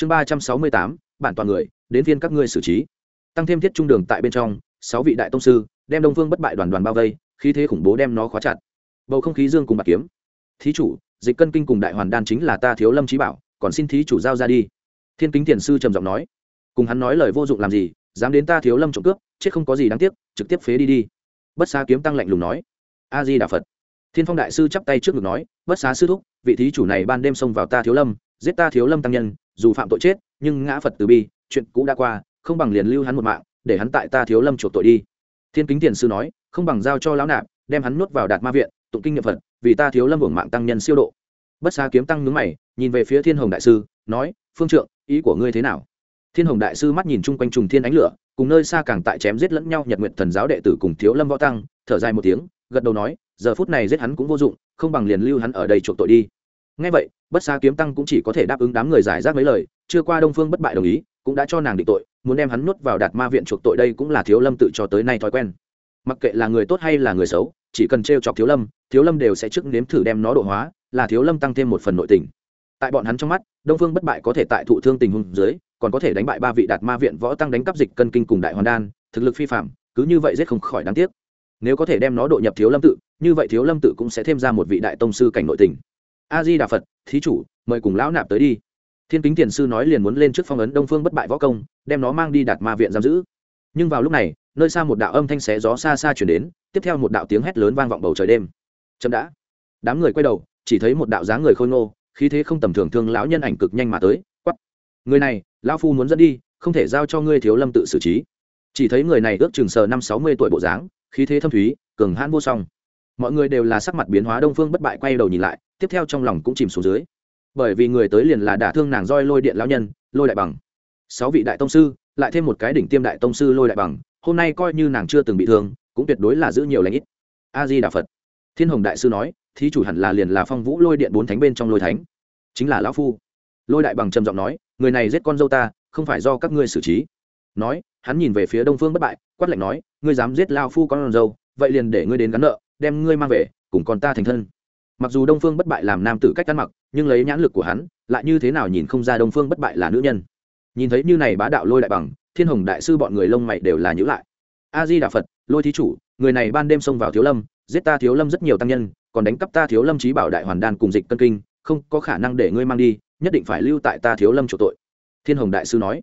chương ba trăm sáu mươi tám, bản toàn người, đến viên các ngươi xử trí. Tăng thêm thiết trung đường tại bên trong, sáu vị đại tông sư, đem đông phương bất bại đoàn đoàn bao vây, khí thế khủng bố đem nó khóa chặt. Bầu không khí dương cùng bạc kiếm. Thí chủ, dịch cân kinh cùng đại hoàn đan chính là ta thiếu lâm trí bảo, còn xin thí chủ giao ra đi. Thiên kính thiền sư trầm giọng nói. Cùng hắn nói lời vô dụng làm gì, dám đến ta thiếu lâm trộm cướp, chết không có gì đáng tiếc, trực tiếp phế đi đi. Bất xá kiếm tăng lạnh lùng nói. A di đà phật. Thiên phong đại sư chắp tay trước ngực nói. Bất xá sư thúc, vị thí chủ này ban đêm xông vào ta thiếu lâm, giết ta thiếu lâm tăng nhân dù phạm tội chết, nhưng ngã phật từ bi, chuyện cũ đã qua, không bằng liền lưu hắn một mạng, để hắn tại ta thiếu lâm chuộc tội đi. Thiên kính tiền sư nói, không bằng giao cho lão nạp, đem hắn nuốt vào đạt ma viện, tụng kinh nghiệm phật, vì ta thiếu lâm hưởng mạng tăng nhân siêu độ. Bất xá kiếm tăng nhướng mày, nhìn về phía thiên hồng đại sư, nói, phương trượng, ý của ngươi thế nào? Thiên hồng đại sư mắt nhìn chung quanh trùng thiên ánh lửa, cùng nơi xa càng tại chém giết lẫn nhau nhật nguyện thần giáo đệ tử cùng thiếu lâm võ tăng, thở dài một tiếng, gật đầu nói, giờ phút này giết hắn cũng vô dụng, không bằng liền lưu hắn ở đây chuộc tội đi ngay vậy, bất xa kiếm tăng cũng chỉ có thể đáp ứng đám người giải rác mấy lời, chưa qua đông phương bất bại đồng ý, cũng đã cho nàng định tội, muốn đem hắn nuốt vào đạt ma viện chuộc tội đây cũng là thiếu lâm tự cho tới nay thói quen. Mặc kệ là người tốt hay là người xấu, chỉ cần t chọc thiếu lâm thiếu lâm đều sẽ trước nếm thử đem nó độ hóa, là thiếu lâm tăng thêm một phần nội tình. Tại bọn hắn trong mắt, đông phương bất bại có thể tại thụ thương tình huống dưới, còn có thể đánh bại ba vị đạt ma viện võ tăng đánh cắp dịch cân kinh cùng đại hoàn đan, thực lực phi phạm, cứ như vậy rất không khỏi đáng tiếc. Nếu có thể đem nó độ nhập thiếu lâm tự, như vậy thiếu lâm tự cũng sẽ thêm ra một vị đại tông sư cảnh nội tình a di đà phật, thí chủ, mời cùng lão nạp tới đi. Thiên kính thiền sư nói liền muốn lên trước phong ấn đông phương bất bại võ công, đem nó mang đi đạt ma viện giam giữ. Nhưng vào lúc này, nơi xa một đạo âm thanh xé gió xa xa chuyển đến, tiếp theo một đạo tiếng hét lớn vang vọng bầu trời đêm. Chậm đã. Đám người quay đầu, chỉ thấy một đạo dáng người khôi ngô, khí thế không tầm thường thương lão nhân ảnh cực nhanh mà tới quắp người này, lão phu muốn dẫn đi, không thể giao cho ngươi thiếu lâm tự xử trí. Chỉ thấy người này ước chừng sờ năm sáu mươi tuổi bộ dáng, khí thế thâm thúy, cường hãn vô song mọi người đều là sắc mặt biến hóa đông phương bất bại quay đầu nhìn lại, tiếp theo trong lòng cũng chìm xuống dưới. Bởi vì người tới liền là đả thương nàng roi lôi điện lão nhân, lôi đại bằng. Sáu vị đại tông sư, lại thêm một cái đỉnh tiêm đại tông sư lôi đại bằng, hôm nay coi như nàng chưa từng bị thương, cũng tuyệt đối là giữ nhiều lãnh ít. A di đà phật. Thiên hồng đại sư nói, thí chủ hẳn là liền là phong vũ lôi điện bốn thánh bên trong lôi thánh. Chính là lão phu. Lôi đại bằng trầm giọng nói, người này giết con dâu ta, không phải do các ngươi xử trí. Nói, hắn nhìn về phía đông phương bất bại, quát lạnh nói, ngươi dám giết lao phu con dâu, vậy liền để ngươi đến gắn nợ đem ngươi mang về, cùng con ta thành thân. Mặc dù đông phương bất bại làm nam tử cách ăn mặc, nhưng lấy nhãn lực của hắn, lại như thế nào nhìn không ra đông phương bất bại là nữ nhân. Nhìn thấy như này bá đạo lôi đại bằng, thiên hồng đại sư bọn người lông mày đều là nhữ lại. A di đà phật, lôi thí chủ, người này ban đêm xông vào thiếu lâm, giết ta thiếu lâm rất nhiều tăng nhân, còn đánh cắp ta thiếu lâm trí bảo đại hoàn đan cùng dịch cân kinh, không có khả năng để ngươi mang đi, nhất định phải lưu tại ta thiếu lâm chỗ tội. Thiên hồng đại sư nói.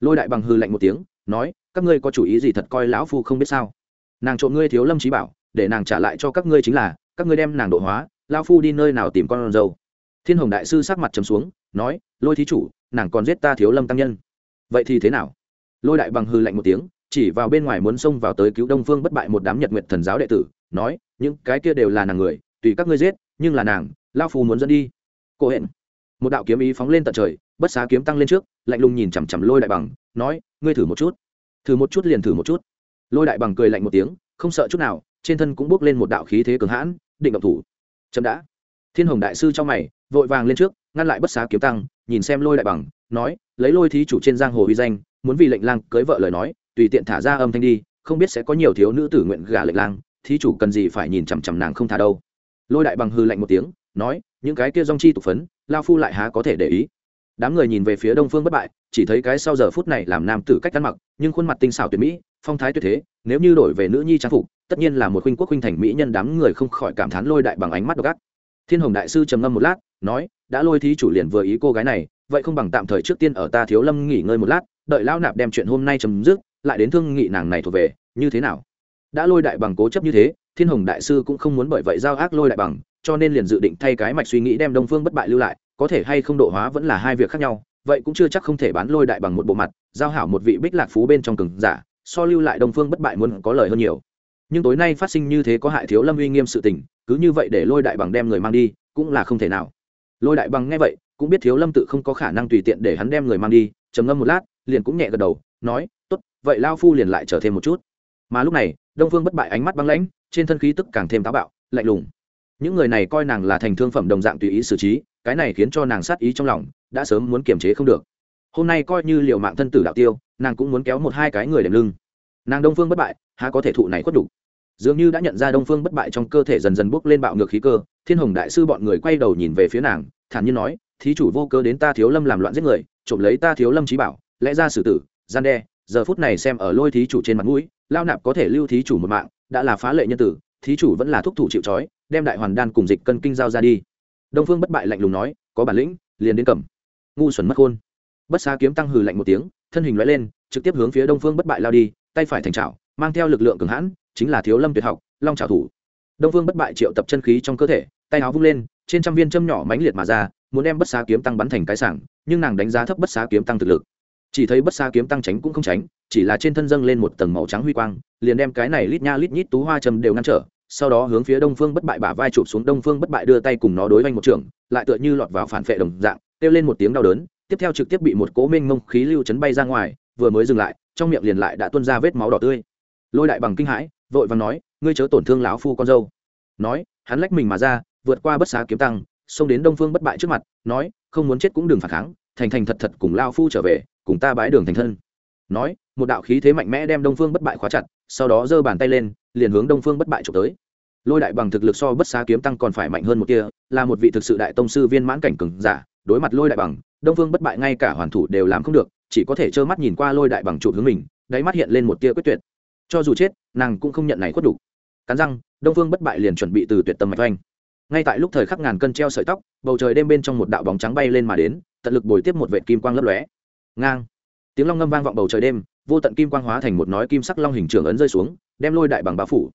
Lôi đại bằng hư lạnh một tiếng, nói, các ngươi có chủ ý gì thật coi lão phu không biết sao? Nàng trộm ngươi thiếu lâm trí bảo để nàng trả lại cho các ngươi chính là, các ngươi đem nàng độ hóa, lao phu đi nơi nào tìm con dâu. Thiên hồng đại sư sắc mặt chấm xuống, nói, lôi thí chủ, nàng còn giết ta thiếu lâm tăng nhân. Vậy thì thế nào? Lôi đại bằng hư lạnh một tiếng, chỉ vào bên ngoài muốn xông vào tới cứu đông phương bất bại một đám nhật nguyện thần giáo đệ tử, nói, những cái kia đều là nàng người, tùy các ngươi giết, nhưng là nàng, lao phu muốn dẫn đi. Cô hẹn. Một đạo kiếm ý phóng lên tận trời, bất xá kiếm tăng lên trước, lạnh lùng nhìn chằm chằm lôi đại bằng, nói, ngươi thử một chút. Thử một chút liền thử một chút. Lôi đại bằng cười lạnh một tiếng, không sợ chút nào trên thân cũng bước lên một đạo khí thế cường hãn, định động thủ. Chậm đã. Thiên hồng đại sư trong mày, vội vàng lên trước, ngăn lại bất xá kiếm tăng, nhìn xem lôi đại bằng, nói, lấy lôi thí chủ trên giang hồ uy danh, muốn vì lệnh lang cưới vợ lời nói, tùy tiện thả ra âm thanh đi, không biết sẽ có nhiều thiếu nữ tử nguyện gả lệnh lang, thí chủ cần gì phải nhìn chằm chằm nàng không thả đâu. Lôi đại bằng hư lạnh một tiếng, nói, những cái kia dong chi tục phấn, lao phu lại há có thể để ý. Đám người nhìn về phía đông phương bất bại, chỉ thấy cái sau giờ phút này làm nam tử cách ăn mặc, nhưng khuôn mặt tinh xảo tuyệt mỹ phong thái tuyệt thế, nếu như đổi về nữ nhi trang phục, tất nhiên là một khuynh quốc khuynh thành mỹ nhân đám người không khỏi cảm thán lôi đại bằng ánh mắt độc ác. Thiên hồng đại sư trầm ngâm một lát, nói, đã lôi thí chủ liền vừa ý cô gái này, vậy không bằng tạm thời trước tiên ở ta thiếu lâm nghỉ ngơi một lát, đợi lão nạp đem chuyện hôm nay chấm dứt, lại đến thương nghị nàng này thuộc về, như thế nào? Đã lôi đại bằng cố chấp như thế, thiên hồng đại sư cũng không muốn bởi vậy giao ác lôi đại bằng, cho nên liền dự định thay cái mạch suy nghĩ đem đông phương bất bại lưu lại, có thể hay không độ hóa vẫn là hai việc khác nhau, vậy cũng chưa chắc không thể bán lôi đại bằng một bộ mặt, giao hảo một vị bích lạc phú bên trong cừng giả so lưu lại đông phương bất bại muốn có lời hơn nhiều. Nhưng tối nay phát sinh như thế có hại thiếu lâm uy nghiêm sự tình, cứ như vậy để lôi đại bằng đem người mang đi, cũng là không thể nào. Lôi đại bằng nghe vậy, cũng biết thiếu lâm tự không có khả năng tùy tiện để hắn đem người mang đi, trầm ngâm một lát, liền cũng nhẹ gật đầu, nói, tốt, vậy lao phu liền lại trở thêm một chút. Mà lúc này, đông phương bất bại ánh mắt băng lãnh, trên thân khí tức càng thêm táo bạo, lạnh lùng. Những người này coi nàng là thành thương phẩm đồng dạng tùy ý xử trí, cái này khiến cho nàng sát ý trong lòng, đã sớm muốn kiềm chế không được. Hôm nay coi như liều mạng thân tử đạo tiêu nàng cũng muốn kéo một hai cái người đệm lưng. Nàng đông phương bất bại, há có thể thụ này khuất đủ? Dường như đã nhận ra đông phương bất bại trong cơ thể dần dần bốc lên bạo ngược khí cơ, thiên hồng đại sư bọn người quay đầu nhìn về phía nàng, thản nhiên nói, thí chủ vô cớ đến ta thiếu lâm làm loạn giết người, trộm lấy ta thiếu lâm trí bảo, lẽ ra xử tử, gian đe, giờ phút này xem ở lôi thí chủ trên mặt mũi, lao nạp có thể lưu thí chủ một mạng, đã là phá lệ nhân tử, thí chủ vẫn là thúc thủ chịu trói, đem đại hoàn đan cùng dịch cân kinh giao ra đi. Đông phương bất bại lạnh lùng nói, có bản lĩnh, liền đến cầm. Ngu xuẩn mất khôn. Bất xa kiếm tăng hừ lạnh một tiếng thân hình loại lên, trực tiếp hướng phía đông phương bất bại lao đi, tay phải thành trào mang theo lực lượng cường hãn, chính là thiếu lâm tuyệt học, long trào thủ. Đông phương bất bại triệu tập chân khí trong cơ thể, tay áo vung lên, trên trăm viên châm nhỏ mãnh liệt mà ra, muốn đem bất xá kiếm tăng bắn thành cái sảng, nhưng nàng đánh giá thấp bất xá kiếm tăng thực lực. Chỉ thấy bất xá kiếm tăng tránh cũng không tránh, chỉ là trên thân dâng lên một tầng màu trắng huy quang, liền đem cái này lít nha lít nhít tú hoa châm đều ngăn trở, sau đó hướng phía đông phương bất bại bả vai chụp xuống đông phương bất bại đưa tay cùng nó đối với một trường, lại tựa như lọt vào phản phệ đồng dạng, kêu lên một tiếng đau đớn tiếp theo trực tiếp bị một cố minh mông khí lưu chấn bay ra ngoài, vừa mới dừng lại, trong miệng liền lại đã tuôn ra vết máu đỏ tươi. Lôi đại bằng kinh hãi, vội vàng nói, ngươi chớ tổn thương lão phu con dâu. Nói, hắn lách mình mà ra, vượt qua bất xá kiếm tăng, xông đến đông phương bất bại trước mặt, nói, không muốn chết cũng đừng phản kháng, thành thành thật thật cùng lao phu trở về, cùng ta bái đường thành thân. Nói, một đạo khí thế mạnh mẽ đem đông phương bất bại khóa chặt, sau đó giơ bàn tay lên, liền hướng đông phương bất bại trộm tới. Lôi đại bằng thực lực so bất xá kiếm tăng còn phải mạnh hơn một kia là một vị thực sự đại tông sư viên mãn cảnh cừng giả đối mặt lôi đại bằng, đông phương bất bại ngay cả hoàn thủ đều làm không được, chỉ có thể trơ mắt nhìn qua lôi đại bằng chụp hướng mình, đáy mắt hiện lên một tia quyết tuyệt. Cho dù chết, nàng cũng không nhận này khuất đủ cắn răng, đông phương bất bại liền chuẩn bị từ tuyệt tâm mạch oanh. Ngay tại lúc thời khắc ngàn cân treo sợi tóc, bầu trời đêm bên trong một đạo bóng trắng bay lên mà đến, tận lực bồi tiếp một vệ kim quang lấp lóe. Ngang. Tiếng long ngâm vang vọng bầu trời đêm, vô tận kim quang hóa thành một nói kim sắc long hình trường ấn rơi xuống, đem lôi đại bằng bao phủ.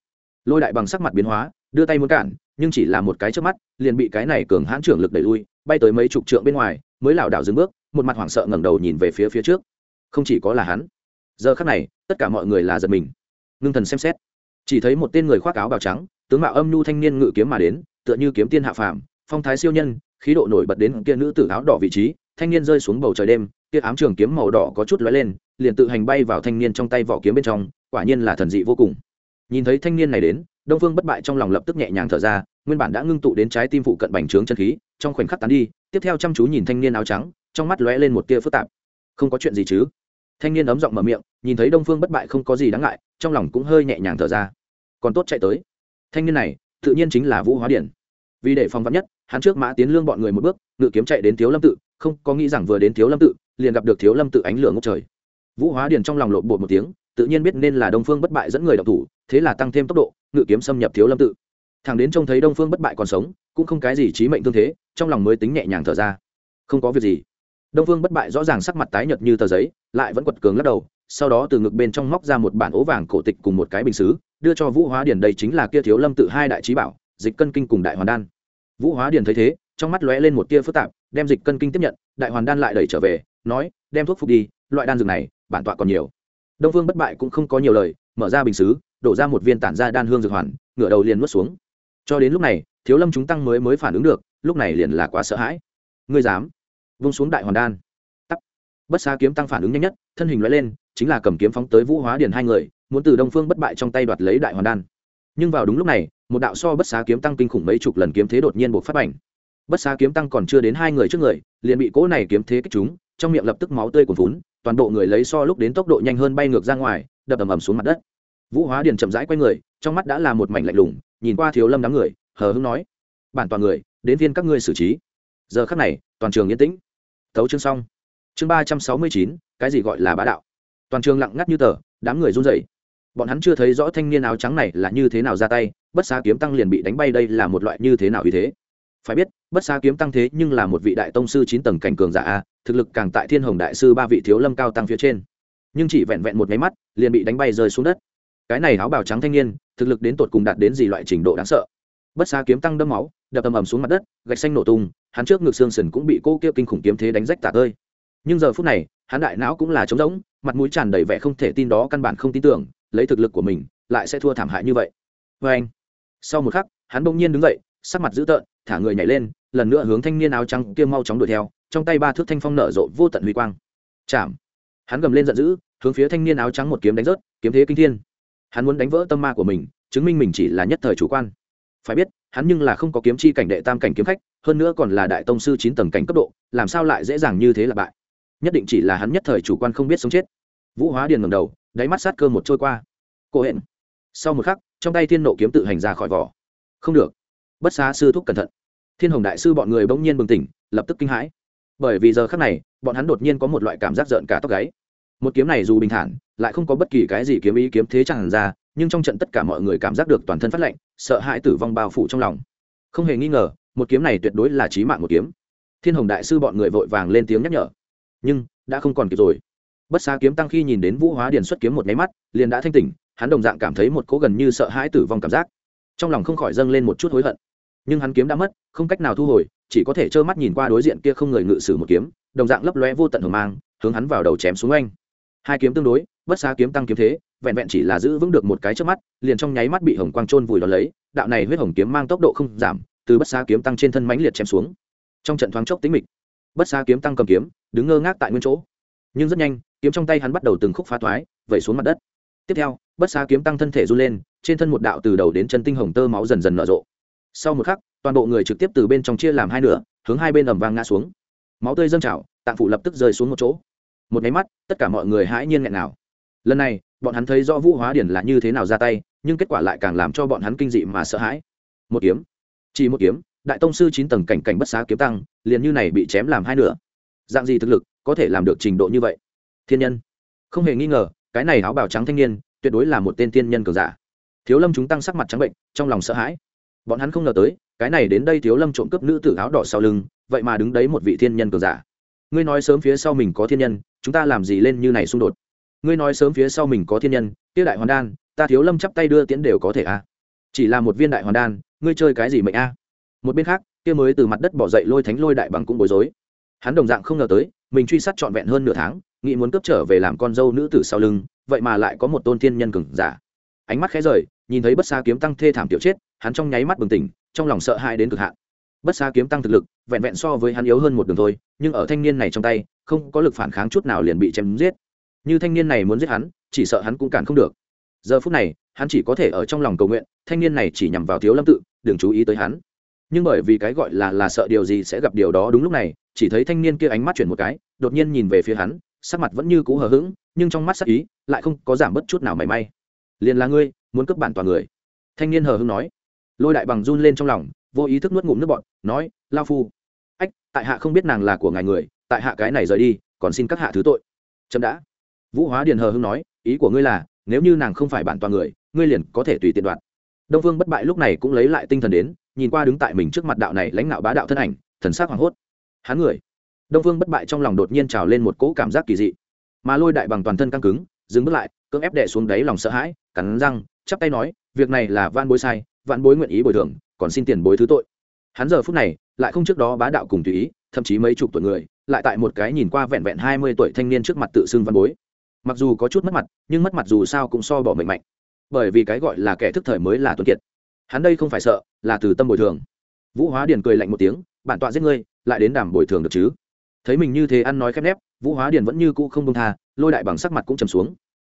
Lôi đại bằng sắc mặt biến hóa, đưa tay muốn cản, nhưng chỉ là một cái trước mắt, liền bị cái này cường hãn trưởng lực đẩy lui bay tới mấy chục trượng bên ngoài, mới lảo đảo dừng bước, một mặt hoảng sợ ngẩng đầu nhìn về phía phía trước. Không chỉ có là hắn, giờ khắc này, tất cả mọi người là giật mình. Ngưng thần xem xét, chỉ thấy một tên người khoác áo bào trắng, tướng mạo âm nhu thanh niên ngự kiếm mà đến, tựa như kiếm tiên hạ phàm, phong thái siêu nhân, khí độ nổi bật đến kia nữ tử áo đỏ vị trí, thanh niên rơi xuống bầu trời đêm, kia ám trường kiếm màu đỏ có chút lóe lên, liền tự hành bay vào thanh niên trong tay vỏ kiếm bên trong, quả nhiên là thần dị vô cùng. Nhìn thấy thanh niên này đến, đông phương bất bại trong lòng lập tức nhẹ nhàng thở ra, nguyên bản đã ngưng tụ đến trái tim phụ cận bành trướng chân khí trong khoảnh khắc tán đi, tiếp theo chăm chú nhìn thanh niên áo trắng, trong mắt lóe lên một tia phức tạp. Không có chuyện gì chứ? Thanh niên ấm giọng mở miệng, nhìn thấy đông phương bất bại không có gì đáng ngại, trong lòng cũng hơi nhẹ nhàng thở ra. Còn tốt chạy tới. Thanh niên này, tự nhiên chính là vũ hóa điển. Vì để phòng vắn nhất, hắn trước mã tiến lương bọn người một bước, ngự kiếm chạy đến thiếu lâm tự, không có nghĩ rằng vừa đến thiếu lâm tự, liền gặp được thiếu lâm tự ánh lửa ngốc trời. Vũ hóa điền trong lòng lộn bột một tiếng, tự nhiên biết nên là đông phương bất bại dẫn người đọc thủ, thế là tăng thêm tốc độ, ngự kiếm xâm nhập thiếu lâm tự. Thằng đến trông thấy đông phương bất bại còn sống cũng không cái gì trí mệnh thương thế, trong lòng mới tính nhẹ nhàng thở ra. Không có việc gì. Đông phương bất bại rõ ràng sắc mặt tái nhợt như tờ giấy, lại vẫn quật cường lắc đầu, sau đó từ ngực bên trong móc ra một bản ố vàng cổ tịch cùng một cái bình xứ, đưa cho vũ hóa điền đây chính là kia thiếu lâm tự hai đại trí bảo, dịch cân kinh cùng đại hoàn đan. Vũ hóa điền thấy thế, trong mắt lóe lên một tia phức tạp, đem dịch cân kinh tiếp nhận, đại hoàn đan lại đẩy trở về, nói, đem thuốc phục đi, loại đan dược này, bản tọa còn nhiều. Đông phương bất bại cũng không có nhiều lời, mở ra bình xứ, đổ ra một viên tản ra đan hương dược hoàn, ngửa đầu liền nuốt xuống. Cho đến lúc này thiếu lâm chúng tăng mới mới phản ứng được, lúc này liền là quá sợ hãi. Ngươi dám? Vung xuống đại hoàn đan. Tắt bất xa kiếm tăng phản ứng nhanh nhất, thân hình loại lên, chính là cầm kiếm phóng tới vũ hóa điền hai người, muốn từ đông phương bất bại trong tay đoạt lấy đại hoàn đan. Nhưng vào đúng lúc này, một đạo so bất xá kiếm tăng kinh khủng mấy chục lần kiếm thế đột nhiên buộc phát bành. Bất xá kiếm tăng còn chưa đến hai người trước người, liền bị cỗ này kiếm thế kích chúng trong miệng lập tức máu tươi cuồn vốn toàn bộ người lấy so lúc đến tốc độ nhanh hơn bay ngược ra ngoài, đập ầm ầm xuống mặt đất. Vũ hóa điền chậm rãi quay người, trong mắt đã là một mảnh lạnh lùng, nhìn qua thiếu lâm đám người hờ hững nói, bản toàn người, đến viên các ngươi xử trí. Giờ khắc này, toàn trường yên tĩnh. Thấu chương xong. Chương ba trăm sáu mươi chín, cái gì gọi là bá đạo? Toàn trường lặng ngắt như tờ, đám người run rẩy. Bọn hắn chưa thấy rõ thanh niên áo trắng này là như thế nào ra tay, bất xá kiếm tăng liền bị đánh bay đây là một loại như thế nào ý thế. Phải biết, bất xá kiếm tăng thế nhưng là một vị đại tông sư chín tầng cảnh cường giả a, thực lực càng tại thiên hồng đại sư ba vị thiếu lâm cao tăng phía trên. Nhưng chỉ vẹn vẹn một máy mắt, liền bị đánh bay rơi xuống đất. Cái này áo bào trắng thanh niên, thực lực đến tột cùng đạt đến gì loại trình độ đáng sợ? Bất xa kiếm tăng đâm máu, đập ầm ầm xuống mặt đất, gạch xanh nổ tung, hắn trước ngực xương sần cũng bị cô kia kinh khủng kiếm thế đánh rách tạc tơi. nhưng giờ phút này, hắn đại não cũng là trống rỗng, mặt mũi tràn đầy vẻ không thể tin đó căn bản không tin tưởng, lấy thực lực của mình, lại sẽ thua thảm hại như vậy. Vê anh, sau một khắc, hắn bỗng nhiên đứng dậy, sắc mặt dữ tợn, thả người nhảy lên, lần nữa hướng thanh niên áo trắng kia mau chóng đuổi theo, trong tay ba thước thanh phong nở rộ vô tận huy quang. Chạm. Hắn gầm lên giận dữ, hướng phía thanh niên áo trắng một kiếm đánh rớt, kiếm thế kinh thiên. Hắn muốn đánh vỡ tâm ma của mình, chứng minh mình chỉ là nhất thời chủ quan phải biết, hắn nhưng là không có kiếm chi cảnh đệ tam cảnh kiếm khách, hơn nữa còn là đại tông sư chín tầng cảnh cấp độ, làm sao lại dễ dàng như thế là bại? Nhất định chỉ là hắn nhất thời chủ quan không biết sống chết. Vũ hóa điền ngầm đầu, đáy mắt sát cơ một trôi qua. Cô hẹn sau một khắc, trong tay thiên nộ kiếm tự hành ra khỏi vỏ. Không được. Bất xá sư thúc cẩn thận. Thiên hồng đại sư bọn người bỗng nhiên bừng tỉnh, lập tức kinh hãi. Bởi vì giờ khắc này, bọn hắn đột nhiên có một loại cảm giác rợn cả tóc gáy. Một kiếm này dù bình thản, lại không có bất kỳ cái gì kiếm ý kiếm thế chẳng ra nhưng trong trận tất cả mọi người cảm giác được toàn thân phát lạnh, sợ hãi tử vong bao phủ trong lòng. Không hề nghi ngờ một kiếm này tuyệt đối là chí mạng một kiếm. Thiên hồng đại sư bọn người vội vàng lên tiếng nhắc nhở. Nhưng đã không còn kịp rồi. Bất xá kiếm tăng khi nhìn đến vũ hóa điền xuất kiếm một máy mắt liền đã thanh tỉnh hắn đồng dạng cảm thấy một cố gần như sợ hãi tử vong cảm giác. Trong lòng không khỏi dâng lên một chút hối hận. Nhưng hắn kiếm đã mất không cách nào thu hồi chỉ có thể trơ mắt nhìn qua đối diện kia không người ngự sử một kiếm đồng dạng lấp lóe vô tận hưởng mang hướng hắn vào đầu chém xuống anh hai kiếm tương đối bất xá kiếm tăng kiếm thế, vẹn vẹn chỉ là giữ vững được một cái trước mắt, liền trong nháy mắt bị hồng quang trôn vùi đ lấy, đạo này huyết hồng kiếm mang tốc độ không giảm, từ bất xá kiếm tăng trên thân mãnh liệt chém xuống. Trong trận thoáng chốc tính mịch, bất xá kiếm tăng cầm kiếm, đứng ngơ ngác tại nguyên chỗ. Nhưng rất nhanh, kiếm trong tay hắn bắt đầu từng khúc phá thoái, vẩy xuống mặt đất. Tiếp theo, bất xá kiếm tăng thân thể run lên, trên thân một đạo từ đầu đến chân tinh hồng tơ máu dần dần nở rộ. Sau một khắc, toàn bộ người trực tiếp từ bên trong chia làm hai nửa, hướng hai bên ẩm vang ngã xuống. Máu tươi dâng trào, tạng phụ lập tức rơi xuống một chỗ. Một máy mắt, tất cả mọi người hãi nhiên nghẹn nào lần này, bọn hắn thấy rõ vũ hóa điển là như thế nào ra tay, nhưng kết quả lại càng làm cho bọn hắn kinh dị mà sợ hãi. Một kiếm. Chỉ một kiếm, đại tông sư chín tầng cảnh cảnh bất xá kiếm tăng, liền như này bị chém làm hai nửa. Dạng gì thực lực, có thể làm được trình độ như vậy? Thiên nhân. Không hề nghi ngờ, cái này áo bào trắng thanh niên, tuyệt đối là một tên thiên nhân cường giả. Thiếu lâm chúng tăng sắc mặt trắng bệnh, trong lòng sợ hãi. Bọn hắn không ngờ tới, cái này đến đây thiếu lâm trộm cướp nữ tử áo đỏ sau lưng, vậy mà đứng đấy một vị thiên nhân cường giả. Ngươi nói sớm phía sau mình có thiên nhân, chúng ta làm gì lên như này xung đột? Ngươi nói sớm phía sau mình có thiên nhân tiêu đại hoàn đan, ta thiếu lâm chắp tay đưa tiễn đều có thể a à. chỉ là một viên đại hoàn đan, ngươi chơi cái gì mệnh a? Một bên khác, kia mới từ mặt đất bỏ dậy lôi thánh lôi đại bằng cũng bối rối. Hắn đồng dạng không ngờ tới, mình truy sát trọn vẹn hơn nửa tháng, nghĩ muốn cướp trở về làm con dâu nữ tử sau lưng, vậy mà lại có một tôn thiên nhân cường giả. Ánh mắt khẽ rời, nhìn thấy bất xa kiếm tăng thê thảm tiểu chết, hắn trong nháy mắt bừng tỉnh, trong lòng sợ hãi đến cực hạn. Bất xa kiếm tăng thực lực, vẹn vẹn so với hắn yếu hơn một đường thôi, nhưng ở thanh niên này trong tay, không có lực phản kháng chút nào liền bị chém giết như thanh niên này muốn giết hắn chỉ sợ hắn cũng cản không được. Giờ phút này hắn chỉ có thể ở trong lòng cầu nguyện thanh niên này chỉ nhằm vào thiếu lâm tự đừng chú ý tới hắn. Nhưng bởi vì cái gọi là là sợ điều gì sẽ gặp điều đó đúng lúc này chỉ thấy thanh niên kia ánh mắt chuyển một cái đột nhiên nhìn về phía hắn sắc mặt vẫn như cũ hờ hững nhưng trong mắt sắc ý lại không có giảm bất chút nào mảy may. Liền là ngươi muốn cướp bản toàn người. Thanh niên hờ hững nói. Lôi đại bằng run lên trong lòng vô ý thức nuốt ngụm nước bọt, nói lao phu. Ách tại hạ không biết nàng là của ngài người tại hạ cái này rời đi còn xin các hạ thứ tội. Chậm đã vũ hóa điền hờ hưng nói, ý của ngươi là, nếu như nàng không phải bản toàn người, ngươi liền có thể tùy tiện đoạt. Đông vương bất bại lúc này cũng lấy lại tinh thần đến, nhìn qua đứng tại mình trước mặt đạo này lãnh đạo bá đạo thân ảnh, thần sắc hoảng hốt. Hắn người. Đông vương bất bại trong lòng đột nhiên trào lên một cỗ cảm giác kỳ dị. Mà lôi đại bằng toàn thân căng cứng, dừng bước lại, cưỡng ép đệ xuống đáy lòng sợ hãi, cắn răng, chắp tay nói, việc này là van bối sai, vạn bối nguyện ý bồi thường, còn xin tiền bối thứ tội. Hắn giờ phút này, lại không trước đó bá đạo cùng tùy ý, thậm chí mấy chục tuổi người, lại tại một cái nhìn qua vẹn vẹn hai mươi tuổi thanh niên trước mặt tự xưng văn bối mặc dù có chút mất mặt, nhưng mất mặt dù sao cũng so bỏ mệnh mạnh. Bởi vì cái gọi là kẻ thức thời mới là tuấn kiệt. Hắn đây không phải sợ, là từ tâm bồi thường. Vũ hóa điền cười lạnh một tiếng, bản tọa giết ngươi, lại đến đàm bồi thường được chứ? Thấy mình như thế ăn nói khép nép, vũ hóa điền vẫn như cũ không công tha, lôi đại bằng sắc mặt cũng trầm xuống.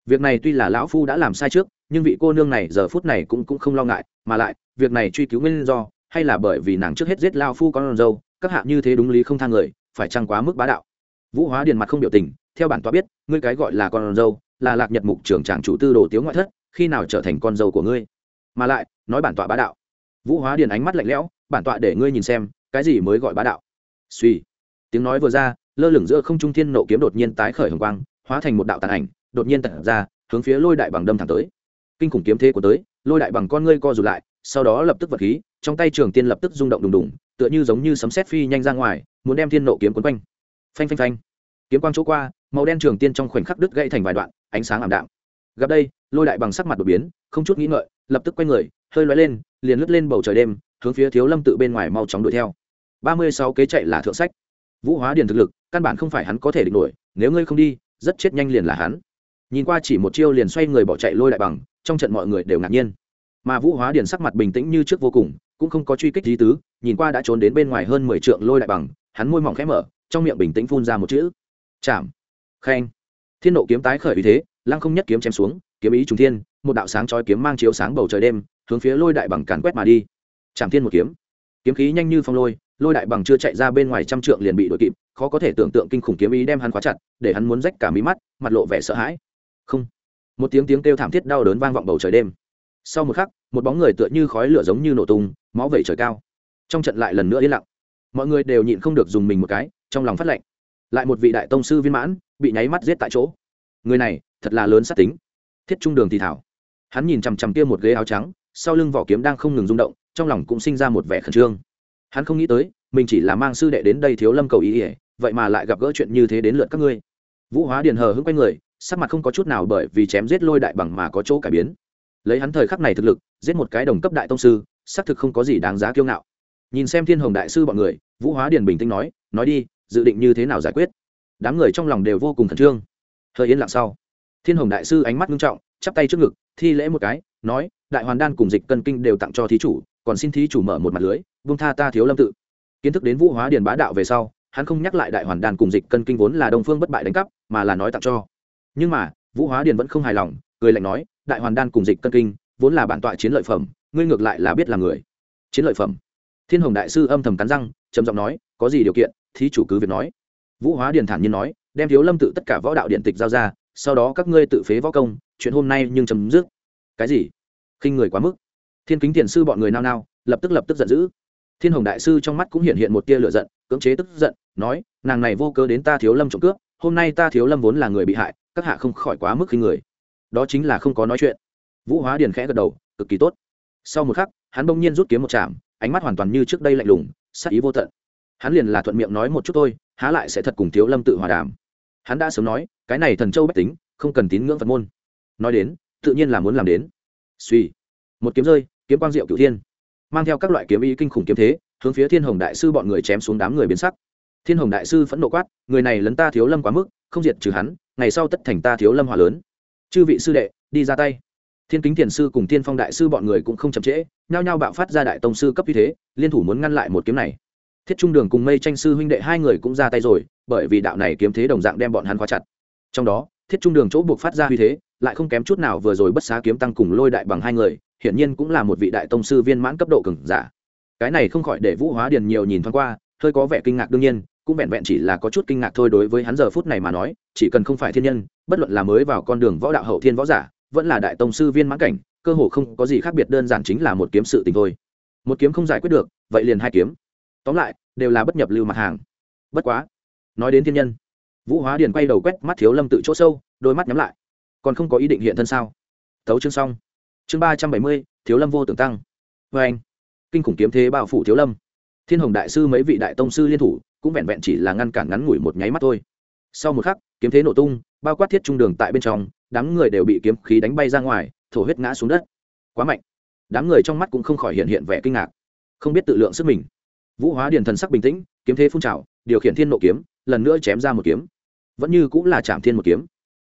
Việc này tuy là lão phu đã làm sai trước, nhưng vị cô nương này giờ phút này cũng cũng không lo ngại, mà lại, việc này truy cứu nguyên do, hay là bởi vì nàng trước hết giết lao phu con dâu, các hạ như thế đúng lý không thang người, phải chăng quá mức bá đạo? Vũ hóa điền mặt không biểu tình theo bản tọa biết, ngươi cái gọi là con dâu, là lạc nhật mục trưởng tràng chủ tư đồ tiếu ngoại thất, khi nào trở thành con dâu của ngươi? Mà lại, nói bản tọa bá đạo. Vũ hóa điền ánh mắt lạnh lẽo, bản tọa để ngươi nhìn xem, cái gì mới gọi bá đạo? Suy. Tiếng nói vừa ra, lơ lửng giữa không trung thiên nộ kiếm đột nhiên tái khởi hồng quang, hóa thành một đạo tàn ảnh, đột nhiên tận ra, hướng phía lôi đại bằng đâm thẳng tới. Kinh khủng kiếm thế của tới, lôi đại bằng con ngươi co rụt lại, sau đó lập tức vật khí, trong tay trường tiên lập tức rung động đùng đùng, tựa như giống như sấm sét phi nhanh ra ngoài, muốn đem thiên nộ kiếm quấn quanh. Phanh phanh phanh. Kiếm quang chỗ qua màu đen trường tiên trong khoảnh khắc đứt gãy thành vài đoạn, ánh sáng ảm đạm. Gặp đây, lôi đại bằng sắc mặt đột biến, không chút nghĩ ngợi, lập tức quay người, hơi lóe lên, liền lướt lên bầu trời đêm, hướng phía thiếu lâm tự bên ngoài mau chóng đuổi theo. Ba mươi sáu kế chạy là thượng sách. Vũ hóa điền thực lực, căn bản không phải hắn có thể địch nổi, nếu ngươi không đi, rất chết nhanh liền là hắn. Nhìn qua chỉ một chiêu liền xoay người bỏ chạy lôi đại bằng, trong trận mọi người đều ngạc nhiên. Mà vũ hóa điền sắc mặt bình tĩnh như trước vô cùng, cũng không có truy kích lý tứ, nhìn qua đã trốn đến bên ngoài hơn mười trượng lôi đại bằng, hắn môi mỏng khẽ mở, trong miệng bình tĩnh phun ra một chữ. Chạm khen thiên nộ kiếm tái khởi ý thế, lăng không nhất kiếm chém xuống, kiếm ý trùng thiên, một đạo sáng chói kiếm mang chiếu sáng bầu trời đêm, hướng phía lôi đại bằng càn quét mà đi. Chạm thiên một kiếm. Kiếm khí nhanh như phong lôi lôi đại bằng chưa chạy ra bên ngoài trăm trượng liền bị đội kịp, khó có thể tưởng tượng kinh khủng kiếm ý đem hắn khóa chặt, để hắn muốn rách cả mí mắt, mặt lộ vẻ sợ hãi. Không. Một tiếng tiếng kêu thảm thiết đau đớn vang vọng bầu trời đêm. Sau một khắc, một bóng người tựa như khói lửa giống như nổ tung, máu vẩy trời cao. Trong trận lại lần nữa yên lặng. Mọi người đều nhịn không được dùng mình một cái, trong lòng phát lệnh. Lại một vị đại tông sư viên mãn bị nháy mắt giết tại chỗ. Người này, thật là lớn sát tính. Thiết trung đường thì thảo. Hắn nhìn chằm chằm kia một ghế áo trắng, sau lưng vỏ kiếm đang không ngừng rung động, trong lòng cũng sinh ra một vẻ khẩn trương. Hắn không nghĩ tới, mình chỉ là mang sư đệ đến đây thiếu lâm cầu ý ỉa vậy mà lại gặp gỡ chuyện như thế đến lượt các ngươi. Vũ hóa điền hờ hững quay người, sắc mặt không có chút nào bởi vì chém giết lôi đại bằng mà có chỗ cải biến. Lấy hắn thời khắc này thực lực, giết một cái đồng cấp đại tông sư, xác thực không có gì đáng giá kiêu ngạo. Nhìn xem thiên hồng đại sư bọn người, vũ hóa điền bình tĩnh nói nói đi, dự định như thế nào giải quyết? Đám người trong lòng đều vô cùng khẩn trương. Hơi yên lặng sau, thiên hồng đại sư ánh mắt nghiêm trọng, chắp tay trước ngực, thi lễ một cái, nói, đại hoàn đan cùng dịch cân kinh đều tặng cho thí chủ, còn xin thí chủ mở một mặt lưới vung tha ta thiếu lâm tự. Kiến thức đến vũ hóa điền bá đạo về sau, hắn không nhắc lại đại hoàn đan cùng dịch cân kinh vốn là đông phương bất bại đánh cắp, mà là nói tặng cho. Nhưng mà, vũ hóa điền vẫn không hài lòng, cười lạnh nói, đại hoàn đan cùng dịch cân kinh vốn là bản tọa chiến lợi phẩm, ngươi ngược lại là biết là người. Chiến lợi phẩm? Thiên hồng đại sư âm thầm cắn răng, trầm giọng nói, có gì điều kiện, thí chủ cứ việc nói vũ hóa điền thản nhiên nói, đem thiếu lâm tự tất cả võ đạo điện tịch giao ra, sau đó các ngươi tự phế võ công, chuyện hôm nay nhưng chấm dứt. Cái gì? Khinh người quá mức. Thiên kính thiền sư bọn người nao nao, lập tức lập tức giận dữ. Thiên hồng đại sư trong mắt cũng hiện hiện một tia lửa giận, cưỡng chế tức giận, nói, nàng này vô cớ đến ta thiếu lâm trộm cướp, hôm nay ta thiếu lâm vốn là người bị hại, các hạ không khỏi quá mức khinh người. Đó chính là không có nói chuyện. Vũ hóa điền khẽ gật đầu, cực kỳ tốt. Sau một khắc, hắn bỗng nhiên rút kiếm một chạm, ánh mắt hoàn toàn như trước đây lạnh lùng, sắc ý vô tận. Hắn liền là thuận miệng nói một chút thôi há lại sẽ thật cùng thiếu lâm tự hòa đàm. Hắn đã sớm nói, cái này thần châu bách tính, không cần tín ngưỡng phật môn. Nói đến, tự nhiên là muốn làm đến. Suy. Một kiếm rơi, kiếm quang diệu cửu thiên. Mang theo các loại kiếm ý kinh khủng kiếm thế, hướng phía thiên hồng đại sư bọn người chém xuống đám người biến sắc. Thiên hồng đại sư phẫn nộ quát, người này lấn ta thiếu lâm quá mức, không diệt trừ hắn, ngày sau tất thành ta thiếu lâm hòa lớn. Chư vị sư đệ, đi ra tay. Thiên kính thiền sư cùng thiên phong đại sư bọn người cũng không chậm trễ, nhao nhao bạo phát ra đại tông sư cấp như thế, liên thủ muốn ngăn lại một kiếm này thiết trung đường cùng mây tranh sư huynh đệ hai người cũng ra tay rồi, bởi vì đạo này kiếm thế đồng dạng đem bọn hắn khóa chặt. Trong đó, thiết trung đường chỗ buộc phát ra uy thế, lại không kém chút nào vừa rồi bất xá kiếm tăng cùng lôi đại bằng hai người, hiển nhiên cũng là một vị đại tông sư viên mãn cấp độ cường giả. Cái này không khỏi để vũ hóa điền nhiều nhìn thoáng qua, hơi có vẻ kinh ngạc đương nhiên, cũng vẹn vẹn chỉ là có chút kinh ngạc thôi đối với hắn giờ phút này mà nói, chỉ cần không phải thiên nhân, bất luận là mới vào con đường võ đạo hậu thiên võ giả, vẫn là đại tông sư viên mãn cảnh, cơ hồ không có gì khác biệt, đơn giản chính là một kiếm sự tình thôi. Một kiếm không giải quyết được, vậy liền hai kiếm tóm lại, đều là bất nhập lưu mặt hàng. Bất quá, nói đến thiên nhân, vũ hóa điền quay đầu quét mắt thiếu lâm tự chỗ sâu, đôi mắt nhắm lại. Còn không có ý định hiện thân sao? Tấu chương xong. Chương ba trăm bảy mươi, thiếu lâm vô tưởng tăng. Vê anh, kinh khủng kiếm thế bao phủ thiếu lâm. Thiên hồng đại sư mấy vị đại tông sư liên thủ, cũng vẹn vẹn chỉ là ngăn cản ngắn ngủi một nháy mắt thôi. Sau một khắc, kiếm thế nổ tung, bao quát thiết trung đường tại bên trong, đám người đều bị kiếm khí đánh bay ra ngoài, thổ huyết ngã xuống đất. Quá mạnh. Đám người trong mắt cũng không khỏi hiện hiện vẻ kinh ngạc. Không biết tự lượng sức mình vũ hóa điền thần sắc bình tĩnh, kiếm thế phun trào, điều khiển thiên nộ kiếm, lần nữa chém ra một kiếm. Vẫn như cũng là chạm thiên một kiếm.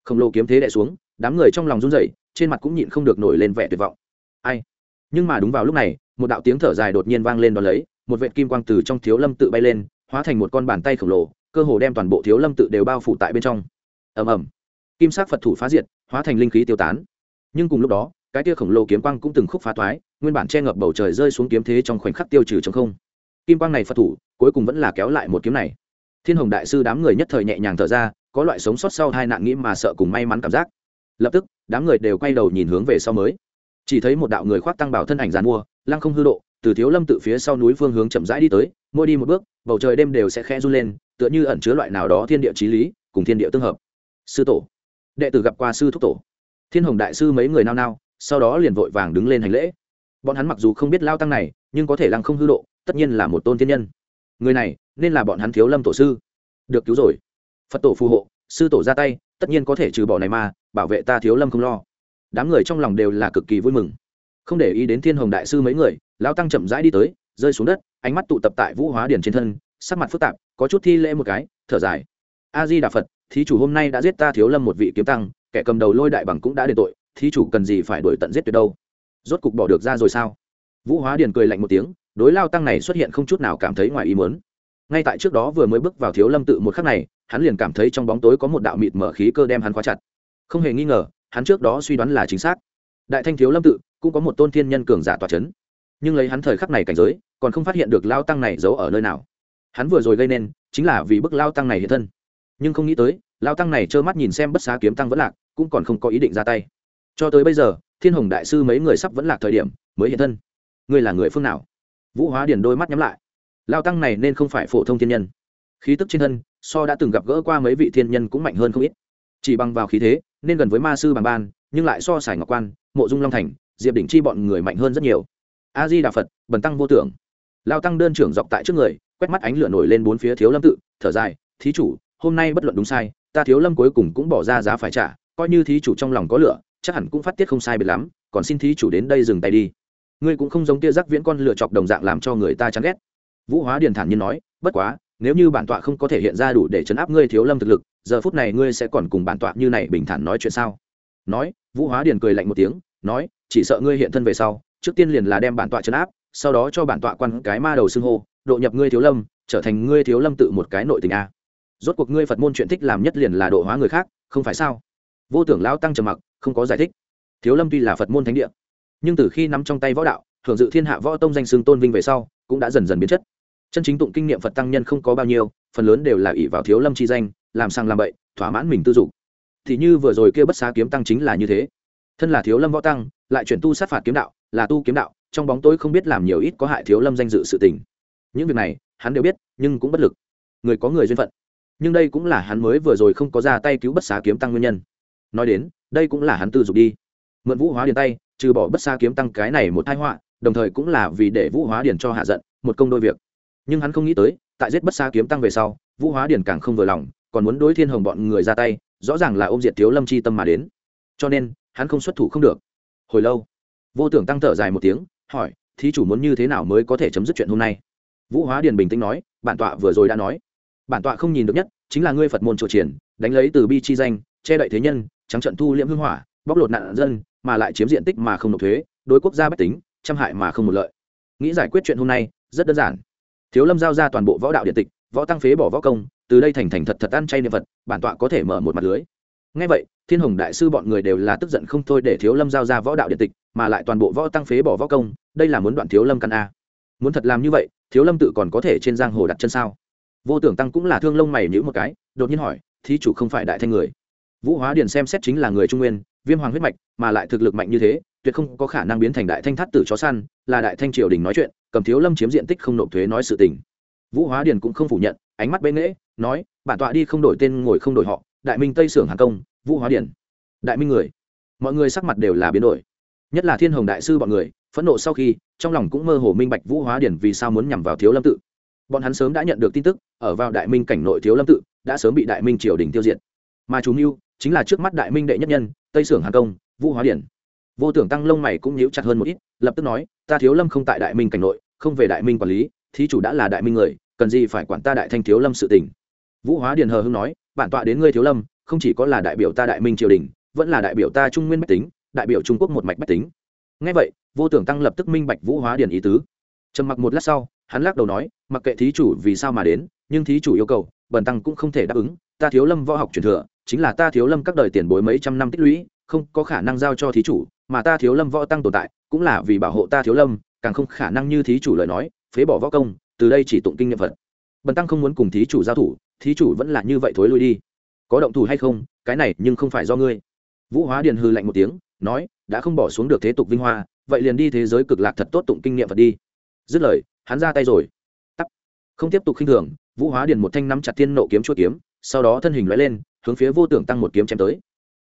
Khổng lồ kiếm thế đẻ xuống, đám người trong lòng run rẩy, trên mặt cũng nhịn không được nổi lên vẻ tuyệt vọng. Ai? Nhưng mà đúng vào lúc này, một đạo tiếng thở dài đột nhiên vang lên đón lấy, một vệ kim quang từ trong thiếu lâm tự bay lên, hóa thành một con bàn tay khổng lồ, cơ hồ đem toàn bộ thiếu lâm tự đều bao phủ tại bên trong. Ầm ầm. Kim sắc phật thủ phá diệt, hóa thành linh khí tiêu tán. Nhưng cùng lúc đó, cái tia khổng lồ kiếm quang cũng từng khúc phá toái nguyên bản che ngập bầu trời rơi xuống kiếm thế trong khoảnh khắc tiêu trừ trong không kim quang này phật thủ, cuối cùng vẫn là kéo lại một kiếm này. Thiên hồng đại sư đám người nhất thời nhẹ nhàng thở ra, có loại sống sót sau hai nạn nghĩ mà sợ cùng may mắn cảm giác. Lập tức, đám người đều quay đầu nhìn hướng về sau mới. Chỉ thấy một đạo người khoác tăng bảo thân ảnh giàn mua, lăng không hư độ, từ thiếu lâm tự phía sau núi phương hướng chậm rãi đi tới, mỗi đi một bước, bầu trời đêm đều sẽ khẽ run lên, tựa như ẩn chứa loại nào đó thiên địa trí lý, cùng thiên địa tương hợp. Sư tổ. Đệ tử gặp qua sư thúc tổ. Thiên hồng đại sư mấy người nao nao, sau đó liền vội vàng đứng lên hành lễ. Bọn hắn mặc dù không biết lao tăng này, nhưng có thể lăng không hư độ tất nhiên là một tôn thiên nhân. Người này, nên là bọn hắn thiếu lâm tổ sư. Được cứu rồi. Phật tổ phù hộ, sư tổ ra tay, tất nhiên có thể trừ bỏ này mà, bảo vệ ta thiếu lâm không lo. Đám người trong lòng đều là cực kỳ vui mừng. Không để ý đến thiên hồng đại sư mấy người lao tăng chậm rãi đi tới, rơi xuống đất, ánh mắt tụ tập tại vũ hóa điển trên thân, sắc mặt phức tạp, có chút thi lễ một cái, thở dài. A di đà phật, thí chủ hôm nay đã giết ta thiếu lâm một vị kiếm tăng, kẻ cầm đầu lôi đại bằng cũng đã đền tội, thí chủ cần gì phải đổi tận giết tuyệt đâu? Rốt cục bỏ được ra rồi sao? Vũ hóa điển cười lạnh một tiếng đối lao tăng này xuất hiện không chút nào cảm thấy ngoài ý muốn. Ngay tại trước đó vừa mới bước vào thiếu lâm tự một khắc này, hắn liền cảm thấy trong bóng tối có một đạo mịt mở khí cơ đem hắn khóa chặt. Không hề nghi ngờ, hắn trước đó suy đoán là chính xác. Đại thanh thiếu lâm tự, cũng có một tôn thiên nhân cường giả tòa c h ấ n nhưng lấy hắn thời khắc này cảnh giới, còn không phát hiện được lao tăng này giấu ở nơi nào. Hắn vừa rồi gây nên, chính là vì bức lao tăng này hiện thân. Nhưng không nghĩ tới, lao tăng này trơ mắt nhìn xem bất xá kiếm tăng vẫn lạc, cũng còn không có ý định ra tay. Cho tới bây giờ, thiên hồng đại sư mấy người sắp vẫn lạc thời điểm, mới hiện thân. Ngươi là người phương nào? Vũ hóa điền đôi mắt nhắm lại. Lao tăng này nên không phải phổ thông thiên nhân. Khí tức trên thân, so đã từng gặp gỡ qua mấy vị thiên nhân cũng mạnh hơn không ít. Chỉ bằng vào khí thế, nên gần với ma sư bằng ban, nhưng lại so sải ngọc quan, mộ dung long thành, diệp đỉnh chi bọn người mạnh hơn rất nhiều. A di đà phật, bần tăng vô tưởng. Lao tăng đơn trưởng dọc tại trước người, quét mắt ánh lửa nổi lên bốn phía thiếu lâm tự, thở dài, thí chủ, hôm nay bất luận đúng sai, ta thiếu lâm cuối cùng cũng bỏ ra giá phải trả, coi như thí chủ trong lòng có lửa, chắc hẳn cũng phát tiết không sai biệt lắm, còn xin thí chủ đến đây dừng tay đi ngươi cũng không giống tia giác viễn con lựa chọc đồng dạng làm cho người ta chán ghét. Vũ hóa điền thản nhiên nói, bất quá, nếu như bản tọa không có thể hiện ra đủ để chấn áp ngươi thiếu lâm thực lực, giờ phút này ngươi sẽ còn cùng bản tọa như này bình thản nói chuyện sao? Nói, vũ hóa điền cười lạnh một tiếng, nói, chỉ sợ ngươi hiện thân về sau, trước tiên liền là đem bản tọa chấn áp, sau đó cho bản tọa quan cái ma đầu xưng hô, độ nhập ngươi thiếu lâm, trở thành ngươi thiếu lâm tự một cái nội tình a. Rốt cuộc ngươi phật môn chuyện thích làm nhất liền là độ hóa người khác, không phải sao? Vô tưởng lão tăng trầm mặc, không có giải thích. Thiếu lâm tuy là phật môn thánh địa nhưng từ khi nắm trong tay võ đạo, hưởng dự thiên hạ võ tông danh xưng tôn vinh về sau, cũng đã dần dần biến chất. Chân chính tụng kinh nghiệm phật tăng nhân không có bao nhiêu, phần lớn đều là ỷ vào thiếu lâm chi danh, làm sang làm bậy, thỏa mãn mình tư dục. Thì như vừa rồi kia bất xá kiếm tăng chính là như thế. Thân là thiếu lâm võ tăng, lại chuyển tu sát phạt kiếm đạo, là tu kiếm đạo, trong bóng tối không biết làm nhiều ít có hại thiếu lâm danh dự sự tình. Những việc này, hắn đều biết, nhưng cũng bất lực. Người có người duyên phận. Nhưng đây cũng là hắn mới vừa rồi không có ra tay cứu bất xá kiếm tăng nguyên nhân. Nói đến, đây cũng là hắn tư dục đi. Mượn vũ hóa điền tay trừ bỏ bất xa kiếm tăng cái này một thái họa, đồng thời cũng là vì để vũ hóa điền cho hạ giận, một công đôi việc. Nhưng hắn không nghĩ tới, tại giết bất xa kiếm tăng về sau, vũ hóa điền càng không vừa lòng, còn muốn đối thiên hồng bọn người ra tay, rõ ràng là ôm diệt thiếu lâm chi tâm mà đến. Cho nên, hắn không xuất thủ không được. Hồi lâu, vô tưởng tăng thở dài một tiếng, hỏi, thí chủ muốn như thế nào mới có thể chấm dứt chuyện hôm nay? Vũ hóa điền bình tĩnh nói, bản tọa vừa rồi đã nói. Bản tọa không nhìn được nhất, chính là ngươi phật môn trụ triển, đánh lấy từ bi chi danh, che đậy thế nhân, trắng trận thu liễm hưng hỏa, bóc lột nạn dân mà lại chiếm diện tích mà không nộp thuế, đối quốc gia bách tính, trăm hại mà không một lợi. Nghĩ giải quyết chuyện hôm nay, rất đơn giản. Thiếu lâm giao ra toàn bộ võ đạo điện tịch, võ tăng phế bỏ võ công, từ đây thành thành thật thật ăn chay niệm vật bản tọa có thể mở một mặt lưới. Ngay vậy, thiên hồng đại sư bọn người đều là tức giận không thôi để thiếu lâm giao ra võ đạo điện tịch, mà lại toàn bộ võ tăng phế bỏ võ công, đây là muốn đoạn thiếu lâm căn a. Muốn thật làm như vậy, thiếu lâm tự còn có thể trên giang hồ đặt chân sao? Vô tưởng tăng cũng là thương lông mày nhữ một cái, đột nhiên hỏi, thí chủ không phải đại thanh người? Vũ hóa điền xem xét chính là người trung nguyên viêm hoàng huyết mạch, mà lại thực lực mạnh như thế, tuyệt không có khả năng biến thành đại thanh thắt tử chó săn, là đại thanh triều đình nói chuyện, cầm thiếu lâm chiếm diện tích không nộp thuế nói sự tình. Vũ hóa điền cũng không phủ nhận, ánh mắt bên nghễ, nói, bản tọa đi không đổi tên ngồi không đổi họ, đại minh tây sưởng hàng công, vũ hóa điền. Đại minh người. Mọi người sắc mặt đều là biến đổi. Nhất là thiên hồng đại sư bọn người, phẫn nộ sau khi, trong lòng cũng mơ hồ minh bạch vũ hóa điển vì sao muốn nhằm vào thiếu lâm tự. Bọn hắn sớm đã nhận được tin tức, ở vào đại minh cảnh nội thiếu lâm tự, đã sớm bị đại minh triều đình tiêu diệt mà chủ mưu chính là trước mắt đại minh đệ nhất nhân, tây sưởng hàng công, vũ hóa điển. Vô tưởng tăng lông mày cũng nhíu chặt hơn một ít, lập tức nói, ta thiếu lâm không tại đại minh cảnh nội, không về đại minh quản lý, thí chủ đã là đại minh người, cần gì phải quản ta đại thanh thiếu lâm sự tình? Vũ hóa điền hờ hưng nói, bản tọa đến ngươi thiếu lâm, không chỉ có là đại biểu ta đại minh triều đình, vẫn là đại biểu ta trung nguyên bách tính, đại biểu trung quốc một mạch bách tính. Ngay vậy, vô tưởng tăng lập tức minh bạch vũ hóa điền ý tứ. Trầm mặc một lát sau, hắn lắc đầu nói, mặc kệ thí chủ vì sao mà đến, nhưng thí chủ yêu cầu, bần tăng cũng không thể đáp ứng, ta thiếu lâm võ học truyền thừa chính là ta thiếu lâm các đời tiền bối mấy trăm năm tích lũy, không có khả năng giao cho thí chủ, mà ta thiếu lâm võ tăng tồn tại, cũng là vì bảo hộ ta thiếu lâm, càng không khả năng như thí chủ lời nói, phế bỏ võ công, từ đây chỉ tụng kinh nghiệm vật bần tăng không muốn cùng thí chủ giao thủ, thí chủ vẫn là như vậy thối lui đi. Có động thủ hay không, cái này nhưng không phải do ngươi. Vũ hóa điền hư lạnh một tiếng, nói, đã không bỏ xuống được thế tục vinh hoa, vậy liền đi thế giới cực lạc thật tốt tụng kinh nghiệm vật đi. Dứt lời, hắn ra tay rồi. Tắt không tiếp tục khinh thường, vũ hóa điền một thanh nắm chặt thiên nộ kiếm chua kiếm, sau đó thân hình lóe lên hướng phía vô tưởng tăng một kiếm chém tới.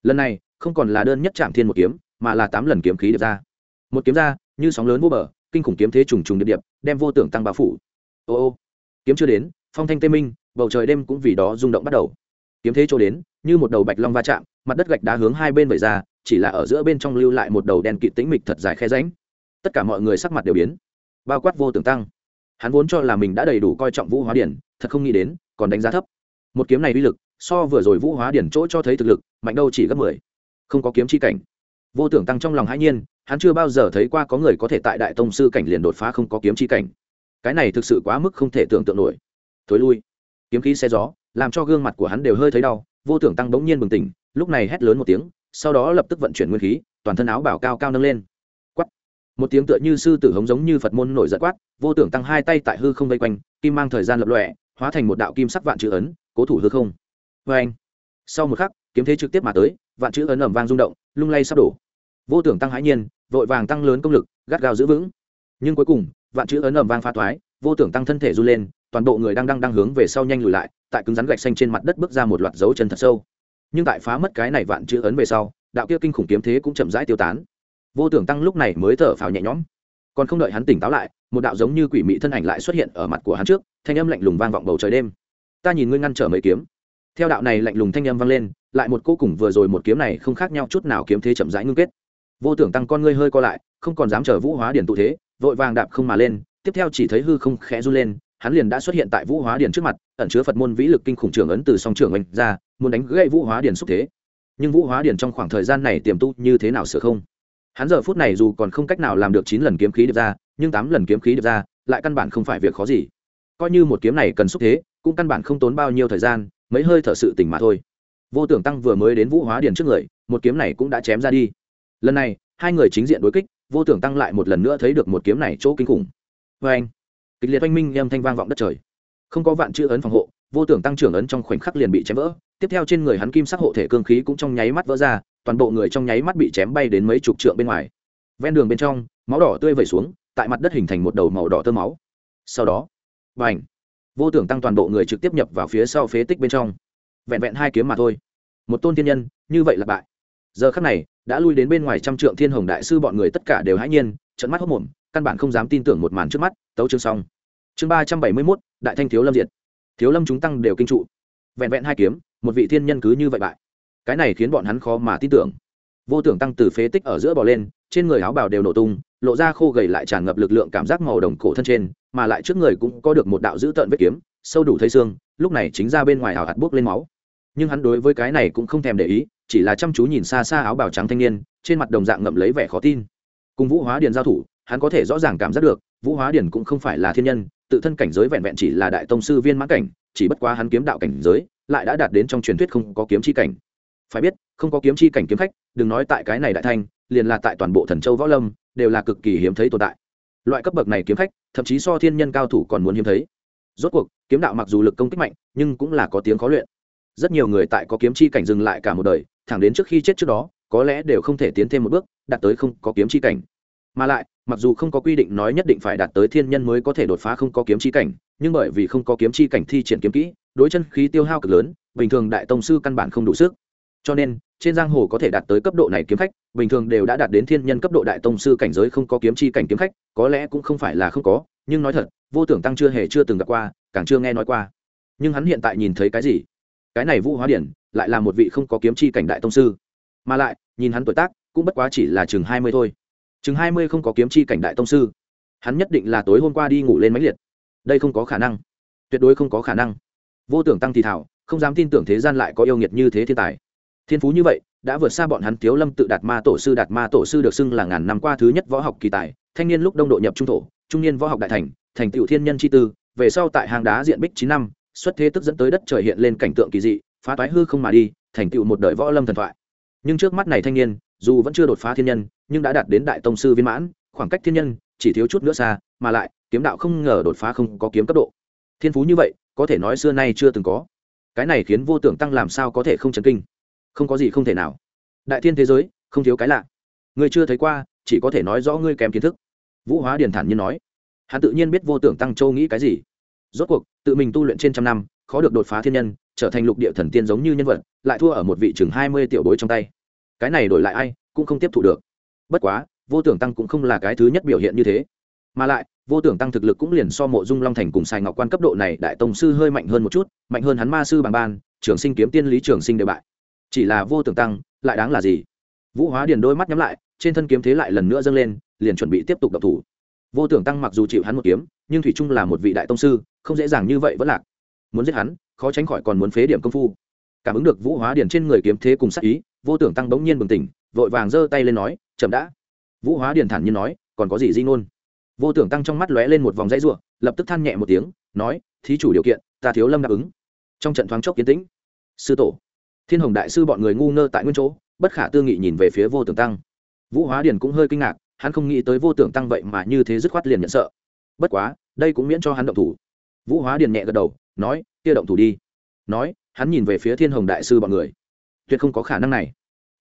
Lần này, không còn là đơn nhất chạm thiên một kiếm, mà là tám lần kiếm khí được ra. Một kiếm ra, như sóng lớn vô bờ, kinh khủng kiếm thế trùng trùng điệp điệp, đem vô tưởng tăng bao phủ. Ô ô, kiếm chưa đến, phong thanh tê minh, bầu trời đêm cũng vì đó rung động bắt đầu. Kiếm thế chỗ đến, như một đầu bạch long va chạm, mặt đất gạch đá hướng hai bên vẩy ra, chỉ là ở giữa bên trong lưu lại một đầu đen kịt tĩnh mịch thật dài khe ránh tất cả mọi người sắc mặt đều biến. Bao quát vô tưởng tăng. Hắn vốn cho là mình đã đầy đủ coi trọng vũ hóa điển, thật không nghĩ đến, còn đánh giá thấp. Một kiếm này uy lực so vừa rồi vũ hóa điển chỗ cho thấy thực lực, mạnh đâu chỉ gấp mười. Không có kiếm chi cảnh. Vô tưởng tăng trong lòng hãi nhiên, hắn chưa bao giờ thấy qua có người có thể tại đại tông sư cảnh liền đột phá không có kiếm chi cảnh. Cái này thực sự quá mức không thể tưởng tượng nổi. Thối lui. Kiếm khí xe gió, làm cho gương mặt của hắn đều hơi thấy đau, vô tưởng tăng bỗng nhiên bừng tỉnh, lúc này hét lớn một tiếng, sau đó lập tức vận chuyển nguyên khí, toàn thân áo bảo cao cao nâng lên. Quắt một tiếng tựa như sư tử hống giống như phật môn nổi giận quát, vô tưởng tăng hai tay tại hư không vây quanh, kim mang thời gian lập lọe hóa thành một đạo kim sắc vạn chữ ấn, cố thủ hư không vê anh. Sau một khắc, kiếm thế trực tiếp mà tới, vạn chữ ấn ẩm vang rung động, lung lay sắp đổ. Vô tưởng tăng hãi nhiên, vội vàng tăng lớn công lực, gắt gao giữ vững. Nhưng cuối cùng, vạn chữ ấn ẩm vang pha thoái, vô tưởng tăng thân thể du lên, toàn bộ người đang đang đang hướng về sau nhanh lùi lại, tại cứng rắn gạch xanh trên mặt đất bước ra một loạt dấu chân thật sâu. Nhưng tại phá mất cái này vạn chữ ấn về sau, đạo kia kinh khủng kiếm thế cũng chậm rãi tiêu tán. Vô tưởng tăng lúc này mới thở phào nhẹ nhõm. Còn không đợi hắn tỉnh táo lại, một đạo giống như quỷ mị thân ảnh lại xuất hiện ở mặt của hắn trước, thanh âm lạnh lùng vang vọng bầu trời đêm. Ta nhìn ngươi ngăn trở mấy kiếm theo đạo này lạnh lùng thanh âm vang lên, lại một cô cùng vừa rồi một kiếm này không khác nhau chút nào kiếm thế chậm rãi ngưng kết. Vô tưởng tăng con ngươi hơi co lại, không còn dám chờ vũ hóa điển tụ thế, vội vàng đạp không mà lên, tiếp theo chỉ thấy hư không khẽ run lên, hắn liền đã xuất hiện tại vũ hóa điển trước mặt, ẩn chứa phật môn vĩ lực kinh khủng trường ấn từ song trường oanh ra, muốn đánh gãy vũ hóa điển xúc thế. Nhưng vũ hóa điển trong khoảng thời gian này tiềm tu như thế nào sửa không? Hắn giờ phút này dù còn không cách nào làm được chín lần kiếm khí được ra, nhưng tám lần kiếm khí được ra, lại căn bản không phải việc khó gì. Coi như một kiếm này cần xúc thế, cũng căn bản không tốn bao nhiêu thời gian mấy hơi thở sự tỉnh mà thôi. Vô tưởng tăng vừa mới đến vũ hóa điển trước người, một kiếm này cũng đã chém ra đi. Lần này, hai người chính diện đối kích, vô tưởng tăng lại một lần nữa thấy được một kiếm này chỗ kinh khủng. Vê anh, kịch liệt oanh minh âm thanh vang vọng đất trời. Không có vạn chữ ấn phòng hộ, vô tưởng tăng trưởng ấn trong khoảnh khắc liền bị chém vỡ. Tiếp theo trên người hắn kim sắc hộ thể cương khí cũng trong nháy mắt vỡ ra, toàn bộ người trong nháy mắt bị chém bay đến mấy chục trượng bên ngoài. Ven đường bên trong, máu đỏ tươi vẩy xuống, tại mặt đất hình thành một đầu màu đỏ tơ máu. Sau đó và h vô tưởng tăng toàn bộ người trực tiếp nhập vào phía sau phế tích bên trong. Vẹn vẹn hai kiếm mà thôi. Một tôn thiên nhân, như vậy là bại. Giờ khắc này, đã lui đến bên ngoài trăm trượng thiên hồng đại sư bọn người tất cả đều hãy nhiên trận mắt hốc mồm, căn bản không dám tin tưởng một màn trước mắt, tấu chương xong. Chương ba trăm bảy mươi mốt, đại thanh thiếu lâm diệt. Thiếu lâm chúng tăng đều kinh trụ. Vẹn vẹn hai kiếm, một vị thiên nhân cứ như vậy bại. Cái này khiến bọn hắn khó mà tin tưởng. Vô tưởng tăng từ phế tích ở giữa bò lên, trên người áo bào đều nổ tung lộ ra khô gầy lại tràn ngập lực lượng cảm giác màu đồng cổ thân trên, mà lại trước người cũng có được một đạo dữ tợn vết kiếm, sâu đủ thấy xương, lúc này chính ra bên ngoài hào hạt bốc lên máu. Nhưng hắn đối với cái này cũng không thèm để ý, chỉ là chăm chú nhìn xa xa áo bào trắng thanh niên, trên mặt đồng dạng ngậm lấy vẻ khó tin. Cùng vũ hóa điền giao thủ, hắn có thể rõ ràng cảm giác được, vũ hóa điền cũng không phải là thiên nhân, tự thân cảnh giới vẹn vẹn chỉ là đại tông sư viên mãn cảnh, chỉ bất quá hắn kiếm đạo cảnh giới, lại đã đạt đến trong truyền thuyết không có kiếm chi cảnh. Phải biết, không có kiếm chi cảnh kiếm khách, đừng nói tại cái này đại thanh liền là tại toàn bộ thần châu võ lâm đều là cực kỳ hiếm thấy tồn tại. Loại cấp bậc này kiếm khách, thậm chí so thiên nhân cao thủ còn muốn hiếm thấy. Rốt cuộc, kiếm đạo mặc dù lực công kích mạnh, nhưng cũng là có tiếng khó luyện. Rất nhiều người tại có kiếm chi cảnh dừng lại cả một đời, thẳng đến trước khi chết trước đó, có lẽ đều không thể tiến thêm một bước, đạt tới không có kiếm chi cảnh. Mà lại, mặc dù không có quy định nói nhất định phải đạt tới thiên nhân mới có thể đột phá không có kiếm chi cảnh, nhưng bởi vì không có kiếm chi cảnh thi triển kiếm kỹ, đối chân khí tiêu hao cực lớn, bình thường đại tông sư căn bản không đủ sức. Cho nên trên giang hồ có thể đạt tới cấp độ này kiếm khách, bình thường đều đã đạt đến thiên nhân cấp độ đại tông sư cảnh giới không có kiếm chi cảnh kiếm khách, có lẽ cũng không phải là không có, nhưng nói thật, vô tưởng tăng chưa hề chưa từng gặp qua, càng chưa nghe nói qua. Nhưng hắn hiện tại nhìn thấy cái gì? Cái này vũ hóa điển lại là một vị không có kiếm chi cảnh đại tông sư. Mà lại, nhìn hắn tuổi tác, cũng bất quá chỉ là chừng hai mươi thôi. Chừng hai mươi không có kiếm chi cảnh đại tông sư. Hắn nhất định là tối hôm qua đi ngủ lên máy liệt. Đây không có khả năng. Tuyệt đối không có khả năng. Vô tưởng tăng thì thảo, không dám tin tưởng thế gian lại có yêu nghiệt như thế thiên tài thiên phú như vậy, đã vượt xa bọn hắn thiếu lâm tự đạt ma tổ sư. Đạt ma tổ sư được xưng là ngàn năm qua thứ nhất võ học kỳ tài, thanh niên lúc đông độ nhập trung thổ, trung niên võ học đại thành thành tựu thiên nhân chi tư, về sau tại hang đá diện bích chín năm, xuất thế tức dẫn tới đất trời hiện lên cảnh tượng kỳ dị, phá toái hư không mà đi, thành tựu một đời võ lâm thần thoại. Nhưng trước mắt này thanh niên, dù vẫn chưa đột phá thiên nhân, nhưng đã đạt đến đại tông sư viên mãn, khoảng cách thiên nhân chỉ thiếu chút nữa xa, mà lại, kiếm đạo không ngờ đột phá không có kiếm cấp độ. Thiên phú như vậy, có thể nói xưa nay chưa từng có. Cái này khiến vô tưởng tăng làm sao có thể không chấn kinh không có gì không thể nào. Đại thiên thế giới, không thiếu cái lạ. Người chưa thấy qua, chỉ có thể nói rõ ngươi kém kiến thức. Vũ hóa điền thản nhiên nói. Hắn tự nhiên biết vô tưởng tăng châu nghĩ cái gì. Rốt cuộc, tự mình tu luyện trên trăm năm, khó được đột phá thiên nhân, trở thành lục địa thần tiên giống như nhân vật, lại thua ở một vị chừng hai mươi tiểu bối trong tay. Cái này đổi lại ai, cũng không tiếp thu được. Bất quá, vô tưởng tăng cũng không là cái thứ nhất biểu hiện như thế. Mà lại, vô tưởng tăng thực lực cũng liền so mộ dung long thành cùng sài ngọc quan cấp độ này đại tông sư hơi mạnh hơn một chút, mạnh hơn hắn ma sư bằng ban, trường sinh kiếm tiên lý trường sinh đều bại chỉ là vô tưởng tăng, lại đáng là gì? Vũ hóa điền đôi mắt nhắm lại, trên thân kiếm thế lại lần nữa dâng lên, liền chuẩn bị tiếp tục đập thủ. Vô tưởng tăng mặc dù chịu hắn một kiếm, nhưng thủy trung là một vị đại tông sư, không dễ dàng như vậy vẫn lạc. Muốn giết hắn, khó tránh khỏi còn muốn phế điểm công phu. Cảm ứng được vũ hóa điền trên người kiếm thế cùng sắc ý, vô tưởng tăng bỗng nhiên bừng tỉnh, vội vàng giơ tay lên nói, chậm đã. Vũ hóa điền thản nhiên nói, còn có gì di ngôn? Vô tưởng tăng trong mắt lóe lên một vòng dãy ruộng lập tức than nhẹ một tiếng, nói, thí chủ điều kiện, ta thiếu lâm đáp ứng. Trong trận thoáng chốc kiến tĩnh, sư tổ thiên hồng đại sư bọn người ngu ngơ tại nguyên chỗ, bất khả tư nghị nhìn về phía vô tưởng tăng. Vũ hóa điền cũng hơi kinh ngạc, hắn không nghĩ tới vô tưởng tăng vậy mà như thế dứt khoát liền nhận sợ. Bất quá, đây cũng miễn cho hắn động thủ. Vũ hóa điền nhẹ gật đầu, nói, kia động thủ đi. Nói, hắn nhìn về phía thiên hồng đại sư bọn người. Tuyệt không có khả năng này.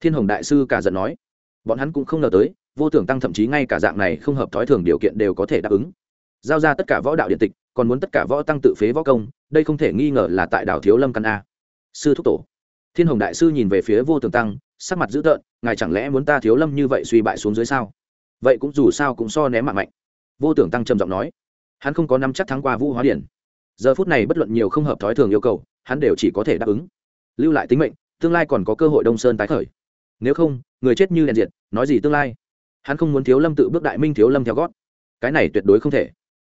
Thiên hồng đại sư cả giận nói. Bọn hắn cũng không ngờ tới, vô tưởng tăng thậm chí ngay cả dạng này không hợp thói thường điều kiện đều có thể đáp ứng. Giao ra tất cả võ đạo điện tịch, còn muốn tất cả võ tăng tự phế võ công, đây không thể nghi ngờ là tại đảo thiếu lâm căn a. Sư thúc tổ thiên hồng đại sư nhìn về phía vô tường tăng, sắc mặt dữ tợn, ngài chẳng lẽ muốn ta thiếu lâm như vậy suy bại xuống dưới sao? Vậy cũng dù sao cũng so ném mạng mạnh. Vô tưởng tăng trầm giọng nói, hắn không có năm chắc thắng qua vũ hóa điển. Giờ phút này bất luận nhiều không hợp thói thường yêu cầu, hắn đều chỉ có thể đáp ứng. Lưu lại tính mệnh, tương lai còn có cơ hội đông sơn tái khởi. Nếu không, người chết như đèn diệt, nói gì tương lai? Hắn không muốn thiếu lâm tự bước đại minh thiếu lâm theo gót. Cái này tuyệt đối không thể.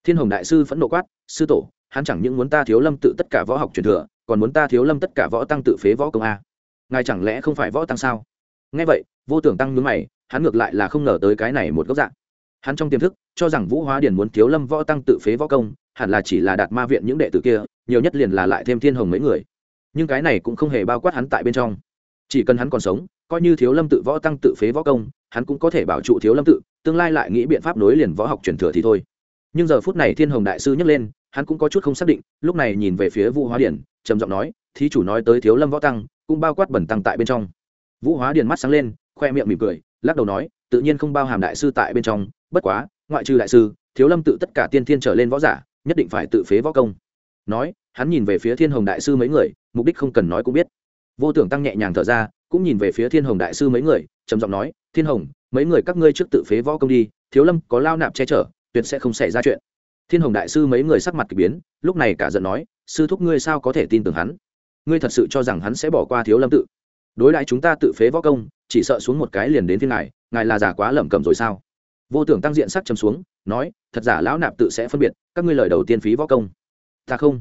Thiên hồng đại sư phẫn nộ quát, sư tổ, hắn chẳng những muốn ta thiếu lâm tự tất cả võ học truyền thừa còn muốn ta thiếu lâm tất cả võ tăng tự phế võ công a? Ngài chẳng lẽ không phải võ tăng sao? Nghe vậy, vô tưởng tăng nhướng mày, hắn ngược lại là không ngờ tới cái này một góc dạng. Hắn trong tiềm thức, cho rằng vũ hóa điển muốn thiếu lâm võ tăng tự phế võ công, hẳn là chỉ là đạt ma viện những đệ tử kia, nhiều nhất liền là lại thêm thiên hồng mấy người. Nhưng cái này cũng không hề bao quát hắn tại bên trong. Chỉ cần hắn còn sống, coi như thiếu lâm tự võ tăng tự phế võ công, hắn cũng có thể bảo trụ thiếu lâm tự, tương lai lại nghĩ biện pháp nối liền võ học truyền thừa thì thôi. Nhưng giờ phút này thiên hồng đại sư nhấc lên, hắn cũng có chút không xác định, lúc này nhìn về phía vũ hóa điển trầm giọng nói, thí chủ nói tới thiếu lâm võ tăng, cũng bao quát bẩn tăng tại bên trong. Vũ hóa điền mắt sáng lên, khoe miệng mỉm cười, lắc đầu nói, tự nhiên không bao hàm đại sư tại bên trong, bất quá, ngoại trừ đại sư, thiếu lâm tự tất cả tiên thiên trở lên võ giả, nhất định phải tự phế võ công. Nói, hắn nhìn về phía thiên hồng đại sư mấy người, mục đích không cần nói cũng biết. Vô tưởng tăng nhẹ nhàng thở ra, cũng nhìn về phía thiên hồng đại sư mấy người, trầm giọng nói, thiên hồng, mấy người các ngươi trước tự phế võ công đi, thiếu lâm có lao nạp che chở, tuyệt sẽ không xảy ra chuyện. Thiên hồng đại sư mấy người sắc mặt k ỳ biến, lúc này cả giận nói sư thúc ngươi sao có thể tin tưởng hắn? Ngươi thật sự cho rằng hắn sẽ bỏ qua thiếu lâm tự? Đối đãi chúng ta tự phế võ công, chỉ sợ xuống một cái liền đến thiên ngài ngài là giả quá lẩm cẩm rồi sao? Vô tưởng tăng diện sắc chấm xuống, nói, thật giả lão nạp tự sẽ phân biệt, các ngươi lời đầu tiên phí võ công. Ta không.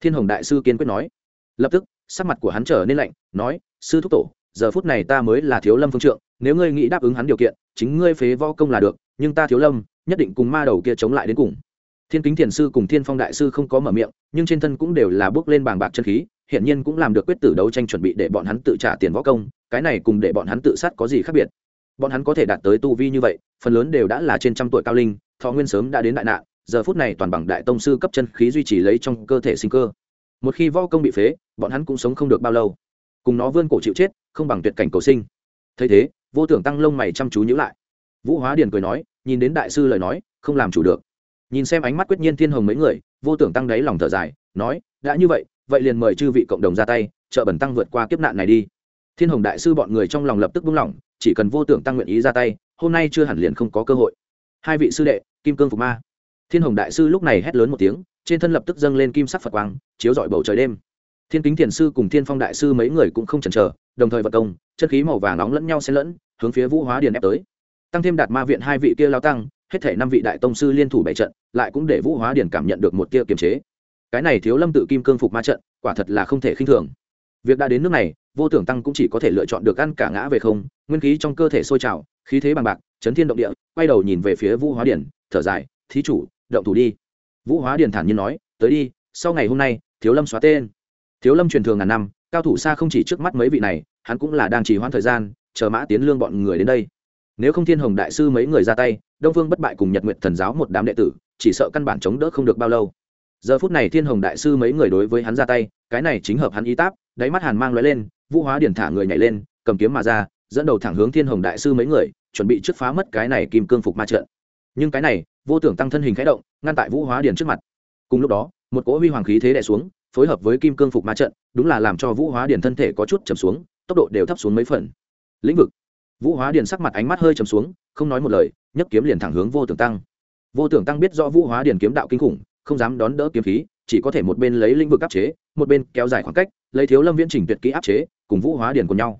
Thiên hồng đại sư kiên quyết nói. Lập tức, sắc mặt của hắn trở nên lạnh, nói, sư thúc tổ, giờ phút này ta mới là thiếu lâm phương trượng, nếu ngươi nghĩ đáp ứng hắn điều kiện, chính ngươi phế võ công là được, nhưng ta thiếu lâm, nhất định cùng ma đầu kia chống lại đến cùng thiên kính thiền sư cùng thiên phong đại sư không có mở miệng, nhưng trên thân cũng đều là bước lên bàng bạc chân khí hiện nhiên cũng làm được quyết tử đấu tranh chuẩn bị để bọn hắn tự trả tiền võ công, cái này cùng để bọn hắn tự sát có gì khác biệt. Bọn hắn có thể đạt tới tu vi như vậy, phần lớn đều đã là trên trăm tuổi cao linh, thọ nguyên sớm đã đến đại nạn, giờ phút này toàn bằng đại tông sư cấp chân khí duy trì lấy trong cơ thể sinh cơ. Một khi võ công bị phế, bọn hắn cũng sống không được bao lâu. Cùng nó vươn cổ chịu chết, không bằng tuyệt cảnh cầu sinh. Thấy thế, vô tưởng tăng lông mày chăm chú nhữ lại. Vũ hóa điền cười nói, nhìn đến đại sư lời nói, không làm chủ được nhìn xem ánh mắt quyết nhiên thiên hồng mấy người, vô tưởng tăng đáy lòng thở dài, nói, đã như vậy vậy liền mời chư vị cộng đồng ra tay, trợ bẩn tăng vượt qua kiếp nạn này đi. Thiên hồng đại sư bọn người trong lòng lập tức buông lỏng, chỉ cần vô tưởng tăng nguyện ý ra tay, hôm nay chưa hẳn liền không có cơ hội. Hai vị sư đệ, kim cương phục ma. Thiên hồng đại sư lúc này hét lớn một tiếng, trên thân lập tức dâng lên kim sắc phật quang, chiếu rọi bầu trời đêm. Thiên kính thiền sư cùng thiên phong đại sư mấy người cũng không chần chờ, đồng thời vật công, chân khí màu vàng nóng lẫn nhau xen lẫn, hướng phía vũ hóa điền ép tới. Tăng thêm đạt ma viện hai vị kia lao tăng hết thể năm vị đại tông sư liên thủ bảy trận, lại cũng để vũ hóa điển cảm nhận được một tia kiềm chế. Cái này thiếu lâm tự kim cương phục ma trận, quả thật là không thể khinh thường. Việc đã đến nước này, vô tưởng tăng cũng chỉ có thể lựa chọn được ăn cả ngã về không, nguyên khí trong cơ thể sôi trào, khí thế bằng bạc, chấn thiên động địa, quay đầu nhìn về phía vũ hóa điển thở dài, thí chủ, động thủ đi. Vũ hóa điển thản nhiên nói, tới đi, sau ngày hôm nay, thiếu lâm xóa tên. Thiếu lâm truyền thường ngàn năm, cao thủ xa không chỉ trước mắt mấy vị này, hắn cũng là đang trì hoãn thời gian, chờ mã tiến lương bọn người đến đây. Nếu không thiên hồng đại sư mấy người ra tay đông phương bất bại cùng nhật nguyện thần giáo một đám đệ tử, chỉ sợ căn bản chống đỡ không được bao lâu. Giờ phút này thiên hồng đại sư mấy người đối với hắn ra tay, cái này chính hợp hắn ý táp, đáy mắt hàn mang lóe lên, vũ hóa điển thả người nhảy lên, cầm kiếm mà ra, dẫn đầu thẳng hướng thiên hồng đại sư mấy người, chuẩn bị trước phá mất cái này kim cương phục ma trận. Nhưng cái này, vô tưởng tăng thân hình khẽ động, ngăn tại vũ hóa điển trước mặt. Cùng lúc đó, một cỗ huy hoàng khí thế đè xuống, phối hợp với kim cương phục ma trận, đúng là làm cho vũ hóa điển thân thể có chút chầm xuống, tốc độ đều thấp xuống mấy phần. Lĩnh vực. Vũ hóa điển sắc mặt ánh mắt hơi chầm xuống, không nói một lời nhấc kiếm liền thẳng hướng vô tưởng tăng. Vô tưởng tăng biết rõ vũ hóa điển kiếm đạo kinh khủng, không dám đón đỡ kiếm khí, chỉ có thể một bên lấy lĩnh vực áp chế, một bên kéo dài khoảng cách, lấy thiếu lâm viễn trình tuyệt kỹ áp chế, cùng vũ hóa điển cùng nhau.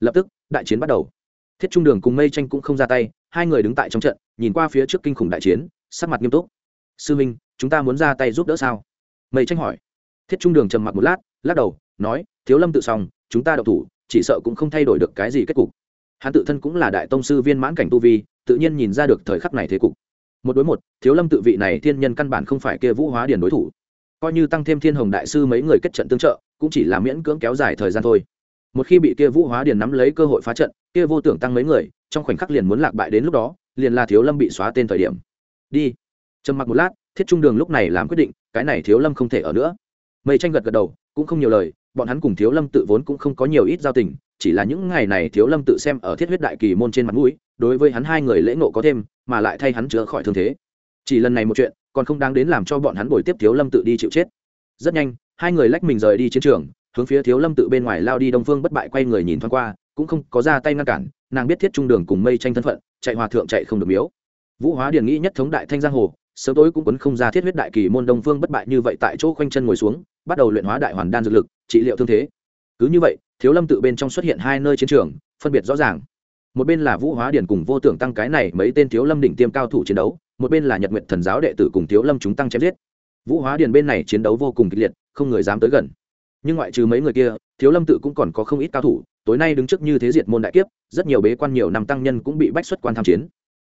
Lập tức, đại chiến bắt đầu. Thiết trung đường cùng mây tranh cũng không ra tay, hai người đứng tại trong trận, nhìn qua phía trước kinh khủng đại chiến, sắc mặt nghiêm túc. Sư minh, chúng ta muốn ra tay giúp đỡ sao? Mây tranh hỏi. Thiết trung đường trầm mặc một lát, lắc đầu, nói, thiếu lâm tự xong, chúng ta đậu thủ, chỉ sợ cũng không thay đổi được cái gì kết cục hắn tự thân cũng là đại tông sư viên mãn cảnh tu vi, tự nhiên nhìn ra được thời khắc này thế cục. Một đối một, thiếu lâm tự vị này thiên nhân căn bản không phải kia vũ hóa điển đối thủ. Coi như tăng thêm thiên hồng đại sư mấy người kết trận tương trợ, cũng chỉ là miễn cưỡng kéo dài thời gian thôi. Một khi bị kia vũ hóa điển nắm lấy cơ hội phá trận, kia vô tưởng tăng mấy người, trong khoảnh khắc liền muốn lạc bại đến lúc đó, liền là thiếu lâm bị xóa tên thời điểm. Đi. Trầm mặc một lát, thiết trung đường lúc này làm quyết định, cái này thiếu lâm không thể ở nữa. Mây tranh gật gật đầu, cũng không nhiều lời, bọn hắn cùng thiếu lâm tự vốn cũng không có nhiều ít giao tình chỉ là những ngày này thiếu lâm tự xem ở thiết huyết đại kỳ môn trên mặt mũi, đối với hắn hai người lễ ngộ có thêm, mà lại thay hắn chữa khỏi thương thế. Chỉ lần này một chuyện, còn không đáng đến làm cho bọn hắn bồi tiếp thiếu lâm tự đi chịu chết. Rất nhanh, hai người lách mình rời đi chiến trường, hướng phía thiếu lâm tự bên ngoài lao đi đông phương bất bại quay người nhìn thoáng qua, cũng không có ra tay ngăn cản, nàng biết thiết trung đường cùng mây tranh thân phận, chạy hòa thượng chạy không được miếu. Vũ hóa điền nghĩ nhất thống đại thanh giang hồ, sớm tối cũng quấn không ra thiết huyết đại kỳ môn đông phương bất bại như vậy tại chỗ khoanh chân ngồi xuống, bắt đầu luyện hóa đại hoàn đan dược lực, trị liệu thương thế. Cứ như vậy thiếu lâm tự bên trong xuất hiện hai nơi chiến trường, phân biệt rõ ràng. Một bên là vũ hóa điển cùng vô tưởng tăng cái này mấy tên thiếu lâm đỉnh tiêm cao thủ chiến đấu, một bên là nhật nguyện thần giáo đệ tử cùng thiếu lâm chúng tăng chém giết. Vũ hóa điển bên này chiến đấu vô cùng kịch liệt, không người dám tới gần. Nhưng ngoại trừ mấy người kia, thiếu lâm tự cũng còn có không ít cao thủ, tối nay đứng trước như thế diệt môn đại kiếp, rất nhiều bế quan nhiều năm tăng nhân cũng bị bách xuất quan tham chiến.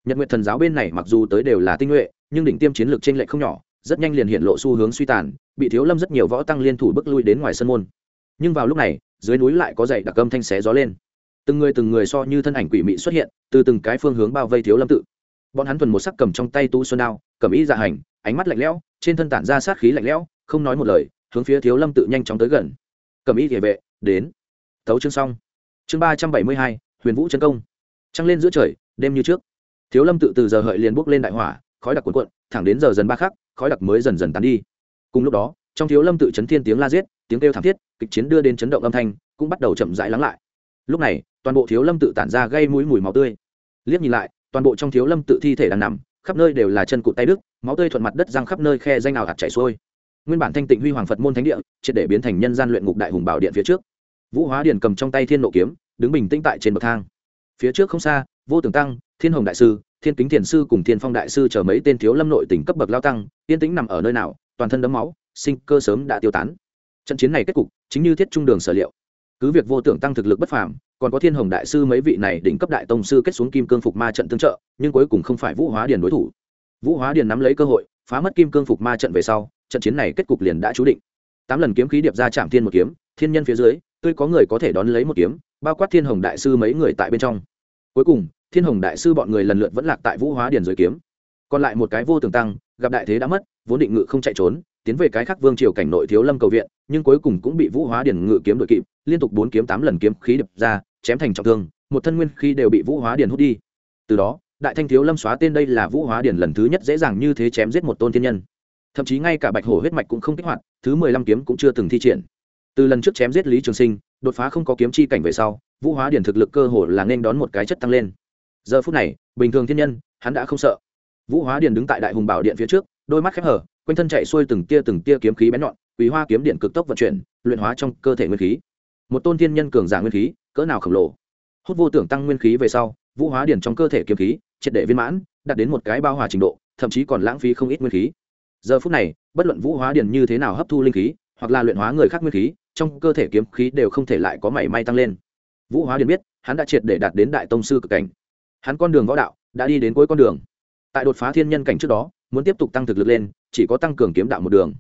Nhật nguyện thần giáo bên này mặc dù tới đều là tinh nhuệ, nhưng đỉnh tiêm chiến lược trên lệ không nhỏ, rất nhanh liền hiện lộ xu hướng suy tàn, bị thiếu lâm rất nhiều võ tăng liên thủ bước lui đến ngoài sân môn. Nhưng vào lúc này dưới núi lại có dậy đặc âm thanh xé gió lên. Từng người từng người so như thân ảnh quỷ mị xuất hiện, từ từng cái phương hướng bao vây thiếu lâm tự. Bọn hắn thuần một sắc cầm trong tay tu xuân đao, cầm ý dạ hành, ánh mắt lạnh lẽo, trên thân tản ra sát khí lạnh lẽo, không nói một lời, hướng phía thiếu lâm tự nhanh chóng tới gần. Cầm ý địa vệ, đến. Tấu chương xong. Chương ba trăm bảy mươi hai, huyền vũ chấn công. Trăng lên giữa trời, đêm như trước. Thiếu lâm tự từ giờ hợi liền bốc lên đại hỏa, khói đặc cuộn cuộn, thẳng đến giờ dần ba khắc, khói đặc mới dần dần tán đi. Cùng lúc đó, trong thiếu lâm tự chấn thiên tiếng la giết tiếng kêu thảm thiết, kịch chiến đưa đến chấn động âm thanh, cũng bắt đầu chậm rãi lắng lại. Lúc này, toàn bộ thiếu lâm tự tản ra gây mũi mùi máu tươi. Liếc nhìn lại, toàn bộ trong thiếu lâm tự thi thể đang nằm, khắp nơi đều là chân cụt tay đức máu tươi thuận mặt đất răng khắp nơi khe danh ảo hạt chảy xuôi. Nguyên bản thanh tịnh huy hoàng phật môn thánh địa, triệt để biến thành nhân gian luyện ngục đại hùng bảo điện phía trước. Vũ hóa điền cầm trong tay thiên nộ kiếm, đứng bình tĩnh tại trên bậc thang. Phía trước không xa, vô tưởng tăng, thiên hồng đại sư, thiên kính thiền sư cùng thiên phong đại sư chờ mấy tên thiếu lâm nội tỉnh cấp bậc lao tăng, yên tĩnh nằm ở nơi nào, toàn thân đấm máu, sinh cơ sớm đã tiêu tán trận chiến này kết cục chính như thiết trung đường sở liệu. Cứ việc vô tưởng tăng thực lực bất phàm, còn có thiên hồng đại sư mấy vị này đỉnh cấp đại tông sư kết xuống kim cương phục ma trận tương trợ, nhưng cuối cùng không phải vũ hóa điền đối thủ. Vũ hóa điền nắm lấy cơ hội, phá mất kim cương phục ma trận về sau, trận chiến này kết cục liền đã chú định. Tám lần kiếm khí điệp ra chạm thiên một kiếm, thiên nhân phía dưới, tươi có người có thể đón lấy một kiếm, bao quát thiên hồng đại sư mấy người tại bên trong. Cuối cùng, thiên hồng đại sư bọn người lần lượt vẫn lạc tại vũ hóa điền dưới kiếm. Còn lại một cái vô tường tăng, gặp đại thế đã mất, vốn định ngự không chạy trốn tiến về cái khác vương triều cảnh nội thiếu lâm cầu viện, nhưng cuối cùng cũng bị vũ hóa điền ngự kiếm đội kịp, liên tục bốn kiếm tám lần kiếm khí đập ra, chém thành trọng thương, một thân nguyên khí đều bị vũ hóa điền hút đi. Từ đó, đại thanh thiếu lâm xóa tên đây là vũ hóa điền lần thứ nhất dễ dàng như thế chém giết một tôn thiên nhân. Thậm chí ngay cả bạch hổ huyết mạch cũng không kích hoạt, thứ mười lăm kiếm cũng chưa từng thi triển. Từ lần trước chém giết lý trường sinh, đột phá không có kiếm chi cảnh về sau, vũ hóa điền thực lực cơ hồ là nên đón một cái chất tăng lên. Giờ phút này, bình thường thiên nhân, hắn đã không sợ. Vũ hóa điền đứng tại đại hùng bảo điện phía trước, đôi mắt khép hở quanh thân chạy xuôi từng tia từng tia kiếm khí bén nhọn quý hoa kiếm điện cực tốc vận chuyển, luyện hóa trong cơ thể nguyên khí. Một tôn thiên nhân cường giả nguyên khí, cỡ nào khổng lồ. Hút vô tưởng tăng nguyên khí về sau, vũ hóa điển trong cơ thể kiếm khí, triệt để viên mãn, đạt đến một cái bao hòa trình độ, thậm chí còn lãng phí không ít nguyên khí. Giờ phút này, bất luận vũ hóa điển như thế nào hấp thu linh khí, hoặc là luyện hóa người khác nguyên khí, trong cơ thể kiếm khí đều không thể lại có mảy may tăng lên. Vũ hóa điển biết, hắn đã triệt để đạt đến đại tông sư cực cảnh. Hắn con đường võ đạo, đã đi đến cuối con đường. Tại đột phá thiên nhân cảnh trước đó, muốn tiếp tục tăng thực lực lên chỉ có tăng cường kiếm đạo một đường.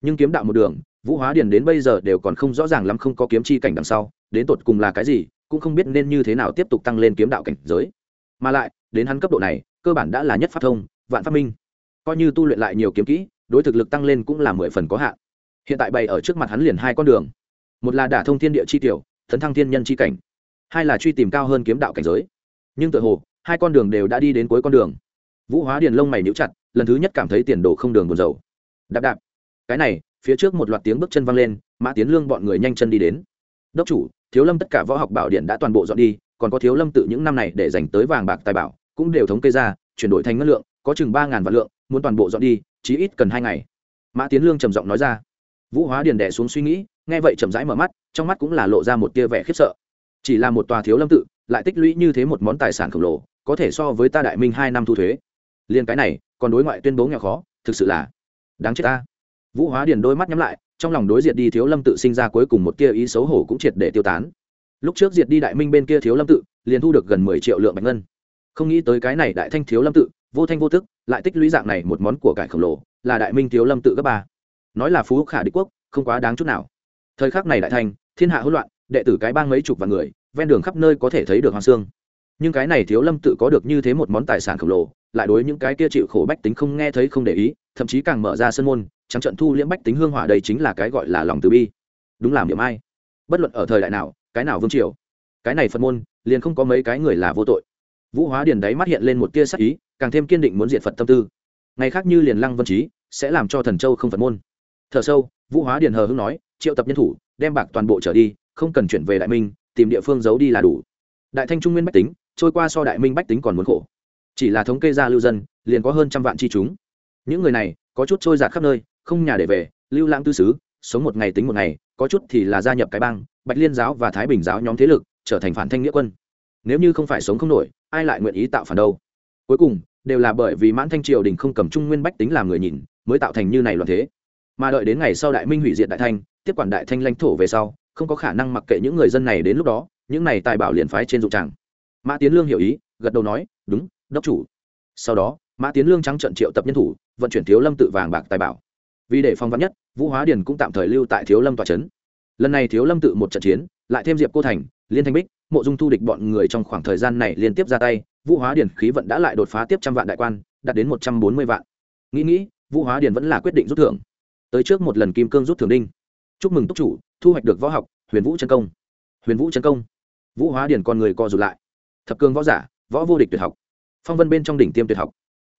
Nhưng kiếm đạo một đường, vũ hóa điền đến bây giờ đều còn không rõ ràng lắm không có kiếm chi cảnh đằng sau, đến tột cùng là cái gì, cũng không biết nên như thế nào tiếp tục tăng lên kiếm đạo cảnh giới. Mà lại, đến hắn cấp độ này, cơ bản đã là nhất phát thông, vạn phát minh. Coi như tu luyện lại nhiều kiếm kỹ, đối thực lực tăng lên cũng là mười phần có hạn. Hiện tại bày ở trước mặt hắn liền hai con đường. Một là đả thông thiên địa chi tiểu thấn thăng thiên nhân chi cảnh. Hai là truy tìm cao hơn kiếm đạo cảnh giới. Nhưng tự hồ, hai con đường đều đã đi đến cuối con đường vũ hóa điền lông mày níu chặt, lần thứ nhất cảm thấy tiền đồ không đường buồn dầu đạp đạp. Cái này, phía trước một loạt tiếng bước chân văng lên, mã tiến lương bọn người nhanh chân đi đến. Đốc chủ, thiếu lâm tất cả võ học bảo điện đã toàn bộ dọn đi, còn có thiếu lâm tự những năm này để dành tới vàng bạc tài bảo, cũng đều thống kê ra, chuyển đổi thành ngân lượng, có chừng ba ngàn vạn lượng, muốn toàn bộ dọn đi, chí ít cần hai ngày. Mã tiến lương trầm giọng nói ra. Vũ hóa điền đẻ xuống suy nghĩ, nghe vậy chậm rãi mở mắt, trong mắt cũng là lộ ra một tia vẻ khiếp sợ. Chỉ là một tòa thiếu lâm tự, lại tích lũy như thế một món tài sản khổng lồ, có thể so với ta đại minh hai năm thu thuế liên cái này, còn đối ngoại tuyên bố nghèo khó, thực sự là đáng chết ta. Vũ hóa điền đôi mắt nhắm lại, trong lòng đối diệt đi thiếu lâm tự sinh ra cuối cùng một kia ý xấu hổ cũng triệt để tiêu tán. Lúc trước diệt đi đại minh bên kia thiếu lâm tự, liền thu được gần mười triệu lượng bạch ngân. Không nghĩ tới cái này đại thanh thiếu lâm tự, vô thanh vô tức, lại tích lũy dạng này một món của cải khổng lồ, là đại minh thiếu lâm tự cấp ba. Nói là phú khả đế quốc, không quá đáng chút nào. Thời khắc này đại thanh, thiên hạ hỗn loạn, đệ tử cái bang mấy chục vạn người, ven đường khắp nơi có thể thấy được hoàng sương. Nhưng cái này thiếu lâm tự có được như thế một món tài sản khổng lồ lại đối những cái kia chịu khổ bách tính không nghe thấy không để ý, thậm chí càng mở ra sân môn, trắng trận thu liễm bách tính hương hỏa đây chính là cái gọi là lòng từ bi. Đúng làm điểm ai. Bất luận ở thời đại nào, cái nào vương triều, cái này phật môn, liền không có mấy cái người là vô tội. Vũ hóa điền đáy mắt hiện lên một tia sắc ý, càng thêm kiên định muốn diệt phật tâm tư. Ngày khác như liền lăng vân trí sẽ làm cho thần châu không phật môn. Thở sâu, vũ hóa điền hờ hưng nói, triệu tập nhân thủ, đem bạc toàn bộ trở đi, không cần chuyển về đại minh, tìm địa phương giấu đi là đủ. Đại thanh trung nguyên bách tính, trôi qua so đại minh bách tính còn muốn khổ chỉ là thống kê ra lưu dân, liền có hơn trăm vạn chi chúng. Những người này, có chút trôi giạt khắp nơi, không nhà để về, lưu lãng tư xứ, sống một ngày tính một ngày, có chút thì là gia nhập cái bang, bạch liên giáo và thái bình giáo nhóm thế lực, trở thành phản thanh nghĩa quân. Nếu như không phải sống không nổi, ai lại nguyện ý tạo phản đâu? Cuối cùng, đều là bởi vì mãn thanh triều đình không cầm trung nguyên bách tính làm người nhìn, mới tạo thành như này loạn thế. Mà đợi đến ngày sau đại minh hủy diệt đại thanh, tiếp quản đại thanh lãnh thổ về sau, không có khả năng mặc kệ những người dân này đến lúc đó, những này tài bảo liền phái trên dụng tràng. Mã tiến lương hiểu ý, gật đầu nói, đúng đốc chủ. Sau đó, mã tiến lương trắng trận triệu tập nhân thủ, vận chuyển thiếu lâm tự vàng bạc tài bảo. Vì để phong vắn nhất, vũ hóa điền cũng tạm thời lưu tại thiếu lâm tòa trấn. Lần này thiếu lâm tự một trận chiến, lại thêm diệp cô thành, liên thanh bích, mộ dung thu địch bọn người trong khoảng thời gian này liên tiếp ra tay, vũ hóa điền khí vận đã lại đột phá tiếp trăm vạn đại quan, đạt đến một trăm bốn mươi vạn. Nghĩ nghĩ, vũ hóa điền vẫn là quyết định rút thưởng. Tới trước một lần kim cương rút thưởng đinh. Chúc mừng túc chủ, thu hoạch được võ học, huyền vũ chân công. Huyền vũ chân công. Vũ hóa điền con người co rụt lại. Thập cường võ giả, võ vô địch tuyệt học phong vân bên trong đỉnh tiêm tuyệt học.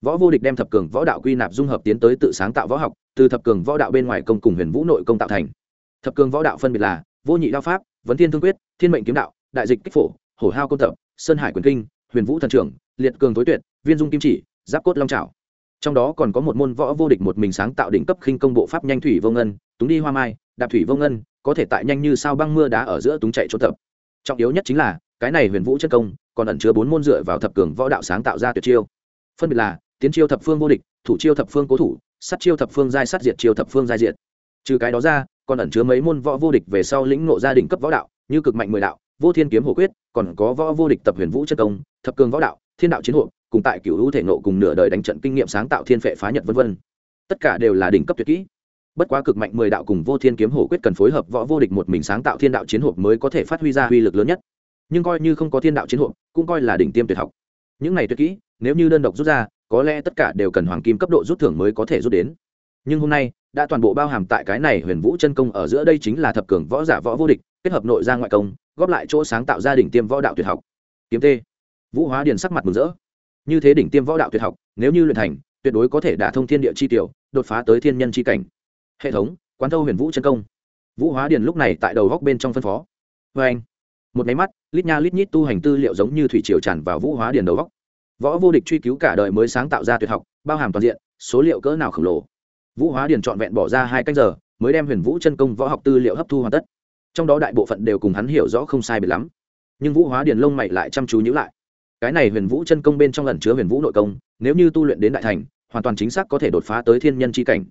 Võ vô địch đem thập cường võ đạo quy nạp dung hợp tiến tới tự sáng tạo võ học, từ thập cường võ đạo bên ngoài công cùng huyền vũ nội công tạo thành. Thập cường võ đạo phân biệt là vô nhị đao pháp, vấn thiên thương quyết, thiên mệnh kiếm đạo, đại dịch kích phổ, hổ hao công tập, sơn hải quyền kinh, huyền vũ thần trưởng liệt cường tối tuyệt, viên dung kim chỉ, giáp cốt long trào trong đó còn có một môn võ vô địch một mình sáng tạo đỉnh cấp khinh công bộ pháp nhanh thủy vô ngân, túng đi hoa mai, đạp thủy vô ngân, có thể tại nhanh như sao băng mưa đá ở giữa túng chạy trốn tập. Trọng yếu nhất chính là, cái này huyền vũ chất công còn ẩn chứa bốn môn dựa vào thập cường võ đạo sáng tạo ra tuyệt chiêu. Phân biệt là, tiến chiêu thập phương vô địch, thủ chiêu thập phương cố thủ sắt chiêu thập phương giai sát diệt chiêu thập phương giai diệt. Trừ cái đó ra, còn ẩn chứa mấy môn võ vô địch về sau lĩnh ngộ gia đình cấp võ đạo, như cực mạnh mười đạo, vô thiên kiếm hổ quyết, còn có võ vô địch tập huyền vũ chân công, thập cường võ đạo, thiên đạo chiến hộ cùng tại cựu hữu thể nộ cùng nửa đời đánh trận kinh nghiệm sáng tạo thiên phệ phá nhật v v tất cả đều là đỉnh cấp tuyệt kỹ. Bất quá cực mạnh mười đạo cùng vô thiên kiếm hổ quyết cần phối hợp võ vô địch một mình sáng tạo thiên đạo chiến hộp mới có thể phát huy ra uy lực lớn nhất nhưng coi như không có thiên đạo chiến hộp cũng coi là đỉnh tiêm tuyệt học. Những này tuyệt kỹ, nếu như đơn độc rút ra, có lẽ tất cả đều cần hoàng kim cấp độ rút thưởng mới có thể rút đến. Nhưng hôm nay, đã toàn bộ bao hàm tại cái này huyền vũ chân công ở giữa đây chính là thập cường võ giả võ vô địch, kết hợp nội ra ngoại công, góp lại chỗ sáng tạo ra đỉnh tiêm võ đạo tuyệt học. Kiếm t vũ hóa điền sắc mặt mừng rỡ. Như thế đỉnh tiêm võ đạo tuyệt học, nếu như luyện thành, tuyệt đối có thể đả thông thiên địa chi tiểu, đột phá tới thiên nhân chi cảnh. Hệ thống, quán thâu huyền vũ chân công. Vũ hóa điền lúc này tại đầu góc bên trong phân phó. Vê anh. Một máy mắt lít nha lít nhít tu hành tư liệu giống như thủy triều tràn vào vũ hóa điền đầu góc. Võ vô địch truy cứu cả đời mới sáng tạo ra tuyệt học, bao hàm toàn diện, số liệu cỡ nào khổng lồ. Vũ hóa điền trọn vẹn bỏ ra hai canh giờ, mới đem huyền vũ chân công võ học tư liệu hấp thu hoàn tất. Trong đó đại bộ phận đều cùng hắn hiểu rõ không sai biệt lắm. Nhưng vũ hóa điền lông mày lại chăm chú nhữ lại. Cái này huyền vũ chân công bên trong lần chứa huyền vũ nội công, nếu như tu luyện đến đại thành, hoàn toàn chính xác có thể đột phá tới thiên nhân c h i cảnh.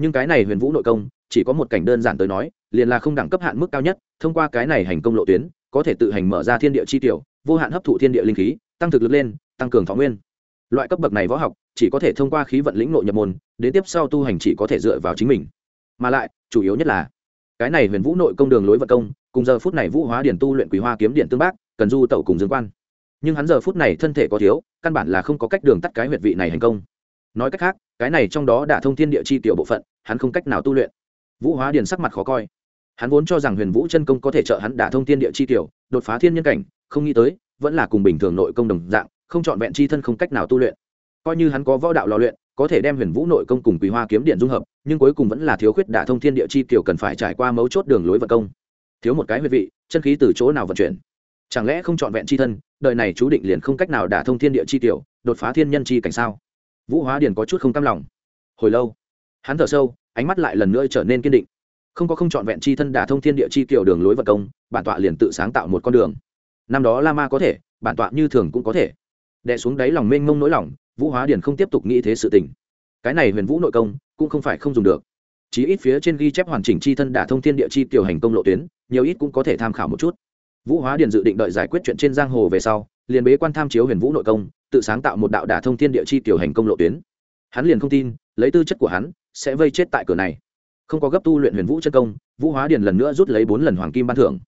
Nhưng cái này huyền vũ nội công, chỉ có một cảnh đơn giản tới nói, liền là không đẳng cấp hạn mức cao nhất, thông qua cái này hành công lộ tuyến có thể tự hành mở ra thiên địa chi tiểu, vô hạn hấp thụ thiên địa linh khí, tăng thực lực lên, tăng cường thọ nguyên. Loại cấp bậc này võ học, chỉ có thể thông qua khí vận lĩnh nội nhập môn, đến tiếp sau tu hành chỉ có thể dựa vào chính mình. Mà lại, chủ yếu nhất là, cái này huyền vũ nội công đường lối vận công, cùng giờ phút này vũ hóa điển tu luyện quý hoa kiếm điện tương bác, cần du tẩu cùng dương quan. Nhưng hắn giờ phút này thân thể có thiếu, căn bản là không có cách đường tắt cái huyệt vị này thành công. Nói cách khác, cái này trong đó đã thông thiên địa chi tiểu bộ phận, hắn không cách nào tu luyện. Vũ hóa điển sắc mặt khó coi hắn vốn cho rằng huyền vũ chân công có thể trợ hắn đả thông thiên địa chi tiểu, đột phá thiên nhân cảnh, không nghĩ tới, vẫn là cùng bình thường nội công đồng dạng, không chọn vẹn chi thân không cách nào tu luyện. Coi như hắn có võ đạo lò luyện, có thể đem huyền vũ nội công cùng quý hoa kiếm điện dung hợp, nhưng cuối cùng vẫn là thiếu khuyết đả thông thiên địa chi tiểu cần phải trải qua mấu chốt đường lối vận công. Thiếu một cái huyệt vị, chân khí từ chỗ nào vận chuyển? Chẳng lẽ không chọn vẹn chi thân, đời này chú định liền không cách nào đả thông thiên địa chi tiểu, đột phá thiên nhân chi cảnh sao? Vũ hóa điền có chút không cam lòng. Hồi lâu, hắn thở sâu, ánh mắt lại lần nữa trở nên kiên định không có không chọn vẹn chi thân đả thông thiên địa chi kiểu đường lối vật công, bản tọa liền tự sáng tạo một con đường. Năm đó la ma có thể, bản tọa như thường cũng có thể. Đè xuống đáy lòng mênh mông nỗi lòng, vũ hóa điền không tiếp tục nghĩ thế sự tình. Cái này huyền vũ nội công, cũng không phải không dùng được. Chí ít phía trên ghi chép hoàn chỉnh chi thân đả thông thiên địa chi tiểu hành công lộ tuyến, nhiều ít cũng có thể tham khảo một chút. Vũ hóa điền dự định đợi giải quyết chuyện trên giang hồ về sau, liền bế quan tham chiếu huyền vũ nội công, tự sáng tạo một đạo đả thông thiên địa chi tiểu hành công lộ tuyến. Hắn liền không tin, lấy tư chất của hắn, sẽ vây chết tại cửa này không có gấp tu luyện huyền vũ chân công, vũ hóa điền lần nữa rút lấy bốn lần hoàng kim ban thưởng.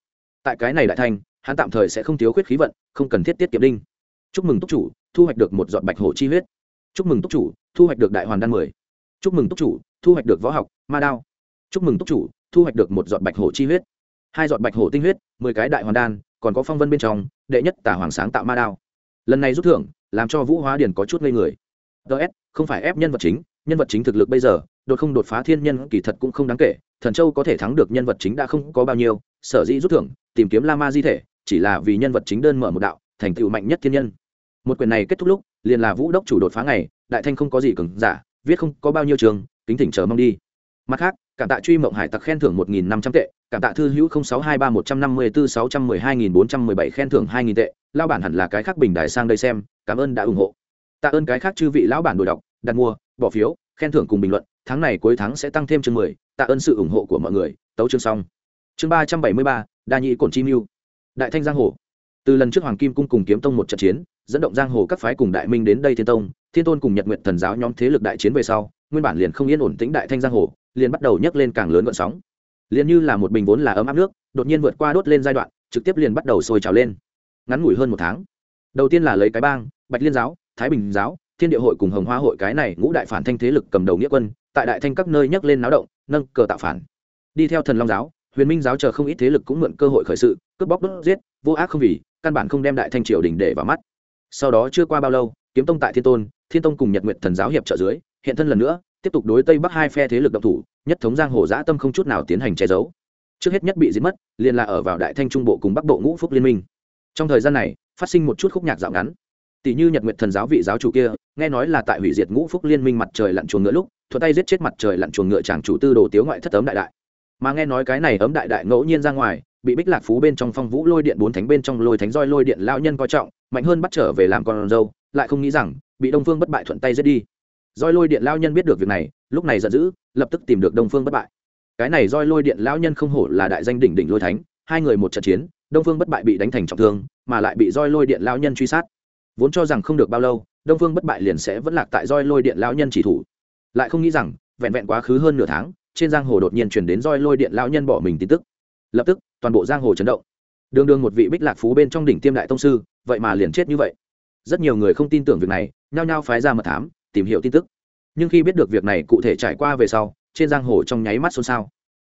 Tại cái này đại thanh hắn tạm thời sẽ không thiếu khuyết khí vận, không cần thiết tiết kiệm đinh. Chúc mừng túc chủ, thu hoạch được một giọt bạch hổ chi huyết. Chúc mừng túc chủ, thu hoạch được đại hoàn đan mười. Chúc mừng túc chủ, thu hoạch được võ học, ma đao. Chúc mừng túc chủ, thu hoạch được một giọt bạch hổ chi huyết. Hai giọt bạch hổ tinh huyết, mười cái đại hoàn đan, còn có phong vân bên trong, đệ nhất tả hoàng sáng tạo ma đao. Lần này rút thưởng, làm cho vũ hóa điền có chút ngây người. Ts không phải ép nhân vật chính, nhân vật chính thực lực bây giờ đột không đột phá thiên nhân kỳ thật cũng không đáng kể, thần châu có thể thắng được nhân vật chính đã không có bao nhiêu, sở dĩ rút thưởng, tìm kiếm la ma di thể, chỉ là vì nhân vật chính đơn mở một đạo, thành tựu mạnh nhất thiên nhân. Một quyền này kết thúc lúc, liền là vũ đốc chủ đột phá ngày, đại thanh không có gì cứng giả, viết không có bao nhiêu trường, kính thỉnh chờ mong đi. Mặt khác, cảm tạ truy mộng hải tặc khen thưởng một nghìn năm trăm tệ, cảm tạ thư hữu sáu hai ba một trăm năm mươi bốn sáu trăm mười hai nghìn bốn trăm mười bảy khen thưởng hai nghìn tệ lao bản hẳn là cái khác bình đại sang đây xem, cảm ơn đã ủng hộ. Tạ ơn cái khác chư vị lão bản đổi đọc, đặt mua, bỏ phiếu, khen thưởng cùng bình luận tháng này cuối tháng sẽ tăng thêm chương mười, tạ ơn sự ủng hộ của mọi người, tấu chương xong. Chương ba trăm bảy mươi ba, đa nhị cổn chi mưu. Đại thanh giang hồ. Từ lần trước hoàng kim cung cùng kiếm tông một trận chiến, dẫn động giang hồ các phái cùng đại minh đến đây thiên tông, thiên tôn cùng nhật nguyện thần giáo nhóm thế lực đại chiến về sau, nguyên bản liền không yên ổn tĩnh đại thanh giang hồ, liền bắt đầu nhấc lên càng lớn gợn sóng. Liền như là một bình vốn là ấm áp nước, đột nhiên vượt qua đốt lên giai đoạn, trực tiếp liền bắt đầu sôi trào lên. Ngắn ngủi hơn một tháng. Đầu tiên là lấy cái bang, bạch liên giáo, thái bình giáo, thiên địa hội cùng hồng hoa hội cái này ngũ đại phản thanh thế lực cầm đầu nghĩa quân tại đại thanh các nơi nhấc lên náo động, nâng cờ tạo phản. Đi theo thần long giáo, huyền minh giáo chờ không ít thế lực cũng mượn cơ hội khởi sự, cướp bóc đốt giết, vô ác không vì, căn bản không đem đại thanh triều đình để vào mắt. Sau đó chưa qua bao lâu, kiếm tông tại thiên tôn, thiên tông cùng nhật nguyện thần giáo hiệp trợ dưới, hiện thân lần nữa, tiếp tục đối tây bắc hai phe thế lực động thủ, nhất thống giang hồ giã tâm không chút nào tiến hành che giấu. Trước hết nhất bị giết mất, liền là ở vào đại thanh trung bộ cùng bắc bộ ngũ phúc liên minh. Trong thời gian này, phát sinh một chút khúc nhạc dạo ngắn. Tỷ như nhật nguyện thần giáo vị giáo chủ kia, nghe nói là tại hủy diệt ngũ phúc liên minh mặt trời lặn chuồng ngựa lúc thuật tay giết chết mặt trời lặn chuồng ngựa chàng chủ tư đồ tiếu ngoại thất ấm đại đại. Mà nghe nói cái này ấm đại đại ngẫu nhiên ra ngoài, bị bích lạc phú bên trong phong vũ lôi điện bốn thánh bên trong lôi thánh roi lôi điện lao nhân coi trọng, mạnh hơn bắt trở về làm con dâu, lại không nghĩ rằng, bị đông phương bất bại thuận tay giết đi. Roi lôi điện lao nhân biết được việc này, lúc này giận dữ, lập tức tìm được đông phương bất bại. Cái này roi lôi điện lao nhân không hổ là đại danh đỉnh đỉnh lôi thánh, hai người một trận chiến, đông phương bất bại bị đánh thành trọng thương, mà lại bị roi lôi điện lao nhân truy sát. Vốn cho rằng không được bao lâu, đông phương bất bại liền sẽ vẫn lạc tại roi lôi điện lao nhân chỉ thủ lại không nghĩ rằng, vẹn vẹn quá khứ hơn nửa tháng, trên giang hồ đột nhiên chuyển đến roi lôi điện lao nhân bỏ mình tin tức. Lập tức, toàn bộ giang hồ chấn động. Đường đường một vị bích lạc phú bên trong đỉnh tiêm đại tông sư, vậy mà liền chết như vậy. Rất nhiều người không tin tưởng việc này, nhao nhao phái ra mật thám, tìm hiểu tin tức. Nhưng khi biết được việc này cụ thể trải qua về sau, trên giang hồ trong nháy mắt xôn xao.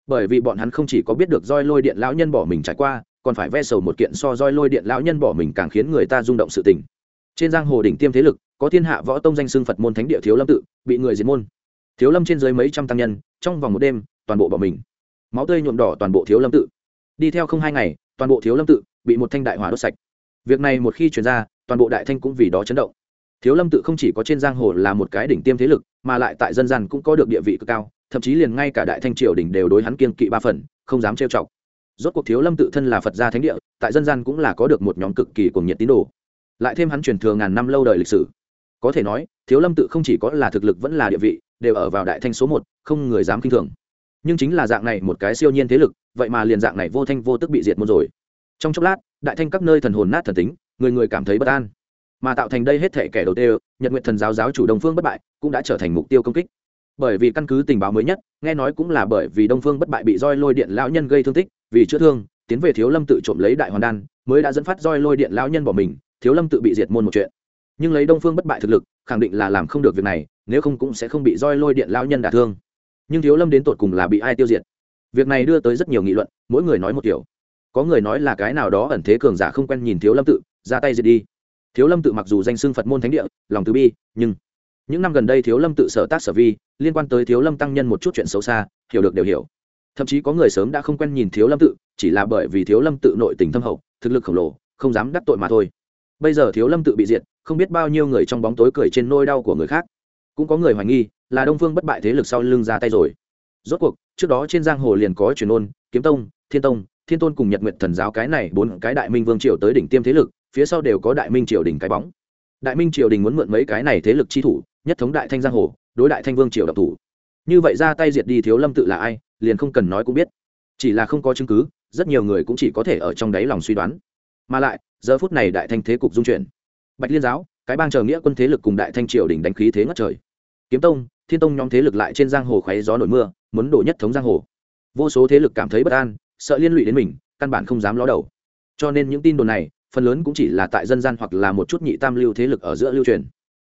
Bởi vì bọn hắn không chỉ có biết được roi lôi điện lão nhân bỏ mình trải qua, còn phải ve sầu một kiện so roi lôi điện lão nhân bỏ mình càng khiến người ta rung động sự tình. Trên giang hồ đỉnh tiêm thế lực, có thiên hạ võ tông danh xưng phật môn thánh địa thiếu lâm tự, bị người diệt môn thiếu lâm trên dưới mấy trăm tăng nhân, trong vòng một đêm, toàn bộ bỏ mình. Máu tươi nhuộm đỏ toàn bộ thiếu lâm tự. Đi theo không hai ngày, toàn bộ thiếu lâm tự bị một thanh đại hỏa đốt sạch. Việc này một khi chuyển ra, toàn bộ đại thanh cũng vì đó chấn động. Thiếu lâm tự không chỉ có trên giang hồ là một cái đỉnh tiêm thế lực, mà lại tại dân gian cũng có được địa vị cực cao, thậm chí liền ngay cả đại thanh triều đình đều đối hắn kiên kỵ ba phần, không dám trêu chọc. Rốt cuộc thiếu lâm tự thân là phật gia thánh địa, tại dân gian cũng là có được một nhóm cực kỳ cuồng nhiệt tín đồ. Lại thêm hắn truyền thừa ngàn năm lâu đời lịch sử. Có thể nói, thiếu lâm tự không chỉ có là thực lực vẫn là địa vị đều ở vào đại thanh số một, không người dám kinh thường. Nhưng chính là dạng này một cái siêu nhiên thế lực, vậy mà liền dạng này vô thanh vô tức bị diệt môn rồi. Trong chốc lát, đại thanh các nơi thần hồn nát thần tính, người người cảm thấy bất an. Mà tạo thành đây hết thể kẻ đầu tiên, nhật nguyện thần giáo giáo chủ đông phương bất bại cũng đã trở thành mục tiêu công kích. Bởi vì căn cứ tình báo mới nhất, nghe nói cũng là bởi vì đông phương bất bại bị roi lôi điện lão nhân gây thương tích, vì chữa thương, tiến về thiếu lâm tự trộm lấy đại hoàn đan, mới đã dẫn phát roi lôi điện lão nhân bỏ mình, thiếu lâm tự bị diệt môn một chuyện nhưng lấy đông phương bất bại thực lực, khẳng định là làm không được việc này, nếu không cũng sẽ không bị roi lôi điện lão nhân đả thương. Nhưng thiếu lâm đến tột cùng là bị ai tiêu diệt? Việc này đưa tới rất nhiều nghị luận, mỗi người nói một kiểu. Có người nói là cái nào đó ẩn thế cường giả không quen nhìn thiếu lâm tự, ra tay diệt đi. Thiếu lâm tự mặc dù danh xưng phật môn thánh địa, lòng từ bi, nhưng những năm gần đây thiếu lâm tự sở tác sở vi, liên quan tới thiếu lâm tăng nhân một chút chuyện xấu xa, hiểu được đều hiểu. Thậm chí có người sớm đã không quen nhìn thiếu lâm tự, chỉ là bởi vì thiếu lâm tự nội tình thâm hậu, thực lực khổng lồ, không dám đắc tội mà thôi. Bây giờ thiếu lâm tự bị diệt không biết bao nhiêu người trong bóng tối cười trên nôi đau của người khác. Cũng có người hoài nghi là đông phương bất bại thế lực sau lưng ra tay rồi. Rốt cuộc, trước đó trên giang hồ liền có truyền ôn, kiếm tông, thiên tông, thiên tôn cùng nhật nguyện thần giáo cái này bốn cái đại minh vương triều tới đỉnh tiêm thế lực, phía sau đều có đại minh triều đình cái bóng. Đại minh triều đình muốn mượn mấy cái này thế lực chi thủ, nhất thống đại thanh giang hồ, đối đại thanh vương triều độc thủ. Như vậy ra tay diệt đi thiếu lâm tự là ai, liền không cần nói cũng biết. Chỉ là không có chứng cứ, rất nhiều người cũng chỉ có thể ở trong đáy lòng suy đoán. Mà lại, giờ phút này đại thanh thế cục dung chuyển bạch liên giáo, cái bang chờ nghĩa quân thế lực cùng đại thanh triều đình đánh khí thế ngất trời. Kiếm tông, thiên tông nhóm thế lực lại trên giang hồ khoáy gió nổi mưa, muốn đổ nhất thống giang hồ. Vô số thế lực cảm thấy bất an, sợ liên lụy đến mình, căn bản không dám ló đầu. Cho nên những tin đồn này, phần lớn cũng chỉ là tại dân gian hoặc là một chút nhị tam lưu thế lực ở giữa lưu truyền.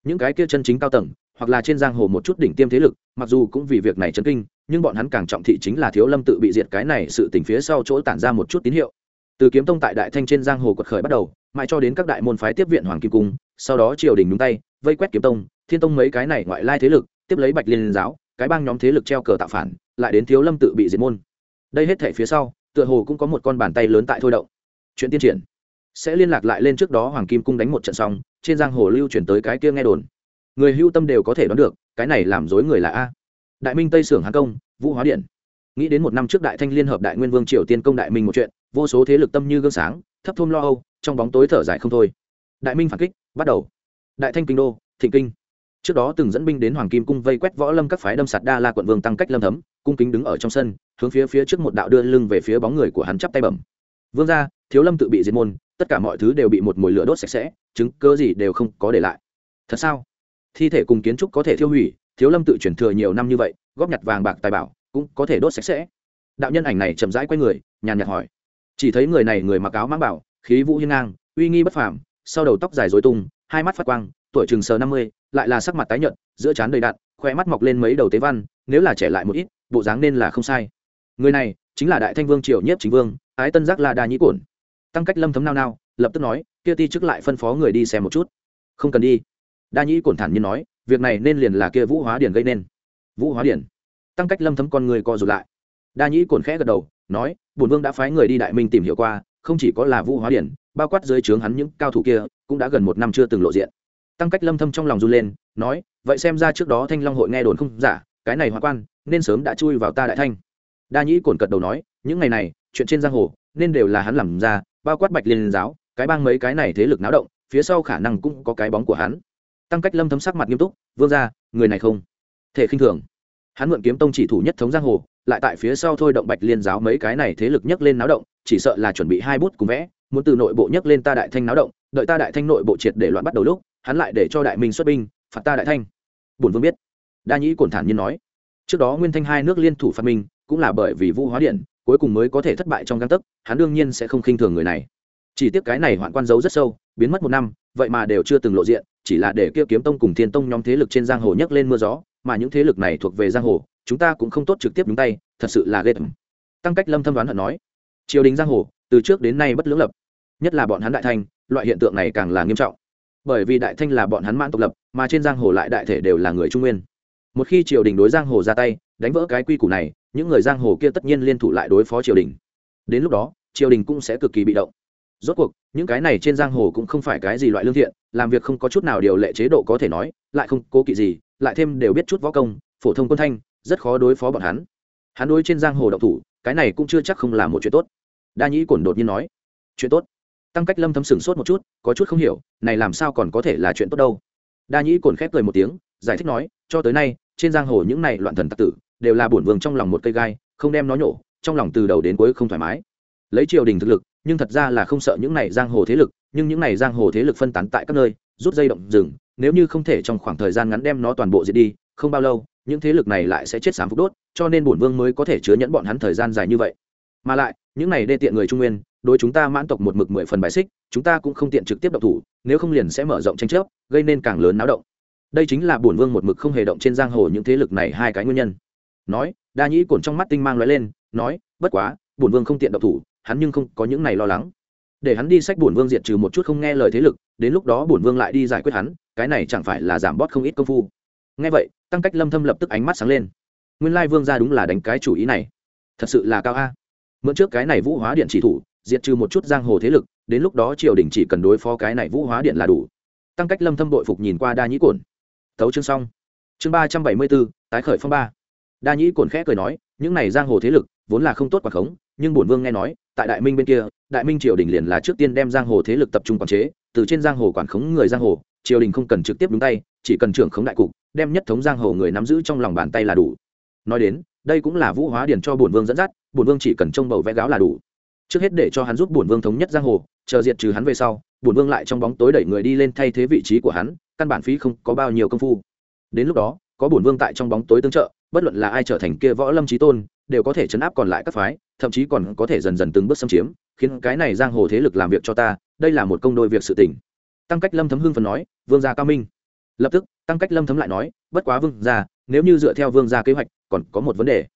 Những cái kia chân chính cao tầng, hoặc là trên giang hồ một chút đỉnh tiêm thế lực, mặc dù cũng vì việc này chấn kinh, nhưng bọn hắn càng trọng thị chính là thiếu lâm tự bị diệt cái này sự tình phía sau chỗ tản ra một chút tín hiệu. Từ kiếm tông tại đại thanh trên giang hồ quật khởi bắt đầu mãi cho đến các đại môn phái tiếp viện hoàng kim cung, sau đó triều đình nhúng tay, vây quét kiếm tông, thiên tông mấy cái này ngoại lai thế lực, tiếp lấy bạch liên giáo, cái bang nhóm thế lực treo cờ tạo phản, lại đến thiếu lâm tự bị diệt môn. Đây hết thể phía sau, tựa hồ cũng có một con bàn tay lớn tại thôi động. Chuyện tiên triển sẽ liên lạc lại lên trước đó hoàng kim cung đánh một trận xong, trên giang hồ lưu chuyển tới cái kia nghe đồn. Người hưu tâm đều có thể đoán được, cái này làm dối người là a. Đại minh tây sưởng hán công, vũ hóa điện. Nghĩ đến một năm trước đại thanh liên hợp đại nguyên vương triều tiên công đại minh một chuyện, vô số thế lực tâm như gương sáng thấp thôm lo âu, trong bóng tối thở dài không thôi. Đại minh phản kích, bắt đầu. Đại thanh kinh đô, thịnh kinh. Trước đó từng dẫn binh đến hoàng kim cung vây quét võ lâm các phái đâm sạt đa la quận vương tăng cách lâm thấm, cung kính đứng ở trong sân, hướng phía phía trước một đạo đưa lưng về phía bóng người của hắn chắp tay bẩm. Vương gia, thiếu lâm tự bị diệt môn, tất cả mọi thứ đều bị một mồi lửa đốt sạch sẽ, chứng cơ gì đều không có để lại. Thật sao? Thi thể cùng kiến trúc có thể thiêu hủy, thiếu lâm tự chuyển thừa nhiều năm như vậy, góp nhặt vàng bạc tài bảo, cũng có thể đốt sạch sẽ. Đạo nhân ảnh này chậm rãi quay người, nhàn nhạt hỏi chỉ thấy người này người mặc áo mang bảo, khí vũ hiên ngang, uy nghi bất phàm, sau đầu tóc dài dối tung, hai mắt phát quang, tuổi chừng sờ năm mươi, lại là sắc mặt tái nhợt, giữa trán đầy đạn khoe mắt mọc lên mấy đầu tế văn, nếu là trẻ lại một ít, bộ dáng nên là không sai. Người này chính là đại thanh vương triều nhiếp chính vương, ái tân giác là đa nhĩ cổn. Tăng cách lâm thấm nao nao, lập tức nói, kia ti chức lại phân phó người đi xem một chút. Không cần đi. Đa nhĩ cổn thản nhiên nói, việc này nên liền là kia vũ hóa điển gây nên. Vũ hóa điển? Tăng cách lâm thấm con người co rụt lại. Đa nhĩ cổn khẽ gật đầu nói, bổn vương đã phái người đi đại minh tìm hiểu qua, không chỉ có là vũ hóa điển, bao quát dưới trướng hắn những cao thủ kia, cũng đã gần một năm chưa từng lộ diện. Tăng cách lâm thâm trong lòng run lên, nói, vậy xem ra trước đó thanh long hội nghe đồn không giả, cái này hoa quan, nên sớm đã chui vào ta đại thanh. Đa nhĩ cồn cật đầu nói, những ngày này, chuyện trên giang hồ, nên đều là hắn làm ra, bao quát bạch liên giáo, cái bang mấy cái này thế lực náo động, phía sau khả năng cũng có cái bóng của hắn. Tăng cách lâm thấm sắc mặt nghiêm túc, vương ra người này không thể khinh thường. Hắn mượn kiếm tông chỉ thủ nhất thống giang hồ lại tại phía sau thôi động bạch liên giáo mấy cái này thế lực nhấc lên náo động, chỉ sợ là chuẩn bị hai bút cùng vẽ, muốn từ nội bộ nhấc lên ta đại thanh náo động, đợi ta đại thanh nội bộ triệt để loạn bắt đầu lúc, hắn lại để cho đại minh xuất binh, phạt ta đại thanh. Bổn vương biết. Đa nhĩ cổn thản nhiên nói. Trước đó nguyên thanh hai nước liên thủ phạt minh cũng là bởi vì vũ hóa điện, cuối cùng mới có thể thất bại trong găng tấc, hắn đương nhiên sẽ không khinh thường người này. Chỉ tiếc cái này hoạn quan giấu rất sâu, biến mất một năm, vậy mà đều chưa từng lộ diện, chỉ là để kia kiếm tông cùng thiên tông nhóm thế lực trên giang hồ nhấc lên mưa gió mà những thế lực này thuộc về giang hồ, chúng ta cũng không tốt trực tiếp đúng tay, thật sự là ghê tởm. Tăng cách lâm thâm đoán hận nói. Triều đình giang hồ, từ trước đến nay bất lưỡng lập, nhất là bọn hắn đại thanh, loại hiện tượng này càng là nghiêm trọng. Bởi vì đại thanh là bọn hắn mãn tộc lập, mà trên giang hồ lại đại thể đều là người trung nguyên. Một khi triều đình đối giang hồ ra tay, đánh vỡ cái quy củ này, những người giang hồ kia tất nhiên liên thủ lại đối phó triều đình. Đến lúc đó, triều đình cũng sẽ cực kỳ bị động. Rốt cuộc, những cái này trên giang hồ cũng không phải cái gì loại lương thiện, làm việc không có chút nào điều lệ chế độ có thể nói, lại không cố kỵ gì lại thêm đều biết chút võ công, phổ thông quân thanh, rất khó đối phó bọn hắn. Hắn đối trên giang hồ độc thủ, cái này cũng chưa chắc không là một chuyện tốt. Đa nhĩ cổn đột nhiên nói, chuyện tốt. Tăng cách lâm thấm sửng sốt một chút, có chút không hiểu, này làm sao còn có thể là chuyện tốt đâu? Đa nhĩ cổn khép cười một tiếng, giải thích nói, cho tới nay, trên giang hồ những này loạn thần tặc tử, đều là bổn vương trong lòng một cây gai, không đem nó nhổ, trong lòng từ đầu đến cuối không thoải mái. Lấy triều đình thực lực, nhưng thật ra là không sợ những này giang hồ thế lực, nhưng những này giang hồ thế lực phân tán tại các nơi, rút dây động rừng nếu như không thể trong khoảng thời gian ngắn đem nó toàn bộ diệt đi, không bao lâu, những thế lực này lại sẽ chết sám phục đốt, cho nên bổn vương mới có thể chứa nhẫn bọn hắn thời gian dài như vậy. Mà lại, những này đê tiện người trung nguyên, đối chúng ta mãn tộc một mực mười phần bài xích, chúng ta cũng không tiện trực tiếp động thủ, nếu không liền sẽ mở rộng tranh chấp, gây nên càng lớn náo động. Đây chính là bổn vương một mực không hề động trên giang hồ những thế lực này hai cái nguyên nhân. Nói, đa nhĩ cồn trong mắt tinh mang lóe lên, nói, bất quá, bổn vương không tiện động thủ, hắn nhưng không có những này lo lắng để hắn đi sách bổn vương diệt trừ một chút không nghe lời thế lực đến lúc đó bổn vương lại đi giải quyết hắn cái này chẳng phải là giảm bót không ít công phu. Nghe vậy tăng cách lâm thâm lập tức ánh mắt sáng lên. Nguyên lai vương gia đúng là đánh cái chủ ý này. Thật sự là cao a. Mượn trước cái này vũ hóa điện chỉ thủ diệt trừ một chút giang hồ thế lực đến lúc đó triều đình chỉ cần đối phó cái này vũ hóa điện là đủ. Tăng cách lâm thâm đội phục nhìn qua đa nhĩ cồn, tấu chương xong. Chương ba trăm bảy mươi bốn tái khởi phong ba. Đa nhĩ cồn khẽ cười nói những này giang hồ thế lực vốn là không tốt quả khống nhưng bổn vương nghe nói tại đại minh bên kia đại minh triều đình liền là trước tiên đem giang hồ thế lực tập trung quản chế, từ trên giang hồ quản khống người giang hồ, triều đình không cần trực tiếp đúng tay, chỉ cần trưởng khống đại cục, đem nhất thống giang hồ người nắm giữ trong lòng bàn tay là đủ. Nói đến, đây cũng là vũ hóa điển cho bổn vương dẫn dắt, bổn vương chỉ cần trông bầu vẽ gáo là đủ. Trước hết để cho hắn giúp bổn vương thống nhất giang hồ, chờ diệt trừ hắn về sau, bổn vương lại trong bóng tối đẩy người đi lên thay thế vị trí của hắn, căn bản phí không có bao nhiêu công phu. Đến lúc đó, có bổn vương tại trong bóng tối tương trợ, bất luận là ai trở thành kia võ lâm trí tôn, đều có thể chấn áp còn lại các phái thậm chí còn có thể dần dần từng bước xâm chiếm, khiến cái này giang hồ thế lực làm việc cho ta, đây là một công đôi việc sự tỉnh tăng cách lâm thấm hưng phần nói, vương gia cao minh. Lập tức, tăng cách lâm thấm lại nói, bất quá vương gia, nếu như dựa theo vương gia kế hoạch, còn có một vấn đề.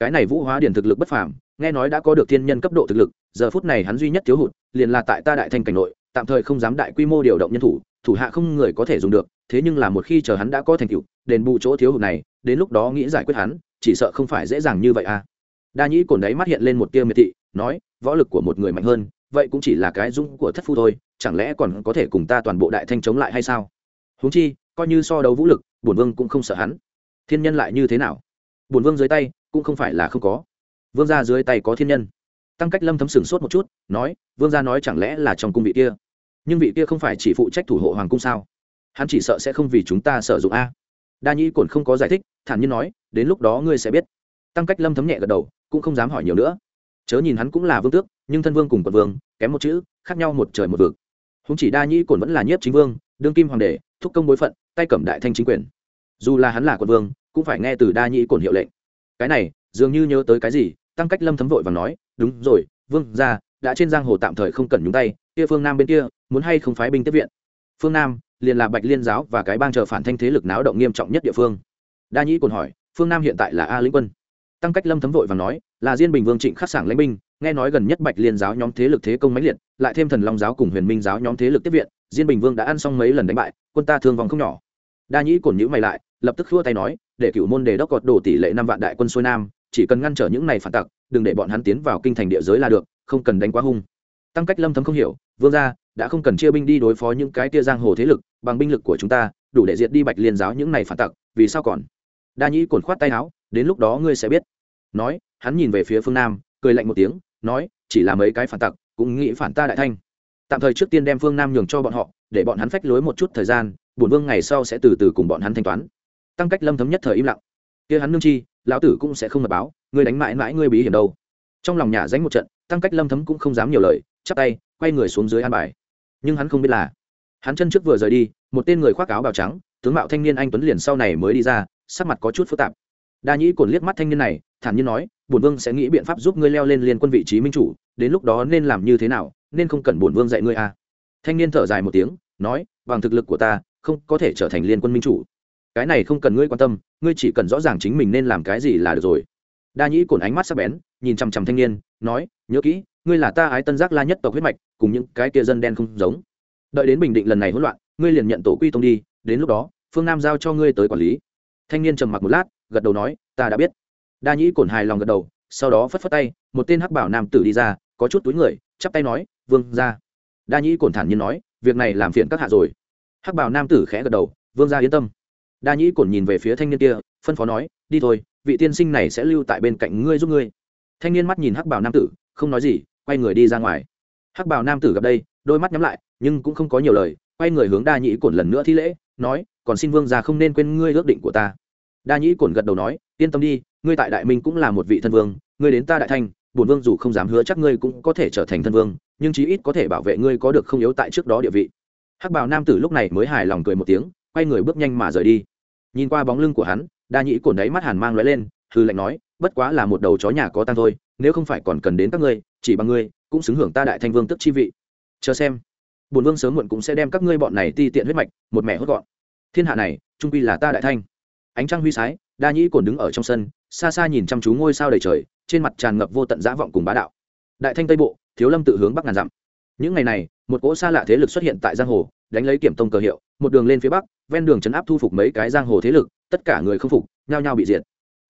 Cái này vũ hóa điển thực lực bất phàm, nghe nói đã có được thiên nhân cấp độ thực lực, giờ phút này hắn duy nhất thiếu hụt, liền là tại ta đại thanh cảnh nội, tạm thời không dám đại quy mô điều động nhân thủ thủ hạ không người có thể dùng được, thế nhưng là một khi chờ hắn đã có thành tựu, đền bù chỗ thiếu hụt này, đến lúc đó nghĩ giải quyết hắn, chỉ sợ không phải dễ dàng như vậy à đa nhĩ cồn đáy mắt hiện lên một tia miệt thị, nói, võ lực của một người mạnh hơn, vậy cũng chỉ là cái dung của thất phu thôi, chẳng lẽ còn có thể cùng ta toàn bộ đại thanh chống lại hay sao? Huống chi, coi như so đấu vũ lực, bổn vương cũng không sợ hắn. Thiên nhân lại như thế nào? Bổn vương dưới tay cũng không phải là không có. Vương gia dưới tay có thiên nhân. Tăng cách lâm thấm sừng sốt một chút, nói, vương gia nói chẳng lẽ là trong cung vị kia? Nhưng vị kia không phải chỉ phụ trách thủ hộ hoàng cung sao? Hắn chỉ sợ sẽ không vì chúng ta sử dụng a. Đa nhĩ cồn không có giải thích, thản nhiên nói, đến lúc đó ngươi sẽ biết tăng cách lâm thấm nhẹ gật đầu, cũng không dám hỏi nhiều nữa. Chớ nhìn hắn cũng là vương tước, nhưng thân vương cùng quận vương, kém một chữ, khác nhau một trời một vực. Húng chỉ đa nhĩ cồn vẫn là nhiếp chính vương, đương kim hoàng đế, thúc công bối phận, tay cầm đại thanh chính quyền. Dù là hắn là quận vương, cũng phải nghe từ đa nhĩ cồn hiệu lệnh. Cái này, dường như nhớ tới cái gì, tăng cách lâm thấm vội và nói, đúng rồi, vương ra đã trên giang hồ tạm thời không cần nhúng tay, kia phương nam bên kia, muốn hay không phái binh tiếp viện? Phương nam, liền là bạch liên giáo và cái bang chờ phản thanh thế lực náo động nghiêm trọng nhất địa phương. Đa nhĩ cồn hỏi, phương nam hiện tại là a lĩnh quân? Tăng cách lâm thấm vội và nói, là diên bình vương trịnh khắc sảng lãnh binh, nghe nói gần nhất bạch liên giáo nhóm thế lực thế công mãnh liệt, lại thêm thần long giáo cùng huyền minh giáo nhóm thế lực tiếp viện, diên bình vương đã ăn xong mấy lần đánh bại, quân ta thương vong không nhỏ. Đa nhĩ cổn nhữ mày lại, lập tức khua tay nói, để cựu môn đề đốc cọt đổ tỷ lệ năm vạn đại quân xuôi nam, chỉ cần ngăn trở những này phản tặc, đừng để bọn hắn tiến vào kinh thành địa giới là được, không cần đánh quá hung. Tăng cách lâm thấm không hiểu, vương gia, đã không cần chia binh đi đối phó những cái tia giang hồ thế lực, bằng binh lực của chúng ta, đủ để diệt đi bạch liên giáo những này phản tặc, vì sao còn? Đa nhĩ cồn khoát tay áo, đến lúc đó ngươi sẽ biết nói, hắn nhìn về phía phương nam, cười lạnh một tiếng, nói, chỉ là mấy cái phản tặc, cũng nghĩ phản ta đại thanh. Tạm thời trước tiên đem phương nam nhường cho bọn họ, để bọn hắn phách lối một chút thời gian, bổn vương ngày sau sẽ từ từ cùng bọn hắn thanh toán. Tăng cách lâm thấm nhất thời im lặng. Kia hắn nương chi, lão tử cũng sẽ không mật báo, ngươi đánh mãi mãi ngươi bí hiểm đâu. Trong lòng nhà dánh một trận, tăng cách lâm thấm cũng không dám nhiều lời, chắp tay, quay người xuống dưới an bài. Nhưng hắn không biết là, hắn chân trước vừa rời đi, một tên người khoác áo bào trắng, tướng mạo thanh niên anh tuấn liền sau này mới đi ra, sắc mặt có chút phức tạp. Đa nhĩ cồn liếc mắt thanh niên này thản nhiên nói, bổn vương sẽ nghĩ biện pháp giúp ngươi leo lên liên quân vị trí minh chủ, đến lúc đó nên làm như thế nào, nên không cần bổn vương dạy ngươi à. thanh niên thở dài một tiếng, nói, bằng thực lực của ta, không có thể trở thành liên quân minh chủ. Cái này không cần ngươi quan tâm, ngươi chỉ cần rõ ràng chính mình nên làm cái gì là được rồi. Đa nhĩ cồn ánh mắt sắc bén, nhìn chằm chằm thanh niên, nói, nhớ kỹ, ngươi là ta ái tân giác la nhất tộc huyết mạch, cùng những cái kia dân đen không giống. Đợi đến bình định lần này hỗn loạn, ngươi liền nhận tổ quy tông đi, đến lúc đó, phương nam giao cho ngươi tới quản lý. Thanh niên trầm mặc một lát, gật đầu nói, ta đã biết đa nhĩ cổn hài lòng gật đầu, sau đó phất phất tay, một tên hắc bảo nam tử đi ra, có chút túi người, chắp tay nói, vương ra đa nhĩ cổn thản nhiên nói, việc này làm phiền các hạ rồi. Hắc bảo nam tử khẽ gật đầu, vương ra yên tâm. Đa nhĩ cổn nhìn về phía thanh niên kia, phân phó nói, đi thôi, vị tiên sinh này sẽ lưu tại bên cạnh ngươi giúp ngươi. Thanh niên mắt nhìn hắc bảo nam tử, không nói gì, quay người đi ra ngoài. Hắc bảo nam tử gặp đây, đôi mắt nhắm lại, nhưng cũng không có nhiều lời, quay người hướng đa nhĩ cổn lần nữa thi lễ, nói, còn xin vương ra không nên quên ngươi ước định của ta đa nhĩ cổn gật đầu nói, yên tâm đi, ngươi tại đại minh cũng là một vị thân vương, ngươi đến ta đại thanh, bổn vương dù không dám hứa chắc ngươi cũng có thể trở thành thân vương, nhưng chí ít có thể bảo vệ ngươi có được không yếu tại trước đó địa vị. Hắc bảo nam tử lúc này mới hài lòng cười một tiếng, quay người bước nhanh mà rời đi. Nhìn qua bóng lưng của hắn, đa nhĩ cổn đấy mắt hàn mang lóe lên hư lạnh nói, bất quá là một đầu chó nhà có tăng thôi, nếu không phải còn cần đến các ngươi, chỉ bằng ngươi, cũng xứng hưởng ta đại thanh vương tức chi vị. Chờ xem. Bổn vương sớm muộn cũng sẽ đem các ngươi bọn này ti tiện huyết mạch, một mẹ hốt gọn. Thiên hạ này, trung quy là ta đại thanh ánh trăng huy sái, đa nhĩ cồn đứng ở trong sân, xa xa nhìn chăm chú ngôi sao đầy trời, trên mặt tràn ngập vô tận dã vọng cùng bá đạo. Đại thanh tây bộ, thiếu lâm tự hướng bắc ngàn dặm. Những ngày này, một cỗ xa lạ thế lực xuất hiện tại giang hồ, đánh lấy kiểm tông cờ hiệu, một đường lên phía bắc, ven đường chấn áp thu phục mấy cái giang hồ thế lực, tất cả người không phục, nhao nhao bị diệt.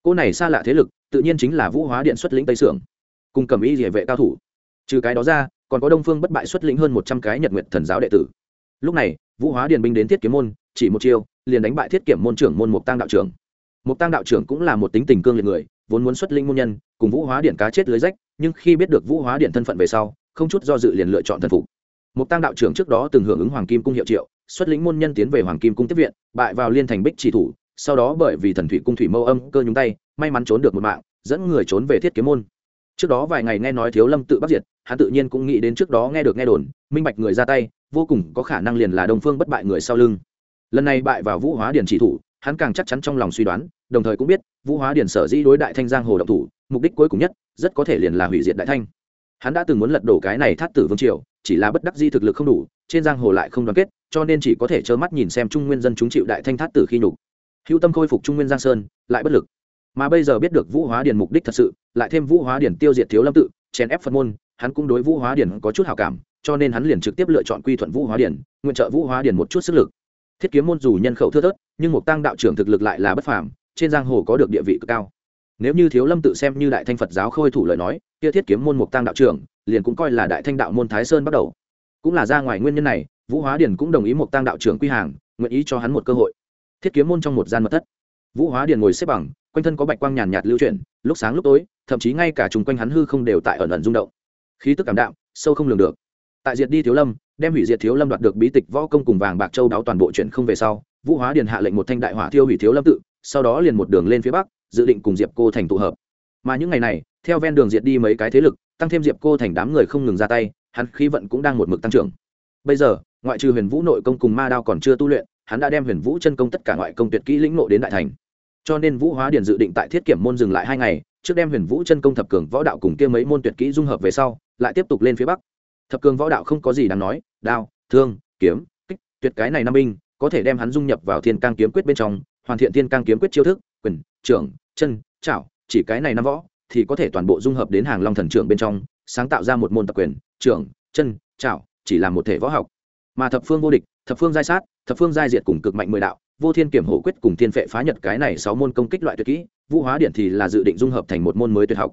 Cỗ này xa lạ thế lực, tự nhiên chính là vũ hóa điện xuất lĩnh tây sưởng, cùng cầm y địa vệ cao thủ. Trừ cái đó ra, còn có đông phương bất bại xuất lĩnh hơn một trăm cái nhật nguyện thần giáo đệ tử. Lúc này vũ hóa điền binh đến thiết kiếm môn, chỉ một chiêu, liền đánh bại thiết kiểm môn trưởng môn mục tăng đạo trưởng. Mục tăng đạo trưởng cũng là một tính tình cương liệt người, vốn muốn xuất linh môn nhân, cùng vũ hóa điện cá chết lưới rách, nhưng khi biết được vũ hóa điện thân phận về sau, không chút do dự liền lựa chọn thần phục. Mục tăng đạo trưởng trước đó từng hưởng ứng hoàng kim cung hiệu triệu, xuất lĩnh môn nhân tiến về hoàng kim cung tiếp viện, bại vào liên thành bích chỉ thủ, sau đó bởi vì thần thủy cung thủy mâu âm cơ nhúng tay, may mắn trốn được một mạng, dẫn người trốn về thiết kiếm môn trước đó vài ngày nghe nói thiếu lâm tự bắt diệt, hắn tự nhiên cũng nghĩ đến trước đó nghe được nghe đồn, minh bạch người ra tay, vô cùng có khả năng liền là đông phương bất bại người sau lưng. Lần này bại vào vũ hóa điền chỉ thủ, hắn càng chắc chắn trong lòng suy đoán, đồng thời cũng biết, vũ hóa điền sở dĩ đối đại thanh giang hồ động thủ, mục đích cuối cùng nhất, rất có thể liền là hủy diệt đại thanh. Hắn đã từng muốn lật đổ cái này thát tử vương triều, chỉ là bất đắc di thực lực không đủ, trên giang hồ lại không đoàn kết, cho nên chỉ có thể trơ mắt nhìn xem trung nguyên dân chúng chịu đại thanh thát tử khi nhục. Hữu tâm khôi phục trung nguyên giang sơn, lại bất lực mà bây giờ biết được vũ hóa điển mục đích thật sự, lại thêm vũ hóa điển tiêu diệt thiếu lâm tự, chèn ép phật môn, hắn cũng đối vũ hóa điển có chút hào cảm, cho nên hắn liền trực tiếp lựa chọn quy thuận vũ hóa điển nguyện trợ vũ hóa điển một chút sức lực. Thiết kiếm môn dù nhân khẩu thưa thớt, nhưng một tăng đạo trưởng thực lực lại là bất phàm, trên giang hồ có được địa vị cực cao. Nếu như thiếu lâm tự xem như đại thanh phật giáo khôi thủ lời nói, kia thiết kiếm môn mục tăng đạo trưởng, liền cũng coi là đại thanh đạo môn thái sơn bắt đầu. Cũng là ra ngoài nguyên nhân này, vũ hóa điền cũng đồng ý mục tăng đạo trưởng quy hàng, nguyện ý cho hắn một cơ hội. Thiết kiếm môn trong một gian mật thất. Vũ hóa điền ngồi xếp bằng quanh thân có bạch quang nhàn nhạt lưu chuyển, lúc sáng lúc tối, thậm chí ngay cả chung quanh hắn hư không đều tại ẩn ẩn rung động. Khí tức cảm đạm, sâu không lường được. Tại diệt đi thiếu lâm, đem hủy diệt thiếu lâm đoạt được bí tịch võ công cùng vàng bạc châu đáo toàn bộ chuyện không về sau, vũ hóa điền hạ lệnh một thanh đại hỏa thiêu hủy thiếu lâm tự, sau đó liền một đường lên phía bắc, dự định cùng diệp cô thành tụ hợp. Mà những ngày này, theo ven đường diệt đi mấy cái thế lực, tăng thêm diệp cô thành đám người không ngừng ra tay, hắn khí vận cũng đang một mực tăng trưởng. Bây giờ, ngoại trừ huyền vũ nội công cùng ma đao còn chưa tu luyện, hắn đã đem huyền vũ chân công tất cả ngoại công tuyệt kỹ lĩnh nộ đến đại thành cho nên vũ hóa điền dự định tại thiết kiểm môn dừng lại hai ngày, trước đem huyền vũ chân công thập cường võ đạo cùng kia mấy môn tuyệt kỹ dung hợp về sau, lại tiếp tục lên phía bắc. Thập cường võ đạo không có gì đáng nói, đao, thương, kiếm, kích, tuyệt cái này năm binh, có thể đem hắn dung nhập vào thiên cang kiếm quyết bên trong, hoàn thiện thiên cang kiếm quyết chiêu thức, quyền, trưởng, chân, chảo, chỉ cái này năm võ, thì có thể toàn bộ dung hợp đến hàng long thần trưởng bên trong, sáng tạo ra một môn tập quyền, trưởng, chân, chảo, chỉ là một thể võ học. Mà thập phương vô địch, thập phương giai sát, thập phương giai diệt cùng cực mạnh mười đạo vô thiên kiểm hổ quyết cùng thiên phệ phá nhật cái này sáu môn công kích loại tuyệt kỹ, vũ hóa điện thì là dự định dung hợp thành một môn mới tuyệt học.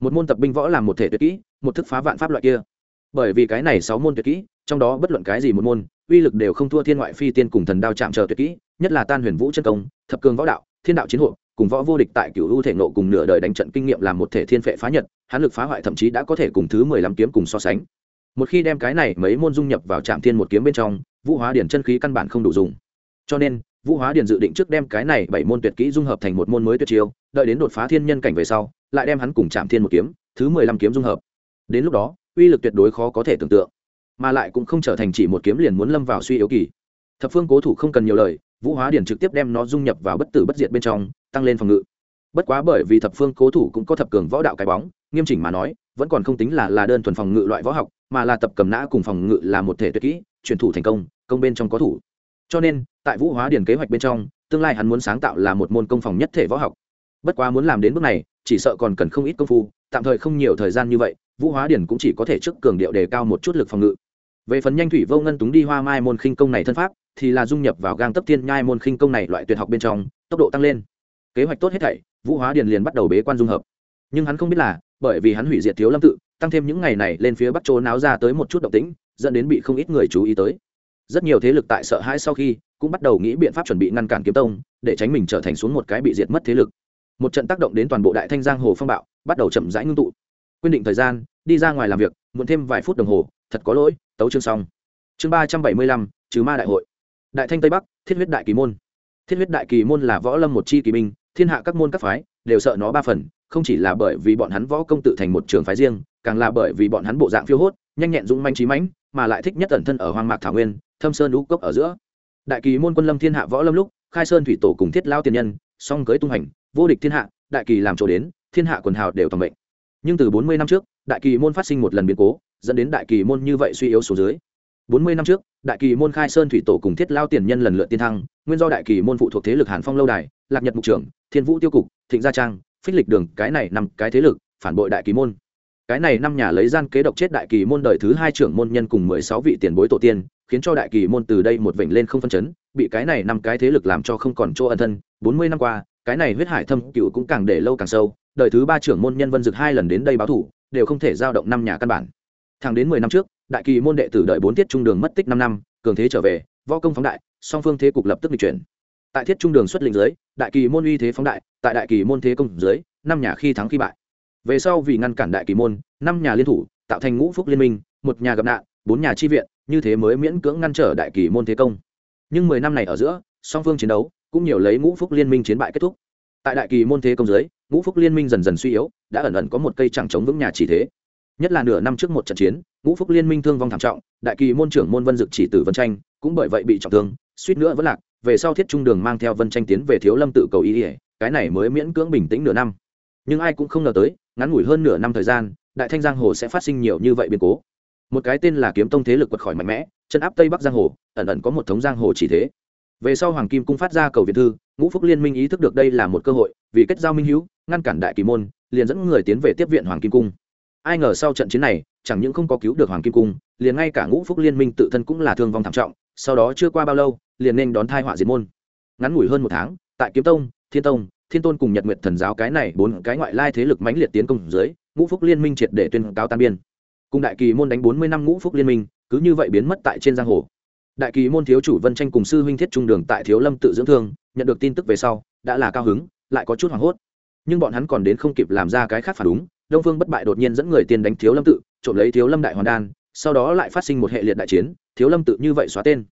Một môn tập binh võ làm một thể tuyệt kỹ, một thức phá vạn pháp loại kia. Bởi vì cái này sáu môn tuyệt kỹ, trong đó bất luận cái gì một môn, uy lực đều không thua thiên ngoại phi tiên cùng thần đao chạm chờ tuyệt kỹ, nhất là tan huyền vũ chân công, thập cường võ đạo, thiên đạo chiến hộ, cùng võ vô địch tại cựu ưu thể nộ cùng nửa đời đánh trận kinh nghiệm làm một thể thiên phệ phá nhật hán lực phá hoại thậm chí đã có thể cùng thứ mười lăm kiếm cùng so sánh. Một khi đem cái này mấy môn dung nhập vào trạm thiên một kiếm bên trong, vũ hóa điển chân khí căn bản không đủ dùng. Cho nên vũ hóa Điền dự định trước đem cái này bảy môn tuyệt kỹ dung hợp thành một môn mới tuyệt chiêu, đợi đến đột phá thiên nhân cảnh về sau, lại đem hắn cùng chạm thiên một kiếm, thứ mười lăm kiếm dung hợp. Đến lúc đó, uy lực tuyệt đối khó có thể tưởng tượng, mà lại cũng không trở thành chỉ một kiếm liền muốn lâm vào suy yếu kỳ. Thập phương cố thủ không cần nhiều lời, vũ hóa điển trực tiếp đem nó dung nhập vào bất tử bất diệt bên trong, tăng lên phòng ngự. Bất quá bởi vì thập phương cố thủ cũng có thập cường võ đạo cái bóng, nghiêm chỉnh mà nói, vẫn còn không tính là là đơn thuần phòng ngự loại võ học, mà là tập cầm nã cùng phòng ngự là một thể tuyệt kỹ truyền thủ thành công công bên trong có thủ cho nên, tại vũ hóa điển kế hoạch bên trong, tương lai hắn muốn sáng tạo là một môn công phòng nhất thể võ học. Bất quá muốn làm đến bước này, chỉ sợ còn cần không ít công phu, tạm thời không nhiều thời gian như vậy, vũ hóa điển cũng chỉ có thể trước cường điệu đề cao một chút lực phòng ngự. Về phần nhanh thủy vô ngân túng đi hoa mai môn khinh công này thân pháp, thì là dung nhập vào gang tấp thiên nhai môn khinh công này loại tuyệt học bên trong, tốc độ tăng lên. Kế hoạch tốt hết thảy, vũ hóa điền liền bắt đầu bế quan dung hợp. Nhưng hắn không biết là, bởi vì hắn hủy diệt thiếu lâm tự, tăng thêm những ngày này lên phía bắc chỗ náo ra tới một chút động tĩnh, dẫn đến bị không ít người chú ý tới rất nhiều thế lực tại sợ hãi sau khi, cũng bắt đầu nghĩ biện pháp chuẩn bị ngăn cản kiếm tông, để tránh mình trở thành xuống một cái bị diệt mất thế lực. Một trận tác động đến toàn bộ đại thanh giang hồ phong bạo, bắt đầu chậm rãi ngưng tụ. Quyết định thời gian, đi ra ngoài làm việc, muộn thêm vài phút đồng hồ, thật có lỗi, tấu chương xong. Chương ba trăm bảy mươi lăm, trừ ma đại hội. Đại thanh tây bắc, thiết huyết đại kỳ môn. Thiết huyết đại kỳ môn là võ lâm một chi kỳ binh, thiên hạ các môn các phái đều sợ nó ba phần, không chỉ là bởi vì bọn hắn võ công tự thành một trường phái riêng, càng là bởi vì bọn hắn bộ dạng phiêu hốt, nhanh nhẹn dũng manh trí mãnh mà lại thích nhất ẩn thân ở hoang mạc thảo nguyên, thâm sơn lũ cốc ở giữa. Đại kỳ môn quân lâm thiên hạ võ lâm lúc, khai sơn thủy tổ cùng thiết lao tiền nhân, song cưới tung hành, vô địch thiên hạ, đại kỳ làm chỗ đến, thiên hạ quần hào đều toàn mệnh. Nhưng từ bốn mươi năm trước, đại kỳ môn phát sinh một lần biến cố, dẫn đến đại kỳ môn như vậy suy yếu số dưới. Bốn mươi năm trước, đại kỳ môn khai sơn thủy tổ cùng thiết lao tiền nhân lần lượt tiên thăng, nguyên do đại kỳ môn phụ thuộc thế lực hàn phong lâu đài, lạc nhật mục trưởng, thiên vũ tiêu cục, thịnh gia trang, phích lịch đường, cái này năm cái thế lực, phản bội đại kỳ môn cái này năm nhà lấy gian kế độc chết đại kỳ môn đời thứ hai trưởng môn nhân cùng mười sáu vị tiền bối tổ tiên, khiến cho đại kỳ môn từ đây một vịnh lên không phân chấn, bị cái này năm cái thế lực làm cho không còn chỗ ẩn thân. Bốn mươi năm qua, cái này huyết hải thâm cựu cũng càng để lâu càng sâu, đời thứ ba trưởng môn nhân vân dực hai lần đến đây báo thủ, đều không thể giao động năm nhà căn bản. Thẳng đến mười năm trước, đại kỳ môn đệ tử đợi bốn tiết trung đường mất tích năm năm, cường thế trở về, võ công phóng đại, song phương thế cục lập tức bị chuyển. Tại thiết trung đường xuất lĩnh dưới, đại kỳ môn uy thế phóng đại, tại đại kỳ môn thế công dưới, năm nhà khi thắng khi bại về sau vì ngăn cản đại kỳ môn, năm nhà liên thủ, tạo thành ngũ phúc liên minh, một nhà gặp nạn, bốn nhà chi viện, như thế mới miễn cưỡng ngăn trở đại kỳ môn thế công. Nhưng mười năm này ở giữa, song phương chiến đấu cũng nhiều lấy ngũ phúc liên minh chiến bại kết thúc. Tại đại kỳ môn thế công dưới, ngũ phúc liên minh dần dần suy yếu, đã ẩn ẩn có một cây chẳng chống vững nhà chỉ thế. Nhất là nửa năm trước một trận chiến, ngũ phúc liên minh thương vong thảm trọng, đại kỳ môn trưởng môn vân dực chỉ tử vân tranh, cũng bởi vậy bị trọng thương, suýt nữa vẫn lạc, về sau thiết trung đường mang theo vân tranh tiến về thiếu lâm tự cầu ý ỉa cái này mới miễn cưỡng bình tĩnh nửa năm. Nhưng ai cũng không ngờ tới ngắn ngủi hơn nửa năm thời gian, đại thanh giang hồ sẽ phát sinh nhiều như vậy biến cố. Một cái tên là kiếm tông thế lực quật khỏi mạnh mẽ, chân áp tây bắc giang hồ, ẩn ẩn có một thống giang hồ chỉ thế. Về sau hoàng kim cung phát ra cầu viện thư, ngũ phúc liên minh ý thức được đây là một cơ hội, vì kết giao minh hữu ngăn cản đại kỳ môn, liền dẫn người tiến về tiếp viện hoàng kim cung. Ai ngờ sau trận chiến này, chẳng những không có cứu được hoàng kim cung, liền ngay cả ngũ phúc liên minh tự thân cũng là thương vong thảm trọng, sau đó chưa qua bao lâu, liền nên đón thai họa diệt môn. Ngắn ngủi hơn một tháng, tại kiếm tông, thiên tông thiên tôn cùng nhật nguyệt thần giáo cái này bốn cái ngoại lai thế lực mãnh liệt tiến công dưới, ngũ phúc liên minh triệt để tuyên cáo tan biên. Cùng đại kỳ môn đánh bốn mươi năm ngũ phúc liên minh, cứ như vậy biến mất tại trên giang hồ. Đại kỳ môn thiếu chủ vân tranh cùng sư huynh thiết trung đường tại thiếu lâm tự dưỡng thương, nhận được tin tức về sau, đã là cao hứng, lại có chút hoảng hốt. Nhưng bọn hắn còn đến không kịp làm ra cái khác phản ứng, đông phương bất bại đột nhiên dẫn người tiền đánh thiếu lâm tự, trộm lấy thiếu lâm đại hoàn đan, sau đó lại phát sinh một hệ liệt đại chiến, thiếu lâm tự như vậy xóa tên.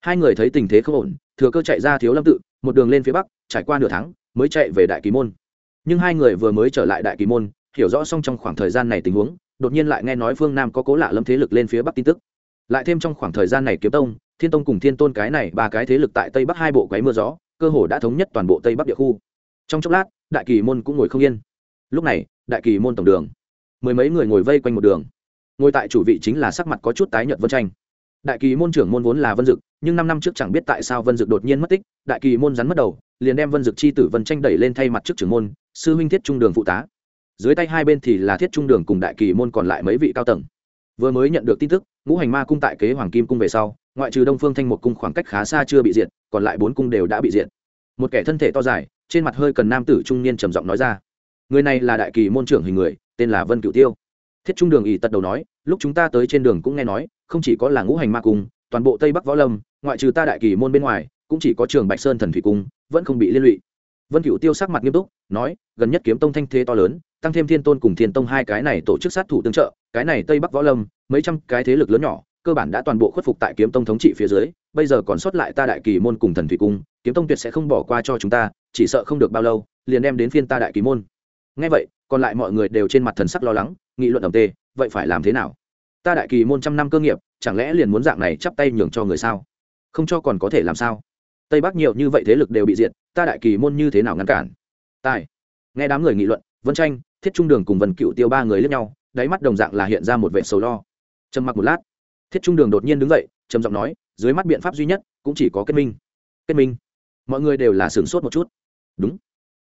Hai người thấy tình thế không ổn, thừa cơ chạy ra thiếu lâm tự, một đường lên phía bắc, trải qua nửa tháng mới chạy về đại kỳ môn. Nhưng hai người vừa mới trở lại đại kỳ môn, hiểu rõ xong trong khoảng thời gian này tình huống, đột nhiên lại nghe nói phương nam có cố lạ lâm thế lực lên phía bắc tin tức. Lại thêm trong khoảng thời gian này kiếm tông, thiên tông cùng thiên tôn cái này ba cái thế lực tại tây bắc hai bộ quấy mưa gió, cơ hồ đã thống nhất toàn bộ tây bắc địa khu. Trong chốc lát, đại kỳ môn cũng ngồi không yên. Lúc này, đại kỳ môn tổng đường. Mười mấy người ngồi vây quanh một đường. Ngồi tại chủ vị chính là sắc mặt có chút tái nhợt vân tranh. Đại kỳ môn trưởng môn vốn là vân dực, nhưng năm năm trước chẳng biết tại sao vân dực đột nhiên mất tích, đại kỳ môn rắn mất đầu liền đem vân dực chi tử vân tranh đẩy lên thay mặt trước trưởng môn, sư huynh thiết trung đường phụ tá. Dưới tay hai bên thì là thiết trung đường cùng đại kỳ môn còn lại mấy vị cao tầng. Vừa mới nhận được tin tức, ngũ hành ma cung tại kế hoàng kim cung về sau, ngoại trừ đông phương thanh một cung khoảng cách khá xa chưa bị diệt, còn lại bốn cung đều đã bị diệt. Một kẻ thân thể to dài, trên mặt hơi cần nam tử trung niên trầm giọng nói ra. Người này là đại kỳ môn trưởng hình người, tên là vân cửu tiêu. Thiết trung đường ỉ tật đầu nói, lúc chúng ta tới trên đường cũng nghe nói, không chỉ có là ngũ hành ma cung, toàn bộ tây bắc võ lâm, ngoại trừ ta đại kỳ môn bên ngoài, cũng chỉ có trường bạch sơn thần thủy cung vẫn không bị liên lụy. Vân cựu tiêu sắc mặt nghiêm túc, nói, gần nhất kiếm tông thanh thế to lớn, tăng thêm thiên tôn cùng thiên tông hai cái này tổ chức sát thủ tương trợ, cái này tây bắc võ lâm, mấy trăm cái thế lực lớn nhỏ, cơ bản đã toàn bộ khuất phục tại kiếm tông thống trị phía dưới, bây giờ còn sót lại ta đại kỳ môn cùng thần thủy cung, kiếm tông tuyệt sẽ không bỏ qua cho chúng ta, chỉ sợ không được bao lâu, liền đem đến phiên ta đại kỳ môn. Ngay vậy, còn lại mọi người đều trên mặt thần sắc lo lắng, nghị luận ẩm tê, vậy phải làm thế nào? Ta đại kỳ môn trăm năm cơ nghiệp, chẳng lẽ liền muốn dạng này chắp tay nhường cho người sao? Không cho còn có thể làm sao? Tây bắc nhiều như vậy thế lực đều bị diệt, ta đại kỳ môn như thế nào ngăn cản? Tài. Nghe đám người nghị luận, vân tranh, thiết trung đường cùng vân cựu tiêu ba người lướt nhau, đáy mắt đồng dạng là hiện ra một vệ sầu lo. Trầm mặc một lát, thiết trung đường đột nhiên đứng dậy, trầm giọng nói, dưới mắt biện pháp duy nhất cũng chỉ có kết minh. Kết minh? Mọi người đều là sửng sốt một chút. Đúng.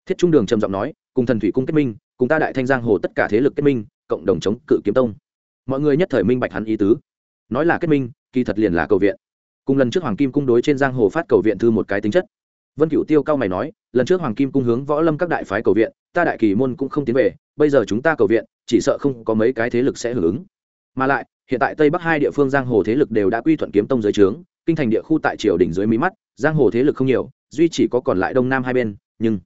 Thiết trung đường trầm giọng nói, cùng thần thủy cung kết minh, cùng ta đại thanh giang hồ tất cả thế lực kết minh, cộng đồng chống cự kiếm tông. Mọi người nhất thời minh bạch hắn ý tứ. Nói là kết minh, kỳ thật liền là cầu viện cùng lần trước hoàng kim cung đối trên giang hồ phát cầu viện thư một cái tính chất. Vân cửu tiêu cao mày nói, lần trước hoàng kim cung hướng võ lâm các đại phái cầu viện, ta đại kỳ môn cũng không tiến về, bây giờ chúng ta cầu viện, chỉ sợ không có mấy cái thế lực sẽ hưởng ứng. Mà lại, hiện tại tây bắc hai địa phương giang hồ thế lực đều đã quy thuận kiếm tông dưới trướng, kinh thành địa khu tại triều đỉnh dưới mí mắt, giang hồ thế lực không nhiều, duy chỉ có còn lại đông nam hai bên, nhưng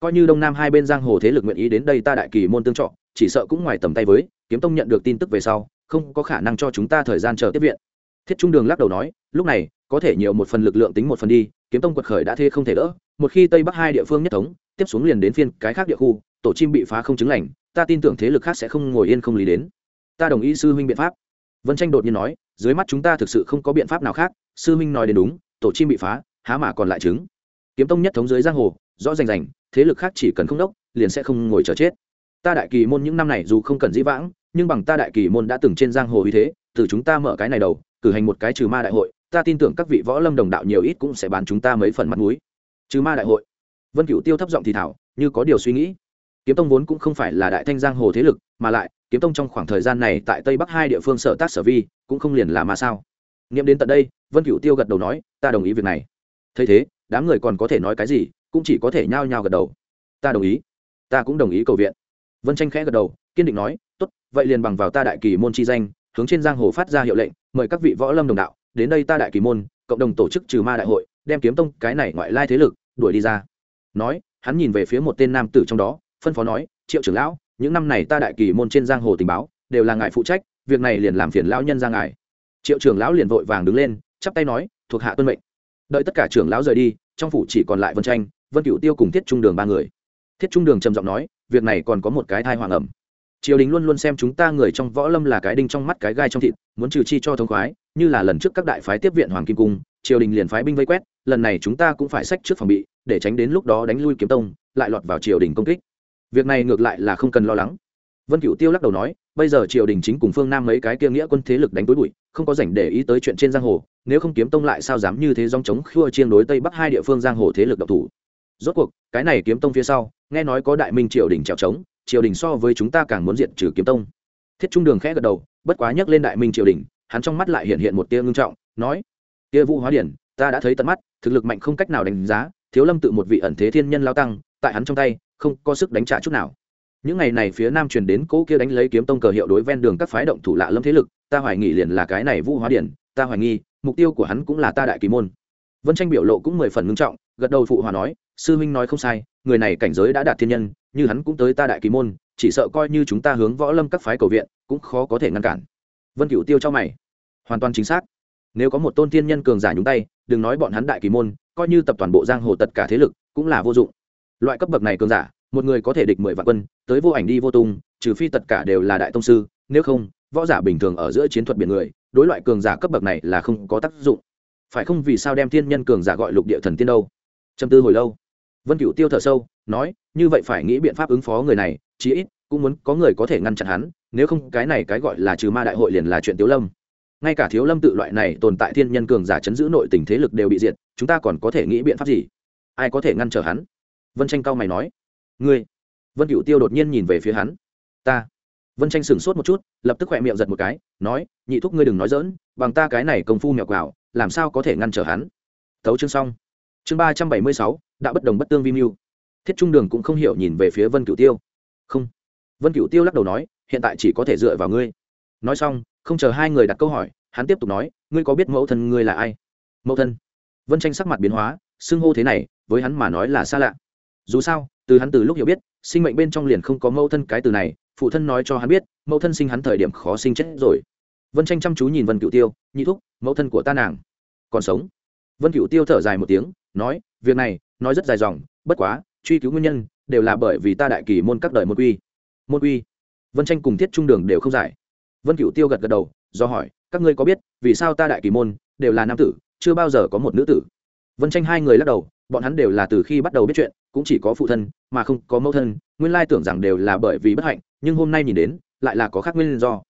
coi như đông nam hai bên giang hồ thế lực nguyện ý đến đây ta đại kỳ môn tương trọ chỉ sợ cũng ngoài tầm tay với, kiếm tông nhận được tin tức về sau, không có khả năng cho chúng ta thời gian chờ tiếp viện thiết trung đường lắc đầu nói, lúc này, có thể nhiều một phần lực lượng tính một phần đi, kiếm tông quật khởi đã thê không thể đỡ, một khi tây bắc hai địa phương nhất thống, tiếp xuống liền đến phiên cái khác địa khu, tổ chim bị phá không chứng lành, ta tin tưởng thế lực khác sẽ không ngồi yên không lý đến. Ta đồng ý sư huynh biện pháp. Vân tranh đột nhiên nói, dưới mắt chúng ta thực sự không có biện pháp nào khác, sư huynh nói đến đúng, tổ chim bị phá, há mà còn lại chứng kiếm tông nhất thống dưới giang hồ, rõ rành rành, thế lực khác chỉ cần không đốc, liền sẽ không ngồi chờ chết. Ta đại kỳ môn những năm này dù không cần dĩ vãng nhưng bằng ta đại kỳ môn đã từng trên giang hồ uy thế, từ chúng ta mở cái này đầu, cử hành một cái trừ ma đại hội, ta tin tưởng các vị võ lâm đồng đạo nhiều ít cũng sẽ bán chúng ta mấy phần mặt mũi. Trừ ma đại hội. Vân cửu tiêu thấp giọng thì thảo, như có điều suy nghĩ. Kiếm tông vốn cũng không phải là đại thanh giang hồ thế lực, mà lại, kiếm tông trong khoảng thời gian này tại tây bắc hai địa phương sở tác sở vi, cũng không liền là mà sao. Nghiệm đến tận đây, vân cửu tiêu gật đầu nói, ta đồng ý việc này. Thấy thế, đám người còn có thể nói cái gì, cũng chỉ có thể nhao nhao gật đầu. Ta đồng ý. Ta cũng đồng ý cầu viện. Vân tranh khẽ gật đầu, kiên định nói tốt, vậy liền bằng vào ta đại kỳ môn chi danh, hướng trên giang hồ phát ra hiệu lệnh, mời các vị võ lâm đồng đạo, đến đây ta đại kỳ môn, cộng đồng tổ chức trừ ma đại hội, đem kiếm tông, cái này ngoại lai thế lực, đuổi đi ra. Nói, hắn nhìn về phía một tên nam tử trong đó, phân phó nói, triệu trưởng lão, những năm này ta đại kỳ môn trên giang hồ tình báo, đều là ngài phụ trách, việc này liền làm phiền lão nhân ra ngài. Triệu trưởng lão liền vội vàng đứng lên, chắp tay nói, thuộc hạ tuân mệnh. Đợi tất cả trưởng lão rời đi, trong phủ chỉ còn lại vân tranh, vân cửu tiêu cùng thiết trung đường ba người. Thiết trung đường trầm giọng nói, việc này còn có một cái thai hoàng ẩm triều đình luôn luôn xem chúng ta người trong võ lâm là cái đinh trong mắt cái gai trong thịt, muốn trừ chi cho thông khoái, như là lần trước các đại phái tiếp viện hoàng kim cung, triều đình liền phái binh vây quét, lần này chúng ta cũng phải sách trước phòng bị, để tránh đến lúc đó đánh lui kiếm tông, lại lọt vào triều đình công kích. Việc này ngược lại là không cần lo lắng. Vân cửu tiêu lắc đầu nói, bây giờ triều đình chính cùng phương nam mấy cái kia nghĩa quân thế lực đánh túi bụi, không có dành để ý tới chuyện trên giang hồ, nếu không kiếm tông lại sao dám như thế dòng chống khua chiên đối tây bắc hai địa phương giang hồ thế lực độc thủ? Rốt cuộc, cái này kiếm tông phía sau, nghe nói có đại minh triều đình trèo trống triều đình so với chúng ta càng muốn diệt trừ kiếm tông. Thiết trung đường khẽ gật đầu, bất quá nhắc lên đại minh triều đình, hắn trong mắt lại hiện hiện một tia ngưng trọng, nói tia vũ hóa điển, ta đã thấy tận mắt, thực lực mạnh không cách nào đánh giá, thiếu lâm tự một vị ẩn thế thiên nhân lao tăng, tại hắn trong tay, không có sức đánh trả chút nào. Những ngày này phía nam truyền đến cỗ kia đánh lấy kiếm tông cờ hiệu đối ven đường các phái động thủ lạ lâm thế lực, ta hoài nghi liền là cái này vũ hóa điển, ta hoài nghi, mục tiêu của hắn cũng là ta đại kỳ môn. Vân tranh biểu lộ cũng mười phần ngưng trọng, gật đầu phụ hòa nói, sư huynh nói không sai, người này cảnh giới đã đạt thiên nhân như hắn cũng tới ta đại kỳ môn, chỉ sợ coi như chúng ta hướng võ lâm các phái cầu viện, cũng khó có thể ngăn cản. Vân cửu tiêu cho mày. Hoàn toàn chính xác. Nếu có một tôn thiên nhân cường giả nhúng tay, đừng nói bọn hắn đại kỳ môn, coi như tập toàn bộ giang hồ tất cả thế lực, cũng là vô dụng. Loại cấp bậc này cường giả, một người có thể địch mười vạn quân, tới vô ảnh đi vô tung, trừ phi tất cả đều là đại tông sư, nếu không, võ giả bình thường ở giữa chiến thuật biển người, đối loại cường giả cấp bậc này là không có tác dụng. Phải không vì sao đem thiên nhân cường giả gọi lục địa thần tiên đâu? Trầm tư hồi lâu vân cựu tiêu thở sâu, nói, như vậy phải nghĩ biện pháp ứng phó người này, chí ít cũng muốn có người có thể ngăn chặn hắn, nếu không cái này cái gọi là trừ ma đại hội liền là chuyện tiếu lâm. Ngay cả thiếu lâm tự loại này tồn tại thiên nhân cường giả chấn giữ nội tình thế lực đều bị diệt, chúng ta còn có thể nghĩ biện pháp gì? Ai có thể ngăn trở hắn? Vân tranh cao mày nói, ngươi. Vân cựu tiêu đột nhiên nhìn về phía hắn, ta. Vân tranh sửng sốt một chút, lập tức khỏe miệng giật một cái, nói, nhị thúc ngươi đừng nói dỡn bằng ta cái này công phu mèo quào, làm sao có thể ngăn trở hắn? Thấu chương xong. Chương ba trăm bảy mươi sáu đã bất đồng bất tương vi mưu. Thiết trung đường cũng không hiểu nhìn về phía vân cửu tiêu. Không. Vân cửu tiêu lắc đầu nói, hiện tại chỉ có thể dựa vào ngươi. Nói xong, không chờ hai người đặt câu hỏi, hắn tiếp tục nói, ngươi có biết mẫu thân ngươi là ai? Mẫu thân. Vân tranh sắc mặt biến hóa, xưng hô thế này, với hắn mà nói là xa lạ. Dù sao, từ hắn từ lúc hiểu biết, sinh mệnh bên trong liền không có mẫu thân cái từ này, phụ thân nói cho hắn biết, mẫu thân sinh hắn thời điểm khó sinh chết rồi. Vân tranh chăm chú nhìn vân cựu tiêu, nhị thúc, mẫu thân của ta nàng. Còn sống. Vân cựu tiêu thở dài một tiếng, nói, việc này nói rất dài dòng, bất quá, truy cứu nguyên nhân đều là bởi vì ta đại kỳ môn các đời môn quy. Môn quy? Vân tranh cùng thiết trung đường đều không giải. Vân cựu tiêu gật gật đầu, do hỏi, các ngươi có biết vì sao ta đại kỳ môn đều là nam tử, chưa bao giờ có một nữ tử? Vân tranh hai người lắc đầu, bọn hắn đều là từ khi bắt đầu biết chuyện, cũng chỉ có phụ thân, mà không có mẫu thân, nguyên lai tưởng rằng đều là bởi vì bất hạnh, nhưng hôm nay nhìn đến, lại là có khác nguyên do.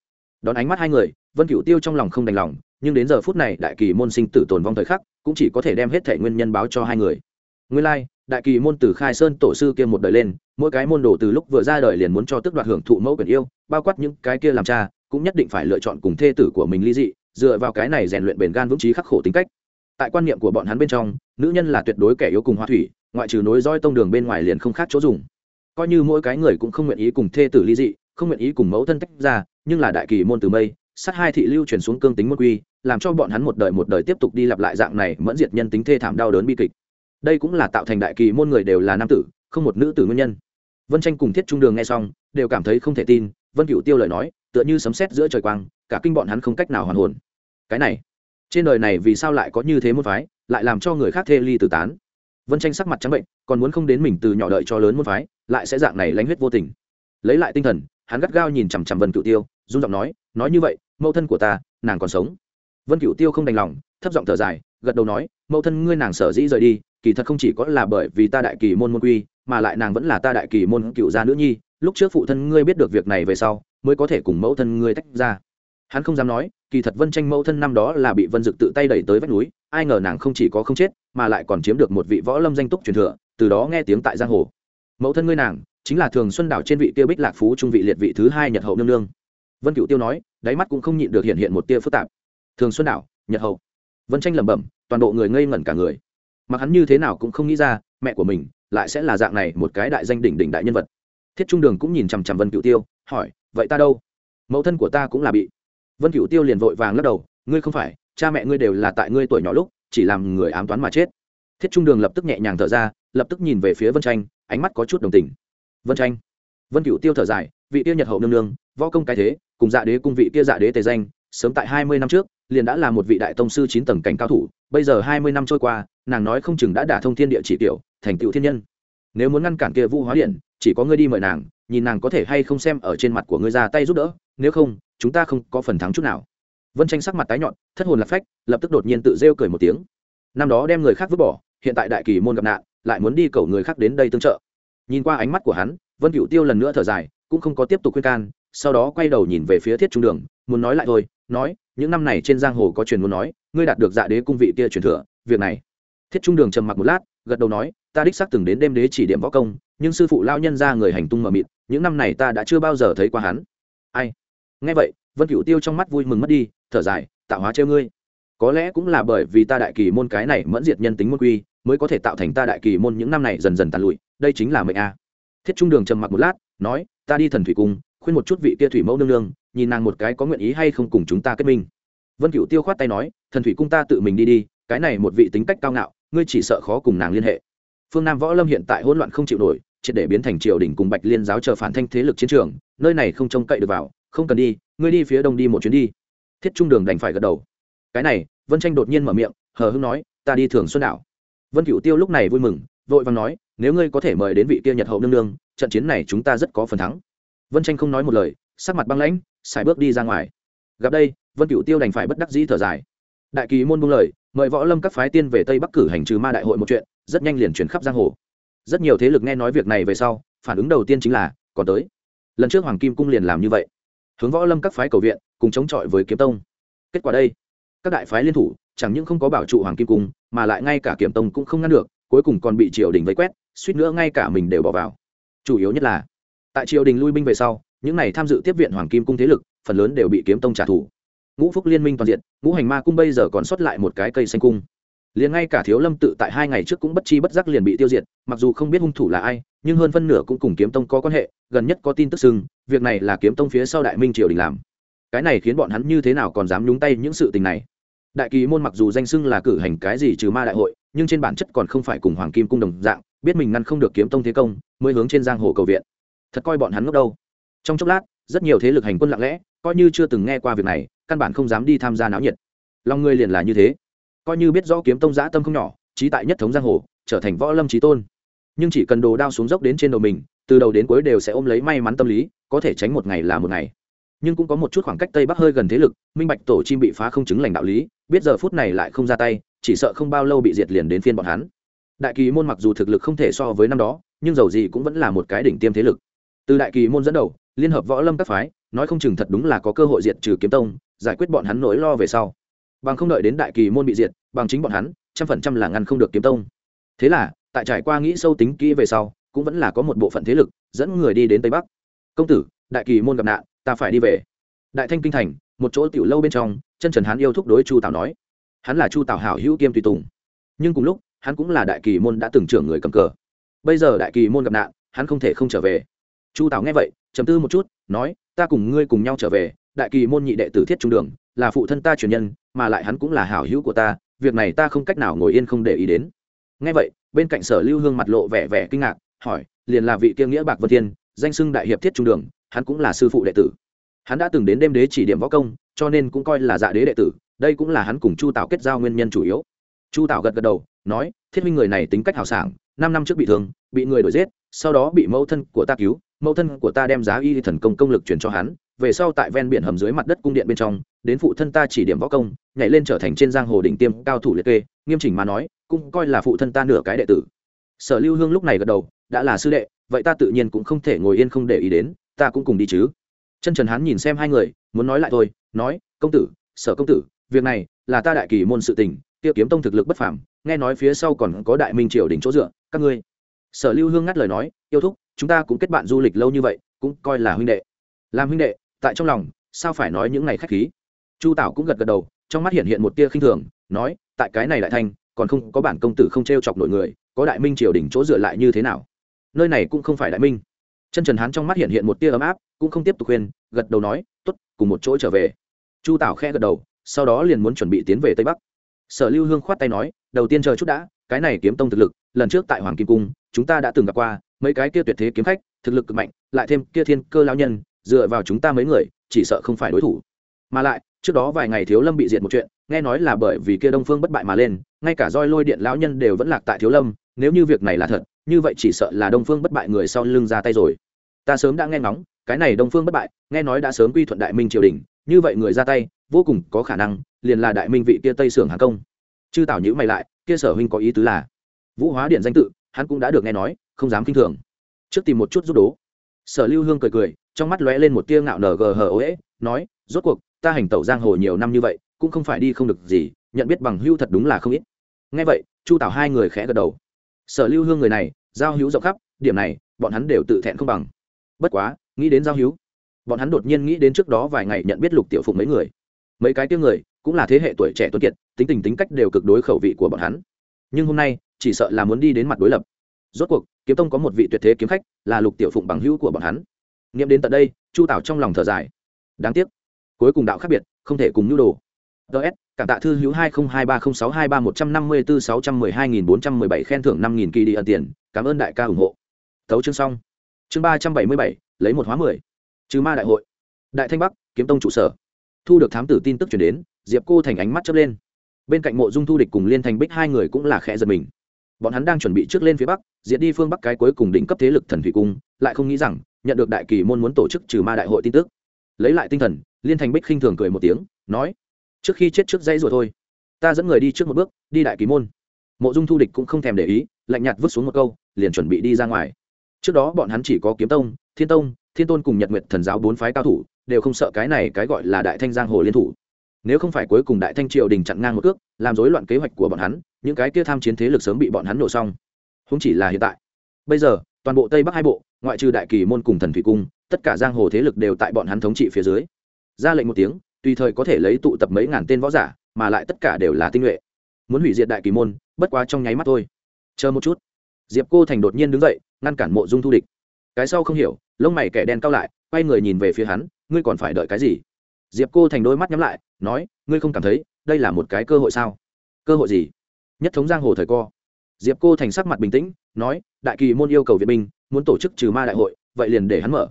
Đón ánh mắt hai người, vân cửu tiêu trong lòng không đành lòng, nhưng đến giờ phút này đại kỳ môn sinh tử tồn vong thời khắc, cũng chỉ có thể đem hết thể nguyên nhân báo cho hai người nguyên lai, đại kỳ môn từ khai sơn tổ sư kia một đời lên, mỗi cái môn đồ từ lúc vừa ra đời liền muốn cho tước đoạt hưởng thụ mẫu quyền yêu, bao quát những cái kia làm cha, cũng nhất định phải lựa chọn cùng thê tử của mình ly dị, dựa vào cái này rèn luyện bền gan vững trí khắc khổ tính cách. Tại quan niệm của bọn hắn bên trong, nữ nhân là tuyệt đối kẻ yếu cùng hoa thủy, ngoại trừ nối roi tông đường bên ngoài liền không khác chỗ dùng. Coi như mỗi cái người cũng không nguyện ý cùng thê tử ly dị, không nguyện ý cùng mẫu thân tách ra, nhưng là đại kỳ môn từ mây, sát hai thị lưu truyền xuống cương tính môn quy, làm cho bọn hắn một đời một đời tiếp tục đi lặp lại dạng này mẫn diệt nhân tính thê thảm đau đớn bi kịch đây cũng là tạo thành đại kỳ môn người đều là nam tử, không một nữ tử nguyên nhân. Vân tranh cùng thiết trung đường nghe xong, đều cảm thấy không thể tin, vân cựu tiêu lời nói, tựa như sấm sét giữa trời quang, cả kinh bọn hắn không cách nào hoàn hồn. Cái này, trên đời này vì sao lại có như thế môn phái, lại làm cho người khác thê ly tử tán? Vân tranh sắc mặt trắng bệnh, còn muốn không đến mình từ nhỏ đợi cho lớn môn phái, lại sẽ dạng này lánh huyết vô tình. Lấy lại tinh thần, hắn gắt gao nhìn chằm chằm vân cựu tiêu, run giọng nói nói như vậy, mẫu thân của ta, nàng còn sống vân cựu tiêu không đành lòng, thấp giọng thở dài, gật đầu nói, mẫu thân ngươi nàng sở dĩ rời đi, kỳ thật không chỉ có là bởi vì ta đại kỳ môn môn quy, mà lại nàng vẫn là ta đại kỳ môn cựu gia nữ nhi, lúc trước phụ thân ngươi biết được việc này về sau, mới có thể cùng mẫu thân ngươi tách ra. Hắn không dám nói, kỳ thật vân tranh mẫu thân năm đó là bị vân dực tự tay đẩy tới vách núi, ai ngờ nàng không chỉ có không chết, mà lại còn chiếm được một vị võ lâm danh túc truyền thừa, từ đó nghe tiếng tại giang hồ. Mẫu thân ngươi nàng, chính là thường xuân đảo trên vị tiêu bích lạc phú trung vị liệt vị thứ hai nhật hậu nương nương. Vân cựu tiêu nói, đáy mắt cũng không nhịn được hiện hiện một tia phức tạp thường xuân đảo, nhật hậu. Vân tranh lẩm bẩm, toàn bộ người ngây ngẩn cả người. Mặc hắn như thế nào cũng không nghĩ ra, mẹ của mình lại sẽ là dạng này một cái đại danh đỉnh đỉnh đại nhân vật. Thiết trung đường cũng nhìn chằm chằm vân cựu tiêu, hỏi, vậy ta đâu? Mẫu thân của ta cũng là bị. Vân cựu tiêu liền vội vàng lắc đầu, ngươi không phải, cha mẹ ngươi đều là tại ngươi tuổi nhỏ lúc, chỉ làm người ám toán mà chết. Thiết trung đường lập tức nhẹ nhàng thở ra, lập tức nhìn về phía vân tranh ánh mắt có chút đồng tình. Vân tranh vân cựu tiêu thở dài, vị tiêu nhật hậu nương nương, võ công cái thế, cùng dạ đế cung vị kia dạ đế tề danh, sớm tại hai mươi năm trước liền đã là một vị đại tông sư chín tầng cảnh cao thủ, bây giờ hai mươi năm trôi qua, nàng nói không chừng đã đả thông thiên địa chỉ tiểu, thành tựu thiên nhân. Nếu muốn ngăn cản kia vũ hóa điện, chỉ có ngươi đi mời nàng, nhìn nàng có thể hay không xem ở trên mặt của ngươi ra tay giúp đỡ, nếu không, chúng ta không có phần thắng chút nào. Vân tranh sắc mặt tái nhọn thất hồn lạc phách, lập tức đột nhiên tự rêu cười một tiếng. Năm đó đem người khác vứt bỏ, hiện tại đại kỳ môn gặp nạn, lại muốn đi cầu người khác đến đây tương trợ. Nhìn qua ánh mắt của hắn, vân cựu tiêu lần nữa thở dài, cũng không có tiếp tục khuyên can, sau đó quay đầu nhìn về phía thiết trung đường, muốn nói lại thôi, nói những năm này trên giang hồ có truyền muốn nói, ngươi đạt được dạ đế cung vị kia truyền thừa, việc này. Thiết trung đường trầm mặc một lát, gật đầu nói, ta đích xác từng đến đêm đế chỉ điểm võ công, nhưng sư phụ lao nhân ra người hành tung mờ mịt, những năm này ta đã chưa bao giờ thấy qua hắn. Ai? Nghe vậy, vân cửu tiêu trong mắt vui mừng mất đi, thở dài, tạo hóa treo ngươi. Có lẽ cũng là bởi vì ta đại kỳ môn cái này mẫn diệt nhân tính môn quy, mới có thể tạo thành ta đại kỳ môn những năm này dần dần tàn lụi, đây chính là mệnh a. Thiết trung đường trầm mặc một lát, nói, ta đi thần thủy cung khuyên một chút vị kia thủy mẫu nương nương, nhìn nàng một cái có nguyện ý hay không cùng chúng ta kết minh. Vân Cựu tiêu khoát tay nói, thần thủy cung ta tự mình đi đi, cái này một vị tính cách cao ngạo, ngươi chỉ sợ khó cùng nàng liên hệ. Phương nam võ lâm hiện tại hỗn loạn không chịu nổi, triệt để biến thành triều đình cùng bạch liên giáo chờ phản thanh thế lực chiến trường, nơi này không trông cậy được vào, không cần đi, ngươi đi phía đông đi một chuyến đi. Thiết trung đường đành phải gật đầu. Cái này, vân tranh đột nhiên mở miệng, hờ hưng nói, ta đi thường xuân đảo. Vân cửu tiêu lúc này vui mừng, vội vàng nói, nếu ngươi có thể mời đến vị kia nhật hậu nương nương, trận chiến này chúng ta rất có phần thắng vân tranh không nói một lời, sắc mặt băng lãnh, xài bước đi ra ngoài. Gặp đây, vân Cựu tiêu đành phải bất đắc dĩ thở dài. Đại kỳ môn buông lời, mời võ lâm các phái tiên về tây bắc cử hành trừ ma đại hội một chuyện, rất nhanh liền chuyển khắp giang hồ. Rất nhiều thế lực nghe nói việc này về sau, phản ứng đầu tiên chính là, còn tới. Lần trước hoàng kim cung liền làm như vậy. Hướng võ lâm các phái cầu viện, cùng chống chọi với kiếm tông. Kết quả đây, các đại phái liên thủ, chẳng những không có bảo trụ hoàng kim cung, mà lại ngay cả kiểm tông cũng không ngăn được, cuối cùng còn bị triều đình vây quét, suýt nữa ngay cả mình đều bỏ vào. Chủ yếu nhất là tại triều đình lui binh về sau, những này tham dự tiếp viện hoàng kim cung thế lực, phần lớn đều bị kiếm tông trả thù. Ngũ phúc liên minh toàn diện, ngũ hành ma cung bây giờ còn sót lại một cái cây xanh cung. Liền ngay cả thiếu lâm tự tại hai ngày trước cũng bất chi bất giác liền bị tiêu diệt, mặc dù không biết hung thủ là ai, nhưng hơn phân nửa cũng cùng kiếm tông có quan hệ, gần nhất có tin tức xưng, việc này là kiếm tông phía sau đại minh triều đình làm. Cái này khiến bọn hắn như thế nào còn dám nhúng tay những sự tình này? Đại kỳ môn mặc dù danh xưng là cử hành cái gì trừ ma đại hội, nhưng trên bản chất còn không phải cùng hoàng kim cung đồng dạng, biết mình ngăn không được kiếm tông thế công, mới hướng trên giang hồ cầu viện thật coi bọn hắn ngốc đâu. Trong chốc lát, rất nhiều thế lực hành quân lặng lẽ, coi như chưa từng nghe qua việc này, căn bản không dám đi tham gia náo nhiệt. Lòng ngươi liền là như thế. Coi như biết rõ kiếm tông giã tâm không nhỏ, trí tại nhất thống giang hồ, trở thành võ lâm trí tôn. Nhưng chỉ cần đồ đao xuống dốc đến trên đầu mình, từ đầu đến cuối đều sẽ ôm lấy may mắn tâm lý, có thể tránh một ngày là một ngày. Nhưng cũng có một chút khoảng cách tây bắc hơi gần thế lực, minh bạch tổ chim bị phá không chứng lành đạo lý, biết giờ phút này lại không ra tay, chỉ sợ không bao lâu bị diệt liền đến phiên bọn hắn. Đại kỳ môn mặc dù thực lực không thể so với năm đó, nhưng dầu gì cũng vẫn là một cái đỉnh tiêm thế lực từ đại kỳ môn dẫn đầu, liên hợp võ lâm các phái, nói không chừng thật đúng là có cơ hội diệt trừ kiếm tông, giải quyết bọn hắn nỗi lo về sau. Bằng không đợi đến đại kỳ môn bị diệt, bằng chính bọn hắn, trăm phần trăm là ngăn không được kiếm tông. Thế là, tại trải qua nghĩ sâu tính kỹ về sau, cũng vẫn là có một bộ phận thế lực dẫn người đi đến tây bắc. Công tử, đại kỳ môn gặp nạn, ta phải đi về. Đại thanh kinh thành, một chỗ tiểu lâu bên trong, chân trần hắn yêu thúc đối chu tào nói. Hắn là chu tào hảo hữu kiêm tùy tùng. Nhưng cùng lúc, hắn cũng là đại kỳ môn đã từng trưởng người cầm cờ. Bây giờ đại kỳ môn gặp nạn, hắn không thể không trở về chu tảo nghe vậy chấm tư một chút, nói, ta cùng ngươi cùng nhau trở về, đại kỳ môn nhị đệ tử thiết trung đường, là phụ thân ta truyền nhân, mà lại hắn cũng là hảo hữu của ta, việc này ta không cách nào ngồi yên không để ý đến. Ngay vậy, bên cạnh sở lưu hương mặt lộ vẻ vẻ kinh ngạc, hỏi, liền là vị kiêng nghĩa bạc vân thiên, danh xưng đại hiệp thiết trung đường, hắn cũng là sư phụ đệ tử. Hắn đã từng đến đêm đế chỉ điểm võ công, cho nên cũng coi là dạ đế đệ tử, đây cũng là hắn cùng chu tảo kết giao nguyên nhân chủ yếu. Chu tảo gật gật đầu, nói, thiết minh người này tính cách hào sảng, năm năm trước bị thương, bị người đuổi giết, sau đó bị mẫu thân của ta cứu mẫu thân của ta đem giá y thần công công lực truyền cho hắn, về sau tại ven biển hầm dưới mặt đất cung điện bên trong, đến phụ thân ta chỉ điểm võ công, nhảy lên trở thành trên giang hồ đỉnh tiêm cao thủ liệt kê, nghiêm chỉnh mà nói, cũng coi là phụ thân ta nửa cái đệ tử. Sở lưu hương lúc này gật đầu, đã là sư đệ, vậy ta tự nhiên cũng không thể ngồi yên không để ý đến, ta cũng cùng đi chứ. Chân trần hán nhìn xem hai người, muốn nói lại thôi, nói, công tử, sở công tử, việc này là ta đại kỳ môn sự tình tiêu kiếm tông thực lực bất phàm, nghe nói phía sau còn có đại minh triều đỉnh chỗ dựa, các ngươi. Sở lưu hương ngắt lời nói, yêu thúc chúng ta cũng kết bạn du lịch lâu như vậy, cũng coi là huynh đệ. Làm huynh đệ, tại trong lòng, sao phải nói những ngày khách khí? Chu tảo cũng gật gật đầu, trong mắt hiện hiện một tia khinh thường, nói, tại cái này đại thanh còn không có bản công tử không t r e o chọc nội người, có đại minh triều đỉnh chỗ dựa lại như thế nào? Nơi này cũng không phải đại minh. Chân trần hán trong mắt hiện hiện một tia ấm áp, cũng không tiếp tục khuyên, gật đầu nói t ố t cùng một chỗ trở về. Chu tảo khe gật đầu, sau đó liền muốn chuẩn bị tiến về tây bắc. Sở lưu hương khoát tay nói, đầu tiên chờ chút đã, cái này kiếm tông thực lực, lần trước tại hoàng kim cung, chúng ta đã từng gặp qua mấy cái kia tuyệt thế kiếm khách, thực lực cực mạnh, lại thêm kia thiên cơ lao nhân, dựa vào chúng ta mấy người, chỉ sợ không phải đối thủ. Mà lại, trước đó vài ngày thiếu lâm bị diệt một chuyện, nghe nói là bởi vì kia đông phương bất bại mà lên, ngay cả roi lôi điện lão nhân đều vẫn lạc tại thiếu lâm, nếu như việc này là thật, như vậy chỉ sợ là đông phương bất bại người sau lưng ra tay rồi. Ta sớm đã nghe ngóng, cái này đông phương bất bại, nghe nói đã sớm quy thuận đại minh triều đình, như vậy người ra tay, vô cùng có khả năng, liền là đại minh vị kia tây sưởng hàng công. Chư tảo nhữ mày lại, kia sở huynh có ý tứ là, vũ hóa điện danh tự, hắn cũng đã được nghe nói không dám kinh thường. Trước tìm một chút giúp đố. Sở lưu hương cười cười, trong mắt lóe lên một tia ngạo nở gờ hờ ô ế nói, rốt cuộc, ta hành tẩu giang hồ nhiều năm như vậy, cũng không phải đi không được gì, nhận biết bằng hưu thật đúng là không ít. Ngay vậy, chu tảo hai người khẽ gật đầu. Sở lưu hương người này, giao hữu rộng khắp, điểm này, bọn hắn đều tự thẹn không bằng. Bất quá, nghĩ đến giao hữu, bọn hắn đột nhiên nghĩ đến trước đó vài ngày nhận biết lục tiểu phụng mấy người. Mấy cái tiếng người, cũng là thế hệ tuổi trẻ tuấn kiệt, tính tình tính cách đều cực đối khẩu vị của bọn hắn. Nhưng hôm nay, chỉ sợ là muốn đi đến mặt đối lập. Rốt cuộc kiếm tông có một vị tuyệt thế kiếm khách, là lục tiểu phụng bằng hữu của bọn hắn. Nghiệm đến tận đây, chu tảo trong lòng thở dài. Đáng tiếc, cuối cùng đạo khác biệt, không thể cùng nhu đồ. Ts cảm tạ thư hữu hai nghìn hai ba không sáu hai ba một trăm năm mươi bốn sáu trăm mười hai nghìn bốn trăm mười bảy khen thưởng năm nghìn kỳ đi ẩn tiền, cảm ơn đại ca ủng hộ. Tấu chương xong. Chương ba trăm bảy mươi bảy, lấy một hóa mười. Trừ ma đại hội. Đại thanh bắc, kiếm tông trụ sở. Thu được thám tử tin tức chuyển đến, diệp cô thành ánh mắt chớp lên. Bên cạnh mộ dung thu địch cùng liên thành bích hai người cũng là khẽ giật mình bọn hắn đang chuẩn bị trước lên phía bắc diễn đi phương bắc cái cuối cùng đỉnh cấp thế lực thần thủy cung, lại không nghĩ rằng, nhận được đại kỳ môn muốn tổ chức trừ ma đại hội tin tức. Lấy lại tinh thần, liên thành bích khinh thường cười một tiếng, nói, trước khi chết trước dãy rồi thôi. Ta dẫn người đi trước một bước, đi đại kỳ môn. Mộ dung thu địch cũng không thèm để ý, lạnh nhạt vứt xuống một câu, liền chuẩn bị đi ra ngoài. Trước đó bọn hắn chỉ có kiếm tông, thiên tông, thiên tôn cùng nhật nguyệt thần giáo bốn phái cao thủ, đều không sợ cái này cái gọi là đại thanh giang hồ liên thủ nếu không phải cuối cùng đại thanh triều đình chặn ngang một cước, làm rối loạn kế hoạch của bọn hắn, những cái kia tham chiến thế lực sớm bị bọn hắn nổ xong. Không chỉ là hiện tại. Bây giờ, toàn bộ tây bắc hai bộ, ngoại trừ đại kỳ môn cùng thần thủy cung, tất cả giang hồ thế lực đều tại bọn hắn thống trị phía dưới. Ra lệnh một tiếng, tùy thời có thể lấy tụ tập mấy ngàn tên võ giả, mà lại tất cả đều là tinh nhuệ. Muốn hủy diệt đại kỳ môn, bất quá trong nháy mắt thôi. Chờ một chút. Diệp cô thành đột nhiên đứng dậy, ngăn cản mộ dung thu địch. Cái sau không hiểu, lông mày kẻ đen cao lại, quay người nhìn về phía hắn, ngươi còn phải đợi cái gì? Diệp cô thành đôi mắt nhắm lại, nói, ngươi không cảm thấy đây là một cái cơ hội sao? Cơ hội gì? Nhất thống giang hồ thời co. Diệp cô thành sắc mặt bình tĩnh, nói, đại kỳ môn yêu cầu việt binh, muốn tổ chức trừ ma đại hội, vậy liền để hắn mở.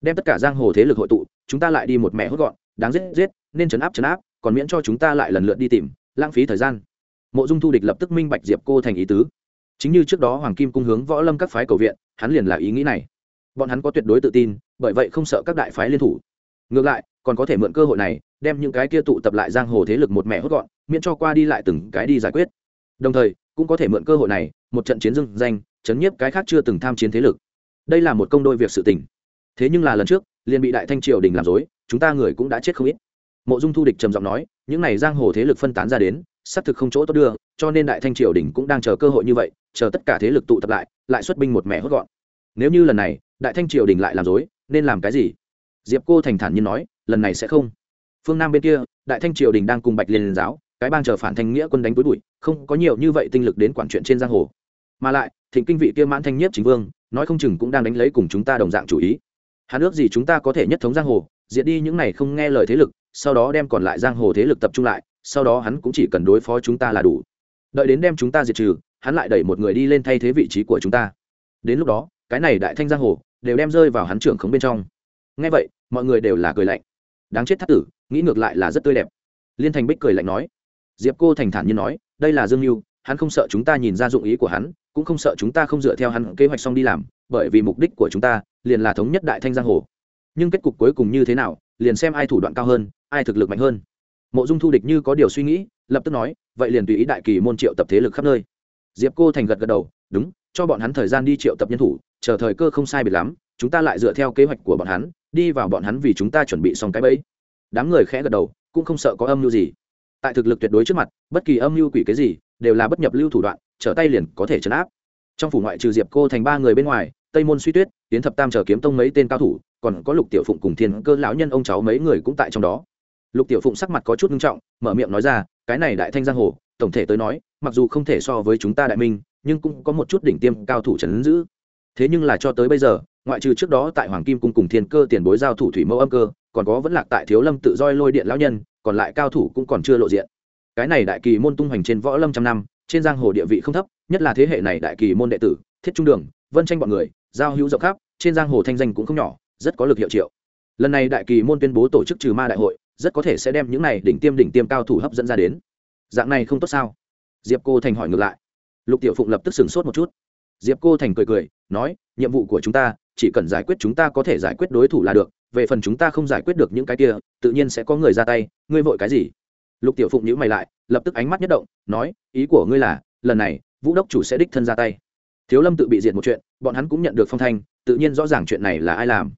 Đem tất cả giang hồ thế lực hội tụ, chúng ta lại đi một mẹ hốt gọn, đáng giết giết, nên chấn áp chấn áp, còn miễn cho chúng ta lại lần lượt đi tìm, lãng phí thời gian. Mộ dung thu địch lập tức minh bạch diệp cô thành ý tứ. Chính như trước đó hoàng kim cung hướng võ lâm các phái cầu viện, hắn liền là ý nghĩ này. Bọn hắn có tuyệt đối tự tin, bởi vậy không sợ các đại phái liên thủ. Ngược lại còn có thể mượn cơ hội này, đem những cái kia tụ tập lại giang hồ thế lực một mẹ hốt gọn, miễn cho qua đi lại từng cái đi giải quyết. Đồng thời, cũng có thể mượn cơ hội này, một trận chiến dưng danh, chấn nhiếp cái khác chưa từng tham chiến thế lực. Đây là một công đôi việc sự tình. Thế nhưng là lần trước, liền bị đại thanh triều đình làm dối, chúng ta người cũng đã chết không ít. Mộ dung thu địch trầm giọng nói, những này giang hồ thế lực phân tán ra đến, xác thực không chỗ tốt đưa, cho nên đại thanh triều đình cũng đang chờ cơ hội như vậy, chờ tất cả thế lực tụ tập lại lại xuất binh một mẹ hốt gọn. Nếu như lần này, đại thanh triều đình lại làm dối, nên làm cái gì? Diệp cô thành thản nhiên nói, lần này sẽ không. Phương nam bên kia, đại thanh triều đình đang cùng bạch liên giáo, cái bang chờ phản thanh nghĩa quân đánh túi bụi, không có nhiều như vậy tinh lực đến quản chuyện trên giang hồ. Mà lại, thịnh kinh vị kia mãn thanh nhất chính vương, nói không chừng cũng đang đánh lấy cùng chúng ta đồng dạng chủ ý. Hắn ước gì chúng ta có thể nhất thống giang hồ, diệt đi những này không nghe lời thế lực, sau đó đem còn lại giang hồ thế lực tập trung lại, sau đó hắn cũng chỉ cần đối phó chúng ta là đủ. Đợi đến đem chúng ta diệt trừ, hắn lại đẩy một người đi lên thay thế vị trí của chúng ta. Đến lúc đó, cái này đại thanh giang hồ đều đem rơi vào hắn trưởng khống bên trong ngay vậy, mọi người đều là cười lạnh. Đáng chết thắt tử, nghĩ ngược lại là rất tươi đẹp. Liên thành bích cười lạnh nói. Diệp cô thành thản nhiên nói, đây là dương mưu hắn không sợ chúng ta nhìn ra dụng ý của hắn, cũng không sợ chúng ta không dựa theo hắn kế hoạch xong đi làm, bởi vì mục đích của chúng ta liền là thống nhất đại thanh giang hồ. Nhưng kết cục cuối cùng như thế nào, liền xem ai thủ đoạn cao hơn, ai thực lực mạnh hơn. Mộ dung thu địch như có điều suy nghĩ, lập tức nói, vậy liền tùy ý đại kỳ môn triệu tập thế lực khắp nơi. Diệp cô thành gật gật đầu, đúng, cho bọn hắn thời gian đi triệu tập nhân thủ, chờ thời cơ không sai biệt lắm, chúng ta lại dựa theo kế hoạch của bọn hắn đi vào bọn hắn vì chúng ta chuẩn bị xong cái bẫy. Đám người khẽ gật đầu, cũng không sợ có âm mưu gì. Tại thực lực tuyệt đối trước mặt, bất kỳ âm mưu quỷ cái gì, đều là bất nhập lưu thủ đoạn, trở tay liền có thể chấn áp. Trong phủ ngoại trừ diệp cô thành ba người bên ngoài, tây môn suy tuyết tiến thập tam chờ kiếm tông mấy tên cao thủ, còn có lục tiểu phụng cùng thiên cơ lão nhân ông cháu mấy người cũng tại trong đó. Lục tiểu phụng sắc mặt có chút nghiêm trọng, mở miệng nói ra, cái này đại thanh giang hồ, tổng thể tới nói, mặc dù không thể so với chúng ta đại minh, nhưng cũng có một chút đỉnh tiêm cao thủ trấn giữ. Thế nhưng là cho tới bây giờ ngoại trừ trước đó tại hoàng kim cung cùng thiên cơ tiền bối giao thủ thủy mẫu âm cơ, còn có vẫn lạc tại thiếu lâm tự roi lôi điện lão nhân, còn lại cao thủ cũng còn chưa lộ diện. Cái này đại kỳ môn tung hoành trên võ lâm trăm năm, trên giang hồ địa vị không thấp, nhất là thế hệ này đại kỳ môn đệ tử, thiết trung đường, vân tranh bọn người, giao hữu rộng khắp, trên giang hồ thanh danh cũng không nhỏ, rất có lực hiệu triệu. Lần này đại kỳ môn tuyên bố tổ chức trừ ma đại hội, rất có thể sẽ đem những này đỉnh tiêm đỉnh tiêm cao thủ hấp dẫn ra đến. Dạng này không tốt sao? Diệp cô thành hỏi ngược lại. Lục tiểu phụng lập tức sửng sốt một chút diệp cô thành cười cười, nói, nhiệm vụ của chúng ta, chỉ cần giải quyết chúng ta có thể giải quyết đối thủ là được, về phần chúng ta không giải quyết được những cái kia, tự nhiên sẽ có người ra tay, ngươi vội cái gì? Lục tiểu phụng nhữ mày lại, lập tức ánh mắt nhất động, nói, ý của ngươi là, lần này, vũ đốc chủ sẽ đích thân ra tay. Thiếu lâm tự bị diệt một chuyện, bọn hắn cũng nhận được phong thanh, tự nhiên rõ ràng chuyện này là ai làm.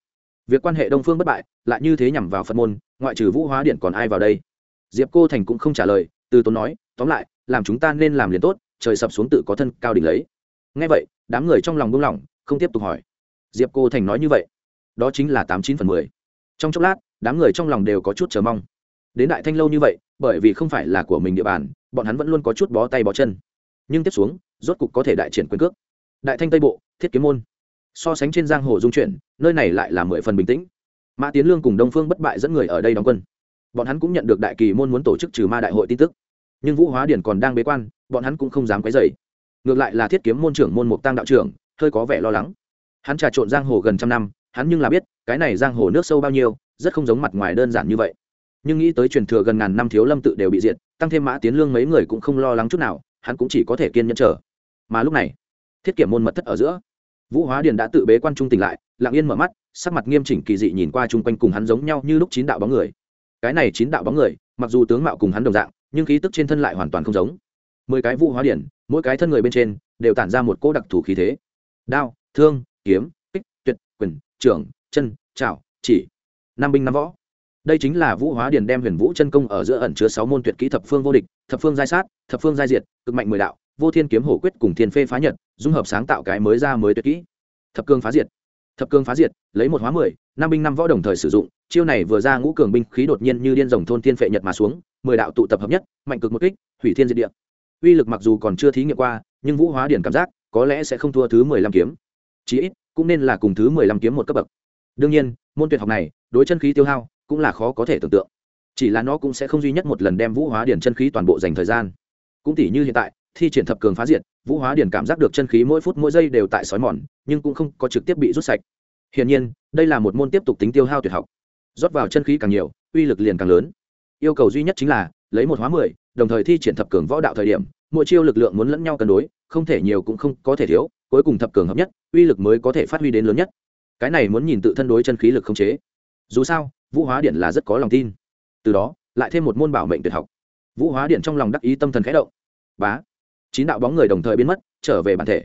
Việc quan hệ đông phương bất bại, lại như thế nhằm vào phật môn, ngoại trừ vũ hóa điện còn ai vào đây? Diệp cô thành cũng không trả lời, từ tốn nói, tóm lại, làm chúng ta nên làm liền tốt, trời sập xuống tự có thân cao đỉnh lấy. Ngay vậy đám người trong lòng buông lỏng, không tiếp tục hỏi. Diệp cô thành nói như vậy, đó chính là tám chín phần mười. Trong chốc lát, đám người trong lòng đều có chút chờ mong. Đến đại thanh lâu như vậy, bởi vì không phải là của mình địa bàn, bọn hắn vẫn luôn có chút bó tay bó chân. Nhưng tiếp xuống, rốt cục có thể đại triển quyền cước. Đại thanh tây bộ, thiết kiếm môn. So sánh trên giang hồ dung chuyển, nơi này lại là mười phần bình tĩnh. Mã tiến lương cùng đông phương bất bại dẫn người ở đây đóng quân. Bọn hắn cũng nhận được đại kỳ môn muốn tổ chức trừ ma đại hội tin tức. Nhưng vũ hóa điển còn đang bế quan, bọn hắn cũng không dám quấy dày ngược lại là thiết kiếm môn trưởng môn mục tăng đạo trưởng, hơi có vẻ lo lắng. Hắn trà trộn giang hồ gần trăm năm, hắn nhưng là biết, cái này giang hồ nước sâu bao nhiêu, rất không giống mặt ngoài đơn giản như vậy. Nhưng nghĩ tới truyền thừa gần ngàn năm thiếu lâm tự đều bị diệt, tăng thêm mã tiến lương mấy người cũng không lo lắng chút nào, hắn cũng chỉ có thể kiên nhẫn chờ. Mà lúc này, thiết kiểm môn mật thất ở giữa. Vũ hóa điền đã tự bế quan trung tỉnh lại, lặng yên mở mắt, sắc mặt nghiêm chỉnh kỳ dị nhìn qua chung quanh cùng hắn giống nhau như lúc chín đạo bóng người. Cái này chín đạo bóng người, mặc dù tướng mạo cùng hắn đồng dạng, nhưng khí tức trên thân lại hoàn toàn không giống. Mười cái vũ hóa điển mỗi cái thân người bên trên đều tản ra một cỗ đặc thù khí thế. Đao thương kiếm kích tuyệt quyền trưởng chân chảo, chỉ. Năm binh năm võ. Đây chính là vũ hóa điền đem huyền vũ chân công ở giữa ẩn chứa sáu môn tuyệt kỹ thập phương vô địch thập phương giai sát thập phương giai diệt cực mạnh mười đạo vô thiên kiếm hổ quyết cùng thiên phê phá nhật dung hợp sáng tạo cái mới ra mới tuyệt kỹ. Thập cương phá diệt. Thập cương phá diệt lấy một hóa mười năm binh năm võ đồng thời sử dụng chiêu này vừa ra ngũ cường binh khí đột nhiên như điên rồng thôn thiên phệ nhật mà xuống mười đạo tụ tập hợp nhất mạnh cực một kích hủy thiên diệt địa uy lực mặc dù còn chưa thí nghiệm qua, nhưng vũ hóa điển cảm giác có lẽ sẽ không thua thứ mười lăm kiếm. Chí ít, cũng nên là cùng thứ mười lăm kiếm một cấp bậc. Đương nhiên, môn tuyệt học này, đối chân khí tiêu hao cũng là khó có thể tưởng tượng. Chỉ là nó cũng sẽ không duy nhất một lần đem vũ hóa điển chân khí toàn bộ dành thời gian. Cũng tỷ như hiện tại, thi triển thập cường phá diệt, vũ hóa điển cảm giác được chân khí mỗi phút mỗi giây đều tại sói mòn, nhưng cũng không có trực tiếp bị rút sạch. Hiển nhiên, đây là một môn tiếp tục tính tiêu hao tuyệt học. Rót vào chân khí càng nhiều, uy lực liền càng lớn. Yêu cầu duy nhất chính là lấy một hóa mười, đồng thời thi triển thập cường võ đạo thời điểm, mỗi chiêu lực lượng muốn lẫn nhau cân đối, không thể nhiều cũng không có thể thiếu, cuối cùng thập cường hợp nhất, uy lực mới có thể phát huy đến lớn nhất. Cái này muốn nhìn tự thân đối chân khí lực không chế. Dù sao, vũ hóa điện là rất có lòng tin. Từ đó, lại thêm một môn bảo mệnh tuyệt học. Vũ hóa điện trong lòng đắc ý tâm thần khẽ động. Bá. Chín đạo bóng người đồng thời biến mất, trở về bản thể.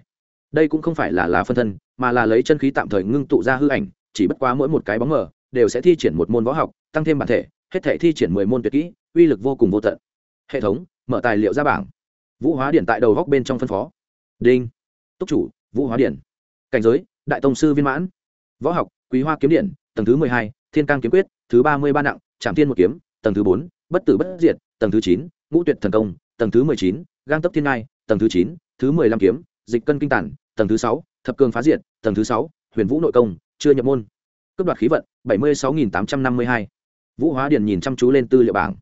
Đây cũng không phải là là phân thân, mà là lấy chân khí tạm thời ngưng tụ ra hư ảnh, chỉ bất quá mỗi một cái bóng mờ, đều sẽ thi triển một môn võ học, tăng thêm bản thể, hết thể thi triển mười môn tuyệt kỹ uy lực vô cùng vô tận. Hệ thống, mở tài liệu ra bảng. Vũ hóa điện tại đầu góc bên trong phân phó. Đinh. Túc chủ, vũ hóa điện. Cảnh giới, đại tông sư viên mãn. Võ học, quý hoa kiếm điện, tầng thứ mười hai, thiên cang kiếm quyết, thứ ba mươi ba nặng trạm thiên một kiếm, tầng thứ bốn, bất tử bất diệt, tầng thứ chín, ngũ tuyệt thần công, tầng thứ mười chín, gang tấp thiên ngai, tầng thứ chín, thứ mười lăm kiếm, dịch cân kinh tản, tầng thứ sáu, thập cường phá diệt, tầng thứ sáu, huyền vũ nội công, chưa nhập môn. Cấp đoạt khí vận, bảy mươi sáu nghìn tám trăm năm mươi hai. Vũ hóa điền nhìn chăm chú lên tư liệu bảng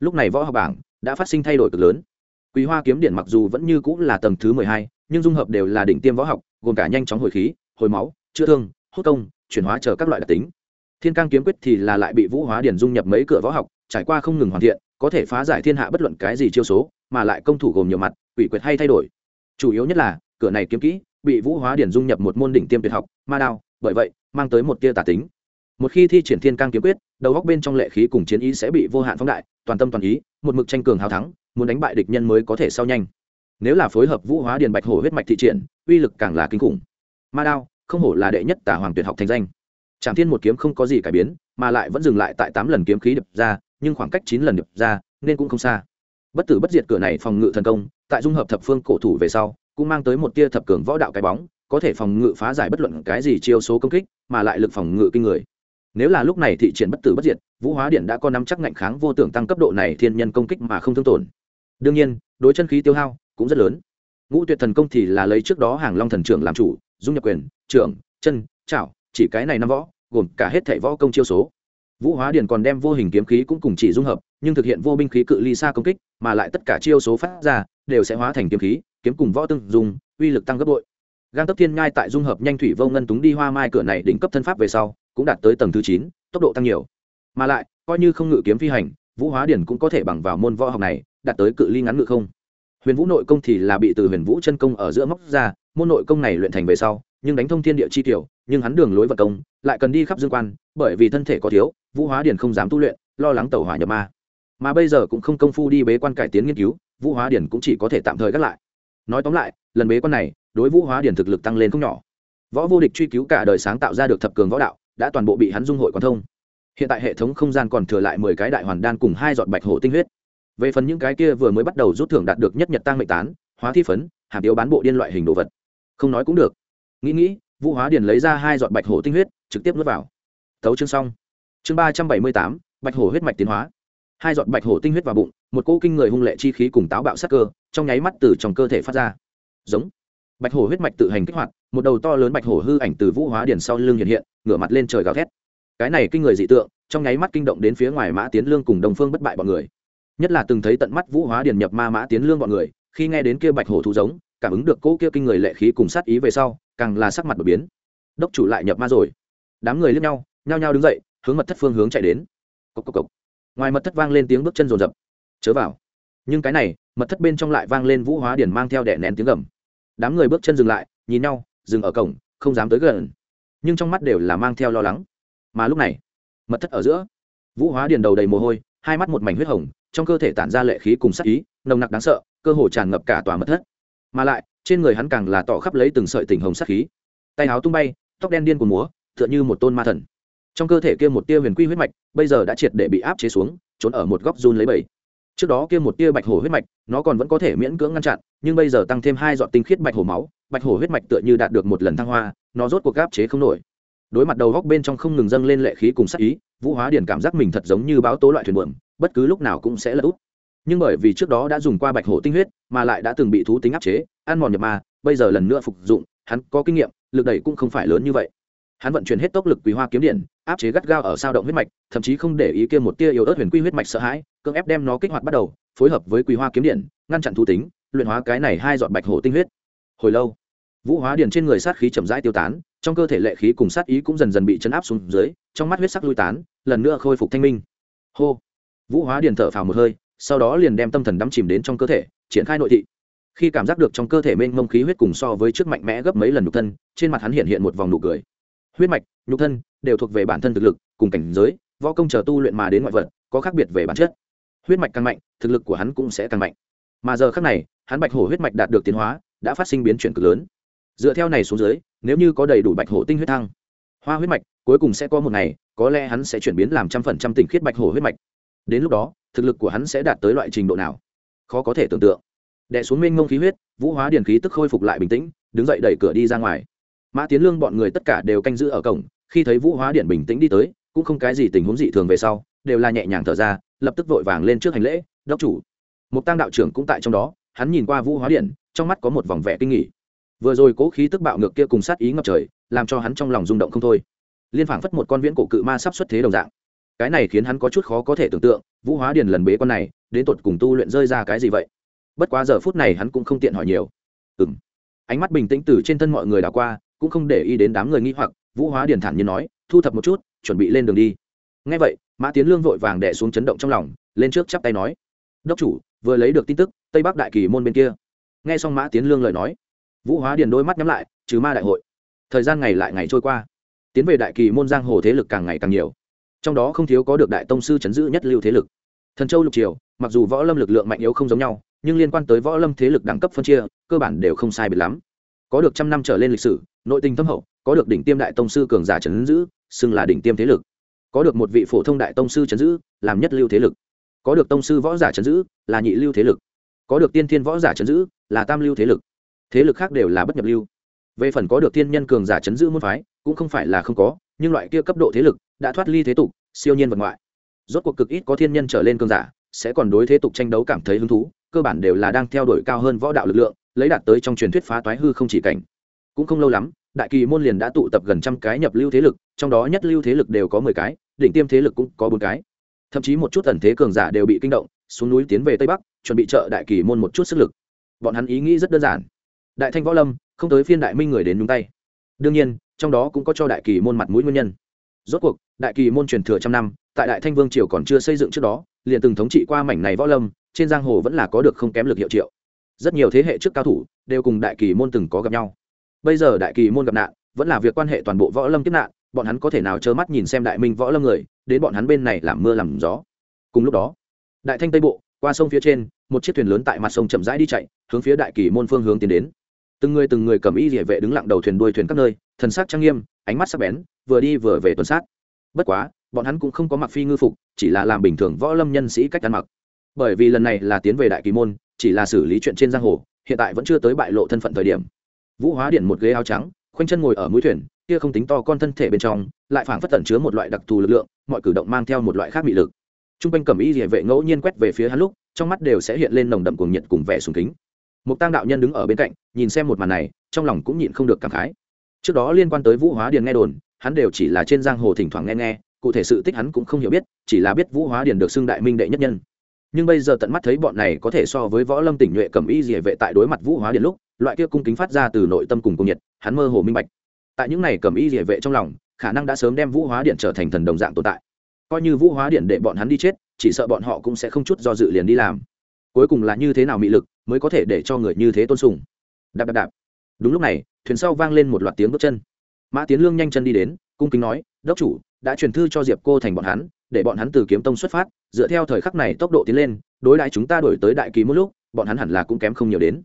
lúc này võ học bảng đã phát sinh thay đổi cực lớn. Quý hoa kiếm điện mặc dù vẫn như cũng là tầng thứ mười hai, nhưng dung hợp đều là đỉnh tiêm võ học, gồm cả nhanh chóng hồi khí, hồi máu, chữa thương, hút công, chuyển hóa chờ các loại đặc tính. Thiên cang kiếm quyết thì là lại bị vũ hóa điển dung nhập mấy cửa võ học, trải qua không ngừng hoàn thiện, có thể phá giải thiên hạ bất luận cái gì chiêu số, mà lại công thủ gồm nhiều mặt ủy quyệt hay thay đổi. Chủ yếu nhất là, cửa này kiếm kỹ bị vũ hóa điển dung nhập một môn đỉnh tiêm tuyệt học, ma đao, bởi vậy, mang tới một tia tả tính một khi thi triển thiên cang kiếm quyết, đầu góc bên trong lệ khí cùng chiến ý sẽ bị vô hạn phóng đại, toàn tâm toàn ý, một mực tranh cường hào thắng, muốn đánh bại địch nhân mới có thể sau nhanh. Nếu là phối hợp vũ hóa điền bạch hổ huyết mạch thị triển, uy lực càng là kinh khủng. Ma đao, không hổ là đệ nhất tả hoàng tuyệt học thành danh. Trạm thiên một kiếm không có gì cải biến, mà lại vẫn dừng lại tại tám lần kiếm khí đập ra, nhưng khoảng cách chín lần đập ra, nên cũng không xa. Bất tử bất diệt cửa này phòng ngự thần công, tại dung hợp thập phương cổ thủ về sau, cũng mang tới một tia thập cường võ đạo cái bóng, có thể phòng ngự phá giải bất luận cái gì chiêu số công kích, mà lại lực phòng ngự kinh người nếu là lúc này thị triển bất tử bất diệt, vũ hóa điện đã có nắm chắc ngạnh kháng vô tưởng tăng cấp độ này thiên nhân công kích mà không thương tổn. Đương nhiên, đối chân khí tiêu hao cũng rất lớn. Ngũ tuyệt thần công thì là lấy trước đó hàng long thần trưởng làm chủ, dung nhập quyền, trưởng, chân, chảo, chỉ cái này năm võ, gồm cả hết thảy võ công chiêu số. Vũ hóa điện còn đem vô hình kiếm khí cũng cùng chỉ dung hợp, nhưng thực hiện vô binh khí cự ly xa công kích, mà lại tất cả chiêu số phát ra, đều sẽ hóa thành kiếm khí, kiếm cùng võ tương dùng uy lực tăng gấp bội. Gang tấp thiên ngai tại dung hợp nhanh thủy vô ngân túng đi hoa mai cửa này đỉnh cấp thân pháp về sau cũng đạt tới tầng thứ chín, tốc độ tăng nhiều. Mà lại, coi như không ngự kiếm phi hành, vũ hóa điển cũng có thể bằng vào môn võ học này, đạt tới cự ly ngắn ngự không. Huyền vũ nội công thì là bị từ huyền vũ chân công ở giữa móc ra, môn nội công này luyện thành về sau, nhưng đánh thông thiên địa chi tiểu, nhưng hắn đường lối vật công, lại cần đi khắp dương quan, bởi vì thân thể có thiếu, vũ hóa điển không dám tu luyện, lo lắng tẩu hỏa nhập ma. Mà bây giờ cũng không công phu đi bế quan cải tiến nghiên cứu, vũ hóa điển cũng chỉ có thể tạm thời gác lại. Nói tóm lại, lần bế quan này, đối vũ hóa điển thực lực tăng lên không nhỏ. Võ vô địch truy cứu cả đời sáng tạo ra được thập cường võ đạo đã toàn bộ bị hắn dung hội quan thông. Hiện tại hệ thống không gian còn thừa lại mười cái đại hoàn đan cùng hai giọt bạch hổ tinh huyết. Về phần những cái kia vừa mới bắt đầu rút thưởng đạt được nhất nhật tăng mệnh tán, hóa thi phấn, hàm yếu bán bộ điên loại hình đồ vật. Không nói cũng được. Nghĩ nghĩ, vũ hóa điền lấy ra hai giọt bạch hổ tinh huyết, trực tiếp nuốt vào. Thấu chương xong. Chương ba trăm bảy mươi tám, bạch hổ huyết mạch tiến hóa. Hai giọt bạch hổ tinh huyết vào bụng, một cỗ kinh người hung lệ chi khí cùng táo bạo sắc cơ, trong nháy mắt từ trong cơ thể phát ra. Giống. Bạch hổ huyết mạch tự hành kích hoạt một đầu to lớn bạch hổ hư ảnh từ vũ hóa điển sau lưng hiện hiện, ngửa mặt lên trời gào thét. Cái này kinh người dị tượng, trong nháy mắt kinh động đến phía ngoài mã tiến lương cùng đồng phương bất bại bọn người. Nhất là từng thấy tận mắt vũ hóa điển nhập ma mã tiến lương bọn người, khi nghe đến kia bạch hổ thú giống, cảm ứng được cỗ kia kinh người lệ khí cùng sát ý về sau, càng là sắc mặt đột biến. Đốc chủ lại nhập ma rồi. Đám người liếc nhau, nhao nhao đứng dậy, hướng mật thất phương hướng chạy đến. Cốc cốc cốc. ngoài mật thất vang lên tiếng bước chân rồn rập chớ vào. Nhưng cái này, mật thất bên trong lại vang lên vũ hóa điển mang theo đẻ nén tiếng gầm. Đám người bước chân dừng lại, nhìn nhau dừng ở cổng, không dám tới gần. Nhưng trong mắt đều là mang theo lo lắng. Mà lúc này, mật thất ở giữa, vũ hóa điền đầu đầy mồ hôi, hai mắt một mảnh huyết hồng, trong cơ thể tản ra lệ khí cùng sắc ý, nồng nặc đáng sợ, cơ hồ tràn ngập cả tòa mật thất. Mà lại, trên người hắn càng là tỏ khắp lấy từng sợi tình hồng sắc khí. Tay áo tung bay, tóc đen điên của múa, tựa như một tôn ma thần. Trong cơ thể kia một tia huyền quy huyết mạch, bây giờ đã triệt để bị áp chế xuống, trốn ở một góc run lấy bầy. Trước đó kia một tia bạch hổ huyết mạch, nó còn vẫn có thể miễn cưỡng ngăn chặn, nhưng bây giờ tăng thêm hai giọt tinh khiết bạch hổ máu bạch hổ huyết mạch tựa như đạt được một lần thăng hoa, nó rốt cuộc áp chế không nổi. Đối mặt đầu góc bên trong không ngừng dâng lên lệ khí cùng sắc ý, vũ hóa điển cảm giác mình thật giống như báo tố loại thuyền buồm, bất cứ lúc nào cũng sẽ lật úp. Nhưng bởi vì trước đó đã dùng qua bạch hổ tinh huyết, mà lại đã từng bị thú tính áp chế, ăn mòn nhập ma, bây giờ lần nữa phục dụng, hắn có kinh nghiệm, lực đẩy cũng không phải lớn như vậy. Hắn vận chuyển hết tốc lực quý hoa kiếm điện, áp chế gắt gao ở sao động huyết mạch, thậm chí không để ý kia một tia yếu ớt huyền quy huyết mạch sợ hãi, cưỡng ép đem nó kích hoạt bắt đầu, phối hợp với quý hoa kiếm điện, ngăn chặn thú tính, luyện hóa cái này hai giọt bạch hổ tinh huyết. Hồi lâu vũ hóa điền trên người sát khí chậm rãi tiêu tán, trong cơ thể lệ khí cùng sát ý cũng dần dần bị chấn áp xuống dưới, trong mắt huyết sắc lui tán, lần nữa khôi phục thanh minh. Hô! Vũ hóa điền thở phào một hơi, sau đó liền đem tâm thần đắm chìm đến trong cơ thể, triển khai nội thị. Khi cảm giác được trong cơ thể mênh mông khí huyết cùng so với trước mạnh mẽ gấp mấy lần nhục thân, trên mặt hắn hiện hiện một vòng nụ cười. Huyết mạch, nhục thân đều thuộc về bản thân thực lực, cùng cảnh giới, võ công chờ tu luyện mà đến ngoại vật, có khác biệt về bản chất. Huyết mạch càng mạnh, thực lực của hắn cũng sẽ càng mạnh. Mà giờ khác này, hắn bạch hổ huyết mạch đạt được tiến hóa, đã phát sinh biến chuyển cực lớn dựa theo này xuống dưới, nếu như có đầy đủ bạch hổ tinh huyết thăng, hoa huyết mạch cuối cùng sẽ có một ngày, có lẽ hắn sẽ chuyển biến làm trăm phần trăm tỉnh khiết bạch hổ huyết mạch. Đến lúc đó, thực lực của hắn sẽ đạt tới loại trình độ nào? Khó có thể tưởng tượng. Đẻ xuống mênh mông khí huyết, vũ hóa điền khí tức khôi phục lại bình tĩnh, đứng dậy đẩy cửa đi ra ngoài. Mã tiến lương bọn người tất cả đều canh giữ ở cổng, khi thấy vũ hóa điện bình tĩnh đi tới, cũng không cái gì tình huống dị thường về sau, đều là nhẹ nhàng thở ra, lập tức vội vàng lên trước hành lễ, đốc chủ. Một tăng đạo trưởng cũng tại trong đó, hắn nhìn qua vũ hóa điện trong mắt có một vòng vẻ kinh nghỉ vừa rồi cố khí tức bạo ngược kia cùng sát ý ngập trời, làm cho hắn trong lòng rung động không thôi. Liên phảng phất một con viễn cổ cự ma sắp xuất thế đồng dạng. Cái này khiến hắn có chút khó có thể tưởng tượng, vũ hóa điền lần bế con này, đến tột cùng tu luyện rơi ra cái gì vậy? Bất quá giờ phút này hắn cũng không tiện hỏi nhiều. Ừ m ánh mắt bình tĩnh từ trên thân mọi người đảo qua, cũng không để ý đến đám người nghi hoặc, vũ hóa điền thản nhiên nói, thu thập một chút, chuẩn bị lên đường đi. Ngay vậy, mã tiến lương vội vàng đẻ xuống chấn động trong lòng, lên trước chắp tay nói, đốc chủ, vừa lấy được tin tức, tây bắc đại kỳ môn bên kia. Nghe xong mã tiến lương lời nói vũ hóa điền đôi mắt nhắm lại, trừ ma đại hội, thời gian ngày lại ngày trôi qua, tiến về đại kỳ môn giang hồ thế lực càng ngày càng nhiều. Trong đó không thiếu có được đại tông sư chấn giữ nhất lưu thế lực. Thần châu lục triều, mặc dù võ lâm lực lượng mạnh yếu không giống nhau, nhưng liên quan tới võ lâm thế lực đẳng cấp phân chia, cơ bản đều không sai biệt lắm. Có được trăm năm trở lên lịch sử, nội tình thâm hậu, có được đỉnh tiêm đại tông sư cường giả chấn giữ, xưng là đỉnh tiêm thế lực. Có được một vị phổ thông đại tông sư chấn giữ, làm nhất lưu thế lực. Có được tông sư võ giả chấn giữ, là nhị lưu thế lực. Có được tiên thiên võ giả chấn giữ, là tam lưu thế lực thế lực khác đều là bất nhập lưu. Về phần có được thiên nhân cường giả chấn giữ môn phái, cũng không phải là không có, nhưng loại kia cấp độ thế lực đã thoát ly thế tục, siêu nhiên vật ngoại. Rốt cuộc cực ít có thiên nhân trở lên cường giả, sẽ còn đối thế tục tranh đấu cảm thấy hứng thú, cơ bản đều là đang theo đuổi cao hơn võ đạo lực lượng, lấy đạt tới trong truyền thuyết phá toái hư không chỉ cảnh. Cũng không lâu lắm, đại kỳ môn liền đã tụ tập gần trăm cái nhập lưu thế lực, trong đó nhất lưu thế lực đều có mười cái, đỉnh tiêm thế lực cũng có bốn cái. Thậm chí một chút tần thế cường giả đều bị kinh động, xuống núi tiến về tây bắc, chuẩn bị trợ đại kỳ môn một chút sức lực. Bọn hắn ý nghĩ rất đơn giản đại thanh võ lâm, không tới phiên đại minh người đến nhúng tay. Đương nhiên, trong đó cũng có cho đại kỳ môn mặt mũi nguyên nhân. Rốt cuộc, đại kỳ môn truyền thừa trăm năm, tại đại thanh vương triều còn chưa xây dựng trước đó, liền từng thống trị qua mảnh này võ lâm, trên giang hồ vẫn là có được không kém lực hiệu triệu. Rất nhiều thế hệ trước cao thủ đều cùng đại kỳ môn từng có gặp nhau. Bây giờ đại kỳ môn gặp nạn, vẫn là việc quan hệ toàn bộ võ lâm kiếp nạn, bọn hắn có thể nào trơ mắt nhìn xem đại minh võ lâm người, đến bọn hắn bên này làm mưa làm gió. Cùng lúc đó, đại thanh tây bộ, qua sông phía trên, một chiếc thuyền lớn tại mặt sông chậm rãi đi chạy, hướng phía đại kỳ môn phương hướng tiến đến từng người từng người cầm y địa vệ đứng lặng đầu thuyền đuôi thuyền các nơi, thần sắc trang nghiêm, ánh mắt sắc bén, vừa đi vừa về tuần sát. Bất quá, bọn hắn cũng không có mặc phi ngư phục, chỉ là làm bình thường võ lâm nhân sĩ cách ăn mặc. Bởi vì lần này là tiến về đại kỳ môn, chỉ là xử lý chuyện trên giang hồ, hiện tại vẫn chưa tới bại lộ thân phận thời điểm. Vũ hóa điện một ghế áo trắng, khoanh chân ngồi ở mũi thuyền, kia không tính to con thân thể bên trong, lại phảng phất tẩn chứa một loại đặc thù lực lượng, mọi cử động mang theo một loại khác bị lực. T r u n g quanh cầm y địa vệ ngẫu nhiên quét về phía hắn lúc, trong mắt đều sẽ hiện lên nồng đậm cuồng nhiệt cùng vẻ sùng kính một tăng đạo nhân đứng ở bên cạnh, nhìn xem một màn này, trong lòng cũng nhịn không được cảm khái. Trước đó liên quan tới vũ hóa điền nghe đồn, hắn đều chỉ là trên giang hồ thỉnh thoảng nghe nghe, cụ thể sự tích hắn cũng không hiểu biết, chỉ là biết vũ hóa điền được xưng đại minh đệ nhất nhân. Nhưng bây giờ tận mắt thấy bọn này có thể so với võ lâm tỉnh nhuệ cầm y địa vệ tại đối mặt vũ hóa điền lúc, loại kia cung kính phát ra từ nội tâm cùng cung nhiệt, hắn mơ hồ minh bạch. Tại những này cầm y địa vệ trong lòng, khả năng đã sớm đem vũ hóa điện trở thành thần đồng dạng tồn tại. Coi như vũ hóa điện để bọn hắn đi chết, chỉ sợ bọn họ cũng sẽ không chút do dự liền đi làm cuối cùng là như thế nào mị lực mới có thể để cho người như thế tôn sùng? Đạp đạp đạp. Đúng lúc này, thuyền sau vang lên một loạt tiếng bước chân. Mã tiến lương nhanh chân đi đến, cung kính nói, đốc chủ, đã truyền thư cho diệp cô thành bọn hắn, để bọn hắn từ kiếm tông xuất phát, dựa theo thời khắc này tốc độ tiến lên, đối đãi chúng ta đổi tới đại Ký một lúc, bọn hắn hẳn là cũng kém không nhiều đến.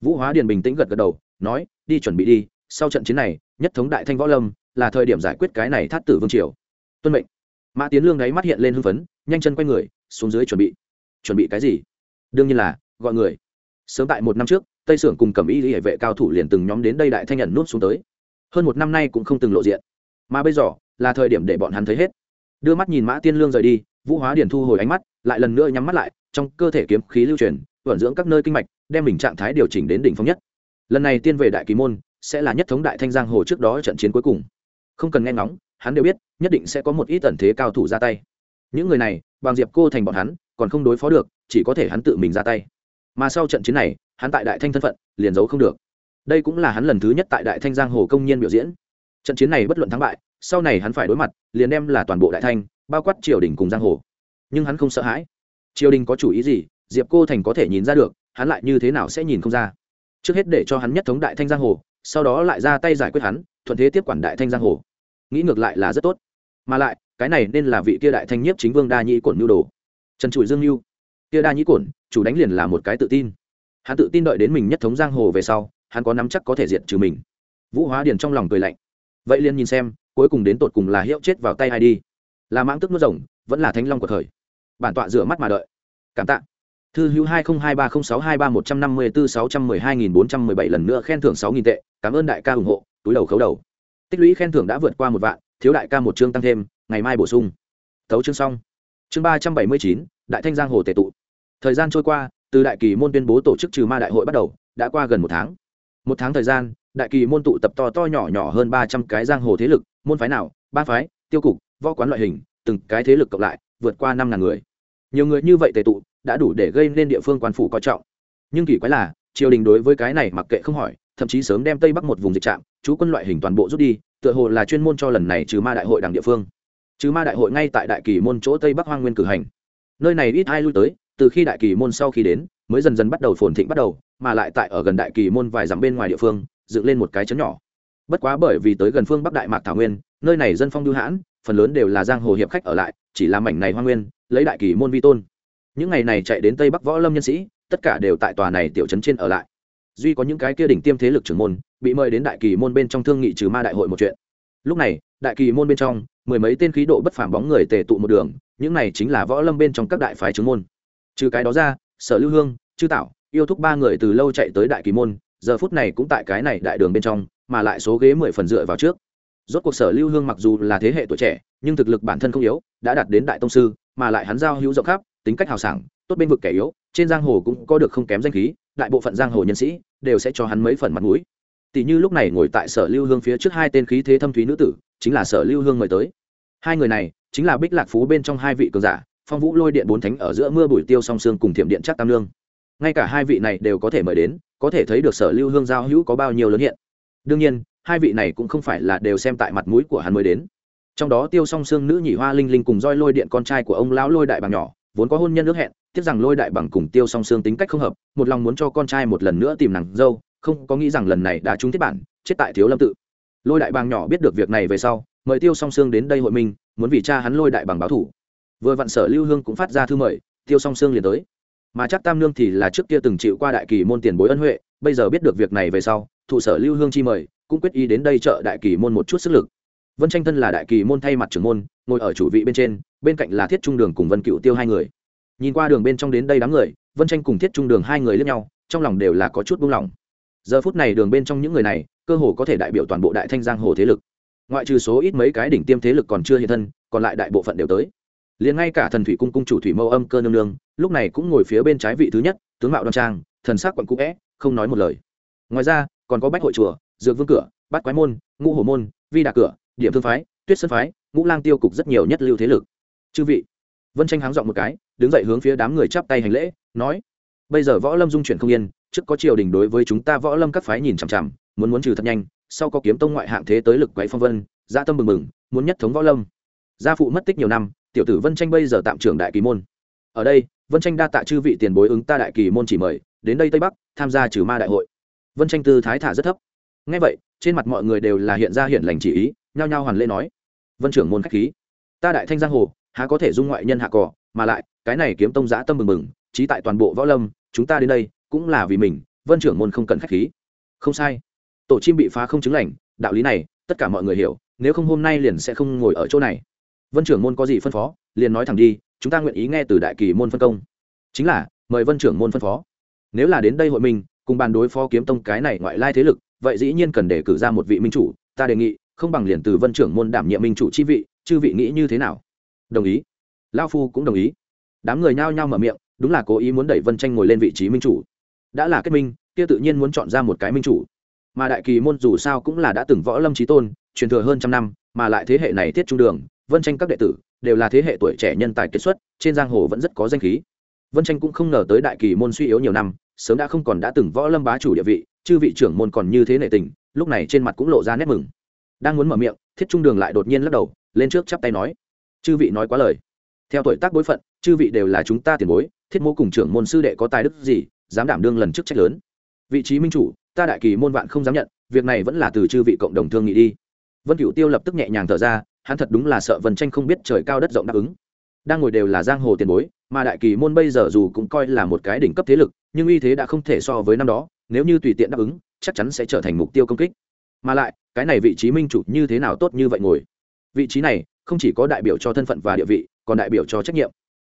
Vũ hóa điền bình tĩnh gật gật đầu, nói, đi chuẩn bị đi, sau trận chiến này, nhất thống đại thanh võ lâm, là thời điểm giải quyết cái này thát tử vương triều. Tuân mệnh. Mã tiến lương đáy mắt hiện lên hưng phấn, nhanh chân quay người, xuống dưới chuẩn bị. Chuẩn bị cái gì? Đương nhiên là, gọi người. Sớm tại một năm trước, tây sưởng cùng cầm y hệ vệ cao thủ liền từng nhóm đến đây đại thanh nhận nút xuống tới. Hơn một năm nay cũng không từng lộ diện. Mà bây giờ, là thời điểm để bọn hắn thấy hết. Đưa mắt nhìn mã tiên lương rời đi, vũ hóa điển thu hồi ánh mắt, lại lần nữa nhắm mắt lại, trong cơ thể kiếm khí lưu truyền, vận dưỡng các nơi kinh mạch, đem mình trạng thái điều chỉnh đến đỉnh phong nhất. Lần này tiên về đại kỳ môn, sẽ là nhất thống đại thanh giang hồ trước đó trận chiến cuối cùng. Không cần nghe ngóng, hắn đều biết, nhất định sẽ có một ít tần thế cao thủ ra tay. Những người này bằng diệp cô thành bọn hắn, còn không đối phó được chỉ có thể hắn tự mình ra tay. Mà sau trận chiến này, hắn tại đại thanh thân phận, liền giấu không được. Đây cũng là hắn lần thứ nhất tại đại thanh giang hồ công nhiên biểu diễn. Trận chiến này bất luận thắng bại, sau này hắn phải đối mặt, liền đem là toàn bộ đại thanh, bao quát triều đình cùng giang hồ. Nhưng hắn không sợ hãi. Triều đình có chủ ý gì, diệp cô thành có thể nhìn ra được, hắn lại như thế nào sẽ nhìn không ra. Trước hết để cho hắn nhất thống đại thanh giang hồ, sau đó lại ra tay giải quyết hắn, thuận thế tiếp quản đại thanh giang hồ. Nghĩ ngược lại là rất tốt. Mà lại, cái này nên là vị kia đại thanh nhiếp chính vương đa nhĩ cổn nhu đồ. Trần trụi dương mưu kia đa nhĩ cổn, chủ đánh liền là một cái tự tin. Hắn tự tin đợi đến mình nhất thống giang hồ về sau, hắn có nắm chắc có thể diệt trừ mình. Vũ hóa điền trong lòng cười lạnh. Vậy liền nhìn xem, cuối cùng đến tột cùng là hiệu chết vào tay ai đi. Là mãng tức nuốt rồng, vẫn là thanh long của thời. Bản tọa rửa mắt mà đợi. Cảm tạ. Thư hữu hai nghìn hai ba không sáu hai ba một trăm năm mươi bốn sáu trăm mười hai nghìn bốn trăm mười bảy lần nữa khen thưởng sáu nghìn tệ, cảm ơn đại ca ủng hộ, túi đầu khấu đầu. Tích lũy khen thưởng đã vượt qua một vạn, thiếu đại ca một chương tăng thêm, ngày mai bổ sung. Thấu chương xong. Chương ba trăm bảy mươi chín, đại thanh giang hồ tệ tụ thời gian trôi qua, từ đại kỳ môn tuyên bố tổ chức trừ ma đại hội bắt đầu, đã qua gần một tháng. Một tháng thời gian, đại kỳ môn tụ tập to to nhỏ nhỏ hơn ba trăm cái giang hồ thế lực, môn phái nào, ba phái, tiêu cục, võ quán loại hình, từng cái thế lực cộng lại, vượt qua năm ngàn người. Nhiều người như vậy tề tụ, đã đủ để gây nên địa phương quan phủ coi trọng. Nhưng kỳ quái là, triều đình đối với cái này mặc kệ không hỏi, thậm chí sớm đem tây bắc một vùng dịch trạm, chú quân loại hình toàn bộ rút đi, tựa hồ là chuyên môn cho lần này trừ ma đại hội đảng địa phương. Trừ ma đại hội ngay tại đại kỳ môn chỗ tây bắc hoang nguyên cử hành. Nơi này ít ai lui tới từ khi đại kỳ môn sau khi đến, mới dần dần bắt đầu phồn thịnh bắt đầu, mà lại tại ở gần đại kỳ môn vài dặm bên ngoài địa phương, dựng lên một cái chấn nhỏ. Bất quá bởi vì tới gần phương bắc đại mạc thảo nguyên, nơi này dân phong lưu hãn, phần lớn đều là giang hồ hiệp khách ở lại, chỉ là mảnh này hoa nguyên, lấy đại kỳ môn vi tôn. Những ngày này chạy đến tây bắc võ lâm nhân sĩ, tất cả đều tại tòa này tiểu trấn trên ở lại. Duy có những cái kia đỉnh tiêm thế lực trưởng môn, bị mời đến đại kỳ môn bên trong thương nghị trừ ma đại hội một chuyện. Lúc này, đại kỳ môn bên trong, mười mấy tên khí độ bất phàm bóng người tề tụ một đường, những này chính là võ lâm bên trong các đại phái trưởng môn trừ cái đó ra, sở lưu hương, chư tạo yêu thúc ba người từ lâu chạy tới đại kỳ môn, giờ phút này cũng tại cái này đại đường bên trong, mà lại số ghế mười phần dựa vào trước. Rốt cuộc sở lưu hương mặc dù là thế hệ tuổi trẻ, nhưng thực lực bản thân không yếu, đã đạt đến đại tông sư, mà lại hắn giao hữu rộng khắp, tính cách hào sảng, tốt bên vực kẻ yếu, trên giang hồ cũng có được không kém danh khí, đại bộ phận giang hồ nhân sĩ đều sẽ cho hắn mấy phần mặt mũi. Tỷ như lúc này ngồi tại sở lưu hương phía trước hai tên khí thế thâm thúy nữ tử, chính là sở lưu hương mời tới. Hai người này chính là bích lạc phú bên trong hai vị cường giả phong vũ lôi điện bốn thánh ở giữa mưa bụi tiêu song sương cùng thiểm điện chắc tam lương. Ngay cả hai vị này đều có thể mời đến, có thể thấy được sở lưu hương giao hữu có bao nhiêu lớn hiện. Đương nhiên, hai vị này cũng không phải là đều xem tại mặt mũi của hắn mới đến. Trong đó tiêu song sương nữ nhị hoa linh linh cùng roi lôi điện con trai của ông lão lôi đại bằng nhỏ, vốn có hôn nhân ước hẹn, tiếc rằng lôi đại bằng cùng tiêu song sương tính cách không hợp, một lòng muốn cho con trai một lần nữa tìm nàng dâu, không có nghĩ rằng lần này đã trúng thiết bản, chết tại thiếu lâm tự. Lôi đại bằng nhỏ biết được việc này về sau, mời tiêu song sương đến đây hội minh, muốn vì cha hắn lôi đại bằng báo thủ vừa vặn sở lưu hương cũng phát ra thư mời, tiêu song xương liền tới. Mà chắc tam nương thì là trước kia từng chịu qua đại kỳ môn tiền bối ân huệ, bây giờ biết được việc này về sau, thụ sở lưu hương chi mời, cũng quyết ý đến đây trợ đại kỳ môn một chút sức lực. Vân tranh thân là đại kỳ môn thay mặt trưởng môn, ngồi ở chủ vị bên trên, bên cạnh là thiết trung đường cùng vân cựu tiêu hai người. Nhìn qua đường bên trong đến đây đám người, vân tranh cùng thiết trung đường hai người lẫn nhau, trong lòng đều là có chút buông lỏng. Giờ phút này đường bên trong những người này, cơ hồ có thể đại biểu toàn bộ đại thanh giang hồ thế lực. Ngoại trừ số ít mấy cái đỉnh tiêm thế lực còn chưa hiện thân, còn lại đại bộ phận đều tới liền ngay cả thần thủy cung cung chủ thủy mâu âm cơ nương nương, lúc này cũng ngồi phía bên trái vị thứ nhất, tướng mạo đoan trang, thần sắc quận cũ vẽ, không nói một lời. Ngoài ra, còn có bách hội chùa, dược vương cửa, bát quái môn, ngũ hồ môn, vi đà cửa, điểm thương phái, tuyết sơn phái, ngũ lang tiêu cục rất nhiều nhất lưu thế lực. Chư vị, vân tranh háng dọn một cái, đứng dậy hướng phía đám người chắp tay hành lễ, nói, bây giờ võ lâm dung chuyển không yên, trước có triều đình đối với chúng ta võ lâm các phái nhìn chằm chằm, muốn muốn trừ thật nhanh, sau có kiếm tông ngoại hạng thế tới lực quậy phong vân gia tâm mừng mừng muốn nhất thống võ lâm. Gia phụ mất tích nhiều năm tiểu tử vân tranh bây giờ tạm trưởng đại kỳ môn. Ở đây, vân tranh đa tạ chư vị tiền bối ứng ta đại kỳ môn chỉ mời, đến đây tây bắc, tham gia trừ ma đại hội. Vân tranh tư thái thả rất thấp. Ngay vậy, trên mặt mọi người đều là hiện ra hiện lành chỉ ý, nhao nhao hoàn lễ nói, vân trưởng môn khách khí. Ta đại thanh giang hồ, há có thể dung ngoại nhân hạ cỏ, mà lại, cái này kiếm tông giã tâm mừng mừng, trí tại toàn bộ võ lâm, chúng ta đến đây, cũng là vì mình, vân trưởng môn không cần khách khí. Không sai. Tổ chim bị phá không chứng lành, đạo lý này, tất cả mọi người hiểu, nếu không hôm nay liền sẽ không ngồi ở chỗ này vân trưởng môn có gì phân phó, liền nói thẳng đi, chúng ta nguyện ý nghe từ đại kỳ môn phân công. Chính là, mời vân trưởng môn phân phó. Nếu là đến đây hội mình, cùng bàn đối phó kiếm tông cái này ngoại lai thế lực, vậy dĩ nhiên cần để cử ra một vị minh chủ, ta đề nghị, không bằng liền từ vân trưởng môn đảm nhiệm minh chủ chi vị, chư vị nghĩ như thế nào? Đồng ý. Lao phu cũng đồng ý. Đám người nhao nhao mở miệng, đúng là cố ý muốn đẩy vân tranh ngồi lên vị trí minh chủ. Đã là kết minh, kia tự nhiên muốn chọn ra một cái minh chủ. Mà đại kỳ môn dù sao cũng là đã từng võ lâm trí tôn, truyền thừa hơn trăm năm, mà lại thế hệ này thiết trung đường vân tranh các đệ tử đều là thế hệ tuổi trẻ nhân tài kết xuất, trên giang hồ vẫn rất có danh khí. Vân tranh cũng không ngờ tới đại kỳ môn suy yếu nhiều năm, sớm đã không còn đã từng võ lâm bá chủ địa vị, chư vị trưởng môn còn như thế nệ tình, lúc này trên mặt cũng lộ ra nét mừng. Đang muốn mở miệng, thiết trung đường lại đột nhiên lắc đầu, lên trước chắp tay nói, chư vị nói quá lời. Theo tuổi tác bối phận, chư vị đều là chúng ta tiền bối, thiết mô cùng trưởng môn sư đệ có tài đức gì, dám đảm đương lần trước trách lớn. Vị trí minh chủ, ta đại kỳ môn vạn không dám nhận, việc này vẫn là từ chư vị cộng đồng thương nghị đi. Vân cửu tiêu lập tức nhẹ nhàng thở ra hắn thật đúng là sợ vân tranh không biết trời cao đất rộng đáp ứng. Đang ngồi đều là giang hồ tiền bối, mà đại kỳ môn bây giờ dù cũng coi là một cái đỉnh cấp thế lực, nhưng uy thế đã không thể so với năm đó, nếu như tùy tiện đáp ứng, chắc chắn sẽ trở thành mục tiêu công kích. Mà lại, cái này vị trí minh chủ như thế nào tốt như vậy ngồi? Vị trí này, không chỉ có đại biểu cho thân phận và địa vị, còn đại biểu cho trách nhiệm.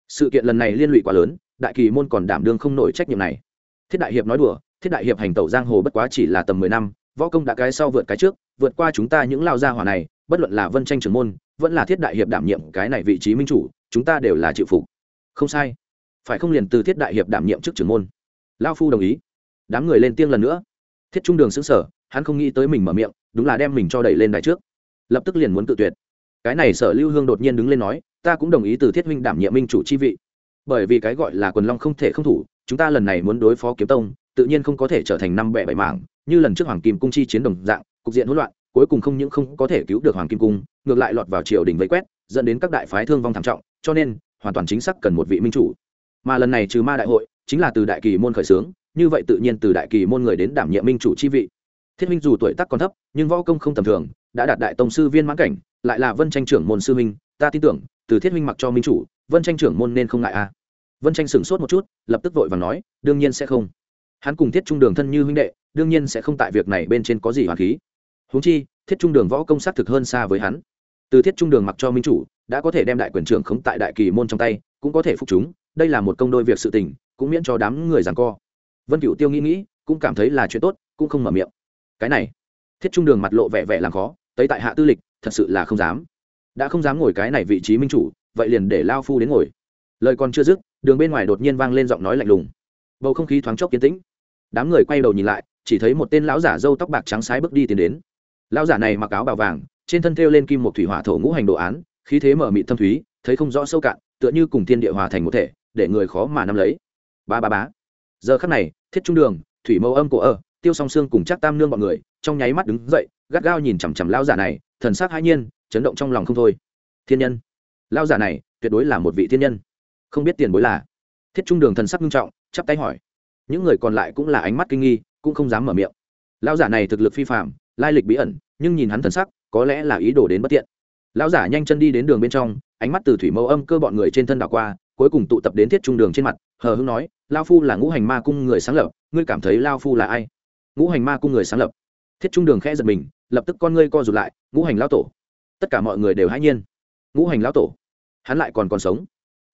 Sự kiện lần này liên lụy quá lớn, đại kỳ môn còn đảm đương không nổi trách nhiệm này. Thiết đại hiệp nói đùa, thiết đại hiệp hành tẩu giang hồ bất quá chỉ là tầm mười năm, võ công đã cái sau vượt cái trước, vượt qua chúng ta những lao gia hỏa này bất luận là vân tranh trưởng môn, vẫn là thiết đại hiệp đảm nhiệm cái này vị trí minh chủ, chúng ta đều là chịu phục. Không sai. Phải không liền từ thiết đại hiệp đảm nhiệm chức trưởng môn? Lao phu đồng ý. Đám người lên tiếng lần nữa. Thiết trung đường xứng sở hắn không nghĩ tới mình mở miệng, đúng là đem mình cho đẩy lên đài trước. Lập tức liền muốn tự tuyệt. Cái này sở lưu hương đột nhiên đứng lên nói, ta cũng đồng ý từ thiết huynh đảm nhiệm minh chủ chi vị. Bởi vì cái gọi là quần long không thể không thủ, chúng ta lần này muốn đối phó kiếm tông, tự nhiên không có thể trở thành năm bẻ bảy mảng, như lần trước hoàng kim cung chi chiến đồng dạng, cục diện hỗn loạn cuối cùng không những không có thể cứu được hoàng kim cung, ngược lại lọt vào triều đình vây quét, dẫn đến các đại phái thương vong thảm trọng, cho nên, hoàn toàn chính xác cần một vị minh chủ. Mà lần này trừ ma đại hội, chính là từ đại kỳ môn khởi xướng, như vậy tự nhiên từ đại kỳ môn người đến đảm nhiệm minh chủ chi vị. Thiết minh dù tuổi tác còn thấp, nhưng võ công không tầm thường, đã đạt đại tông sư viên mãn cảnh, lại là vân tranh trưởng môn sư minh ta tin tưởng, từ thiết minh mặc cho minh chủ, vân tranh trưởng môn nên không ngại a. Vân tranh sửng sốt một chút, lập tức vội và nói, đương nhiên sẽ không. Hắn cùng thiết trung đường thân như huynh đệ, đương nhiên sẽ không tại việc này bên trên có gì hoàn khí huống chi, thiết trung đường võ công sát thực hơn xa với hắn. Từ thiết trung đường mặc cho minh chủ, đã có thể đem đại quyền trưởng khống tại đại kỳ môn trong tay, cũng có thể phục chúng, đây là một công đôi việc sự tình, cũng miễn cho đám người giằng co. Vân cửu tiêu nghĩ nghĩ, cũng cảm thấy là chuyện tốt, cũng không mở miệng. Cái này, thiết trung đường mặt lộ vẻ vẻ làm khó, tới tại hạ tư lịch, thật sự là không dám. Đã không dám ngồi cái này vị trí minh chủ, vậy liền để lao phu đến ngồi. Lời còn chưa dứt, đường bên ngoài đột nhiên vang lên giọng nói lạnh lùng. Bầu không khí thoáng chốc yên tĩnh. Đám người quay đầu nhìn lại, chỉ thấy một tên lão giả râu tóc bạc trắng sái bước đi tiến đến lão giả này mặc áo bào vàng, trên thân thêu lên kim một thủy hỏa thổ ngũ hành đồ án, khí thế mở mị thâm thúy, thấy không rõ sâu cạn, tựa như cùng thiên địa hòa thành một thể, để người khó mà nắm lấy. Ba ba bá giờ khắc này, thiết trung đường, thủy mâu âm cổ ở, tiêu song xương cùng chắc tam nương bọn người, trong nháy mắt đứng dậy, gắt gao nhìn chằm chằm lão giả này, thần sắc hãi nhiên, chấn động trong lòng không thôi. Thiên nhân. Lão giả này, tuyệt đối là một vị thiên nhân. Không biết tiền bối là. Thiết trung đường thần sắc nghiêm trọng, chắp tay hỏi. Những người còn lại cũng là ánh mắt kinh nghi, cũng không dám mở miệng. Lão giả này thực lực phi phạm lai lịch bí ẩn, nhưng nhìn hắn thần sắc, có lẽ là ý đồ đến bất tiện. Lão giả nhanh chân đi đến đường bên trong, ánh mắt từ thủy mẫu âm cơ bọn người trên thân đảo qua, cuối cùng tụ tập đến thiết trung đường trên mặt, hờ hưng nói lao phu là ngũ hành ma cung người sáng lập, ngươi cảm thấy lao phu là ai? Ngũ hành ma cung người sáng lập. Thiết trung đường khẽ giật mình, lập tức con ngươi co rụt lại, ngũ hành lão tổ. Tất cả mọi người đều hãy nhiên. Ngũ hành lão tổ? Hắn lại còn còn sống?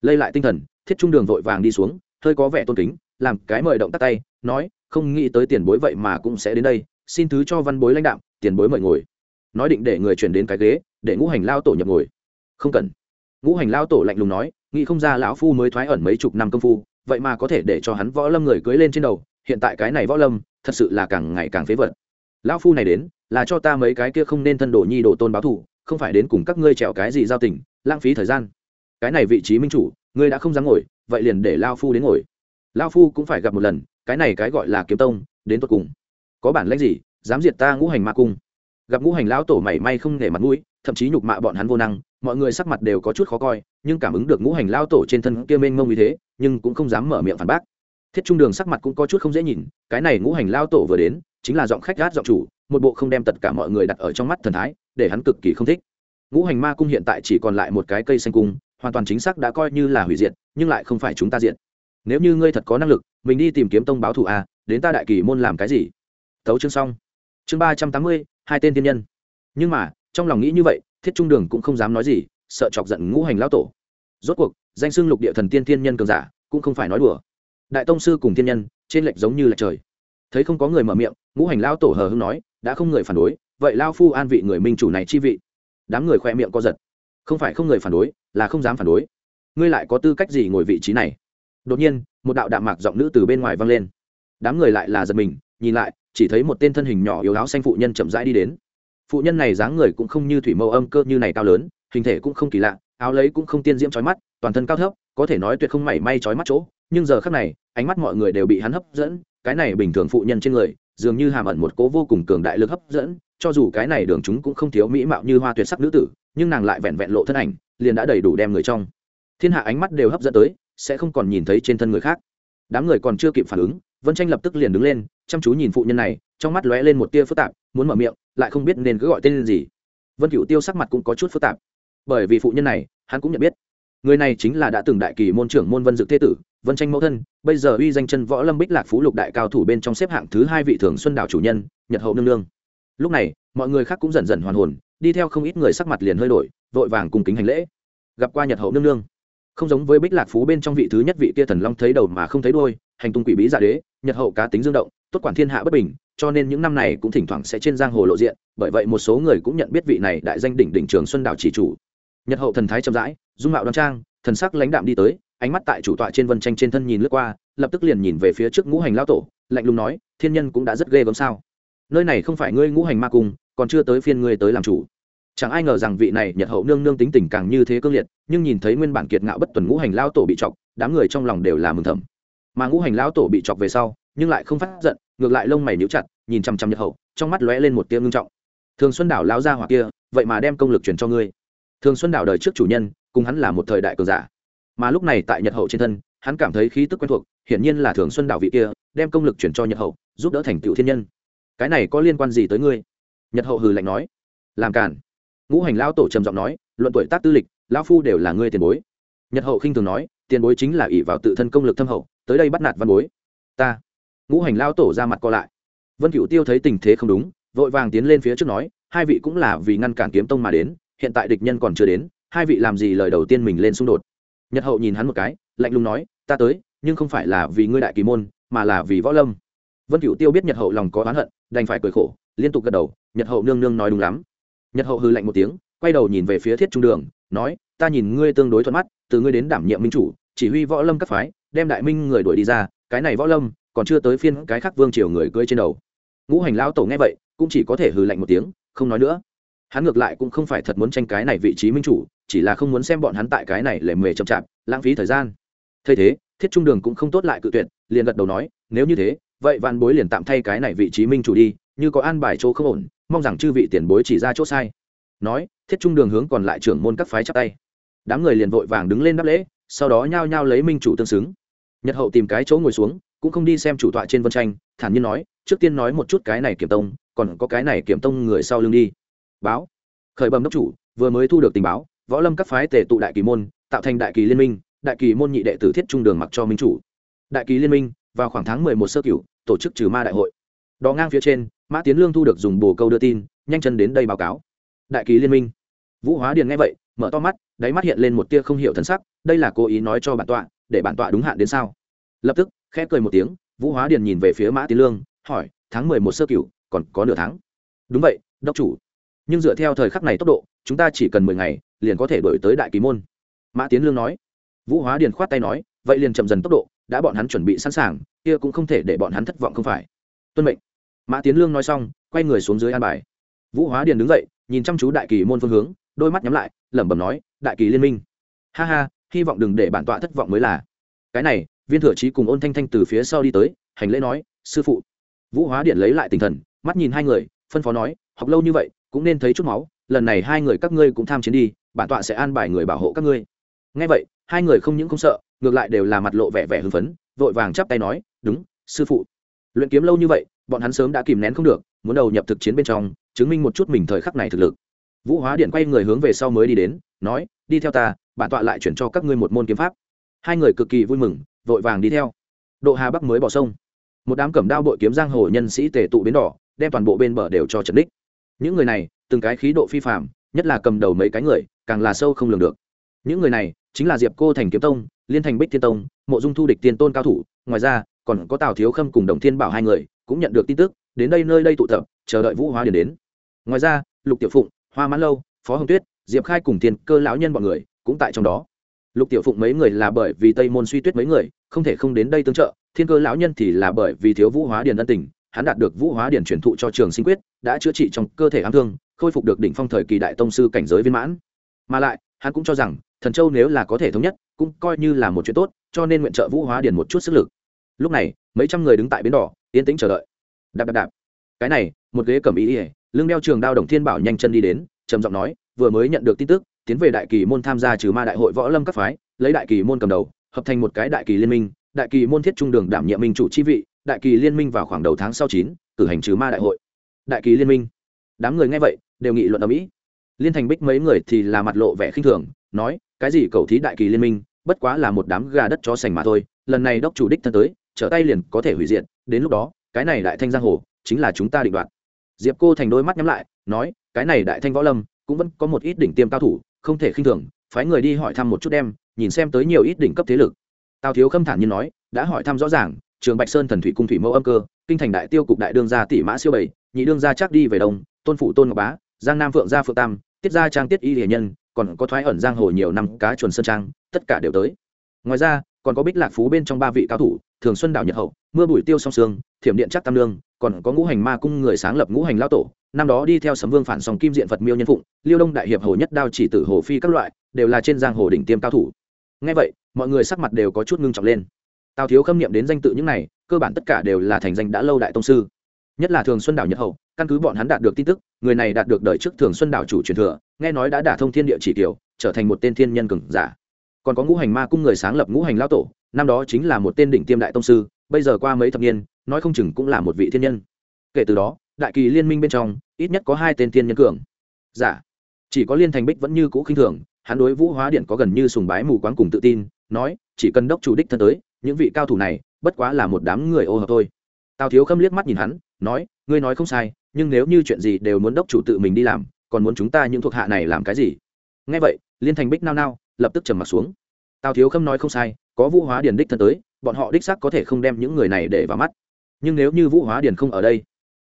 Lây lại tinh thần, thiết trung đường vội vàng đi xuống, hơi có vẻ tôn kính, làm cái mời động tắt tay, nói, không nghĩ tới tiền bối vậy mà cũng sẽ đến đây xin thứ cho văn bối lãnh đạo, tiền bối mời ngồi. Nói định để người chuyển đến cái ghế, để ngũ hành lao tổ nhập ngồi. Không cần. Ngũ hành lao tổ lạnh lùng nói, nghĩ không ra lão phu mới thoái ẩn mấy chục năm công phu, vậy mà có thể để cho hắn võ lâm người cưới lên trên đầu, hiện tại cái này võ lâm, thật sự là càng ngày càng phế vật. Lão phu này đến, là cho ta mấy cái kia không nên thân đồ nhi đồ tôn báo thù, không phải đến cùng các ngươi trèo cái gì giao tình, lãng phí thời gian. Cái này vị trí minh chủ, ngươi đã không dám ngồi, vậy liền để lao phu đến ngồi. Lao phu cũng phải gặp một lần, cái này cái gọi là kiếm tông, đến tột cùng có bản lãnh gì, dám diệt ta ngũ hành ma cung? Gặp ngũ hành lão tổ mảy may không để mặt mũi, thậm chí nhục mạ bọn hắn vô năng, mọi người sắc mặt đều có chút khó coi, nhưng cảm ứng được ngũ hành lão tổ trên thân kia mênh mông như thế, nhưng cũng không dám mở miệng phản bác. Thiết trung đường sắc mặt cũng có chút không dễ nhìn, cái này ngũ hành lão tổ vừa đến, chính là giọng khách gát giọng chủ, một bộ không đem tất cả mọi người đặt ở trong mắt thần thái, để hắn cực kỳ không thích. Ngũ hành ma cung hiện tại chỉ còn lại một cái cây xanh cung, hoàn toàn chính xác đã coi như là hủy diệt, nhưng lại không phải chúng ta diện nếu như ngươi thật có năng lực, mình đi tìm kiếm tông báo thù a, đến ta đại kỳ môn làm cái gì? Thấu chương xong. Chương ba trăm tám mươi, hai tên tiên nhân. Nhưng mà, trong lòng nghĩ như vậy, thiết trung đường cũng không dám nói gì, sợ chọc giận ngũ hành lão tổ. Rốt cuộc, danh xưng lục địa thần tiên tiên nhân cường giả, cũng không phải nói đùa. Đại tông sư cùng tiên nhân, trên lệch giống như lệch trời. Thấy không có người mở miệng, ngũ hành lão tổ hờ hưng nói, đã không người phản đối, vậy lao phu an vị người minh chủ này chi vị. Đám người khoe miệng co giật. Không phải không người phản đối, là không dám phản đối. Ngươi lại có tư cách gì ngồi vị trí này? Đột nhiên, một đạo đạm mạc giọng nữ từ bên ngoài vang lên. Đám người lại là giật mình, nhìn lại chỉ thấy một tên thân hình nhỏ yếu áo xanh phụ nhân chậm rãi đi đến. Phụ nhân này dáng người cũng không như thủy mâu âm cơ như này cao lớn, hình thể cũng không kỳ lạ, áo lấy cũng không tiên diễm trói mắt, toàn thân cao thấp, có thể nói tuyệt không mảy may trói mắt chỗ, nhưng giờ khác này, ánh mắt mọi người đều bị hắn hấp dẫn, cái này bình thường phụ nhân trên người, dường như hàm ẩn một cố vô cùng cường đại lực hấp dẫn, cho dù cái này đường chúng cũng không thiếu mỹ mạo như hoa tuyệt sắc nữ tử, nhưng nàng lại vẹn vẹn lộ thân ảnh, liền đã đầy đủ đem người trong. Thiên hạ ánh mắt đều hấp dẫn tới, sẽ không còn nhìn thấy trên thân người khác. Đám người còn chưa kịp phản ứng vân tranh lập tức liền đứng lên, chăm chú nhìn phụ nhân này, trong mắt lóe lên một tia phức tạp, muốn mở miệng, lại không biết nên cứ gọi tên gì. Vân cựu tiêu sắc mặt cũng có chút phức tạp. Bởi vì phụ nhân này, hắn cũng nhận biết. Người này chính là đã từng đại kỳ môn trưởng môn vân dực thế tử, vân tranh mẫu thân, bây giờ uy danh chân võ lâm bích lạc phú lục đại cao thủ bên trong xếp hạng thứ hai vị thường xuân đảo chủ nhân, nhật hậu nương nương. Lúc này, mọi người khác cũng dần dần hoàn hồn, đi theo không ít người sắc mặt liền hơi đổi, vội vàng cùng kính hành lễ. Gặp qua nhật hậu nương nương. Không giống với bích lạc phú bên trong vị thứ nhất vị kia thần long thấy đầu mà không thấy đôi hành tung quỷ bí giả đế nhật hậu cá tính dương động, tốt quản thiên hạ bất bình, cho nên những năm này cũng thỉnh thoảng sẽ trên giang hồ lộ diện, bởi vậy một số người cũng nhận biết vị này đại danh đỉnh đỉnh trường xuân đảo chỉ chủ. Nhật hậu thần thái chậm rãi, dung mạo đoan trang, thần sắc lãnh đạm đi tới, ánh mắt tại chủ tọa trên vân tranh trên thân nhìn lướt qua, lập tức liền nhìn về phía trước ngũ hành lao tổ, lạnh lùng nói, thiên nhân cũng đã rất ghê gớm sao? Nơi này không phải ngươi ngũ hành ma cung, còn chưa tới phiên ngươi tới làm chủ. Chẳng ai ngờ rằng vị này nhật hậu nương nương tính tình càng như thế cương liệt, nhưng nhìn thấy nguyên bản kiệt ngạo bất tuần ngũ hành lao tổ bị chọc, đám người trong lòng đều là mừng thầm mà ngũ hành lão tổ bị chọc về sau, nhưng lại không phát giận, ngược lại lông mày níu chặt, nhìn chằm chằm nhật hậu, trong mắt lóe lên một tia ngưng trọng. Thường xuân đảo lao ra hoặc kia, vậy mà đem công lực truyền cho ngươi. Thường xuân đảo đời trước chủ nhân, cùng hắn là một thời đại cường giả. Mà lúc này tại nhật hậu trên thân, hắn cảm thấy khí tức quen thuộc, hiển nhiên là thường xuân đảo vị kia, đem công lực chuyển cho nhật hậu, giúp đỡ thành tựu thiên nhân. Cái này có liên quan gì tới ngươi? Nhật hậu hừ lạnh nói. Làm cản ngũ hành lao tổ trầm giọng nói, luận tuổi tác tư lịch lao phu đều là ngươi tiền bối. Nhật hậu khinh thường nói, tiền bối chính là ỷ vào tự thân công lực thâm hậu tới đây bắt nạt văn bối. Ta. Ngũ hành lao tổ ra mặt co lại. Vân cựu tiêu thấy tình thế không đúng, vội vàng tiến lên phía trước nói, hai vị cũng là vì ngăn cản kiếm tông mà đến, hiện tại địch nhân còn chưa đến, hai vị làm gì lời đầu tiên mình lên xung đột. Nhật hậu nhìn hắn một cái, lạnh lùng nói, ta tới, nhưng không phải là vì ngươi đại kỳ môn, mà là vì võ lâm. Vân cựu tiêu biết nhật hậu lòng có oán hận, đành phải cười khổ, liên tục gật đầu, nhật hậu nương nương nói đúng lắm. Nhật hậu hư lạnh một tiếng, quay đầu nhìn về phía thiết trung đường, nói, ta nhìn ngươi tương đối thuận mắt, từ ngươi đến đảm nhiệm minh chủ, chỉ huy võ lâm các phái đem đại minh người đuổi đi ra, cái này võ lâm, còn chưa tới phiên cái khác vương triều người cưỡi trên đầu. Ngũ hành lão tổ nghe vậy, cũng chỉ có thể hừ lạnh một tiếng, không nói nữa. Hắn ngược lại cũng không phải thật muốn tranh cái này vị trí minh chủ, chỉ là không muốn xem bọn hắn tại cái này lề mề chậm chạp, lãng phí thời gian. Thay thế, thiết trung đường cũng không tốt lại cự tuyệt, liền gật đầu nói, nếu như thế, vậy văn bối liền tạm thay cái này vị trí minh chủ đi, như có an bài chỗ không ổn, mong rằng chư vị tiền bối chỉ ra chỗ sai. Nói, thiết trung đường hướng còn lại trưởng môn các phái chắp tay. Đám người liền vội vàng đứng lên đáp lễ, sau đó nhao nhao lấy minh chủ tương xứng nhật hậu tìm cái chỗ ngồi xuống, cũng không đi xem chủ tọa trên vân tranh, thản nhiên nói, trước tiên nói một chút cái này kiểm tông, còn có cái này kiểm tông người sau lưng đi. Báo. Khởi bẩm đốc chủ, vừa mới thu được tình báo, võ lâm các phái tề tụ đại kỳ môn, tạo thành đại kỳ liên minh, đại kỳ môn nhị đệ tử thiết trung đường mặc cho minh chủ. Đại kỳ liên minh, vào khoảng tháng mười một sơ cửu, tổ chức trừ ma đại hội. Đò ngang phía trên, mã tiến lương thu được dùng bồ câu đưa tin, nhanh chân đến đây báo cáo. Đại kỳ liên minh. Vũ hóa điền nghe vậy, mở to mắt, đáy mắt hiện lên một tia không hiểu thân sắc, đây là cố ý nói cho bản tọa để bản tọa đúng hạn đến sao? Lập tức, khẽ cười một tiếng, vũ hóa điền nhìn về phía mã tiến lương, hỏi, tháng mười một sơ cửu, còn có nửa tháng? Đúng vậy, đốc chủ. Nhưng dựa theo thời khắc này tốc độ, chúng ta chỉ cần mười ngày, liền có thể đổi tới đại kỳ môn. Mã tiến lương nói. Vũ hóa điền khoát tay nói, vậy liền chậm dần tốc độ, đã bọn hắn chuẩn bị sẵn sàng, kia cũng không thể để bọn hắn thất vọng không phải. Tuân mệnh. Mã tiến lương nói xong, quay người xuống dưới an bài. Vũ hóa điền đứng dậy, nhìn chăm chú đại kỳ môn phương hướng, đôi mắt nhắm lại, lẩm bẩm nói, đại kỳ liên minh. Ha ha hy vọng đừng để bản tọa thất vọng mới là. Cái này, viên thừa trí cùng ôn thanh thanh từ phía sau đi tới, hành lễ nói, sư phụ. Vũ hóa điện lấy lại tinh thần, mắt nhìn hai người, phân phó nói, học lâu như vậy, cũng nên thấy chút máu, lần này hai người các ngươi cũng tham chiến đi, bản tọa sẽ an bài người bảo hộ các ngươi. Ngay vậy, hai người không những không sợ, ngược lại đều là mặt lộ vẻ vẻ hưng phấn, vội vàng chắp tay nói, đúng, sư phụ. Luyện kiếm lâu như vậy, bọn hắn sớm đã kìm nén không được, muốn đầu nhập thực chiến bên trong, chứng minh một chút mình thời khắc này thực lực. Vũ hóa điện quay người hướng về sau mới đi đến, nói, đi theo ta bản tọa lại chuyển cho các ngươi một môn kiếm pháp. Hai người cực kỳ vui mừng, vội vàng đi theo. Độ hà bắc mới bỏ sông. Một đám cẩm đao bội kiếm giang hồ nhân sĩ tề tụ bến đỏ, đem toàn bộ bên bờ đều cho trần đích. Những người này, từng cái khí độ phi phạm nhất là cầm đầu mấy cái người, càng là sâu không lường được. Những người này, chính là diệp cô thành kiếm tông, liên thành bích thiên tông, mộ dung thu địch tiên tôn cao thủ. Ngoài ra, còn có tào thiếu khâm cùng đồng thiên bảo hai người, cũng nhận được tin tức, đến đây nơi đây tụ tập, chờ đợi vũ hóa điền đến. Ngoài ra, lục tiểu phụng, hoa mãn lâu, phó hồng tuyết, diệp khai cùng tiền cơ lão nhân b ọ n người cũng tại trong đó. Lục tiểu phụng mấy người là bởi vì tây môn suy tuyết mấy người, không thể không đến đây tương trợ, thiên cơ lão nhân thì là bởi vì thiếu vũ hóa điền ân tình, hắn đạt được vũ hóa điền truyền thụ cho trường sinh quyết, đã chữa trị trong cơ thể ám thương, khôi phục được đỉnh phong thời kỳ đại tông sư cảnh giới viên mãn. Mà lại, hắn cũng cho rằng, thần châu nếu là có thể thống nhất, cũng coi như là một chuyện tốt, cho nên nguyện trợ vũ hóa điền một chút sức lực. Lúc này, mấy trăm người đứng tại bến đỏ, yên tĩnh chờ đợi. Đạp đạp đạp. Cái này, một ghế cầm ý ỉa lưng đeo trường đao đồng thiên bảo nhanh chân đi đến, trầm giọng nói, vừa mới nhận được tin tức tiến về đại kỳ môn tham gia trừ ma đại hội võ lâm các phái, lấy đại kỳ môn cầm đầu, hợp thành một cái đại kỳ liên minh, đại kỳ môn thiết trung đường đảm nhiệm minh chủ chi vị, đại kỳ liên minh vào khoảng đầu tháng sau chín, cử hành trừ ma đại hội. Đại kỳ liên minh. Đám người nghe vậy, đều nghị luận ở mỹ liên thành bích mấy người thì là mặt lộ vẻ khinh thường, nói, cái gì cầu thí đại kỳ liên minh, bất quá là một đám gà đất cho sành mà thôi, lần này đốc chủ đích thân tới, trở tay liền có thể hủy diệt, đến lúc đó, cái này đại thanh giang hồ, chính là chúng ta định đoạt. Diệp cô thành đôi mắt nhắm lại, nói, cái này đại thanh võ lâm, cũng vẫn có một ít đỉnh tiêm cao thủ không thể khinh thường, phái người đi hỏi thăm một chút đem, nhìn xem tới nhiều ít đỉnh cấp thế lực. Tào thiếu khâm thản nhiên nói, đã hỏi thăm rõ ràng, trường bạch sơn thần thủy cung thủy mẫu âm cơ, kinh thành đại tiêu cục đại đương gia tỷ mã siêu bảy, nhị đương gia chắc đi về đông, tôn phụ tôn ngọc bá, giang nam phượng gia phượng tam, tiết gia trang tiết y hiền nhân, còn có thoái ẩn giang hồ nhiều năm cá chuồn sơn trang, tất cả đều tới. Ngoài ra, còn có bích lạc phú bên trong ba vị cao thủ, thường xuân đảo nhật hậu, mưa bụi tiêu song sương, thiểm điện chắc tam lương còn có ngũ hành ma cung người sáng lập ngũ hành lao tổ năm đó đi theo sấm vương phản sòng kim diện phật miêu nhân phụng, liêu đông đại hiệp hồ nhất đao chỉ tử hồ phi các loại, đều là trên giang hồ đỉnh tiêm cao thủ. Ngay vậy, mọi người sắc mặt đều có chút ngưng trọng lên. Tào thiếu khâm niệm đến danh tự những này, cơ bản tất cả đều là thành danh đã lâu đại tông sư. Nhất là thường xuân đảo nhật hậu, căn cứ bọn hắn đạt được tin tức, người này đạt được đời trước thường xuân đảo chủ truyền thừa, nghe nói đã đả thông thiên địa chỉ tiểu trở thành một tên thiên nhân cường giả. Còn có ngũ hành ma cung người sáng lập ngũ hành lao tổ, năm đó chính là một tên đỉnh tiêm đại tông sư, bây giờ qua mấy thập niên, nói không chừng cũng là một vị thiên nhân. Kể từ đó đại kỳ liên minh bên trong, ít nhất có hai tên thiên nhân cường. Giả. Chỉ có liên thành bích vẫn như cũ khinh thường, hắn đối vũ hóa điện có gần như sùng bái mù quáng cùng tự tin, nói, chỉ cần đốc chủ đích thân tới, những vị cao thủ này, bất quá là một đám người ô hợp thôi. Tào thiếu khâm liếc mắt nhìn hắn, nói, ngươi nói không sai, nhưng nếu như chuyện gì đều muốn đốc chủ tự mình đi làm, còn muốn chúng ta những thuộc hạ này làm cái gì? Nghe vậy, liên thành bích nao nao, lập tức trầm mặt xuống. Tào thiếu khâm nói không sai, có vũ hóa điền đích thân tới, bọn họ đích sắc có thể không đem những người này để vào mắt. Nhưng nếu như vũ hóa điền không ở đây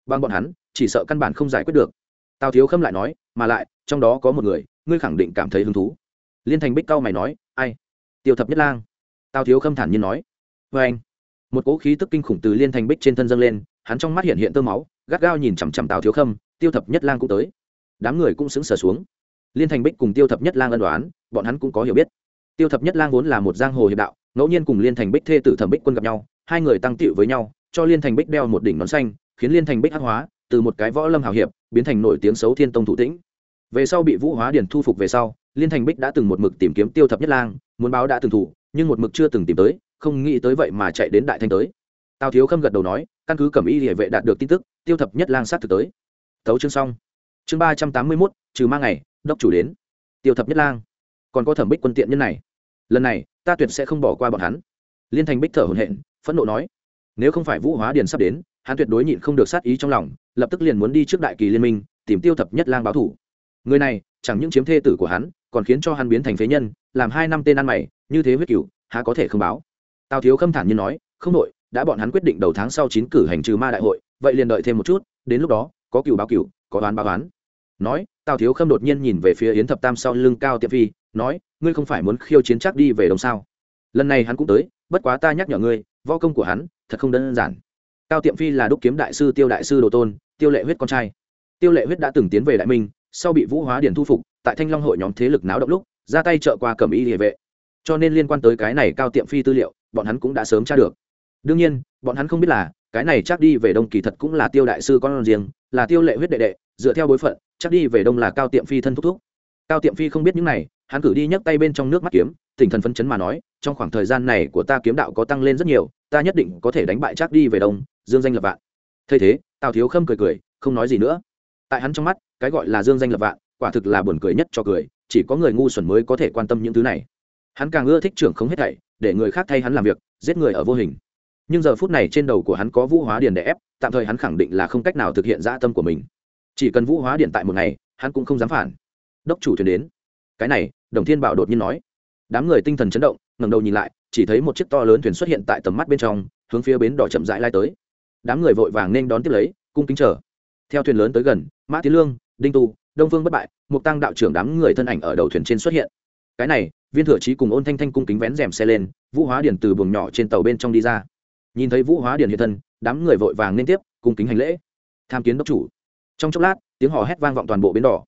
bằng bọn hắn, chỉ sợ căn bản không giải quyết được. Tào thiếu khâm lại nói, mà lại, trong đó có một người, ngươi khẳng định cảm thấy hứng thú. Liên thành bích cao mày nói, ai? Tiêu thập nhất lang. Tào thiếu khâm thản nhiên nói vê anh. Một cỗ khí tức kinh khủng từ liên thành bích trên thân dâng lên, hắn trong mắt hiện hiện tơ máu, gắt gao nhìn chằm chằm tào thiếu khâm, tiêu thập nhất lang cũng tới. Đám người cũng xứng sở xuống. Liên thành bích cùng tiêu thập nhất lang ân đoán bọn hắn cũng có hiểu biết. Tiêu thập nhất lang vốn là một giang hồ hiệp đạo, ngẫu nhiên cùng liên thành bích thê tử thẩm bích quân gặp nhau, hai người tăng tiệu với nhau, cho liên thành bích đeo một đỉnh nón xanh khiến liên thành bích hắc hóa, từ một cái võ lâm hào hiệp, biến thành nổi tiếng xấu thiên tông thủ tĩnh. Về sau bị vũ hóa điển thu phục về sau, liên thành bích đã từng một mực tìm kiếm tiêu thập nhất lang, muốn báo đã từng thủ, nhưng một mực chưa từng tìm tới, không nghĩ tới vậy mà chạy đến đại thanh tới. Tào thiếu khâm gật đầu nói, căn cứ cẩm y địa vệ đạt được tin tức, tiêu thập nhất lang sát thực tới. Thấu chương xong. Chương ba trăm tám mươi mốt, trừ mang ngày, đốc chủ đến. Tiêu thập nhất lang. Còn có thẩm bích quân tiện nhân này. Lần này, ta tuyệt sẽ không bỏ qua bọn hắn. Liên thành bích thở hồn hện phẫn nộ nói, nếu không phải vũ hóa điền sắp đến hắn tuyệt đối nhịn không được sát ý trong lòng, lập tức liền muốn đi trước đại kỳ liên minh, tìm tiêu thập nhất lang báo thủ. Người này, chẳng những chiếm thê tử của hắn, còn khiến cho hắn biến thành phế nhân, làm hai năm tên ăn mày, như thế huyết cửu, há có thể không báo? Tào thiếu khâm thản nhiên nói, không đội đã bọn hắn quyết định đầu tháng sau chín cử hành trừ ma đại hội, vậy liền đợi thêm một chút, đến lúc đó, có cửu báo cửu, có đoán báo đoán. Nói, tào thiếu khâm đột nhiên nhìn về phía yến thập tam sau lưng cao tiệm phi, nói, ngươi không phải muốn khiêu chiến chắc đi về đồng sao? Lần này hắn cũng tới, bất quá ta nhắc nhở ngươi, võ công của hắn thật không đơn giản cao tiệm phi là đúc kiếm đại sư tiêu đại sư đồ tôn, tiêu lệ huyết con trai. Tiêu lệ huyết đã từng tiến về đại minh, sau bị vũ hóa điển thu phục, tại thanh long hội nhóm thế lực náo động lúc, ra tay trợ qua cẩm y địa vệ. Cho nên liên quan tới cái này cao tiệm phi tư liệu, bọn hắn cũng đã sớm tra được. Đương nhiên, bọn hắn không biết là, cái này chắc đi về đông kỳ thật cũng là tiêu đại sư con riêng, là tiêu lệ huyết đệ đệ, dựa theo bối phận, chắc đi về đông là cao tiệm phi thân thúc thúc. Cao tiệm phi không biết những này, hắn cử đi nhấc tay bên trong nước mắt kiếm tỉnh thần phân chấn mà nói, trong khoảng thời gian này của ta kiếm đạo có tăng lên rất nhiều, ta nhất định có thể đánh bại trác đi về đông, dương danh lập vạn. Thay thế, tào thiếu khâm cười cười, không nói gì nữa. Tại hắn trong mắt, cái gọi là dương danh lập vạn, quả thực là buồn cười nhất cho cười, chỉ có người ngu xuẩn mới có thể quan tâm những thứ này. Hắn càng ưa thích trưởng không hết thảy, để người khác thay hắn làm việc, giết người ở vô hình. Nhưng giờ phút này trên đầu của hắn có vũ hóa điền để ép, tạm thời hắn khẳng định là không cách nào thực hiện dã tâm của mình. Chỉ cần vũ hóa điện tại một ngày, hắn cũng không dám phản. Đốc chủ thuyền đến. Cái này, đồng thiên bảo đột nhiên nói đám người tinh thần chấn động, ngẩng đầu nhìn lại, chỉ thấy một chiếc to lớn thuyền xuất hiện tại tầm mắt bên trong, hướng phía bến đỏ chậm rãi lai tới. Đám người vội vàng nên đón tiếp lấy, cung kính chờ. Theo thuyền lớn tới gần, mã tiến lương, đinh tu, đông phương bất bại, mục tăng đạo trưởng đám người thân ảnh ở đầu thuyền trên xuất hiện. Cái này, viên thừa trí cùng ôn thanh thanh cung kính vén rèm xe lên, vũ hóa điển từ buồng nhỏ trên tàu bên trong đi ra. Nhìn thấy vũ hóa điển hiện thân, đám người vội vàng nên tiếp, cung kính hành lễ. Tham kiến đốc chủ. Trong chốc lát, tiếng hò hét vang vọng toàn bộ bến đỏ.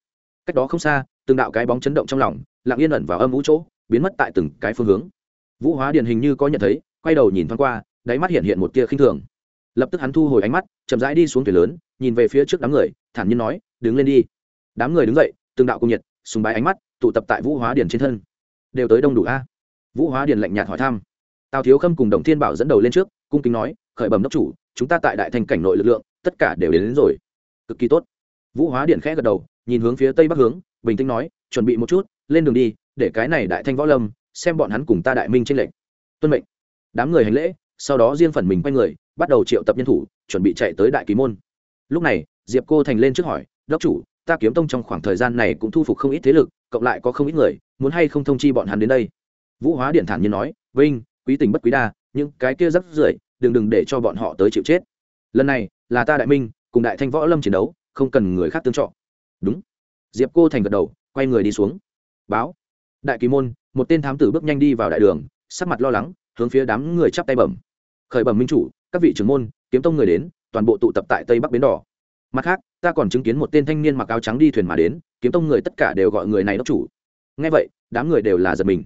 Cách đó không xa, từng đạo cái bóng chấn động trong lòng, lặng yên ẩn vào âm vũ chỗ biến mất tại từng cái phương hướng. Vũ hóa điển hình như có nhận thấy quay đầu nhìn thoáng qua đáy mắt hiện hiện một tia khinh thường. Lập tức hắn thu hồi ánh mắt chậm rãi đi xuống thuyền lớn nhìn về phía trước đám người thản nhiên nói đứng lên đi. Đám người đứng dậy từng đạo cung nhiệt súng bái ánh mắt tụ tập tại vũ hóa điển trên thân. Đều tới đông đủ a? Vũ hóa điển lạnh nhạt hỏi thăm. Tào thiếu khâm cùng đồng thiên bảo dẫn đầu lên trước cung kính nói khởi bẩm đốc chủ chúng ta tại đại thành cảnh nội lực lượng tất cả đều đến, đến rồi. Cực kỳ tốt. Vũ hóa điện khẽ gật đầu nhìn hướng phía tây bắc hướng bình tĩnh nói chuẩn bị một chút lên đường đi để cái này đại thanh võ lâm, xem bọn hắn cùng ta đại minh tranh lệnh tuân mệnh. Đám người hành lễ, sau đó riêng phần mình quay người, bắt đầu triệu tập nhân thủ, chuẩn bị chạy tới đại kỳ môn. Lúc này, diệp cô thành lên trước hỏi, đốc chủ, ta kiếm tông trong khoảng thời gian này cũng thu phục không ít thế lực, cộng lại có không ít người, muốn hay không thông chi bọn hắn đến đây? Vũ hóa điện thản nhiên nói, vinh, quý tình bất quý đa, những cái kia rất rưởi, đừng đừng để cho bọn họ tới chịu chết. Lần này, là ta đại minh, cùng đại thanh võ lâm chiến đấu, không cần người khác tương trọ đúng. Diệp cô thành gật đầu, quay người đi xuống. Báo đại kỳ môn, một tên thám tử bước nhanh đi vào đại đường, sắc mặt lo lắng, hướng phía đám người chắp tay bẩm. Khởi bẩm minh chủ, các vị trưởng môn, kiếm tông người đến, toàn bộ tụ tập tại tây bắc bến đỏ. Mặt khác, ta còn chứng kiến một tên thanh niên mặc áo trắng đi thuyền mà đến, kiếm tông người tất cả đều gọi người này đốc chủ. Ngay vậy, đám người đều là giật mình.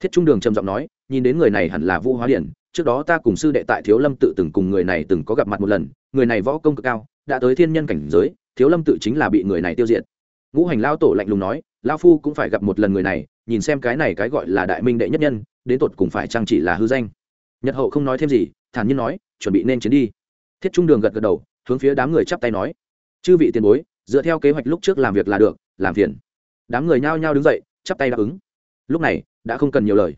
Thiết trung đường trầm giọng nói, nhìn đến người này hẳn là vũ hóa điển, trước đó ta cùng sư đệ tại thiếu lâm tự từng cùng người này từng có gặp mặt một lần, người này võ công cực cao, đã tới thiên nhân cảnh giới, thiếu lâm tự chính là bị người này tiêu diệt. Ngũ hành lao tổ lạnh lùng nói, lao phu cũng phải gặp một lần người này nhìn xem cái này cái gọi là đại minh đệ nhất nhân, đến tột cùng phải chăng chỉ là hư danh. Nhật hậu không nói thêm gì, thản nhiên nói, chuẩn bị nên chiến đi. Thiết trung đường gật gật đầu, hướng phía đám người chắp tay nói, chư vị tiền bối, dựa theo kế hoạch lúc trước làm việc là được, làm phiền. Đám người nhao nhao đứng dậy, chắp tay đáp ứng. Lúc này, đã không cần nhiều lời.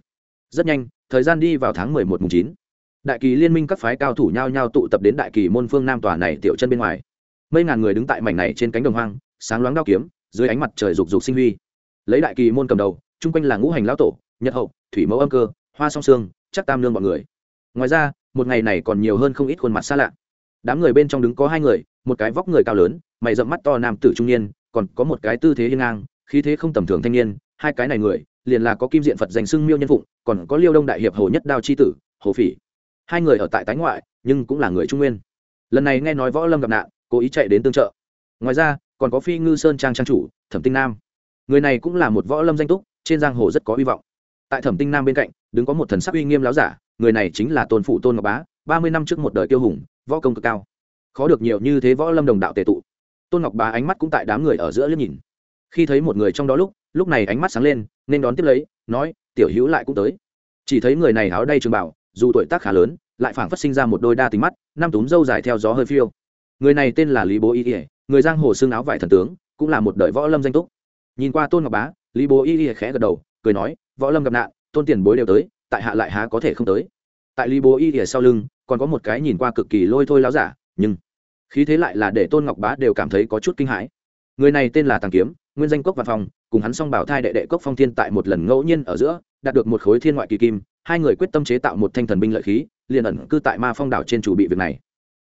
Rất nhanh, thời gian đi vào tháng mười một mùng chín. Đại kỳ liên minh các phái cao thủ nhao nhao tụ tập đến đại kỳ môn phương nam tòa này tiểu chân bên ngoài. Mấy ngàn người đứng tại mảnh này trên cánh đồng hoang, sáng loáng đao kiếm, dưới ánh mặt trời rục rục sinh huy. Lấy đại kỳ môn cầm đầu chung quanh là ngũ hành lão tổ, nhật hậu, thủy mẫu âm cơ, hoa song sương, chắc tam lương mọi người. Ngoài ra, một ngày này còn nhiều hơn không ít khuôn mặt xa lạ. Đám người bên trong đứng có hai người, một cái vóc người cao lớn, mày rậm mắt to nam tử trung niên, còn có một cái tư thế hiên ngang, khí thế không tầm thường thanh niên, hai cái này người, liền là có kim diện phật danh xưng miêu nhân phụng, còn có liêu đông đại hiệp hồ nhất đao c h i tử, hồ phỉ. Hai người ở tại tái ngoại, nhưng cũng là người trung nguyên. Lần này nghe nói võ lâm gặp nạn, cố ý chạy đến tương trợ. Ngoài ra, còn có phi ngư sơn trang trang chủ, thẩm tinh nam. Người này cũng là một võ lâm danh túc trên giang hồ rất có hy vọng. Tại thẩm tinh nam bên cạnh, đứng có một thần sắc uy nghiêm láo giả, người này chính là tôn phụ tôn ngọc bá, ba mươi năm trước một đời kiêu hùng, võ công cực cao. Khó được nhiều như thế võ lâm đồng đạo tệ tụ. Tôn ngọc bá ánh mắt cũng tại đám người ở giữa liếc nhìn. Khi thấy một người trong đó lúc lúc này ánh mắt sáng lên, nên đón tiếp lấy, nói, tiểu hữu lại cũng tới. Chỉ thấy người này áo đay trường bảo, dù tuổi tác khá lớn, lại phảng phất sinh ra một đôi đa tính mắt, năm túm dâu dài theo gió hơi phiêu. Người này tên là lý bố y ỉa người giang hồ xương áo vải thần tướng, cũng là một đời võ lâm danh túc. Nhìn qua tôn ngọc bá lý bố y y khẽ gật đầu, cười nói, võ lâm gặp nạn, tôn tiền bối đều tới, tại hạ lại há có thể không tới? Tại lý bố y y sau lưng, còn có một cái nhìn qua cực kỳ lôi thôi láo giả, nhưng khí thế lại là để tôn ngọc bá đều cảm thấy có chút kinh hãi. Người này tên là tàng kiếm, nguyên danh cốc văn phòng cùng hắn song bảo thai đệ đệ cốc phong thiên tại một lần ngẫu nhiên ở giữa, đạt được một khối thiên ngoại kỳ kim, hai người quyết tâm chế tạo một thanh thần binh lợi khí, liền ẩn cư tại ma phong đảo trên chủ bị việc này.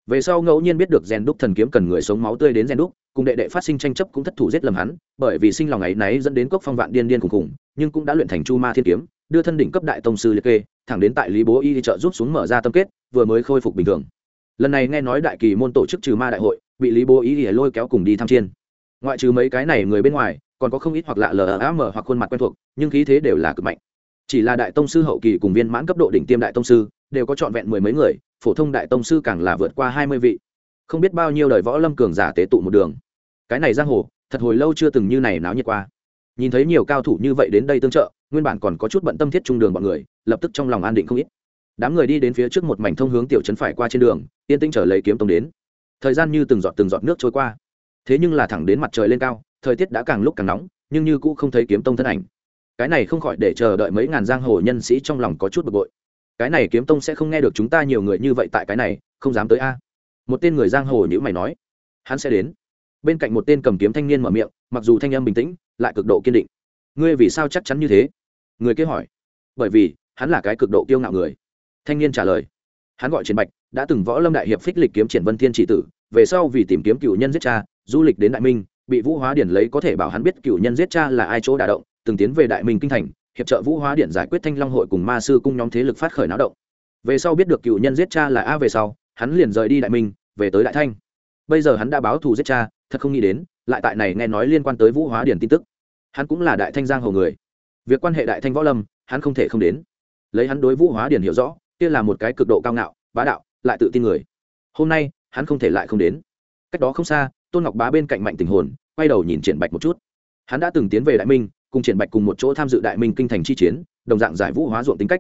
Về sau ngẫu nhiên biết được rèn đúc thần kiếm cần người sống máu tươi đến rèn đúc cùng đệ đệ phát sinh tranh chấp cũng thất thủ giết lầm hắn, bởi vì sinh lòng ấy náy dẫn đến cốc phong vạn điên điên cùng cùng nhưng cũng đã luyện thành chu ma thiên kiếm, đưa thân đỉnh cấp đại tông sư liệt kê, thẳng đến tại lý bố y trợ giúp xuống mở ra tâm kết, vừa mới khôi phục bình thường. Lần này nghe nói đại kỳ môn tổ chức trừ ma đại hội, bị lý bố y lôi kéo cùng đi tham chiên. Ngoại trừ mấy cái này người bên ngoài, còn có không ít hoặc lạ lm hoặc khuôn mặt quen thuộc, nhưng khí thế đều là cực mạnh. Chỉ là đại tông sư hậu kỳ cùng viên mãn cấp độ đỉnh tiêm đại tông sư, đều có trọn vẹn mười mấy người, phổ thông đại tông sư càng là vượt qua hai mươi vị. Không biết bao nhiêu đời võ lâm cường giả tế tụ một đường cái này giang hồ, thật hồi lâu chưa từng như này náo nhiệt qua. Nhìn thấy nhiều cao thủ như vậy đến đây tương trợ, nguyên bản còn có chút bận tâm thiết trung đường bọn người, lập tức trong lòng an định không ít. Đám người đi đến phía trước một mảnh thông hướng tiểu trấn phải qua trên đường, yên tĩnh trở lấy kiếm tông đến. Thời gian như từng giọt từng giọt nước trôi qua. Thế nhưng là thẳng đến mặt trời lên cao, thời tiết đã càng lúc càng nóng, nhưng như cũ không thấy kiếm tông thân ảnh. Cái này không khỏi để chờ đợi mấy ngàn giang hồ nhân sĩ trong lòng có chút bực bội. Cái này kiếm tông sẽ không nghe được chúng ta nhiều người như vậy tại cái này, không dám tới a. Một tên người giang hồ nhữ mày nói, hắn sẽ đến bên cạnh một tên cầm kiếm thanh niên mở miệng, mặc dù thanh âm bình tĩnh, lại cực độ kiên định. Ngươi vì sao chắc chắn như thế? Người kia hỏi. Bởi vì, hắn là cái cực độ kiêu ngạo người. Thanh niên trả lời. Hắn gọi triển bạch, đã từng võ lâm đại hiệp phích lịch kiếm triển vân thiên trị tử, về sau vì tìm kiếm cựu nhân giết cha, du lịch đến đại minh, bị vũ hóa điển lấy có thể bảo hắn biết cựu nhân giết cha là ai chỗ đả động, từng tiến về đại minh kinh thành, hiệp trợ vũ hóa điển giải quyết thanh long hội cùng ma sư cung nhóm thế lực phát khởi náo động. Về sau biết được cựu nhân giết cha là a về sau, hắn liền rời đi đại minh, về tới đại thanh bây giờ hắn đã báo thù giết cha, thật không nghĩ đến, lại tại này nghe nói liên quan tới vũ hóa điển tin tức. Hắn cũng là đại thanh giang hầu người. Việc quan hệ đại thanh võ lâm, hắn không thể không đến. Lấy hắn đối vũ hóa điển hiểu rõ, kia là một cái cực độ cao ngạo, bá đạo, lại tự tin người. Hôm nay, hắn không thể lại không đến. Cách đó không xa, tôn ngọc bá bên cạnh mạnh tình hồn, quay đầu nhìn triển bạch một chút. Hắn đã từng tiến về đại minh, cùng triển bạch cùng một chỗ tham dự đại minh kinh thành chi chiến, đồng dạng giải vũ hóa ruộng tính cách.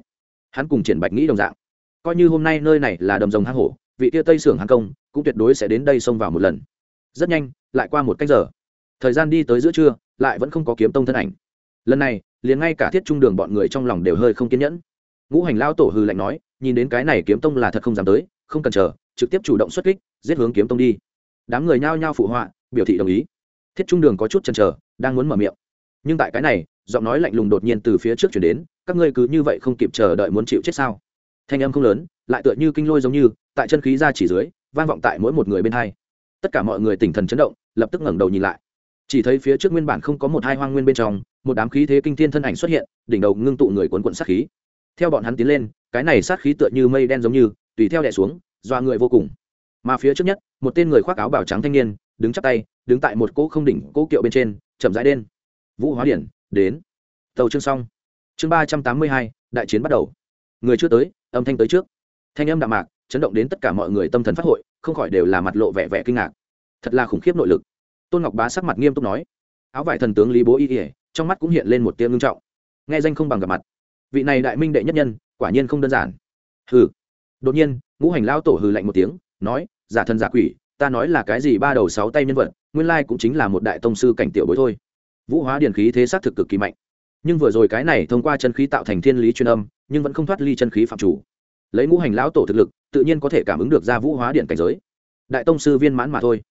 Hắn cùng triển bạch nghĩ đồng dạng. Coi như hôm nay nơi này là đầm rồng hang hổ, vị tia tây sưởng hàng công cũng tuyệt đối sẽ đến đây xông vào một lần. Rất nhanh, lại qua một cách giờ. Thời gian đi tới giữa trưa, lại vẫn không có kiếm tông thân ảnh. Lần này, liền ngay cả thiết trung đường bọn người trong lòng đều hơi không kiên nhẫn. Ngũ hành lao tổ hư lạnh nói, nhìn đến cái này kiếm tông là thật không dám tới, không cần chờ, trực tiếp chủ động xuất kích, giết hướng kiếm tông đi. Đám người nhao nhao phụ họa, biểu thị đồng ý. Thiết trung đường có chút chần chờ, đang muốn mở miệng. Nhưng tại cái này, giọng nói lạnh lùng đột nhiên từ phía trước chuyển đến, các ngươi cứ như vậy không kịp chờ đợi muốn chịu chết sao? Thanh âm không lớn, lại tựa như kinh lôi giống như, tại chân khí ra chỉ dưới vang vọng tại mỗi một người bên hai. Tất cả mọi người tỉnh thần chấn động, lập tức ngẩng đầu nhìn lại. Chỉ thấy phía trước nguyên bản không có một hai hoang nguyên bên trong, một đám khí thế kinh thiên thân ảnh xuất hiện, đỉnh đầu ngưng tụ người quấn quận sát khí. Theo bọn hắn tiến lên, cái này sát khí tựa như mây đen giống như, tùy theo đè xuống doa người vô cùng. Mà phía trước nhất, một tên người khoác áo bảo trắng thanh niên, đứng chắp tay, đứng tại một cỗ không đỉnh, cỗ kiệu bên trên, chậm rãi đen vũ hóa điển, đến. Tàu chương xong. Chương ba trăm tám mươi hai, đại chiến bắt đầu. Người chưa tới, âm thanh tới trước. Thanh âm đạm mạc chấn động đến tất cả mọi người tâm thần phát hội, không khỏi đều là mặt lộ vẻ vẻ kinh ngạc. Thật là khủng khiếp nội lực. Tôn ngọc bá sắc mặt nghiêm túc nói, áo vải thần tướng lý bố y ỉa trong mắt cũng hiện lên một tiếng ngưng trọng. Nghe danh không bằng gặp mặt. Vị này đại minh đệ nhất nhân, quả nhiên không đơn giản. Hừ. Đột nhiên, ngũ hành lao tổ hừ lạnh một tiếng, nói, giả thân giả quỷ, ta nói là cái gì ba đầu sáu tay nhân vật, nguyên lai cũng chính là một đại tông sư cảnh tiểu bối thôi. Vũ hóa điển khí thế sát thực cực kỳ mạnh. Nhưng vừa rồi cái này thông qua chân khí tạo thành thiên lý chuyên âm, nhưng vẫn không thoát ly chân khí phạm chủ lấy ngũ hành lão tổ thực lực, tự nhiên có thể cảm ứng được ra vũ hóa điện cảnh giới. Đại tông sư viên mãn mà thôi.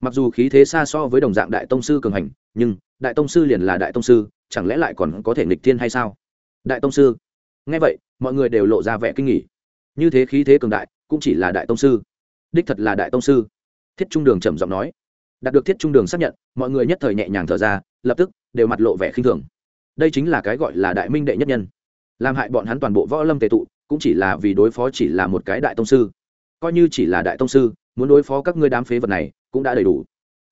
Mặc dù khí thế xa so với đồng dạng đại tông sư cường hành, nhưng đại tông sư liền là đại tông sư, chẳng lẽ lại còn có thể nghịch thiên hay sao? Đại tông sư. Ngay vậy, mọi người đều lộ ra vẻ kinh nghỉ như thế khí thế cường đại, cũng chỉ là đại tông sư. Đích thật là đại tông sư. Thiết trung đường trầm giọng nói. Đạt được thiết trung đường xác nhận, mọi người nhất thời nhẹ nhàng thở ra, lập tức đều mặt lộ vẻ khinh thường. Đây chính là cái gọi là đại minh đệ nhất nhân. Làm hại bọn hắn toàn bộ võ lâm tề tụ cũng chỉ là vì đối phó chỉ là một cái đại tông sư. Coi như chỉ là đại tông sư, muốn đối phó các ngươi đám phế vật này cũng đã đầy đủ.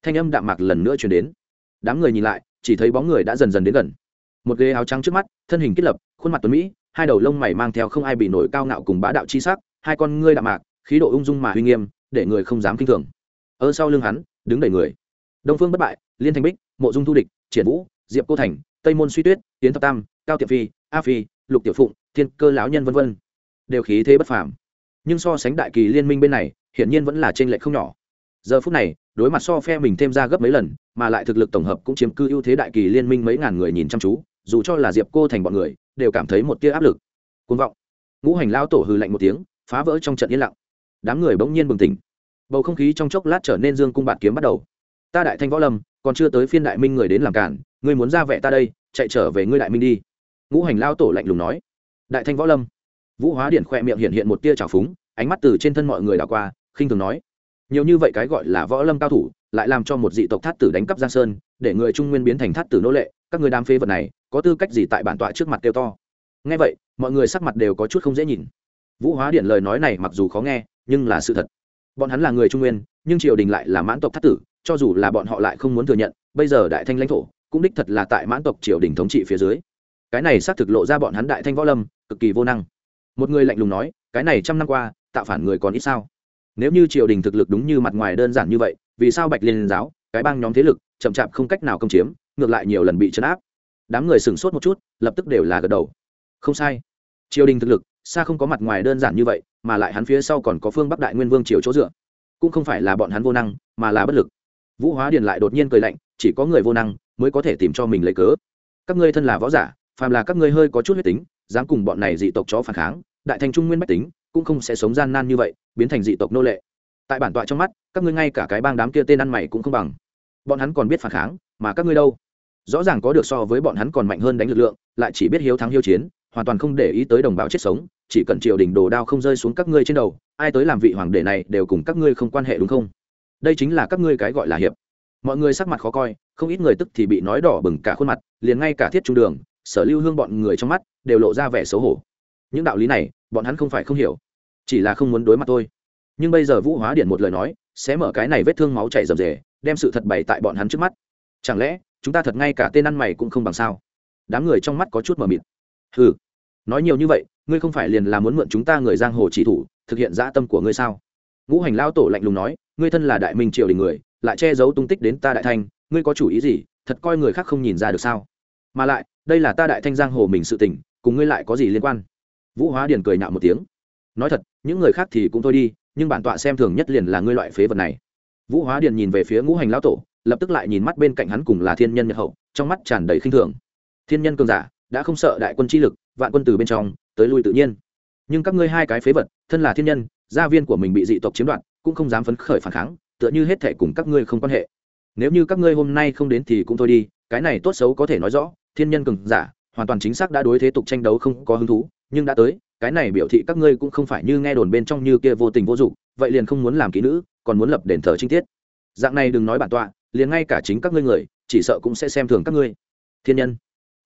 Thanh âm đạm mạc lần nữa chuyển đến. Đám người nhìn lại, chỉ thấy bóng người đã dần dần đến gần. Một ghế áo trắng trước mắt, thân hình kết lập, khuôn mặt tuấn mỹ, hai đầu lông mày mang theo không ai bị nổi cao ngạo cùng bá đạo chi sắc, hai con ngươi đạm mạc, khí độ ung dung mà uy nghiêm, để người không dám kinh thường. Ở sau lưng hắn, đứng đầy người. Đông phương bất bại, liên thanh bích, mộ dung thu địch, triển vũ, diệp cô thành, tây môn suy tuyết tiến thập tam, cao tiệp phi, a phi, lục tiểu phụng, thiên cơ lão nhân vân vân đều khí thế bất phàm. Nhưng so sánh đại kỳ liên minh bên này, hiển nhiên vẫn là t r ê n lệch không nhỏ. Giờ phút này, đối mặt so phe mình thêm ra gấp mấy lần, mà lại thực lực tổng hợp cũng chiếm cư ưu thế đại kỳ liên minh mấy ngàn người nhìn chăm chú, dù cho là diệp cô thành bọn người, đều cảm thấy một tia áp lực. Côn vọng. Ngũ hành lao tổ hư lạnh một tiếng, phá vỡ trong trận yên lặng. Đám người bỗng nhiên bừng tỉnh. Bầu không khí trong chốc lát trở nên dương cung bạt kiếm bắt đầu. Ta đại thanh võ lâm, còn chưa tới phiên đại minh người đến làm cản, ngươi muốn ra vẻ ta đây, chạy trở về ngươi đại minh đi. Ngũ hành lao tổ lạnh lùng nói. Đại thanh võ lâm vũ hóa điện khoe miệng hiện hiện một tia trào phúng, ánh mắt từ trên thân mọi người đảo qua, khinh thường nói, nhiều như vậy cái gọi là võ lâm cao thủ, lại làm cho một dị tộc thát tử đánh cắp giang sơn, để người trung nguyên biến thành thát tử nô lệ, các người đám phế vật này, có tư cách gì tại bản tọa trước mặt kêu to? Nghe vậy, mọi người sắc mặt đều có chút không dễ nhìn. Vũ hóa điện lời nói này mặc dù khó nghe, nhưng là sự thật. Bọn hắn là người trung nguyên, nhưng triều đình lại là mãn tộc thát tử, cho dù là bọn họ lại không muốn thừa nhận, bây giờ đại thanh lãnh thổ, cũng đích thật là tại mãn tộc triều đình thống trị phía dưới. Cái này xác thực lộ ra bọn hắn đại thanh võ lâm, cực kỳ vô năng một người lạnh lùng nói, cái này trăm năm qua, tạo phản người còn ít sao? Nếu như triều đình thực lực đúng như mặt ngoài đơn giản như vậy, vì sao bạch liên giáo, cái bang nhóm thế lực, chậm chạp không cách nào công chiếm, ngược lại nhiều lần bị chấn áp? Đám người sửng sốt một chút, lập tức đều là gật đầu. Không sai. Triều đình thực lực, xa không có mặt ngoài đơn giản như vậy, mà lại hắn phía sau còn có phương bắc đại nguyên vương triều chỗ dựa. Cũng không phải là bọn hắn vô năng, mà là bất lực. Vũ hóa điền lại đột nhiên cười lạnh, chỉ có người vô năng mới có thể tìm cho mình lấy cớ. Các ngươi thân là võ giả, phàm là các ngươi hơi có chút huyết tính dám cùng bọn này dị tộc chó phản kháng, đại thành trung nguyên bách tính, cũng không sẽ sống gian nan như vậy, biến thành dị tộc nô lệ. Tại bản tọa trong mắt, các ngươi ngay cả cái bang đám kia tên ăn mày cũng không bằng. Bọn hắn còn biết phản kháng, mà các ngươi đâu? Rõ ràng có được so với bọn hắn còn mạnh hơn đánh lực lượng, lại chỉ biết hiếu thắng hiếu chiến, hoàn toàn không để ý tới đồng bào chết sống, chỉ cần triều đình đồ đao không rơi xuống các ngươi trên đầu, ai tới làm vị hoàng đế này đều cùng các ngươi không quan hệ đúng không? Đây chính là các ngươi cái gọi là hiệp. Mọi người sắc mặt khó coi, không ít người tức thì bị nói đỏ bừng cả khuôn mặt, liền ngay cả thiết trung đường sở lưu hương bọn người trong mắt đều lộ ra vẻ xấu hổ. Những đạo lý này, bọn hắn không phải không hiểu, chỉ là không muốn đối mặt thôi. Nhưng bây giờ vũ hóa điện một lời nói, sẽ mở cái này vết thương máu chảy rầm rề, đem sự thật bày tại bọn hắn trước mắt. Chẳng lẽ, chúng ta thật ngay cả tên ăn mày cũng không bằng sao? Đám người trong mắt có chút mờ mịt. Ừ nói nhiều như vậy, ngươi không phải liền là muốn mượn chúng ta người giang hồ chỉ thủ, thực hiện dã tâm của ngươi sao? Ngũ hành lao tổ lạnh lùng nói, ngươi thân là đại minh triều đình người, lại che giấu tung tích đến ta đại thanh ngươi có chủ ý gì, thật coi người khác không nhìn ra được sao? Mà lại đây là ta đại thanh giang hồ mình sự tình, cùng ngươi lại có gì liên quan? Vũ hóa điền cười nhạo một tiếng. Nói thật, những người khác thì cũng thôi đi, nhưng bản tọa xem thường nhất liền là ngươi loại phế vật này. Vũ hóa điền nhìn về phía ngũ hành lão tổ, lập tức lại nhìn mắt bên cạnh hắn cùng là thiên nhân nhật hậu, trong mắt tràn đầy khinh thường. Thiên nhân cường giả, đã không sợ đại quân chi lực, vạn quân từ bên trong, tới lui tự nhiên. Nhưng các ngươi hai cái phế vật, thân là thiên nhân, gia viên của mình bị dị tộc chiếm đoạt, cũng không dám phấn khởi phản kháng, tựa như hết thể cùng các ngươi không quan hệ. Nếu như các ngươi hôm nay không đến thì cũng thôi đi, cái này tốt xấu có thể nói rõ thiên nhân cường giả, hoàn toàn chính xác đã đối thế tục tranh đấu không có hứng thú, nhưng đã tới, cái này biểu thị các ngươi cũng không phải như nghe đồn bên trong như kia vô tình vô dụng, vậy liền không muốn làm kỹ nữ, còn muốn lập đền thờ trinh tiết. Dạng này đừng nói bản tọa, liền ngay cả chính các ngươi người, chỉ sợ cũng sẽ xem thường các ngươi. Thiên nhân,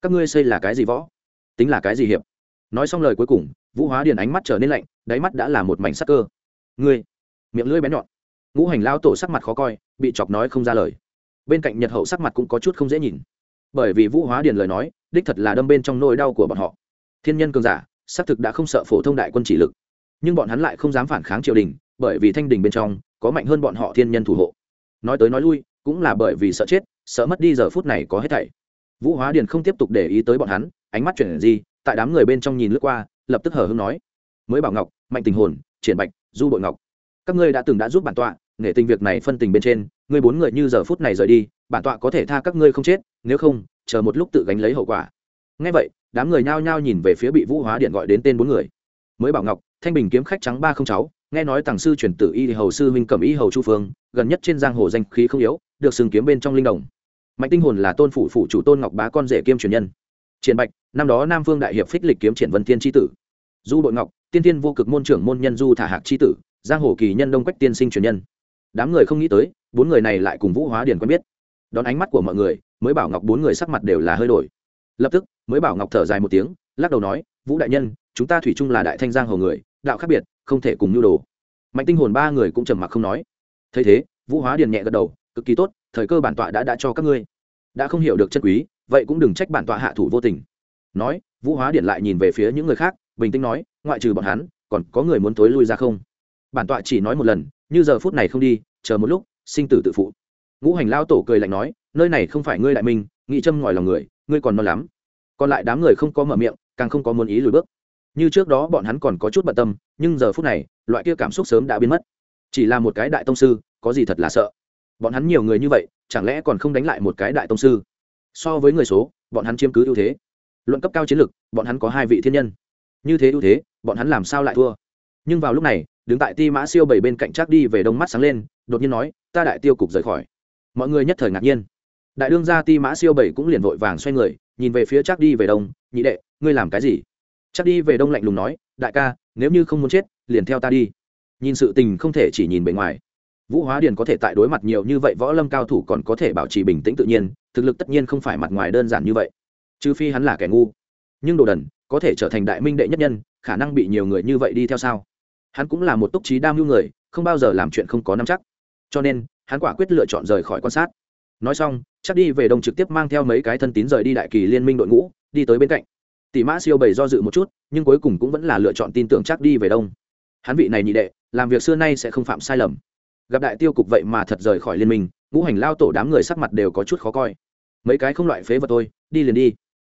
các ngươi xây là cái gì võ? Tính là cái gì hiệp? Nói xong lời cuối cùng, vũ hóa điền ánh mắt trở nên lạnh, đáy mắt đã là một mảnh sắc cơ. Ngươi, miệng lưỡi bén nhọn. Ngũ hành lao tổ sắc mặt khó coi, bị chọc nói không ra lời. Bên cạnh nhật hậu sắc mặt cũng có chút không dễ nhìn bởi vì vũ hóa điền lời nói, đích thật là đâm bên trong nỗi đau của bọn họ. Thiên nhân cường giả, xác thực đã không sợ phổ thông đại quân chỉ lực. Nhưng bọn hắn lại không dám phản kháng triều đình, bởi vì thanh đình bên trong có mạnh hơn bọn họ thiên nhân thủ hộ. Nói tới nói lui, cũng là bởi vì sợ chết, sợ mất đi giờ phút này có hết thảy. Vũ hóa điền không tiếp tục để ý tới bọn hắn, ánh mắt chuyển gì tại đám người bên trong nhìn lướt qua, lập tức hờ hưng nói. Mới bảo ngọc, mạnh tình hồn, triển bạch, du bội ngọc. Các ngươi đã từng đã giúp bản tọa nghệ tình việc này phân tình bên trên, ngươi bốn người như giờ phút này rời đi, bản tọa có thể tha các ngươi không chết nếu không, chờ một lúc tự gánh lấy hậu quả. Ngay vậy, đám người nhao nhao nhìn về phía bị vũ hóa điện gọi đến tên bốn người. Mới bảo ngọc, thanh bình kiếm khách trắng ba không cháu, nghe nói tàng sư truyền tử y hầu sư minh cẩm y hầu chu phương, gần nhất trên giang hồ danh khí không yếu, được sừng kiếm bên trong linh đồng. Mạnh tinh hồn là tôn phủ phụ chủ tôn ngọc bá con rể kiêm truyền nhân. Triển bạch, năm đó nam vương đại hiệp phích lịch kiếm triển vân thiên tri tử. Du đội ngọc, tiên tiên vô cực môn trưởng môn nhân du thả hạc tri tử, giang hồ kỳ nhân đông quách tiên sinh truyền nhân. Đám người không nghĩ tới, bốn người này lại cùng vũ hóa điền quen biết. Đón ánh mắt của mọi người mới bảo ngọc bốn người sắc mặt đều là hơi đổi lập tức mới bảo ngọc thở dài một tiếng lắc đầu nói vũ đại nhân chúng ta thủy chung là đại thanh giang hồ người đạo khác biệt không thể cùng nhu đồ mạnh tinh hồn ba người cũng trầm mặc không nói thấy thế vũ hóa điền nhẹ gật đầu cực kỳ tốt thời cơ bản tọa đã đã cho các ngươi đã không hiểu được chân quý vậy cũng đừng trách bản tọa hạ thủ vô tình nói vũ hóa Điền lại nhìn về phía những người khác bình tĩnh nói ngoại trừ bọn hắn còn có người muốn tối lui ra không bản tọa chỉ nói một lần như giờ phút này không đi chờ một lúc sinh tử tự phụ ngũ hành lao tổ cười lạnh nói, nơi này không phải ngươi đại minh nghị châm ngòi lòng người, ngươi còn non lắm. Còn lại đám người không có mở miệng, càng không có muốn ý lùi bước. Như trước đó bọn hắn còn có chút bận tâm, nhưng giờ phút này, loại kia cảm xúc sớm đã biến mất. Chỉ là một cái đại tông sư, có gì thật là sợ? Bọn hắn nhiều người như vậy, chẳng lẽ còn không đánh lại một cái đại tông sư? So với người số, bọn hắn chiếm cứ ưu thế. Luận cấp cao chiến lược bọn hắn có hai vị thiên nhân. Như thế ưu thế, bọn hắn làm sao lại thua? Nhưng vào lúc này, đứng tại ti mã siêu bảy bên cạnh trác đi về đông mắt sáng lên, đột nhiên nói, ta đại tiêu cục rời khỏi mọi người nhất thời ngạc nhiên. Đại đương gia ti mã siêu bảy cũng liền vội vàng xoay người, nhìn về phía chắc đi về đông, nhị đệ, ngươi làm cái gì? Chắc đi về đông lạnh lùng nói, đại ca, nếu như không muốn chết, liền theo ta đi. Nhìn sự tình không thể chỉ nhìn bề ngoài. Vũ hóa điền có thể tại đối mặt nhiều như vậy võ lâm cao thủ còn có thể bảo trì bình tĩnh tự nhiên, thực lực tất nhiên không phải mặt ngoài đơn giản như vậy. Trừ phi hắn là kẻ ngu. Nhưng đồ đần, có thể trở thành đại minh đệ nhất nhân, khả năng bị nhiều người như vậy đi theo sao? Hắn cũng là một túc trí đam mưu người, không bao giờ làm chuyện không có năm chắc cho nên, hắn quả quyết lựa chọn rời khỏi quan sát. Nói xong, chắc đi về đông trực tiếp mang theo mấy cái thân tín rời đi đại kỳ liên minh đội ngũ, đi tới bên cạnh. Tỷ mã siêu bày do dự một chút, nhưng cuối cùng cũng vẫn là lựa chọn tin tưởng chắc đi về đông. Hắn vị này nhị đệ, làm việc xưa nay sẽ không phạm sai lầm. Gặp đại tiêu cục vậy mà thật rời khỏi liên minh, ngũ hành lao tổ đám người sắc mặt đều có chút khó coi. Mấy cái không loại phế vật tôi đi liền đi.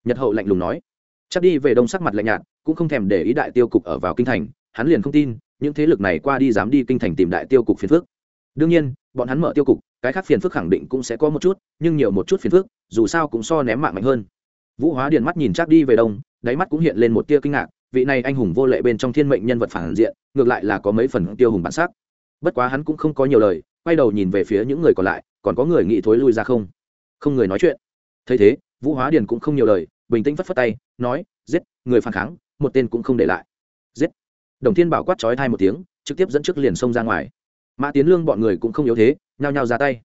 Nhật hậu lạnh lùng nói. Chắc đi về đông sắc mặt lạnh nhạt, cũng không thèm để ý đại tiêu cục ở vào kinh thành, hắn liền không tin, những thế lực này qua đi dám đi kinh thành tìm đại tiêu cục phiền phước đương nhiên, bọn hắn mở tiêu cục, cái khác phiền phức khẳng định cũng sẽ có một chút, nhưng nhiều một chút phiền phức, dù sao cũng so ném mạng mạnh hơn. Vũ hóa điền mắt nhìn chắc đi về đông, đáy mắt cũng hiện lên một tia kinh ngạc, vị này anh hùng vô lệ bên trong thiên mệnh nhân vật phản diện, ngược lại là có mấy phần tiêu hùng bản sắc. Bất quá hắn cũng không có nhiều lời, quay đầu nhìn về phía những người còn lại, còn có người nghĩ thối lui ra không? Không người nói chuyện. Thấy thế, vũ hóa điền cũng không nhiều lời, bình tĩnh phất phất tay, nói, giết, người phản kháng, một tên cũng không để lại. Giết. Đồng thiên bảo quát trói thai một tiếng, trực tiếp dẫn trước liền xông ra ngoài mã tiến lương bọn người cũng không yếu thế, nhao nhao ra tay.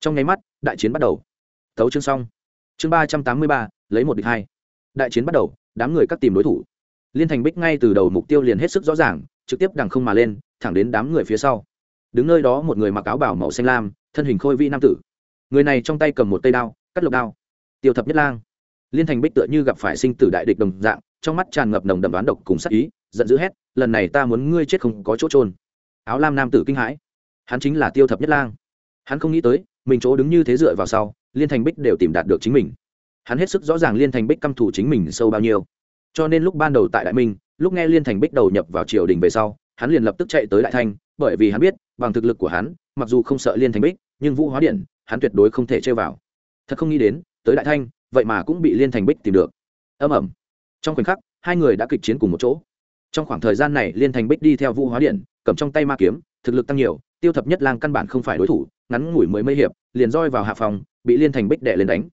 Trong nháy mắt, đại chiến bắt đầu. Tấu chương xong. Chương ba trăm tám mươi ba, lấy một địch hai. Đại chiến bắt đầu, đám người cắt tìm đối thủ. Liên thành bích ngay từ đầu mục tiêu liền hết sức rõ ràng, trực tiếp đằng không mà lên, thẳng đến đám người phía sau. Đứng nơi đó một người mặc áo bảo màu xanh lam, thân hình khôi vi nam tử. Người này trong tay cầm một tay đao, cắt lục đao. Tiêu thập nhất lang. Liên thành bích tựa như gặp phải sinh tử đại địch đồng dạng, trong mắt tràn ngập nồng đầm đoán độc cùng sắc ý, giận dữ hét, lần này ta muốn ngươi chết không có chỗ trôn áo lam nam tử kinh hãi hắn chính là tiêu thập nhất lang. Hắn không nghĩ tới, mình chỗ đứng như thế dựa vào sau, liên thành bích đều tìm đạt được chính mình. Hắn hết sức rõ ràng liên thành bích căm thủ chính mình sâu bao nhiêu. Cho nên lúc ban đầu tại đại minh, lúc nghe liên thành bích đầu nhập vào triều đình về sau, hắn liền lập tức chạy tới đại thanh, bởi vì hắn biết, bằng thực lực của hắn, mặc dù không sợ liên thành bích, nhưng vũ hóa điện, hắn tuyệt đối không thể chơi vào. Thật không nghĩ đến, tới đại thanh, vậy mà cũng bị liên thành bích tìm được. Âm ẩm trong khoảnh khắc, hai người đã kịch chiến cùng một chỗ. Trong khoảng thời gian này, liên thành bích đi theo vũ hóa điện, cầm trong tay ma kiếm, thực lực tăng nhiều tiêu thập nhất lang căn bản không phải đối thủ, ngắn ngủi mới mấy hiệp, liền roi vào hạ phòng, bị liên thành bích đệ lên đánh.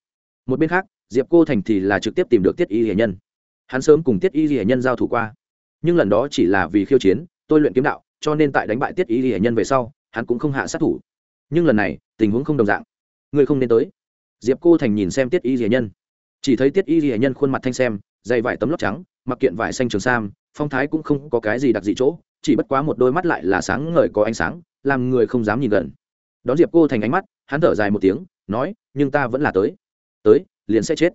Một bên khác, diệp cô thành thì là trực tiếp tìm được tiết y hiền nhân. Hắn sớm cùng tiết y hiền nhân giao thủ qua. Nhưng lần đó chỉ là vì khiêu chiến, tôi luyện kiếm đạo, cho nên tại đánh bại tiết y hiền nhân về sau, hắn cũng không hạ sát thủ. Nhưng lần này, tình huống không đồng dạng. Người không nên tới. Diệp cô thành nhìn xem tiết y hiền nhân. Chỉ thấy tiết y hiền nhân khuôn mặt thanh xem, dày vải tấm lót trắng, mặc kiện vải xanh trường sam, phong thái cũng không có cái gì đặc dị chỗ, chỉ bất quá một đôi mắt lại là sáng ngời có ánh sáng làm người không dám nhìn gần. Đón diệp cô thành ánh mắt, hắn thở dài một tiếng, nói, nhưng ta vẫn là tới. Tới, liền sẽ chết.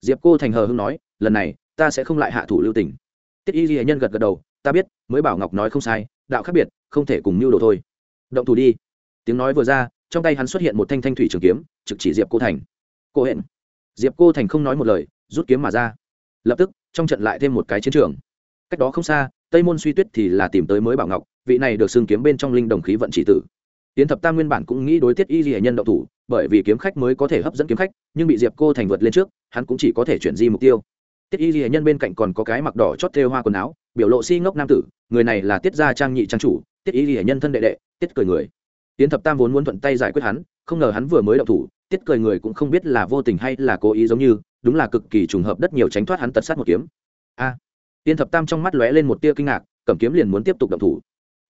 Diệp cô thành hờ hưng nói, lần này, ta sẽ không lại hạ thủ lưu tình. Tiết y ghi nhân gật gật đầu, ta biết, mới bảo ngọc nói không sai, đạo khác biệt, không thể cùng mưu đồ thôi. Động thủ đi. Tiếng nói vừa ra, trong tay hắn xuất hiện một thanh thanh thủy trường kiếm, trực chỉ diệp cô thành. Cô hẹn diệp cô thành không nói một lời, rút kiếm mà ra. Lập tức, trong trận lại thêm một cái chiến trường. Cách đó không xa, tây môn suy tuyết thì là tìm tới mới bảo ngọc vị này được xương kiếm bên trong linh đồng khí vận chỉ tử. Tiến thập tam nguyên bản cũng nghĩ đối tiết y ghi nhân động thủ, bởi vì kiếm khách mới có thể hấp dẫn kiếm khách, nhưng bị diệp cô thành vượt lên trước, hắn cũng chỉ có thể chuyển di mục tiêu. Tiết y ghi nhân bên cạnh còn có cái mặc đỏ chót thêu hoa quần áo, biểu lộ si ngốc nam tử, người này là tiết gia trang nhị trang chủ tiết y ghi nhân thân đệ đệ, tiết cười người. Tiến thập tam vốn muốn thuận tay giải quyết hắn, không ngờ hắn vừa mới động thủ, tiết cười người cũng không biết là vô tình hay là cố ý giống như, đúng là cực kỳ trùng hợp đất nhiều tránh thoát hắn tật sát một kiếm. A. Tiên thập tam trong mắt lóe lên một tia kinh ngạc, cầm kiếm liền muốn tiếp tục động thủ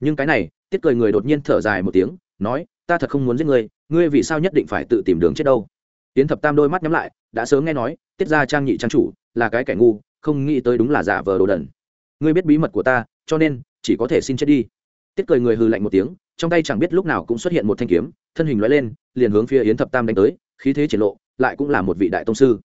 nhưng cái này, tiết cười người đột nhiên thở dài một tiếng, nói, ta thật không muốn giết ngươi ngươi vì sao nhất định phải tự tìm đường chết đâu? Tiến thập tam đôi mắt nhắm lại, đã sớm nghe nói, tiết ra trang nhị trang chủ, là cái kẻ ngu, không nghĩ tới đúng là giả vờ đồ đần. Ngươi biết bí mật của ta, cho nên, chỉ có thể xin chết đi. Tiết cười người hư lạnh một tiếng, trong tay chẳng biết lúc nào cũng xuất hiện một thanh kiếm, thân hình loại lên, liền hướng phía yến thập tam đánh tới, khí thế triển lộ, lại cũng là một vị đại tông sư.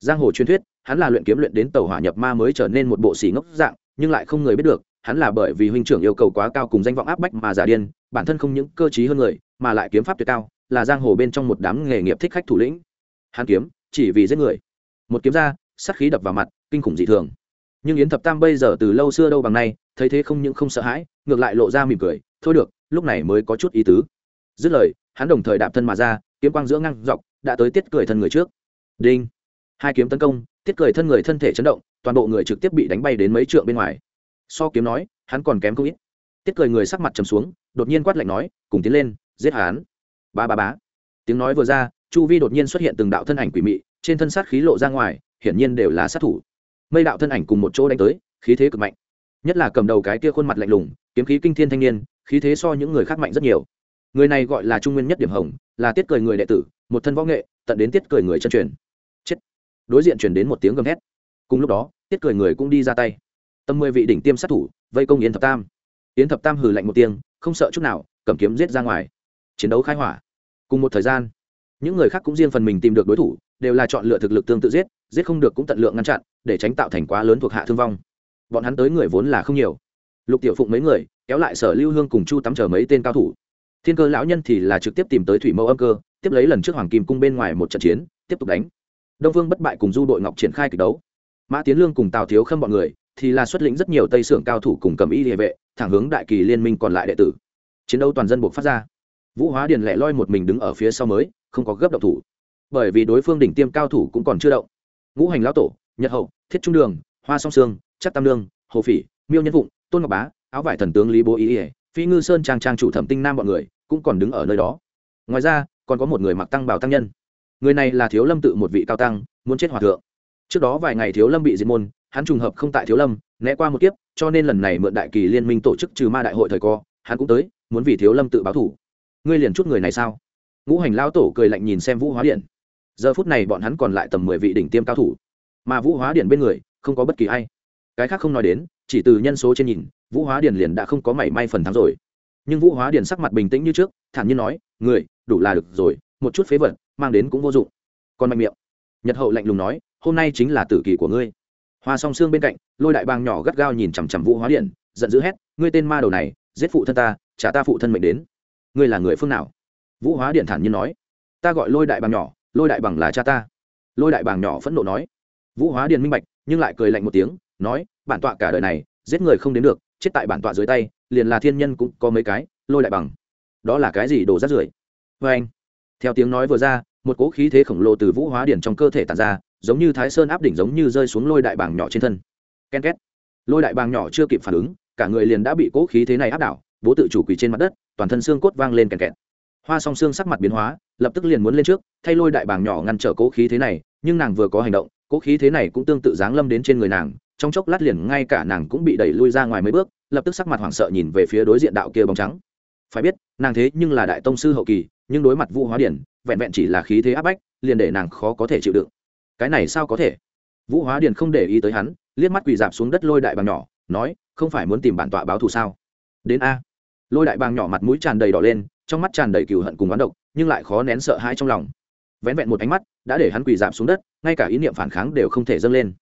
Giang hồ truyền thuyết, hắn là luyện kiếm luyện đến tàu hỏa nhập ma mới trở nên một bộ xỉ ngốc dạng, nhưng lại không người biết được hắn là bởi vì huynh trưởng yêu cầu quá cao cùng danh vọng áp bách mà giả điên, bản thân không những cơ t hơn người, mà lại kiếm pháp tuyệt cao, là giang hồ bên trong một đám nghề nghiệp thích khách thủ lĩnh. Hắn kiếm, chỉ vì giết người. Một kiếm ra sắt khí đập vào mặt, kinh khủng dị thường. Nhưng yến thập tam bây giờ từ lâu xưa đâu bằng nay, thấy thế không những không sợ hãi, ngược lại lộ ra mỉm cười, thôi được, lúc này mới có chút ý tứ. Dứt lời, hắn đồng thời đạp thân mà ra, kiếm quang giữa ngang dọc, đã tới tiết cười thân người trước. Đinh. Hai kiếm tấn công, tiết cười thân người thân thể chấn động, toàn bộ người trực tiếp bị đánh bay đến mấy trượng bên ngoài so kiếm nói, hắn còn kém không ít. Tiết cười người sắc mặt trầm xuống, đột nhiên quát lạnh nói, cùng tiến lên, giết hắn. Ba ba bá tiếng nói vừa ra, chu vi đột nhiên xuất hiện từng đạo thân ảnh quỷ mị, trên thân sát khí lộ ra ngoài, hiển nhiên đều là sát thủ. Mây đạo thân ảnh cùng một chỗ đánh tới, khí thế cực mạnh. Nhất là cầm đầu cái kia khuôn mặt lạnh lùng, kiếm khí kinh thiên thanh niên, khí thế so những người khác mạnh rất nhiều. Người này gọi là trung nguyên nhất điểm hồng, là tiết cười người đệ tử, một thân võ nghệ, tận đến tiết cười người chân truyền. Chết. Đối diện chuyển đến một tiếng gầm hét cùng lúc đó, tiết cười người cũng đi ra tay tầm mười vị đỉnh tiêm sát thủ vây công yến thập tam. Yến thập tam hừ lạnh một tiếng, không sợ chút nào, cầm kiếm giết ra ngoài. Chiến đấu khai hỏa. Cùng một thời gian, những người khác cũng riêng phần mình tìm được đối thủ, đều là chọn lựa thực lực tương tự giết giết không được cũng tận lượng ngăn chặn, để tránh tạo thành quá lớn thuộc hạ thương vong. Bọn hắn tới người vốn là không nhiều. Lục tiểu phụng mấy người, kéo lại sở lưu hương cùng chu tắm chờ mấy tên cao thủ. Thiên cơ lão nhân thì là trực tiếp tìm tới thủy mẫu âm cơ, tiếp lấy lần trước hoàng kim cung bên ngoài một trận chiến, tiếp tục đánh. Đông vương bất bại cùng du đội ngọc triển khai kịch đấu. Mã tiến lương cùng tào thiếu khâm bọn người thì là xuất lĩnh rất nhiều tây sưởng cao thủ cùng cầm y địa vệ, thẳng hướng đại kỳ liên minh còn lại đệ tử. Chiến đấu toàn dân buộc phát ra. Vũ hóa điền lẻ loi một mình đứng ở phía sau mới, không có gấp động thủ. Bởi vì đối phương đỉnh tiêm cao thủ cũng còn chưa động. Ngũ hành lão tổ, nhật hậu, thiết trung đường, hoa song sương, chắc tam lương hồ phỉ, miêu nhân vụng tôn ngọc bá, áo vải thần tướng lý bố ý ỉa phi ngư sơn trang trang chủ thẩm tinh nam bọn người cũng còn đứng ở nơi đó. Ngoài ra, còn có một người mặc tăng bảo tăng nhân. Người này là thiếu lâm tự một vị cao tăng, muốn chết hòa thượng. Trước đó vài ngày thiếu lâm bị diệt môn hắn trùng hợp không tại thiếu lâm, né qua một kiếp, cho nên lần này mượn đại kỳ liên minh tổ chức trừ ma đại hội thời co, hắn cũng tới, muốn vì thiếu lâm tự báo thủ. Ngươi liền chút người này sao? Ngũ hành lao tổ cười lạnh nhìn xem vũ hóa điện. Giờ phút này bọn hắn còn lại tầm mười vị đỉnh tiêm cao thủ. Mà vũ hóa điện bên người, không có bất kỳ ai. Cái khác không nói đến, chỉ từ nhân số trên nhìn, vũ hóa điện liền đã không có mảy may phần thắng rồi. Nhưng vũ hóa điện sắc mặt bình tĩnh như trước, thản nhiên nói người đủ là được rồi, một chút phế vật, mang đến cũng vô dụng. Còn mạnh miệng, nhật hậu lạnh lùng nói, hôm nay chính là tử kỳ của ngươi hoa song xương bên cạnh, lôi đại bang nhỏ gắt gao nhìn chằm chằm vũ hóa điện giận dữ hét, ngươi tên ma đầu này, giết phụ thân ta, trả ta phụ thân mệnh đến. Ngươi là người phương nào? Vũ hóa điện thản nhiên nói, ta gọi lôi đại bang nhỏ, lôi đại bằng là cha ta. Lôi đại bàng nhỏ phẫn nộ nói. Vũ hóa điện minh bạch, nhưng lại cười lạnh một tiếng, nói, bản tọa cả đời này, giết người không đến được, chết tại bản tọa dưới tay, liền là thiên nhân cũng có mấy cái, lôi đại bằng đó là cái gì đồ rát rưởi? Vê anh theo tiếng nói vừa ra, một cỗ khí thế khổng lồ từ vũ hóa điển trong cơ thể tàn ra giống như thái sơn áp đỉnh giống như rơi xuống lôi đại bàng nhỏ trên thân. Ken két. Lôi đại bàng nhỏ chưa kịp phản ứng, cả người liền đã bị cỗ khí thế này áp đảo, bố tự chủ quỳ trên mặt đất, toàn thân xương cốt vang lên kèn kẹt. Hoa song xương sắc mặt biến hóa, lập tức liền muốn lên trước, thay lôi đại bàng nhỏ ngăn trở cỗ khí thế này, nhưng nàng vừa có hành động cỗ khí thế này cũng tương tự giáng lâm đến trên người nàng, trong chốc lát liền ngay cả nàng cũng bị đẩy lui ra ngoài mấy bước, lập tức sắc mặt hoảng sợ nhìn về phía đối diện đạo kia bóng trắng. Phải biết, nàng thế nhưng là đại tông sư hậu kỳ, nhưng đối mặt vũ hóa điển, vẹn vẹn chỉ là khí thế áp bách, liền để nàng khó có thể chịu đựng cái này sao có thể? Vũ hóa điền không để ý tới hắn, liếc mắt quỳ dạp xuống đất lôi đại bàng nhỏ, nói, không phải muốn tìm bản tọa báo thù sao? Đến a. Lôi đại bàng nhỏ mặt mũi tràn đầy đỏ lên, trong mắt tràn đầy cừu hận cùng oán độc, nhưng lại khó nén sợ hãi trong lòng. Vén vẹn một ánh mắt, đã để hắn quỳ dạp xuống đất, ngay cả ý niệm phản kháng đều không thể dâng lên.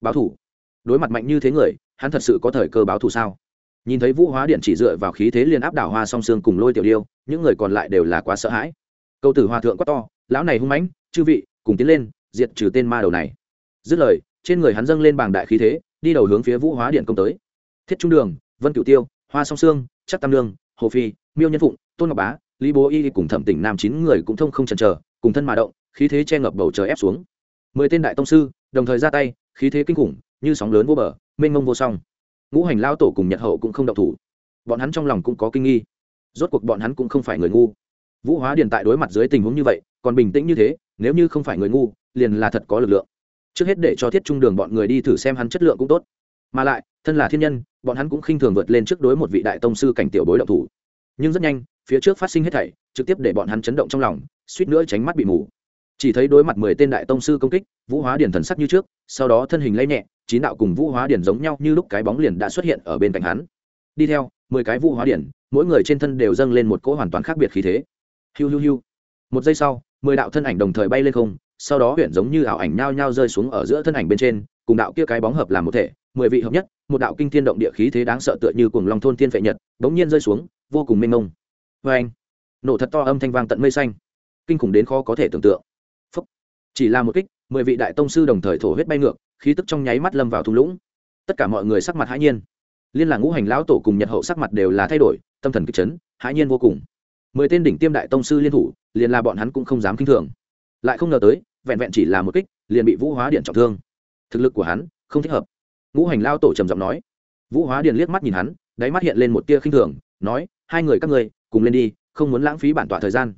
Báo thù! đối mặt mạnh như thế người, hắn thật sự có thời cơ báo thù sao? Nhìn thấy vũ hóa điện chỉ dựa vào khí thế liền áp đảo hoa song sương cùng lôi tiểu điêu, những người còn lại đều là quá sợ hãi. Câu tử hòa thượng quá to, lão này hung mãnh, chư vị, cùng tiến lên diệt trừ tên ma đầu này. Dứt lời, trên người hắn dâng lên bảng đại khí thế, đi đầu hướng phía vũ hóa điện công tới. Thiết trung đường, vân cửu tiêu, hoa song sương, chắc tam lương hồ phi, miêu nhân phụng, tôn ngọc bá, lý bố y cùng thẩm tỉnh nam chín người cũng thông không chần chờ, cùng thân mà động, khí thế che ngập bầu trời ép xuống. Mười tên đại tông sư, đồng thời ra tay, khí thế kinh khủng, như sóng lớn vô bờ, mênh mông vô song. Ngũ hành lao tổ cùng nhật hậu cũng không độc thủ. Bọn hắn trong lòng cũng có kinh nghi. Rốt cuộc bọn hắn cũng không phải người ngu. Vũ hóa điền tại đối mặt dưới tình huống như vậy, còn bình tĩnh như thế, nếu như không phải người ngu liền là thật có lực lượng. Trước hết để cho thiết trung đường bọn người đi thử xem hắn chất lượng cũng tốt. Mà lại, thân là thiên nhân, bọn hắn cũng khinh thường vượt lên trước đối một vị đại tông sư cảnh tiểu bối động thủ. Nhưng rất nhanh, phía trước phát sinh hết thảy, trực tiếp để bọn hắn chấn động trong lòng, suýt nữa tránh mắt bị mù. Chỉ thấy đối mặt mười tên đại tông sư công kích, vũ hóa điển thần sắc như trước, sau đó thân hình lay nhẹ, chín đạo cùng vũ hóa điển giống nhau như lúc cái bóng liền đã xuất hiện ở bên cạnh hắn. Đi theo, mười cái vũ hóa điển mỗi người trên thân đều dâng lên một cỗ hoàn toàn khác biệt khí thế. Hiu hiu hiu. Một giây sau, mười đạo thân ảnh đồng thời bay lên không sau đó huyện giống như ảo ảnh nhao nhao rơi xuống ở giữa thân ảnh bên trên, cùng đạo kia cái bóng hợp làm một thể, mười vị hợp nhất, một đạo kinh thiên động địa khí thế đáng sợ tựa như cùng long thôn thiên vệ nhật, bỗng nhiên rơi xuống, vô cùng mênh mông. Vê anh, nổ thật to âm thanh vang tận mây xanh. Kinh khủng đến khó có thể tưởng tượng. Phúc. chỉ là một kích, mười vị đại tông sư đồng thời thổ huyết bay ngược, khí tức trong nháy mắt lâm vào thung lũng. Tất cả mọi người sắc mặt hãi nhiên. Liên là ngũ hành lão tổ cùng nhật hậu sắc mặt đều là thay đổi, tâm thần kích chấn, hãi nhiên vô cùng. Mười tên đỉnh tiêm đại tông sư liên thủ, liền là bọn hắn cũng không dám kinh thường. Lại không ngờ tới vẹn vẹn chỉ là một kích, liền bị vũ hóa điện trọng thương. Thực lực của hắn không thích hợp. Ngũ hành lao tổ trầm giọng nói. Vũ hóa điện liếc mắt nhìn hắn, đáy mắt hiện lên một tia khinh thường, nói, hai người các ngươi, cùng lên đi, không muốn lãng phí bản tọa thời gian.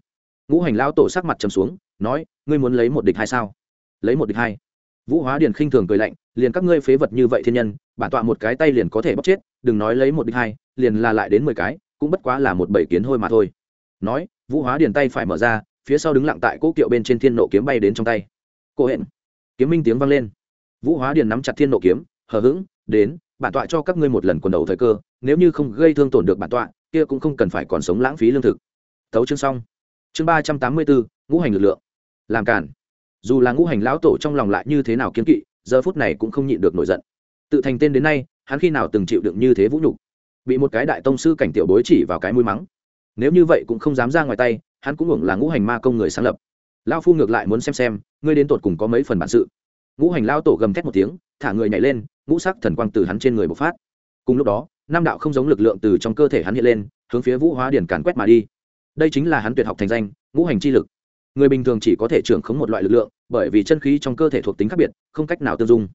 Ngũ hành lao tổ sắc mặt trầm xuống, nói, ngươi muốn lấy một địch hai sao? Lấy một địch hai. Vũ hóa điền khinh thường cười lạnh, liền các ngươi phế vật như vậy thiên nhân, bản tọa một cái tay liền có thể bóc chết, đừng nói lấy một địch hai, liền là lại đến mười cái, cũng bất quá là một bảy kiến hôi mà thôi. Nói, vũ hóa điền tay phải mở ra phía sau đứng lặng tại cỗ kiệu bên trên thiên nộ kiếm bay đến trong tay. Cô hẹn, kiếm minh tiếng vang lên. Vũ hóa điền nắm chặt thiên nộ kiếm, hờ hững, đến, bản tọa cho các ngươi một lần quần đầu thời cơ, nếu như không gây thương tổn được bản tọa, kia cũng không cần phải còn sống lãng phí lương thực. Thấu chương xong. Chương ba trăm tám mươi bốn, ngũ hành lực lượng. Làm cản dù là ngũ hành lão tổ trong lòng lại như thế nào kiếm kỵ, giờ phút này cũng không nhịn được nổi giận. Tự thành tên đến nay, hắn khi nào từng chịu đựng như thế vũ nhục? Bị một cái đại tông sư cảnh tiểu bối chỉ vào cái mũi mắng. Nếu như vậy cũng không dám ra ngoài tay hắn cũng hưởng là ngũ hành ma công người sáng lập. Lao phu ngược lại muốn xem xem, ngươi đến tột cùng có mấy phần bản sự. Ngũ hành lao tổ gầm thét một tiếng, thả người nhảy lên, ngũ sắc thần quang từ hắn trên người bộc phát. Cùng lúc đó nam đạo không giống lực lượng từ trong cơ thể hắn hiện lên, hướng phía vũ hóa điển càn quét mà đi. Đây chính là hắn tuyệt học thành danh, ngũ hành chi lực. Người bình thường chỉ có thể trưởng khống một loại lực lượng, bởi vì chân khí trong cơ thể thuộc tính khác biệt, không cách nào tương dung.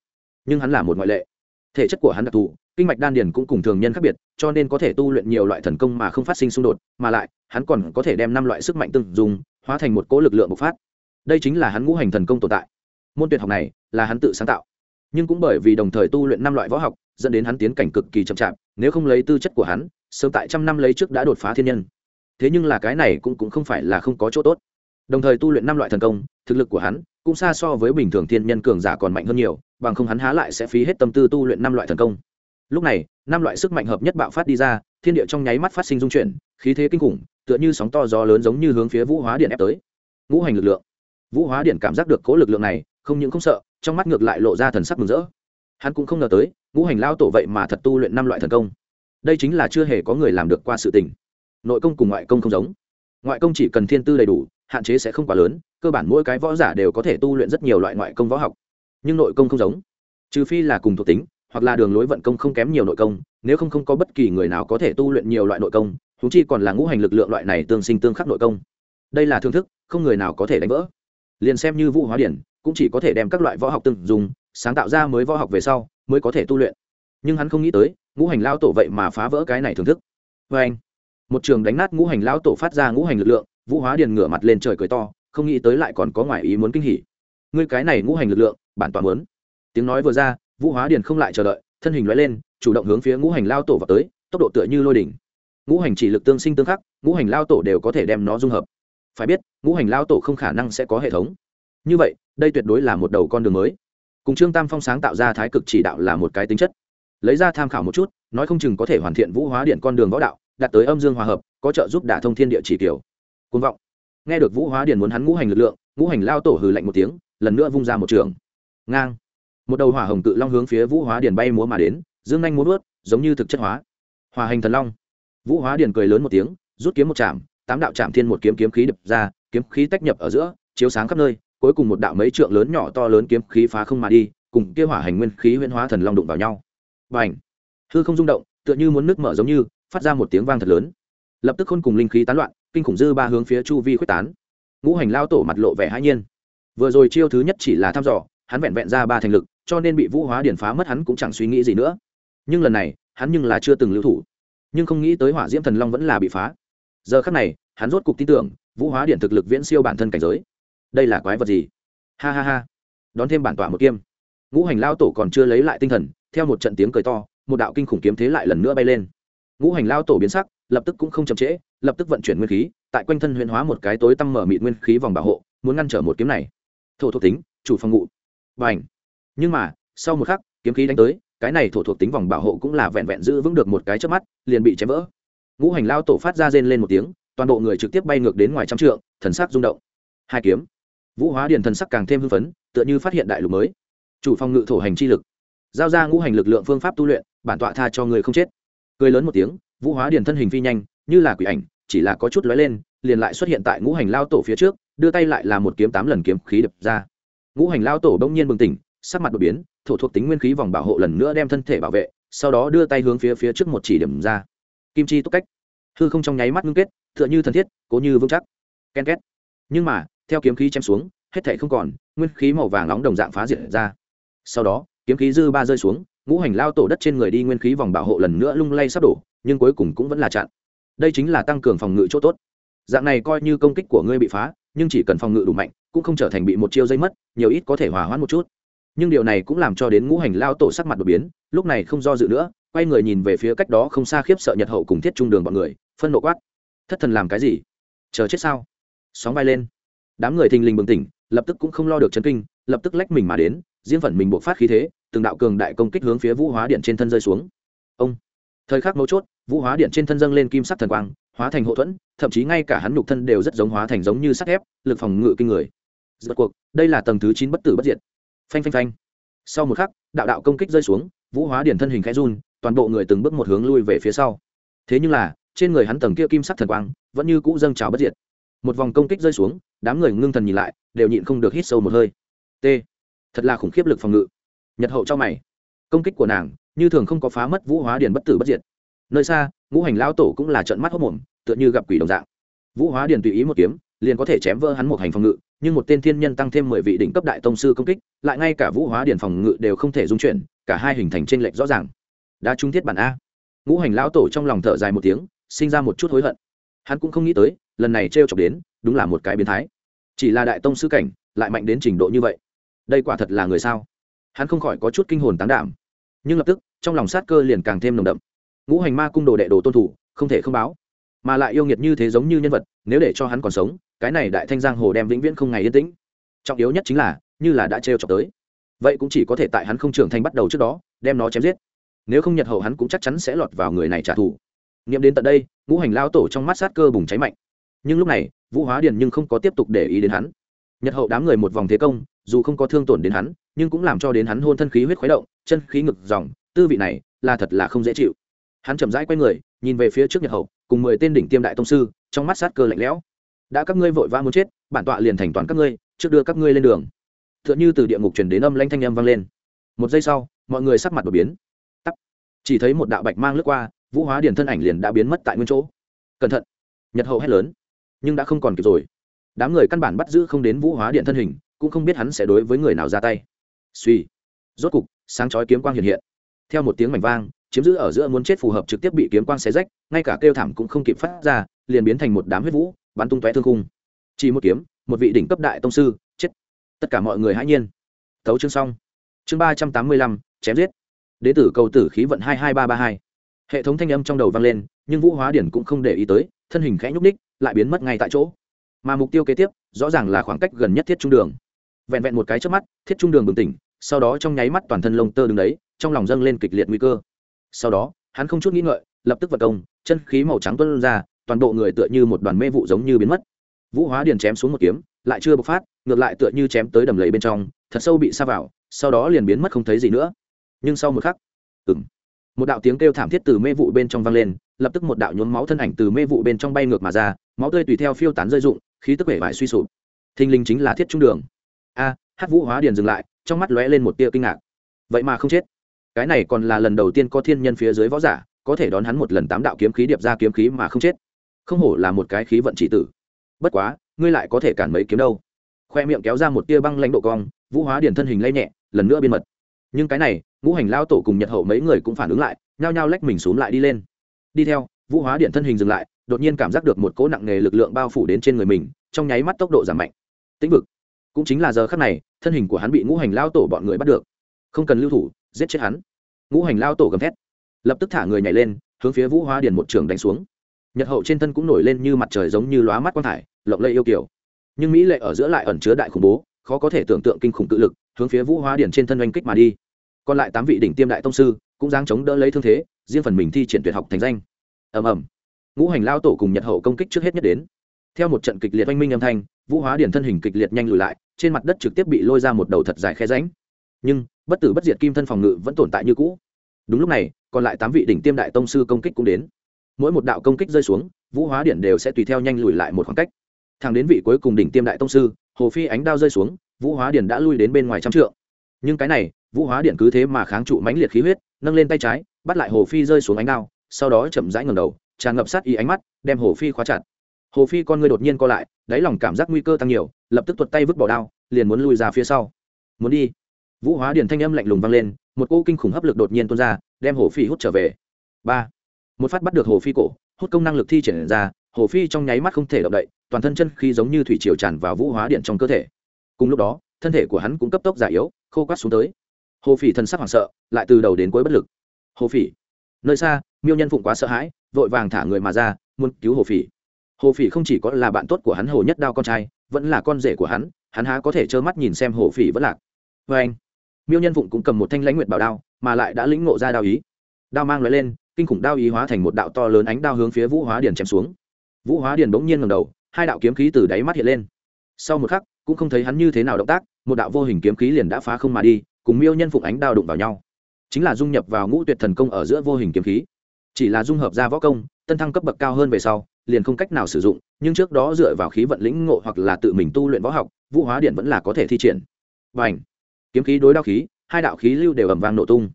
Nhưng hắn là một ngoại lệ thể chất của hắn đặc thù kinh mạch đan điền cũng cùng thường nhân khác biệt cho nên có thể tu luyện nhiều loại thần công mà không phát sinh xung đột mà lại hắn còn có thể đem năm loại sức mạnh tương dùng hóa thành một cỗ lực lượng bộc phát. Đây chính là hắn ngũ hành thần công tồn tại. Môn tuyệt học này là hắn tự sáng tạo. Nhưng cũng bởi vì đồng thời tu luyện năm loại võ học dẫn đến hắn tiến cảnh cực kỳ chậm chạp nếu không lấy tư chất của hắn sớm tại trăm năm lấy trước đã đột phá thiên nhân. Thế nhưng là cái này cũng, cũng không phải là không có chỗ tốt. Đồng thời tu luyện năm loại thần công thực lực của hắn cũng xa so với bình thường thiên nhân cường giả còn mạnh hơn nhiều, bằng không hắn há lại sẽ phí hết tâm tư tu luyện năm loại thần công. Lúc này, năm loại sức mạnh hợp nhất bạo phát đi ra, thiên địa trong nháy mắt phát sinh dung chuyển, khí thế kinh khủng, tựa như sóng to gió lớn giống như hướng phía vũ hóa điện ép tới. Ngũ hành lực lượng. Vũ hóa điện cảm giác được cố lực lượng này, không những không sợ, trong mắt ngược lại lộ ra thần sắc mừng rỡ. Hắn cũng không ngờ tới, ngũ hành lao tổ vậy mà thật tu luyện năm loại thần công. Đây chính là chưa hề có người làm được qua sự tình. Nội công cùng ngoại công không giống ngoại công chỉ cần thiên tư đầy đủ, hạn chế sẽ không quá lớn, cơ bản mỗi cái võ giả đều có thể tu luyện rất nhiều loại ngoại công võ học. Nhưng nội công không giống. Trừ phi là cùng thuộc tính, hoặc là đường lối vận công không kém nhiều nội công, nếu không không có bất kỳ người nào có thể tu luyện nhiều loại nội công thú chi còn là ngũ hành lực lượng loại này tương sinh tương khắc nội công. Đây là thương thức, không người nào có thể đánh vỡ. Liền xem như vũ hóa điển, cũng chỉ có thể đem các loại võ học từng dùng, sáng tạo ra mới võ học về sau, mới có thể tu luyện. Nhưng hắn không nghĩ tới, ngũ hành lao tổ vậy mà phá vỡ cái này thưởng thức. Vê anh một trường đánh nát ngũ hành lao tổ phát ra ngũ hành lực lượng, vũ hóa điền ngửa mặt lên trời cười to, không nghĩ tới lại còn có ngoài ý muốn kinh hỉ. Ngươi cái này ngũ hành lực lượng, bản toàn muốn. Tiếng nói vừa ra, vũ hóa điền không lại chờ đợi, thân hình lóe lên, chủ động hướng phía ngũ hành lao tổ vào tới, tốc độ tựa như lôi đỉnh. Ngũ hành chỉ lực tương sinh tương khắc, ngũ hành lao tổ đều có thể đem nó dung hợp. Phải biết, ngũ hành lao tổ không khả năng sẽ có hệ thống. Như vậy, đây tuyệt đối là một đầu con đường mới. Cùng trương tam phong sáng tạo ra thái cực chỉ đạo là một cái tính chất. Lấy ra tham khảo một chút, nói không chừng có thể hoàn thiện vũ hóa điện con đường võ đạo đạt tới âm dương hòa hợp, có trợ giúp đả thông thiên địa chỉ kiểu. Côn vọng. Nghe được vũ hóa điền muốn hắn ngũ hành lực lượng, ngũ hành lao tổ hừ lạnh một tiếng, lần nữa vung ra một trường. Ngang. Một đầu hỏa hồng cự long hướng phía vũ hóa điền bay múa mà đến, dương nhanh muốn vớt giống như thực chất hóa. Hòa hành thần long. Vũ hóa điền cười lớn một tiếng, rút kiếm một chạm, tám đạo chạm thiên một kiếm kiếm khí đập ra, kiếm khí tách nhập ở giữa, chiếu sáng khắp nơi, cuối cùng một đạo mấy trượng lớn nhỏ to lớn kiếm khí phá không mà đi, cùng kia hỏa hành nguyên khí huyễn hóa thần long đụng vào nhau. Bành. Hư không rung động, tựa như muốn nước mở giống như phát ra một tiếng vang thật lớn. Lập tức khôn cùng linh khí tán loạn, kinh khủng dư ba hướng phía chu vi quyết tán. Ngũ hành lao tổ mặt lộ vẻ hãi nhiên. Vừa rồi chiêu thứ nhất chỉ là thăm dò, hắn vẹn vẹn ra ba thành lực, cho nên bị vũ hóa điển phá mất hắn cũng chẳng suy nghĩ gì nữa. Nhưng lần này, hắn nhưng là chưa từng lưu thủ. Nhưng không nghĩ tới hỏa diễm thần long vẫn là bị phá. Giờ khắc này, hắn rốt cục tin tưởng, vũ hóa điển thực lực viễn siêu bản thân cảnh giới. Đây là quái vật gì? Ha ha ha. Đón thêm bản tỏa một kiêm. Ngũ hành lao tổ còn chưa lấy lại tinh thần, theo một trận tiếng cười to, một đạo kinh khủng kiếm thế lại lần nữa bay lên ngũ hành lao tổ biến sắc, lập tức cũng không chậm trễ, lập tức vận chuyển nguyên khí, tại quanh thân huyền hóa một cái tối tăm mở mịt nguyên khí vòng bảo hộ, muốn ngăn trở một kiếm này. Thổ thuộc tính, chủ phòng ngụ b à n h nhưng mà, sau một khắc, kiếm khí đánh tới, cái này thổ thuộc tính vòng bảo hộ cũng là vẹn vẹn giữ vững được một cái trước mắt, liền bị chém vỡ. Ngũ hành lao tổ phát ra rên lên một tiếng, toàn bộ người trực tiếp bay ngược đến ngoài trăm trượng, thần sắc rung động. Hai kiếm. Vũ hóa điền thần sắc càng thêm hưng phấn, tựa như phát hiện đại lục mới. Chủ phòng ngự thổ hành chi lực. Giao ra ngũ hành lực lượng phương pháp tu luyện, bản tọa tha cho người không chết cười lớn một tiếng, vũ hóa điền thân hình phi nhanh, như là quỷ ảnh, chỉ là có chút lóe lên, liền lại xuất hiện tại ngũ hành lao tổ phía trước, đưa tay lại là một kiếm tám lần kiếm khí đập ra. Ngũ hành lao tổ bỗng nhiên bừng tỉnh, sắc mặt đột biến, thổ thuộc tính nguyên khí vòng bảo hộ lần nữa đem thân thể bảo vệ, sau đó đưa tay hướng phía phía trước một chỉ điểm ra. Kim chi túc cách. Hư không trong nháy mắt ngưng kết, tựa như thân thiết, cố như vững chắc. Ken két. Nhưng mà, theo kiếm khí chém xuống, hết thảy không còn, nguyên khí màu vàng nóng đồng dạng phá diệt ra. Sau đó, kiếm khí dư ba rơi xuống ngũ hành lao tổ đất trên người đi nguyên khí vòng bảo hộ lần nữa lung lay sắp đổ, nhưng cuối cùng cũng vẫn là chặn. Đây chính là tăng cường phòng ngự chỗ tốt. Dạng này coi như công kích của ngươi bị phá, nhưng chỉ cần phòng ngự đủ mạnh, cũng không trở thành bị một chiêu dây mất, nhiều ít có thể hòa hoãn một chút. Nhưng điều này cũng làm cho đến ngũ hành lao tổ sắc mặt đột biến, lúc này không do dự nữa, quay người nhìn về phía cách đó không xa khiếp sợ nhật hậu cùng thiết trung đường bọn người, phân nộ quát. Thất thần làm cái gì? Chờ chết sao? Sóng vai lên. Đám người thình lình bừng tỉnh, lập tức cũng không lo được chấn kinh, lập tức lách mình mà đến riêng phần mình buộc phát khí thế, từng đạo cường đại công kích hướng phía vũ hóa điện trên thân rơi xuống. Ông! Thời khắc mấu chốt, vũ hóa điện trên thân dâng lên kim sắc thần quang, hóa thành hậu thuẫn, thậm chí ngay cả hắn nhục thân đều rất giống hóa thành giống như sắt thép, lực phòng ngự kinh người. Rốt cuộc, đây là tầng thứ chín bất tử bất diệt. Phanh phanh phanh. Sau một khắc, đạo đạo công kích rơi xuống, vũ hóa điện thân hình khẽ run, toàn bộ người từng bước một hướng lui về phía sau. Thế nhưng là, trên người hắn tầng kia kim sắc thần quang vẫn như cũ dâng trào bất diệt. Một vòng công kích rơi xuống, đám người ngưng thần nhìn lại, đều nhịn không được hít sâu một hơi. T thật là khủng khiếp lực phòng ngự. Nhật hậu cho mày. Công kích của nàng, như thường không có phá mất vũ hóa điền bất tử bất diệt. Nơi xa, ngũ hành lao tổ cũng là trận mắt hốc mồm, tựa như gặp quỷ đồng dạng. Vũ hóa điền tùy ý một kiếm, liền có thể chém vỡ hắn một hành phòng ngự, nhưng một tên thiên nhân tăng thêm mười vị đỉnh cấp đại tông sư công kích, lại ngay cả vũ hóa điền phòng ngự đều không thể dung chuyển, cả hai hình thành t r ê n lệch rõ ràng. Đã trung thiết bản a. Ngũ hành lão tổ trong lòng thở dài một tiếng, sinh ra một chút hối hận. Hắn cũng không nghĩ tới, lần này t r e o chọc đến, đúng là một cái biến thái. Chỉ là đại tông sư cảnh, lại mạnh đến trình độ như vậy đây quả thật là người sao? Hắn không khỏi có chút kinh hồn tán đảm. Nhưng lập tức, trong lòng sát cơ liền càng thêm nồng đậm. Ngũ hành ma cung đồ đệ đồ tôn thủ, không thể không báo. Mà lại yêu nghiệt như thế giống như nhân vật, nếu để cho hắn còn sống, cái này đại thanh giang hồ đem vĩnh viễn không ngày yên tĩnh. Trọng yếu nhất chính là, như là đã trêu chọc tới. Vậy cũng chỉ có thể tại hắn không trưởng thành bắt đầu trước đó, đem nó chém giết. Nếu không nhật hậu hắn cũng chắc chắn sẽ lọt vào người này trả thù. Nghiệm đến tận đây, ngũ hành lao tổ trong mắt sát cơ bùng cháy mạnh. Nhưng lúc này, vũ hóa điền nhưng không có tiếp tục để ý đến hắn. Nhật hậu đám người một vòng thế công dù không có thương tổn đến hắn, nhưng cũng làm cho đến hắn hôn thân khí huyết khuấy động, chân khí ngực dòng, tư vị này là thật là không dễ chịu. Hắn chậm rãi quay người, nhìn về phía trước nhật hậu, cùng mười tên đỉnh tiêm đại tông sư, trong mắt sát cơ lạnh lẽo. Đã các ngươi vội vã muốn chết, bản tọa liền thành toàn các ngươi, trước đưa các ngươi lên đường. T h ư ợ n h ư từ địa ngục chuyển đến âm lanh thanh âm vang lên. Một giây sau, mọi người sắc mặt đột biến. Tắt chỉ thấy một đạo bạch mang lướt qua, vũ hóa điền thân ảnh liền đã biến mất tại nguyên chỗ. Cẩn thận. Nhật hậu hét lớn, nhưng đã không còn kịp rồi. Đám người căn bản bắt giữ không đến vũ hóa điện thân hình cũng không biết hắn sẽ đối với người nào ra tay. Suy. Rốt cục, sáng chói kiếm quang hiện hiện. Theo một tiếng mảnh vang, chiếm giữ ở giữa muốn chết phù hợp trực tiếp bị kiếm quang xé rách, ngay cả kêu thảm cũng không kịp phát ra, liền biến thành một đám huyết vũ, bắn tung tóe thương khung. Chỉ một kiếm, một vị đỉnh cấp đại tông sư, chết. Tất cả mọi người hãy nhiên. Tấu chương xong. Chương ba trăm tám mươi lăm, chém giết. Đế tử cầu tử khí vận hai hai ba ba hai. Hệ thống thanh âm trong đầu vang lên, nhưng vũ hóa điển cũng không để ý tới, thân hình khẽ nhúc ních lại biến mất ngay tại chỗ. Mà mục tiêu kế tiếp, rõ ràng là khoảng cách gần nhất thiết trung đường vẹn vẹn một cái trước mắt, thiết trung đường bừng tỉnh, sau đó trong nháy mắt toàn thân lông tơ đứng đấy, trong lòng dâng lên kịch liệt nguy cơ. Sau đó, hắn không chút nghĩ ngợi, lập tức vật công, chân khí màu trắng tuân ra, toàn bộ người tựa như một đoàn mê vụ giống như biến mất. Vũ hóa điền chém xuống một kiếm, lại chưa bộc phát, ngược lại tựa như chém tới đầm lầy bên trong, thật sâu bị xa vào, sau đó liền biến mất không thấy gì nữa. Nhưng sau một khắc ừng một đạo tiếng kêu thảm thiết từ mê vụ bên trong vang lên, lập tức một đạo nhuốm máu thân ảnh từ mê vụ bên trong bay ngược mà ra, máu tươi tùy theo phiêu tán rơi rụng, khí tức vẻ vải suy sụp. Thinh linh chính là thiết trung đường a, hát vũ hóa điền dừng lại, trong mắt lóe lên một tia kinh ngạc. Vậy mà không chết. Cái này còn là lần đầu tiên có thiên nhân phía dưới võ giả, có thể đón hắn một lần tám đạo kiếm khí điệp ra kiếm khí mà không chết. Không hổ là một cái khí vận chỉ tử. Bất quá, ngươi lại có thể cản mấy kiếm đâu. Khoe miệng kéo ra một tia băng lãnh độ cong, vũ hóa điển thân hình lay nhẹ, lần nữa biên mật. Nhưng cái này, ngũ hành lao tổ cùng nhật hậu mấy người cũng phản ứng lại, nhao nhao lách mình xuống lại đi lên. Đi theo, vũ hóa điện thân hình dừng lại, đột nhiên cảm giác được một cỗ nặng nề lực lượng bao phủ đến trên người mình, trong nháy mắt tốc độ giảm mạnh. Tĩnh vực cũng chính là giờ khắc này, thân hình của hắn bị ngũ hành lao tổ bọn người bắt được. Không cần lưu thủ, giết chết hắn. Ngũ hành lao tổ gầm thét. Lập tức thả người nhảy lên, hướng phía vũ hóa điền một trường đánh xuống. Nhật hậu trên thân cũng nổi lên như mặt trời giống như lóa mắt quang thải, lộng lẫy yêu kiểu nhưng mỹ lệ ở giữa lại ẩn chứa đại khủng bố, khó có thể tưởng tượng kinh khủng tự lực, hướng phía vũ hóa điền trên thân oanh kích mà đi. Còn lại tám vị đỉnh tiêm đại tông sư, cũng giáng chống đỡ lấy thương thế, riêng phần mình thi triển tuyệt học thành danh. Ầm ầm. Ngũ hành lao tổ cùng nhật hậu công kích trước hết nhất đến theo một trận kịch liệt oanh minh âm thanh, vũ hóa điển thân hình kịch liệt nhanh lùi lại, trên mặt đất trực tiếp bị lôi ra một đầu thật dài khe ránh nhưng, bất tử bất diệt kim thân phòng ngự vẫn tồn tại như cũ. Đúng lúc này, còn lại tám vị đỉnh tiêm đại tông sư công kích cũng đến. Mỗi một đạo công kích rơi xuống, vũ hóa điện đều sẽ tùy theo nhanh lùi lại một khoảng cách. Thẳng đến vị cuối cùng đỉnh tiêm đại tông sư, hồ phi ánh đao rơi xuống, vũ hóa điện đã lui đến bên ngoài trăm trượng. Nhưng cái này, vũ hóa điện cứ thế mà kháng trụ mãnh liệt khí huyết, nâng lên tay trái, bắt lại hồ phi rơi xuống ánh đao, sau đó chậm rãi ngầm đầu, tràn ngập sát ý ánh mắt, đem hồ phi khóa chặt hồ phi con ngươi đột nhiên co lại, đáy lòng cảm giác nguy cơ tăng nhiều, lập tức tuột tay vứt bỏ đao, liền muốn lùi ra phía sau. Muốn đi. Vũ hóa điện thanh âm lạnh lùng vang lên, một cô kinh khủng hấp lực đột nhiên tuôn ra, đem hồ phi hút trở về. Ba. Một phát bắt được hồ phi cổ, hút công năng lực thi triển ra, hồ phi trong nháy mắt không thể động đậy, toàn thân chân khi giống như thủy triều tràn vào vũ hóa điện trong cơ thể. Cùng lúc đó, thân thể của hắn cũng cấp tốc già yếu, khô quát xuống tới. Hồ phỉ thân sắc hoảng sợ, lại từ đầu đến cuối bất lực. Hồ phỉ nơi xa, miêu nhân phụng quá sợ hãi, vội vàng thả người mà ra, muốn cứu hồ phỉ hồ phỉ không chỉ có là bạn tốt của hắn hồ nhất đao con trai, vẫn là con rể của hắn hắn há có thể trơ mắt nhìn xem hồ phỉ vẫn lạc. Vê anh, miêu nhân phụng cũng cầm một thanh lãnh nguyệt bảo đao, mà lại đã lĩnh ngộ ra đao ý. Đao mang loại lên, kinh khủng đao ý hóa thành một đạo to lớn ánh đao hướng phía vũ hóa điền chém xuống. Vũ hóa điền bỗng nhiên ngầm đầu, hai đạo kiếm khí từ đáy mắt hiện lên. Sau một khắc, cũng không thấy hắn như thế nào động tác, một đạo vô hình kiếm khí liền đã phá không mà đi, cùng miêu nhân phụng ánh đao đụng vào nhau. Chính là dung nhập vào ngũ tuyệt thần công ở giữa vô hình kiếm khí. Chỉ là dung hợp ra võ công, tân thăng cấp bậc cao hơn về sau liền không cách nào sử dụng, nhưng trước đó dựa vào khí vận lĩnh ngộ hoặc là tự mình tu luyện võ học, vũ hóa điện vẫn là có thể thi triển. Và ảnh kiếm khí đối đao khí, hai đạo khí lưu đều ẩm vàng nổ tung.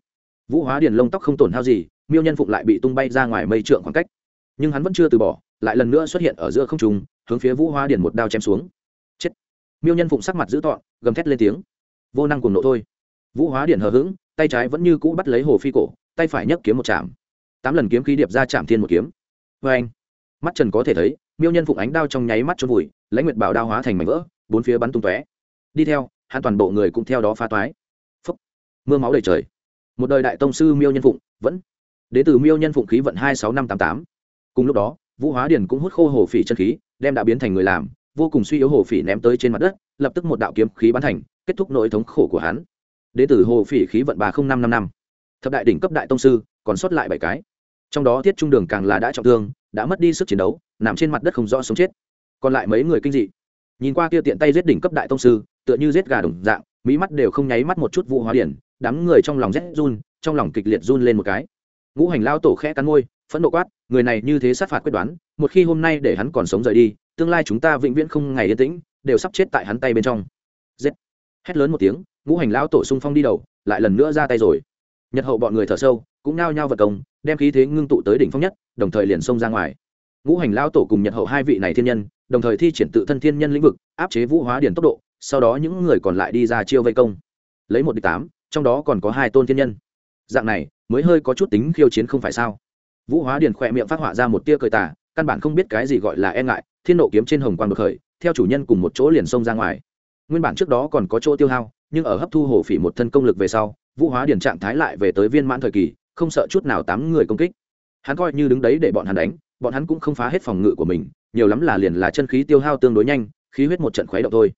Vũ hóa điện lông tóc không tổn hao gì, miêu nhân phụng lại bị tung bay ra ngoài mây trượng khoảng cách. Nhưng hắn vẫn chưa từ bỏ, lại lần nữa xuất hiện ở giữa không trung, hướng phía vũ hóa điện một đao chém xuống. Chết! Miêu nhân phụng sắc mặt dữ tọn gầm thét lên tiếng. Vô năng cùng nộ thôi. Vũ hóa điện hờ hững, tay trái vẫn như cũ bắt lấy hồ phi cổ, tay phải nhấc kiếm một chạm. Tám lần kiếm khí điệp ra chạm thiên một kiếm. Vê anh mắt trần có thể thấy, miêu nhân phụng ánh đao trong nháy mắt trôn vùi, lãnh nguyệt bảo đao hóa thành mảnh vỡ, bốn phía bắn tung tóe. Đi theo, hắn toàn bộ người cũng theo đó phá toái. Phấp mưa máu đầy trời. Một đời đại tông sư miêu nhân phụng, vẫn. Đ từ miêu nhân phụng khí vận hai sáu năm tám tám. Cùng lúc đó, vũ hóa điền cũng hút khô hồ phỉ chân khí, đem đã biến thành người làm, vô cùng suy yếu hồ phỉ ném tới trên mặt đất, lập tức một đạo kiếm khí bắn thành, kết thúc nỗi thống khổ của hắn. Đ tử hồ phỉ khí vận ba năm năm năm. Thập đại đỉnh cấp đại tông sư, còn sót lại bảy cái. Trong đó thiết trung đường càng là đã trọng thương đã mất đi sức chiến đấu, nằm trên mặt đất không rõ sống chết. Còn lại mấy người kinh dị. Nhìn qua kia tiện tay giết đỉnh cấp đại tông sư, tựa như giết gà đồng dạng, mỹ mắt đều không nháy mắt một chút vụ hóa điển, đám người trong lòng rét run, trong lòng kịch liệt run lên một cái. Ngũ hành lao tổ khẽ cắn môi, phẫn nộ quát, người này như thế sát phạt quyết đoán, một khi hôm nay để hắn còn sống rời đi, tương lai chúng ta vĩnh viễn không ngày yên tĩnh, đều sắp chết tại hắn tay bên trong. Giết. Hét lớn một tiếng, ngũ hành lao tổ sung phong đi đầu, lại lần nữa ra tay rồi. Nhật hậu bọn người thở sâu cũng nao nhao vật công, đem khí thế ngưng tụ tới đỉnh phong nhất, đồng thời liền xông ra ngoài. Ngũ hành lao tổ cùng nhật hậu hai vị này thiên nhân, đồng thời thi triển tự thân thiên nhân lĩnh vực, áp chế vũ hóa điển tốc độ, sau đó những người còn lại đi ra chiêu vây công. Lấy một địch tám, trong đó còn có hai tôn thiên nhân. Dạng này, mới hơi có chút tính khiêu chiến không phải sao? Vũ hóa điển khỏe miệng phát họa ra một tia cười tà, căn bản không biết cái gì gọi là e ngại, thiên nộ kiếm trên hồng quang đột khởi, theo chủ nhân cùng một chỗ liền xông ra ngoài. Nguyên bản trước đó còn có chỗ tiêu hao, nhưng ở hấp thu hồ phỉ một thân công lực về sau, vũ hóa điển trạng thái lại về tới viên mãn thời kỳ không sợ chút nào tám người công kích. Hắn coi như đứng đấy để bọn hắn đánh bọn hắn cũng không phá hết phòng ngự của mình nhiều lắm là liền là chân khí tiêu hao tương đối nhanh khí huyết một trận khuấy động thôi.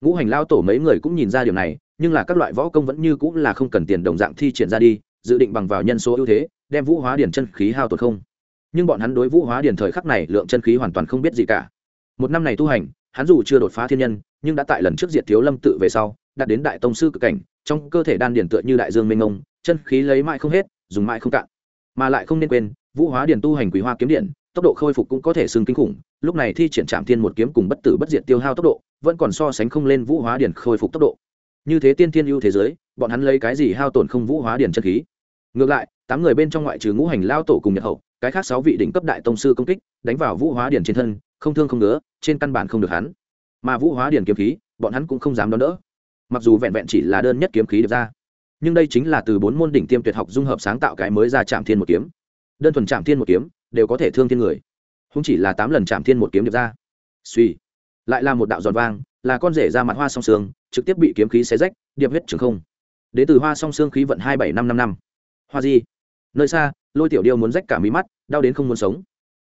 Ngũ hành lao tổ mấy người cũng nhìn ra điều này nhưng là các loại võ công vẫn như cũng là không cần tiền đồng dạng thi triển ra đi dự định bằng vào nhân số ưu thế đem vũ hóa điển chân khí hao tổn không. Nhưng bọn hắn đối vũ hóa điển thời khắc này lượng chân khí hoàn toàn không biết gì cả. Một năm này tu hành hắn dù chưa đột phá thiên nhân nhưng đã tại lần trước diệt thiếu lâm tự về sau đạt đến đại tông sư cực cảnh trong cơ thể đan điển tựa như đại dương mênh ngông, chân khí lấy mãi không hết dùng mãi không cạn. Mà lại không nên quên, vũ hóa điền tu hành quý hoa kiếm điện, tốc độ khôi phục cũng có thể xưng kinh khủng. Lúc này thi triển trạm thiên một kiếm cùng bất tử bất diệt tiêu hao tốc độ, vẫn còn so sánh không lên vũ hóa điền khôi phục tốc độ. Như thế tiên thiên ưu thế giới, bọn hắn lấy cái gì hao tổn không vũ hóa điền chân khí? Ngược lại, tám người bên trong ngoại trừ ngũ hành lao tổ cùng nhật hậu, cái khác sáu vị đỉnh cấp đại tông sư công kích, đánh vào vũ hóa điền trên thân, không thương không ngứa, trên căn bản không được hắn. Mà vũ hóa điền kiếm khí, bọn hắn cũng không dám đón đỡ. Mặc dù vẹn vẹn chỉ là đơn nhất kiếm khí được ra nhưng đây chính là từ bốn môn đỉnh tiêm tuyệt học dung hợp sáng tạo cái mới ra chạm thiên một kiếm. Đơn thuần chạm thiên một kiếm, đều có thể thương thiên người. Không chỉ là tám lần chạm thiên một kiếm được ra. Suy lại là một đạo giòn vang, là con rể ra mặt hoa song sương, trực tiếp bị kiếm khí xé rách, điệp huyết trường không. Đến từ hoa song sương khí vận hai bảy năm năm năm. Hoa di, nơi xa, lôi tiểu điêu muốn rách cả mí mắt, đau đến không muốn sống.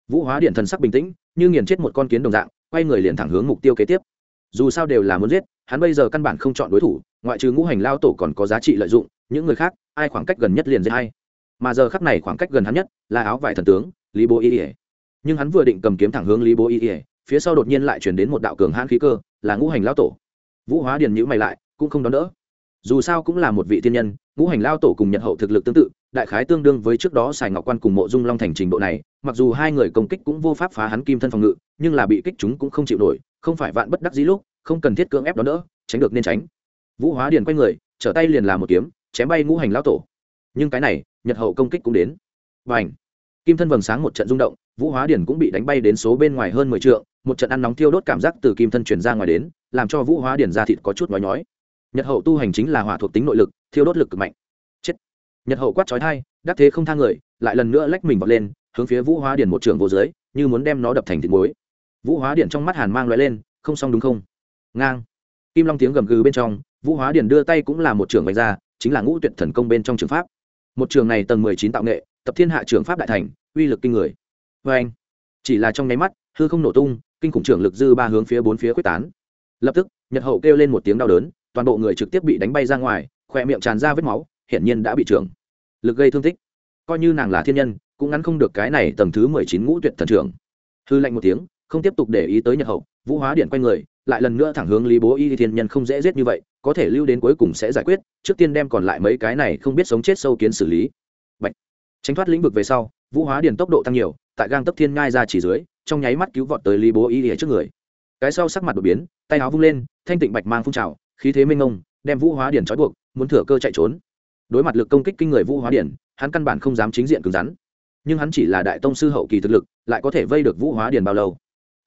Vũ hóa điện thần sắc bình tĩnh, như nghiền chết một con kiến đồng dạng, quay người liền thẳng hướng mục tiêu kế tiếp. Dù sao đều là muốn giết hắn bây giờ căn bản không chọn đối thủ, ngoại trừ ngũ hành lao tổ còn có giá trị lợi dụng, những người khác, ai khoảng cách gần nhất liền dễ hay mà giờ khắc này khoảng cách gần hắn nhất là áo vải thần tướng, lý bố y ỉa nhưng hắn vừa định cầm kiếm thẳng hướng lý bố y ỉa phía sau đột nhiên lại chuyển đến một đạo cường hãn khí cơ, là ngũ hành lao tổ. Vũ hóa điền nhữ mày lại, cũng không đón đỡ. Dù sao cũng là một vị thiên nhân, ngũ hành lao tổ cùng nhật hậu thực lực tương tự, đại khái tương đương với trước đó sài ngọc quan cùng mộ dung long thành trình độ này, mặc dù hai người công kích cũng vô pháp phá hắn kim thân phòng ngự, nhưng là bị kích chúng cũng không chịu nổi, không phải vạn bất đắc dĩ lúc không cần thiết cưỡng ép đón đỡ, tránh được nên tránh. Vũ hóa điền quay người, trở tay liền làm một kiếm, chém bay ngũ hành lao tổ. Nhưng cái này, nhật hậu công kích cũng đến. Và ảnh kim thân vầng sáng một trận rung động, vũ hóa điền cũng bị đánh bay đến số bên ngoài hơn mười t một trận ăn nóng thiêu đốt cảm giác từ kim thân truyền ra ngoài đến, làm cho vũ hóa điền ra thịt có chút nói nhói. Nhật hậu tu hành chính là hỏa thuộc tính nội lực, thiêu đốt lực cực mạnh. Chết! Nhật hậu quát trói thai đắc thế không thang người, lại lần nữa lách mình vọt lên, hướng phía vũ hóa điền một trường vô dưới, như muốn đem nó đập thành thịt muối. Vũ hóa điền trong mắt hàn mang loại lên, không xong đúng không? Ngang. Kim long tiếng gầm gừ bên trong, vũ hóa điền đưa tay cũng là một trường vạch ra, chính là ngũ tuyệt thần công bên trong trường pháp. Một trường này tầng mười chín tạo nghệ, tập thiên hạ trường pháp đại thành, uy lực kinh người. Vê anh, chỉ là trong nháy mắt, hư không nổ tung, kinh khủng trường lực dư ba hướng phía bốn phía quyết tán. Lập tức, nhật hậu kêu lên một tiếng đau đớn, toàn bộ người trực tiếp bị đánh bay ra ngoài, khỏe miệng tràn ra vết máu, hiển nhiên đã bị trưởng lực gây thương tích. Coi như nàng là thiên nhân, cũng ngắn không được cái này tầng thứ mười chín ngũ tuyệt thần trưởng. Hư lạnh một tiếng, không tiếp tục để ý tới nhật hậu, vũ hóa điện quay người lại lần nữa thẳng hướng lý bố y thiên nhân không dễ giết như vậy có thể lưu đến cuối cùng sẽ giải quyết trước tiên đem còn lại mấy cái này không biết sống chết sâu kiến xử lý. Bạch. tránh thoát lĩnh vực về sau vũ hóa điền tốc độ tăng nhiều tại gang tấp thiên ngai ra chỉ dưới trong nháy mắt cứu vọt tới lý bố y trước người. Cái sau sắc mặt đột biến tay áo vung lên thanh tịnh bạch mang phun trào khí thế minh ngông đem vũ hóa điển trói buộc muốn thừa cơ chạy trốn. Đối mặt lực công kích kinh người vũ hóa điển, hắn căn bản không dám chính diện cứng rắn. Nhưng hắn chỉ là đại tông sư hậu kỳ thực lực lại có thể vây được vũ hóa điền bao lâu?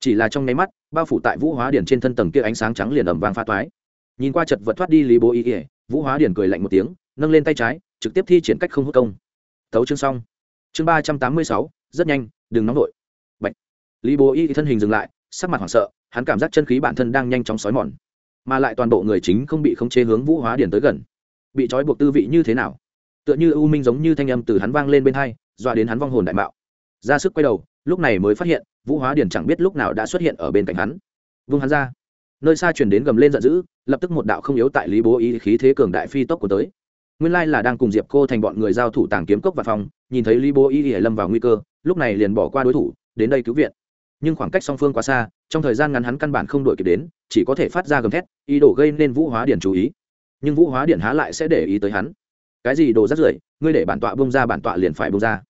Chỉ là trong nháy mắt, bao phủ tại vũ hóa điển trên thân tầng kia ánh sáng trắng liền ẩm vang pha toái. Nhìn qua chật vật thoát đi lý bố ý ỉa vũ hóa điển cười lạnh một tiếng, nâng lên tay trái, trực tiếp thi triển cách không hút công. Thấu chương xong. Chương ba trăm tám mươi sáu, rất nhanh, đừng nóng vội. Bạch. lý bố y thân hình dừng lại, sắc mặt hoảng sợ, hắn cảm giác chân khí bản thân đang nhanh chóng xói mòn, mà lại toàn bộ người chính không bị khống chế hướng vũ hóa điển tới gần. Bị trói buộc tư vị như thế nào? Tựa như u minh giống như thanh âm từ hắn vang lên bên hai, dọa đến hắn vong hồn đại mạo. Ra sức quay đầu, lúc này mới phát hiện vũ hóa điền chẳng biết lúc nào đã xuất hiện ở bên cạnh hắn. Vung hắn ra. Nơi xa chuyển đến gầm lên giận dữ, lập tức một đạo không yếu tại lý bố ý khí thế cường đại phi tốc của tới. Nguyên lai là đang cùng diệp cô thành bọn người giao thủ tàng kiếm cốc và phòng, nhìn thấy lý bố ý ỉa lâm vào nguy cơ, lúc này liền bỏ qua đối thủ, đến đây cứu viện. Nhưng khoảng cách song phương quá xa, trong thời gian ngắn hắn căn bản không đuổi kịp đến, chỉ có thể phát ra gầm thét, ý đồ gây nên vũ hóa điển chú ý. Nhưng vũ hóa Điền há lại sẽ để ý tới hắn. Cái gì đồ rắt rưởi, ngươi để bản tọa bông ra bản tọa liền phải bông ra.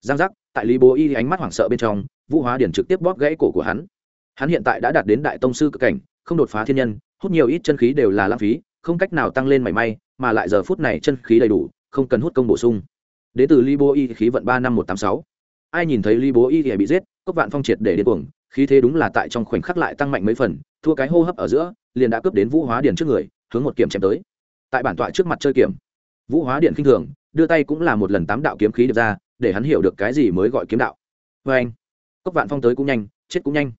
Giang giác, tại lý bố y ánh mắt hoảng sợ bên trong vũ hóa điển trực tiếp bóp gãy cổ của hắn. Hắn hiện tại đã đạt đến đại tông sư cực cảnh, không đột phá thiên nhân, hút nhiều ít chân khí đều là lãng phí, không cách nào tăng lên mảy may, mà lại giờ phút này chân khí đầy đủ, không cần hút công bổ sung. Đến từ Li bố y, khí vận ba năm một tám sáu. Ai nhìn thấy Li bố y thì bị giết, cốc vạn phong triệt để điên cuồng, khí thế đúng là tại trong khoảnh khắc lại tăng mạnh mấy phần, thua cái hô hấp ở giữa, liền đã cướp đến vũ hóa điển trước người, hướng một kiểm chém tới. Tại bản tọa trước mặt chơi kiểm, vũ hóa điện khinh thường, đưa tay cũng là một lần tám đạo kiếm khí được ra, để hắn hiểu được cái gì mới gọi kiếm đạo. Vê anh cốc vạn phong tới cũng nhanh, chết cũng nhanh.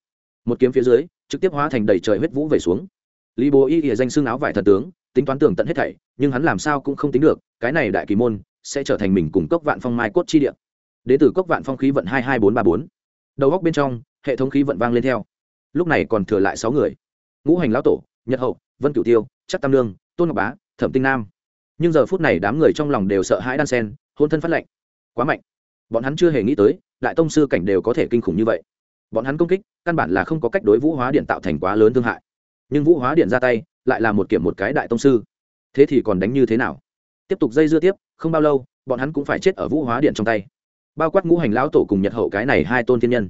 Một kiếm phía dưới, trực tiếp hóa thành đầy trời huyết vũ về xuống. Lý bố y ỉa danh xương áo vải thần tướng, tính toán tưởng tận hết thảy, nhưng hắn làm sao cũng không tính được, cái này đại kỳ môn, sẽ trở thành mình cùng cốc vạn phong mai cốt chi điện đến từ cốc vạn phong khí vận hai hai bốn ba bốn. Đầu góc bên trong, hệ thống khí vận vang lên theo. Lúc này còn thừa lại sáu người. Ngũ hành lão tổ, nhật hậu, vân cửu tiêu, chắc tam lương tôn ngọc bá, thẩm tinh nam. Nhưng giờ phút này đám người trong lòng đều sợ hãi đan sen, hôn thân phát lệnh. Quá mạnh. Bọn hắn chưa hề nghĩ tới đại tông sư cảnh đều có thể kinh khủng như vậy. Bọn hắn công kích, căn bản là không có cách đối vũ hóa điện tạo thành quá lớn thương hại. Nhưng vũ hóa điện ra tay, lại là một kiểm một cái đại tông sư. Thế thì còn đánh như thế nào? Tiếp tục dây dưa tiếp, không bao lâu, bọn hắn cũng phải chết ở vũ hóa điện trong tay. Bao quát ngũ hành lão tổ cùng nhật hậu cái này hai tôn thiên nhân.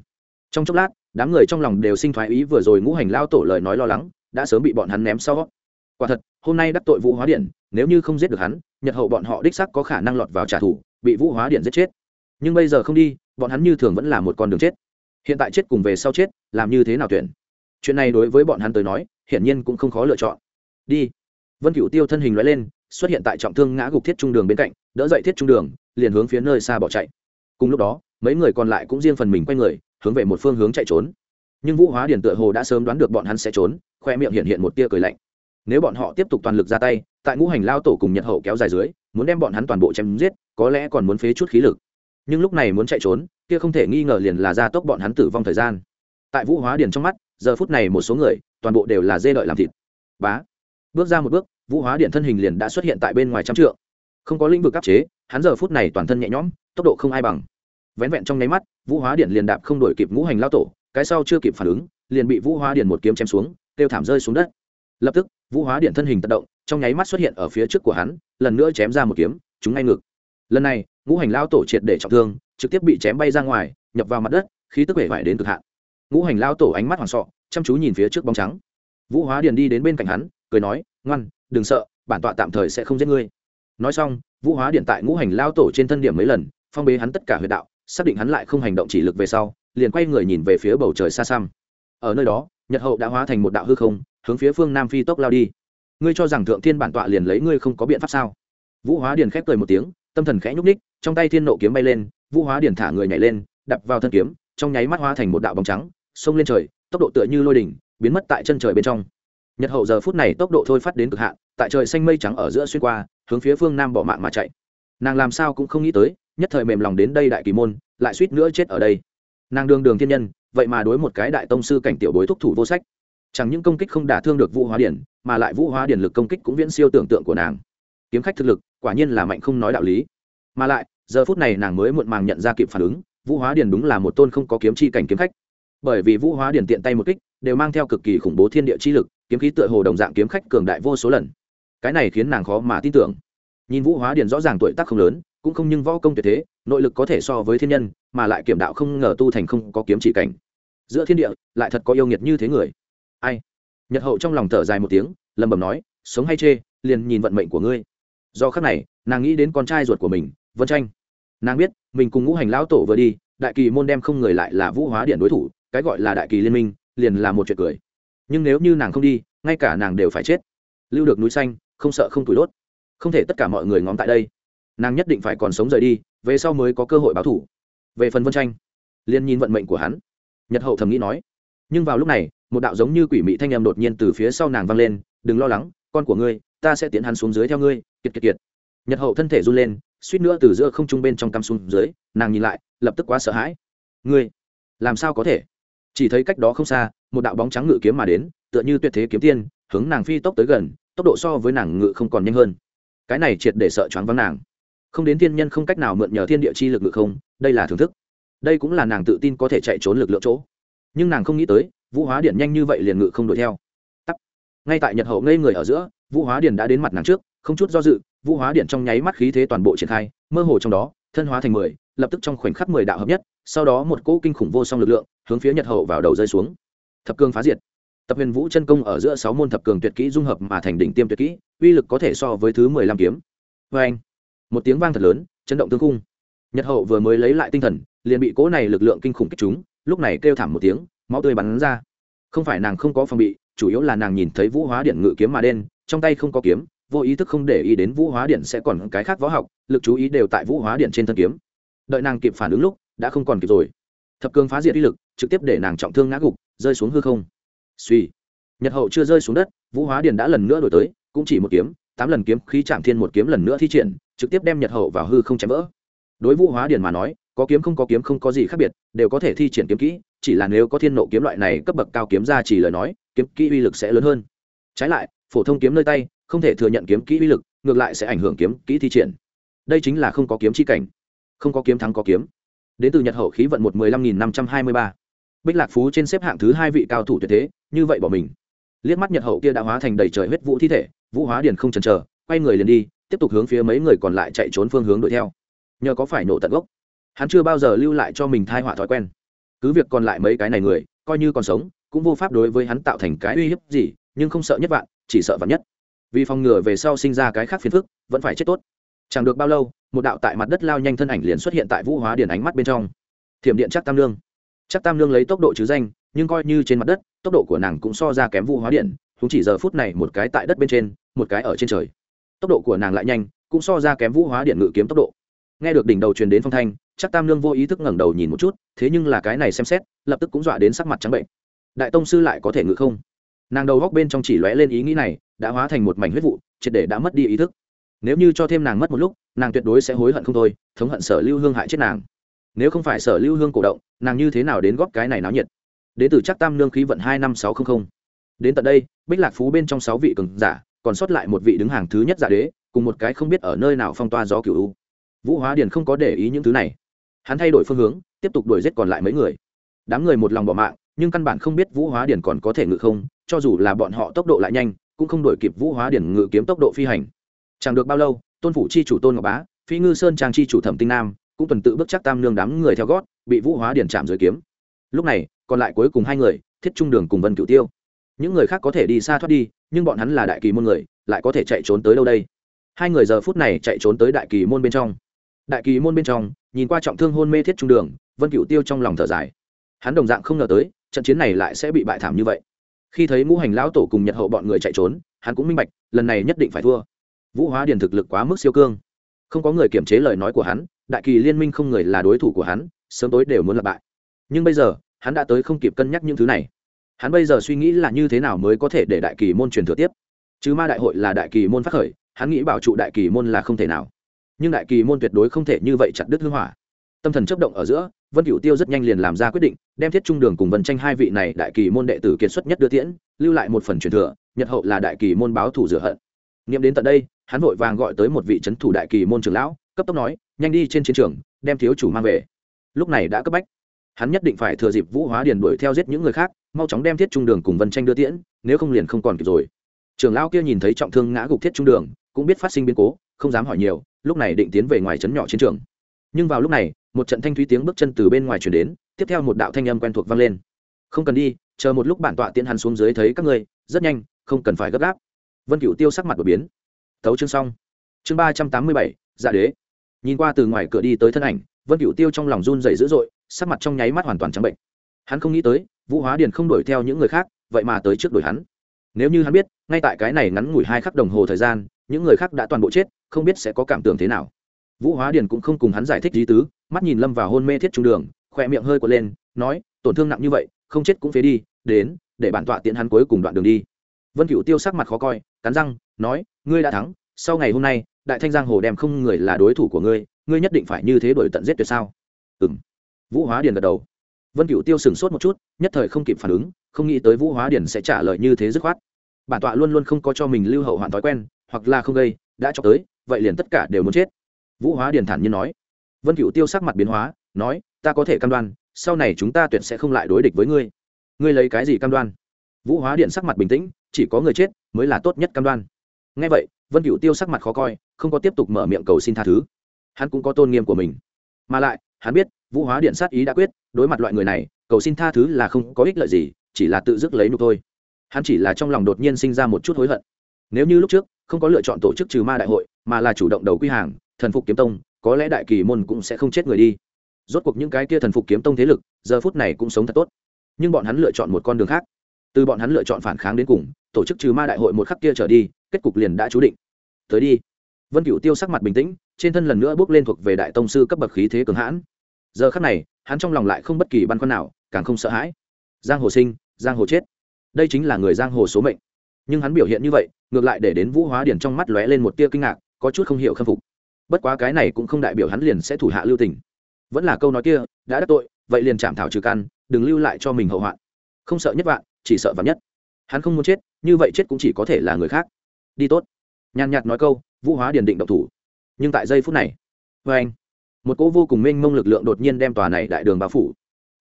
Trong chốc lát, đám người trong lòng đều sinh thoái ý vừa rồi ngũ hành lão tổ lời nói lo lắng, đã sớm bị bọn hắn ném sau. Quả thật, hôm nay đắc tội vũ hóa điện, nếu như không giết được hắn, nhật hậu bọn họ đích sắc có khả năng lọt vào trả thù, bị vũ hóa điện giết chết. Nhưng bây giờ không đi bọn hắn như thường vẫn là một con đường chết. Hiện tại chết cùng về sau chết, làm như thế nào tuyển? Chuyện này đối với bọn hắn tới nói, hiển nhiên cũng không khó lựa chọn. Đi. Vân cựu tiêu thân hình loại lên, xuất hiện tại trọng thương ngã gục thiết trung đường bên cạnh, đỡ dậy thiết trung đường, liền hướng phía nơi xa bỏ chạy. Cùng lúc đó, mấy người còn lại cũng riêng phần mình quay người, hướng về một phương hướng chạy trốn. Nhưng vũ hóa điển tựa hồ đã sớm đoán được bọn hắn sẽ trốn, khoe miệng hiện hiện một tia cười lạnh. Nếu bọn họ tiếp tục toàn lực ra tay, tại ngũ hành lao tổ cùng nhật hậu kéo dài dưới, muốn đem bọn hắn toàn bộ chém giết, có lẽ còn muốn phế chút khí lực nhưng lúc này muốn chạy trốn, kia không thể nghi ngờ liền là gia tốc bọn hắn tử vong thời gian. Tại vũ hóa điền trong mắt, giờ phút này một số người, toàn bộ đều là dê đợi làm thịt. Bá. Bước ra một bước, vũ hóa điện thân hình liền đã xuất hiện tại bên ngoài trăm trượng. Không có lĩnh vực áp chế, hắn giờ phút này toàn thân nhẹ nhõm, tốc độ không ai bằng. Vén vẹn trong nháy mắt, vũ hóa điện liền đạp không đổi kịp ngũ hành lao tổ, cái sau chưa kịp phản ứng, liền bị vũ hóa điện một kiếm chém xuống, kêu thảm rơi xuống đất. Lập tức, vũ hóa điện thân hình tận động, trong nháy mắt xuất hiện ở phía trước của hắn, lần nữa chém ra một kiếm chúng ngay ngực lần này, ngũ hành lao tổ triệt để trọng thương, trực tiếp bị chém bay ra ngoài, nhập vào mặt đất, khí tức vẻ vải đến cực hạn. Ngũ hành lao tổ ánh mắt hoảng sọ, chăm chú nhìn phía trước bóng trắng. Vũ hóa điền đi đến bên cạnh hắn, cười nói, ngoan, đừng sợ, bản tọa tạm thời sẽ không giết ngươi. Nói xong, vũ hóa điện tại ngũ hành lao tổ trên thân điểm mấy lần, phong bế hắn tất cả huyệt đạo, xác định hắn lại không hành động chỉ lực về sau, liền quay người nhìn về phía bầu trời xa xăm. Ở nơi đó, nhật hậu đã hóa thành một đạo hư không, hướng phía phương nam phi tốc lao đi. Ngươi cho rằng thượng thiên bản tọa liền lấy ngươi không có biện pháp sao? Vũ hóa điền khép cười một tiếng tâm thần khẽ nhúc ních trong tay thiên nộ kiếm bay lên, vũ hóa điển thả người nhảy lên đập vào thân kiếm, trong nháy mắt hóa thành một đạo bóng trắng, xông lên trời, tốc độ tựa như lôi đỉnh, biến mất tại chân trời bên trong. Nhật hậu giờ phút này tốc độ thôi phát đến cực hạn, tại trời xanh mây trắng ở giữa xuyên qua, hướng phía phương nam bỏ mạng mà chạy. Nàng làm sao cũng không nghĩ tới, nhất thời mềm lòng đến đây đại kỳ môn, lại suýt nữa chết ở đây. Nàng đương đường thiên nhân, vậy mà đối một cái đại tông sư cảnh tiểu bối thúc thủ vô sách. Chẳng những công kích không đả thương được vũ hóa điển, mà lại vũ hóa điển lực công kích cũng viễn siêu tưởng tượng của nàng. Kiếm khách thực lực quả nhiên là mạnh không nói đạo lý. Mà lại, giờ phút này nàng mới muộn màng nhận ra kịp phản ứng, vũ hóa điển đúng là một tôn không có kiếm chi cảnh kiếm khách. Bởi vì vũ hóa điển tiện tay một kích, đều mang theo cực kỳ khủng bố thiên địa chi lực, kiếm khí tựa hồ đồng dạng kiếm khách cường đại vô số lần. Cái này khiến nàng khó mà tin tưởng. Nhìn vũ hóa điển rõ ràng tuổi tác không lớn, cũng không nhưng võ công tuyệt thế, nội lực có thể so với thiên nhân, mà lại kiểm đạo không ngờ tu thành không có kiếm chỉ cảnh. Giữa thiên địa, lại thật có yêu nghiệt như thế người. Ai? Nhật hậu trong lòng thở dài một tiếng lầm bầm nói, sống hay chê, liền nhìn vận mệnh của ngươi do khắc này, nàng nghĩ đến con trai ruột của mình, vân tranh nàng biết, mình cùng ngũ hành lão tổ vừa đi, đại kỳ môn đem không người lại là vũ hóa điện đối thủ, cái gọi là đại kỳ liên minh, liền là một chuyện cười. Nhưng nếu như nàng không đi, ngay cả nàng đều phải chết. Lưu được núi xanh, không sợ không tuổi đốt. Không thể tất cả mọi người ngóm tại đây. Nàng nhất định phải còn sống rời đi, về sau mới có cơ hội báo thủ. Về phần vân tranh liên nhìn vận mệnh của hắn. Nhật hậu thầm nghĩ nói. Nhưng vào lúc này, một đạo giống như quỷ mị thanh em đột nhiên từ phía sau nàng vang lên, đừng lo lắng, con của ngươi, ta sẽ tiến hắn xuống dưới theo ngươi kiệt kiệt kiệt. Nhật hậu thân thể run lên, suýt nữa từ giữa không trung bên trong cắm xuống dưới, nàng nhìn lại, lập tức quá sợ hãi. Ngươi, làm sao có thể? Chỉ thấy cách đó không xa, một đạo bóng trắng ngự kiếm mà đến, tựa như tuyệt thế kiếm tiên, hướng nàng phi tốc tới gần, tốc độ so với nàng ngự không còn nhanh hơn. Cái này triệt để sợ choáng vắng nàng. Không đến thiên nhân không cách nào mượn nhờ thiên địa chi lực ngự không, đây là thưởng thức. Đây cũng là nàng tự tin có thể chạy trốn lực lượng chỗ. Nhưng nàng không nghĩ tới, vũ hóa điện nhanh như vậy liền ngự không đuổi theo. Tắc. ngay tại nhật hậu ngây người ở giữa, vũ hóa điện đã đến mặt nàng trước không chút do dự, vũ hóa điện trong nháy mắt khí thế toàn bộ triển khai, mơ hồ trong đó, thân hóa thành mười, lập tức trong khoảnh khắc mười đạo hợp nhất, sau đó một cỗ kinh khủng vô song lực lượng, hướng phía nhật hậu vào đầu rơi xuống. Thập cương phá diệt. Tập huyền vũ chân công ở giữa sáu môn thập cường tuyệt kỹ dung hợp mà thành đỉnh tiêm tuyệt kỹ, uy lực có thể so với thứ mười lăm kiếm. Vê anh, một tiếng vang thật lớn, chấn động tương cung nhật hậu vừa mới lấy lại tinh thần, liền bị cỗ này lực lượng kinh khủng kích chúng lúc này kêu thảm một tiếng, máu tươi bắn ra. Không phải nàng không có phòng bị, chủ yếu là nàng nhìn thấy vũ hóa điện ngự kiếm mà đen, trong tay không có kiếm vô ý thức không để ý đến vũ hóa điện sẽ còn cái khác võ học, lực chú ý đều tại vũ hóa điện trên thân kiếm. Đợi nàng kịp phản ứng lúc, đã không còn kịp rồi. Thập cường phá diệt uy lực, trực tiếp để nàng trọng thương ngã gục, rơi xuống hư không. Suy. Nhật hậu chưa rơi xuống đất, vũ hóa điện đã lần nữa đổi tới, cũng chỉ một kiếm, tám lần kiếm khí chạm thiên một kiếm lần nữa thi triển, trực tiếp đem nhật hậu vào hư không chém vỡ. Đối vũ hóa điện mà nói, có kiếm không có kiếm không có gì khác biệt, đều có thể thi triển kiếm kỹ, chỉ là nếu có thiên nộ kiếm loại này cấp bậc cao kiếm ra chỉ lời nói, kiếm kỹ uy lực sẽ lớn hơn. Trái lại, phổ thông kiếm nơi tay không thể thừa nhận kiếm kỹ uy lực, ngược lại sẽ ảnh hưởng kiếm kỹ thi triển. Đây chính là không có kiếm chi cảnh. Không có kiếm thắng có kiếm. Đến từ nhật hậu khí vận một mười lăm nghìn năm trăm hai mươi ba. Bích lạc phú trên xếp hạng thứ hai vị cao thủ tuyệt thế, như vậy bỏ mình. Liếc mắt nhật hậu kia đã hóa thành đầy trời huyết vũ thi thể, vũ hóa điền không chần chờ, quay người liền đi, tiếp tục hướng phía mấy người còn lại chạy trốn phương hướng đuổi theo. Nhờ có phải nổ tận gốc, hắn chưa bao giờ lưu lại cho mình thai họa thói quen. Cứ việc còn lại mấy cái này người, coi như còn sống, cũng vô pháp đối với hắn tạo thành cái uy hiếp gì, nhưng không sợ nhất vạn, chỉ sợ vạn nhất vì phòng ngừa về sau sinh ra cái khác phiền phức, vẫn phải chết tốt. Chẳng được bao lâu, một đạo tại mặt đất lao nhanh thân ảnh liền xuất hiện tại vũ hóa điển ánh mắt bên trong. Thiểm điện chắc tam lương. Chắc tam lương lấy tốc độ chứ danh, nhưng coi như trên mặt đất, tốc độ của nàng cũng so ra kém vũ hóa điện chúng chỉ giờ phút này một cái tại đất bên trên, một cái ở trên trời. Tốc độ của nàng lại nhanh, cũng so ra kém vũ hóa điện ngự kiếm tốc độ. Nghe được đỉnh đầu truyền đến phong thanh chắc tam lương vô ý thức ngẩng đầu nhìn một chút, thế nhưng là cái này xem xét, lập tức cũng dọa đến sắc mặt trắng bệnh. Đại tông sư lại có thể ngự không? Nàng đầu góc bên trong chỉ lóe lên ý nghĩ này đã hóa thành một mảnh huyết vụ, triệt để đã mất đi ý thức. Nếu như cho thêm nàng mất một lúc, nàng tuyệt đối sẽ hối hận không thôi, thống hận sở lưu hương hại chết nàng. Nếu không phải sở lưu hương cổ động, nàng như thế nào đến góp cái này náo nhiệt? Đến từ chắc tam lương khí vận hai năm sáu trăm linh đến tận đây, bích lạc phú bên trong sáu vị cường giả, còn sót lại một vị đứng hàng thứ nhất giả đế, cùng một cái không biết ở nơi nào phong toa gió cựu u. Vũ hóa điền không có để ý những thứ này. Hắn thay đổi phương hướng, tiếp tục đuổi giết còn lại mấy người. Đám người một lòng bỏ mạng, nhưng căn bản không biết vũ hóa điền còn có thể ngự không, cho dù là bọn họ tốc độ lại nhanh cũng không đuổi kịp vũ hóa điển ngự kiếm tốc độ phi hành. Chẳng được bao lâu, tôn phủ chi chủ tôn ngọc bá, phi ngư sơn trang chi chủ thẩm tinh nam, cũng tuần tự bước chắc tam nương đám người theo gót, bị vũ hóa điển chạm dưới kiếm. Lúc này, còn lại cuối cùng hai người, thiết trung đường cùng vân cửu tiêu. Những người khác có thể đi xa thoát đi, nhưng bọn hắn là đại kỳ môn người, lại có thể chạy trốn tới đâu đây? Hai người giờ phút này chạy trốn tới đại kỳ môn bên trong. Đại kỳ môn bên trong, nhìn qua trọng thương hôn mê thiết trung đường, vân cửu tiêu trong lòng thở dài. Hắn đồng dạng không ngờ tới, trận chiến này lại sẽ bị bại thảm như vậy khi thấy ngũ hành lão tổ cùng nhật hậu bọn người chạy trốn, hắn cũng minh bạch, lần này nhất định phải thua. Vũ hóa điền thực lực quá mức siêu cương. Không có người kiểm chế lời nói của hắn, đại kỳ liên minh không người là đối thủ của hắn, sớm tối đều muốn lặp bại. Nhưng bây giờ, hắn đã tới không kịp cân nhắc những thứ này. Hắn bây giờ suy nghĩ là như thế nào mới có thể để đại kỳ môn truyền thừa tiếp. Chứ ma đại hội là đại kỳ môn phát khởi, hắn nghĩ bảo trụ đại kỳ môn là không thể nào. Nhưng đại kỳ môn tuyệt đối không thể như vậy chặt đứt hưng hỏa. Tâm thần chấp động ở giữa vân cửu tiêu rất nhanh liền làm ra quyết định, đem thiết trung đường cùng vân tranh hai vị này đại kỳ môn đệ tử kiệt xuất nhất đưa tiễn, lưu lại một phần truyền thừa, nhật hậu là đại kỳ môn báo thủ rửa hận. Nghiệm đến tận đây, hắn vội vàng gọi tới một vị c thủ đại kỳ môn trưởng lão, cấp tốc nói, nhanh đi trên chiến trường, đem thiếu chủ mang về. Lúc này đã cấp bách. Hắn nhất định phải thừa dịp vũ hóa điền đuổi theo giết những người khác, mau chóng đem thiết trung đường cùng vân tranh đưa tiễn, nếu không liền không còn kịp rồi. Trưởng lão kia nhìn thấy trọng thương ngã gục thiết trung đường, cũng biết phát sinh biến cố, không dám hỏi nhiều, lúc này định tiến về ngoài trấn nhỏ chiến trường. Nhưng vào lúc này một trận thanh thúy tiếng bước chân từ bên ngoài chuyển đến, tiếp theo một đạo thanh âm quen thuộc vang lên. Không cần đi, chờ một lúc bản tọa tiễn hắn xuống dưới thấy các ngươi, rất nhanh, không cần phải gấp gáp. Vân cựu tiêu sắc mặt đột biến. Thấu chương xong. Chương ba trăm tám mươi bảy dạ đế. Nhìn qua từ ngoài cửa đi tới thân ảnh, vân cựu tiêu trong lòng run dày dữ dội, sắc mặt trong nháy mắt hoàn toàn trắng bệnh. Hắn không nghĩ tới, vũ hóa điền không đuổi theo những người khác, vậy mà tới trước đuổi hắn. Nếu như hắn biết, ngay tại cái này ngắn ngủi hai khắc đồng hồ thời gian, những người khác đã toàn bộ chết, không biết sẽ có cảm tưởng thế nào. Vũ hóa điền cũng không cùng hắn giải thích lý tứ mắt nhìn lâm vào hôn mê thiết trung đường, khỏe miệng hơi quật lên, nói, tổn thương nặng như vậy, không chết cũng phế đi, đến, để bản tọa tiễn hắn cuối cùng đoạn đường đi. Vân cựu tiêu sắc mặt khó coi, cắn răng, nói, ngươi đã thắng, sau ngày hôm nay, đại thanh giang hồ đem không người là đối thủ của ngươi ngươi nhất định phải như thế đổi tận giết tuyệt sao? Ừ m vũ hóa điền gật đầu. Vân cựu tiêu sửng sốt một chút, nhất thời không kịp phản ứng, không nghĩ tới vũ hóa điền sẽ trả lời như thế dứt khoát. Bản tọa luôn luôn không có cho mình lưu hậu hoạn thói quen, hoặc là không gây, đã cho tới, vậy liền tất cả đều muốn chết. Vũ hóa điền thản nhiên nói vân cựu tiêu sắc mặt biến hóa, nói, ta có thể cam đoan, sau này chúng ta tuyệt sẽ không lại đối địch với ngươi. Ngươi lấy cái gì cam đoan? Vũ hóa điện sắc mặt bình tĩnh, chỉ có người chết mới là tốt nhất cam đoan. Ngay vậy, vân cựu tiêu sắc mặt khó coi, không có tiếp tục mở miệng cầu xin tha thứ. Hắn cũng có tôn nghiêm của mình. Mà lại, hắn biết, vũ hóa điện sát ý đã quyết, đối mặt loại người này, cầu xin tha thứ là không có ích lợi gì, chỉ là tự dứt lấy nụ thôi. Hắn chỉ là trong lòng đột nhiên sinh ra một chút hối hận. Nếu như lúc trước không có lựa chọn tổ chức trừ ma đại hội, mà là chủ động đầu quy hàng, thần phục kiếm tông có lẽ đại kỳ môn cũng sẽ không chết người đi. Rốt cuộc những cái kia thần phục kiếm tông thế lực, giờ phút này cũng sống thật tốt. Nhưng bọn hắn lựa chọn một con đường khác. Từ bọn hắn lựa chọn phản kháng đến cùng, tổ chức trừ ma đại hội một khắc kia trở đi, kết cục liền đã chú định. Tới đi. Vân cửu tiêu sắc mặt bình tĩnh, trên thân lần nữa bước lên thuộc về đại tông sư cấp bậc khí thế cường hãn. Giờ khắc này, hắn trong lòng lại không bất kỳ băn khoăn nào, càng không sợ hãi. Giang hồ sinh, giang hồ chết. Đây chính là người giang hồ số mệnh. Nhưng hắn biểu hiện như vậy, ngược lại để đến vũ hóa điển trong mắt lóe lên một tia kinh ngạc, có chút không hiểu khâm phục bất quá cái này cũng không đại biểu hắn liền sẽ thủ hạ lưu tình. Vẫn là câu nói kia, đã đắc tội, vậy liền chạm thảo trừ căn, đừng lưu lại cho mình hậu hoạn. Không sợ nhất vạn, chỉ sợ vạn nhất. Hắn không muốn chết, như vậy chết cũng chỉ có thể là người khác. Đi tốt. Nhàn nhạt nói câu, vũ hóa điền định động thủ. Nhưng tại giây phút này vê anh, một cỗ vô cùng mênh mông lực lượng đột nhiên đem tòa này đại đường bao phủ.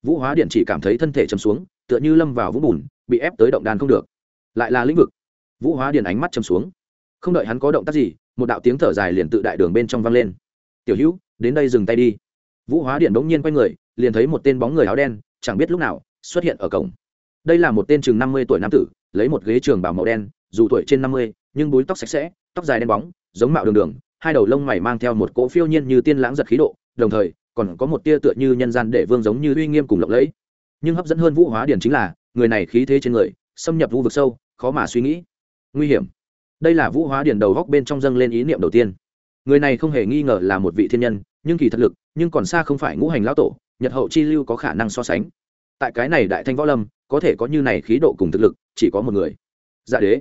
Vũ hóa điện chỉ cảm thấy thân thể chấm xuống, tựa như lâm vào vũng bùn, bị ép tới động đàn không được. Lại là lĩnh vực. Vũ hóa điện ánh mắt chấm xuống. Không đợi hắn có động tác gì một đạo tiếng thở dài liền tự đại đường bên trong vang lên. Tiểu hữu, đến đây dừng tay đi. Vũ hóa điện bỗng nhiên quay người, liền thấy một tên bóng người áo đen, chẳng biết lúc nào, xuất hiện ở cổng. Đây là một tên chừng năm mươi tuổi nam tử, lấy một ghế trường bảo màu đen, dù tuổi trên năm mươi, nhưng búi tóc sạch sẽ, tóc dài đen bóng, giống mạo đường đường, hai đầu lông mày mang theo một cỗ phiêu nhiên như tiên lãng giật khí độ, đồng thời, còn có một tia tựa như nhân gian để vương giống như uy nghiêm cùng lộng lẫy. Nhưng hấp dẫn hơn vũ hóa điển chính là, người này khí thế trên người, xâm nhập vũ vực sâu, khó mà suy nghĩ. Nguy hiểm đây là vũ hóa Điền đầu góc bên trong dâng lên ý niệm đầu tiên. Người này không hề nghi ngờ là một vị thiên nhân, nhưng kỳ thật lực, nhưng còn xa không phải ngũ hành lão tổ, nhật hậu chi lưu có khả năng so sánh. Tại cái này đại thanh võ lâm, có thể có như này khí độ cùng thực lực, chỉ có một người. Dạ đế.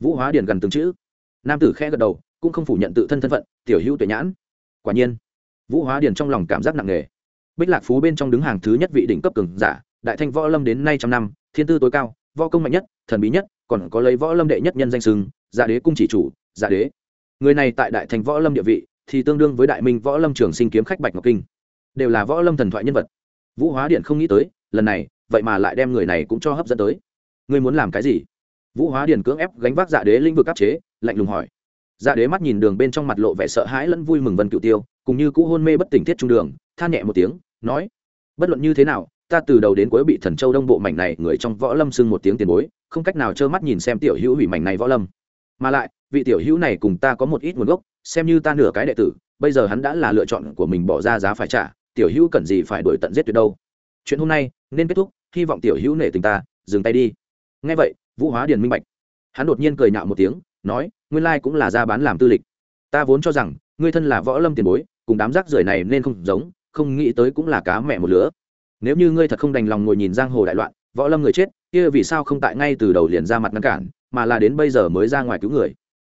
Vũ hóa Điền gần từng chữ. Nam tử khẽ gật đầu, cũng không phủ nhận tự thân thân phận, tiểu hữu tuệ nhãn. Quả nhiên, vũ hóa Điền trong lòng cảm giác nặng nề. Bích lạc phú bên trong đứng hàng thứ nhất vị đỉnh cấp cường giả, đại thanh võ lâm đến nay trăm năm, thiên tư tối cao, võ công mạnh nhất, thần bí nhất, còn có lấy võ lâm đệ nhất nhân danh sừng dạ đế cung chỉ chủ dạ đế. Người này tại đại thành võ lâm địa vị thì tương đương với đại minh võ lâm trường sinh kiếm khách bạch ngọc kinh. Đều là võ lâm thần thoại nhân vật. Vũ hóa điện không nghĩ tới, lần này, vậy mà lại đem người này cũng cho hấp dẫn tới. Ngươi muốn làm cái gì? Vũ hóa điện cưỡng ép gánh vác dạ đế lĩnh vực áp chế, lạnh lùng hỏi. Dạ đế mắt nhìn đường bên trong mặt lộ vẻ sợ hãi lẫn vui mừng vân cựu tiêu, cùng như cũ hôn mê bất tỉnh thiết trung đường, than nhẹ một tiếng, nói, bất luận như thế nào, ta từ đầu đến cuối bị thần châu đông bộ mảnh này người trong võ lâm xưng một tiếng tiền bối, không cách nào trơ mắt nhìn xem tiểu hữu hủy mảnh này võ lâm mà lại, vị tiểu hữu này cùng ta có một ít nguồn gốc, xem như ta nửa cái đệ tử, bây giờ hắn đã là lựa chọn của mình bỏ ra giá phải trả, tiểu hữu cần gì phải đổi tận giết tuyệt đâu. Chuyện hôm nay nên kết thúc, hy vọng tiểu hữu nể tình ta, dừng tay đi. Ngay vậy, vũ hóa điền minh bạch. Hắn đột nhiên cười nhạo một tiếng, nói, nguyên lai cũng là ra bán làm tư lịch. Ta vốn cho rằng, ngươi thân là võ lâm tiền bối, cùng đám rác rưởi này nên không giống, không nghĩ tới cũng là cá mẹ một lứa. Nếu như ngươi thật không đành lòng ngồi nhìn giang hồ đại loạn, võ lâm người chết, kia vì sao không tại ngay từ đầu liền ra mặt ngăn cản? Mà là đến bây giờ mới ra ngoài cứu người.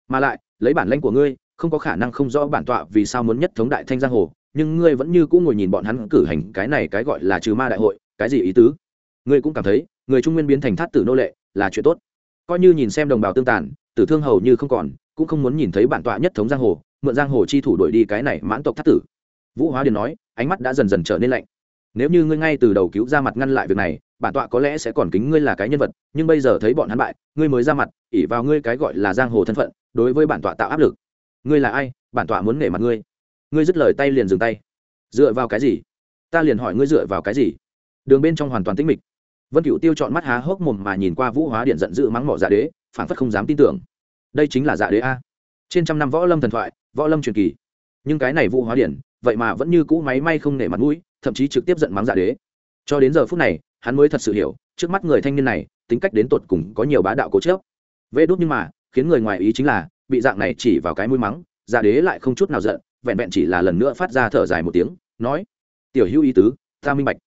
Mà lại, lấy bản lãnh của ngươi, không có khả năng không rõ bản tọa vì sao muốn nhất thống đại thanh giang hồ, nhưng ngươi vẫn như cũng ngồi nhìn bọn hắn cử hành cái này cái gọi là trừ ma đại hội, cái gì ý tứ? Ngươi cũng cảm thấy, người trung nguyên biến thành thát tử nô lệ là chuyện tốt. Coi như nhìn xem đồng bào tương tàn, tử thương hầu như không còn, cũng không muốn nhìn thấy bản tọa nhất thống giang hồ, mượn giang hồ chi thủ đuổi đi cái này mãn tộc thát tử. Vũ hóa điền nói, ánh mắt đã dần dần trở nên lạnh. Nếu như ngươi ngay từ đầu cứu ra mặt ngăn lại việc này bản tọa có lẽ sẽ còn kính ngươi là cái nhân vật, nhưng bây giờ thấy bọn hắn bại, ngươi mới ra mặt ỉ vào ngươi cái gọi là giang hồ thân phận, đối với bản tọa tạo áp lực. Ngươi là ai? Bản tọa muốn nể mặt ngươi. Ngươi dứt lời tay liền dừng tay. Dựa vào cái gì? Ta liền hỏi ngươi dựa vào cái gì? Đường bên trong hoàn toàn tĩnh mịch. Vân cựu tiêu chọn mắt há hốc mồm mà nhìn qua vũ hóa điện giận dữ mắng mỏ dạ đế phản phất không dám tin tưởng. Đây chính là dạ đế a. Trên trăm năm võ lâm thần thoại, võ lâm truyền kỳ. Nhưng cái này vũ hóa điện, vậy mà vẫn như cũ máy may không nể mặt mũi, thậm chí trực tiếp giận mắng dạ đế. Cho đến giờ phút này hắn mới thật sự hiểu, trước mắt người thanh niên này, tính cách đến tột cùng có nhiều bá đạo cố chớp vê đốt nhưng mà, khiến người ngoài ý chính là, bị dạng này chỉ vào cái mũi mắng dạ đế lại không chút nào giận, vẹn vẹn chỉ là lần nữa phát ra thở dài một tiếng, nói, tiểu hữu ý tứ, ta minh bạch.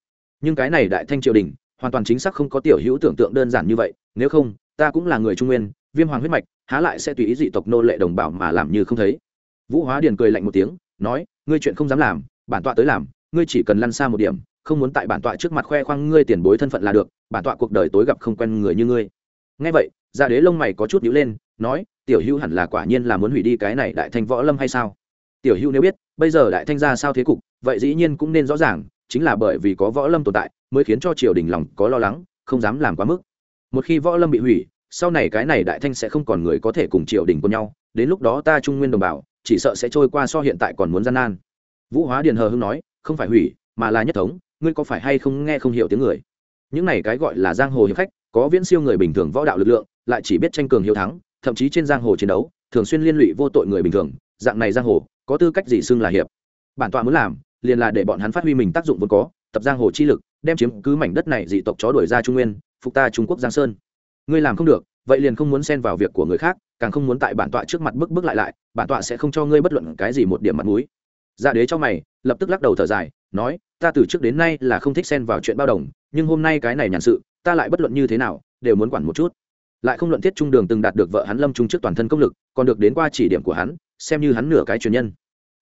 Nhưng cái này đại thanh triều đình, hoàn toàn chính xác không có tiểu hữu tưởng tượng đơn giản như vậy, nếu không, ta cũng là người trung nguyên, viêm hoàng huyết mạch, há lại sẽ tùy ý dị tộc nô lệ đồng bào mà làm như không thấy. Vũ hóa điền cười lạnh một tiếng, nói, ngươi chuyện không dám làm, bản tọa tới làm, ngươi chỉ cần lăn xa một điểm không muốn tại bản tọa trước mặt khoe khoang ngươi tiền bối thân phận là được, bản tọa cuộc đời tối gặp không quen người như ngươi. Nghe vậy gia đế lông mày có chút nhíu lên, nói, tiểu hữu hẳn là quả nhiên là muốn hủy đi cái này đại thanh võ lâm hay sao? Tiểu hữu nếu biết, bây giờ đại thanh ra sao thế cục, vậy dĩ nhiên cũng nên rõ ràng, chính là bởi vì có võ lâm tồn tại, mới khiến cho triều đình lòng có lo lắng, không dám làm quá mức. Một khi võ lâm bị hủy, sau này cái này đại thanh sẽ không còn người có thể cùng triều đình cùng nhau, đến lúc đó ta trung nguyên đồng bào, chỉ sợ sẽ trôi qua so hiện tại còn muốn gian nan. Vũ hóa điền hờ hưng nói, không phải hủy, mà là nhất thống ngươi có phải hay không nghe không hiểu tiếng người? Những này cái gọi là giang hồ hiệp khách, có viễn siêu người bình thường võ đạo lực lượng, lại chỉ biết tranh cường hiếu thắng, thậm chí trên giang hồ chiến đấu, thường xuyên liên lụy vô tội người bình thường, dạng này giang hồ, có tư cách gì xưng là hiệp? Bản tọa muốn làm, liền là để bọn hắn phát huy mình tác dụng vốn có, tập giang hồ chi lực, đem chiếm cứ mảnh đất này dị tộc chó đuổi ra trung nguyên, phục ta trung quốc giang sơn. Ngươi làm không được, vậy liền không muốn xen vào việc của người khác, càng không muốn tại bản tọa trước mặt bức bức lại lại, bản tọa sẽ không cho ngươi bất luận cái gì một điểm mặt mũi dạ đế cho mày, lập tức lắc đầu thở dài, nói, ta từ trước đến nay là không thích xen vào chuyện bao đồng, nhưng hôm nay cái này nhàn sự, ta lại bất luận như thế nào, đều muốn quản một chút. Lại không luận thiết trung đường từng đạt được vợ hắn lâm trung trước toàn thân công lực, còn được đến qua chỉ điểm của hắn, xem như hắn nửa cái truyền nhân.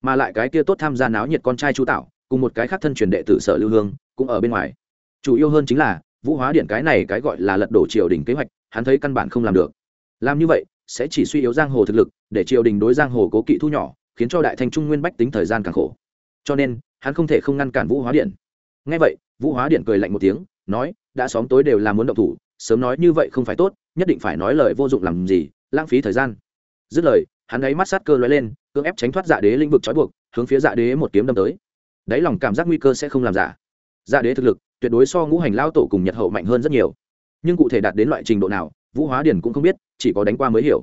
Mà lại cái kia tốt tham gia náo nhiệt con trai chú tạo cùng một cái khác thân truyền đệ tử sở lưu hương, cũng ở bên ngoài. Chủ yếu hơn chính là, vũ hóa điện cái này cái gọi là lật đổ triều đình kế hoạch, hắn thấy căn bản không làm được. Làm như vậy, sẽ chỉ suy yếu giang hồ thực lực, để triều đình đối giang hồ cố kỵ thu nhỏ khiến cho đại thanh trung nguyên bách tính thời gian càng khổ. Cho nên, hắn không thể không ngăn cản vũ hóa điện. Ngay vậy, vũ hóa điện cười lạnh một tiếng, nói, đã xóm tối đều là muốn động thủ, sớm nói như vậy không phải tốt, nhất định phải nói lời vô dụng làm gì, lãng phí thời gian. Dứt lời, hắn ấy mắt sát cơ lóe lên, cưỡng ép tránh thoát dạ đế lĩnh vực trói buộc, hướng phía dạ đế một kiếm đâm tới. Đáy lòng cảm giác nguy cơ sẽ không làm giả. Dạ đế thực lực, tuyệt đối so ngũ hành lao tổ cùng nhật hậu mạnh hơn rất nhiều. Nhưng cụ thể đạt đến loại trình độ nào, vũ hóa điển cũng không biết, chỉ có đánh qua mới hiểu.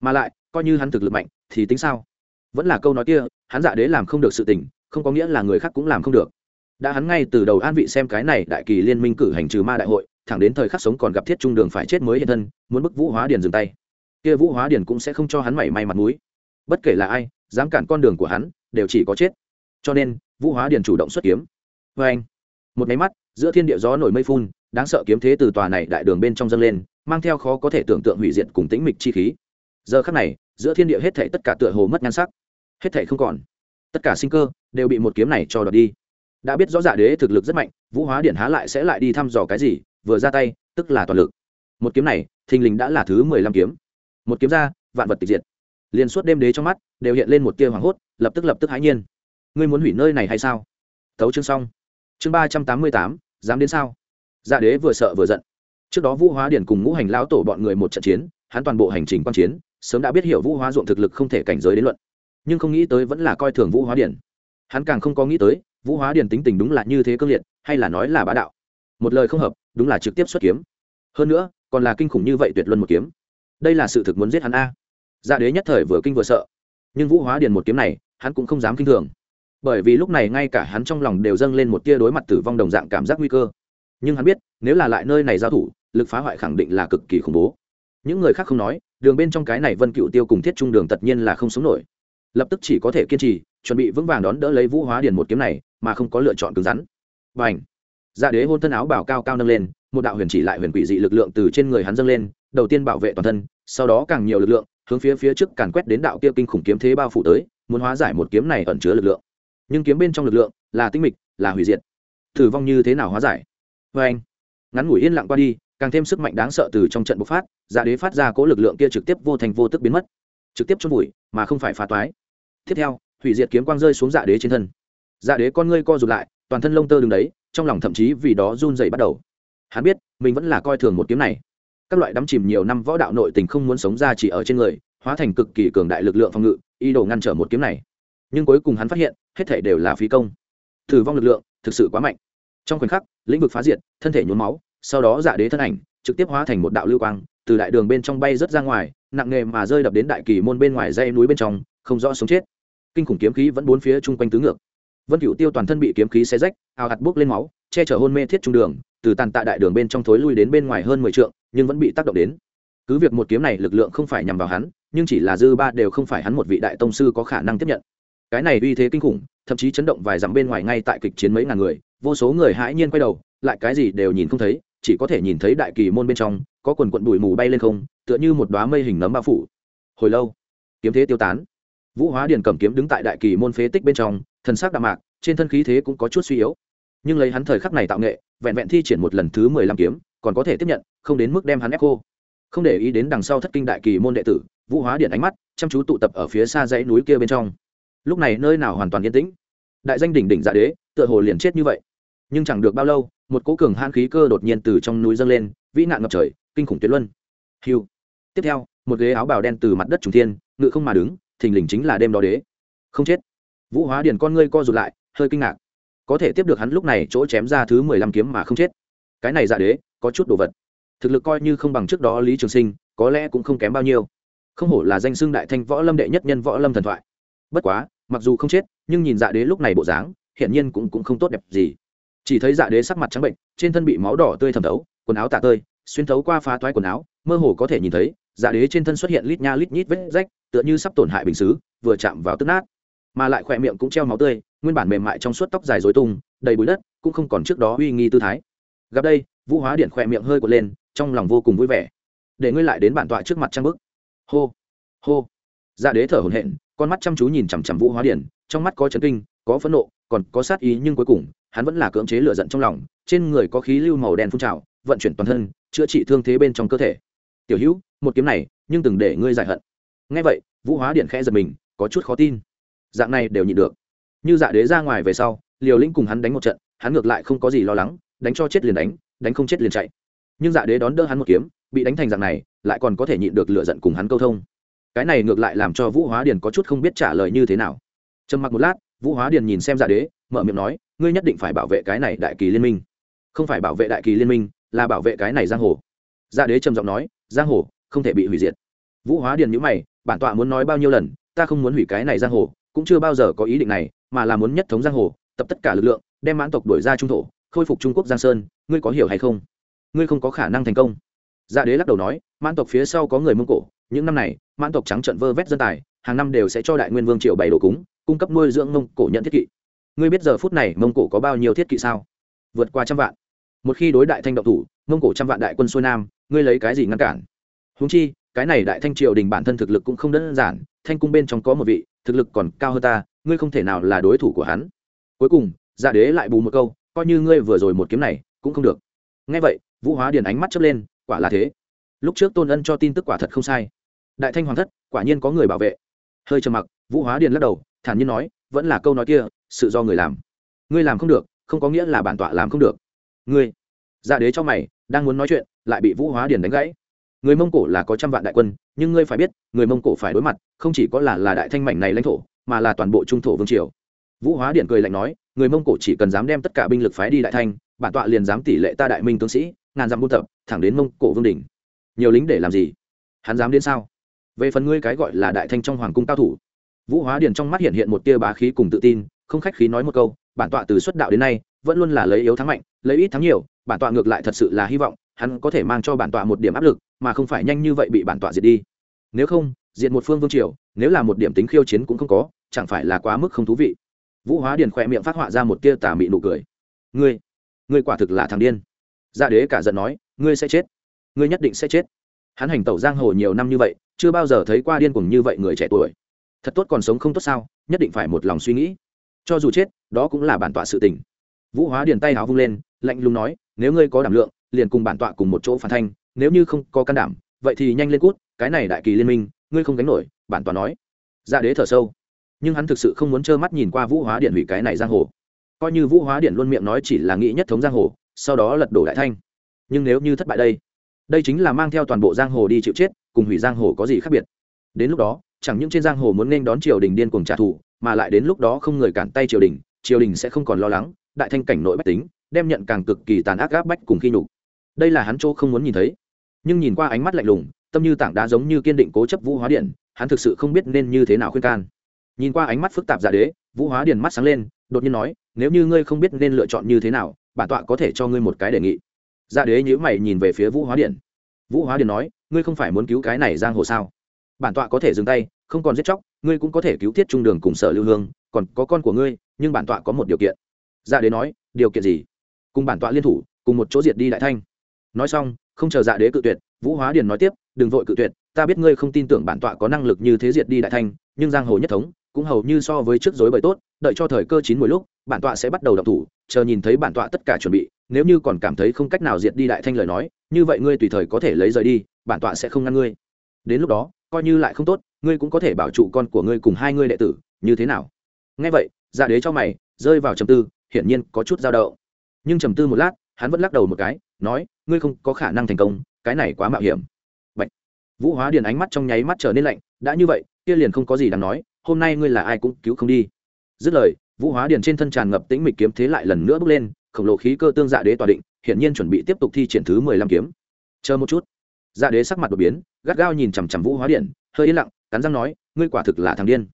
Mà lại, coi như hắn thực lực mạnh, thì tính sao? Vẫn là câu nói kia, hắn dạ đế làm không được sự tình, không có nghĩa là người khác cũng làm không được. Đã hắn ngay từ đầu an vị xem cái này đại kỳ liên minh cử hành trừ ma đại hội, thẳng đến thời khắc sống còn gặp thiết trung đường phải chết mới hiện thân, muốn bức vũ hóa điền dừng tay. Kia vũ hóa điền cũng sẽ không cho hắn mảy may mặt mũi. Bất kể là ai, dám cản con đường của hắn, đều chỉ có chết. Cho nên, vũ hóa điền chủ động xuất kiếm. Vê anh, một máy mắt, giữa thiên địa gió nổi mây phun, đáng sợ kiếm thế từ tòa này đại đường bên trong dâng lên, mang theo khó có thể tưởng tượng hủy diệt cùng tĩnh mịch chi khí. Giờ khắc này, giữa thiên địa hết thảy tất cả tựa hồ mất nhan sắc hết thảy không còn. Tất cả sinh cơ đều bị một kiếm này cho đoạt đi. Đã biết rõ dạ đế thực lực rất mạnh, vũ hóa điện há lại sẽ lại đi thăm dò cái gì, vừa ra tay, tức là toàn lực. Một kiếm này, thình lình đã là thứ mười lăm kiếm. Một kiếm ra, vạn vật tịch diệt. Liền suốt đêm đế trong mắt đều hiện lên một tia hoảng hốt, lập tức lập tức hãi nhiên. Ngươi muốn hủy nơi này hay sao? Tấu chương xong. Chương ba trăm tám mươi tám, dám đến sao? Dạ đế vừa sợ vừa giận. Trước đó vũ hóa điển cùng ngũ hành lão tổ bọn người một trận chiến, hắn toàn bộ hành trình quan chiến, sớm đã biết hiểu vũ hóa ruộng thực lực không thể cảnh giới đến luận nhưng không nghĩ tới vẫn là coi thường vũ hóa điển hắn càng không có nghĩ tới, vũ hóa điển tính tình đúng là như thế cương liệt, hay là nói là bá đạo. Một lời không hợp, đúng là trực tiếp xuất kiếm. Hơn nữa, còn là kinh khủng như vậy tuyệt luân một kiếm. Đây là sự thực muốn giết hắn a. Dạ đế nhất thời vừa kinh vừa sợ. Nhưng vũ hóa điền một kiếm này, hắn cũng không dám kinh thường. Bởi vì lúc này ngay cả hắn trong lòng đều dâng lên một tia đối mặt tử vong đồng dạng cảm giác nguy cơ. Nhưng hắn biết, nếu là lại nơi này giao thủ, lực phá hoại khẳng định là cực kỳ khủng bố. Những người khác không nói, đường bên trong cái này vân cựu tiêu cùng thiết trung đường tất nhiên là không sống nổi lập tức chỉ có thể kiên trì, chuẩn bị vững vàng đón đỡ lấy vũ hóa điền một kiếm này, mà không có lựa chọn cứng rắn. Và ảnh dạ đế hôn thân áo bảo cao cao nâng lên, một đạo huyền chỉ lại huyền quỷ dị lực lượng từ trên người hắn dâng lên, đầu tiên bảo vệ toàn thân, sau đó càng nhiều lực lượng, hướng phía phía trước càn quét đến đạo kia kinh khủng kiếm thế bao phủ tới, muốn hóa giải một kiếm này ẩn chứa lực lượng. Nhưng kiếm bên trong lực lượng là tinh mịch, là hủy diệt. Thử vong như thế nào hóa giải? Vê anh ngắn ngủi yên lặng qua đi, càng thêm sức mạnh đáng sợ từ trong trận bộc phát dạ đế phát ra cố lực lượng kia trực tiếp vô thành vô tức biến mất. Trực tiếp chôn vùi, mà không phải phá toái tiếp theo, hủy diệt kiếm quang rơi xuống dạ đế trên thân. Dạ đế con ngươi co rụt lại, toàn thân lông tơ đứng đấy, trong lòng thậm chí vì đó run dày bắt đầu. Hắn biết, mình vẫn là coi thường một kiếm này. Các loại đắm chìm nhiều năm võ đạo nội tình không muốn sống ra chỉ ở trên người, hóa thành cực kỳ cường đại lực lượng phòng ngự, ý đồ ngăn trở một kiếm này. Nhưng cuối cùng hắn phát hiện, hết thể đều là phí công. Thử vong lực lượng thực sự quá mạnh. Trong khoảnh khắc, lĩnh vực phá diệt, thân thể nhuốm máu, sau đó dạ đế thân ảnh trực tiếp hóa thành một đạo lưu quang, từ đại đường bên trong bay rớt ra ngoài, nặng nghề mà rơi đập đến đại kỳ môn bên ngoài dây núi bên trong không rõ sống chết. Kinh khủng kiếm khí vẫn bốn phía chung quanh tứ ngược. Vân cựu tiêu toàn thân bị kiếm khí xé rách ào hạt bốc lên máu, che chở hôn mê thiết trung đường, từ tàn tạ đại đường bên trong thối lui đến bên ngoài hơn mười trượng, nhưng vẫn bị tác động đến. Cứ việc một kiếm này lực lượng không phải nhằm vào hắn, nhưng chỉ là dư ba đều không phải hắn một vị đại tông sư có khả năng tiếp nhận. Cái này uy thế kinh khủng, thậm chí chấn động vài dặm bên ngoài ngay tại kịch chiến mấy ngàn người, vô số người hãi nhiên quay đầu, lại cái gì đều nhìn không thấy, chỉ có thể nhìn thấy đại kỳ môn bên trong, có quần quận bụi mù bay lên không, tựa như một đoá mây hình nấm bao phủ. Hồi lâu, kiếm thế tiêu tán vũ hóa điền cầm kiếm đứng tại đại kỳ môn phế tích bên trong, thần sắc đạm mạc, trên thân khí thế cũng có chút suy yếu. Nhưng lấy hắn thời khắc này tạo nghệ, vẹn vẹn thi triển một lần thứ mười lăm kiếm, còn có thể tiếp nhận, không đến mức đem hắn ép cô không để ý đến đằng sau thất kinh đại kỳ môn đệ tử, vũ hóa điện ánh mắt chăm chú tụ tập ở phía xa dãy núi kia bên trong. Lúc này nơi nào hoàn toàn yên tĩnh? Đại danh đỉnh đỉnh dạ đế, tựa hồ liền chết như vậy. Nhưng chẳng được bao lâu, một cỗ cường han khí cơ đột nhiên từ trong núi dâng lên, vĩ nạn ngập trời, kinh khủng tuyệt luân. Hiu tiếp theo, một ghế áo bào đen từ mặt đất trùng thiên, ngự không mà đứng thình lình chính là đêm đó đế. Không chết. Vũ hóa điển con ngươi co rụt lại hơi kinh ngạc. Có thể tiếp được hắn lúc này chỗ chém ra thứ mười lăm kiếm mà không chết. Cái này dạ đế có chút đồ vật. Thực lực coi như không bằng trước đó lý trường sinh có lẽ cũng không kém bao nhiêu. Không hổ là danh xưng đại thanh võ lâm đệ nhất nhân võ lâm thần thoại. Bất quá mặc dù không chết nhưng nhìn dạ đế lúc này bộ dáng hiển nhiên cũng, cũng không tốt đẹp gì. Chỉ thấy dạ đế sắc mặt trắng bệnh trên thân bị máu đỏ tươi thẩm thấu quần áo tạ tơi xuyên thấu qua phá toái quần áo mơ hồ có thể nhìn thấy dạ đế trên thân xuất hiện lít nha lít nhít vết rách tựa như sắp tổn hại bình xứ, vừa chạm vào tức nát. Mà lại khỏe miệng cũng treo máu tươi, nguyên bản mềm mại trong suốt tóc dài dối tung, đầy bụi đất, cũng không còn trước đó uy nghi tư thái. Gặp đây, vũ hóa điện khỏe miệng hơi quật lên, trong lòng vô cùng vui vẻ. Để ngươi lại đến bản tọa trước mặt trang bức. Hô hô. Dạ đế thở hổn hển, con mắt chăm chú nhìn chằm chằm vũ hóa điện trong mắt có chấn kinh, có phẫn nộ, còn có sát ý nhưng cuối cùng, hắn vẫn là cưỡng chế lửa giận trong lòng, trên người có khí lưu màu đen phun trào, vận chuyển toàn thân, chữa trị thương thế bên trong cơ thể. Tiểu hữu, một kiếm này, nhưng từng để ngươi giải hận ngay vậy, vũ hóa điện khẽ giật mình, có chút khó tin. Dạng này đều nhịn được. Như dạ đế ra ngoài về sau, liều lĩnh cùng hắn đánh một trận, hắn ngược lại không có gì lo lắng, đánh cho chết liền đánh đánh không chết liền chạy. Nhưng dạ đế đón đỡ hắn một kiếm, bị đánh thành dạng này, lại còn có thể nhịn được lựa giận cùng hắn câu thông. Cái này ngược lại làm cho vũ hóa điền có chút không biết trả lời như thế nào. Trầm mặc một lát, vũ hóa điền nhìn xem dạ đế, mở miệng nói, ngươi nhất định phải bảo vệ cái này đại kỳ liên minh. Không phải bảo vệ đại kỳ liên minh, là bảo vệ cái này giang hồ. Dạ đế trầm giọng nói, giang hồ không thể bị hủy diệt. Vũ hóa điền nhữ mày bản tọa muốn nói bao nhiêu lần, ta không muốn hủy cái này giang hồ, cũng chưa bao giờ có ý định này, mà là muốn nhất thống giang hồ, tập tất cả lực lượng, đem mãn tộc đuổi ra trung thổ, khôi phục trung quốc giang sơn, ngươi có hiểu hay không? Ngươi không có khả năng thành công. Dạ đế lắc đầu nói, mãn tộc phía sau có người mông cổ, những năm này, mãn tộc trắng trận vơ vét dân tài, hàng năm đều sẽ cho đại nguyên vương triệu bảy đồ cúng, cung cấp nuôi dưỡng mông cổ nhận thiết kỵ. Ngươi biết giờ phút này mông cổ có bao nhiêu thiết kỵ sao? Vượt qua trăm vạn. Một khi đối đại thanh động thủ, mông cổ trăm vạn đại quân xuôi nam, ngươi lấy cái gì ngăn cản? Húng chi cái này đại thanh triều đình bản thân thực lực cũng không đơn giản, thanh cung bên trong có một vị, thực lực còn cao hơn ta, ngươi không thể nào là đối thủ của hắn. Cuối cùng dạ đế lại bù một câu, coi như ngươi vừa rồi một kiếm này, cũng không được. Ngay vậy, vũ hóa điền ánh mắt chớp lên, quả là thế. Lúc trước tôn ân cho tin tức quả thật không sai. Đại thanh hoàng thất, quả nhiên có người bảo vệ. Hơi trầm mặc, vũ hóa điền lắc đầu, thản nhiên nói, vẫn là câu nói kia, sự do người làm. Ngươi làm không được, không có nghĩa là bản tọa làm không được. Ngươi. Dạ đế cho mày, đang muốn nói chuyện, lại bị vũ hóa điền đánh gãy người mông cổ là có trăm vạn đại quân, nhưng ngươi phải biết, người mông cổ phải đối mặt, không chỉ có là là đại thanh mảnh này lãnh thổ, mà là toàn bộ trung thổ vương triều. Vũ hóa điện cười lạnh nói, người mông cổ chỉ cần dám đem tất cả binh lực phái đi đại thanh, bản tọa liền dám tỷ lệ ta đại minh tướng sĩ, ngàn dặm buôn tập, thẳng đến mông cổ vương đỉnh. Nhiều lính để làm gì? Hắn dám đến sao? Về phần ngươi cái gọi là đại thanh trong hoàng cung cao thủ. Vũ hóa điền trong mắt hiện hiện một tia bá khí cùng tự tin, không khách khí nói một câu, bản tọa từ xuất đạo đến nay, vẫn luôn là lấy yếu thắng mạnh, lấy ít thắng nhiều, bản tọa ngược lại thật sự là hy vọng, hắn có thể mang cho bản tọa một điểm áp lực mà không phải nhanh như vậy bị bản tọa diệt đi. Nếu không diện một phương vương triều, nếu là một điểm tính khiêu chiến cũng không có, chẳng phải là quá mức không thú vị. Vũ hóa điền khỏe miệng phát họa ra một tia tà mị nụ cười. Ngươi ngươi quả thực là thằng điên. Dạ đế cả giận nói, ngươi sẽ chết. Ngươi nhất định sẽ chết. Hắn hành tẩu giang hồ nhiều năm như vậy, chưa bao giờ thấy qua điên cuồng như vậy người trẻ tuổi. Thật tốt còn sống không tốt sao, nhất định phải một lòng suy nghĩ. Cho dù chết, đó cũng là bản tọa sự tình. Vũ hóa điền tay áo vung lên, lạnh lùng nói, nếu ngươi có đảm lượng, liền cùng bản tọa cùng một chỗ phản thanh nếu như không có can đảm, vậy thì nhanh lên cút, cái này đại kỳ liên minh, ngươi không gánh nổi, bản toàn nói. Dạ đế thở sâu. Nhưng hắn thực sự không muốn trơ mắt nhìn qua vũ hóa điện hủy cái này giang hồ. Coi như vũ hóa điện luôn miệng nói chỉ là nghĩ nhất thống giang hồ, sau đó lật đổ đại thanh. Nhưng nếu như thất bại đây đây chính là mang theo toàn bộ giang hồ đi chịu chết, cùng hủy giang hồ có gì khác biệt? Đến lúc đó, chẳng những trên giang hồ muốn nên đón triều đình điên cuồng trả thù, mà lại đến lúc đó không người cản tay triều đình triều đình sẽ không còn lo lắng, đại thanh cảnh nội bách tính, đem nhận càng cực kỳ tàn ác gáp bách cùng khi nhục. Đây là hắn chỗ không muốn nhìn thấy nhưng nhìn qua ánh mắt lạnh lùng tâm như tảng đá giống như kiên định cố chấp vũ hóa điện hắn thực sự không biết nên như thế nào khuyên can. Nhìn qua ánh mắt phức tạp giả đế vũ hóa Điện mắt sáng lên đột nhiên nói nếu như ngươi không biết nên lựa chọn như thế nào bản tọa có thể cho ngươi một cái đề nghị. Giả đế nhữ mày nhìn về phía vũ hóa Điện, vũ hóa Điện nói ngươi không phải muốn cứu cái này giang hồ sao? Bản tọa có thể dừng tay không còn giết chóc ngươi cũng có thể cứu thiết trung đường cùng sở lưu hương còn có con của ngươi nhưng bản tọa có một điều kiện. Giả đế nói điều kiện gì? Cùng bản tọa liên thủ cùng một chỗ diệt đi đại thanh. Nói xong không chờ dạ đế cự tuyệt, vũ hóa điền nói tiếp, đừng vội cự tuyệt, ta biết ngươi không tin tưởng bản tọa có năng lực như thế diệt đi đại thanh, nhưng giang hồ nhất thống, cũng hầu như so với trước dối bời tốt, đợi cho thời cơ chín mùi lúc, bản tọa sẽ bắt đầu đọc thủ, chờ nhìn thấy bản tọa tất cả chuẩn bị, nếu như còn cảm thấy không cách nào diệt đi đại thanh lời nói, như vậy ngươi tùy thời có thể lấy rời đi, bản tọa sẽ không ngăn ngươi. Đến lúc đó, coi như lại không tốt, ngươi cũng có thể bảo trụ con của ngươi cùng hai ngươi đệ tử, như thế nào? Nghe vậy dạ đế cho mày, rơi vào trầm tư, hiển nhiên có chút dao động. Nhưng trầm tư một lát, hắn vẫn lắc đầu một cái, nói ngươi không có khả năng thành công, cái này quá mạo hiểm. Bạch. vũ hóa điền ánh mắt trong nháy mắt trở nên lạnh, đã như vậy, kia liền không có gì đáng nói, hôm nay ngươi là ai cũng cứu không đi. Dứt lời, vũ hóa điền trên thân tràn ngập tĩnh mịch kiếm thế lại lần nữa bước lên, khổng lồ khí cơ tương dạ đế tòa định, hiển nhiên chuẩn bị tiếp tục thi triển thứ mười lăm kiếm. Chờ một chút. Dạ đế sắc mặt đột biến, gắt gao nhìn chằm chằm vũ hóa điện hơi yên lặng, cắn răng nói, ngươi quả thực là thằng điên.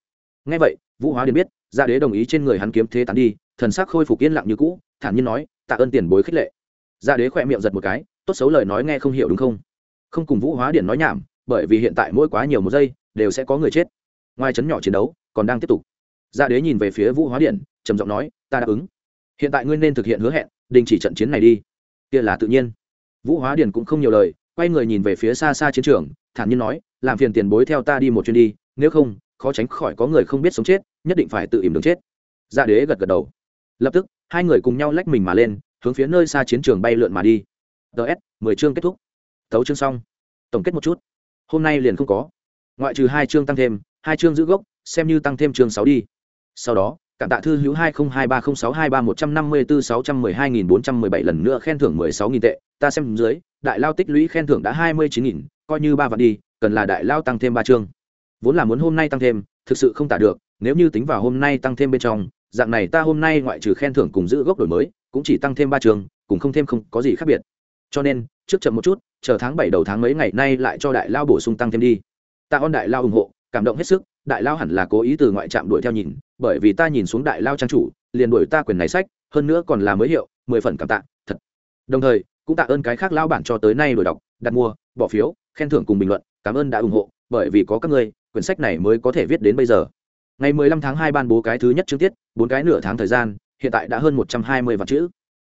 Ngay vậy, vũ hóa điện biết dạ đế đồng ý trên người hắn kiếm thế tán đi, thần sắc khôi phục yên lặng như cũ, thản nhiên nói, tạ ơn tiền bối khích lệ dạ đế khỏe miệng giật một cái, tốt xấu lời nói nghe không hiểu đúng không? Không cùng vũ hóa điện nói nhảm, bởi vì hiện tại mỗi quá nhiều một giây, đều sẽ có người chết. Ngoài chấn nhỏ chiến đấu, còn đang tiếp tục. Dạ đế nhìn về phía vũ hóa điện trầm giọng nói, ta đáp ứng. Hiện tại ngươi nên thực hiện hứa hẹn, đình chỉ trận chiến này đi. Kia là tự nhiên. Vũ hóa điện cũng không nhiều lời, quay người nhìn về phía xa xa chiến trường, thản nhiên nói, làm phiền tiền bối theo ta đi một chuyến đi, nếu không, khó tránh khỏi có người không biết sống chết, nhất định phải tự im đường chết. Dạ đế gật gật đầu. Lập tức, hai người cùng nhau lách mình mà lên hướng phía nơi xa chiến trường bay lượn mà đi. Ts mười chương kết thúc. Thấu chương xong. Tổng kết một chút. Hôm nay liền không có. Ngoại trừ hai chương tăng thêm, hai chương giữ gốc, xem như tăng thêm chương sáu đi. Sau đó cảm tạ thư hữu hai nghìn hai ba không sáu hai ba một trăm năm mươi bốn sáu trăm mười hai nghìn bốn trăm mười bảy lần nữa khen thưởng mười sáu nghìn tệ. Ta xem dưới, đại lao tích lũy khen thưởng đã hai mươi chín nghìn, coi như ba vạn đi, cần là đại lao tăng thêm ba chương. Vốn là muốn hôm nay tăng thêm, thực sự không tả được, nếu như tính vào hôm nay tăng thêm bên trong, dạng này ta hôm nay ngoại trừ khen thưởng cùng giữ gốc đổi mới cũng chỉ tăng thêm ba trường, cũng không thêm không có gì khác biệt. Cho nên trước chậm một chút chờ tháng bảy đầu tháng mấy ngày nay lại cho đại lao bổ sung tăng thêm đi. Ta ơn đại lao ủng hộ cảm động hết sức đại lao hẳn là cố ý từ ngoại trạm đuổi theo nhìn bởi vì ta nhìn xuống đại lao trang chủ liền đuổi ta quyền này sách hơn nữa còn là mới hiệu mười phần cảm tạ thật. Đồng thời cũng tạ ơn cái khác lao bản cho tới nay đổi đọc đặt mua bỏ phiếu khen thưởng cùng bình luận cảm ơn đã ủng hộ bởi vì có các ngươi quyển sách này mới có thể viết đến bây giờ. Ngày mười lăm tháng hai ban bố cái thứ nhất chương tiết bốn cái nửa tháng thời gian hiện tại đã hơn một trăm hai mươi vạn chữ.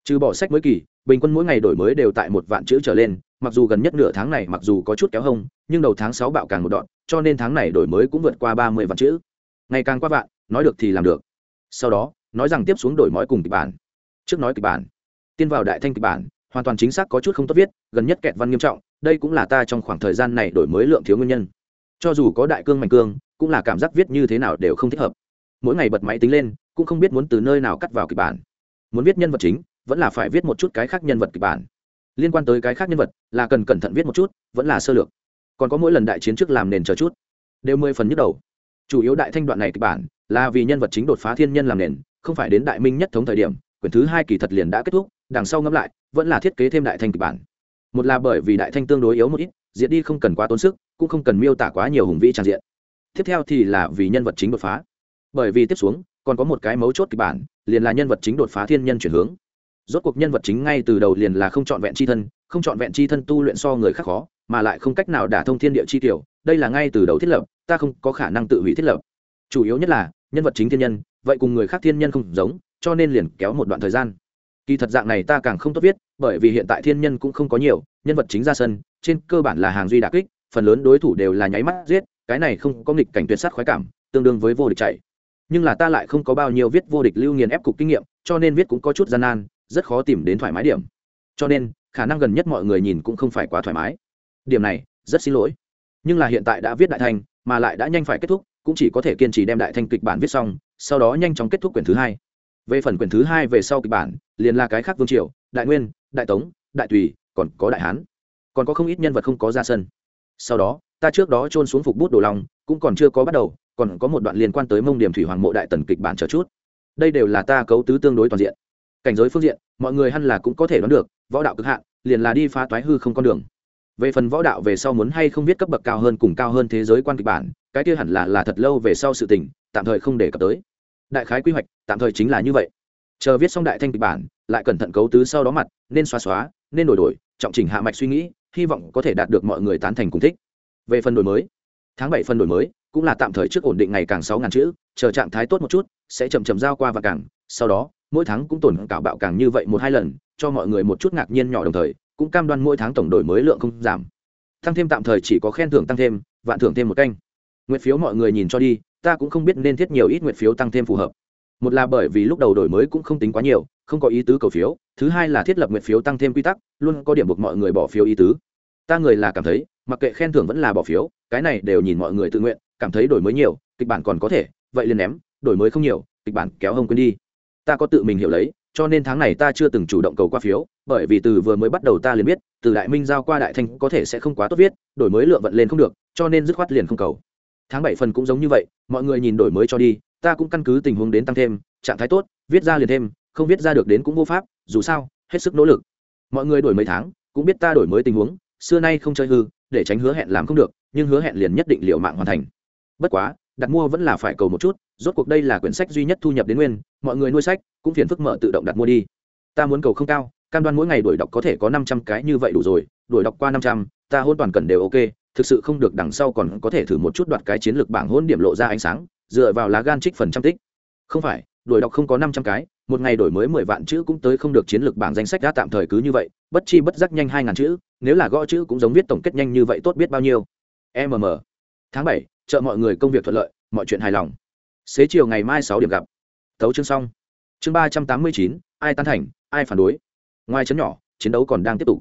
Trừ bỏ sách mới kỳ, bình quân mỗi ngày đổi mới đều tại một vạn chữ trở lên, mặc dù gần nhất nửa tháng này mặc dù có chút kéo hông, nhưng đầu tháng sáu bạo càng một đoạn, cho nên tháng này đổi mới cũng vượt qua ba mươi vạn chữ. Ngày càng qua vạn, nói được thì làm được. Sau đó, nói rằng tiếp xuống đổi mói cùng kịch bản. Trước nói kịch bản, tiên vào đại thanh kịch bản, hoàn toàn chính xác có chút không tốt viết, gần nhất kẹt văn nghiêm trọng, đây cũng là ta trong khoảng thời gian này đổi mới lượng thiếu nguyên nhân. Cho dù có đại cương mạnh cương, cũng là cảm giác viết như thế nào đều không thích hợp. Mỗi ngày bật máy tính lên cũng không biết muốn từ nơi nào cắt vào kịch bản. Muốn viết nhân vật chính, vẫn là phải viết một chút cái khác nhân vật kịch bản. Liên quan tới cái khác nhân vật, là cần cẩn thận viết một chút, vẫn là sơ lược. Còn có mỗi lần đại chiến trước làm nền chờ chút, đều mười phần nhức đầu. Chủ yếu đại thanh đoạn này kịch bản, là vì nhân vật chính đột phá thiên nhân làm nền, không phải đến đại minh nhất thống thời điểm, quyển thứ hai kỳ thật liền đã kết thúc, đằng sau ngẫm lại, vẫn là thiết kế thêm đại thanh kịch bản. Một là bởi vì đại thanh tương đối yếu một ít diễn đi không cần quá tốn sức, cũng không cần miêu tả quá nhiều hùng vĩ tràn diện. Tiếp theo thì là vì nhân vật chính đột phá. Bởi vì tiếp xuống còn có một cái mấu chốt kịch bản, liền là nhân vật chính đột phá thiên nhân chuyển hướng. Rốt cuộc nhân vật chính ngay từ đầu liền là không chọn vẹn c h i thân, không chọn vẹn c h i thân tu luyện so người khác khó, mà lại không cách nào đả thông thiên địa chi tiểu, đây là ngay từ đầu thiết lập, ta không có khả năng tự hủy thiết lập. Chủ yếu nhất là, nhân vật chính thiên nhân, vậy cùng người khác thiên nhân không giống, cho nên liền kéo một đoạn thời gian. Kỳ thật dạng này ta càng không tốt viết, bởi vì hiện tại thiên nhân cũng không có nhiều, nhân vật chính ra sân, trên cơ bản là hàng duy đà kích, phần lớn đối thủ đều là nháy mắt giết, cái này không có nghịch cảnh tuyệt sát khoái cảm, tương đương với vô địch chạy nhưng là ta lại không có bao nhiêu viết vô địch lưu nghiền ép cục kinh nghiệm, cho nên viết cũng có chút gian nan, rất khó tìm đến thoải mái điểm. Cho nên, khả năng gần nhất mọi người nhìn cũng không phải quá thoải mái. Điểm này, rất xin lỗi. Nhưng là hiện tại đã viết đại thanh mà lại đã nhanh phải kết thúc, cũng chỉ có thể kiên trì đem đại thanh kịch bản viết xong, sau đó nhanh chóng kết thúc quyển thứ hai. Về phần quyển thứ hai về sau kịch bản, liền là cái khác vương triều, đại nguyên, đại tống, đại tùy, còn có đại hán. Còn có không ít nhân vật không có ra sân. Sau đó, ta trước đó trôn xuống phục bút đồ lòng, cũng còn chưa có bắt đầu còn có một đoạn liên quan tới mông điểm thủy hoàng mộ đại tần kịch bản chờ chút. Đây đều là ta cấu tứ tương đối toàn diện. Cảnh giới phương diện, mọi người hẳn là cũng có thể đoán được, võ đạo cực hạn, liền là đi phá toái hư không con đường. Về phần võ đạo về sau muốn hay không viết cấp bậc cao hơn cùng cao hơn thế giới quan kịch bản, cái kia hẳn là là thật lâu về sau sự tình, tạm thời không để cập tới. Đại khái quy hoạch, tạm thời chính là như vậy. Chờ viết xong đại thanh kịch bản, lại cẩn thận cấu tứ sau đó mặt, nên xóa xóa, nên đổi đổi, trọng chỉnh hạ mạch suy nghĩ, hy vọng có thể đạt được mọi người tán thành cùng thích. Về phần đổi mới, tháng bảy phần đổi mới cũng là tạm thời trước ổn định ngày càng sáu ngàn chữ, chờ trạng thái tốt một chút, sẽ chậm chậm giao qua và càng, sau đó, mỗi tháng cũng tổn cảo bạo càng như vậy một hai lần, cho mọi người một chút ngạc nhiên nhỏ đồng thời, cũng cam đoan mỗi tháng tổng đổi mới lượng không giảm. Tăng thêm tạm thời chỉ có khen thưởng tăng thêm, vạn thưởng thêm một canh. Nguyện phiếu mọi người nhìn cho đi, ta cũng không biết nên thiết nhiều ít nguyện phiếu tăng thêm phù hợp. Một là bởi vì lúc đầu đổi mới cũng không tính quá nhiều, không có ý tứ cầu phiếu, thứ hai là thiết lập nguyện phiếu tăng thêm quy tắc, luôn có điểm buộc mọi người bỏ phiếu ý tứ. Ta người là cảm thấy, mặc kệ khen thưởng vẫn là bỏ phiếu, cái này đều nhìn mọi người tự nguyện cảm thấy đổi mới nhiều, kịch bản còn có thể, vậy liền ném, đổi mới không nhiều, kịch bản kéo hông quên đi. Ta có tự mình hiểu lấy, cho nên tháng này ta chưa từng chủ động cầu qua phiếu, bởi vì từ vừa mới bắt đầu ta liền biết, từ đại minh giao qua đại thanh có thể sẽ không quá tốt viết, đổi mới lượng vận lên không được, cho nên dứt khoát liền không cầu. Tháng bảy phần cũng giống như vậy, mọi người nhìn đổi mới cho đi, ta cũng căn cứ tình huống đến tăng thêm, trạng thái tốt, viết ra liền thêm, không viết ra được đến cũng vô pháp, dù sao, hết sức nỗ lực. Mọi người đổi mấy tháng, cũng biết ta đổi mới tình huống, xưa nay không chơi hư, để tránh hứa hẹn làm không được, nhưng hứa hẹn liền nhất định liệu mạng hoàn thành bất quá, đặt mua vẫn là phải cầu một chút, rốt cuộc đây là quyển sách duy nhất thu nhập đến nguyên, mọi người nuôi sách cũng phiền phức mở tự động đặt mua đi. Ta muốn cầu không cao, cam đoan mỗi ngày đổi đọc có thể có năm trăm cái như vậy đủ rồi, đổi đọc qua năm trăm, ta hôn toàn cần đều ok, thực sự không được đằng sau còn có thể thử một chút đoạt cái chiến lược bảng hôn điểm lộ ra ánh sáng, dựa vào lá gan trích phần trăm tích. Không phải, đổi đọc không có năm trăm cái, một ngày đổi mới mười vạn chữ cũng tới không được chiến lược bảng danh sách đã tạm thời cứ như vậy, bất chi bất giác nhanh hai ngàn chữ, nếu là gõ chữ cũng giống viết tổng kết nhanh như vậy tốt biết bao nhiêu. Mm tháng bảy chợ mọi người công việc thuận lợi, mọi chuyện hài lòng. Xế chiều ngày mai sáu điểm gặp. Tấu chương xong. Chương ba trăm tám mươi chín, ai tán thành, ai phản đối. Ngoài chấn nhỏ, chiến đấu còn đang tiếp tục.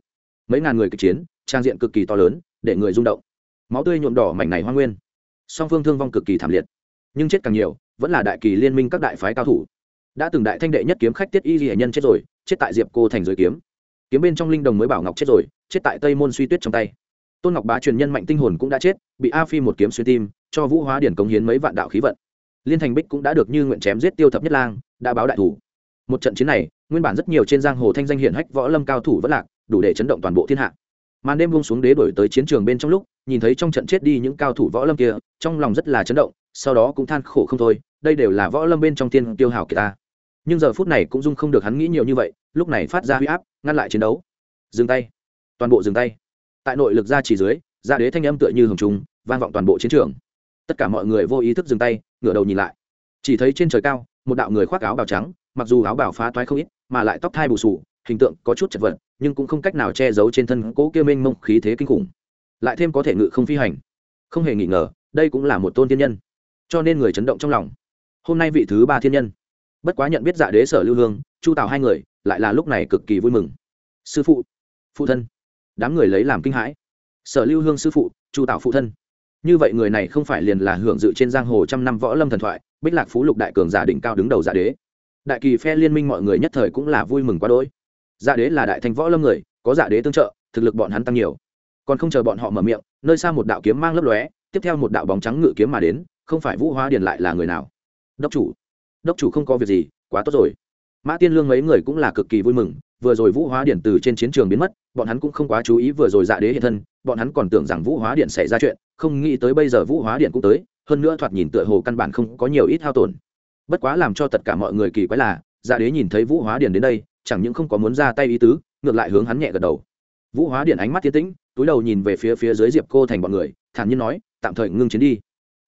Mấy ngàn người kịch chiến, trang diện cực kỳ to lớn, để người rung động. Máu tươi nhuộm đỏ mảnh này hoa nguyên. Song phương thương vong cực kỳ thảm liệt. Nhưng chết càng nhiều, vẫn là đại kỳ liên minh các đại phái cao thủ. Đã từng đại thanh đệ nhất kiếm khách tiết y ghi nhân chết rồi, chết tại diệp cô thành giới kiếm. Kiếm bên trong linh đồng mới bảo ngọc chết rồi, chết tại tây môn suy tuyết trong tay. Tôn ngọc bá truyền nhân mạnh tinh hồn cũng đã chết bị a phi một kiếm xuyên tim, cho vũ hóa điển cống hiến mấy vạn đạo khí vận. Liên thành bích cũng đã được như nguyện chém giết tiêu thập nhất lang, đã báo đại thủ. Một trận chiến này, nguyên bản rất nhiều trên giang hồ thanh danh hiển hách võ lâm cao thủ vẫn lạc, đủ để chấn động toàn bộ thiên hạ. Màn đêm buông xuống đế đổi tới chiến trường bên trong lúc, nhìn thấy trong trận chết đi những cao thủ võ lâm kia, trong lòng rất là chấn động, sau đó cũng than khổ không thôi, đây đều là võ lâm bên trong tiên tiêu hào kỳ ta. Nhưng giờ phút này cũng dung không được hắn nghĩ nhiều như vậy, lúc này phát ra huy áp, ngăn lại chiến đấu. Dừng tay. Toàn bộ dừng tay. Tại nội lực ra chỉ dưới ra đế thanh âm tựa như hồng trung vang vọng toàn bộ chiến trường. Tất cả mọi người vô ý thức dừng tay, ngửa đầu nhìn lại. Chỉ thấy trên trời cao, một đạo người khoác áo bào trắng, mặc dù áo bào phá toái không ít, mà lại tóc thai bù sù, hình tượng có chút chật vật, nhưng cũng không cách nào che giấu trên thân cỗ kia mênh mông khí thế kinh khủng. Lại thêm có thể ngự không phi hành. Không hề nghi ngờ, đây cũng là một tôn thiên nhân. Cho nên người chấn động trong lòng. Hôm nay vị thứ ba thiên nhân. Bất quá nhận biết dạ đế sở lưu hương, chu tào hai người, lại là lúc này cực kỳ vui mừng. Sư phụ. Phụ thân. Đám người lấy làm kinh hãi. Sở lưu hương sư phụ, chu tào phụ thân như vậy người này không phải liền là hưởng dự trên giang hồ trăm năm võ lâm thần thoại, bích lạc phú lục đại cường giả đỉnh cao đứng đầu giả đế. Đại kỳ phe liên minh mọi người nhất thời cũng là vui mừng quá đỗi. Giả đế là đại thành võ lâm người, có giả đế tương trợ, thực lực bọn hắn tăng nhiều. Còn không chờ bọn họ mở miệng, nơi xa một đạo kiếm mang lấp lóe, tiếp theo một đạo bóng trắng ngự kiếm mà đến, không phải vũ hóa điền lại là người nào? Đốc chủ. Đốc chủ không có việc gì, quá tốt rồi. Mã tiên lương mấy người cũng là cực kỳ vui mừng vừa rồi vũ hóa điện từ trên chiến trường biến mất, bọn hắn cũng không quá chú ý vừa rồi dạ đế hiện thân, bọn hắn còn tưởng rằng vũ hóa điện xảy ra chuyện, không nghĩ tới bây giờ vũ hóa điện cũng tới, hơn nữa thoạt nhìn tựa hồ căn bản không có nhiều ít hao tổn. Bất quá làm cho tất cả mọi người kỳ quái là dạ đế nhìn thấy vũ hóa điện đến đây, chẳng những không có muốn ra tay ý tứ, ngược lại hướng hắn nhẹ gật đầu. Vũ hóa điện ánh mắt tiến tĩnh, túi đầu nhìn về phía phía dưới diệp cô thành bọn người, thản nhiên nói, tạm thời ngưng chiến đi.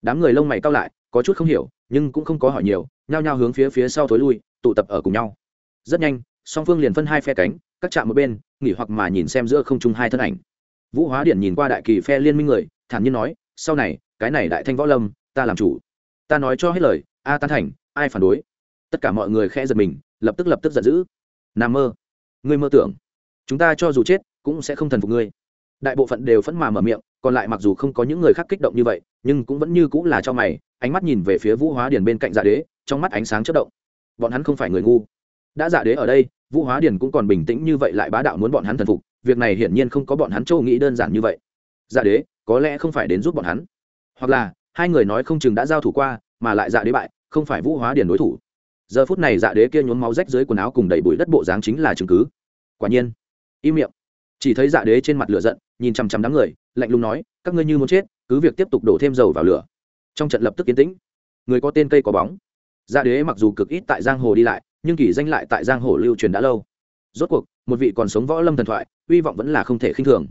Đám người lông mày cao lại, có chút không hiểu, nhưng cũng không có hỏi nhiều, nhao nhao hướng phía phía sau thối lui, tụ tập ở cùng nhau. Rất nhanh song phương liền phân hai phe cánh, các trạm một bên, nghỉ hoặc mà nhìn xem giữa không trung hai thân ảnh. Vũ hóa điện nhìn qua đại kỳ phe liên minh người, thản nhiên nói, sau này, cái này đại thanh võ lâm, ta làm chủ. Ta nói cho hết lời, a tán thành, ai phản đối? Tất cả mọi người khẽ giật mình, lập tức lập tức giận dữ. Nam mơ, ngươi mơ tưởng, chúng ta cho dù chết, cũng sẽ không thần phục ngươi. Đại bộ phận đều phẫn mà mở miệng, còn lại mặc dù không có những người khác kích động như vậy, nhưng cũng vẫn như cũng là cho mày, ánh mắt nhìn về phía vũ hóa điển bên cạnh dạ đế, trong mắt ánh sáng chất động. Bọn hắn không phải người ngu đã dạ đế ở đây, vũ hóa điền cũng còn bình tĩnh như vậy lại bá đạo muốn bọn hắn thần phục, việc này hiển nhiên không có bọn hắn châu nghĩ đơn giản như vậy. Dạ đế, có lẽ không phải đến giúp bọn hắn. Hoặc là, hai người nói không chừng đã giao thủ qua, mà lại dạ đế bại, không phải vũ hóa điền đối thủ. Giờ phút này dạ đế kia nhốn máu rách dưới quần áo cùng đầy bụi đất bộ dáng chính là chứng cứ. Quả nhiên, im miệng. Chỉ thấy dạ đế trên mặt lửa giận, nhìn chằm chằm đám người, lạnh lùng nói, các ngươi như muốn chết, cứ việc tiếp tục đổ thêm dầu vào lửa. Trong trận lập tức yên tĩnh. Người có tên cây có bóng. Dạ đế mặc dù cực ít tại giang hồ đi lại nhưng kỳ danh lại tại giang hồ lưu truyền đã lâu. Rốt cuộc, một vị còn sống võ lâm thần thoại, hy vọng vẫn là không thể khinh thường.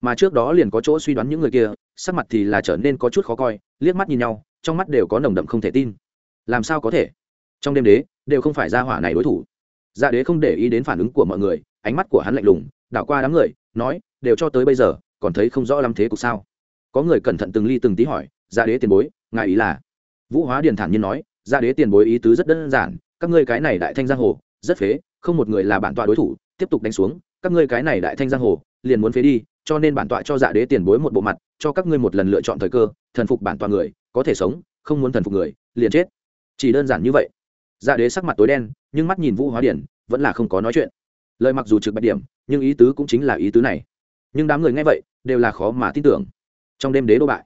Mà trước đó liền có chỗ suy đoán những người kia, sắc mặt thì là trở nên có chút khó coi, liếc mắt nhìn nhau, trong mắt đều có nồng đậm không thể tin. Làm sao có thể? Trong đêm đế, đều không phải ra hỏa này đối thủ. Dạ đế không để ý đến phản ứng của mọi người, ánh mắt của hắn lạnh lùng, đảo qua đám người, nói, đều cho tới bây giờ, còn thấy không rõ lắm thế cục sao? Có người cẩn thận từng ly từng tí hỏi dạ đế tiền bối, ngài ý là? Vũ hóa điền thản nhiên nói dạ đế tiền bối ý tứ rất đơn giản các ngươi cái này đại thanh giang hồ, rất phế, không một người là bản tọa đối thủ, tiếp tục đánh xuống, các ngươi cái này đại thanh giang hồ, liền muốn phế đi, cho nên bản tọa cho dạ đế tiền bối một bộ mặt, cho các ngươi một lần lựa chọn thời cơ, thần phục bản tọa người, có thể sống, không muốn thần phục người, liền chết. Chỉ đơn giản như vậy. Dạ đế sắc mặt tối đen, nhưng mắt nhìn vũ hóa điển, vẫn là không có nói chuyện. Lời mặc dù trực bạch điểm, nhưng ý tứ cũng chính là ý tứ này. Nhưng đám người nghe vậy, đều là khó mà tin tưởng. Trong đêm đế đô bại,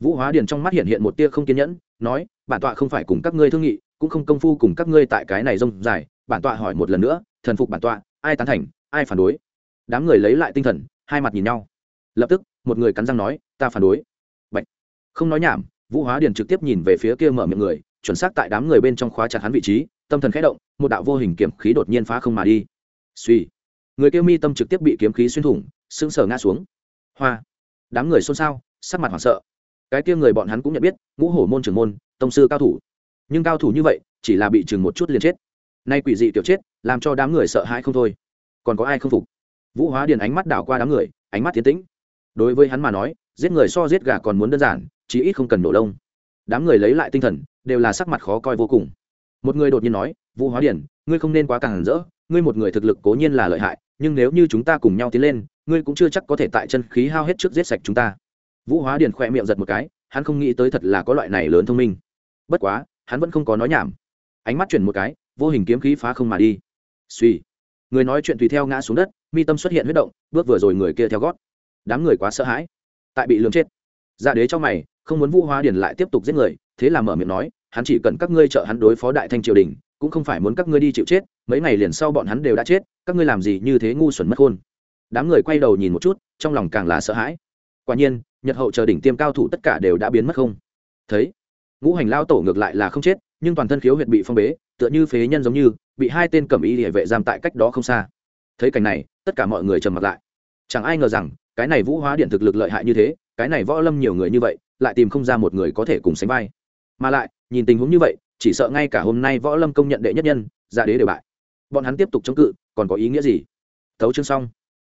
vũ hóa điển trong mắt hiện hiện một tia không kiên nhẫn, nói bản tọa không phải cùng các ngươi thương nghị, cũng không công phu cùng các ngươi tại cái này rông dài. Bản tọa hỏi một lần nữa, thần phục bản tọa, ai tán thành, ai phản đối? Đám người lấy lại tinh thần, hai mặt nhìn nhau. Lập tức, một người cắn răng nói, ta phản đối. Bạch. không nói nhảm, vũ hóa điền trực tiếp nhìn về phía kia mở miệng người, chuẩn xác tại đám người bên trong khóa chặt hắn vị trí, tâm thần khẽ động, một đạo vô hình kiếm khí đột nhiên phá không mà đi. Suy người kia mi tâm trực tiếp bị kiếm khí xuyên thủng, sững sờ ngã xuống. Hoa. Đám người xôn xao, sắc mặt hoảng sợ cái kia người bọn hắn cũng nhận biết, ngũ hổ môn trưởng môn, tông sư cao thủ. Nhưng cao thủ như vậy, chỉ là bị chừng một chút liền chết. Nay quỷ dị tiểu chết, làm cho đám người sợ hãi không thôi. Còn có ai không phục? Vũ hóa điền ánh mắt đảo qua đám người, ánh mắt tiến tĩnh. Đối với hắn mà nói, giết người so giết gà còn muốn đơn giản, chí ít không cần nổ lông. Đám người lấy lại tinh thần, đều là sắc mặt khó coi vô cùng. Một người đột nhiên nói, vũ hóa điền, ngươi không nên quá càng rỡ, ngươi một người thực lực cố nhiên là lợi hại, nhưng nếu như chúng ta cùng nhau tiến lên, ngươi cũng chưa chắc có thể tại chân khí hao hết trước giết sạch chúng ta vũ hóa điền khỏe miệng giật một cái, hắn không nghĩ tới thật là có loại này lớn thông minh. Bất quá, hắn vẫn không có nói nhảm. Ánh mắt chuyển một cái, vô hình kiếm khí phá không mà đi. Suy. Người nói chuyện tùy theo ngã xuống đất, mi tâm xuất hiện huyết động, bước vừa rồi người kia theo gót. Đám người quá sợ hãi. Tại bị lường chết. Dạ đế cho mày, không muốn vũ hóa điền lại tiếp tục giết người, thế là mở miệng nói, hắn chỉ cần các ngươi trợ hắn đối phó đại thanh triều đình, cũng không phải muốn các ngươi đi chịu chết, mấy ngày liền sau bọn hắn đều đã chết, các ngươi làm gì như thế ngu xuẩn mất khôn đám người quay đầu nhìn một chút, trong lòng càng là sợ hãi. Quả nhiên nhật hậu chờ đỉnh tiêm cao thủ tất cả đều đã biến mất không? Thấy, ngũ hành lao tổ ngược lại là không chết, nhưng toàn thân khiếu huyệt bị phong bế, tựa như phế nhân giống như, bị hai tên cầm y địa vệ giam tại cách đó không xa. Thấy cảnh này, tất cả mọi người trầm mặt lại. Chẳng ai ngờ rằng, cái này vũ hóa điện thực lực lợi hại như thế, cái này võ lâm nhiều người như vậy, lại tìm không ra một người có thể cùng sánh vai. Mà lại, nhìn tình huống như vậy, chỉ sợ ngay cả hôm nay võ lâm công nhận đệ nhất nhân ra đế đều bại. Bọn hắn tiếp tục chống cự, còn có ý nghĩa gì? Thấu chương xong.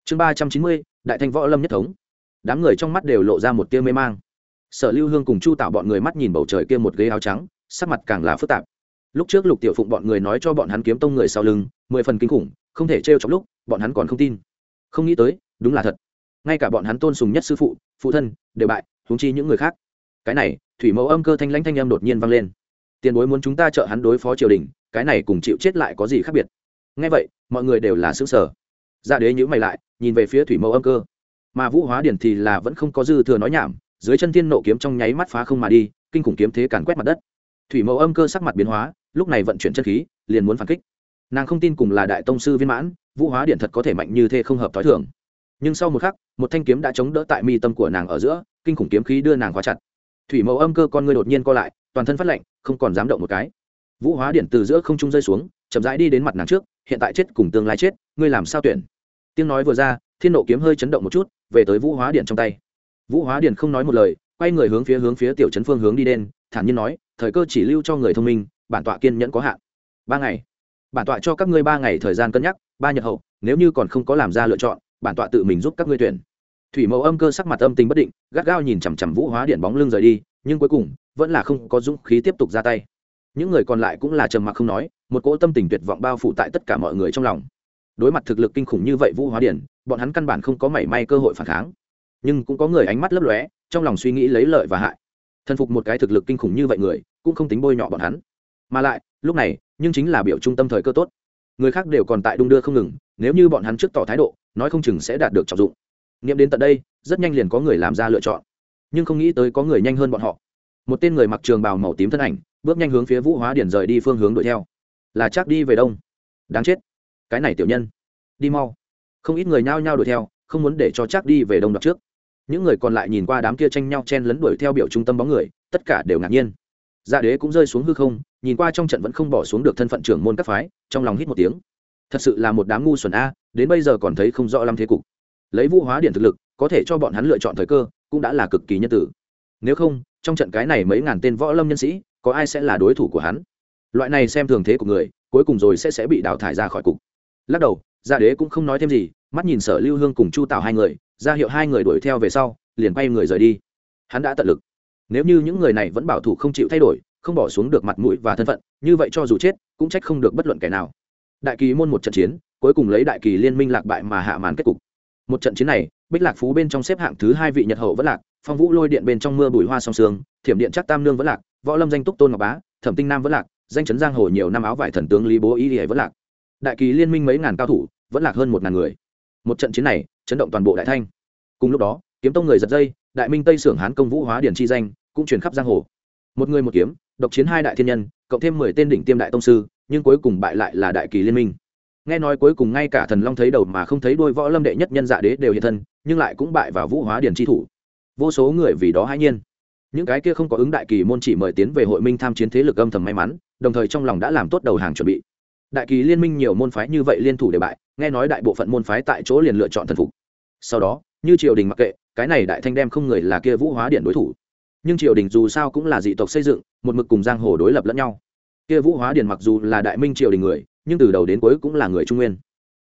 Chương ba trăm chín mươi, đại thanh võ lâm nhất thống đám người trong mắt đều lộ ra một tia mê mang. Sở lưu hương cùng chu tạo bọn người mắt nhìn bầu trời kia một ghế áo trắng, sắc mặt càng là phức tạp. Lúc trước lục tiểu phụng bọn người nói cho bọn hắn kiếm tông người sau lưng, mười phần kinh khủng, không thể trêu trong lúc, bọn hắn còn không tin. Không nghĩ tới, đúng là thật. Ngay cả bọn hắn tôn sùng nhất sư phụ phụ thân, đều bại húng chi những người khác. Cái này, thủy mẫu âm cơ thanh lãnh thanh âm đột nhiên vang lên. Tiền bối muốn chúng ta trợ hắn đối phó triều đình, cái này cùng chịu chết lại có gì khác biệt? Ngay vậy, mọi người đều là xứng sở dạ đế nhữ mày lại, nhìn về phía thủy mẫu âm cơ mà vũ hóa điển thì là vẫn không có dư thừa nói nhảm, dưới chân thiên nộ kiếm trong nháy mắt phá không mà đi, kinh khủng kiếm thế càn quét mặt đất. Thủy mẫu âm cơ sắc mặt biến hóa, lúc này vận chuyển chân khí, liền muốn phản kích. Nàng không tin cùng là đại tông sư viên mãn, vũ hóa điện thật có thể mạnh như thế không hợp t h o i thường. Nhưng sau một khắc, một thanh kiếm đã chống đỡ tại mi tâm của nàng ở giữa, kinh khủng kiếm khí đưa nàng khóa chặt. Thủy mẫu âm cơ con ngươi đột nhiên co lại, toàn thân phát lạnh, không còn dám động một cái. Vũ hóa điện từ giữa không trung rơi xuống, chậm rãi đi đến mặt nàng trước, hiện tại chết cùng tương lai chết, ngươi làm sao tuyển? Tiếng nói vừa ra thiên nộ kiếm hơi chấn động một chút, về tới vũ hóa điện trong tay. Vũ hóa điện không nói một lời, quay người hướng phía hướng phía tiểu trấn phương hướng đi đen thản nhiên nói, thời cơ chỉ lưu cho người thông minh, bản tọa kiên nhẫn có hạn. Ba ngày. Bản tọa cho các ngươi ba ngày thời gian cân nhắc, ba nhật hậu, nếu như còn không có làm ra lựa chọn, bản tọa tự mình giúp các ngươi tuyển. Thủy mẫu âm cơ sắc mặt âm tình bất định, gắt gao nhìn chằm chằm vũ hóa điện bóng lưng rời đi, nhưng cuối cùng, vẫn là không có dũng khí tiếp tục ra tay. Những người còn lại cũng là trầm mặc không nói, một cỗ tâm tình tuyệt vọng bao phủ tại tất cả mọi người trong lòng. Đối mặt thực lực kinh khủng như vậy vũ hóa điển bọn hắn căn bản không có mảy may cơ hội phản kháng. Nhưng cũng có người ánh mắt lấp lóe, trong lòng suy nghĩ lấy lợi và hại. Thần phục một cái thực lực kinh khủng như vậy người, cũng không tính bôi nhọ bọn hắn. Mà lại, lúc này, nhưng chính là biểu trung tâm thời cơ tốt. Người khác đều còn tại đung đưa không ngừng, nếu như bọn hắn trước tỏ thái độ, nói không chừng sẽ đạt được trọng dụng. Nghiệm đến tận đây, rất nhanh liền có người làm ra lựa chọn. Nhưng không nghĩ tới có người nhanh hơn bọn họ. Một tên người mặc trường bào màu tím thân ảnh, bước nhanh hướng phía vũ hóa điển rời đi phương hướng đuổi theo. Là chắc đi về đông. Đáng chết. Cái này tiểu nhân. Đi mau không ít người nhao nhao đuổi theo, không muốn để cho chắc đi về đông đoạt trước. Những người còn lại nhìn qua đám kia tranh nhau chen lấn đuổi theo biểu trung tâm bóng người, tất cả đều ngạc nhiên. Dạ đế cũng rơi xuống hư không, nhìn qua trong trận vẫn không bỏ xuống được thân phận trưởng môn các phái, trong lòng hít một tiếng. Thật sự là một đám ngu xuẩn a, đến bây giờ còn thấy không rõ lắm thế cục. Lấy vũ hóa điện thực lực, có thể cho bọn hắn lựa chọn thời cơ, cũng đã là cực kỳ nhân tử. Nếu không, trong trận cái này mấy ngàn tên võ lâm nhân sĩ, có ai sẽ là đối thủ của hắn? Loại này xem thường thế của người, cuối cùng rồi sẽ sẽ bị đào thải ra khỏi cục. Lắc đầu gia đế cũng không nói thêm gì, mắt nhìn sở lưu hương cùng chu tào hai người, ra hiệu hai người đuổi theo về sau, liền quay người rời đi. Hắn đã tận lực. Nếu như những người này vẫn bảo thủ không chịu thay đổi, không bỏ xuống được mặt mũi và thân phận, như vậy cho dù chết, cũng trách không được bất luận kẻ nào. Đại kỳ môn một trận chiến, cuối cùng lấy đại kỳ liên minh lạc bại mà hạ màn kết cục. Một trận chiến này, bích lạc phú bên trong xếp hạng thứ hai vị nhật hậu vẫn lạc, phong vũ lôi điện bên trong mưa bùi hoa song sương, thiểm điện chắc tam nương vẫn lạc, võ lâm danh túc tôn ngọc bá, thẩm tinh nam vẫn lạc, danh chấn giang hồ nhiều năm áo vải thần tướng lý bố y hề vẫn lạc. Đại kỳ liên minh mấy ngàn cao thủ vẫn lạc hơn một ngàn người. Một trận chiến này, chấn động toàn bộ đại thanh. Cùng lúc đó, kiếm tông người giật dây, đại minh tây sưởng hán công vũ hóa điển chi danh, cũng truyền khắp giang hồ. Một người một kiếm, độc chiến hai đại thiên nhân, cộng thêm mười tên đỉnh tiêm đại tông sư, nhưng cuối cùng bại lại là đại kỳ liên minh. Nghe nói cuối cùng ngay cả thần long thấy đầu mà không thấy đôi võ lâm đệ nhất nhân dạ đế đều hiện thân, nhưng lại cũng bại vào vũ hóa điển chi thủ. Vô số người vì đó hãi nhiên. Những cái kia không có ứng đại kỳ môn chỉ mời tiến về hội minh tham chiến thế lực âm thầm may mắn, đồng thời trong lòng đã làm tốt đầu hàng chuẩn bị. Đại kỳ liên minh nhiều môn phái như vậy liên thủ để bại nghe nói đại bộ phận môn phái tại chỗ liền lựa chọn thần phục. Sau đó, như triều đình mặc kệ, cái này đại thanh đem không người là kia vũ hóa điện đối thủ. Nhưng triều đình dù sao cũng là dị tộc xây dựng, một mực cùng giang hồ đối lập lẫn nhau. Kia vũ hóa điện mặc dù là đại minh triều đình người, nhưng từ đầu đến cuối cũng là người trung nguyên.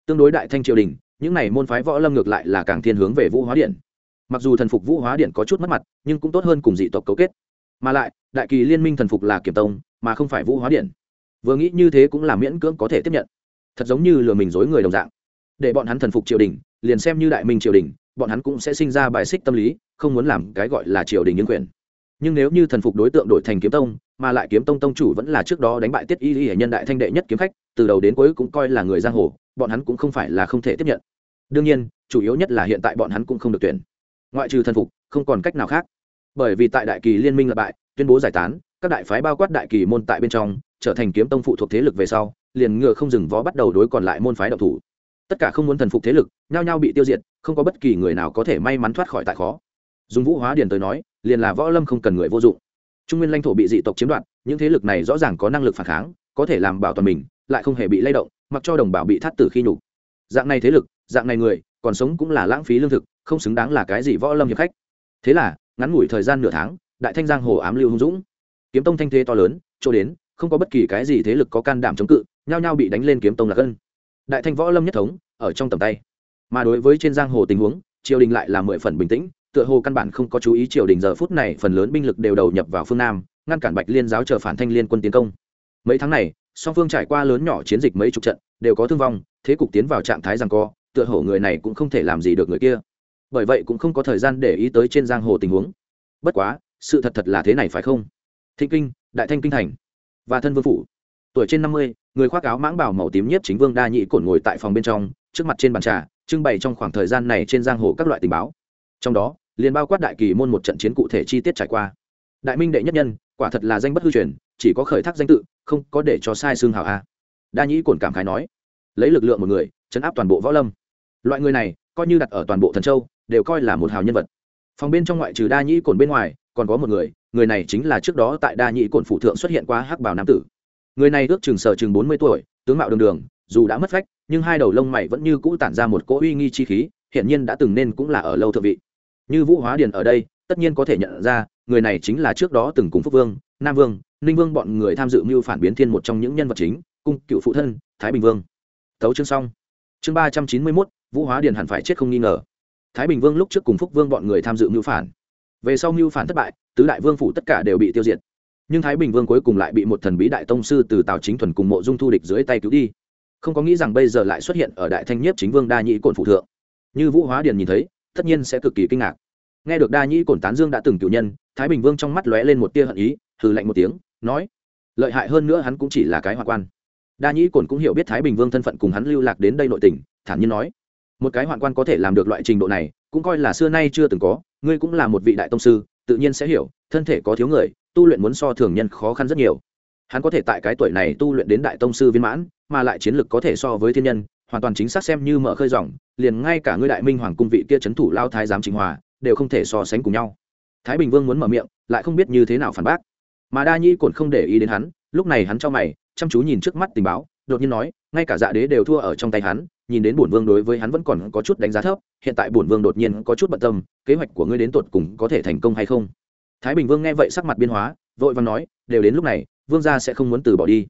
Tương đối đại thanh triều đình, những này môn phái võ lâm ngược lại là càng thiên hướng về vũ hóa điện. Mặc dù thần phục vũ hóa điện có chút mất mặt, nhưng cũng tốt hơn cùng dị tộc cấu kết. Mà lại, đại kỳ liên minh thần phục là kiểm tông, mà không phải vũ hóa điện. Vừa nghĩ như thế cũng là miễn cưỡng có thể tiếp nhận thật giống như lừa mình dối người đồng dạng. Để bọn hắn thần phục triều đình, liền xem như đại minh triều đình, bọn hắn cũng sẽ sinh ra bài xích tâm lý, không muốn làm cái gọi là triều đình nhân quyền. Nhưng nếu như thần phục đối tượng đổi thành kiếm tông, mà lại kiếm tông tông chủ vẫn là trước đó đánh bại tiết y y nhân đại thanh đệ nhất kiếm khách, từ đầu đến cuối cũng coi là người giang hồ, bọn hắn cũng không phải là không thể tiếp nhận. Đương nhiên, chủ yếu nhất là hiện tại bọn hắn cũng không được tuyển. Ngoại trừ thần phục, không còn cách nào khác. Bởi vì tại đại kỳ liên minh lập bại, tuyên bố giải tán, các đại phái bao quát đại kỳ môn tại bên trong, trở thành kiếm tông phụ thuộc thế lực về sau liền ngựa không dừng vó bắt đầu đối còn lại môn phái độc thủ. Tất cả không muốn thần phục thế lực, nhao nhao bị tiêu diệt, không có bất kỳ người nào có thể may mắn thoát khỏi tại khó. Dùng vũ hóa điền tới nói, liền là võ lâm không cần người vô dụng. Trung nguyên lãnh thổ bị dị tộc chiếm đoạt, những thế lực này rõ ràng có năng lực phản kháng, có thể làm bảo toàn mình, lại không hề bị lay động, mặc cho đồng bào bị thắt tử khi nhục. Dạng này thế lực, dạng này người, còn sống cũng là lãng phí lương thực, không xứng đáng là cái gì võ lâm hiệp khách. Thế là, ngắn ngủi thời gian nửa tháng, đại thanh giang hồ ám lưu hung dũng. Kiếm tông thanh thế to lớn, chỗ đến, không có bất kỳ cái gì thế lực có can đảm chống cự nhao nhao bị đánh lên kiếm tông lạc gân đại thanh võ lâm nhất thống, ở trong tầm tay. Mà đối với trên giang hồ tình huống, triều đình lại là mười phần bình tĩnh, tựa hồ căn bản không có chú ý triều đình giờ phút này phần lớn binh lực đều đầu nhập vào phương nam, ngăn cản bạch liên giáo chờ phản thanh liên quân tiến công. Mấy tháng này, song phương trải qua lớn nhỏ chiến dịch mấy chục trận, đều có thương vong, thế cục tiến vào trạng thái rằng co, tựa hồ người này cũng không thể làm gì được người kia. Bởi vậy cũng không có thời gian để ý tới trên giang hồ tình huống. Bất quá, sự thật thật là thế này phải không? Thịnh kinh, đại thanh kinh thành và thân vương phủ tuổi trên năm mươi, người khoác áo mãng bảo màu tím nhất chính vương đa nhị cổn ngồi tại phòng bên trong, trước mặt trên bàn trà, trưng bày trong khoảng thời gian này trên giang hồ các loại tình báo. Trong đó, liền bao quát đại kỳ môn một trận chiến cụ thể chi tiết trải qua. Đại minh đệ nhất nhân, quả thật là danh bất hư truyền, chỉ có khởi thác danh tự, không có để cho sai xương hào a. Đa nhĩ cổn cảm khái nói, lấy lực lượng một người, chấn áp toàn bộ võ lâm. Loại người này, coi như đặt ở toàn bộ thần châu, đều coi là một hào nhân vật. Phòng bên trong ngoại trừ đa nhĩ cổn bên ngoài, còn có một người người này chính là trước đó tại đa nhĩ cổn phủ thượng xuất hiện qua hắc bảo nam tử người này ước chừng sở chừng bốn mươi tuổi, tướng mạo đường đường, dù đã mất phách, nhưng hai đầu lông mày vẫn như cũ tản ra một cỗ uy nghi chi khí hiện nhiên đã từng nên cũng là ở lâu thượng vị. Như vũ hóa điền ở đây, tất nhiên có thể nhận ra, người này chính là trước đó từng cùng phúc vương, nam vương, ninh vương bọn người tham dự mưu phản biến thiên một trong những nhân vật chính, cung cựu phụ thân, thái bình vương. Tấu chương xong. Chương ba trăm chín mươi mốt, vũ hóa điền hẳn phải chết không nghi ngờ. Thái bình vương lúc trước cùng phúc vương bọn người tham dự mưu phản. Về sau mưu phản thất bại, tứ đại vương phủ tất cả đều bị tiêu diệt nhưng thái bình vương cuối cùng lại bị một thần bí đại tông sư từ tào chính thuần cùng mộ dung thu địch dưới tay cứu đi. Không có nghĩ rằng bây giờ lại xuất hiện ở đại thanh nhiếp chính vương đa nhĩ cổn phụ thượng. Như vũ hóa điền nhìn thấy, tất nhiên sẽ cực kỳ kinh ngạc. Nghe được đa nhĩ cổn tán dương đã từng cựu nhân, thái bình vương trong mắt lóe lên một tia hận ý, hừ lạnh một tiếng, nói, lợi hại hơn nữa hắn cũng chỉ là cái hoa quan. Đa nhĩ cổn cũng hiểu biết thái bình vương thân phận cùng hắn lưu lạc đến đây nội tỉnh thản nhiên nói, một cái hoạn quan có thể làm được loại trình độ này, cũng coi là xưa nay chưa từng có, ngươi cũng là một vị đại tông sư, tự nhiên sẽ hiểu, thân thể có thiếu người tu luyện muốn so thường nhân khó khăn rất nhiều. Hắn có thể tại cái tuổi này tu luyện đến đại tông sư viên mãn, mà lại chiến lực có thể so với thiên nhân, hoàn toàn chính xác xem như mở khơi dòng, liền ngay cả ngươi đại minh hoàng cung vị kia c h ấ n thủ lao thái giám trình hòa, đều không thể so sánh cùng nhau. Thái bình vương muốn mở miệng, lại không biết như thế nào phản bác. Mà đa nhi cồn không để ý đến hắn, lúc này hắn cho mày, chăm chú nhìn trước mắt tình báo, đột nhiên nói, ngay cả dạ đế đều thua ở trong tay hắn, nhìn đến bổn vương đối với hắn vẫn còn có chút đánh giá thấp, hiện tại bổn vương đột nhiên có chút bận tâm, kế hoạch của ngươi đến tột cùng có thể thành công hay không? Thái bình vương nghe vậy sắc mặt biên hóa, vội vàng nói, đều đến lúc này, vương gia sẽ không muốn từ bỏ đi.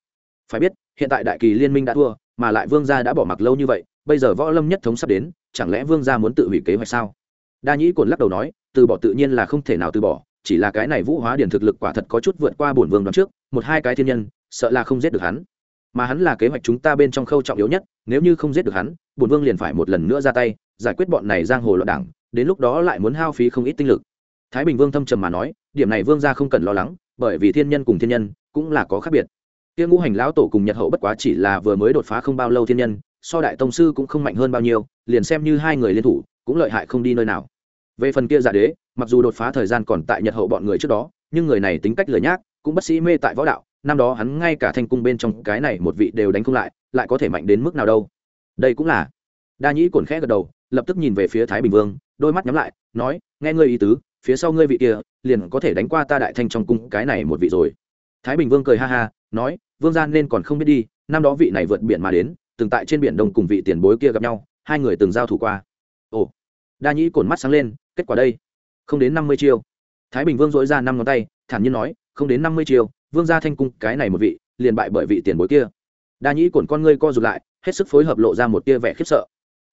Phải biết, hiện tại đại kỳ liên minh đã thua, mà lại vương gia đã bỏ mặc lâu như vậy, bây giờ võ lâm nhất thống sắp đến, chẳng lẽ vương gia muốn tự hủy kế hoạch sao? Đa nhĩ cồn lắc đầu nói, từ bỏ tự nhiên là không thể nào từ bỏ, chỉ là cái này vũ hóa điển thực lực quả thật có chút vượt qua bổn vương đoán trước, một hai cái thiên nhân, sợ là không giết được hắn. Mà hắn là kế hoạch chúng ta bên trong khâu trọng yếu nhất, nếu như không giết được hắn, bổn vương liền phải một lần nữa ra tay, giải quyết bọn này giang hồ loạn đảng, đến lúc đó lại muốn hao phí không ít tinh lực. Thái bình vương thâm trầm mà nói điểm này vương gia không cần lo lắng, bởi vì thiên nhân cùng thiên nhân cũng là có khác biệt. Kia ngũ hành lão tổ cùng nhật hậu bất quá chỉ là vừa mới đột phá không bao lâu thiên nhân, so đại tông sư cũng không mạnh hơn bao nhiêu, liền xem như hai người liên thủ, cũng lợi hại không đi nơi nào. Về phần kia giả đế, mặc dù đột phá thời gian còn tại nhật hậu bọn người trước đó, nhưng người này tính cách lười nhác, cũng bất sĩ mê tại võ đạo, năm đó hắn ngay cả thanh cung bên trong cái này một vị đều đánh không lại lại có thể mạnh đến mức nào đâu. Đây cũng là. Đa nhĩ cồn khẽ gật đầu, lập tức nhìn về phía thái bình vương, đôi mắt nhắm lại, nói, nghe ngươi ý tứ, phía sau ngươi vị kia liền có thể đánh qua ta đại thanh trong cung cái này một vị rồi. Thái bình vương cười ha ha, nói, vương gia nên còn không biết đi, năm đó vị này vượt biển mà đến, từng tại trên biển đông cùng vị tiền bối kia gặp nhau, hai người từng giao thủ qua. Ồ, đa nhĩ cồn mắt sáng lên, kết quả đây, không đến năm mươi chiêu. Thái bình vương dỗi ra năm ngón tay, thản nhiên nói, không đến năm mươi chiêu, vương gia thanh cung cái này một vị, liền bại bởi vị tiền bối kia. Đa nhĩ cồn con ngươi co rụt lại, hết sức phối hợp lộ ra một tia vẻ khiếp sợ.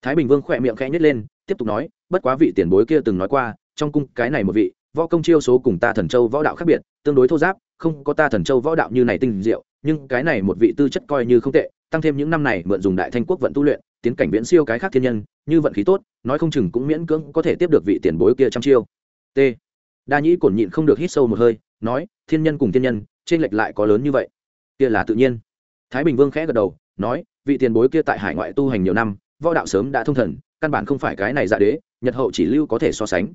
Thái bình vương khỏe miệng khẽ nhét lên, tiếp tục nói, bất quá vị tiền bối kia từng nói qua, trong cung cái này một vị võ công chiêu số cùng ta thần châu võ đạo khác biệt, tương đối thô giáp, không có ta thần châu võ đạo như này tinh diệu, nhưng cái này một vị tư chất coi như không tệ, tăng thêm những năm này mượn dùng đại thanh quốc vận tu luyện, tiến cảnh viễn siêu cái khác thiên nhân, như vận khí tốt, nói không chừng cũng miễn cưỡng có thể tiếp được vị tiền bối kia trăm chiêu. T. Đa nhĩ cổn nhịn không được hít sâu một hơi, nói, thiên nhân cùng thiên nhân trên lệch lại có lớn như vậy. Kia là tự nhiên. Thái bình vương khẽ gật đầu, nói, vị tiền bối kia tại hải ngoại tu hành nhiều năm, võ đạo sớm đã thông thần, căn bản không phải cái này dạ đế, nhật hậu chỉ lưu có thể so sánh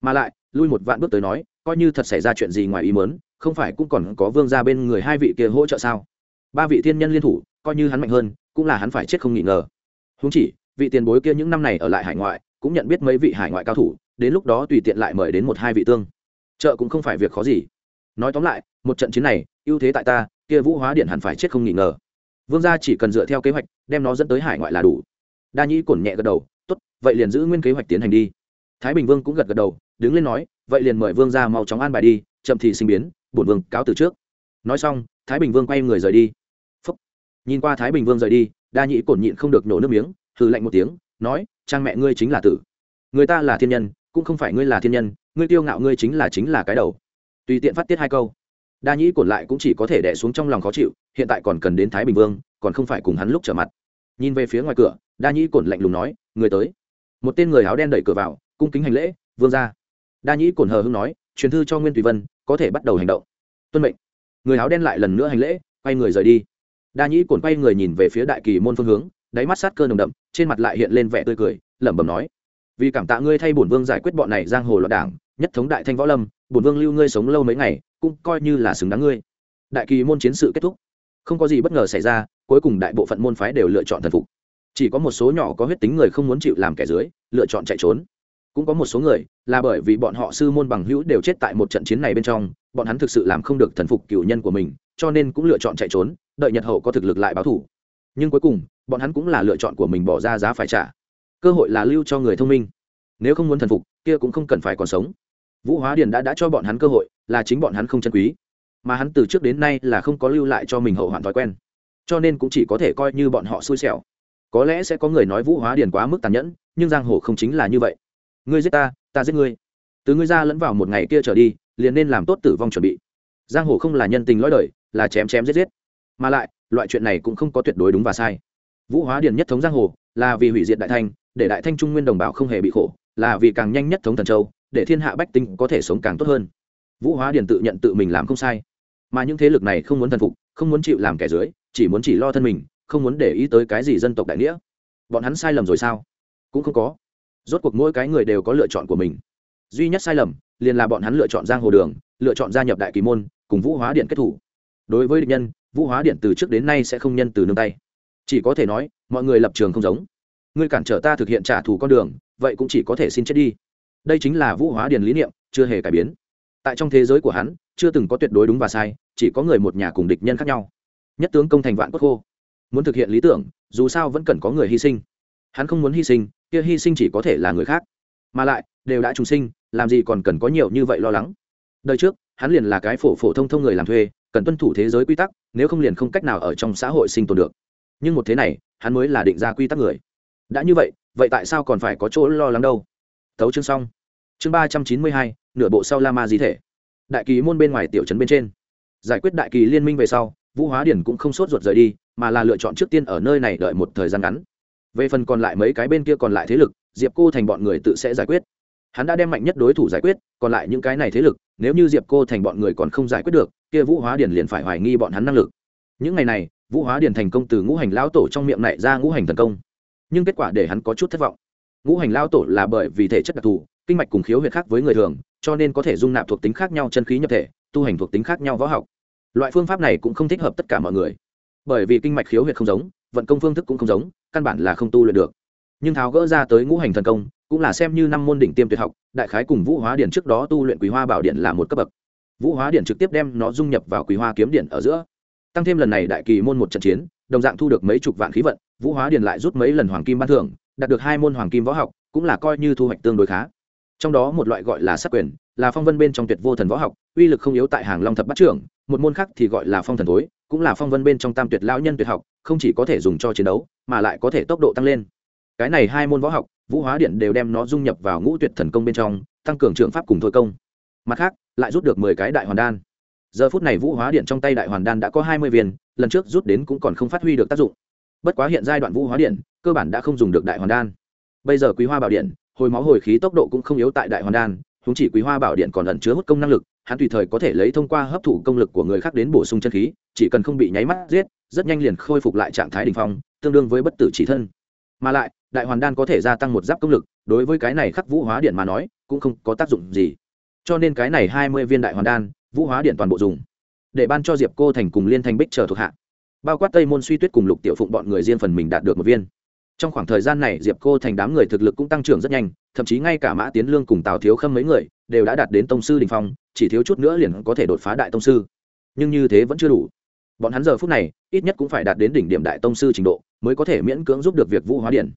mà lại, lui một vạn bước tới nói, coi như thật xảy ra chuyện gì ngoài ý mớn không phải cũng còn có vương ra bên người hai vị kia hỗ trợ sao? Ba vị thiên nhân liên thủ, coi như hắn mạnh hơn, cũng là hắn phải chết không nghi ngờ. Húng chỉ, vị tiền bối kia những năm này ở lại hải ngoại, cũng nhận biết mấy vị hải ngoại cao thủ, đến lúc đó tùy tiện lại mời đến một hai vị tương. Trợ cũng không phải việc khó gì. Nói tóm lại, một trận chiến này, ưu thế tại ta, kia vũ hóa điện hẳn phải chết không nghi ngờ. Vương gia chỉ cần dựa theo kế hoạch, đem nó dẫn tới hải ngoại là đủ. Đa nhĩ cổn nhẹ gật đầu, tốt, vậy liền giữ nguyên kế hoạch tiến hành đi. Thái bình vương cũng gật gật đầu đứng lên nói, vậy liền mời vương ra mau chóng an bài đi, chậm thì sinh biến, bổn vương cáo từ trước. Nói xong, thái bình vương quay người rời đi. Phúc. nhìn qua thái bình vương rời đi, đa nhĩ cổn nhịn không được nổ nước miếng, hừ lạnh một tiếng, nói, trang mẹ ngươi chính là tử. Người ta là thiên nhân, cũng không phải ngươi là thiên nhân, ngươi tiêu ngạo ngươi chính là chính là cái đầu. Tùy tiện phát tiết hai câu. Đa nhĩ cổn lại cũng chỉ có thể đẻ xuống trong lòng khó chịu, hiện tại còn cần đến thái bình vương, còn không phải cùng hắn lúc trở mặt. Nhìn về phía ngoài cửa, đa nhĩ cổn lạnh lùng nói, người tới. Một tên người áo đen đẩy cửa vào, cung kính hành lễ, vương ra đa nhĩ cổn hờ hưng nói, truyền thư cho nguyên tùy vân, có thể bắt đầu hành động. Tuân mệnh. Người áo đen lại lần nữa hành lễ, quay người rời đi. Đa nhĩ cổn quay người nhìn về phía đại kỳ môn phương hướng, đáy mắt sát cơ nồng đậm, trên mặt lại hiện lên vẻ tươi cười, lẩm bẩm nói, vì cảm tạ ngươi thay bổn vương giải quyết bọn này giang hồ loạn đảng, nhất thống đại thanh võ lâm, bổn vương lưu ngươi sống lâu mấy ngày, cũng coi như là xứng đáng ngươi. Đại kỳ môn chiến sự kết thúc. Không có gì bất ngờ xảy ra, cuối cùng đại bộ phận môn phái đều lựa chọn thần phục. Chỉ có một số nhỏ có huyết tính người không muốn chịu làm kẻ dưới, lựa chọn chạy trốn cũng có một số người là bởi vì bọn họ sư môn bằng hữu đều chết tại một trận chiến này bên trong, bọn hắn thực sự làm không được thần phục cựu nhân của mình, cho nên cũng lựa chọn chạy trốn, đợi nhật hậu có thực lực lại báo thủ. Nhưng cuối cùng, bọn hắn cũng là lựa chọn của mình bỏ ra giá phải trả. Cơ hội là lưu cho người thông minh. Nếu không muốn thần phục, kia cũng không cần phải còn sống. Vũ hóa điền đã đã cho bọn hắn cơ hội, là chính bọn hắn không chân quý. Mà hắn từ trước đến nay là không có lưu lại cho mình hậu hoạn thói quen. Cho nên cũng chỉ có thể coi như bọn họ xui xẻo. Có lẽ sẽ có người nói vũ hóa điền quá mức tàn nhẫn, nhưng giang hồ không chính là như vậy ngươi giết ta ta giết ngươi. Từ ngươi ra lẫn vào một ngày kia trở đi, liền nên làm tốt tử vong chuẩn bị. Giang hồ không là nhân tình lõi đời, là chém chém giết giết. Mà lại, loại chuyện này cũng không có tuyệt đối đúng và sai. Vũ hóa điền nhất thống giang hồ, là vì hủy diệt đại thanh, để đại thanh trung nguyên đồng bào không hề bị khổ, là vì càng nhanh nhất thống thần châu, để thiên hạ bách tinh có thể sống càng tốt hơn. Vũ hóa điền tự nhận tự mình làm không sai. Mà những thế lực này không muốn thần phục, không muốn chịu làm kẻ dưới, chỉ muốn chỉ lo thân mình, không muốn để ý tới cái gì dân tộc đại nghĩa. Bọn hắn sai lầm rồi sao? Cũng không có rốt cuộc mỗi cái người đều có lựa chọn của mình. Duy nhất sai lầm, liền là bọn hắn lựa chọn giang hồ đường, lựa chọn gia nhập đại kỳ môn, cùng vũ hóa điện kết thủ. Đối với địch nhân, vũ hóa điện từ trước đến nay sẽ không nhân từ nương tay. Chỉ có thể nói, mọi người lập trường không giống. Ngươi cản trở ta thực hiện trả thù con đường, vậy cũng chỉ có thể xin chết đi. Đây chính là vũ hóa điện lý niệm, chưa hề cải biến. Tại trong thế giới của hắn, chưa từng có tuyệt đối đúng và sai, chỉ có người một nhà cùng địch nhân khác nhau. Nhất tướng công thành vạn quốc khô. Muốn thực hiện lý tưởng, dù sao vẫn cần có người hy sinh. Hắn không muốn hy sinh kia hy sinh chỉ có thể là người khác. Mà lại, đều đã trùng sinh, làm gì còn cần có nhiều như vậy lo lắng. Đời trước, hắn liền là cái phổ phổ thông thông người làm thuê, cần tuân thủ thế giới quy tắc, nếu không liền không cách nào ở trong xã hội sinh tồn được. Nhưng một thế này, hắn mới là định ra quy tắc người. Đã như vậy vậy tại sao còn phải có chỗ lo lắng đâu? Thấu chương xong. Chương ba trăm chín mươi hai, nửa bộ sau la ma di thể. Đại kỳ môn bên ngoài tiểu trấn bên trên. Giải quyết đại kỳ liên minh về sau, vũ hóa điển cũng không sốt ruột rời đi, mà là lựa chọn trước tiên ở nơi này đợi một thời gian ngắn về phần còn lại mấy cái bên kia còn lại thế lực, diệp cô thành bọn người tự sẽ giải quyết. Hắn đã đem mạnh nhất đối thủ giải quyết, còn lại những cái này thế lực, nếu như diệp cô thành bọn người còn không giải quyết được, kia vũ hóa điển liền phải hoài nghi bọn hắn năng lực. Những ngày này, vũ hóa điển thành công từ ngũ hành lão tổ trong miệng này ra ngũ hành tấn công. Nhưng kết quả để hắn có chút thất vọng. Ngũ hành lão tổ là bởi vì thể chất đặc thù, kinh mạch cùng khiếu huyệt khác với người thường, cho nên có thể dung nạp thuộc tính khác nhau chân khí nhập thể, tu hành thuộc tính khác nhau võ học. Loại phương pháp này cũng không thích hợp tất cả mọi người. Bởi vì kinh mạch khiếu huyệt không giống, vận công phương thức cũng không giống căn bản là không tu luyện được. Nhưng tháo gỡ ra tới ngũ hành thần công, cũng là xem như năm môn đỉnh tiêm tuyệt học, đại khái cùng vũ hóa điện trước đó tu luyện quý hoa bảo điện là một cấp bậc. Vũ hóa điện trực tiếp đem nó dung nhập vào quý hoa kiếm điện ở giữa. Tăng thêm lần này đại kỳ môn một trận chiến, đồng dạng thu được mấy chục vạn khí vận, vũ hóa điện lại rút mấy lần hoàng kim ban thưởng, đạt được hai môn hoàng kim võ học, cũng là coi như thu hoạch tương đối khá. Trong đó một loại gọi là sát quyền, là phong vân bên trong tuyệt vô thần võ học, uy lực không yếu tại hàng long thập bát trưởng, một môn khác thì gọi là phong thần tối cũng là phong vân bên trong tam tuyệt lão nhân tuyệt học, không chỉ có thể dùng cho chiến đấu, mà lại có thể tốc độ tăng lên. Cái này hai môn võ học, vũ hóa điện đều đem nó dung nhập vào ngũ tuyệt thần công bên trong, tăng cường trường pháp cùng thôi công. Mặt khác, lại rút được mười cái đại hoàn đan. Giờ phút này vũ hóa điện trong tay đại hoàn đan đã có hai mươi viên, lần trước rút đến cũng còn không phát huy được tác dụng. Bất quá hiện giai đoạn vũ hóa điện, cơ bản đã không dùng được đại hoàn đan. Bây giờ quý hoa bảo điện, hồi máu hồi khí tốc độ cũng không yếu tại đại hoàn đan húng chỉ quý hoa bảo điện còn ẩn chứa hút công năng lực, hắn tùy thời có thể lấy thông qua hấp thụ công lực của người khác đến bổ sung chân khí, chỉ cần không bị nháy mắt giết, rất nhanh liền khôi phục lại trạng thái đ ỉ n h phong, tương đương với bất tử chỉ thân. Mà lại, đại hoàn đan có thể gia tăng một giáp công lực, đối với cái này khắc vũ hóa điện mà nói, cũng không có tác dụng gì. Cho nên cái này hai mươi viên đại hoàn đan, vũ hóa điện toàn bộ dùng, để ban cho diệp cô thành cùng liên thanh bích chờ thuộc hạ. Bao quát tây môn suy tuyết cùng lục tiểu phụng bọn người riêng phần mình đạt được một viên trong khoảng thời gian này, diệp cô thành đám người thực lực cũng tăng trưởng rất nhanh, thậm chí ngay cả mã tiến lương cùng tào thiếu khâm mấy người đều đã đạt đến tông sư đình phong, chỉ thiếu chút nữa liền có thể đột phá đại tông sư. Nhưng như thế vẫn chưa đủ. Bọn hắn giờ phút này, ít nhất cũng phải đạt đến đỉnh điểm đại tông sư trình độ mới có thể miễn cưỡng giúp được việc vũ hóa điển.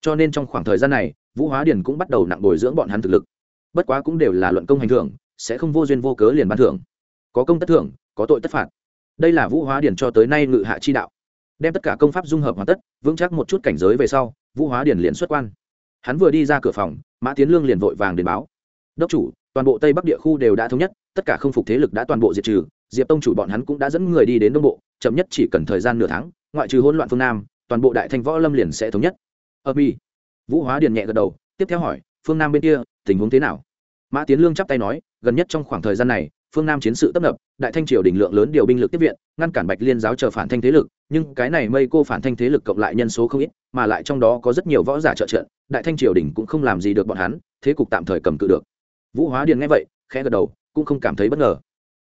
Cho nên trong khoảng thời gian này, vũ hóa điển cũng bắt đầu nặng bồi dưỡng bọn hắn thực lực. Bất quá cũng đều là luận công hành thưởng, sẽ không vô duyên vô cớ liền ban thưởng. Có công tất thưởng, có tội tất phạt. Đây là vũ hóa điển cho tới nay ngự hạ chi đạo đem tất cả công pháp dung hợp hoàn tất, vững chắc một chút cảnh giới về sau, vũ hóa điển liền xuất quan. Hắn vừa đi ra cửa phòng, mã tiến lương liền vội vàng đến báo. Đốc chủ, toàn bộ tây bắc địa khu đều đã thống nhất, tất cả không phục thế lực đã toàn bộ diệt trừ, diệp tông chủ bọn hắn cũng đã dẫn người đi đến đông bộ, chậm nhất chỉ cần thời gian nửa tháng, ngoại trừ hỗn loạn phương nam, toàn bộ đại thanh võ lâm liền sẽ thống nhất. Ở mi. Vũ hóa điền nhẹ gật đầu, tiếp theo hỏi, phương nam bên kia, tình huống thế nào? Mã tiến lương chắp tay nói, gần nhất trong khoảng thời gian này phương nam chiến sự tấp nập, đại thanh triều đỉnh lượng lớn điều binh lực tiếp viện, ngăn cản bạch liên giáo chờ phản thanh thế lực, nhưng cái này mây cô phản thanh thế lực cộng lại nhân số không ít, mà lại trong đó có rất nhiều võ giả trợ trận đại thanh triều đỉnh cũng không làm gì được bọn hắn, thế cục tạm thời cầm cự được. Vũ hóa điền nghe vậy, khẽ gật đầu, cũng không cảm thấy bất ngờ.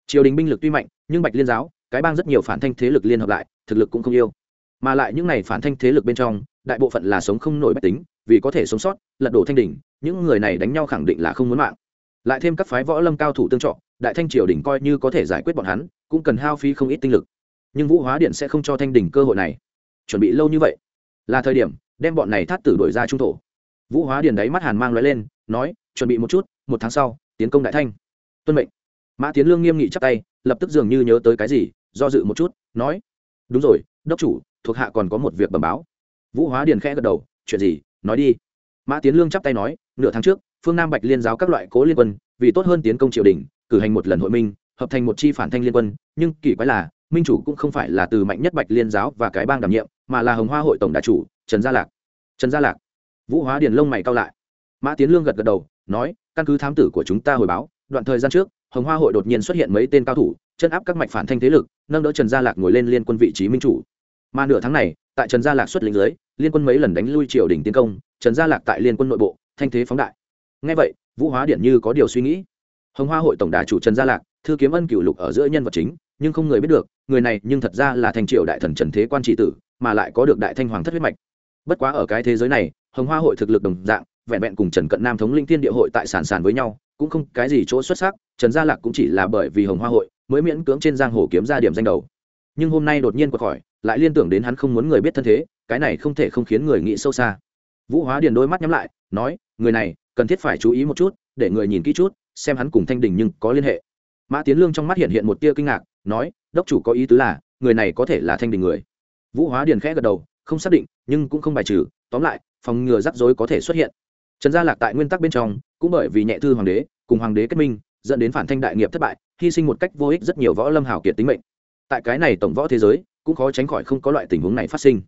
Triều đình binh lực tuy mạnh, nhưng bạch liên giáo, cái bang rất nhiều phản thanh thế lực liên hợp lại, thực lực cũng không yêu. Mà lại những này phản thanh thế lực bên trong, đại bộ phận là sống không nổi bách tính, vì có thể sống sót, lật đổ thanh đỉnh, những người này đánh nhau khẳng định là không muốn mạng. Lại thêm các phái võ lâm cao thủ tương trọ đại thanh triều đình coi như có thể giải quyết bọn hắn, cũng cần hao phí không ít tinh lực. Nhưng vũ hóa điện sẽ không cho thanh đình cơ hội này. Chuẩn bị lâu như vậy. Là thời điểm, đem bọn này thắt tử đổi ra trung thổ. Vũ hóa Điện đáy mắt hàn mang l lên, nói, chuẩn bị một chút, một tháng sau, tiến công đại thanh. Tuân mệnh. Mã tiến lương nghiêm nghị chắc tay, lập tức dường như nhớ tới cái gì, do dự một chút, nói, đúng rồi, đốc chủ, thuộc hạ còn có một việc bẩm báo. Vũ hóa điền khẽ gật đầu, chuyện gì? Nói đi. Mã tiến lương chắp tay nói, nửa tháng trước, phương nam bạch liên giáo các loại cố liên quân, vì tốt hơn tiến công triều đình cử hành một lần hội minh, hợp thành một chi phản thanh liên quân, nhưng kỳ quái là, minh chủ cũng không phải là từ mạnh nhất bạch liên giáo và cái bang đảm nhiệm, mà là hồng hoa hội tổng đại chủ, trần gia lạc. Trần gia lạc. Vũ hóa điền lông mày cao lại. Mã tiến lương gật gật đầu, nói, căn cứ thám tử của chúng ta hồi báo, đoạn thời gian trước, hồng hoa hội đột nhiên xuất hiện mấy tên cao thủ, chân áp các mạch phản thanh thế lực, nâng đỡ trần gia lạc ngồi lên liên quân vị trí minh chủ. Mà nửa tháng này, tại trần gia lạc xuất lĩnh dưới, liên quân mấy lần đánh lui triều đình tiến công, trần gia lạc tại liên quân nội bộ, thanh thế phóng đại. Ngay vậy, vũ hóa điện như có điều suy nghĩ hồng hoa hội tổng đà chủ trần gia lạc, thư kiếm ân cựu lục ở giữa nhân vật chính, nhưng không người biết được, người này nhưng thật ra là thành triều đại thần trần thế quan trị tử, mà lại có được đại thanh hoàng thất huyết mạch. Bất quá ở cái thế giới này, hồng hoa hội thực lực đồng dạng, vẹn vẹn cùng trần cận nam thống linh thiên địa hội tại sản sản với nhau, cũng không cái gì chỗ xuất sắc, trần gia lạc cũng chỉ là bởi vì hồng hoa hội mới miễn cưỡng trên giang hồ kiếm ra điểm danh đầu. Nhưng hôm nay đột nhiên quật khỏi lại liên tưởng đến hắn không muốn người biết thân thế, cái này không thể không khiến người nghĩ sâu xa. Vũ hóa điền đôi mắt nhắm lại, nói, người này cần thiết phải chú ý một chút, để người nhìn kỹ chút, xem hắn cùng thanh đình nhưng có liên hệ. Mã tiến lương trong mắt hiện hiện một tia kinh ngạc, nói, đốc chủ có ý tứ là, người này có thể là thanh đình người. Vũ hóa điền khẽ gật đầu, không xác định, nhưng cũng không bài trừ, tóm lại, phòng ngừa rắc rối có thể xuất hiện. Trần gia lạc tại nguyên tắc bên trong, cũng bởi vì nhẹ thư hoàng đế, cùng hoàng đế kết minh, dẫn đến phản thanh đại nghiệp thất bại, hy sinh một cách vô ích rất nhiều võ lâm hảo kiệt tính mệnh. Tại cái này tổng võ thế giới, cũng khó tránh khỏi không có loại tình huống này phát sinh.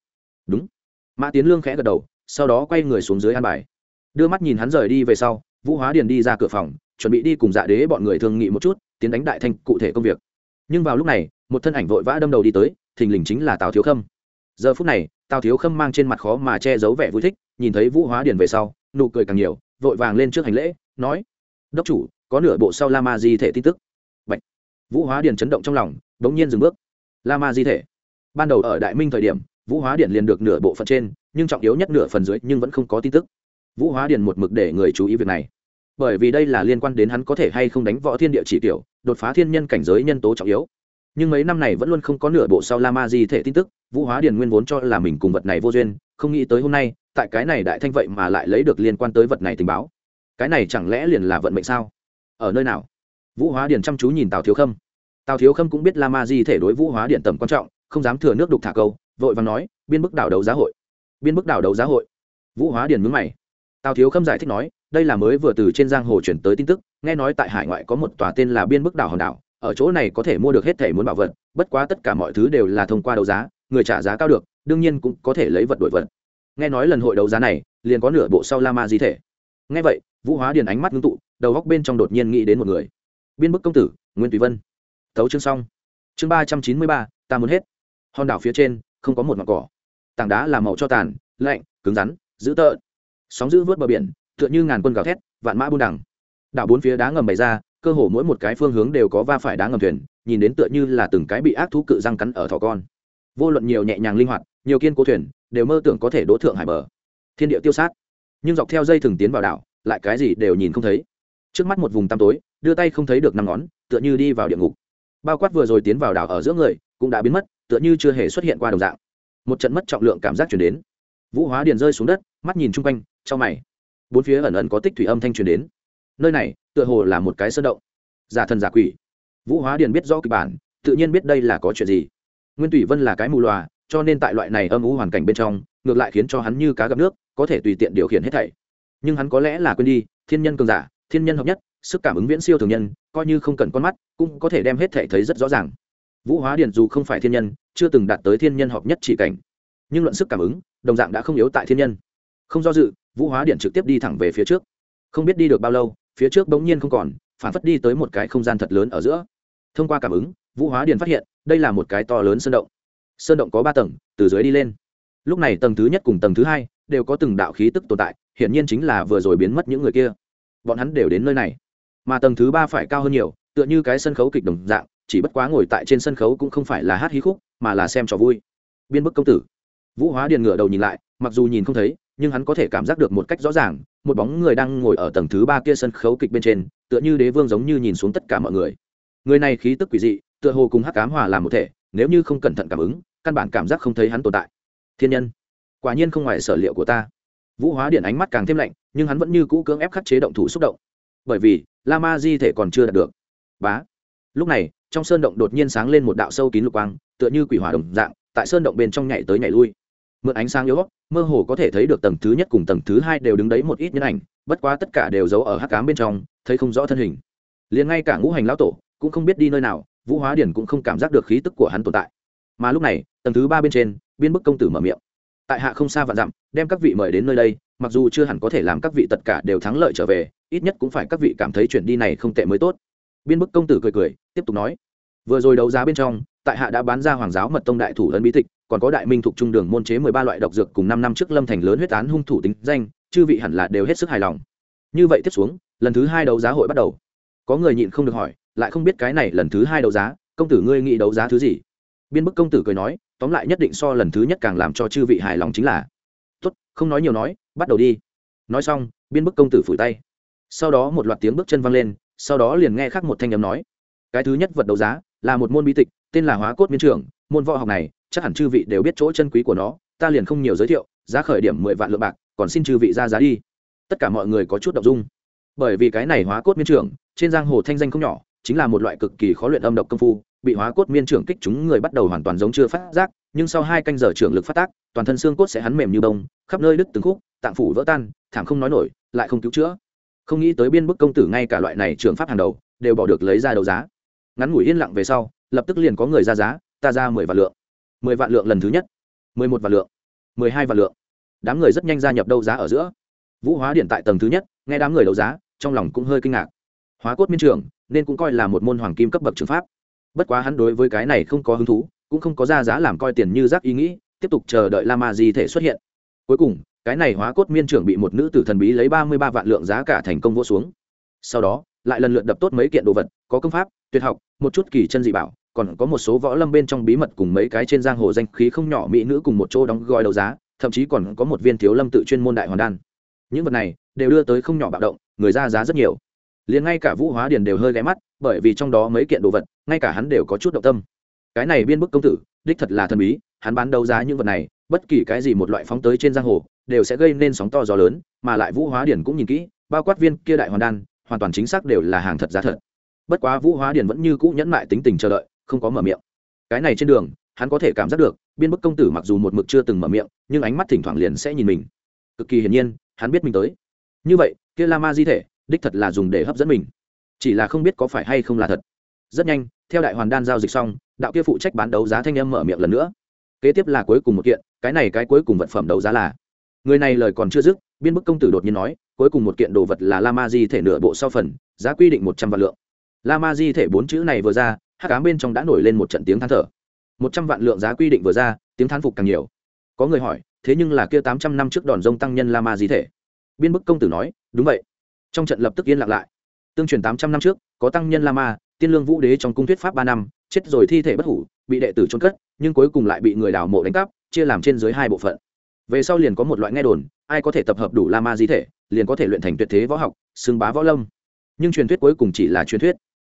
Đúng. Mã tiến lương khẽ gật đầu, sau đó quay người xuống dưới an bài đưa mắt nhìn hắn rời đi về sau, vũ hóa điền đi ra cửa phòng, chuẩn bị đi cùng dạ đế bọn người thương nghị một chút, tiến đánh đại thanh cụ thể công việc. Nhưng vào lúc này, một thân ảnh vội vã đâm đầu đi tới, thình lình chính là tào thiếu khâm. Giờ phút này, tào thiếu khâm mang trên mặt khó mà che giấu vẻ vui thích, nhìn thấy vũ hóa điền về sau, nụ cười càng nhiều, vội vàng lên trước hành lễ, nói, đốc chủ, có nửa bộ sau la ma di thể tin tức. Bạch. vũ hóa điền chấn động trong lòng đ ố n g nhiên dừng bước. La ma di thể. Ban đầu ở đại minh thời điểm, vũ hóa điền liền được nửa bộ phận trên, nhưng trọng yếu nhất nửa phần dưới nhưng vẫn không có tin tức vũ hóa Điền một mực để người chú ý việc này. Bởi vì đây là liên quan đến hắn có thể hay không đánh võ thiên địa chỉ tiểu, đột phá thiên nhân cảnh giới nhân tố trọng yếu. Nhưng mấy năm này vẫn luôn không có nửa bộ sau la ma di thể tin tức, vũ hóa điền nguyên vốn cho là mình cùng vật này vô duyên, không nghĩ tới hôm nay, tại cái này đại thanh vậy mà lại lấy được liên quan tới vật này tình báo. Cái này chẳng lẽ liền là vận mệnh sao? Ở nơi nào? Vũ hóa điền chăm chú nhìn tào thiếu khâm. Tào thiếu khâm cũng biết la ma di thể đối vũ hóa điện tầm quan trọng, không dám thừa nước đục thả câu, vội và nói, biên bức đảo đấu giá hội. Biên bức đảo đấu giá hội. Vũ hóa điền mướn mày tào thiếu khâm giải thích nói, đây là mới vừa từ trên giang hồ chuyển tới tin tức, nghe nói tại hải ngoại có một tòa tên là biên bức đảo hòn đảo, ở chỗ này có thể mua được hết thể muốn bảo vật, bất quá tất cả mọi thứ đều là thông qua đấu giá, người trả giá cao được, đương nhiên cũng có thể lấy vật đổi vật. Nghe nói lần hội đấu giá này, liền có nửa bộ sau la ma di thể. Nghe vậy, vũ hóa điền ánh mắt ngưng tụ, đầu góc bên trong đột nhiên nghĩ đến một người. Biên bức công tử, nguyên tùy vân. Thấu chương xong. Chương ba trăm chín mươi ba, ta muốn hết. Hòn đảo phía trên, không có một mặt cỏ. Tảng đá là màu cho tàn, lạnh, cứng rắn, dữ tợn sóng giữ vớt bờ biển, tựa như ngàn quân gào thét, vạn mã buôn đẳng đảo bốn phía đá ngầm bày ra, cơ hồ mỗi một cái phương hướng đều có va phải đá ngầm thuyền, nhìn đến tựa như là từng cái bị ác thú cự răng cắn ở thỏ con. Vô luận nhiều nhẹ nhàng linh hoạt, nhiều kiên cố thuyền, đều mơ tưởng có thể đỗ thượng hải bờ. Thiên địa tiêu sát. Nhưng dọc theo dây thừng tiến vào đảo, lại cái gì đều nhìn không thấy. Trước mắt một vùng tăm tối, đưa tay không thấy được năm ngón, tựa như đi vào địa ngục. Bao quát vừa rồi tiến vào đảo ở giữa người, cũng đã biến mất, tựa như chưa hề xuất hiện qua đồng dạng. Một trận mất trọng lượng cảm giác chuyển đến. Vũ hóa điền rơi xuống đất, mắt nhìn chung quanh trong mày. Bốn phía ẩn ẩn có tích thủy âm thanh truyền đến. Nơi này, tựa hồ là một cái sơn động. Giả thần giả quỷ. Vũ hóa điền biết rõ kịch bản, tự nhiên biết đây là có chuyện gì. Nguyên thủy vân là cái mù loà, cho nên tại loại này âm ú hoàn cảnh bên trong, ngược lại khiến cho hắn như cá gặp nước, có thể tùy tiện điều khiển hết thảy. Nhưng hắn có lẽ là quên đi, thiên nhân cường giả, thiên nhân hợp nhất, sức cảm ứng viễn siêu thường nhân, coi như không cần con mắt, cũng có thể đem hết thảy thấy rất rõ ràng. Vũ hóa điền dù không phải thiên nhân, chưa từng đạt tới thiên nhân hợp nhất chỉ cảnh. Nhưng luận sức cảm ứng, đồng dạng đã không yếu tại thiên nhân. Không do dự vũ hóa điện trực tiếp đi thẳng về phía trước. Không biết đi được bao lâu, phía trước bỗng nhiên không còn, phản phất đi tới một cái không gian thật lớn ở giữa. Thông qua cảm ứng, vũ hóa điện phát hiện, đây là một cái to lớn sơn động. Sơn động có ba tầng, từ dưới đi lên. Lúc này tầng thứ nhất cùng tầng thứ hai đều có từng đạo khí tức tồn tại, hiển nhiên chính là vừa rồi biến mất những người kia. Bọn hắn đều đến nơi này. Mà tầng thứ ba phải cao hơn nhiều, tựa như cái sân khấu kịch đồng dạng, chỉ bất quá ngồi tại trên sân khấu cũng không phải là hát hí khúc, mà là xem trò vui. Biên bức công tử. Vũ hóa điền ngửa đầu nhìn lại, mặc dù nhìn không thấy nhưng hắn có thể cảm giác được một cách rõ ràng, một bóng người đang ngồi ở tầng thứ ba kia sân khấu kịch bên trên, tựa như đế vương giống như nhìn xuống tất cả mọi người. Người này khí tức quỷ dị, tựa hồ cùng hắc cám hòa làm một thể, nếu như không cẩn thận cảm ứng, căn bản cảm giác không thấy hắn tồn tại. Thiên nhân, quả nhiên không ngoài sở liệu của ta. Vũ hóa điện ánh mắt càng thêm lạnh, nhưng hắn vẫn như cũ cưỡng ép khắc chế động thủ xúc động. Bởi vì, la ma di thể còn chưa đạt được. Bá. Lúc này, trong sơn động đột nhiên sáng lên một đạo sâu kín lục quang, tựa như quỷ hỏa đồng dạng, tại sơn động bên trong nhảy tới nhảy lui mượn ánh sáng yếu mơ hồ có thể thấy được tầng thứ nhất cùng tầng thứ hai đều đứng đấy một ít nhân ảnh, bất quá tất cả đều giấu ở hắc cám bên trong, thấy không rõ thân hình. Liền ngay cả ngũ hành lão tổ cũng không biết đi nơi nào, vũ hóa điển cũng không cảm giác được khí tức của hắn tồn tại. Mà lúc này, tầng thứ ba bên trên, biên bức công tử mở miệng. Tại hạ không xa vạn dặm, đem các vị mời đến nơi đây, mặc dù chưa hẳn có thể làm các vị tất cả đều thắng lợi trở về, ít nhất cũng phải các vị cảm thấy chuyện đi này không tệ mới tốt. Biên bức công tử cười cười, tiếp tục nói. Vừa rồi đấu giá bên trong, tại hạ đã bán ra hoàng giáo mật tông đại thủ ấn bí tịch còn có đại minh thuộc trung đường môn chế mười ba loại độc dược cùng năm năm trước lâm thành lớn huyết án hung thủ tính danh, chư vị hẳn là đều hết sức hài lòng. Như vậy tiếp xuống, lần thứ hai đấu giá hội bắt đầu. Có người nhịn không được hỏi, lại không biết cái này lần thứ hai đấu giá, công tử ngươi nghĩ đấu giá thứ gì? Biên bức công tử cười nói, tóm lại nhất định so lần thứ nhất càng làm cho chư vị hài lòng chính là. Tốt, không nói nhiều nói, bắt đầu đi. Nói xong, biên bức công tử phủi tay. Sau đó một loạt tiếng bước chân văng lên, sau đó liền nghe khác một thanh âm nói. Cái thứ nhất vật đấu giá là một môn bí tịch, tên là hóa cốt miên trưởng, môn võ học này chắc hẳn chư vị đều biết chỗ chân quý của nó, ta liền không nhiều giới thiệu, giá khởi điểm mười vạn lượng bạc, còn xin chư vị ra giá đi. Tất cả mọi người có chút đ ộ n g dung. Bởi vì cái này hóa cốt miên trưởng, trên giang hồ thanh danh không nhỏ, chính là một loại cực kỳ khó luyện âm độc công phu, bị hóa cốt miên trưởng kích chúng người bắt đầu hoàn toàn giống chưa phát giác, nhưng sau hai canh giờ trưởng lực phát tác, toàn thân xương cốt sẽ hắn mềm như bông, khắp nơi đứt từng khúc, tạng phủ vỡ tan, thảm không nói nổi, lại không cứu chữa. Không nghĩ tới biên bức công tử ngay cả loại này trường pháp hàng đầu, đều bỏ được lấy ra đấu giá. Ngắn ngủi yên lặng về sau, lập tức liền có người ra giá, ta ra mười vạn lượng mười vạn lượng lần thứ nhất, mười một vạn lượng, mười hai vạn lượng. Đám người rất nhanh gia nhập đấu giá ở giữa. Vũ hóa điện tại tầng thứ nhất, nghe đám người đấu giá, trong lòng cũng hơi kinh ngạc. Hóa cốt miên trường nên cũng coi là một môn hoàng kim cấp bậc trường pháp. Bất quá hắn đối với cái này không có hứng thú, cũng không có ra giá làm coi tiền như rác ý nghĩ, tiếp tục chờ đợi la ma di thể xuất hiện. Cuối cùng, cái này hóa cốt miên trưởng bị một nữ tử thần bí lấy ba mươi ba vạn lượng giá cả thành công vỗ xuống. Sau đó, lại lần lượt đập tốt mấy kiện đồ vật, có công pháp, tuyệt học, một chút kỳ chân dị bảo còn có một số võ lâm bên trong bí mật cùng mấy cái trên giang hồ danh khí không nhỏ mỹ nữ cùng một chỗ đóng gói đấu giá, thậm chí còn có một viên thiếu lâm tự chuyên môn đại hoàn đan. Những vật này đều đưa tới không nhỏ bạo động, người ra giá rất nhiều. Liền ngay cả vũ hóa điền đều hơi ghé mắt, bởi vì trong đó mấy kiện đồ vật, ngay cả hắn đều có chút động tâm. Cái này biên bức công tử, đích thật là thần bí, hắn bán đấu giá những vật này, bất kỳ cái gì một loại phóng tới trên giang hồ, đều sẽ gây nên sóng to gió lớn, mà lại vũ hóa điển cũng nhìn kỹ, bao quát viên kia đại hoàn đan, hoàn toàn chính xác đều là hàng thật giá thật. Bất quá vũ hóa điển vẫn như cũ nhẫn mại tính tình chờ đợi không có mở miệng. Cái này trên đường, hắn có thể cảm giác được, biên bức công tử mặc dù một mực chưa từng mở miệng, nhưng ánh mắt thỉnh thoảng liền sẽ nhìn mình. Cực kỳ hiển nhiên, hắn biết mình tới. Như vậy, kia la ma di thể, đích thật là dùng để hấp dẫn mình. Chỉ là không biết có phải hay không là thật. Rất nhanh, theo đại hoàn đan giao dịch xong, đạo kia phụ trách bán đấu giá thanh em mở miệng lần nữa. Kế tiếp là cuối cùng một kiện, cái này cái cuối cùng vật phẩm đấu giá là. Người này lời còn chưa dứt, biên bức công tử đột nhiên nói, cuối cùng một kiện đồ vật là la ma di thể nửa bộ sau phần, giá quy định một trăm vạn lượng. La ma di thể bốn chữ này vừa ra hắc ám bên trong đã nổi lên một trận tiếng than thở. Một trăm vạn lượng giá quy định vừa ra, tiếng than phục càng nhiều. Có người hỏi, thế nhưng là kia tám trăm năm trước đòn rông tăng nhân la ma di thể? Biên bức công tử nói, đúng vậy. Trong trận lập tức yên lặng lại. Tương truyền tám trăm năm trước, có tăng nhân la ma tiên lương vũ đế trong cung thuyết pháp ba năm, chết rồi thi thể bất hủ, bị đệ tử trôn cất, nhưng cuối cùng lại bị người đào mộ đánh cắp, chia làm trên dưới hai bộ phận. Về sau liền có một loại nghe đồn, ai có thể tập hợp đủ la ma di thể, liền có thể luyện thành tuyệt thế võ học, xưng bá võ lâm. Nhưng truyền thuyết cuối cùng chỉ là truyền thuyết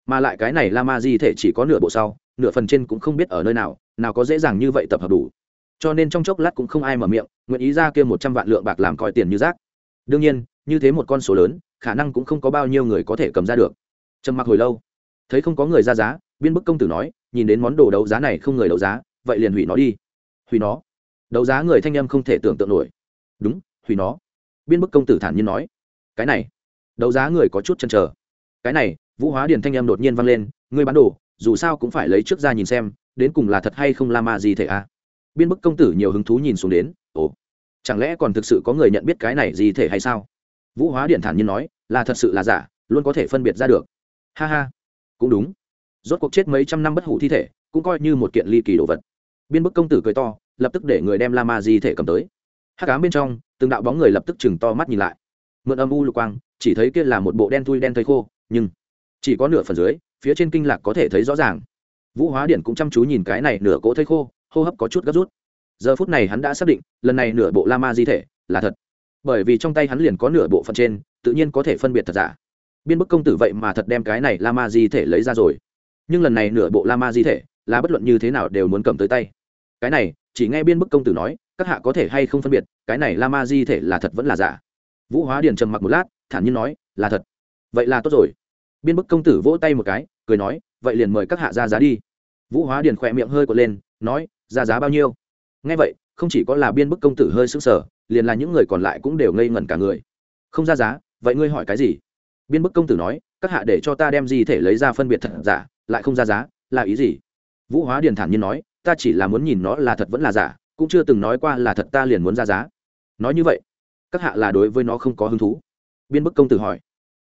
mà lại cái này la ma di thể chỉ có nửa bộ sau, nửa phần trên cũng không biết ở nơi nào nào có dễ dàng như vậy tập hợp đủ. Cho nên trong chốc lát cũng không ai mở miệng, nguyện ý ra kia một trăm vạn lượng bạc làm coi tiền như rác. Đương nhiên, như thế một con số lớn, khả năng cũng không có bao nhiêu người có thể cầm ra được. Trầm mặc hồi lâu, thấy không có người ra giá, biên bức công tử nói, nhìn đến món đồ đấu giá này không người đấu giá, vậy liền hủy nó đi. Hủy nó? Đấu giá người thanh em không thể tưởng tượng nổi. Đúng, hủy nó. Biên bức công tử thản nhiên nói, cái này, đấu giá người có chút chân chờ. Cái này vũ hóa điền thanh em đột nhiên vang lên, ngươi bán đồ, dù sao cũng phải lấy trước ra nhìn xem, đến cùng là thật hay không la ma gì thể à? Biên bức công tử nhiều hứng thú nhìn xuống đến, ồ, chẳng lẽ còn thực sự có người nhận biết cái này gì thể hay sao? Vũ hóa điện thản nhiên nói, là thật sự là giả, luôn có thể phân biệt ra được. Ha ha, cũng đúng. Rốt cuộc chết mấy trăm năm bất hủ thi thể, cũng coi như một kiện ly kỳ đồ vật. Biên bức công tử cười to, lập tức để người đem la ma di thể cầm tới. Hắc ám bên trong, từng đạo bóng người lập tức chừng to mắt nhìn lại. Mượn âm u lục quang, chỉ thấy kia là một bộ đen thui đen thây khô, nhưng chỉ có nửa phần dưới, phía trên kinh lạc có thể thấy rõ ràng. Vũ hóa điện cũng chăm chú nhìn cái này nửa cỗ thây khô, hô hấp có chút gấp rút. Giờ phút này hắn đã xác định, lần này nửa bộ la ma di thể là thật. Bởi vì trong tay hắn liền có nửa bộ phận trên, tự nhiên có thể phân biệt thật giả. Biên bức công tử vậy mà thật đem cái này la ma di thể lấy ra rồi. Nhưng lần này nửa bộ la ma di thể là bất luận như thế nào đều muốn cầm tới tay. Cái này, chỉ nghe biên bức công tử nói, các hạ có thể hay không phân biệt, cái này la ma di thể là thật vẫn là giả. Vũ hóa điền trầm mặc một lát, thản nhiên nói, là thật. Vậy là tốt rồi biên bức công tử vỗ tay một cái, cười nói, vậy liền mời các hạ ra giá đi. Vũ hóa điền khỏe miệng hơi quật lên, nói, ra giá bao nhiêu? Nghe vậy, không chỉ có là biên bức công tử hơi sững sờ, liền là những người còn lại cũng đều ngây ngẩn cả người. Không ra giá, vậy ngươi hỏi cái gì? Biên bức công tử nói, các hạ để cho ta đem gì thể lấy ra phân biệt thật giả, lại không ra giá, là ý gì? Vũ hóa điền thản nhiên nói, ta chỉ là muốn nhìn nó là thật vẫn là giả, cũng chưa từng nói qua là thật ta liền muốn ra giá. Nói như vậy, các hạ là đối với nó không có hứng thú. Biên bức công tử hỏi,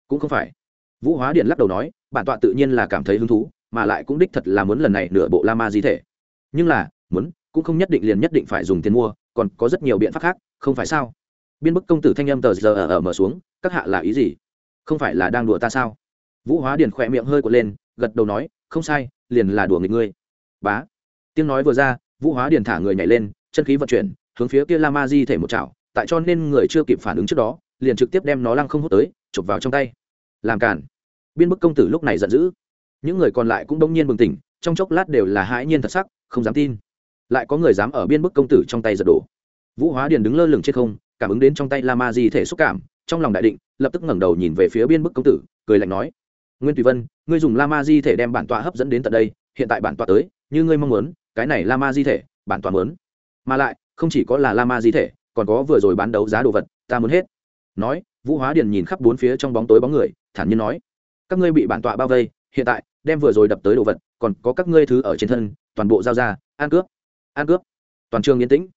cũng không phải vũ hóa điện lắc đầu nói, bản tọa tự nhiên là cảm thấy hứng thú, mà lại cũng đích thật là muốn lần này nửa bộ la ma di thể. Nhưng là, muốn, cũng không nhất định liền nhất định phải dùng tiền mua, còn có rất nhiều biện pháp khác, không phải sao? Biên bức công tử thanh âm tờ giờ ở mở xuống, các hạ là ý gì? Không phải là đang đùa ta sao? Vũ hóa điền khỏe miệng hơi quật lên, gật đầu nói, không sai, liền là đùa nghịch ngươi. Bá. Tiếng nói vừa ra, vũ hóa điền thả người nhảy lên, chân khí vận chuyển, hướng phía kia la ma di thể một chảo, tại cho nên người chưa kịp phản ứng trước đó, liền trực tiếp đem nó lăng không hút tới, chụp vào trong tay làm cản biên bức công tử lúc này giận dữ. Những người còn lại cũng đông nhiên bừng tỉnh, trong chốc lát đều là hãi nhiên thật sắc, không dám tin. Lại có người dám ở biên bức công tử trong tay giật đổ. Vũ hóa điền đứng lơ lửng trên không, cảm ứng đến trong tay la ma di thể xúc cảm, trong lòng đại định, lập tức ngẩng đầu nhìn về phía biên bức công tử, cười lạnh nói, nguyên tùy vân, ngươi dùng la ma di thể đem bản tọa hấp dẫn đến tận đây, hiện tại bản tọa tới, như ngươi mong muốn, cái này la ma di thể, bản tọa muốn. Mà lại, không chỉ có là la ma di thể, còn có vừa rồi bán đấu giá đồ vật, ta muốn hết. Nói vũ hóa điền nhìn khắp bốn phía trong bóng tối bóng người, thản nhiên nói, các ngươi bị bản tọa bao vây, hiện tại đem vừa rồi đập tới đồ vật, còn có các ngươi thứ ở trên thân, toàn bộ giao ra an cướp an cướp. Toàn trường yên tĩnh.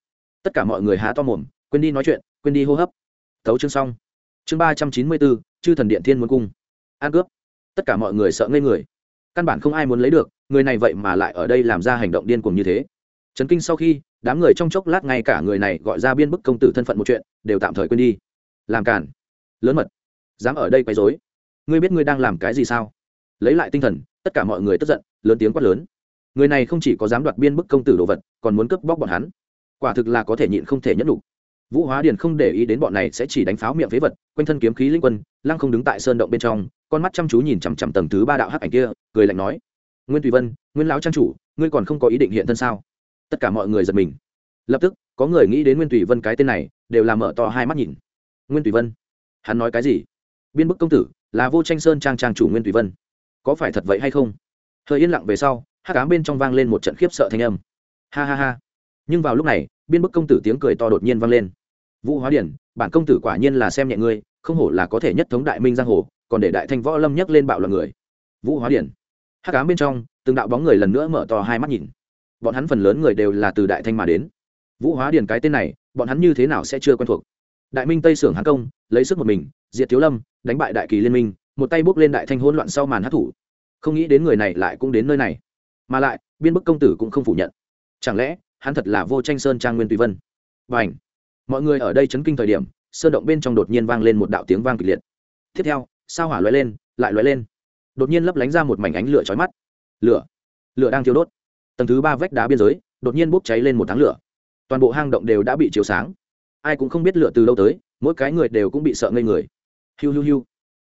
Tất cả mọi người há to mồm, quên đi nói chuyện, quên đi hô hấp. Tấu chương xong. Chương ba trăm chín mươi bốn, chư thần điện thiên muốn cung. An cướp. Tất cả mọi người sợ ngây người. Căn bản không ai muốn lấy được, người này vậy mà lại ở đây làm ra hành động điên cuồng như thế. Trấn kinh sau khi, đám người trong chốc lát ngay cả người này gọi ra biên bức công tử thân phận một chuyện, đều tạm thời quên đi. Làm cản lớn mật. Dám ở đây quấy dối ngươi biết ngươi đang làm cái gì sao? Lấy lại tinh thần, tất cả mọi người tức giận, lớn tiếng quát lớn. Người này không chỉ có dám đoạt biên bức công tử đồ vật, còn muốn cướp bóc bọn hắn. Quả thực là có thể nhịn không thể nhẫn đủ vũ hóa điền không để ý đến bọn này sẽ chỉ đánh pháo miệng phế vật, quanh thân kiếm khí linh quân, lăng không đứng tại sơn động bên trong, con mắt chăm chú nhìn chằm chằm tầng thứ ba đạo hắc ảnh kia, cười lạnh nói, nguyên tùy vân, nguyên lão trang chủ, ngươi còn không có ý định hiện thân sao? Tất cả mọi người giật mình. Lập tức, có người nghĩ đến nguyên tùy vân cái tên này, đều làm mở to hai mắt nhìn. Nguyên tùy vân hắn nói cái gì? Biên bức công tử, là vô tranh sơn trang trang chủ nguyên tùy vân. Có phải thật vậy hay không? Hơi yên lặng về sau hát cám bên trong vang lên một trận khiếp sợ thanh âm. Ha ha ha. Nhưng vào lúc này, biên bức công tử tiếng cười to đột nhiên vang lên. Vũ hóa điển, bản công tử quả nhiên là xem nhẹ ngươi, không hổ là có thể nhất thống đại minh giang hồ, còn để đại thanh võ lâm nhấc lên bạo loạn người. Vũ hóa điển. Hát cám bên trong, từng đạo bóng người lần nữa mở to hai mắt nhìn. Bọn hắn phần lớn người đều là từ đại thanh mà đến. Vũ hóa điển cái tên này, bọn hắn như thế nào sẽ chưa quen thuộc? Đại minh tây sưởng hán công, lấy sức một mình, diệt thiếu lâm, đánh bại đại kỳ liên minh, một tay bước lên đại thanh hỗn loạn sau màn hát thủ. Không nghĩ đến người này lại cũng đến nơi này. Mà lại, biên bức công tử cũng không phủ nhận. Chẳng lẽ, hắn thật là vô tranh sơn trang nguyên tùy vân? Và ảnh mọi người ở đây chấn kinh thời điểm, sơn động bên trong đột nhiên vang lên một đạo tiếng vang kịch liệt. Tiếp theo, sao hỏa lóe lên, lại lóe lên. Đột nhiên lấp lánh ra một mảnh ánh lửa chói mắt. Lửa! Lửa đang thiêu đốt. Tầng thứ ba vách đá biên giới, đột nhiên bốc cháy lên một tháng lửa. Toàn bộ hang động đều đã bị chiếu sáng ai cũng không biết lửa từ lâu tới, mỗi cái người đều cũng bị sợ ngây người. Hiu hiu hiu.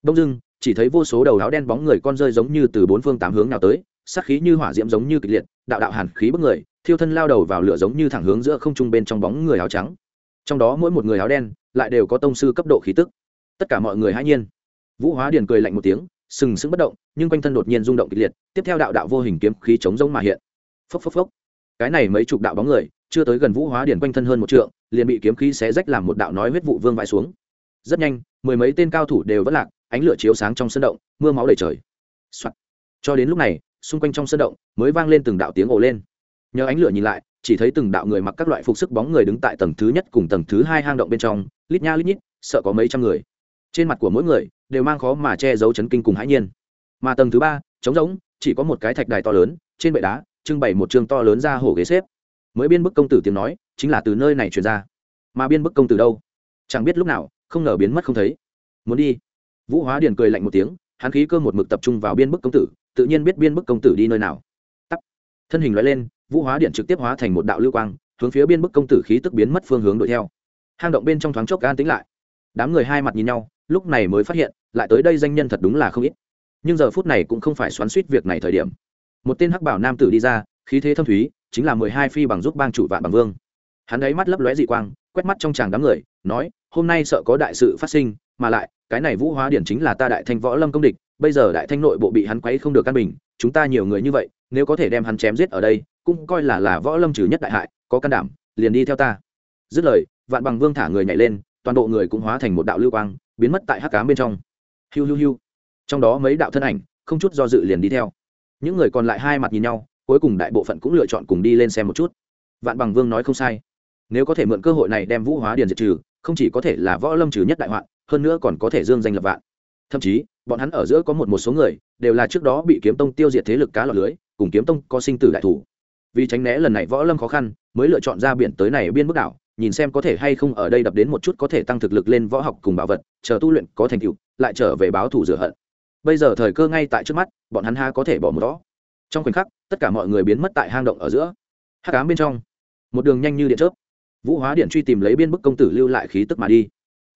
Đông dưng chỉ thấy vô số đầu áo đen bóng người con rơi giống như từ bốn phương tám hướng nào tới, sát khí như hỏa diễm giống như kịch liệt, đạo đạo hàn khí bức người, thiêu thân lao đầu vào lửa giống như thẳng hướng giữa không trung bên trong bóng người áo trắng. Trong đó mỗi một người áo đen, lại đều có tông sư cấp độ khí tức. Tất cả mọi người hãy nhiên. Vũ hóa điền cười lạnh một tiếng, sừng sững bất động, nhưng quanh thân đột nhiên rung động kịch liệt, tiếp theo đạo đạo vô hình kiếm khí chống rông mà hiện. Phốc phốc phốc. Cái này mấy chục đạo bóng người, chưa tới gần vũ hóa điền quanh thân hơn một trượng liền bị kiếm khí xé rách làm một đạo nói huyết vụ vương vãi xuống. Rất nhanh, mười mấy tên cao thủ đều vất lạc, ánh lửa chiếu sáng trong sân động, mưa máu đầy trời、Soạn. cho đến lúc này, xung quanh trong sân động mới vang lên từng đạo tiếng ồ lên. Nhờ ánh lửa nhìn lại, chỉ thấy từng đạo người mặc các loại phục sức bóng người đứng tại tầng thứ nhất cùng tầng thứ hai hang động bên trong, lít nha lít nhít, sợ có mấy trăm người. Trên mặt của mỗi người đều mang khó mà che giấu chấn kinh cùng hãi nhiên. Mà tầng thứ ba, trống rỗng, chỉ có một cái thạch đài to lớn, trên bệ đá trưng bày một trường to lớn ra hổ ghế xếp. Mới biên bức công tử tiếng nói chính là từ nơi này truyền ra. Mà biên bức công tử đâu? Chẳng biết lúc nào, không ngờ biến mất không thấy. Muốn đi. Vũ hóa điền cười lạnh một tiếng, hắn khí cơ một mực tập trung vào biên bức công tử, tự nhiên biết biên bức công tử đi nơi nào. Tắt. Thân hình loại lên, vũ hóa điện trực tiếp hóa thành một đạo lưu quang, hướng phía biên bức công tử khí tức biến mất phương hướng đuổi theo. Hang động bên trong thoáng chốc an tính lại. Đám người hai mặt nhìn nhau, lúc này mới phát hiện, lại tới đây danh nhân thật đúng là không ít. Nhưng giờ phút này cũng không phải xoắn suýt việc này thời điểm. Một tên hắc bảo nam tử đi ra, khí thế thâm thúy, chính là mười hai phi bằng giúp bang chủ vạn bằng vương hắn ấy mắt lấp lóe dị quang, quét mắt trong tràng đám người, nói, hôm nay sợ có đại sự phát sinh, mà lại, cái này vũ hóa điển chính là ta đại thanh võ lâm công địch, bây giờ đại thanh nội bộ bị hắn quấy không được căn bình, chúng ta nhiều người như vậy, nếu có thể đem hắn chém giết ở đây, cũng coi là là võ lâm trừ nhất đại hại, có can đảm, liền đi theo ta. Dứt lời, vạn bằng vương thả người nhảy lên, toàn bộ người cũng hóa thành một đạo lưu quang, biến mất tại hắc cám bên trong. Hiu hiu hiu. Trong đó mấy đạo thân ảnh, không chút do dự liền đi theo. Những người còn lại hai mặt nhìn nhau, cuối cùng đại bộ phận cũng lựa chọn cùng đi lên xem một chút. Vạn bằng vương nói không sai nếu có thể mượn cơ hội này đem vũ hóa điền diệt trừ, không chỉ có thể là võ lâm trừ nhất đại hoạn, hơn nữa còn có thể dương danh lập vạn. Thậm chí, bọn hắn ở giữa có một một số người, đều là trước đó bị kiếm tông tiêu diệt thế lực cá lọt lưới, cùng kiếm tông có sinh tử đại thủ. Vì tránh né lần này võ lâm khó khăn, mới lựa chọn ra biển tới này biên bức đảo, nhìn xem có thể hay không ở đây đập đến một chút có thể tăng thực lực lên võ học cùng bảo vật, chờ tu luyện có thành tựu, lại trở về báo thủ rửa hận. Bây giờ thời cơ ngay tại trước mắt, bọn hắn ha có thể bỏ một đó trong khoảnh khắc, tất cả mọi người biến mất tại hang động ở giữa. Hắc ám bên trong, một đường nhanh như điện chớp vũ hóa điện truy tìm lấy biên bức công tử lưu lại khí tức mà đi.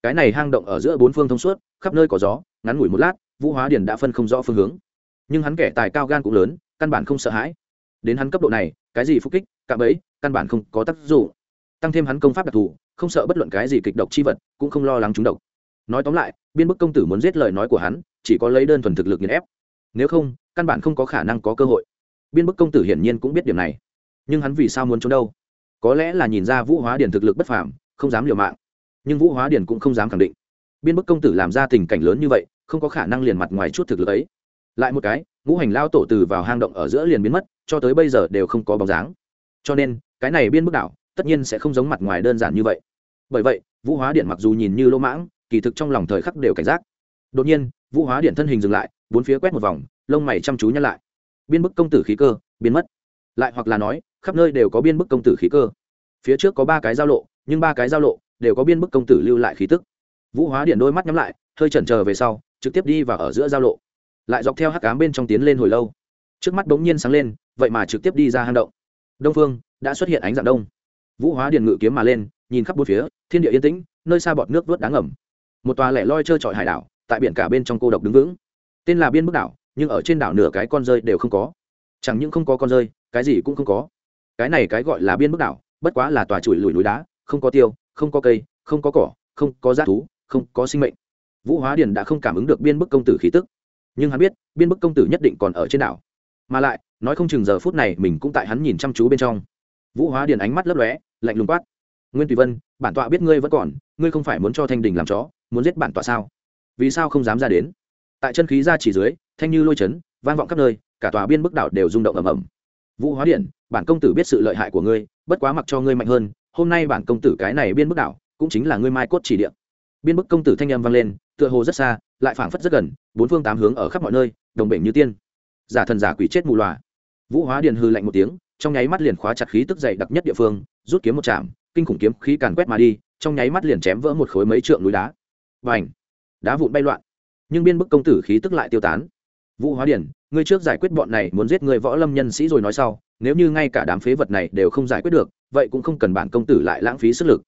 Cái này hang động ở giữa bốn phương thông suốt, khắp nơi có gió, ngắn ngủi một lát, vũ hóa điện đã phân không rõ phương hướng. Nhưng hắn kẻ tài cao gan cũng lớn, căn bản không sợ hãi. Đến hắn cấp độ này, cái gì phúc kích, cạm ấy căn bản không có tác dụng. Tăng thêm hắn công pháp đặc thù, không sợ bất luận cái gì kịch độc chi vật, cũng không lo lắng chúng độc. Nói tóm lại, biên bức công tử muốn giết lời nói của hắn, chỉ có lấy đơn thuần thực lực nghiền ép. Nếu không, căn bản không có khả năng có cơ hội. Biên bức công tử hiển nhiên cũng biết điểm này. Nhưng hắn vì sao muốn trốn đâu? Có lẽ là nhìn ra vũ hóa điển thực lực bất phàm, không dám liều mạng. Nhưng vũ hóa điển cũng không dám khẳng định. Biên bức công tử làm ra tình cảnh lớn như vậy, không có khả năng liền mặt ngoài chút thực lực ấy. Lại một cái, ngũ hành lao tổ từ vào hang động ở giữa liền biến mất, cho tới bây giờ đều không có bóng dáng. Cho nên, cái này biên bức đảo, tất nhiên sẽ không giống mặt ngoài đơn giản như vậy. Bởi vậy, vũ hóa điện mặc dù nhìn như lỗ mãng, kỳ thực trong lòng thời khắc đều cảnh giác. Đột nhiên, vũ hóa điện thân hình dừng lại, bốn phía quét một vòng, lông mày chăm chú nhăn lại. Biên bức công tử khí cơ, biến mất. Lại hoặc là nói khắp nơi đều có biên bức công tử khí cơ. Phía trước có ba cái giao lộ, nhưng ba cái giao lộ đều có biên bức công tử lưu lại khí tức. Vũ hóa điện đôi mắt nhắm lại, hơi chần chờ về sau, trực tiếp đi vào ở giữa giao lộ. Lại dọc theo hắc cám bên trong tiến lên hồi lâu. Trước mắt bỗng nhiên sáng lên, vậy mà trực tiếp đi ra hang động. Đông phương, đã xuất hiện ánh dạng đông. Vũ hóa điện ngự kiếm mà lên, nhìn khắp bốn phía, thiên địa yên tĩnh, nơi xa bọt nước vớt đáng ẩm một tòa lẻ loi trơ trọi hải đảo, tại biển cả bên trong cô độc đứng vững. Tên là biên bức đảo, nhưng ở trên đảo nửa cái con rơi đều không có. Chẳng những không có con rơi, cái gì cũng không có cái này cái gọi là biên bức đảo, bất quá là tòa chùi lùi núi đá, không có tiêu, không có cây, không có cỏ, không có rác thú, không có sinh mệnh. Vũ hóa điền đã không cảm ứng được biên bức công tử khí tức. Nhưng hắn biết, biên bức công tử nhất định còn ở trên đảo. Mà lại, nói không chừng giờ phút này mình cũng tại hắn nhìn chăm chú bên trong. Vũ hóa điền ánh mắt lấp lóe, lạnh lùng quát. Nguyên tùy vân, bản tọa biết ngươi vẫn còn, ngươi không phải muốn cho thanh đình làm chó, muốn giết bản tọa sao? Vì sao không dám ra đến? Tại chân khí ra chỉ dưới, thanh như lôi chấn, vang vọng khắp nơi, cả tòa biên bức đảo đều rung động ầm ầm vũ hóa điện bản công tử biết sự lợi hại của ngươi, bất quá mặc cho ngươi mạnh hơn, hôm nay bản công tử cái này biên bức đảo, cũng chính là ngươi mai cốt chỉ điện biên bức công tử thanh âm vang lên, tựa hồ rất xa, lại phảng phất rất gần, bốn phương tám hướng ở khắp mọi nơi, đồng bệnh như tiên. Giả thần giả quỷ chết mù loà. Vũ hóa điện hư lạnh một tiếng, trong nháy mắt liền khóa chặt khí tức dày đặc nhất địa phương, rút kiếm một chạm, kinh khủng kiếm khí càn quét mà đi, trong nháy mắt liền chém vỡ một khối mấy trượng núi đá. Và ảnh đá vụn bay loạn. Nhưng biên bức công tử khí tức lại tiêu tán. Vũ hóa điển ngươi trước giải quyết bọn này, muốn giết người võ lâm nhân sĩ rồi nói sau, nếu như ngay cả đám phế vật này đều không giải quyết được, vậy cũng không cần bản công tử lại lãng phí sức lực.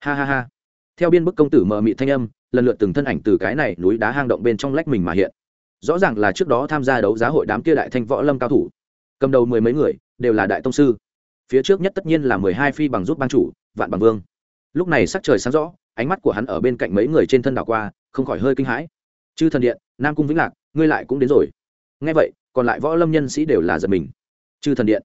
Ha ha ha. Theo biên bức công tử mờ mị thanh âm, lần lượt từng thân ảnh từ cái này núi đá hang động bên trong lách mình mà hiện. Rõ ràng là trước đó tham gia đấu giá hội đám kia đại thanh võ lâm cao thủ. Cầm đầu mười mấy người, đều là đại tông sư. Phía trước nhất tất nhiên là mười hai phi bằng giúp ban chủ, vạn bằng vương. Lúc này sắc trời sáng rõ, ánh mắt của hắn ở bên cạnh mấy người trên thân đảo qua, không khỏi hơi kinh hãi. Chư thần điện, nam cung vĩnh lạc, ngươi lại cũng đến rồi ngay vậy, còn lại võ lâm nhân sĩ đều là giật mình. Chư thần điện,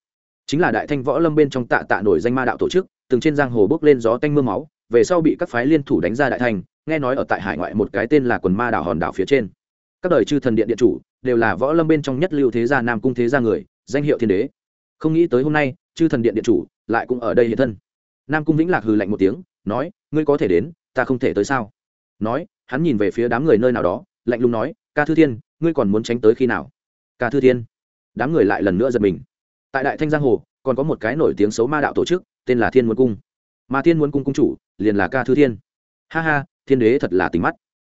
chính là đại thanh võ lâm bên trong tạ tạ nổi danh ma đạo tổ chức, từng trên giang hồ bước lên gió tanh m ư a máu, về sau bị các phái liên thủ đánh ra đại thanh nghe nói ở tại hải ngoại một cái tên là quần ma đảo hòn đảo phía trên. Các đời chư thần điện điện chủ đều là võ lâm bên trong nhất lưu thế gia nam cung thế gia người, danh hiệu thiên đế. Không nghĩ tới hôm nay, chư thần điện điện chủ lại cũng ở đây hiện thân. Nam cung vĩnh lạc hừ lạnh một tiếng, nói, ngươi có thể đến, ta không thể tới sao? Nói, hắn nhìn về phía đám người nơi nào đó, lạnh lùng nói, ca thư thiên, ngươi còn muốn tránh tới khi nào? Ca thư thiên. Đám người lại lần nữa giật mình. Tại đại thanh giang hồ, còn có một cái nổi tiếng xấu ma đạo tổ chức, tên là thiên muốn cung. Mà thiên muốn cung cung chủ, liền là ca thư thiên. Ha ha, thiên đế thật là tính mắt.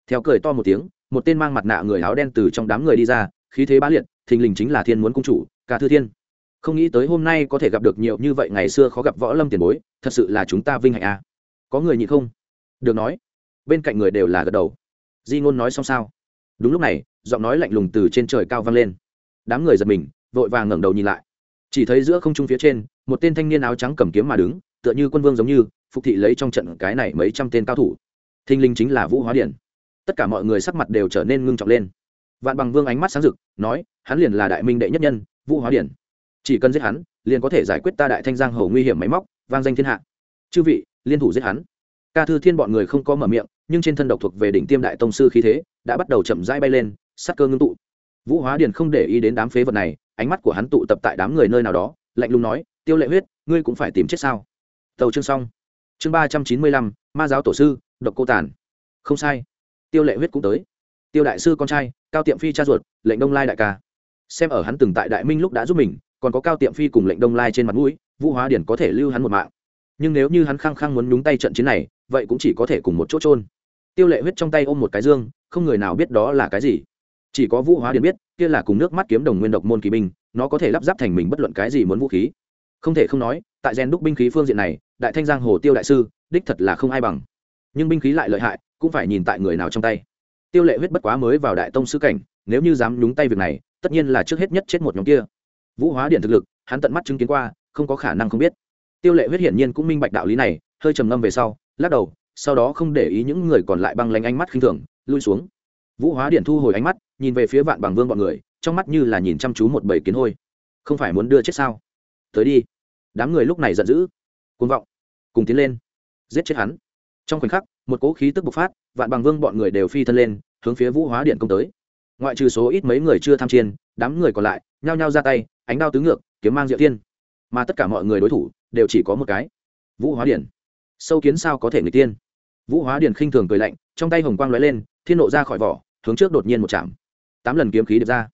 Theo cười to một tiếng, một tên mang mặt nạ người áo đen từ trong đám người đi ra, khí thế bá liệt, thình lình chính là thiên muốn cung chủ, ca thư thiên. Không nghĩ tới hôm nay có thể gặp được nhiều như vậy ngày xưa khó gặp võ lâm tiền bối, thật sự là chúng ta vinh hạnh à. có người nhị không? Được nói. Bên cạnh người đều là gật đầu. Di ngôn nói xong sao? Đúng lúc này, giọng nói lạnh lùng từ trên trời cao vang lên đám người giật mình, vội vàng ngẩng đầu nhìn lại. Chỉ thấy giữa không trung phía trên, một tên thanh niên áo trắng cầm kiếm mà đứng, tựa như quân vương giống như, phục thị lấy trong trận cái này mấy trăm tên cao thủ. Thinh linh chính là vũ hóa điện tất cả mọi người sắc mặt đều trở nên ngưng trọng lên. Vạn bằng vương ánh mắt sáng rực, nói, hắn liền là đại minh đệ nhất nhân, vũ hóa điện chỉ cần giết hắn, liền có thể giải quyết ta đại thanh giang hầu nguy hiểm máy móc, vang danh thiên hạ. Chư vị, liên thủ giết hắn. Ca thư thiên bọn người không có mở miệng, nhưng trên thân độc thuộc về đỉnh tiêm đại tông sư khí thế, đã bắt đầu chậm rãi bay lên, sắc cơ ngưng tụ vũ hóa điền không để ý đến đám phế vật này, ánh mắt của hắn tụ tập tại đám người nơi nào đó, lạnh lùng nói, tiêu lệ huyết, ngươi cũng phải tìm chết sao? Tàu chương xong chương ba trăm chín mươi lăm, ma giáo tổ sư, độc cô tàn. Không sai. Tiêu lệ huyết cũng tới. Tiêu đại sư con trai, cao tiệm phi cha ruột, lệnh đông lai đại ca. Xem ở hắn từng tại đại minh lúc đã giúp mình, còn có cao tiệm phi cùng lệnh đông lai trên mặt mũi, vũ hóa điển có thể lưu hắn một mạng. Nhưng nếu như hắn khăng khăng muốn nhúng tay trận chiến này, vậy cũng chỉ có thể cùng một chỗ trôn tiêu lệ huyết trong tay ôm một cái dương, không người nào biết đó là cái gì chỉ có vũ hóa điện biết, kia là cùng nước mắt kiếm đồng nguyên độc môn kỳ binh, nó có thể lắp ráp thành mình bất luận cái gì muốn vũ khí. Không thể không nói, tại gen đúc binh khí phương diện này, đại thanh giang hồ tiêu đại sư, đích thật là không ai bằng. Nhưng binh khí lại lợi hại, cũng phải nhìn tại người nào trong tay. Tiêu lệ huyết bất quá mới vào đại tông sư cảnh, nếu như dám nhúng tay việc này, tất nhiên là trước hết nhất chết một nhóm kia. Vũ hóa điện thực lực, hắn tận mắt chứng kiến qua, không có khả năng không biết. Tiêu lệ huyết hiển nhiên cũng minh bạch đạo lý này, hơi trầm ngâm về sau, lắc đầu, sau đó không để ý những người còn lại băng lanh ánh mắt khinh thường, lui xuống. Vũ hóa điện thu hồi ánh mắt nhìn về phía vạn bằng vương bọn người, trong mắt như là nhìn chăm chú một bầy kiến hôi. Không phải muốn đưa chết sao? Tới đi. Đám người lúc này giận dữ côn vọng, cùng tiến lên, giết chết hắn. Trong khoảnh khắc, một cỗ khí tức bộc phát, vạn bằng vương bọn người đều phi thân lên, hướng phía vũ hóa điện công tới. Ngoại trừ số ít mấy người chưa tham chiên đám người còn lại, nhao nhao ra tay, ánh đao tứ ngược, kiếm mang diệu tiên mà tất cả mọi người đối thủ, đều chỉ có một cái. Vũ hóa điện. Sâu kiến sao có thể người tiên? Vũ hóa điện khinh thường cười lạnh, trong tay hồng quang lóe lên, thiên nộ ra khỏi vỏ, hướng trước đột nhiên một chạm tám lần kiếm khí được ra.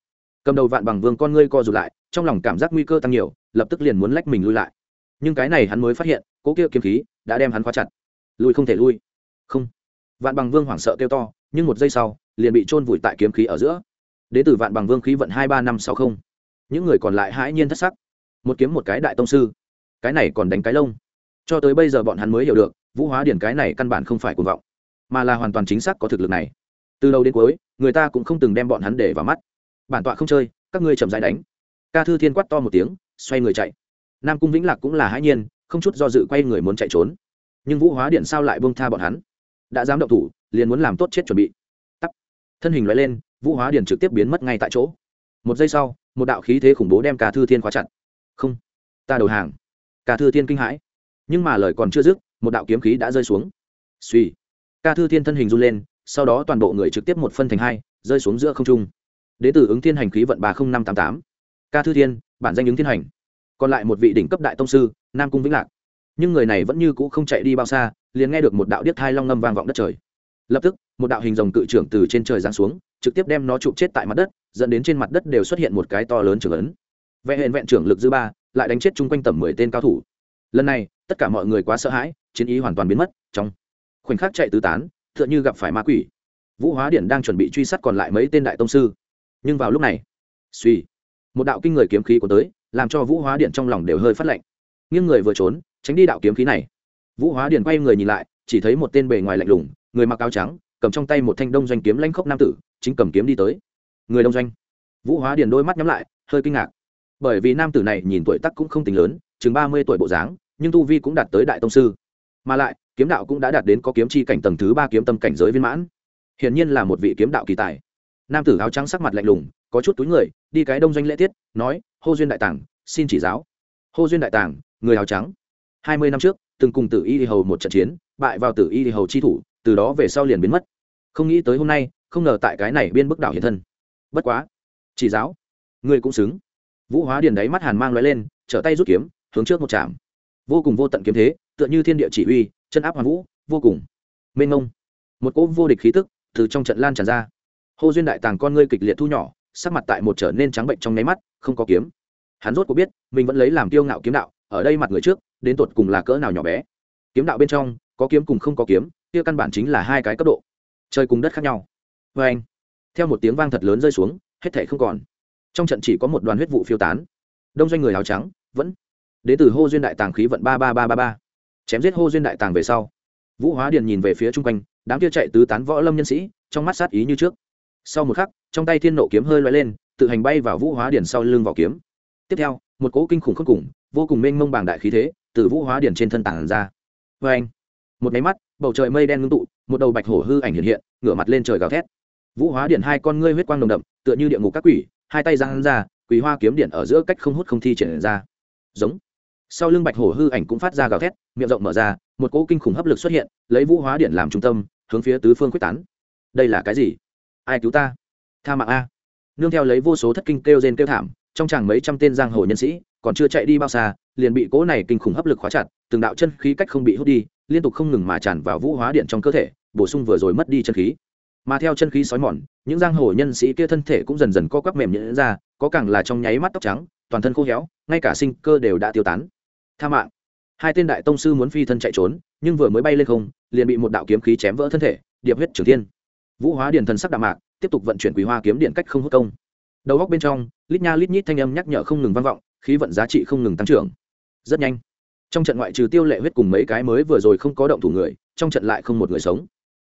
Cầm đầu vạn bằng vương con ngươi co rụt lại, trong lòng cảm giác nguy cơ tăng nhiều, lập tức liền muốn lách mình lui lại. Nhưng cái này hắn mới phát hiện cỗ kia kiếm khí đã đem hắn khóa chặt. Lui không thể lui. Không. Vạn bằng vương hoảng sợ kêu to, nhưng một giây sau, liền bị trôn vùi tại kiếm khí ở giữa. Đế tử vạn bằng vương khí vận hai ba năm sau không. Những người còn lại hãi nhiên thất sắc. Một kiếm một cái đại tông sư. Cái này còn đánh cái lông. Cho tới bây giờ bọn hắn mới hiểu được, vũ hóa điển cái này căn bản không phải cuồng vọng, mà là hoàn toàn chính xác có thực lực này từ đầu đến cuối, người ta cũng không từng đem bọn hắn để vào mắt. Bản tọa không chơi, các ngươi chậm rãi đánh. Ca thư thiên quát to một tiếng, xoay người chạy. Nam cung vĩnh lạc cũng là hãi nhiên, không chút do dự quay người muốn chạy trốn. Nhưng vũ hóa điện sao lại bông tha bọn hắn? Đã dám động thủ, liền muốn làm tốt chết chuẩn bị. Tắt thân hình loại lên, vũ hóa điện trực tiếp biến mất ngay tại chỗ. Một giây sau, một đạo khí thế khủng bố đem ca thư thiên khóa chặt. Không, ta đầu hàng. Ca thư thiên kinh hãi. Nhưng mà lời còn chưa dứt, một đạo kiếm khí đã rơi xuống. Suy ca thư thiên thân hình run lên sau đó toàn bộ người trực tiếp một phân thành hai, rơi xuống giữa không trung. Đ ế t ử ứng thiên hành khí vận ba mươi năm t á m tám. Ca thư thiên, bản danh ứng thiên hành. Còn lại một vị đỉnh cấp đại tông sư, nam cung vĩnh lạc. Nhưng người này vẫn như cũ không chạy đi bao xa, liền nghe được một đạo điếc thai long ngâm vang vọng đất trời. Lập tức, một đạo hình rồng cự trưởng từ trên trời giáng xuống, trực tiếp đem nó chụp chết tại mặt đất, dẫn đến trên mặt đất đều xuất hiện một cái to lớn trưởng ấn. Vẽ hẹn vẹn trưởng lực dư ba, lại đánh chết chung quanh tầm mười tên cao thủ. Lần này, tất cả mọi người quá sợ hãi, chiến ý hoàn toàn biến mất, trong khoảnh khắc chạy tứ tán tựa như gặp phải ma quỷ. Vũ hóa điện đang chuẩn bị truy sát còn lại mấy tên đại tông sư. Nhưng vào lúc này, suy, một đạo kinh người kiếm khí của tới, làm cho vũ hóa điện trong lòng đều hơi phát lạnh. Nghiêng người vừa trốn, tránh đi đạo kiếm khí này. Vũ hóa điện quay người nhìn lại, chỉ thấy một tên bề ngoài lạnh lùng, người mặc áo trắng, cầm trong tay một thanh đông doanh kiếm lanh khốc nam tử, chính cầm kiếm đi tới. Người đông doanh. Vũ hóa điện đôi mắt nhắm lại, hơi kinh ngạc. Bởi vì nam tử này nhìn tuổi tắc cũng không tính lớn, chừng ba mươi tuổi bộ dáng, nhưng tu vi cũng đạt tới đại tông sư. Mà lại kiếm đạo cũng đã đạt đến có kiếm chi cảnh tầng thứ ba kiếm tâm cảnh giới viên mãn. Hiển nhiên là một vị kiếm đạo kỳ tài. Nam tử áo trắng sắc mặt lạnh lùng, có chút túi người, đi cái đông doanh lễ tiết, nói, hô duyên đại tàng, xin chỉ giáo. Hô duyên đại tàng, người áo trắng. Hai mươi năm trước, từng cùng tử y hầu một trận chiến, bại vào tử y hầu chi thủ, từ đó về sau liền biến mất. Không nghĩ tới hôm nay, không ngờ tại cái này biên bức đảo hiện thân. Bất quá, chỉ giáo. Người cũng xứng. Vũ hóa điền đáy mắt hàn mang l lên, trở tay rút kiếm, hướng trước một chạm vô cùng vô tận kiếm thế, tựa như thiên địa chỉ uy chân áp hoàn vũ, vô cùng. Mênh ngông một cỗ vô địch khí tức từ trong trận lan tràn ra. Hô duyên đại tàng con ngươi kịch liệt thu nhỏ, sắc mặt tại một trở nên trắng bệnh trong nháy mắt, không có kiếm. Hắn rốt có biết, mình vẫn lấy làm tiêu ngạo kiếm đạo, ở đây mặt người trước, đến tột cùng là cỡ nào nhỏ bé. Kiếm đạo bên trong, có kiếm cùng không có kiếm, kia căn bản chính là hai cái cấp độ. Chơi cùng đất khác nhau. Vê anh, theo một tiếng vang thật lớn rơi xuống, hết thể không còn. Trong trận chỉ có một đoàn huyết vụ phiêu tán. Đông doanh người áo trắng, vẫn. Đến từ hô duyên đại tàng khí vận ba ba ba ba ba chém giết hô duyên đại tàng về sau, vũ hóa điền nhìn về phía chung quanh, đám kia chạy tứ tán võ lâm nhân sĩ, trong mắt sát ý như trước. Sau một khắc, trong tay thiên nộ kiếm hơi loay lên, tự hành bay vào vũ hóa điền sau lưng vào kiếm. Tiếp theo, một cỗ kinh khủng khốc cùng, vô cùng mênh mông bàng đại khí thế, từ vũ hóa điển trên thân tảng ra. Vê anh một máy mắt, bầu trời mây đen ngưng tụ, một đầu bạch hổ hư ảnh hiện hiện, ngửa mặt lên trời gào thét. Vũ hóa điện hai con ngươi huyết quang đồng đậm, tựa như địa ngục các quỷ, hai tay giang ra, quỳ hoa kiếm điện ở giữa cách không hút không thi triển ra. Giống! Sau lưng bạch hổ hư ảnh cũng phát ra gào thét, miệng rộng mở ra, một cỗ kinh khủng hấp lực xuất hiện, lấy vũ hóa điện làm trung tâm, hướng phía tứ phương quyết tán. Đây là cái gì? Ai cứu ta? Tha mạng a. Nương theo lấy vô số thất kinh kêu rên kêu thảm, trong chàng mấy trăm tên giang hồ nhân sĩ, còn chưa chạy đi bao xa, liền bị cỗ này kinh khủng hấp lực khóa chặt, từng đạo chân khí cách không bị hút đi, liên tục không ngừng mà tràn vào vũ hóa điện trong cơ thể, bổ sung vừa rồi mất đi chân khí. Mà theo chân khí sói mòn, những giang hồ nhân sĩ kia thân thể cũng dần dần co quắp mềm nhẫn ra, có càng là trong nháy mắt tóc trắng, toàn thân khô héo, ngay cả sinh cơ đều đã tiêu tán tha mạng. Hai tên đại tông sư muốn phi thân chạy trốn, nhưng vừa mới bay lên không, liền bị một đạo kiếm khí chém vỡ thân thể, điệp huyết trường thiên. Vũ hóa điền thần sắc đạm mạc, tiếp tục vận chuyển quý hoa kiếm điện cách không hút công. Đầu góc bên trong, lít nha lít nhít thanh âm nhắc nhở không ngừng vang vọng, khí vận giá trị không ngừng tăng trưởng. Rất nhanh, trong trận ngoại trừ tiêu lệ huyết cùng mấy cái mới vừa rồi không có động thủ người, trong trận lại không một người sống.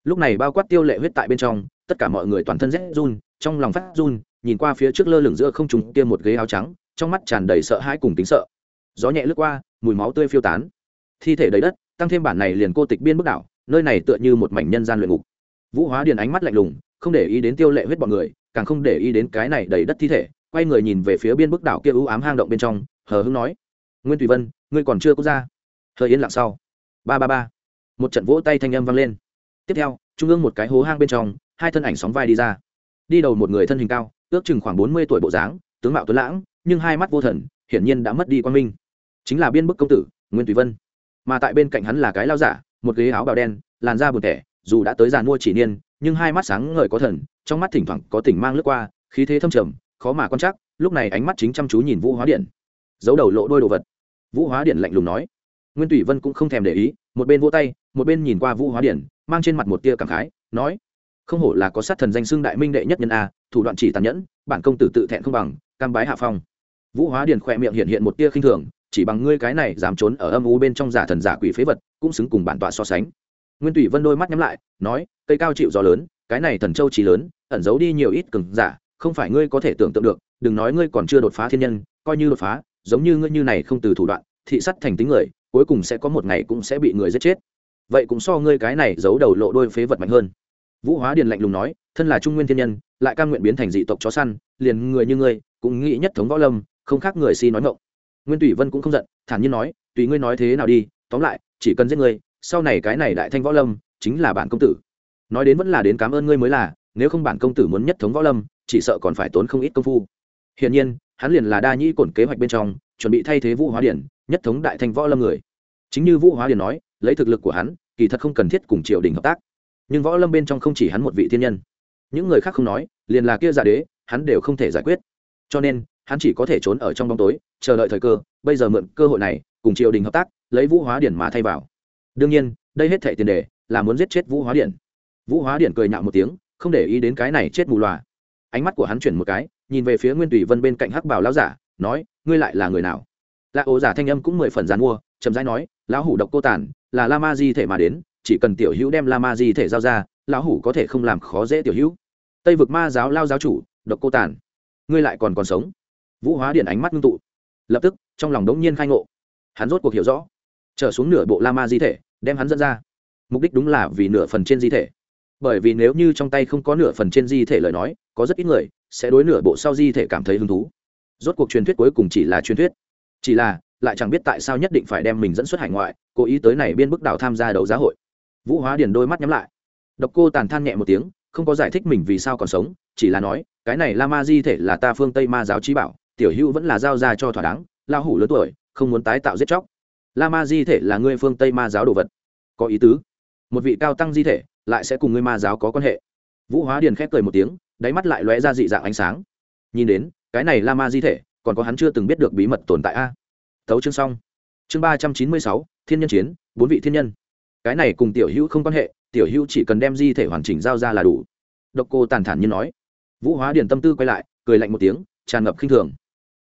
Lúc này bao quát tiêu lệ huyết tại bên trong, tất cả mọi người toàn thân rét run, trong lòng phát run, nhìn qua phía trước lơ lửng giữa không trùng kia một ghế áo trắng, trong mắt tràn đầy sợ hãi cùng tính sợ. Gió nhẹ lướt qua mùi máu tươi phiêu tán. Thi thể đầy đất, tăng thêm bản này liền cô tịch biên bức đảo, nơi này tựa như một mảnh nhân gian luyện ngục. Vũ hóa điền ánh mắt lạnh lùng, không để ý đến tiêu lệ huyết bọn người, càng không để ý đến cái này đầy đất thi thể, quay người nhìn về phía biên bức đảo kia ưu ám hang động bên trong, hờ hưng nói, nguyên tùy vân, ngươi còn chưa có ra. Hơi yên lặng sau. Ba ba ba. Một trận vỗ tay thanh âm vang lên. Tiếp theo, trung ương một cái hố hang bên trong, hai thân ảnh sóng vai đi ra. Đi đầu một người thân hình cao, ước chừng khoảng bốn mươi tuổi bộ dáng, tướng mạo tuấn lãng, nhưng hai mắt vô thần, hiển nhiên đã mất đi quan minh chính là biên bức công tử, nguyên tùy vân. Mà tại bên cạnh hắn là cái lao giả, một ghế áo bào đen, làn da buồn tẻ dù đã tới giàn mua chỉ niên, nhưng hai mắt sáng ngời có thần, trong mắt thỉnh thoảng có tỉnh mang lướt qua, khí thế thâm trầm, khó mà quan chắc. lúc này ánh mắt chính chăm chú nhìn vũ hóa điện. Giấu đầu lộ đôi đồ vật. Vũ hóa điện lạnh lùng nói. Nguyên tùy vân cũng không thèm để ý, một bên vỗ tay, một bên nhìn qua vũ hóa điện, mang trên mặt một tia cảm khái, nói, không hổ là có sát thần danh xưng đại minh đệ nhất nhân a, thủ đoạn chỉ tàn nhẫn, bản công tử tự thẹn không bằng, cam bái hạ phong. Vũ hóa điện khỏe miệng hiện hiện một tia khinh thường chỉ bằng ngươi cái này dám trốn ở âm u bên trong giả thần giả quỷ phế vật, cũng xứng cùng bản tọa so sánh. Nguyên thủy vân đôi mắt nhắm lại, nói, cây cao chịu gió lớn, cái này thần châu trí lớn, ẩn giấu đi nhiều ít cừng giả, không phải ngươi có thể tưởng tượng được, đừng nói ngươi còn chưa đột phá thiên nhân, coi như đột phá, giống như ngươi như này không từ thủ đoạn, thị sắt thành tính người, cuối cùng sẽ có một ngày cũng sẽ bị người giết chết. Vậy cũng so ngươi cái này giấu đầu lộ đôi phế vật mạnh hơn. Vũ hóa điền lạnh lùng nói, thân là trung nguyên thiên nhân, lại cam nguyện biến thành dị tộc chó săn, liền người như ngươi, cũng nghĩ nhất thống võ lâm, không khác người si nói ngộng nguyên tùy vân cũng không giận, thản nhiên nói, tùy ngươi nói thế nào đi, tóm lại, chỉ cần giết ngươi, sau này cái này đại thanh võ lâm chính là bản công tử. Nói đến vẫn là đến cảm ơn ngươi mới là, nếu không bản công tử muốn nhất thống võ lâm, chỉ sợ còn phải tốn không ít công phu. Hiển nhiên, hắn liền là đa nhĩ cổn kế hoạch bên trong, chuẩn bị thay thế vũ hóa điển, nhất thống đại thanh võ lâm người. Chính như vũ hóa điển nói, lấy thực lực của hắn, kỳ thật không cần thiết cùng triều đình hợp tác. Nhưng võ lâm bên trong không chỉ hắn một vị thiên nhân. Những người khác không nói, liền là kia giả đế, hắn đều không thể giải quyết. Cho nên hắn chỉ có thể trốn ở trong bóng tối, chờ đợi thời cơ, bây giờ mượn cơ hội này, cùng triều đình hợp tác, lấy vũ hóa điển mà thay vào. Đương nhiên, đây hết thệ tiền đề là muốn giết chết vũ hóa điển. Vũ hóa điển cười nhạo một tiếng, không để ý đến cái này chết mù loà. Ánh mắt của hắn chuyển một cái, nhìn về phía nguyên tùy vân bên cạnh hắc bảo lão giả, nói, ngươi lại là người nào? Lạ ố giả thanh âm cũng mười phần dán mua, chậm rãi nói, lão hủ độc cô tản là la ma di thể mà đến, chỉ cần tiểu hữu đem la ma di thể giao ra, lão hủ có thể không làm khó dễ tiểu hữu. Tây vực ma giáo lao giáo chủ, độc cô tản ngươi lại còn còn sống vũ hóa điện ánh mắt ngưng tụ. Lập tức, trong lòng đống nhiên khai ngộ. Hắn rốt cuộc hiểu rõ. Trở xuống nửa bộ la ma di thể, đem hắn dẫn ra. Mục đích đúng là vì nửa phần trên di thể. Bởi vì nếu như trong tay không có nửa phần trên di thể lời nói, có rất ít người sẽ đối nửa bộ sau di thể cảm thấy hứng thú. Rốt cuộc truyền thuyết cuối cùng chỉ là truyền thuyết. Chỉ là, lại chẳng biết tại sao nhất định phải đem mình dẫn xuất hải ngoại, cố ý tới này biên bức đảo tham gia đấu giá hội. Vũ hóa điền đôi mắt nhắm lại. Độc cô tàn than nhẹ một tiếng, không có giải thích mình vì sao còn sống, chỉ là nói, cái này la ma di thể là ta phương tây ma giáo trí bảo tiểu hữu vẫn là giao ra cho thỏa đáng lao hủ lớn tuổi, không muốn tái tạo giết chóc. La ma di thể là ngươi phương tây ma giáo đồ vật. Có ý tứ? Một vị cao tăng di thể, lại sẽ cùng ngươi ma giáo có quan hệ. Vũ hóa điền khép cười một tiếng, đáy mắt lại lóe ra dị dạng ánh sáng. Nhìn đến, cái này la ma di thể, còn có hắn chưa từng biết được bí mật tồn tại a. Tấu chương xong. Chương ba trăm chín mươi sáu, thiên nhân chiến, bốn vị thiên nhân. Cái này cùng tiểu hữu không quan hệ, tiểu hữu chỉ cần đem di thể hoàn chỉnh giao ra là đủ. Độc cô tàn thản như nói. Vũ hóa điền tâm tư quay lại, cười lạnh một tiếng, tràn ngập khinh thường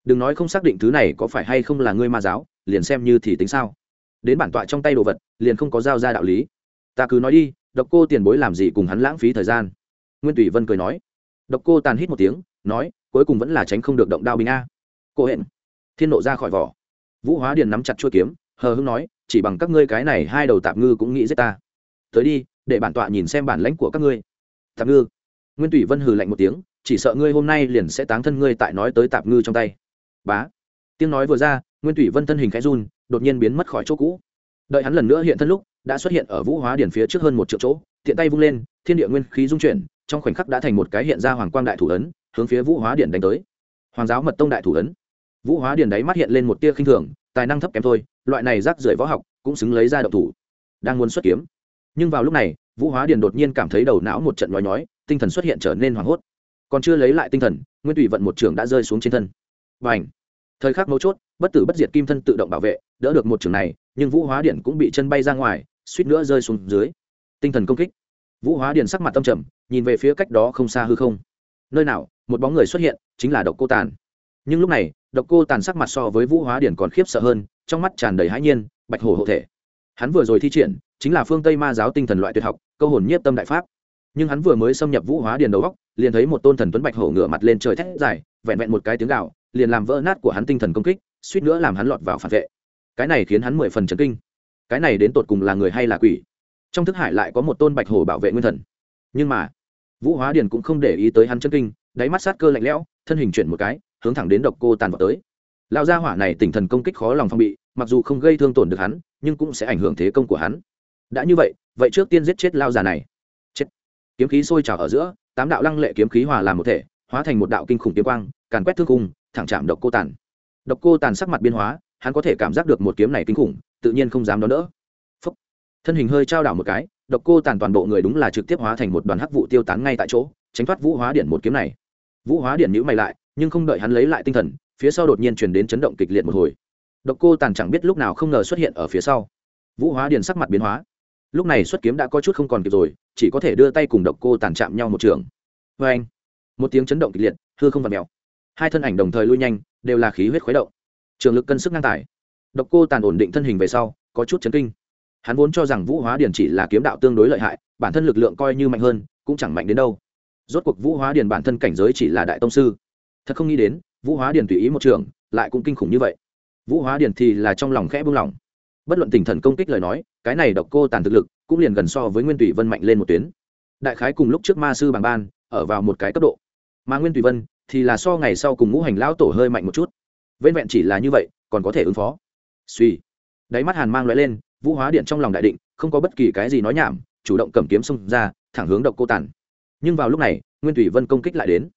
đừng nói không xác định thứ này có phải hay không là ngươi ma giáo, liền xem như thì tính sao. Đến bản tọa trong tay đồ vật, liền không có giao ra đạo lý. Ta cứ nói đi, độc cô tiền bối làm gì cùng hắn lãng phí thời gian? Nguyên tùy vân cười nói. Độc cô tàn hít một tiếng, nói, cuối cùng vẫn là tránh không được động đao binh a. Cô hẹn. Thiên nộ ra khỏi vỏ. Vũ hóa điền nắm chặt chuôi kiếm, hờ hưng nói, chỉ bằng các ngươi cái này hai đầu tạp ngư cũng nghĩ giết ta. Tới đi, để bản tọa nhìn xem bản lãnh của các ngươi. Tạp ngư. Nguyên tùy vân hừ lạnh một tiếng, chỉ sợ ngươi hôm nay liền sẽ táng thân ngươi tại nói tới tạp ngư trong tay bá. Tiếng nói vừa ra, nguyên thủy vân thân hình khẽ run, đột nhiên biến mất khỏi chỗ cũ. Đợi hắn lần nữa hiện thân lúc, đã xuất hiện ở vũ hóa điển phía trước hơn một triệu chỗ, tiện tay vung lên, thiên địa nguyên khí dung chuyển, trong khoảnh khắc đã thành một cái hiện ra hoàng quang đại thủ ấn, hướng phía vũ hóa điện đánh tới. Hoàng giáo mật tông đại thủ ấn. Vũ hóa điện đáy mắt hiện lên một tia khinh thường, tài năng thấp kém thôi, loại này rác rưởi võ học cũng xứng lấy ra độc thủ. Đang muốn xuất kiếm. Nhưng vào lúc này, vũ hóa điện đột nhiên cảm thấy đầu não một trận nhói nhói, tinh thần xuất hiện trở nên hoảng hốt. Còn chưa lấy lại tinh thần, nguyên tùy vận một trường đã rơi xuống trên thân và ảnh. Thời khắc mấu chốt, bất tử bất diệt kim thân tự động bảo vệ, đỡ được một trường này, nhưng vũ hóa điện cũng bị chân bay ra ngoài, suýt nữa rơi xuống dưới. Tinh thần công kích. Vũ hóa điện sắc mặt tâm trầm, nhìn về phía cách đó không xa hư không. Nơi nào, một bóng người xuất hiện, chính là độc cô tàn. Nhưng lúc này, độc cô tàn sắc mặt so với vũ hóa điện còn khiếp sợ hơn, trong mắt tràn đầy hãi nhiên, bạch hổ hộ thể. Hắn vừa rồi thi triển, chính là phương tây ma giáo tinh thần loại tuyệt học, câu hồn nhiếp tâm đại pháp. Nhưng hắn vừa mới xâm nhập vũ hóa điền đầu góc, liền thấy một tôn thần tuấn bạch hổ ngửa mặt lên trời thét dài, vẹn vẹn một cái tiếng gạo liền làm vỡ nát của hắn tinh thần công kích, suýt nữa làm hắn lọt vào phản vệ. Cái này khiến hắn mười phần chấn kinh. Cái này đến tột cùng là người hay là quỷ? Trong thức hải lại có một tôn bạch hổ bảo vệ nguyên thần. Nhưng mà, vũ hóa điền cũng không để ý tới hắn chân kinh, đáy mắt sát cơ lạnh lẽo, thân hình chuyển một cái, hướng thẳng đến độc cô tàn vào tới. Lão gia hỏa này tỉnh thần công kích khó lòng phong bị, mặc dù không gây thương tổn được hắn, nhưng cũng sẽ ảnh hưởng thế công của hắn. Đã như vậy vậy trước tiên giết chết lao già này. Chết. Kiếm khí sôi trào ở giữa, tám đạo lăng lệ kiếm khí hòa làm một thể, hóa thành một đạo kinh khủng kiếm quang, càn quét thương cung thẳng chạm độc cô tàn. Độc cô tàn sắc mặt biên hóa, hắn có thể cảm giác được một kiếm này kinh khủng, tự nhiên không dám đón đỡ. Phúc. thân hình hơi trao đảo một cái, độc cô tàn toàn bộ người đúng là trực tiếp hóa thành một đoàn hắc vụ tiêu tán ngay tại chỗ, tránh thoát vũ hóa điện một kiếm này. Vũ hóa điện nhữ mày lại, nhưng không đợi hắn lấy lại tinh thần, phía sau đột nhiên chuyển đến chấn động kịch liệt một hồi. Độc cô tàn chẳng biết lúc nào không ngờ xuất hiện ở phía sau. Vũ hóa điện sắc mặt biến hóa. Lúc này xuất kiếm đã có chút không còn kịp rồi, chỉ có thể đưa tay cùng độc cô tàn chạm nhau một trường. Vê anh một tiếng chấn động kịch liệt, hư không và mèo hai thân ảnh đồng thời lui nhanh, đều là khí huyết khuấy động. Trường lực cân sức ngang tải. độc cô tàn ổn định thân hình về sau, có chút chấn kinh. Hắn vốn cho rằng vũ hóa điển chỉ là kiếm đạo tương đối lợi hại, bản thân lực lượng coi như mạnh hơn, cũng chẳng mạnh đến đâu. Rốt cuộc vũ hóa điển bản thân cảnh giới chỉ là đại tông sư. Thật không nghĩ đến, vũ hóa điển tùy ý một trường, lại cũng kinh khủng như vậy. Vũ hóa điển thì là trong lòng khẽ buông lỏng. Bất luận tình thần công kích lời nói, cái này độc cô tàn thực lực, cũng liền gần so với nguyên tùy vân mạnh lên một tuyến. Đại khái cùng lúc trước ma sư bằng ban, ở vào một cái cấp độ mà nguyên tùy vân thì là so ngày sau cùng ngũ hành lão tổ hơi mạnh một chút. Vẹn vẹn chỉ là như vậy, còn có thể ứng phó. Suy đáy mắt hàn mang loại lên, vũ hóa điện trong lòng đại định, không có bất kỳ cái gì nói nhảm, chủ động cầm kiếm xông ra, thẳng hướng độc cô tản. nhưng vào lúc này, nguyên tùy vân công kích lại đến.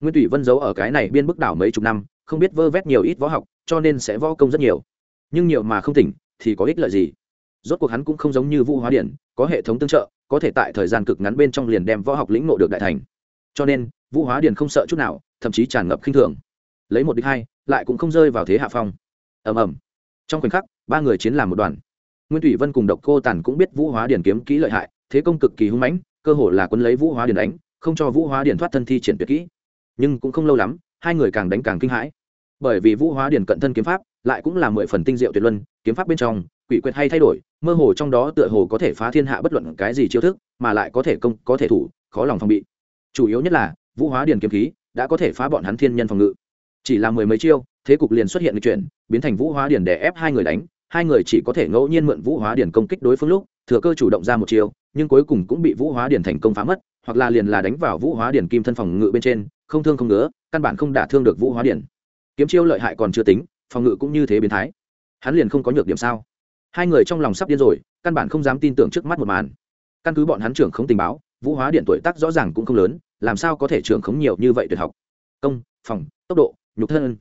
Nguyên tùy vân giấu ở cái này biên bức đảo mấy chục năm, không biết vơ vét nhiều ít võ học, cho nên sẽ võ công rất nhiều. Nhưng nhiều mà không tỉnh, thì có ích lợi gì? Rốt cuộc hắn cũng không giống như vũ hóa điện, có hệ thống tương trợ, có thể tại thời gian cực ngắn bên trong liền đem võ học lĩnh ngộ được đại thành. Cho nên vũ hóa Điền không sợ chút nào, thậm chí tràn ngập khinh thường. Lấy một đích hai, lại cũng không rơi vào thế hạ phong. Ầm ầm. Trong khoảnh khắc, ba người chiến làm một đoàn. Nguyên thủy vân cùng độc cô tàn cũng biết vũ hóa Điền kiếm kỹ lợi hại, thế công cực kỳ hung mãnh, cơ hồ là quân lấy vũ hóa Điền đánh, không cho vũ hóa Điền thoát thân thi triển tuyệt kỹ. Nhưng cũng không lâu lắm, hai người càng đánh càng kinh hãi. Bởi vì vũ hóa Điền cận thân kiếm pháp, lại cũng là mười phần tinh diệu tuyệt luân, kiếm pháp bên trong, quỷ quyệt hay thay đổi, mơ hồ trong đó tựa hồ có thể phá thiên hạ bất luận cái gì chiêu thức, mà lại có thể công, có thể thủ, khó lòng phòng bị. Chủ yếu nhất là vũ hóa điền kiếm khí, đã có thể phá bọn hắn thiên nhân phòng ngự. Chỉ là mười mấy chiêu, thế cục liền xuất hiện lịch chuyển, biến thành vũ hóa điền để ép hai người đánh, hai người chỉ có thể ngẫu nhiên mượn vũ hóa điền công kích đối phương lúc, thừa cơ chủ động ra một chiêu, nhưng cuối cùng cũng bị vũ hóa điền thành công phá mất, hoặc là liền là đánh vào vũ hóa điền kim thân phòng ngự bên trên, không thương không ngứa, căn bản không đả thương được vũ hóa điền. Kiếm chiêu lợi hại còn chưa tính, phòng ngự cũng như thế biến thái. Hắn liền không có nhược điểm sao? Hai người trong lòng sắp điên rồi, căn bản không dám tin tưởng trước mắt một màn. Căn cứ bọn hắn trưởng không tình báo, vũ hóa điện tuổi tác rõ ràng cũng không lớn làm sao có thể trưởng khống nhiều như vậy tuyệt học? Công, phòng, tốc độ, nhục thân.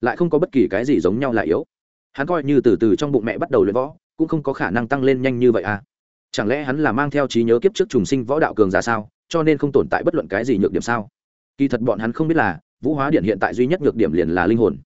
Lại không có bất kỳ cái gì giống nhau là yếu. Hắn coi như từ từ trong bụng mẹ bắt đầu luyện võ, cũng không có khả năng tăng lên nhanh như vậy à. Chẳng lẽ hắn là mang theo trí nhớ kiếp trước trùng sinh võ đạo cường giả sao, cho nên không tồn tại bất luận cái gì nhược điểm sao? Kỳ thật bọn hắn không biết là, vũ hóa điện hiện tại duy nhất nhược điểm liền là linh hồn.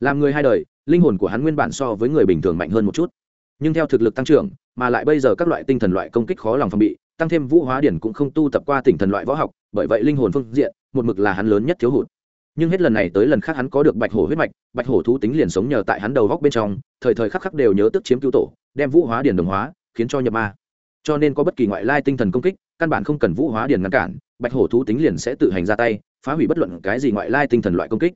Làm người hai đời, linh hồn của hắn nguyên bản so với người bình thường mạnh hơn một chút. Nhưng theo thực lực tăng trưởng, mà lại bây giờ các loại tinh thần loại công kích khó lòng phòng bị, tăng thêm vũ hóa điển cũng không tu tập qua tỉnh thần loại võ học bởi vậy linh hồn phương diện, một mực là hắn lớn nhất thiếu hụt. Nhưng hết lần này tới lần khác hắn có được bạch hổ huyết mạch, bạch hổ thú tính liền sống nhờ tại hắn đầu góc bên trong, thời thời khắc khắc đều nhớ tức chiếm cứu tổ, đem vũ hóa điển đồng hóa, khiến cho nhập ma. Cho nên có bất kỳ ngoại lai tinh thần công kích, căn bản không cần vũ hóa điển ngăn cản, bạch hổ thú tính liền sẽ tự hành ra tay, phá hủy bất luận cái gì ngoại lai tinh thần loại công kích.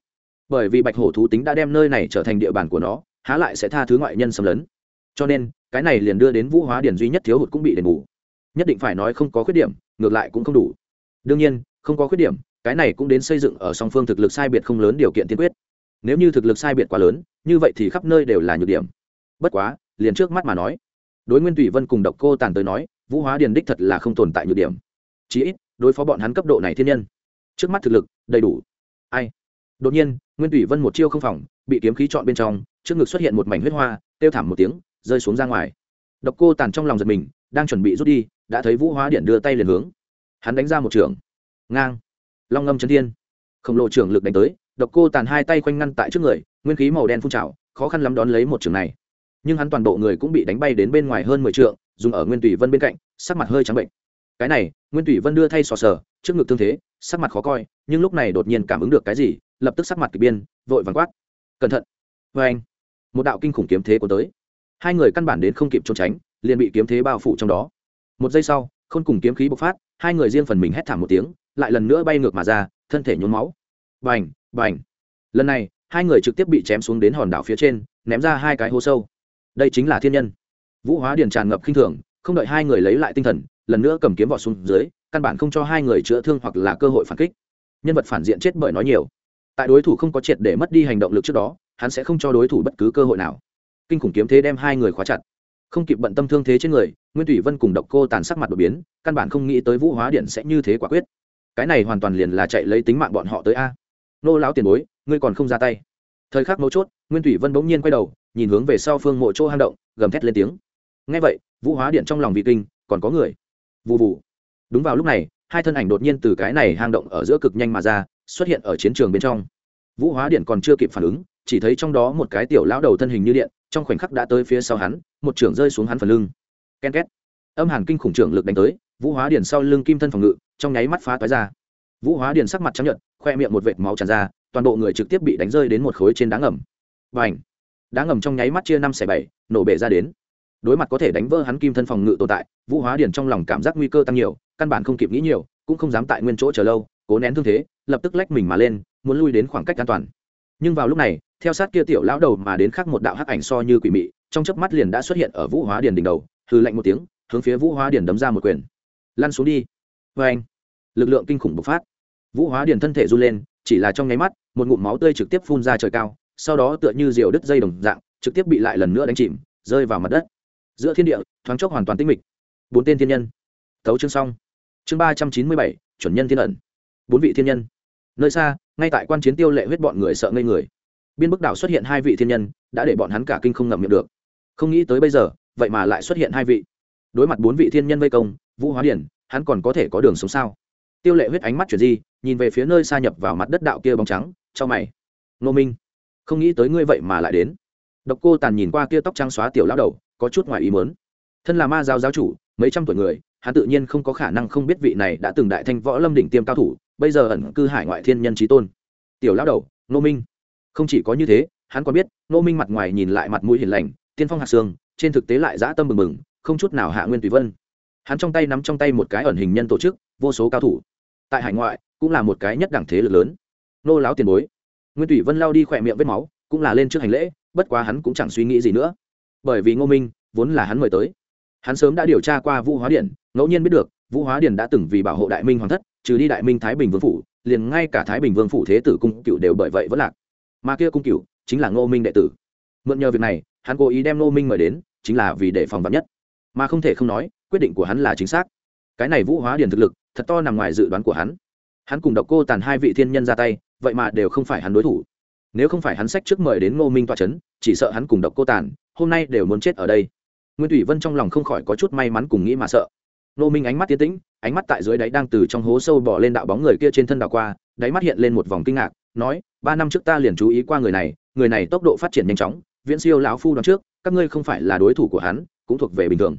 Bởi vì bạch hổ thú tính đã đem nơi này trở thành địa bàn của nó, há lại sẽ tha thứ ngoại nhân xâm lấn. Cho nên, cái này liền đưa đến vũ hóa điển duy nhất thiếu hụt cũng bị đền bù. Nhất định phải nói không có khuyết điểm, ngược lại cũng không đủ đương nhiên, không có khuyết điểm, cái này cũng đến xây dựng ở song phương thực lực sai biệt không lớn điều kiện tiên quyết. Nếu như thực lực sai biệt quá lớn, như vậy thì khắp nơi đều là nhược điểm. Bất quá, liền trước mắt mà nói, đối nguyên tùy vân cùng độc cô tàn tới nói, vũ hóa điền đích thật là không tồn tại nhược điểm. Chí ít, đối phó bọn hắn cấp độ này thiên nhân, trước mắt thực lực, đầy đủ. Ai? Đột nhiên, nguyên thủy vân một chiêu không phòng, bị kiếm khí chọn bên trong, trước ngực xuất hiện một mảnh huyết hoa tiêu thảm một tiếng, rơi xuống ra ngoài. Độc cô tàn trong lòng giật mình, đang chuẩn bị rút đi, đã thấy vũ hóa điện đưa tay liền hướng hắn đánh ra một trường. Ngang. Long ngâm chân thiên. Khổng lồ trưởng lực đánh tới, độc cô tàn hai tay quanh ngăn tại trước người, nguyên khí màu đen phun trào, khó khăn lắm đón lấy một trường này. Nhưng hắn toàn bộ người cũng bị đánh bay đến bên ngoài hơn mười trượng, dùng ở nguyên tùy vân bên cạnh, sắc mặt hơi trắng bệnh. Cái này, nguyên tùy vân đưa thay sò sờ, trước ngực thương thế, sắc mặt khó coi, nhưng lúc này đột nhiên cảm ứng được cái gì, lập tức sắc mặt k ỳ biên vội vàng quát. Cẩn thận vê anh. Một đạo kinh khủng kiếm thế của tới. Hai người căn bản đến không kịp trốn tránh, liền bị kiếm thế bao phủ trong đó. Một giây sau không cùng kiếm khí bộc phát hai người riêng phần mình hét thảm một tiếng, lại lần nữa bay ngược mà ra, thân thể nhốn máu. Bành bành. Lần này, hai người trực tiếp bị chém xuống đến hòn đảo phía trên, ném ra hai cái hố sâu. Đây chính là thiên nhân. Vũ hóa điền tràn ngập khinh thường, không đợi hai người lấy lại tinh thần, lần nữa cầm kiếm vọt xuống dưới, căn bản không cho hai người chữa thương hoặc là cơ hội phản kích. Nhân vật phản diện chết bởi nói nhiều. Tại đối thủ không có triệt để mất đi hành động lực trước đó, hắn sẽ không cho đối thủ bất cứ cơ hội nào. Kinh khủng kiếm thế đem hai người khóa chặt không kịp bận tâm thương thế trên người, nguyên thủy vân cùng độc cô tàn sắc mặt đột biến, căn bản không nghĩ tới vũ hóa điện sẽ như thế quả quyết. Cái này hoàn toàn liền là chạy lấy tính mạng bọn họ tới a. Nô lão tiền bối, ngươi còn không ra tay. Thời khắc mấu chốt, nguyên thủy vân bỗng nhiên quay đầu, nhìn hướng về sau phương mộ chỗ hang động, gầm thét lên tiếng. Ngay vậy, vũ hóa điện trong lòng vị kinh, còn có người. Vụ vụ đúng vào lúc này, hai thân ảnh đột nhiên từ cái này hang động ở giữa cực nhanh mà ra, xuất hiện ở chiến trường bên trong. Vũ hóa điện còn chưa kịp phản ứng, chỉ thấy trong đó một cái tiểu lão đầu thân hình như điện trong khoảnh khắc đã tới phía sau hắn, một trưởng rơi xuống hắn phần lưng. Ken két. Âm hàn kinh khủng trưởng lực đánh tới, vũ hóa điền sau lưng kim thân phòng ngự, trong nháy mắt phá toái ra. Vũ hóa điền sắc mặt trắng nhợt, khoe miệng một vệt máu tràn ra, toàn bộ người trực tiếp bị đánh rơi đến một khối trên đá ngầm. Và ảnh đá ngầm trong nháy mắt chia năm xẻ bảy, nổ bể ra đến. Đối mặt có thể đánh vỡ hắn kim thân phòng ngự tồn tại, vũ hóa điển trong lòng cảm giác nguy cơ tăng nhiều, căn bản không kịp nghĩ nhiều, cũng không dám tại nguyên chỗ chờ lâu, cố nén thương thế, lập tức lách mình mà lên, muốn lui đến khoảng cách an toàn. Nhưng vào lúc này theo sát kia tiểu lão đầu mà đến khác một đạo hắc ảnh so như quỷ mị, trong chớp mắt liền đã xuất hiện ở vũ hóa điển đỉnh đầu hư lạnh một tiếng, hướng phía vũ hóa điển đấm ra một quyền. Lăn xuống đi. Vê anh lực lượng kinh khủng bộc phát. Vũ hóa điển thân thể run lên, chỉ là trong nháy mắt, một ngụm máu tươi trực tiếp phun ra trời cao, sau đó tựa như diều đứt dây đồng dạng, trực tiếp bị lại lần nữa đánh chìm, rơi vào mặt đất. Giữa thiên địa, thoáng chốc hoàn toàn tĩnh mịch. Bốn tên thiên nhân. Tấu chương xong. Chương ba trăm chín mươi bảy, chuẩn nhân thiên ẩn. Bốn vị thiên nhân. Nơi xa, ngay tại quan chiến tiêu lệ huyết bọn người sợ ngây người biên bức đảo xuất hiện hai vị thiên nhân, đã để bọn hắn cả kinh không ngậm miệng được. Không nghĩ tới bây giờ, vậy mà lại xuất hiện hai vị. Đối mặt bốn vị thiên nhân vây công, vũ hóa điển, hắn còn có thể có đường sống sao? Tiêu lệ huyết ánh mắt chuyển di, nhìn về phía nơi xa nhập vào mặt đất đạo kia bóng trắng cho mày. Nô minh, không nghĩ tới ngươi vậy mà lại đến. Độc cô tàn nhìn qua kia tóc trắng xóa tiểu lão đầu, có chút ngoài ý mớn thân là ma giáo giáo chủ, mấy trăm tuổi người, hắn tự nhiên không có khả năng không biết vị này đã từng đại thanh võ lâm đỉnh tiêm cao thủ, bây giờ ẩn cư hải ngoại thiên nhân trí tôn. Tiểu lão đầu nô minh không chỉ có như thế, hắn còn biết nô minh mặt ngoài nhìn lại mặt mũi hiền lành, tiên phong hạt xương, trên thực tế lại dã tâm mừng mừng không chút nào hạ nguyên tùy vân. Hắn trong tay nắm trong tay một cái ẩn hình nhân tổ chức, vô số cao thủ. Tại hải ngoại, cũng là một cái nhất đẳng thế lực lớn. Nô láo tiền bối. Nguyên tùy vân lao đi khỏe miệng vết máu, cũng là lên trước hành lễ, bất quá hắn cũng chẳng suy nghĩ gì nữa. Bởi vì ngô minh, vốn là hắn mời tới. Hắn sớm đã điều tra qua vũ hóa điện ngẫu nhiên biết được, vũ hóa điện đã từng vì bảo hộ đại minh hoàng thất, trừ đi đại minh thái bình vương phủ, liền ngay cả thái bình vương phủ thế tử cung cựu đều bởi vậy vẫn lạc mà kia cung cựu chính là ngô minh đệ tử. Mượn nhờ việc này, hắn cố ý đem ngô minh mời đến, chính là vì để phòng vắn nhất. Mà không thể không nói, quyết định của hắn là chính xác. Cái này vũ hóa điền thực lực, thật to nằm ngoài dự đoán của hắn. Hắn cùng độc cô tàn hai vị thiên nhân ra tay, vậy mà đều không phải hắn đối thủ. Nếu không phải hắn sách trước mời đến ngô minh toa c h ấ n chỉ sợ hắn cùng độc cô tàn, hôm nay đều muốn chết ở đây. Nguyên thủy vân trong lòng không khỏi có chút may mắn cùng nghĩ mà sợ. Ngô minh ánh mắt tiến tĩnh, ánh mắt tại dưới đáy đang từ trong hố sâu bỏ lên đạo bóng người kia trên thân đảo qua, đáy mắt hiện lên một vòng kinh ngạc, nói ba năm trước ta liền chú ý qua người này người này tốc độ phát triển nhanh chóng, viễn siêu lão phu đoán trước, các ngươi không phải là đối thủ của hắn, cũng thuộc về bình thường.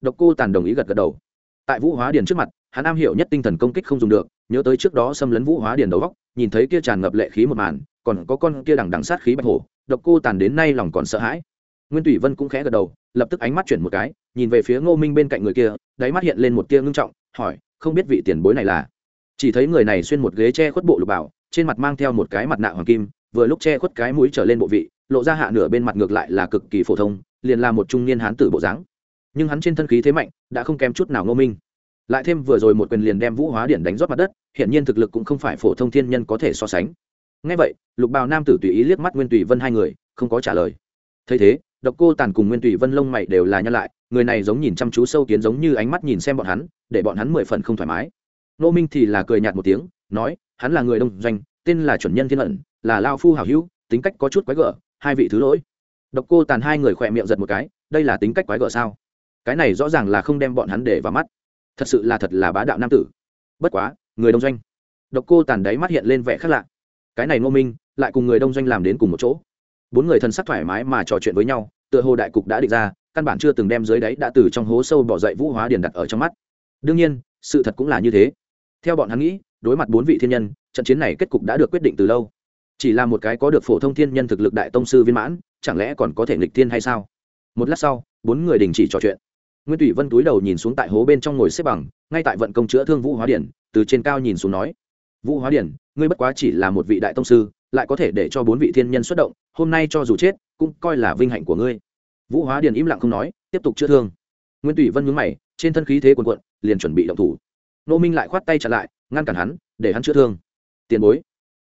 Độc cô tàn đồng ý gật gật đầu. Tại vũ hóa điền trước mặt, hắn am hiểu nhất tinh thần công kích không dùng được, nhớ tới trước đó xâm lấn vũ hóa điền đầu góc, nhìn thấy kia tràn ngập lệ khí một màn, còn có con kia đằng đằng sát khí bạch hổ, độc cô tàn đến nay lòng còn sợ hãi. Nguyên tùy vân cũng khẽ gật đầu, lập tức ánh mắt chuyển một cái, nhìn về phía ngô minh bên cạnh người kia, đáy mắt hiện lên một tia ngưng trọng, hỏi, không biết vị tiền bối này là? Chỉ thấy người này xuyên một ghế che khuất bộ lục bảo trên mặt mang theo một cái mặt nạ hoàng kim, vừa lúc che khuất cái mũi trở lên bộ vị, lộ ra hạ nửa bên mặt ngược lại là cực kỳ phổ thông, liền là một trung niên hán tử bộ dáng. Nhưng hắn trên thân khí thế mạnh, đã không kém chút nào ngô minh. Lại thêm vừa rồi một quyền liền đem vũ hóa điện đánh rót mặt đất hiện nhiên thực lực cũng không phải phổ thông thiên nhân có thể so sánh. Ngay vậy, lục bào nam tử tùy ý liếc mắt nguyên tùy vân hai người, không có trả lời. Thấy thế, độc cô tàn cùng nguyên tùy vân lông mày đều là nhân lại, người này giống nhìn chăm chú sâu kiến giống như ánh mắt nhìn xem bọn hắn, để bọn hắn mười phần không thoải mái. Nô minh thì là cười nhạt một tiếng, nói hắn là người đông doanh, tên là chuẩn nhân thiên ẩn, là lao phu hảo hữu, tính cách có chút quái gở, hai vị thứ lỗi. Độc cô tàn hai người khỏe miệng giật một cái, đây là tính cách quái gở sao? Cái này rõ ràng là không đem bọn hắn để vào mắt. Thật sự là thật là bá đạo nam tử. Bất quá, người đông doanh. Độc cô tàn đáy mắt hiện lên vẻ khác lạ. Cái này ngô minh, lại cùng người đông doanh làm đến cùng một chỗ. Bốn người thân sắc thoải mái mà trò chuyện với nhau, tựa hồ đại cục đã định ra, căn bản chưa từng đem dưới đáy đã từ trong hố sâu bỏ dậy vũ hóa điền đặt ở trong mắt. Đương nhiên, sự thật cũng là như thế. Theo bọn hắn nghĩ đối mặt bốn vị thiên nhân, trận chiến này kết cục đã được quyết định từ lâu. Chỉ là một cái có được phổ thông thiên nhân thực lực đại tông sư viên mãn, chẳng lẽ còn có thể nghịch thiên hay sao? Một lát sau, bốn người đình chỉ trò chuyện. Nguyên thủy vân túi đầu nhìn xuống tại hố bên trong ngồi xếp bằng, ngay tại vận công chữa thương vũ hóa điển, từ trên cao nhìn xuống nói, vũ hóa điển, ngươi bất quá chỉ là một vị đại tông sư, lại có thể để cho bốn vị thiên nhân xuất động, hôm nay cho dù chết, cũng coi là vinh hạnh của ngươi. Vũ hóa điển im lặng không nói, tiếp tục chữa thương. Nguyên thủy vân nhướng mày, trên thân khí thế quần quận liền chuẩn bị động thủ nô minh lại khoát tay chặn lại, ngăn cản hắn, để hắn chữa thương. Tiền bối.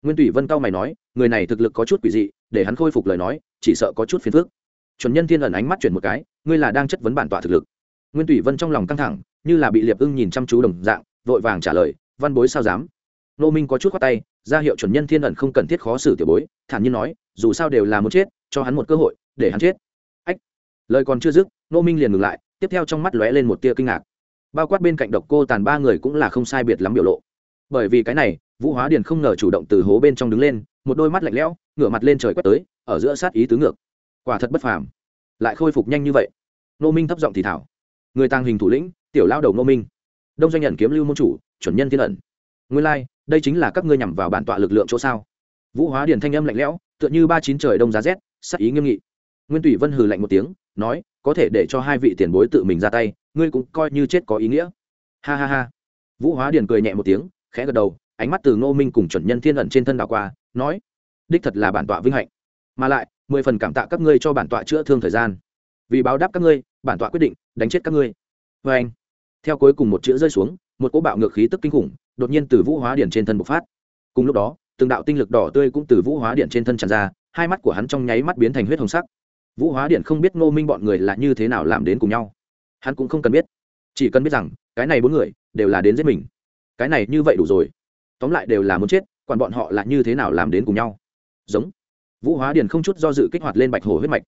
Nguyên tùy vân cao mày nói, người này thực lực có chút quỷ dị, để hắn khôi phục lời nói, chỉ sợ có chút phiền phức. Chuẩn nhân thiên ẩn ánh mắt chuyển một cái, ngươi là đang chất vấn bản tọa thực lực. Nguyên tùy vân trong lòng căng thẳng, như là bị liệp ưng nhìn chăm chú đồng dạng, vội vàng trả lời, văn bối sao dám? Nô minh có chút khoát tay, ra hiệu chuẩn nhân thiên ẩn không cần thiết khó xử tiểu bối, thản nhiên nói, dù sao đều là muốn chết, cho hắn một cơ hội, để hắn chết. Ách. Lời còn chưa dứt, nô minh liền ngừng lại, tiếp theo trong mắt lóe lên một tia kinh ngạc bao quát bên cạnh độc cô tàn ba người cũng là không sai biệt lắm biểu lộ. Bởi vì cái này vũ hóa điền không ngờ chủ động từ hố bên trong đứng lên một đôi mắt lạnh lẽo ngửa mặt lên trời quét tới ở giữa sát ý tứ ngược. Quả thật bất phàm. Lại khôi phục nhanh như vậy. Nô minh thấp giọng thì thảo. Người tàng hình thủ lĩnh tiểu lao đầu nô minh. Đông doanh nhận kiếm lưu môn chủ chuẩn nhân thiên ẩn. Nguyên lai、like, đây chính là các ngươi nhằm vào bản tọa lực lượng chỗ sao? Vũ hóa điền thanh âm lạnh lẽo tựa như ba chín trời đông giá rét sắc ý nghiêm nghị. Nguyên tùy vân hừ lạnh một tiếng nói có thể để cho hai vị tiền bối tự mình ra tay ngươi cũng coi như chết có ý nghĩa. Ha ha ha. Vũ hóa điền cười nhẹ một tiếng, khẽ gật đầu, ánh mắt từ ngô minh cùng chuẩn nhân thiên ẩn trên thân đảo qua, nói, đích thật là bản tọa vinh hạnh. Mà lại, mười phần cảm tạ các ngươi cho bản tọa chữa thương thời gian. Vì báo đáp các ngươi, bản tọa quyết định đánh chết các ngươi. Vê anh, theo cuối cùng một chữ rơi xuống, một cỗ bạo ngược khí tức kinh khủng đột nhiên từ vũ hóa điển trên thân bộc phát. Cùng lúc đó, từng đạo tinh lực đỏ tươi cũng từ vũ hóa điện trên thân tràn ra, hai mắt của hắn trong nháy mắt biến thành huyết hồng sắc. Vũ hóa điện không biết ngô minh bọn người là như thế nào làm đến cùng nhau hắn cũng không cần biết chỉ cần biết rằng cái này bốn người đều là đến giết mình cái này như vậy đủ rồi tóm lại đều là muốn chết còn bọn họ là như thế nào làm đến cùng nhau giống vũ hóa điền không chút do dự kích hoạt lên bạch hồ huyết mạch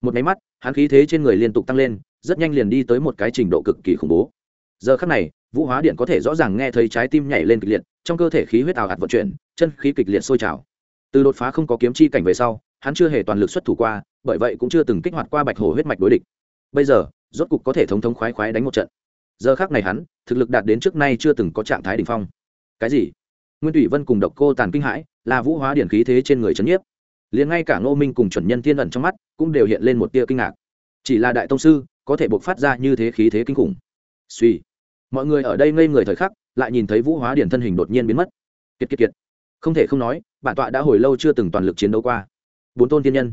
một máy mắt hắn khí thế trên người liên tục tăng lên rất nhanh liền đi tới một cái trình độ cực kỳ khủng bố giờ khắc này vũ hóa điện có thể rõ ràng nghe thấy trái tim nhảy lên kịch liệt trong cơ thể khí huyết ảo hạt vận chuyển chân khí kịch liệt sôi trào từ đột phá không có kiếm chi cảnh về sau hắn chưa hề toàn lực xuất thủ qua bởi vậy cũng chưa từng kích hoạt qua bạch hồ huyết mạch đối địch bây giờ rốt cục có thể thống thống khoái khoái đánh một trận. Giờ khác này hắn, thực lực đạt đến trước nay chưa từng có trạng thái đ ỉ n h phong. Cái gì? Nguyên thủy vân cùng độc cô tàn kinh hãi, là vũ hóa điển khí thế trên người chấn nhiếp. Liền ngay cả ngô minh cùng chuẩn nhân thiên ẩn trong mắt, cũng đều hiện lên một tia kinh ngạc. Chỉ là đại tông sư, có thể buộc phát ra như thế khí thế kinh khủng. Suy mọi người ở đây ngây người thời khắc, lại nhìn thấy vũ hóa điển thân hình đột nhiên biến mất. Kiệt kiệt kiệt. Không thể không nói, bản tọa đã hồi lâu chưa từng toàn lực chiến đấu qua. Bốn tôn thiên nhân.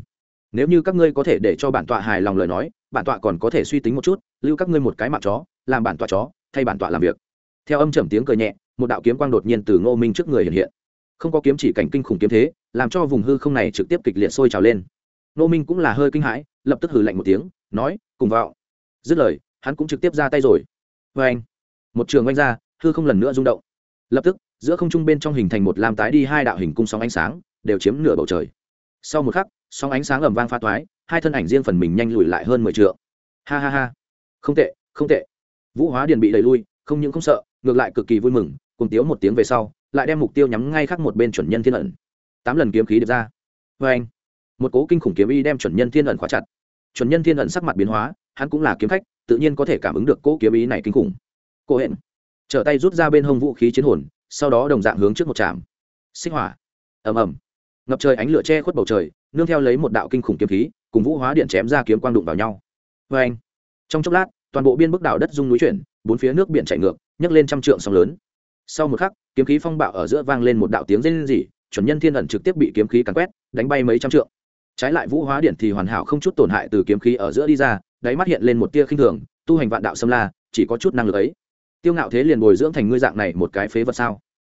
Nếu như các ngươi có thể để cho bản tọa hài lòng lời nói bản tọa còn có thể suy tính một chút, lưu các ngươi một cái mạng chó, làm bản tọa chó, thay bản tọa làm việc. Theo âm trầm tiếng cười nhẹ, một đạo kiếm quang đột nhiên từ ngô minh trước người hiện hiện. Không có kiếm chỉ cảnh kinh khủng kiếm thế, làm cho vùng hư không này trực tiếp kịch liệt sôi trào lên. Ngô minh cũng là hơi kinh hãi, lập tức hừ lạnh một tiếng, nói, cùng vào. Dứt lời, hắn cũng trực tiếp ra tay rồi. Vê anh, một trường oanh ra, hư không lần nữa rung động. Lập tức, giữa không trung bên trong hình thành một lam tái đi hai đạo hình cung sóng ánh sáng, đều chiếm nửa bầu trời. Sau một khắc, sóng ánh sáng ầm vang pha toái hai thân ảnh riêng phần mình nhanh lùi lại hơn mười t ha ha ha. Không tệ không tệ. Vũ hóa điền bị đẩy lui, không những không sợ, ngược lại cực kỳ vui mừng, cùng tiếu một tiếng về sau, lại đem mục tiêu nhắm ngay khắc một bên chuẩn nhân thiên ẩn. Tám lần kiếm khí được ra. Vê anh, một cố kinh khủng kiếm y đem chuẩn nhân thiên ẩn khóa chặt. Chuẩn nhân thiên ẩn sắc mặt biến hóa, hắn cũng là kiếm khách, tự nhiên có thể cảm ứng được cố kiếm ý này kinh khủng. Cô hẹn trở tay rút ra bên hông vũ khí chiến hồn, sau đó đồng dạng hướng trước một trạm. Sinh hỏa. Ầm ầm. Ngập trời ánh lửa che khuất bầu trời, nương theo lấy một đạo kinh khủng kiếm khí cùng vũ hóa điện chém ra kiếm quang đụng vào nhau. Vê anh, trong chốc lát, toàn bộ biên bức đảo đất rung núi chuyển, bốn phía nước biển chảy ngược, nhấc lên trăm trượng sóng lớn. Sau một khắc, kiếm khí phong bạo ở giữa vang lên một đạo tiếng rên rỉ, chuẩn nhân thiên ẩn trực tiếp bị kiếm khí cắn quét, đánh bay mấy trăm trượng. Trái lại vũ hóa điện thì hoàn hảo không chút tổn hại từ kiếm khí ở giữa đi ra, đáy mắt hiện lên một tia khinh thường, tu hành vạn đạo xâm la, chỉ có chút năng lực ấy. Tiêu ngạo thế liền bồi dưỡng thành ngươi dạng này một cái phế vật sao?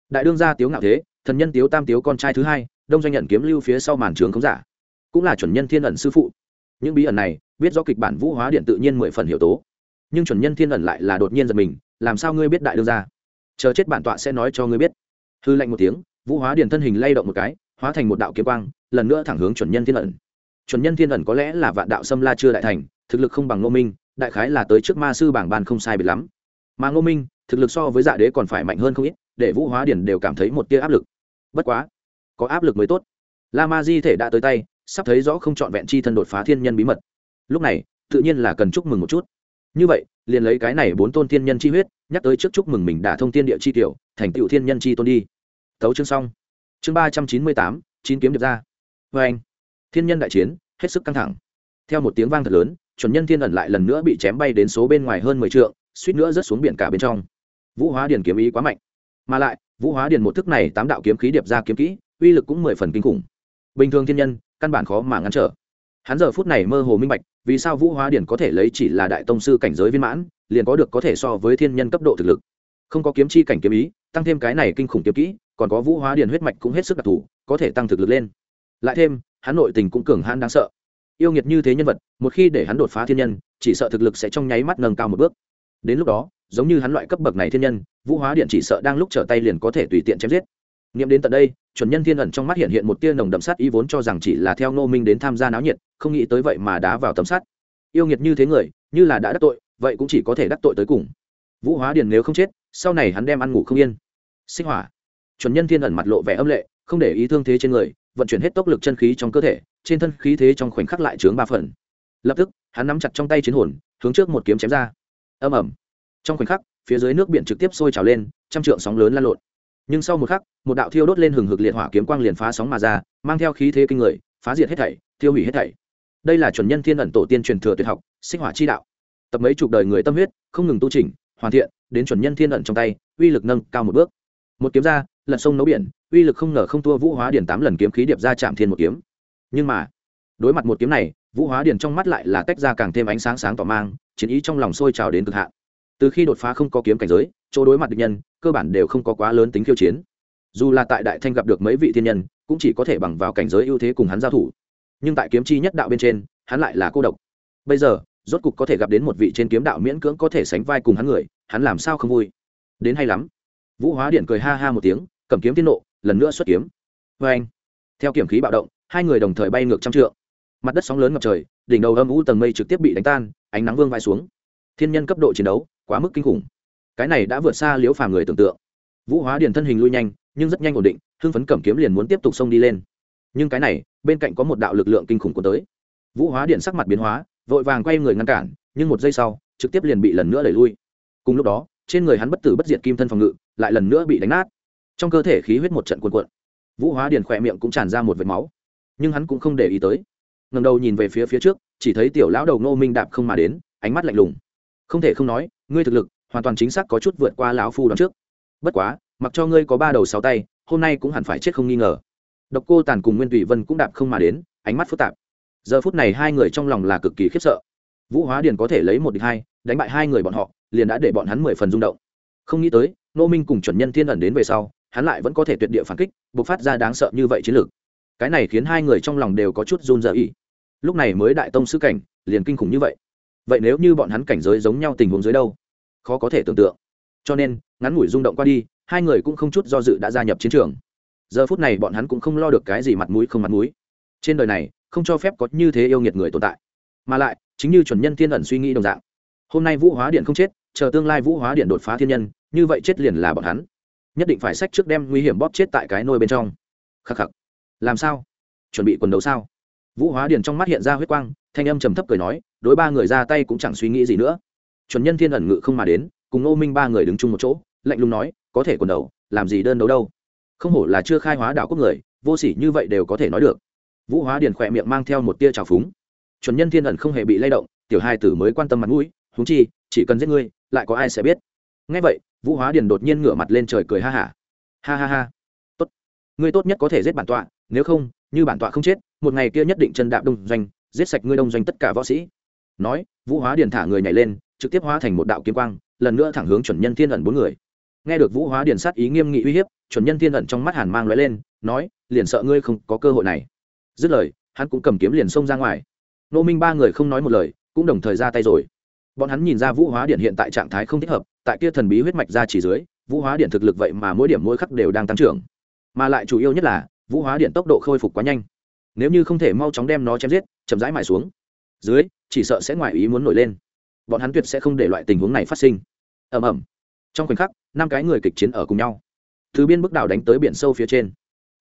Đại đương gia tiếu ngạo thế, thần nhân tiếu tam tiếu con trai thứ hai, đông doanh nhận kiếm lưu phía sau màn trường không giả cũng là chuẩn nhân thiên ẩn sư phụ. Những bí ẩn này, biết do kịch bản vũ hóa điện tự nhiên mười phần hiểu tố. Nhưng chuẩn nhân thiên ẩn lại là đột nhiên giật mình, làm sao ngươi biết đại đương gia? Chờ chết bản tọa sẽ nói cho ngươi biết. Hư lạnh một tiếng, vũ hóa điện thân hình lay động một cái, hóa thành một đạo kiếm quang, lần nữa thẳng hướng chuẩn nhân thiên ẩn. Chuẩn nhân thiên ẩn có lẽ là vạn đạo xâm la chưa đại thành, thực lực không bằng ngô minh, đại khái là tới trước ma sư bảng bàn không sai biệt lắm. Mà ngô minh, thực lực so với dạ đế còn phải mạnh hơn không ít, để vũ hóa điển đều cảm thấy một tia áp lực. Bất quá, có áp lực mới tốt. La ma di thể đã tới tay sắp thấy rõ không trọn vẹn chi thân đột phá thiên nhân bí mật. Lúc này, tự nhiên là cần chúc mừng một chút. Như vậy, liền lấy cái này bốn tôn thiên nhân chi huyết, nhắc tới trước chúc mừng mình đã thông tiên địa chi tiểu, thành tựu thiên nhân chi tôn đi. Tấu chương xong. Chương ba trăm chín mươi tám, chín kiếm điệp ra. Vê anh, thiên nhân đại chiến, hết sức căng thẳng. Theo một tiếng vang thật lớn, chuẩn nhân thiên ẩn lại lần nữa bị chém bay đến số bên ngoài hơn mười t suýt nữa rớt xuống biển cả bên trong. Vũ hóa điền kiếm ý quá mạnh. Mà lại, vũ hóa điền một thức này tám đạo kiếm khí điệp ra kiếm kỹ, uy lực cũng mười phần kinh khủng. Bình thường thiên nhân căn bản khó mà ngăn trở. Hắn giờ phút này mơ hồ minh bạch, vì sao vũ hóa điển có thể lấy chỉ là đại tông sư cảnh giới viên mãn, liền có được có thể so với thiên nhân cấp độ thực lực. Không có kiếm chi cảnh kiếm ý, tăng thêm cái này kinh khủng kiếm kỹ, còn có vũ hóa điển huyết mạch cũng hết sức đặc thù, có thể tăng thực lực lên. Lại thêm, hắn nội tình cũng cường hãn đáng sợ. Yêu nghiệt như thế nhân vật, một khi để hắn đột phá thiên nhân, chỉ sợ thực lực sẽ trong nháy mắt nâng cao một bước. Đến lúc đó, giống như hắn loại cấp bậc này thiên nhân, vũ hóa điện chỉ sợ đang lúc trở tay liền có thể tùy tiện chém giết nghiệm đến tận đây, chuẩn nhân thiên ẩn trong mắt hiện hiện một tia nồng đậm sát ý vốn cho rằng chỉ là theo nô minh đến tham gia náo nhiệt, không nghĩ tới vậy mà đá vào tấm sắt yêu nghiệt như thế người, như là đã đắc tội, vậy cũng chỉ có thể đắc tội tới cùng. Vũ hóa điền nếu không chết, sau này hắn đem ăn ngủ không yên. Sinh hỏa. Chuẩn nhân thiên ẩn mặt lộ vẻ âm lệ, không để ý thương thế trên người, vận chuyển hết tốc lực chân khí trong cơ thể, trên thân khí thế trong khoảnh khắc lại chướng ba phần. Lập tức, hắn nắm chặt trong tay chiến hồn, hướng trước một kiếm chém ra. Âm ẩm trong khoảnh khắc, phía dưới nước biển trực tiếp sôi trào lên, trăm trượng sóng lớn lan lộn nhưng sau một khắc, một đạo thiêu đốt lên hừng hực liệt hỏa kiếm quang liền phá sóng mà ra, mang theo khí thế kinh người, phá diệt hết thảy, tiêu hủy hết thảy. Đây là chuẩn nhân thiên ẩn tổ tiên truyền thừa tuyệt học, sinh hỏa chi đạo. Tập mấy chục đời người tâm huyết, không ngừng tu trình hoàn thiện, đến chuẩn nhân thiên ẩn trong tay, uy lực nâng cao một bước. Một kiếm ra, lật sông nấu biển, uy lực không ngờ không thua vũ hóa điển tám lần kiếm khí điệp ra chạm thiên một kiếm. Nhưng mà, đối mặt một kiếm này, vũ hóa điển trong mắt lại là tách ra càng thêm ánh sáng sáng tỏ mang, chiến ý trong lòng sôi trào đến cực hạn. Từ khi đột phá không có kiếm cảnh giới chỗ đối mặt địch nhân, cơ bản đều không có quá lớn tính khiêu chiến. Dù là tại đại thanh gặp được mấy vị thiên nhân, cũng chỉ có thể bằng vào cảnh giới ưu thế cùng hắn giao thủ. Nhưng tại kiếm chi nhất đạo bên trên, hắn lại là cô độc. Bây giờ, rốt cục có thể gặp đến một vị trên kiếm đạo miễn cưỡng có thể sánh vai cùng hắn người, hắn làm sao không vui? Đến hay lắm. Vũ hóa điện cười ha ha một tiếng, cầm kiếm tiên nộ, lần nữa xuất kiếm. Vê anh, theo kiểm khí bạo động, hai người đồng thời bay ngược trăm trượng. Mặt đất sóng lớn ngập trời, đỉnh đầu âm u tầng mây trực tiếp bị đánh tan, ánh nắng vương vai xuống. Thiên nhân cấp độ chiến đấu, quá mức kinh khủng cái này đã vượt xa liễu phàm người tưởng tượng. Vũ hóa điền thân hình lui nhanh, nhưng rất nhanh ổn định, hưng phấn cầm kiếm liền muốn tiếp tục xông đi lên. Nhưng cái này, bên cạnh có một đạo lực lượng kinh khủng của tới. Vũ hóa điện sắc mặt biến hóa, vội vàng quay người ngăn cản, nhưng một giây sau, trực tiếp liền bị lần nữa đẩy lui. Cùng lúc đó, trên người hắn bất tử bất diệt kim thân phòng ngự, lại lần nữa bị đánh nát. Trong cơ thể khí huyết một trận cuồn cuộn. Vũ hóa điện khỏe miệng cũng tràn ra một vệt máu. Nhưng hắn cũng không để ý tới. Ngầm đầu nhìn về phía phía trước, chỉ thấy tiểu lão đầu nô minh đạp không mà đến, ánh mắt lạnh lùng. Không thể không nói, ngươi thực lực hoàn toàn chính xác có chút vượt qua lão phu đón trước. Bất quá, mặc cho ngươi có ba đầu sáu tay, hôm nay cũng hẳn phải chết không nghi ngờ. Độc cô tàn cùng nguyên tùy vân cũng đạp không mà đến, ánh mắt phức tạp. Giờ phút này hai người trong lòng là cực kỳ khiếp sợ. Vũ hóa điền có thể lấy một địch hai, đánh bại hai người bọn họ, liền đã để bọn hắn mười phần rung động. Không nghĩ tới nô minh cùng chuẩn nhân thiên ẩn đến về sau, hắn lại vẫn có thể tuyệt địa phản kích buộc phát ra đáng sợ như vậy chiến lược. Cái này khiến hai người trong lòng đều có chút run rẩy. ý lúc này mới đại tông sứ cảnh, liền kinh khủng như vậy. Vậy nếu như bọn hắn cảnh giới giống nhau tình huống dưới đâu? Khó có thể tưởng tượng. Cho nên, ngắn ngủi rung động qua đi, hai người cũng không chút do dự đã gia nhập chiến trường. Giờ phút này bọn hắn cũng không lo được cái gì mặt mũi không mặt mũi. Trên đời này, không cho phép có như thế yêu nghiệt người tồn tại. Mà lại, chính như chuẩn nhân thiên ẩn suy nghĩ đồng dạng. Hôm nay vũ hóa điện không chết, chờ tương lai vũ hóa điện đột phá thiên nhân, như vậy chết liền là bọn hắn. Nhất định phải sách trước đem nguy hiểm bóp chết tại cái nôi bên trong. Khắc khắc. Làm sao? Chuẩn bị quần đấu sao? Vũ hóa điện trong mắt hiện ra huyết quang, thanh âm trầm thấp cười nói, đối ba người ra tay cũng chẳng suy nghĩ gì nữa chuẩn nhân thiên ẩn ngự không mà đến cùng ngô minh ba người đứng chung một chỗ lạnh lùng nói có thể quần đầu, làm gì đơn đấu đâu? Không hổ là chưa khai hóa đạo quốc người vô sỉ như vậy đều có thể nói được. Vũ hóa điền khỏe miệng mang theo một tia trào phúng. Chuẩn nhân thiên ẩn không hề bị lay động tiểu hai tử mới quan tâm mặt mũi húng chi chỉ cần giết ngươi lại có ai sẽ biết? Ngay vậy vũ hóa điền đột nhiên ngửa mặt lên trời cười ha hả. Ha. ha ha ha tốt ngươi tốt nhất có thể giết bản tọa nếu không như bản tọa không chết một ngày kia nhất định chân đạp đông doanh giết sạch ngươi đông doanh tất cả võ sĩ. Nói vũ hóa điền thả người nhảy lên trực tiếp hóa thành một đạo kiếm quang, lần nữa thẳng hướng chuẩn nhân thiên ẩn bốn người. Nghe được vũ hóa điền sát ý nghiêm nghị uy hiếp, chuẩn nhân thiên ẩn trong mắt hàn mang lóe lên, nói, liền sợ ngươi không có cơ hội này. Dứt lời, hắn cũng cầm kiếm liền xông ra ngoài. Nô minh ba người không nói một lời, cũng đồng thời ra tay rồi. Bọn hắn nhìn ra vũ hóa điện hiện tại trạng thái không thích hợp, tại kia thần bí huyết mạch ra chỉ dưới, vũ hóa điện thực lực vậy mà mỗi điểm mỗi khắc đều đang tăng trưởng. Mà lại chủ yếu nhất là, vũ hóa điện tốc độ khôi phục quá nhanh. Nếu như không thể mau chóng đem nó chém giết, chậm rãi mài xuống. Dưới, chỉ sợ sẽ ngoài ý muốn nổi lên bọn hắn tuyệt sẽ không để loại tình huống này phát sinh. Ầm ầm. Trong khoảnh khắc, năm cái người kịch chiến ở cùng nhau. Từ biên bức đảo đánh tới biển sâu phía trên.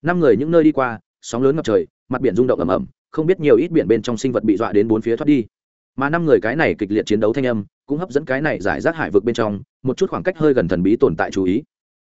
Năm người những nơi đi qua, sóng lớn ngập trời, mặt biển rung động ầm ầm, không biết nhiều ít biển bên trong sinh vật bị dọa đến bốn phía thoát đi. Mà năm người cái này kịch liệt chiến đấu thanh âm, cũng hấp dẫn cái này giải rác hải vực bên trong, một chút khoảng cách hơi gần thần bí tồn tại chú ý.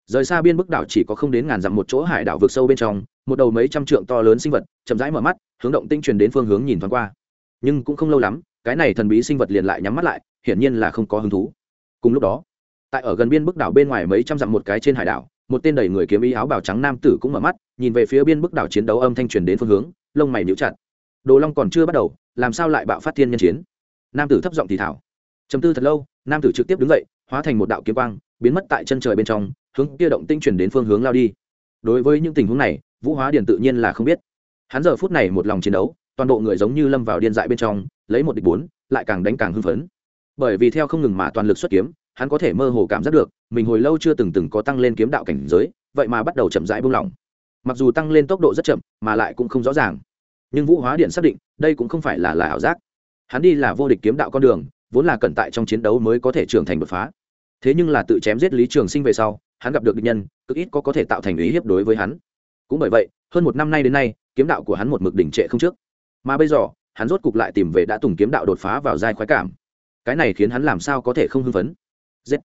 Rời xa biên bức đảo chỉ có không đến ngàn dặm một chỗ hải đảo vực sâu bên trong, một đầu mấy trăm trượng to lớn sinh vật, chậm rãi mở mắt, hướng động tinh truyền đến phương hướng nhìn thoáng qua. Nhưng cũng không lâu lắm, cái này thần bí sinh vật liền lại nhắm mắt lại hiển nhiên là không có hứng thú. Cùng lúc đó, tại ở gần biên bức đảo bên ngoài mấy trăm dặm một cái trên hải đảo, một tên đầy người kiếm ý áo bào trắng nam tử cũng mở mắt, nhìn về phía biên bức đảo chiến đấu âm thanh truyền đến phương hướng, lông mày níu chặt. Đồ long còn chưa bắt đầu, làm sao lại bạo phát thiên nhân chiến? Nam tử thấp giọng thì thảo. Chấm tư thật lâu, nam tử trực tiếp đứng dậy, hóa thành một đạo kiếm quang, biến mất tại chân trời bên trong, hướng kia động tinh chuyển đến phương hướng lao đi. Đối với những tình huống này, vũ hóa điền tự nhiên là không biết. Hắn giờ phút này một lòng chiến đấu, toàn bộ người giống như lâm vào điên dại bên trong, lấy một địch bốn, lại càng đánh càng hưng phấn bởi vì theo không ngừng mà toàn lực xuất kiếm, hắn có thể mơ hồ cảm giác được, mình hồi lâu chưa từng từng có tăng lên kiếm đạo cảnh giới, vậy mà bắt đầu chậm rãi buông lỏng. Mặc dù tăng lên tốc độ rất chậm, mà lại cũng không rõ ràng. Nhưng vũ hóa điện xác định, đây cũng không phải là là ảo giác. Hắn đi là vô địch kiếm đạo con đường, vốn là cẩn tại trong chiến đấu mới có thể trưởng thành đột phá. Thế nhưng là tự chém giết lý trường sinh về sau, hắn gặp được địch nhân, cực ít có có thể tạo thành ý hiếp đối với hắn. Cũng bởi vậy, hơn một năm nay đến nay, kiếm đạo của hắn một mực đỉnh trệ không trước. Mà bây giờ, hắn rốt cục lại tìm về đã tùng kiếm đạo đột phá vào giai khoái cảm cái này khiến hắn làm sao có thể không hưng phấn? Giết.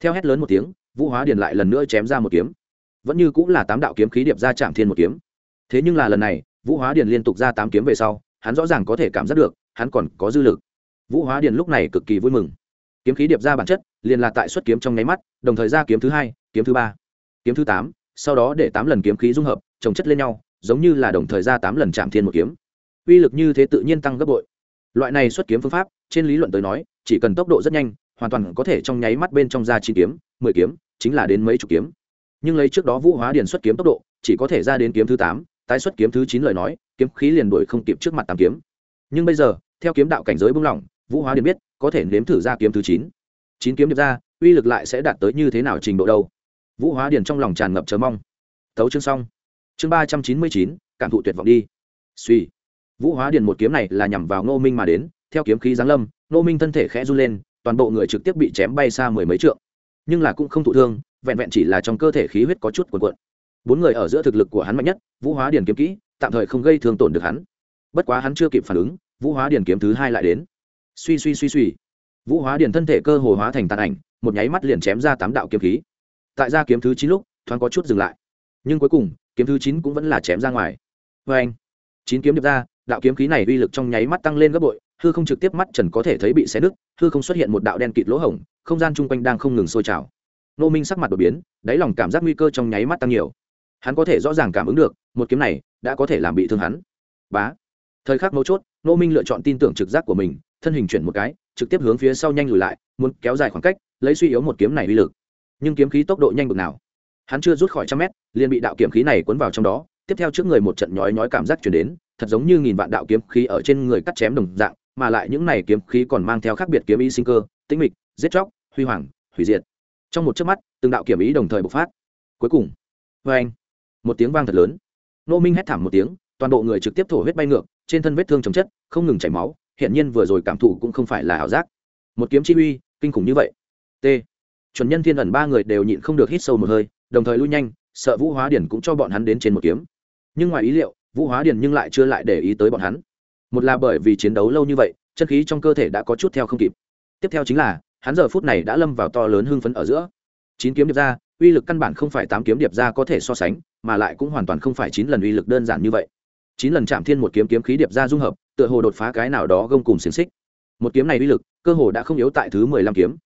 Theo hét lớn một tiếng, vũ hóa điền lại lần nữa chém ra một kiếm. Vẫn như cũng là tám đạo kiếm khí điệp ra chạm thiên một kiếm. Thế nhưng là lần này, vũ hóa điền liên tục ra tám kiếm về sau, hắn rõ ràng có thể cảm giác được, hắn còn có dư lực. Vũ hóa điền lúc này cực kỳ vui mừng. Kiếm khí điệp ra bản chất, liền là tại xuất kiếm trong nháy mắt, đồng thời ra kiếm thứ hai, kiếm thứ ba, kiếm thứ tám, sau đó để tám lần kiếm khí dung hợp trồng chất lên nhau, giống như là đồng thời ra tám lần chạm thiên một kiếm. Uy lực như thế tự nhiên tăng gấp bội. Loại này xuất kiếm phương pháp, trên lý luận tới nói chỉ cần tốc độ rất nhanh, hoàn toàn có thể trong nháy mắt bên trong ra chín kiếm, mười kiếm, chính là đến mấy chục kiếm. Nhưng lấy trước đó vũ hóa điền xuất kiếm tốc độ, chỉ có thể ra đến kiếm thứ tám, tái xuất kiếm thứ chín lời nói, kiếm khí liền đuổi không kịp trước mặt tám kiếm. Nhưng bây giờ, theo kiếm đạo cảnh giới bung lỏng, vũ hóa điền biết, có thể nếm thử ra kiếm thứ chín. Chín kiếm điệp ra, uy lực lại sẽ đạt tới như thế nào trình độ đâu? Vũ hóa điền trong lòng tràn ngập chờ mong. Thấu chương xong. Chương ba trăm chín mươi chín, cảm thụ tuyệt vọng đi. Suy vũ hóa điền một kiếm này là nhằm vào ngô minh mà đến, theo kiếm khí giáng lâm Nô minh thân thể khẽ run lên, toàn bộ người trực tiếp bị chém bay xa mười mấy trượng. Nhưng là cũng không thụ thương, vẹn vẹn chỉ là trong cơ thể khí huyết có chút cuồn cuộn. Bốn người ở giữa thực lực của hắn mạnh nhất, vũ hóa điền kiếm kỹ, tạm thời không gây thương tổn được hắn. Bất quá hắn chưa kịp phản ứng, vũ hóa điền kiếm thứ hai lại đến. Suy suy suy suy. Vũ hóa điền thân thể cơ hồ hóa thành tàn ảnh, một nháy mắt liền chém ra tám đạo kiếm khí. Tại ra kiếm thứ chín lúc, thoáng có chút dừng lại. Nhưng cuối cùng, kiếm thứ chín cũng vẫn là chém ra ngoài. Vê anh chín kiếm được ra, đạo kiếm khí này uy lực trong nháy mắt tăng lên gấp bội hư không trực tiếp mắt trần có thể thấy bị xé nứt, hư không xuất hiện một đạo đen kịt lỗ hổng, không gian chung quanh đang không ngừng sôi trào. Nô minh sắc mặt đột biến, đáy lòng cảm giác nguy cơ trong nháy mắt tăng nhiều. Hắn có thể rõ ràng cảm ứng được, một kiếm này đã có thể làm bị thương hắn. Bá. Thời khắc mấu chốt, nô minh lựa chọn tin tưởng trực giác của mình, thân hình chuyển một cái, trực tiếp hướng phía sau nhanh lùi lại, muốn kéo dài khoảng cách, lấy suy yếu một kiếm này uy lực. Nhưng kiếm khí tốc độ nhanh bực nào? Hắn chưa rút khỏi trăm mét, liền bị đạo kiếm khí này cuốn vào trong đó, tiếp theo trước người một trận nhói nhói cảm giác chuyển đến, thật giống như nghìn vạn đạo kiếm khí ở trên người cắt chém đồng dạng mà lại những này kiếm khí còn mang theo khác biệt kiếm ý sinh cơ, tĩnh mịch, giết chóc, huy hoàng, hủy diệt. Trong một chớp mắt, từng đạo kiếm ý đồng thời bộc phát. Cuối cùng, vê anh, một tiếng vang thật lớn. Nô minh hét thảm một tiếng, toàn bộ người trực tiếp thổ huyết bay ngược, trên thân vết thương chồng chất, không ngừng chảy máu hiện nhiên vừa rồi cảm thụ cũng không phải là ảo giác. Một kiếm chi uy, kinh khủng như vậy. T. Chuẩn nhân thiên ẩn ba người đều nhịn không được hít sâu một hơi, đồng thời lui nhanh, sợ vũ hóa điển cũng cho bọn hắn đến trên một kiếm. Nhưng ngoài ý liệu, vũ hóa điển nhưng lại chưa lại để ý tới bọn hắn một là bởi vì chiến đấu lâu như vậy, chân khí trong cơ thể đã có chút theo không kịp. Tiếp theo chính là, hắn giờ phút này đã lâm vào to lớn hưng phấn ở giữa. Chín kiếm điệp ra, uy lực căn bản không phải tám kiếm điệp ra có thể so sánh, mà lại cũng hoàn toàn không phải chín lần uy lực đơn giản như vậy. Chín lần chạm thiên một kiếm kiếm khí điệp ra dung hợp, tựa hồ đột phá cái nào đó gông cùng xiềng xích. Một kiếm này uy lực, cơ hồ đã không yếu tại thứ mười lăm kiếm.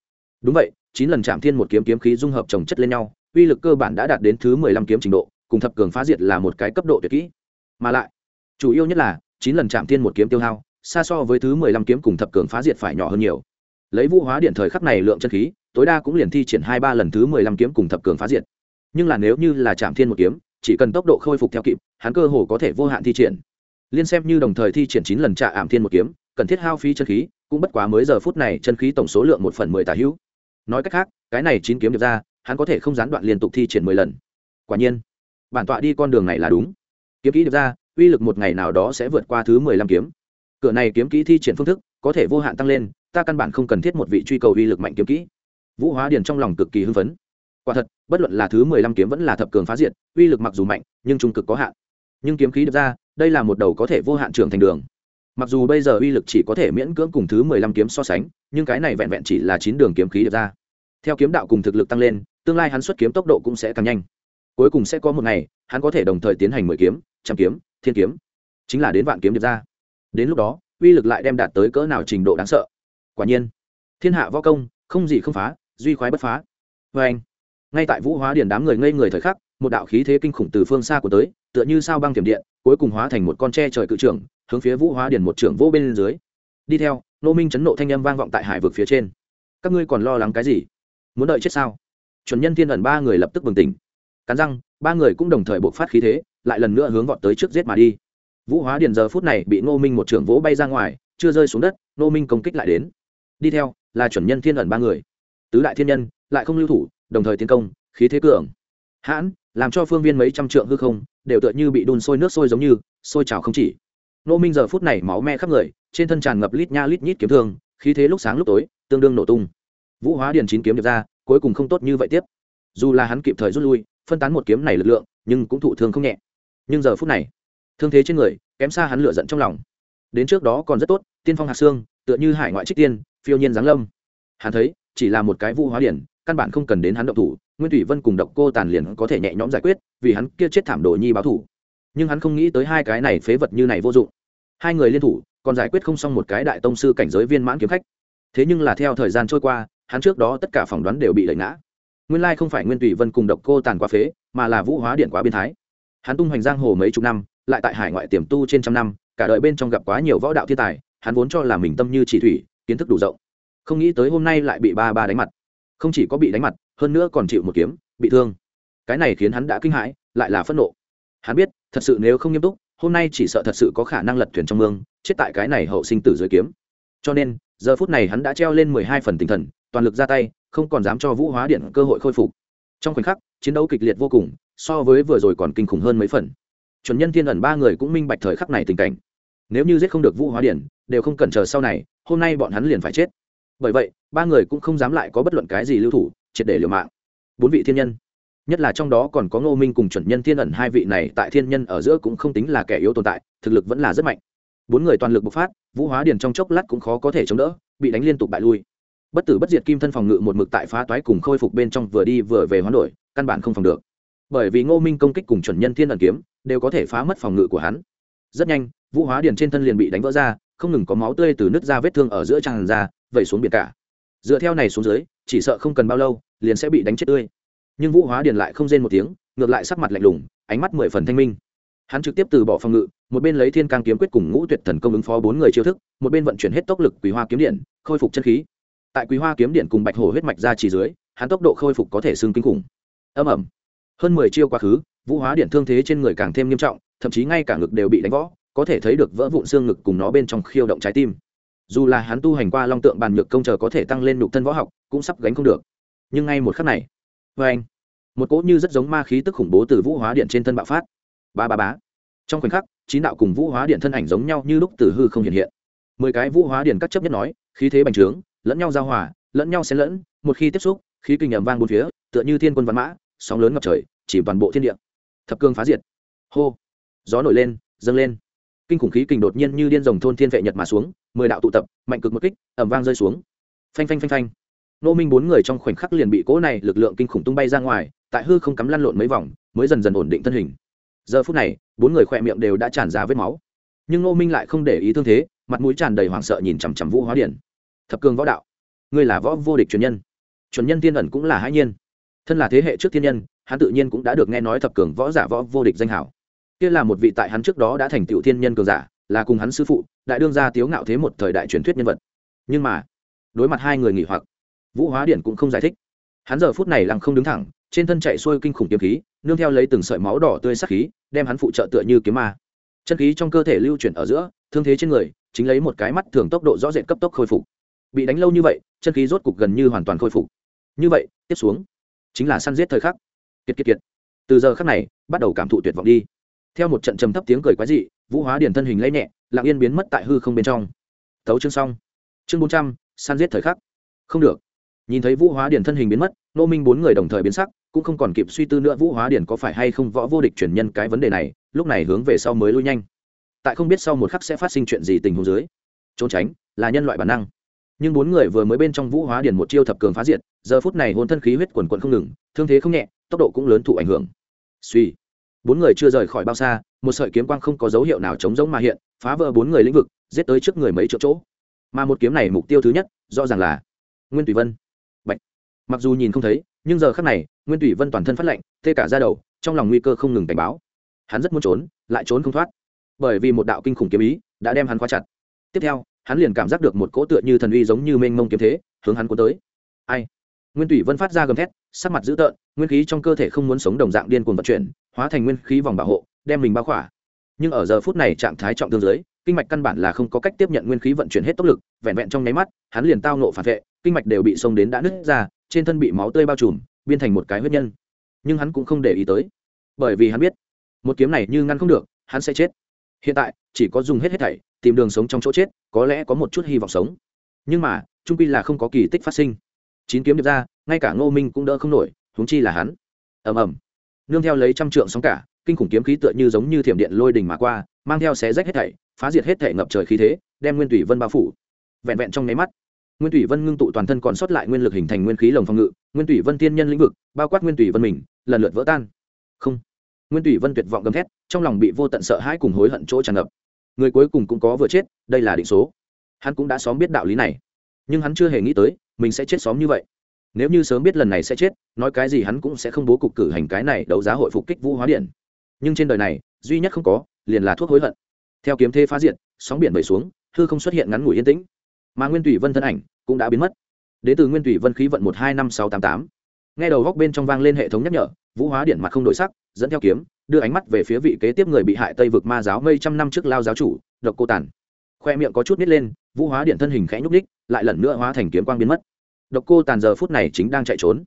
Đúng vậy, chín lần chạm thiên một kiếm kiếm khí dung hợp trồng chất lên nhau, uy lực cơ bản đã đạt đến thứ mười lăm kiếm trình độ, cùng thập cường phá diệt là một cái cấp độ tuyệt kỹ. Mà lại, chủ yếu nhất là chín lần chạm thiên một kiếm tiêu hao, xa so với thứ mười lăm kiếm cùng thập cường phá diệt phải nhỏ hơn nhiều. Lấy vũ hóa điện thời khắc này lượng chân khí, tối đa cũng liền thi triển hai ba lần thứ mười lăm kiếm cùng thập cường phá diệt. Nhưng là nếu như là chạm thiên một kiếm, chỉ cần tốc độ khôi phục theo kịp, hắn cơ hồ có thể vô hạn thi triển. Liên xem như đồng thời thi triển chín lần trạ ảm thiên một kiếm, cần thiết hao phí chân khí, cũng bất quá mới giờ phút này chân khí tổng số lượng một phần mười tà hữu. Nói cách khác, cái này chín kiếm được ra, hắn có thể không gián đoạn liên tục thi triển mười lần. Quả nhiên, bản tọa đi con đường này là đúng. Kiếm kỹ được ra uy lực một ngày nào đó sẽ vượt qua thứ mười lăm kiếm. Cửa này kiếm kỹ thi triển phương thức có thể vô hạn tăng lên, ta căn bản không cần thiết một vị truy cầu uy lực mạnh kiếm kỹ. Vũ hóa điền trong lòng cực kỳ hưng phấn. Quả thật, bất luận là thứ mười lăm kiếm vẫn là thập cường phá diệt, uy lực mặc dù mạnh, nhưng trung cực có hạn. Nhưng kiếm khí được ra, đây là một đầu có thể vô hạn trưởng thành đường. Mặc dù bây giờ uy lực chỉ có thể miễn cưỡng cùng thứ mười lăm kiếm so sánh, nhưng cái này vẹn vẹn chỉ là chín đường kiếm khí được ra. Theo kiếm đạo cùng thực lực tăng lên, tương lai hắn xuất kiếm tốc độ cũng sẽ càng nhanh. Cuối cùng sẽ có một ngày, hắn có thể đồng thời tiến hành mười kiếm, trăm kiếm thiên kiếm. Chính là đến vạn kiếm điệp ra. Đến lúc đó, uy lực lại đem đạt tới cỡ nào trình độ đáng sợ. Quả nhiên, thiên hạ võ công, không gì không phá, duy khoái bất phá. Vê anh, ngay tại vũ hóa điển đám người ngây người thời khắc, một đạo khí thế kinh khủng từ phương xa của tới, tựa như sao băng tiềm điện, cuối cùng hóa thành một con tre trời cự trưởng, hướng phía vũ hóa điển một trưởng vô bên dưới. Đi theo, nô minh chấn nộ thanh âm vang vọng tại hải vực phía trên. Các ngươi còn lo lắng cái gì? Muốn đợi chết sao? Chuẩn nhân thiên ẩn ba người lập tức bừng tỉnh. Cắn răng, ba người cũng đồng thời bộc phát khí thế lại lần nữa hướng vọt tới trước giết mà đi. Vũ hóa điền giờ phút này bị ngô minh một trưởng vỗ bay ra ngoài, chưa rơi xuống đất, ngô minh công kích lại đến. Đi theo, là chuẩn nhân thiên ẩn ba người. Tứ đại thiên nhân, lại không lưu thủ, đồng thời tiến công, khí thế cường. Hãn, làm cho phương viên mấy trăm trượng hư không, đều tựa như bị đun sôi nước sôi giống như, sôi trào không chỉ. Ngô minh giờ phút này máu me khắp người, trên thân tràn ngập lít nha lít nhít kiếm thương, khí thế lúc sáng lúc tối, tương đương nổ tung. Vũ hóa điền chín kiếm được ra, cuối cùng không tốt như vậy tiếp. Dù là hắn kịp thời rút lui, phân tán một kiếm này lực lượng, nhưng cũng thụ thương không nhẹ nhưng giờ phút này, thương thế trên người kém xa hắn lựa giận trong lòng. Đến trước đó còn rất tốt, tiên phong hạt xương, tựa như hải ngoại trích tiên, phiêu nhiên giáng lâm. Hắn thấy, chỉ là một cái vu hóa điển, căn bản không cần đến hắn động thủ, nguyên thủy vân cùng độc cô tàn liền có thể nhẹ nhõm giải quyết, vì hắn kia chết thảm đồ nhi báo thủ. Nhưng hắn không nghĩ tới hai cái này phế vật như này vô dụng. Hai người liên thủ, còn giải quyết không xong một cái đại tông sư cảnh giới viên mãn kiếm khách. Thế nhưng là theo thời gian trôi qua, hắn trước đó tất cả phỏng đoán đều bị đẩy ngã. Nguyên lai không phải nguyên thủy vân cùng độc cô tàn quá phế, mà là vũ hóa điện quá biến thái hắn tung hoành giang hồ mấy chục năm, lại tại hải ngoại tiềm tu trên trăm năm, cả đời bên trong gặp quá nhiều võ đạo thiên tài, hắn vốn cho là mình tâm như chỉ thủy, kiến thức đủ rộng. Không nghĩ tới hôm nay lại bị ba ba đánh mặt. Không chỉ có bị đánh mặt, hơn nữa còn chịu một kiếm, bị thương. Cái này khiến hắn đã kinh hãi, lại là phẫn nộ. Hắn biết, thật sự nếu không nghiêm túc, hôm nay chỉ sợ thật sự có khả năng lật thuyền trong mương, chết tại cái này hậu sinh tử dưới kiếm. Cho nên, giờ phút này hắn đã treo lên mười hai phần tinh thần, toàn lực ra tay, không còn dám cho vũ hóa điện cơ hội khôi phục. Trong khoảnh khắc, chiến đấu kịch liệt vô cùng so với vừa rồi còn kinh khủng hơn mấy phần. Chuẩn nhân thiên ẩn ba người cũng minh bạch thời khắc này tình cảnh. Nếu như giết không được vũ hóa điển, đều không cần chờ sau này hôm nay bọn hắn liền phải chết. Bởi vậy ba người cũng không dám lại có bất luận cái gì lưu thủ triệt để liều mạng. Bốn vị thiên nhân nhất là trong đó còn có ngô minh cùng chuẩn nhân thiên ẩn hai vị này tại thiên nhân ở giữa cũng không tính là kẻ yếu tồn tại thực lực vẫn là rất mạnh. Bốn người toàn lực bộc phát vũ hóa điền trong chốc lát cũng khó có thể chống đỡ bị đánh liên tục bại lui. Bất tử bất diệt kim thân phòng ngự một mực tại phá toái cùng khôi phục bên trong vừa đi vừa về hoán đổi căn bản không phòng được bởi vì ngô minh công kích cùng chuẩn nhân thiên ẩn kiếm đều có thể phá mất phòng ngự của hắn. Rất nhanh, vũ hóa điền trên thân liền bị đánh vỡ ra, không ngừng có máu tươi từ nứt ra vết thương ở giữa tràn ra, vẩy xuống biển cả. Dựa theo này xuống dưới, chỉ sợ không cần bao lâu, liền sẽ bị đánh chết tươi. Nhưng vũ hóa điền lại không rên một tiếng, ngược lại sắc mặt lạnh lùng, ánh mắt mười phần thanh minh. Hắn trực tiếp từ bỏ phòng ngự, một bên lấy thiên cang kiếm quyết cùng ngũ tuyệt thần công ứng phó bốn người chiêu thức, một bên vận chuyển hết tốc lực quý hoa kiếm điện, khôi phục chân khí. Tại quý hoa kiếm điện cùng bạch hổ huyết mạch ra chỉ dưới, hắn tốc độ khôi phục có thể xương kinh khủng. Âm ẩm hơn mười chiêu quá khứ, vũ hóa điện thương thế trên người càng thêm nghiêm trọng, thậm chí ngay cả ngực đều bị đánh võ có thể thấy được vỡ vụn xương ngực cùng nó bên trong khiêu động trái tim. Dù là hắn tu hành qua long tượng bàn nhược công chờ có thể tăng lên nhục thân võ học, cũng sắp gánh không được. Nhưng ngay một khắc này vê anh, một cỗ như rất giống ma khí tức khủng bố từ vũ hóa điện trên thân bạo phát. Ba ba bá trong khoảnh khắc, chín đạo cùng vũ hóa điện thân ảnh giống nhau như lúc từ hư không hiện hiện. Mười cái vũ hóa điện các chấp nhất nói, khí thế bành trướng, lẫn nhau giao hòa, lẫn nhau xen lẫn, một khi tiếp xúc, khí kinh ẩm vang bốn phía, tựa như thiên quân văn mã, sóng lớn ngập trời chỉ toàn bộ thiên địa. Thập cương phá diệt. Hô. Gió nổi lên, dâng lên. Kinh khủng khí kình đột nhiên như điên rồng thôn thiên vệ nhật mà xuống, mười đạo tụ tập, mạnh cực một kích ẩm vang rơi xuống. Phanh phanh phanh phanh. Nô minh bốn người trong khoảnh khắc liền bị cỗ này lực lượng kinh khủng tung bay ra ngoài, tại hư không cắm lăn lộn mấy vòng, mới dần dần ổn định thân hình. Giờ phút này, bốn người khỏe miệng đều đã tràn ra vết máu. Nhưng nô minh lại không để ý thương thế, mặt mũi tràn đầy hoảng sợ nhìn chằm chằm vũ hóa điển. Thập cương võ đạo. Ngươi là võ vô địch truyền nhân. Truyền nhân tiên ẩn cũng là hãi nhiên. Thân là thế hệ trước thiên nhân hắn tự nhiên cũng đã được nghe nói thập cường võ giả võ vô địch danh hảo. Kia là một vị tại hắn trước đó đã thành tựu thiên nhân cường giả, là cùng hắn sư phụ, đại đương gia tiếu ngạo thế một thời đại truyền thuyết nhân vật. Nhưng mà, đối mặt hai người nghỉ hoặc, vũ hóa điển cũng không giải thích. Hắn giờ phút này lặng không đứng thẳng, trên thân chạy xuôi kinh khủng kiếm khí, nương theo lấy từng sợi máu đỏ tươi sắc khí, đem hắn phụ trợ tựa như kiếm ma. Chân khí trong cơ thể lưu chuyển ở giữa, thương thế trên người, chính lấy một cái mắt thường tốc độ rõ rệt cấp tốc khôi phục. Bị đánh lâu như vậy, chân khí rốt cục gần như hoàn toàn khôi phục. Như vậy, tiếp xuống, chính là săn giết thời khắc kiệt kiệt kiệt. Từ giờ khắc này, bắt đầu cảm thụ tuyệt vọng đi. Theo một trận trầm thấp tiếng cười quái dị, vũ hóa điển thân hình lấy nhẹ, lặng yên biến mất tại hư không bên trong. Tấu chương xong. Chương bốn trăm, săn giết thời khắc. Không được. Nhìn thấy vũ hóa điển thân hình biến mất, nô minh bốn người đồng thời biến sắc, cũng không còn kịp suy tư nữa vũ hóa điển có phải hay không võ vô địch chuyển nhân cái vấn đề này, lúc này hướng về sau mới lui nhanh. Tại không biết sau một khắc sẽ phát sinh chuyện gì tình huống dưới. Trốn tránh là nhân loại bản năng nhưng bốn người vừa mới bên trong vũ hóa điển một chiêu thập cường phá diệt, giờ phút này hôn thân khí huyết quần quận không ngừng, thương thế không nhẹ, tốc độ cũng lớn thụ ảnh hưởng. Suy, bốn người chưa rời khỏi bao xa, một sợi kiếm quang không có dấu hiệu nào chống giống mà hiện, phá vỡ bốn người lĩnh vực, giết tới trước người mấy chỗ chỗ. Mà một kiếm này mục tiêu thứ nhất, rõ ràng là nguyên tùy vân. Bạch. mặc dù nhìn không thấy, nhưng giờ khắc này, nguyên tùy vân toàn thân phát lệnh tê cả ra đầu, trong lòng nguy cơ không ngừng cảnh báo. Hắn rất muốn trốn, lại trốn không thoát. Bởi vì một đạo kinh khủng kiếm ý đã đem hắn khóa chặt. Tiếp theo hắn liền cảm giác được một cỗ tựa như thần uy giống như mênh mông kiếm thế, hướng hắn cuốn tới. Ai? Nguyên tùy vân phát ra gầm thét, sắc mặt dữ tợn, nguyên khí trong cơ thể không muốn sống đồng dạng điên cuồng vận chuyển, hóa thành nguyên khí vòng bảo hộ, đem mình bao khỏa. Nhưng ở giờ phút này trạng thái trọng thương giới kinh mạch căn bản là không có cách tiếp nhận nguyên khí vận chuyển hết tốc lực, vẹn vẹn trong nháy mắt, hắn liền tao nộ phản vệ, kinh mạch đều bị xông đến đã nứt ra, trên thân bị máu tươi bao trùm biên thành một cái huyết nhân. Nhưng hắn cũng không để ý tới, bởi vì hắn biết, một kiếm này như ngăn không được, hắn sẽ chết. Hiện tại chỉ có dùng hết hết thảy, tìm đường sống trong chỗ chết, có lẽ có một chút hy vọng sống. Nhưng mà, trung pi là không có kỳ tích phát sinh. Chín kiếm điệp ra, ngay cả ngô minh cũng đỡ không nổi, huống chi là hắn. Ầm ầm. Nương theo lấy trăm trượng sóng cả, kinh khủng kiếm khí tựa như giống như thiểm điện lôi đình mà qua, mang theo xé rách hết thảy, phá diệt hết thảy ngập trời khí thế, đem nguyên thủy vân bao phủ. Vẹn vẹn trong nháy mắt, nguyên thủy vân ngưng tụ toàn thân còn sót lại nguyên lực hình thành nguyên khí lồng phòng ngự, nguyên thủy vân tiên nhân lĩnh vực, bao quát nguyên thủy vân mình, lần lượt vỡ tan. Không. Nguyên thủy vân tuyệt vọng gầm thét, trong lòng bị vô tận sợ hãi cùng hối hận chỗ tràn ngập người cuối cùng cũng có vừa chết, đây là định số. Hắn cũng đã xóm biết đạo lý này. Nhưng hắn chưa hề nghĩ tới, mình sẽ chết xóm như vậy. Nếu như sớm biết lần này sẽ chết, nói cái gì hắn cũng sẽ không bố cục cử hành cái này đấu giá hội phục kích vũ hóa điện. Nhưng trên đời này, duy nhất không có, liền là thuốc hối hận. Theo kiếm thế phá diện sóng biển bẩy xuống, hư không xuất hiện ngắn ngủi yên tĩnh. Mà nguyên thủy vân thân ảnh cũng đã biến mất. Đến từ nguyên thủy vân khí vận một hai năm sáu tám tám. Nghe đầu góc bên trong vang lên hệ thống nhắc nhở, vũ hóa điện mặt không đổi sắc, dẫn theo kiếm đưa ánh mắt về phía vị kế tiếp người bị hại tây vực ma giáo mây trăm năm trước lao giáo chủ, độc cô tàn khoe miệng có chút nít lên, vũ hóa điện thân hình khẽ nhúc ních lại lần nữa hóa thành kiếm quang biến mất. Độc cô tàn giờ phút này chính đang chạy trốn.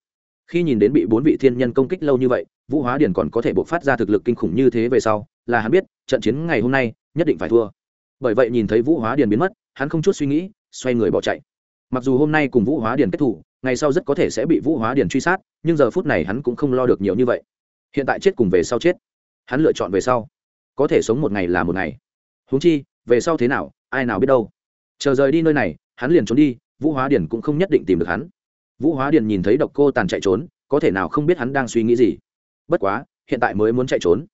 Khi nhìn đến bị bốn vị thiên nhân công kích lâu như vậy, vũ hóa điển còn có thể bộc phát ra thực lực kinh khủng như thế về sau, là hắn biết, trận chiến ngày hôm nay nhất định phải thua. Bởi vậy nhìn thấy vũ hóa điển biến mất, hắn không chút suy nghĩ, xoay người bỏ chạy. Mặc dù hôm nay cùng vũ hóa điển kết thủ, ngày sau rất có thể sẽ bị vũ hóa điển truy sát, nhưng giờ phút này hắn cũng không lo được nhiều như vậy. Hiện tại chết cùng về sau chết hắn lựa chọn về sau, có thể sống một ngày là một ngày. Huống chi, về sau thế nào, ai nào biết đâu. Chờ rời đi nơi này, hắn liền trốn đi, vũ hóa Điền cũng không nhất định tìm được hắn. Vũ hóa Điền nhìn thấy độc cô tàn chạy trốn, có thể nào không biết hắn đang suy nghĩ gì. Bất quá, hiện tại mới muốn chạy trốn.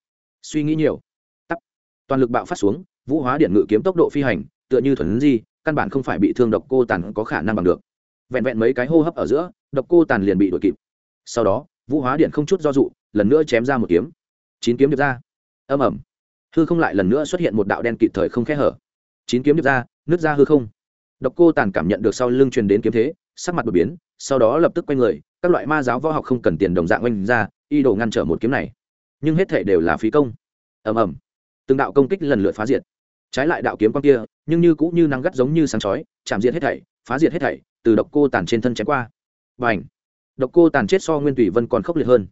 Suy nghĩ nhiều. Tắt toàn lực bạo phát xuống, vũ hóa điện ngự kiếm tốc độ phi hành, tựa như thuần di, căn bản không phải bị thương độc cô tàn có khả năng bằng được. Vẹn vẹn mấy cái hô hấp ở giữa, độc cô tàn liền bị đuổi kịp. Sau đó, vũ hóa điện không chút do dụ lần nữa chém ra một kiếm chín kiếm điệp ra. Âm ẩm hư không lại lần nữa xuất hiện một đạo đen kịp thời không khẽ hở. Chín kiếm điệp ra, nứt ra hư không. Độc cô tàn cảm nhận được sau lưng truyền đến kiếm thế, sắc mặt đột biến, sau đó lập tức quay người, các loại ma giáo võ học không cần tiền đồng dạng oanh ra, y đồ ngăn trở một kiếm này. Nhưng hết thể đều là phí công. Ầm ầm. Từng đạo công kích lần lượt phá diệt. Trái lại đạo kiếm con kia, nhưng như cũng như nắng gắt giống như sáng chói, chạm diệt hết thảy, phá diệt hết thảy, từ độc cô tàn trên thân chém qua. Và ảnh độc cô tàn chết so nguyên tùy vân còn khốc liệt hơn.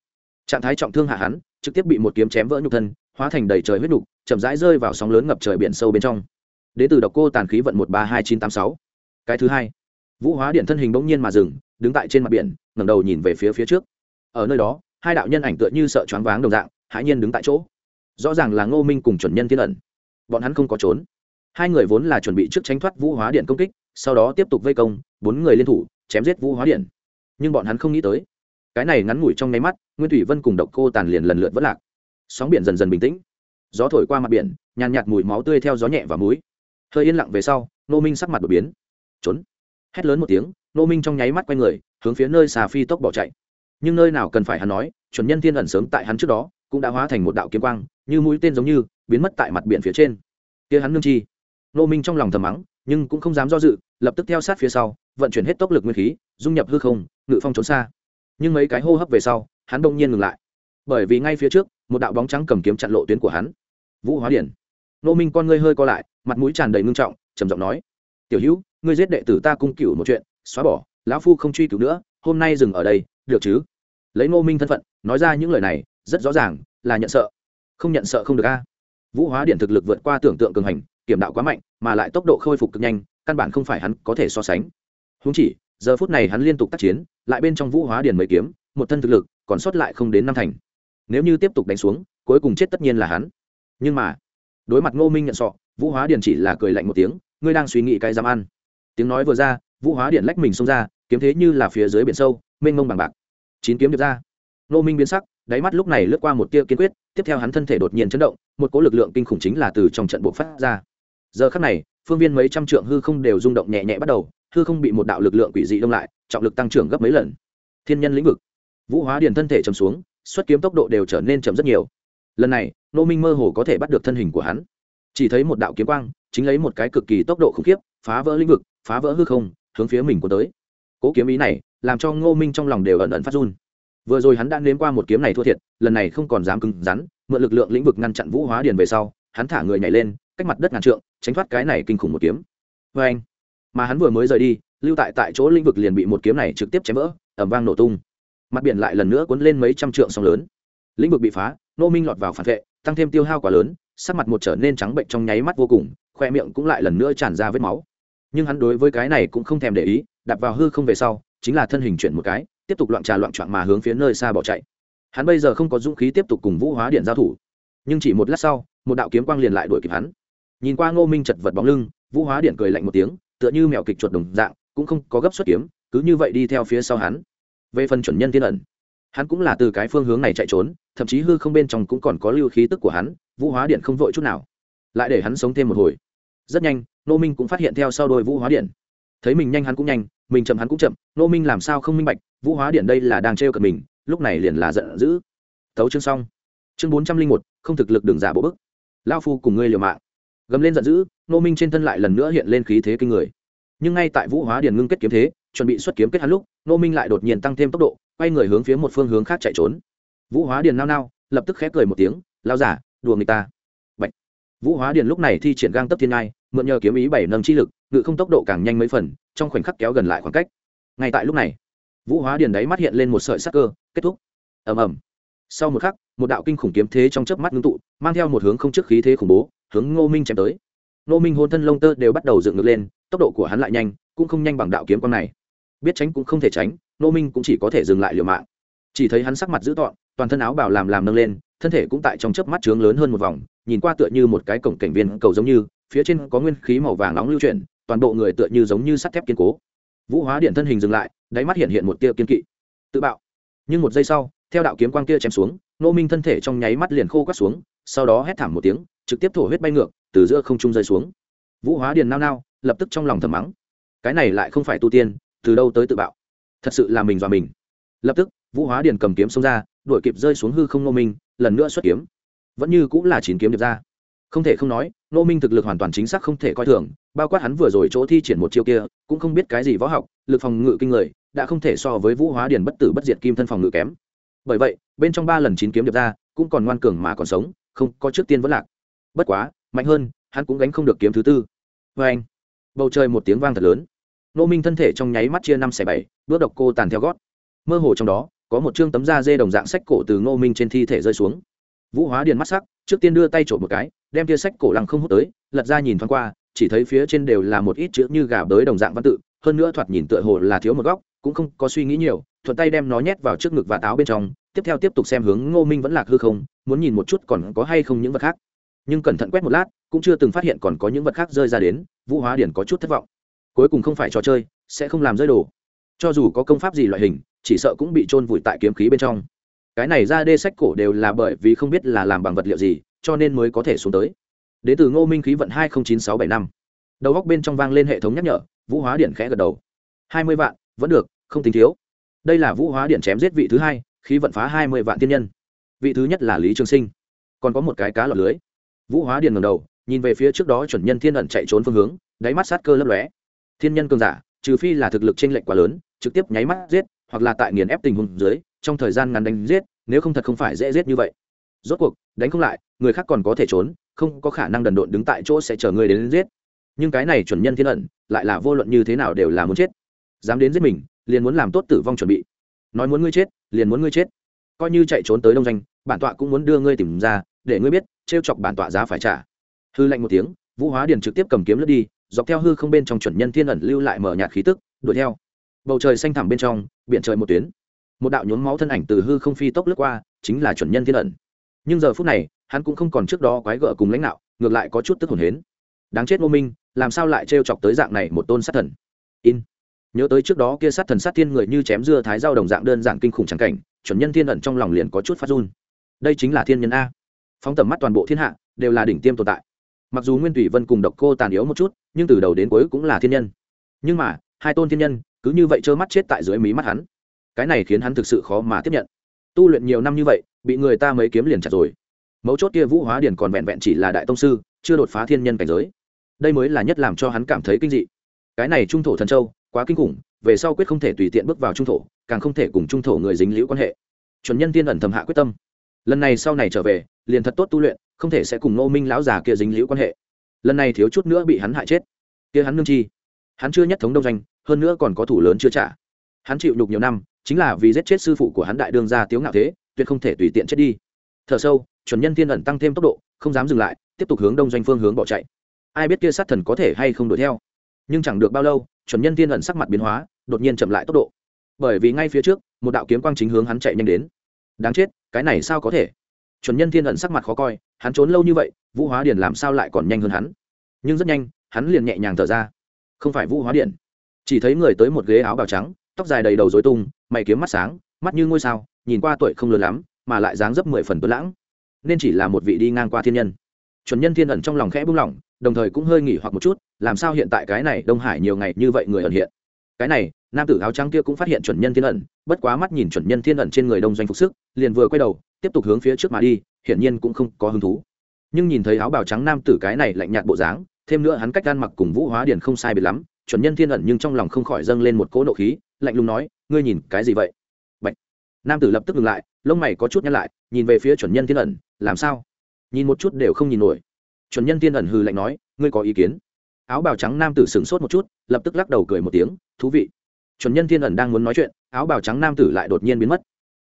Trạng thái trọng thương hạ hắn trực tiếp bị một kiếm chém vỡ nhục thân, hóa thành đầy trời huyết nhục chậm rãi rơi vào sóng lớn ngập trời biển sâu bên trong. Đế từ độc cô tàn khí vận một ba hai chín tám sáu. Cái thứ hai, vũ hóa điện thân hình bỗng nhiên mà dừng, đứng tại trên mặt biển, ngẩng đầu nhìn về phía phía trước. Ở nơi đó, hai đạo nhân ảnh tựa như sợ choáng váng đồng dạng, hãi nhiên đứng tại chỗ. Rõ ràng là ngô minh cùng chuẩn nhân thiên ẩn. Bọn hắn không có trốn. Hai người vốn là chuẩn bị trước tránh thoát vũ hóa điện công kích, sau đó tiếp tục vây công, bốn người liên thủ, chém giết vũ hóa điện. Nhưng bọn hắn không nghĩ tới cái này ngắn ngủi trong nháy mắt, nguyên thủy vân cùng độc cô tàn liền lần lượt vất lạc. Sóng biển dần dần bình tĩnh. Gió thổi qua mặt biển, nhàn nhạt mùi máu tươi theo gió nhẹ và múi hơi yên lặng về sau nô minh sắc mặt đột biến. Trốn. Hét lớn một tiếng nô minh trong nháy mắt q u a y người, hướng phía nơi xà phi tốc bỏ chạy. Nhưng nơi nào cần phải hắn nói, chuẩn nhân thiên ẩn sớm tại hắn trước đó, cũng đã hóa thành một đạo kiếm quang, như mũi tên giống như, biến mất tại mặt biển phía trên. Kia hắn nương chi. Nô minh trong lòng thầm mắng, nhưng cũng không dám do dự, lập tức theo sát phía sau, vận chuyển hết tốc lực nguyên khí, dung nhập hư không, ngự phong trốn xa nhưng mấy cái hô hấp về sau, hắn đông nhiên ngừng lại. Bởi vì ngay phía trước, một đạo bóng trắng cầm kiếm chặn lộ tuyến của hắn. Vũ hóa điển. Nô minh con ngươi hơi co lại, mặt mũi tràn đầy ngưng trọng, trầm giọng nói, tiểu hữu, ngươi giết đệ tử ta cung cựu một chuyện, xóa bỏ, lão phu không truy cứu nữa, hôm nay dừng ở đây, được chứ? Lấy nô minh thân phận, nói ra những lời này, rất rõ ràng, là nhận sợ. Không nhận sợ không được a. Vũ hóa điện thực lực vượt qua tưởng tượng cường hành, kiểm đạo quá mạnh, mà lại tốc độ khôi phục cực nhanh, căn bản không phải hắn có thể so sánh. Húng chỉ giờ phút này hắn liên tục tác chiến, lại bên trong vũ hóa điền mấy kiếm, một thân thực lực, còn sót lại không đến năm thành. Nếu như tiếp tục đánh xuống, cuối cùng chết tất nhiên là hắn. Nhưng mà, đối mặt ngô minh nhận sọ, vũ hóa điền chỉ là cười lạnh một tiếng, ngươi đang suy nghĩ cái dám ăn. Tiếng nói vừa ra, vũ hóa điện lách mình xông ra, kiếm thế như là phía dưới biển sâu, mênh mông bằng bạc. Chín kiếm điệp ra. Ngô minh biến sắc, đáy mắt lúc này lướt qua một tia kiên quyết, tiếp theo hắn thân thể đột nhiên chấn động, một cỗ lực lượng kinh khủng chính là từ trong trận bộ phát ra. Giờ khắc này, phương viên mấy trăm trượng hư không đều rung động nhẹ nhẹ bắt đầu hư không bị một đạo lực lượng quỷ dị đông lại, trọng lực tăng trưởng gấp mấy lần. Thiên nhân lĩnh vực. Vũ hóa điền thân thể chầm xuống, xuất kiếm tốc độ đều trở nên chậm rất nhiều. Lần này nô minh mơ hồ có thể bắt được thân hình của hắn. Chỉ thấy một đạo kiếm quang, chính lấy một cái cực kỳ tốc độ khủng khiếp, phá vỡ lĩnh vực, phá vỡ hư không, hướng phía mình của tới. Cố kiếm ý này, làm cho ngô minh trong lòng đều ẩn ẩn phát run. Vừa rồi hắn đã nếm qua một kiếm này thua thiệt, lần này không còn dám cứng rắn, mượn lực lượng lĩnh vực ngăn chặn vũ hóa điền về sau, hắn thả người nhảy lên, cách mặt đất ngàn trượng, tránh thoát cái này kinh khủng một kiếm. Vê anh mà hắn vừa mới rời đi, lưu tại tại chỗ lĩnh vực liền bị một kiếm này trực tiếp chém vỡ ẩm vang nổ tung. Mặt biển lại lần nữa cuốn lên mấy trăm trượng sóng lớn. Lĩnh vực bị phá nô minh lọt vào phản vệ, tăng thêm tiêu hao quá lớn, sắc mặt một trở nên trắng bệnh trong nháy mắt vô cùng, khoe miệng cũng lại lần nữa tràn ra vết máu. Nhưng hắn đối với cái này cũng không thèm để ý, đạp vào hư không về sau, chính là thân hình chuyển một cái, tiếp tục loạn trà loạn trọn mà hướng phía nơi xa bỏ chạy. Hắn bây giờ không có dũng khí tiếp tục cùng vũ hóa điện giao thủ. Nhưng chỉ một lát sau, một đạo kiếm quang liền lại đuổi kịp hắn. Nhìn qua ngô minh chật vật bóng lưng, vũ hóa điện cười lạnh một tiếng tựa như mèo kịch chuột đồng dạng, cũng không có gấp xuất kiếm, cứ như vậy đi theo phía sau hắn. Về phần chuẩn nhân tiên ẩn, hắn cũng là từ cái phương hướng này chạy trốn, thậm chí hư không bên trong cũng còn có lưu khí tức của hắn, vũ hóa điện không vội chút nào. Lại để hắn sống thêm một hồi. Rất nhanh, nô minh cũng phát hiện theo sau đôi vũ hóa điện. Thấy mình nhanh hắn cũng nhanh, mình chậm hắn cũng chậm, nô minh làm sao không minh bạch, vũ hóa điện đây là đang trêu cợt mình, lúc này liền là giận dữ. Tấu chương xong. Chương bốn trăm linh một, không thực lực đường giả bộ bức. Lao phu cùng ngươi liều mạng gầm lên giận dữ nô minh trên thân lại lần nữa hiện lên khí thế kinh người. Nhưng ngay tại vũ hóa điền ngưng kết kiếm thế, chuẩn bị xuất kiếm kết hắn lúc nô minh lại đột nhiên tăng thêm tốc độ, quay người hướng phía một phương hướng khác chạy trốn. Vũ hóa điền nao nao, lập tức khép cười một tiếng lao giả, đùa người ta. Bạch. vũ hóa điền lúc này thi triển gang tấp thiên ngai, mượn nhờ kiếm ý bảy nâng chi lực, ngự không tốc độ càng nhanh mấy phần, trong khoảnh khắc kéo gần lại khoảng cách. Ngay tại lúc này, vũ hóa điền đáy mắt hiện lên một sợi sắc cơ, kết thúc. Ầm ầm. Sau một khắc, một đạo kinh khủng kiếm thế trong chớp mắt ngưng tụ, mang theo một hướng không trước khí thế khủng bố hướng ngô minh chém tới. Ngô minh hôn thân lông tơ đều bắt đầu dựng ngược lên, tốc độ của hắn lại nhanh, cũng không nhanh bằng đạo kiếm con này. Biết tránh cũng không thể tránh, ngô minh cũng chỉ có thể dừng lại liều mạng. Chỉ thấy hắn sắc mặt dữ tọn toàn thân áo bảo làm làm nâng lên, thân thể cũng tại trong chớp mắt trướng lớn hơn một vòng, nhìn qua tựa như một cái cổng cảnh viên cầu giống như, phía trên có nguyên khí màu vàng nóng lưu chuyển, toàn bộ người tựa như giống như sắt thép kiên cố. Vũ hóa điện thân hình dừng lại, đáy mắt hiện hiện một tia kiên kỵ. Tự bạo. Nhưng một giây sau, theo đạo kiếm quang kia chém xuống nô minh thân thể trong nháy mắt liền khô quắt xuống sau đó hét thảm một tiếng, trực tiếp thổ huyết bay ngược, từ giữa không trung rơi xuống. Vũ hóa điền nao nao, lập tức trong lòng thầm mắng. Cái này lại không phải tu tiên, từ đâu tới tự bạo? Thật sự là mình dọa mình. Lập tức, vũ hóa điền cầm kiếm xông ra, đuổi kịp rơi xuống hư không nô minh, lần nữa xuất kiếm. Vẫn như cũng là chín kiếm điệp ra. Không thể không nói nô minh thực lực hoàn toàn chính xác không thể coi thường, bao quát hắn vừa rồi chỗ thi triển một chiêu kia, cũng không biết cái gì võ học, lực phòng ngự kinh người, đã không thể so với vũ hóa điền bất tử bất diệt kim thân phòng ngự kém. Bởi vậy, bên trong ba lần chín kiếm điệp ra, cũng còn ngoan cường mà còn sống không có trước tiên vẫn lạc. Bất quá, mạnh hơn, hắn cũng gánh không được kiếm thứ tư. Vê anh, bầu trời một tiếng vang thật lớn. Nô minh thân thể trong nháy mắt chia năm xẻ bảy, bước độc cô tàn theo gót. Mơ hồ trong đó, có một chương tấm da dê đồng dạng sách cổ từ ngô minh trên thi thể rơi xuống. Vũ hóa điền mắt sắc, trước tiên đưa tay trộm một cái, đem tia sách cổ lăng không hút tới, lật ra nhìn thoáng qua, chỉ thấy phía trên đều là một ít chữ như gà bới đồng dạng văn tự, hơn nữa thoạt nhìn tựa hồ là thiếu một góc cũng không có suy nghĩ nhiều, thuận tay đem nó nhét vào trước ngực và táo bên trong, tiếp theo tiếp tục xem hướng ngô minh vẫn lạc hư không, muốn nhìn một chút còn có hay không những vật khác. Nhưng cẩn thận quét một lát, cũng chưa từng phát hiện còn có những vật khác rơi ra đến, vũ hóa điển có chút thất vọng. Cuối cùng không phải trò chơi, sẽ không làm rơi đồ. Cho dù có công pháp gì loại hình, chỉ sợ cũng bị trôn vùi tại kiếm khí bên trong. Cái này ra đê sách cổ đều là bởi vì không biết là làm bằng vật liệu gì, cho nên mới có thể xuống tới. Đ ế từ ngô minh khí vận hai nghìn chín sáu bảy năm. Đầu góc bên trong vang lên hệ thống nhắc nhở, vũ hóa điện khẽ gật đầu. Hai mươi vạn, vẫn được không tính thiếu. Đây là vũ hóa điện chém giết vị thứ hai, khí vận phá hai mươi vạn tiên nhân. Vị thứ nhất là lý trường sinh. Còn có một cái cá lọt lưới. Vũ hóa điện ngầm đầu, nhìn về phía trước đó chuẩn nhân thiên ẩn chạy trốn phương hướng, đáy mắt sát cơ lấp lóe. Thiên nhân cường giả, trừ phi là thực lực t r lệch quá lớn, trực tiếp nháy mắt giết, hoặc là tại nghiền ép tình huống dưới, trong thời gian ngắn đánh giết, nếu không thật không phải dễ giết như vậy. Rốt cuộc, đánh không lại, người khác còn có thể trốn, không có khả năng đần độn đứng tại chỗ sẽ chờ người đến giết. Nhưng cái này chuẩn nhân thiên ẩn, lại là vô luận như thế nào đều là muốn chết. Dám đến giết mình liền muốn làm tốt tử vong chuẩn bị. Nói muốn ngươi chết, liền muốn ngươi chết. Coi như chạy trốn tới đông doanh, bản tọa cũng muốn đưa ngươi tìm ra, để ngươi biết, trêu chọc bản tọa giá phải trả. Hư lạnh một tiếng, vũ hóa điền trực tiếp cầm kiếm lướt đi, dọc theo hư không bên trong chuẩn nhân thiên ẩn lưu lại mở nhạt khí tức, đuổi theo. Bầu trời xanh thẳm bên trong, biển trời một tuyến. Một đạo nhuốm máu thân ảnh từ hư không phi tốc lướt qua, chính là chuẩn nhân thiên ẩn. Nhưng giờ phút này, hắn cũng không còn trước đó quái gở cùng lãnh đạo, ngược lại có chút tức hồn hến. Đáng chết ngô minh, làm sao lại trêu chọc tới dạng này một tôn sát thần? In nhớ tới trước đó kia sát thần sát thiên người như chém dưa thái dao đồng dạng đơn giản kinh khủng trắng cảnh, chuẩn nhân thiên ẩn trong lòng liền có chút phát run. Đây chính là thiên nhân a. Phóng tầm mắt toàn bộ thiên hạ, đều là đỉnh tiêm tồn tại. Mặc dù nguyên thủy vân cùng độc cô tàn yếu một chút, nhưng từ đầu đến cuối cũng là thiên nhân. Nhưng mà, hai tôn thiên nhân, cứ như vậy trơ mắt chết tại dưới mí mắt hắn. Cái này khiến hắn thực sự khó mà tiếp nhận. Tu luyện nhiều năm như vậy, bị người ta mấy kiếm liền chặt rồi. Mấu chốt kia vũ hóa điển còn vẹn vẹn chỉ là đại tông sư, chưa đột phá thiên nhân cảnh giới. Đây mới là nhất làm cho hắn cảm thấy kinh dị. Cái này trung thổ thần châu quá kinh khủng, về sau quyết không thể tùy tiện bước vào trung thổ, càng không thể cùng trung thổ người dính liễu quan hệ. Chuẩn nhân tiên ẩn thầm hạ quyết tâm. Lần này sau này trở về, liền thật tốt tu luyện, không thể sẽ cùng ngô minh lão già kia dính liễu quan hệ. Lần này thiếu chút nữa bị hắn hại chết. Kia hắn nương chi? Hắn chưa nhất thống đông doanh, hơn nữa còn có thủ lớn chưa trả. Hắn chịu nhục nhiều năm, chính là vì giết chết sư phụ của hắn đại đương gia tiếu ngạo thế, tuyệt không thể tùy tiện chết đi. Thở sâu, chuẩn nhân tiên ẩn tăng thêm tốc độ, không dám dừng lại, tiếp tục hướng đông doanh phương hướng bỏ chạy. Ai biết kia sát thần có thể hay không đuổi theo. Nhưng chẳng được bao lâu chuẩn nhân thiên ẩn sắc mặt biến hóa, đột nhiên chậm lại tốc độ. Bởi vì ngay phía trước, một đạo kiếm quang chính hướng hắn chạy nhanh đến. Đáng chết, cái này sao có thể? Chuẩn nhân thiên ẩn sắc mặt khó coi, hắn trốn lâu như vậy, vũ hóa điền làm sao lại còn nhanh hơn hắn? Nhưng rất nhanh, hắn liền nhẹ nhàng thở ra. Không phải vũ hóa điện chỉ thấy người tới một ghế áo bào trắng, tóc dài đầy đầu dối tung, mày kiếm mắt sáng, mắt như ngôi sao, nhìn qua tuổi không lớn lắm, mà lại dáng dấp mười phần tuấn lãng. Nên chỉ là một vị đi ngang qua thiên nhân. Chuẩn nhân thiên ẩn trong lòng khẽ buông lỏng đồng thời cũng hơi nghỉ hoặc một chút, làm sao hiện tại cái này đông hải nhiều ngày như vậy người ẩn hiện? Cái này, nam tử áo trắng kia cũng phát hiện chuẩn nhân thiên ẩn, bất quá mắt nhìn chuẩn nhân thiên ẩn trên người đông doanh phục sức, liền vừa quay đầu, tiếp tục hướng phía trước mà đi, hiển nhiên cũng không có hứng thú. Nhưng nhìn thấy áo bào trắng nam tử cái này lạnh nhạt bộ dáng, thêm nữa hắn cách gan mặc cùng vũ hóa điền không sai biệt lắm, chuẩn nhân thiên ẩn nhưng trong lòng không khỏi dâng lên một cỗ nộ khí, lạnh lùng nói, ngươi nhìn cái gì vậy? Bạch. nam tử lập tức ngừng lại, lông mày có chút nhăn lại, nhìn về phía chuẩn nhân thiên ẩn, làm sao? Nhìn một chút đều không nhìn nổi chuẩn nhân thiên ẩn hừ lạnh nói, ngươi có ý kiến? Áo bào trắng nam tử sửng sốt một chút, lập tức lắc đầu cười một tiếng, thú vị. Chuẩn nhân thiên ẩn đang muốn nói chuyện, áo bào trắng nam tử lại đột nhiên biến mất.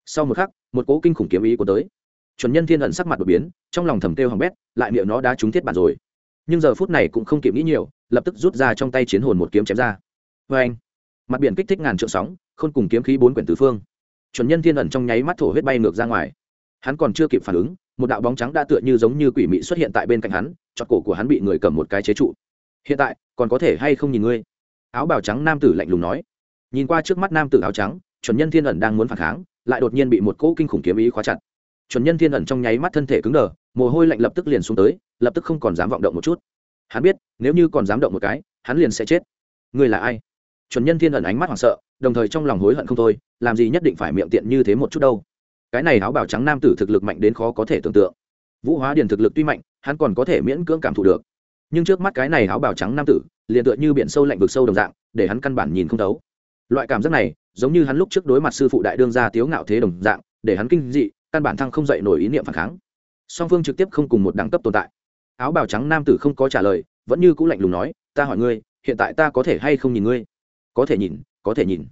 Sau một khắc, một cỗ kinh khủng kiếm ý của tới. Chuẩn nhân thiên ẩn sắc mặt đột biến, trong lòng thầm kêu hỏng bét, lại miệng nó đã trúng thiết bản rồi. Nhưng giờ phút này cũng không kịp nghĩ nhiều, lập tức rút ra trong tay chiến hồn một kiếm chém ra. Vê anh mặt biển kích thích ngàn trượng sóng, khôn cùng kiếm khí bốn quyển tứ phương. Chuẩn nhân thiên ẩn trong nháy mắt thổ huyết bay ngược ra ngoài. Hắn còn chưa kịp phản ứng một đạo bóng trắng đã tựa như giống như quỷ mị xuất hiện tại bên cạnh hắn, chọt cổ của hắn bị người cầm một cái chế trụ. Hiện tại, còn có thể hay không nhìn ngươi? Áo bào trắng nam tử lạnh lùng nói. Nhìn qua trước mắt nam tử áo trắng, chuẩn nhân thiên ẩn đang muốn phản kháng, lại đột nhiên bị một cỗ kinh khủng kiếm ý khóa chặt. Chuẩn nhân thiên ẩn trong nháy mắt thân thể cứng đờ, mồ hôi lạnh lập tức liền xuống tới, lập tức không còn dám vọng động một chút. Hắn biết, nếu như còn dám động một cái, hắn liền sẽ chết. Ngươi là ai? Chuẩn nhân thiên ẩn ánh mắt hoảng sợ, đồng thời trong lòng hối hận không thôi, làm gì nhất định phải miệng tiện như thế một chút đâu cái này áo bào trắng nam tử thực lực mạnh đến khó có thể tưởng tượng. Vũ hóa điền thực lực tuy mạnh, hắn còn có thể miễn cưỡng cảm thụ được. Nhưng trước mắt cái này áo bào trắng nam tử, liền tựa như biển sâu lạnh vực sâu đồng dạng, để hắn căn bản nhìn không thấu. Loại cảm giác này, giống như hắn lúc trước đối mặt sư phụ đại đương gia tiếu ngạo thế đồng dạng, để hắn kinh dị, căn bản thăng không dậy nổi ý niệm phản kháng. Song phương trực tiếp không cùng một đẳng cấp tồn tại. Áo bào trắng nam tử không có trả lời, vẫn như c ũ lạnh lùng nói, ta hỏi ngươi, hiện tại ta có thể hay không nhìn ngươi? Có thể nhìn, có thể nhìn.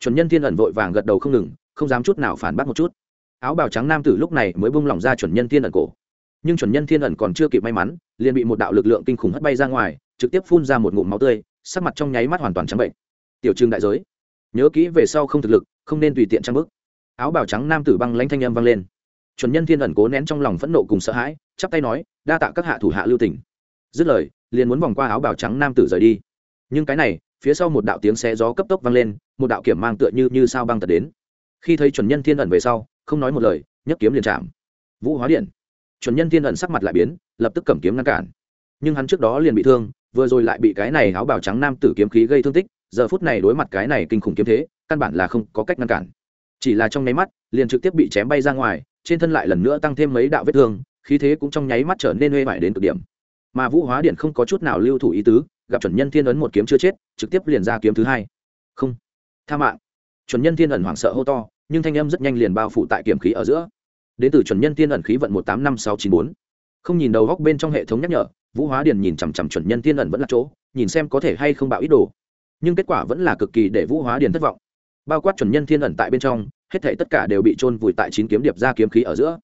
Chuẩn nhân thiên ẩn vội vàng gật đầu không ngừng, không dám chút nào phản bác một chút áo bào trắng nam tử lúc này mới bung lỏng ra chuẩn nhân thiên ẩn cổ. Nhưng chuẩn nhân thiên ẩn còn chưa kịp may mắn, liền bị một đạo lực lượng kinh khủng hất bay ra ngoài, trực tiếp phun ra một ngụm máu tươi, sắc mặt trong nháy mắt hoàn toàn trắng bệnh. Tiểu trương đại giới, nhớ kỹ về sau không thực lực, không nên tùy tiện trang bức. Áo bào trắng nam tử băng lãnh thanh âm vang lên. Chuẩn nhân thiên ẩn cố nén trong lòng phẫn nộ cùng sợ hãi, chắp tay nói, đa tạ các hạ thủ hạ lưu tỉnh dứt lời, liền muốn vòng qua áo bào trắng nam tử rời đi. Nhưng cái này, phía sau một đạo tiếng xé gió cấp tốc vang lên, một đạo kiểm mang tựa như như sao băng tật đến. Khi thấy chuẩn nhân thiên ẩn về sau không nói một lời, nhấc kiếm liền chạm. Vũ hóa điện. Chuẩn nhân thiên ẩn sắc mặt lại biến, lập tức cầm kiếm ngăn cản. Nhưng hắn trước đó liền bị thương, vừa rồi lại bị cái này áo bào trắng nam tử kiếm khí gây thương tích, giờ phút này đối mặt cái này kinh khủng kiếm thế, căn bản là không có cách ngăn cản. Chỉ là trong nháy mắt, liền trực tiếp bị chém bay ra ngoài, trên thân lại lần nữa tăng thêm mấy đạo vết thương, khí thế cũng trong nháy mắt trở nên huê vải đến cực điểm. Mà vũ hóa điện không có chút nào lưu thủ ý tứ, gặp chuẩn nhân thiên ấn một kiếm chưa chết, trực tiếp liền ra kiếm thứ hai. Không. Tha mạng. Chuẩn nhân thiên ẩn hoảng sợ hô to nhưng thanh âm rất nhanh liền bao phủ tại kiểm khí ở giữa. Đến từ chuẩn nhân thiên ẩn khí vận một tám năm sáu chín bốn. Không nhìn đầu góc bên trong hệ thống nhắc nhở, vũ hóa điền nhìn chằm chằm chuẩn nhân thiên ẩn vẫn là chỗ, nhìn xem có thể hay không bạo ít đồ. Nhưng kết quả vẫn là cực kỳ để vũ hóa điền thất vọng. Bao quát chuẩn nhân thiên ẩn tại bên trong, hết thể tất cả đều bị trôn vùi tại chín kiếm điệp ra kiếm khí ở giữa.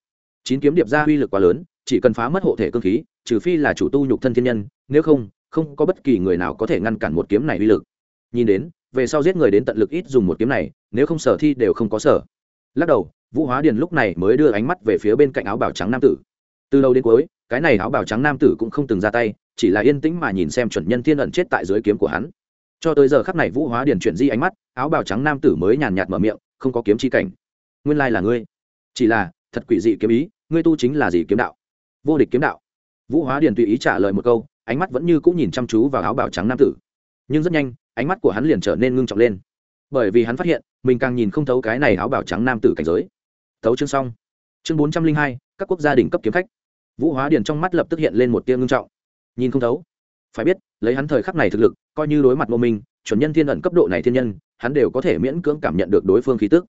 Chín kiếm điệp ra uy lực quá lớn, chỉ cần phá mất hộ thể cơ khí, trừ phi là chủ tu nhục thân thiên nhân, nếu không không có bất kỳ người nào có thể ngăn cản một kiếm này uy lực. Nhìn đến về sau giết người đến tận lực ít dùng một kiếm này, nếu không sở thi đều không có sở. Lắc đầu, vũ hóa điền lúc này mới đưa ánh mắt về phía bên cạnh áo bào trắng nam tử. Từ đầu đến cuối, cái này áo bào trắng nam tử cũng không từng ra tay, chỉ là yên tĩnh mà nhìn xem chuẩn nhân thiên ẩn chết tại dưới kiếm của hắn. Cho tới giờ khắc này vũ hóa điền chuyển di ánh mắt, áo bào trắng nam tử mới nhàn nhạt mở miệng, không có kiếm chi cảnh. Nguyên lai là ngươi. Chỉ là, thật quỷ dị kiếm ý, ngươi tu chính là gì kiếm đạo? Vô địch kiếm đạo. Vũ hóa điền tùy ý trả lời một câu, ánh mắt vẫn như cũng nhìn chăm chú vào áo bào trắng nam tử. Nhưng rất nhanh ánh mắt của hắn liền trở nên ngưng trọng lên. Bởi vì hắn phát hiện, mình càng nhìn không thấu cái này áo bào trắng nam tử cảnh giới. Thấu chương xong. Chương bốn trăm linh hai, các quốc gia đỉnh cấp kiếm khách. Vũ hóa điền trong mắt lập tức hiện lên một tia ngưng trọng. Nhìn không thấu. Phải biết, lấy hắn thời khắc này thực lực, coi như đối mặt mô minh, chuẩn nhân thiên ẩn cấp độ này thiên nhân, hắn đều có thể miễn cưỡng cảm nhận được đối phương khí tức.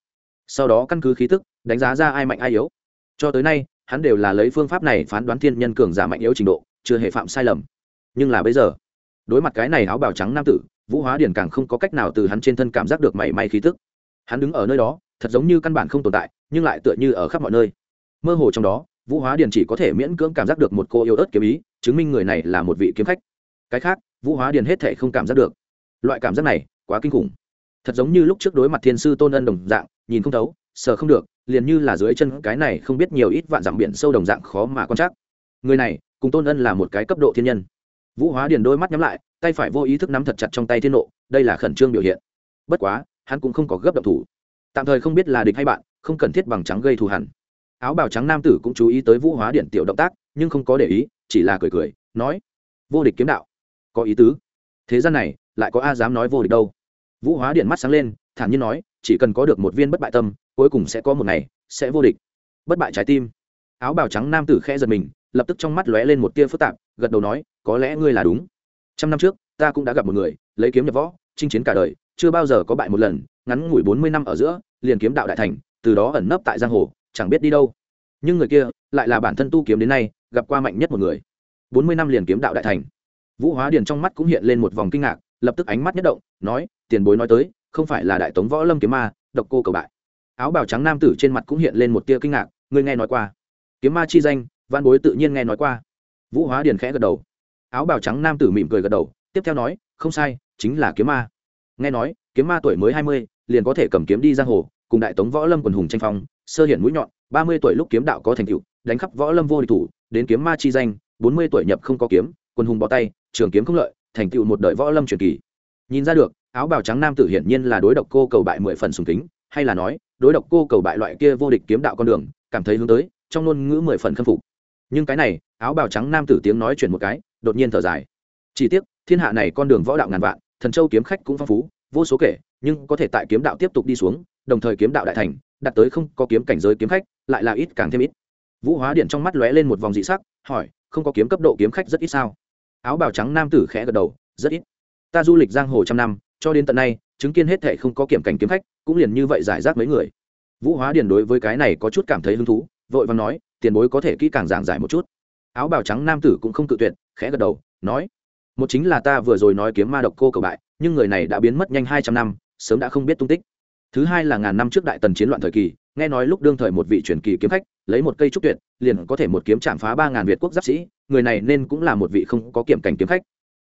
Sau đó căn cứ khí tức, đánh giá ra ai mạnh ai yếu. Cho tới nay, hắn đều là lấy phương pháp này phán đoán thiên nhân cường giả mạnh yếu trình độ, chưa hề phạm sai lầm. Nhưng là bây giờ, đối mặt cái này áo bào trắng nam tử vũ hóa điển càng không có cách nào từ hắn trên thân cảm giác được mảy may khí tức. Hắn đứng ở nơi đó, thật giống như căn bản không tồn tại, nhưng lại tựa như ở khắp mọi nơi. Mơ hồ trong đó, vũ hóa điền chỉ có thể miễn cưỡng cảm giác được một cô yêu ớt kiếm ý, chứng minh người này là một vị kiếm khách. Cái khác, vũ hóa điền hết thể không cảm giác được. Loại cảm giác này, quá kinh khủng. Thật giống như lúc trước đối mặt thiên sư tôn ân đồng dạng, nhìn không thấu, sờ không được, liền như là dưới chân cái này không biết nhiều ít vạn dặm biển sâu đồng dạng khó mà quan trắc. Người này, cùng tôn ân là một cái cấp độ thiên nhân vũ hóa điền đôi mắt nhắm lại, tay phải vô ý thức nắm thật chặt trong tay thiên nộ, đây là khẩn trương biểu hiện. Bất quá, hắn cũng không có gấp động thủ. Tạm thời không biết là địch hay bạn, không cần thiết bằng trắng gây thù hẳn áo bào trắng nam tử cũng chú ý tới vũ hóa điện tiểu động tác, nhưng không có để ý, chỉ là cười cười, nói, vô địch kiếm đạo, có ý tứ. Thế gian này, lại có a dám nói vô địch đâu. Vũ hóa điện mắt sáng lên, thản nhiên nói, chỉ cần có được một viên bất bại tâm, cuối cùng sẽ có một ngày, sẽ vô địch. Bất bại trái tim. Áo bào trắng nam tử khẽ giật mình, lập tức trong mắt lóe lên một tia phức tạp gật đầu nói, có lẽ ngươi là đúng. Trăm năm trước, ta cũng đã gặp một người, lấy kiếm nhập võ, chinh chiến cả đời, chưa bao giờ có bại một lần, ngắn ngủi bốn mươi năm ở giữa, liền kiếm đạo đại thành, từ đó ẩn nấp tại giang hồ, chẳng biết đi đâu. Nhưng người kia lại là bản thân tu kiếm đến nay, gặp qua mạnh nhất một người. Bốn mươi năm liền kiếm đạo đại thành. Vũ hóa điền trong mắt cũng hiện lên một vòng kinh ngạc, lập tức ánh mắt nhất động, nói, tiền bối nói tới, không phải là đại tống võ lâm kiếm ma, độc cô cầu bại. Áo bào trắng nam tử trên mặt cũng hiện lên một tia kinh ngạc, ngươi nghe nói qua. Kiếm ma chi danh, văn bối tự nhiên nghe nói qua vũ hóa điền khẽ gật đầu. Áo bào trắng nam tử mỉm cười gật đầu, tiếp theo nói, không sai, chính là kiếm ma. Nghe nói, kiếm ma tuổi mới hai mươi, liền có thể cầm kiếm đi giang hồ, cùng đại tống võ lâm quần hùng tranh phong, sơ hiển mũi nhọn, ba mươi tuổi lúc kiếm đạo có thành tựu, đánh khắp võ lâm vô địch thủ, đến kiếm ma chi danh, bốn mươi tuổi nhập không có kiếm quân hùng bỏ tay, trường kiếm không lợi, thành tựu một đời võ lâm truyền kỳ. Nhìn ra được, áo bào trắng nam tử hiển nhiên là đối độc cô cầu bại mười phần sùng kính, hay là nói, đối độc cô cầu bại loại kia vô địch kiếm đạo con đường, cảm thấy hướng tới, trong ngôn ngữ mười phần khâm phục. Nhưng cái này áo bào trắng nam tử tiếng nói chuyển một cái, đột nhiên thở dài. Chỉ tiếc, thiên hạ này con đường võ đạo ngàn vạn, thần châu kiếm khách cũng phong phú, vô số kể, nhưng có thể tại kiếm đạo tiếp tục đi xuống, đồng thời kiếm đạo đại thành đặt tới không có kiếm cảnh giới kiếm khách, lại là ít càng thêm ít. Vũ hóa điện trong mắt lóe lên một vòng dị sắc, hỏi, không có kiếm cấp độ kiếm khách rất ít sao? Áo bào trắng nam tử khẽ gật đầu, rất ít. Ta du lịch giang hồ trăm năm, cho đến tận nay, chứng kiến hết thệ không có kiểm cảnh kiếm khách, cũng liền như vậy giải rác mấy người. Vũ hóa điền đối với cái này có chút cảm thấy hứng thú, vội và nói, tiền bối có thể kỹ càng giảng giải một chút áo bào trắng nam tử cũng không cự tuyệt, khẽ gật đầu, nói, một chính là ta vừa rồi nói kiếm ma độc cô cầu bại, nhưng người này đã biến mất nhanh hai trăm năm, sớm đã không biết tung tích. Thứ hai là ngàn năm trước đại tần chiến loạn thời kỳ, nghe nói lúc đương thời một vị truyền kỳ kiếm khách, lấy một cây trúc tuyệt, liền có thể một kiếm chạm phá ba ngàn việt quốc giáp sĩ, người này nên cũng là một vị không có kiểm cảnh kiếm khách.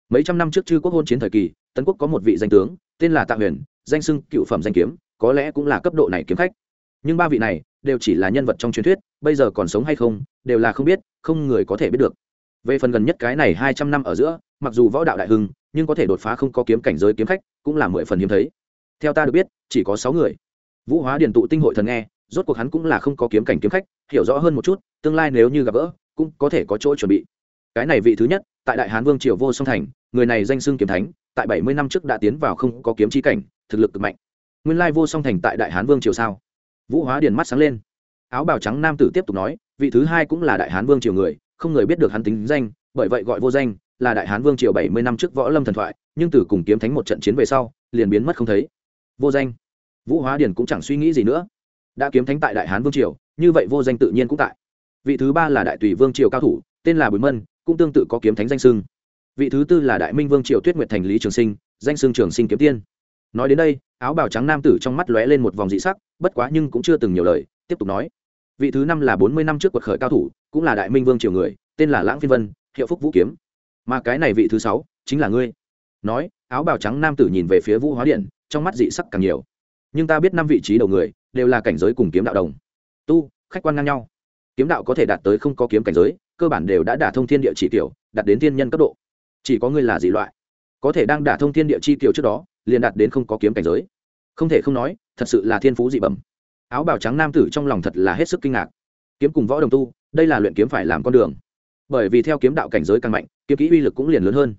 Mấy trăm năm trước chư quốc hôn chiến thời kỳ, tấn quốc có một vị danh tướng, tên là tạ huyền, danh sưng cựu phẩm danh kiếm, có lẽ cũng là cấp độ này kiếm khách. Nhưng ba vị này đều chỉ là nhân vật trong truyền thuyết, bây giờ còn sống hay không, đều là không biết, không người có thể biết được. Về phần gần nhất cái này hai trăm năm ở giữa, mặc dù võ đạo đại hưng, nhưng có thể đột phá không có kiếm cảnh giới kiếm khách, cũng là mười phần hiếm thấy. Theo ta được biết, chỉ có sáu người. Vũ hóa điền tụ tinh hội thần nghe, rốt cuộc hắn cũng là không có kiếm cảnh kiếm khách, hiểu rõ hơn một chút, tương lai nếu như gặp gỡ, cũng có thể có chỗ chuẩn bị. Cái này vị thứ nhất, tại đại hán vương triều vô song thành, người này danh xưng kiếm thánh, tại bảy mươi năm trước đã tiến vào không có kiếm chi cảnh, thực lực cực mạnh. Nguyên lai vô song thành tại đại hán vương triều sao? Vũ hóa điền mắt sáng lên. Áo bào trắng nam tử tiếp tục nói, vị thứ hai cũng là đại hán vương triều người, không người biết được hắn tính danh, bởi vậy gọi vô danh, là đại hán vương triều bảy mươi năm trước võ lâm thần thoại, nhưng từ cùng kiếm thánh một trận chiến về sau, liền biến mất không thấy. Vô danh. Vũ hóa điền cũng chẳng suy nghĩ gì nữa. Đã kiếm thánh tại đại hán vương triều, như vậy vô danh tự nhiên cũng tại. Vị thứ ba là đại tùy vương triều cao thủ, tên là bùi mân, cũng tương tự có kiếm thánh danh sưng vị thứ tư là đại minh vương triều tuyết nguyệt thành lý trường sinh, danh sưng trường sinh kiếm tiên nói đến đây, áo bào trắng nam tử trong mắt lóe lên một vòng dị sắc, bất quá nhưng cũng chưa từng nhiều lời, tiếp tục nói. Vị thứ năm là bốn mươi năm trước quật khởi cao thủ, cũng là đại minh vương triều người, tên là lãng phiên vân, hiệu phúc vũ kiếm. Mà cái này vị thứ sáu, chính là ngươi. Nói, áo bào trắng nam tử nhìn về phía vũ hóa điện, trong mắt dị sắc càng nhiều. Nhưng ta biết năm vị trí đầu người, đều là cảnh giới cùng kiếm đạo đồng. Tu, khách quan ngang nhau. Kiếm đạo có thể đạt tới không có kiếm cảnh giới, cơ bản đều đã đả thông thiên địa chỉ tiểu, đạt đến thiên nhân cấp độ. Chỉ có ngươi là dị loại có thể đang đả thông thiên địa chi tiểu trước đó, liền đạt đến không có kiếm cảnh giới. Không thể không nói, thật sự là thiên phú dị bẩm. Áo bào trắng nam tử trong lòng thật là hết sức kinh ngạc. Kiếm cùng võ đồng tu, đây là luyện kiếm phải làm con đường. Bởi vì theo kiếm đạo cảnh giới càng mạnh, kiếm kỹ uy lực cũng liền lớn hơn.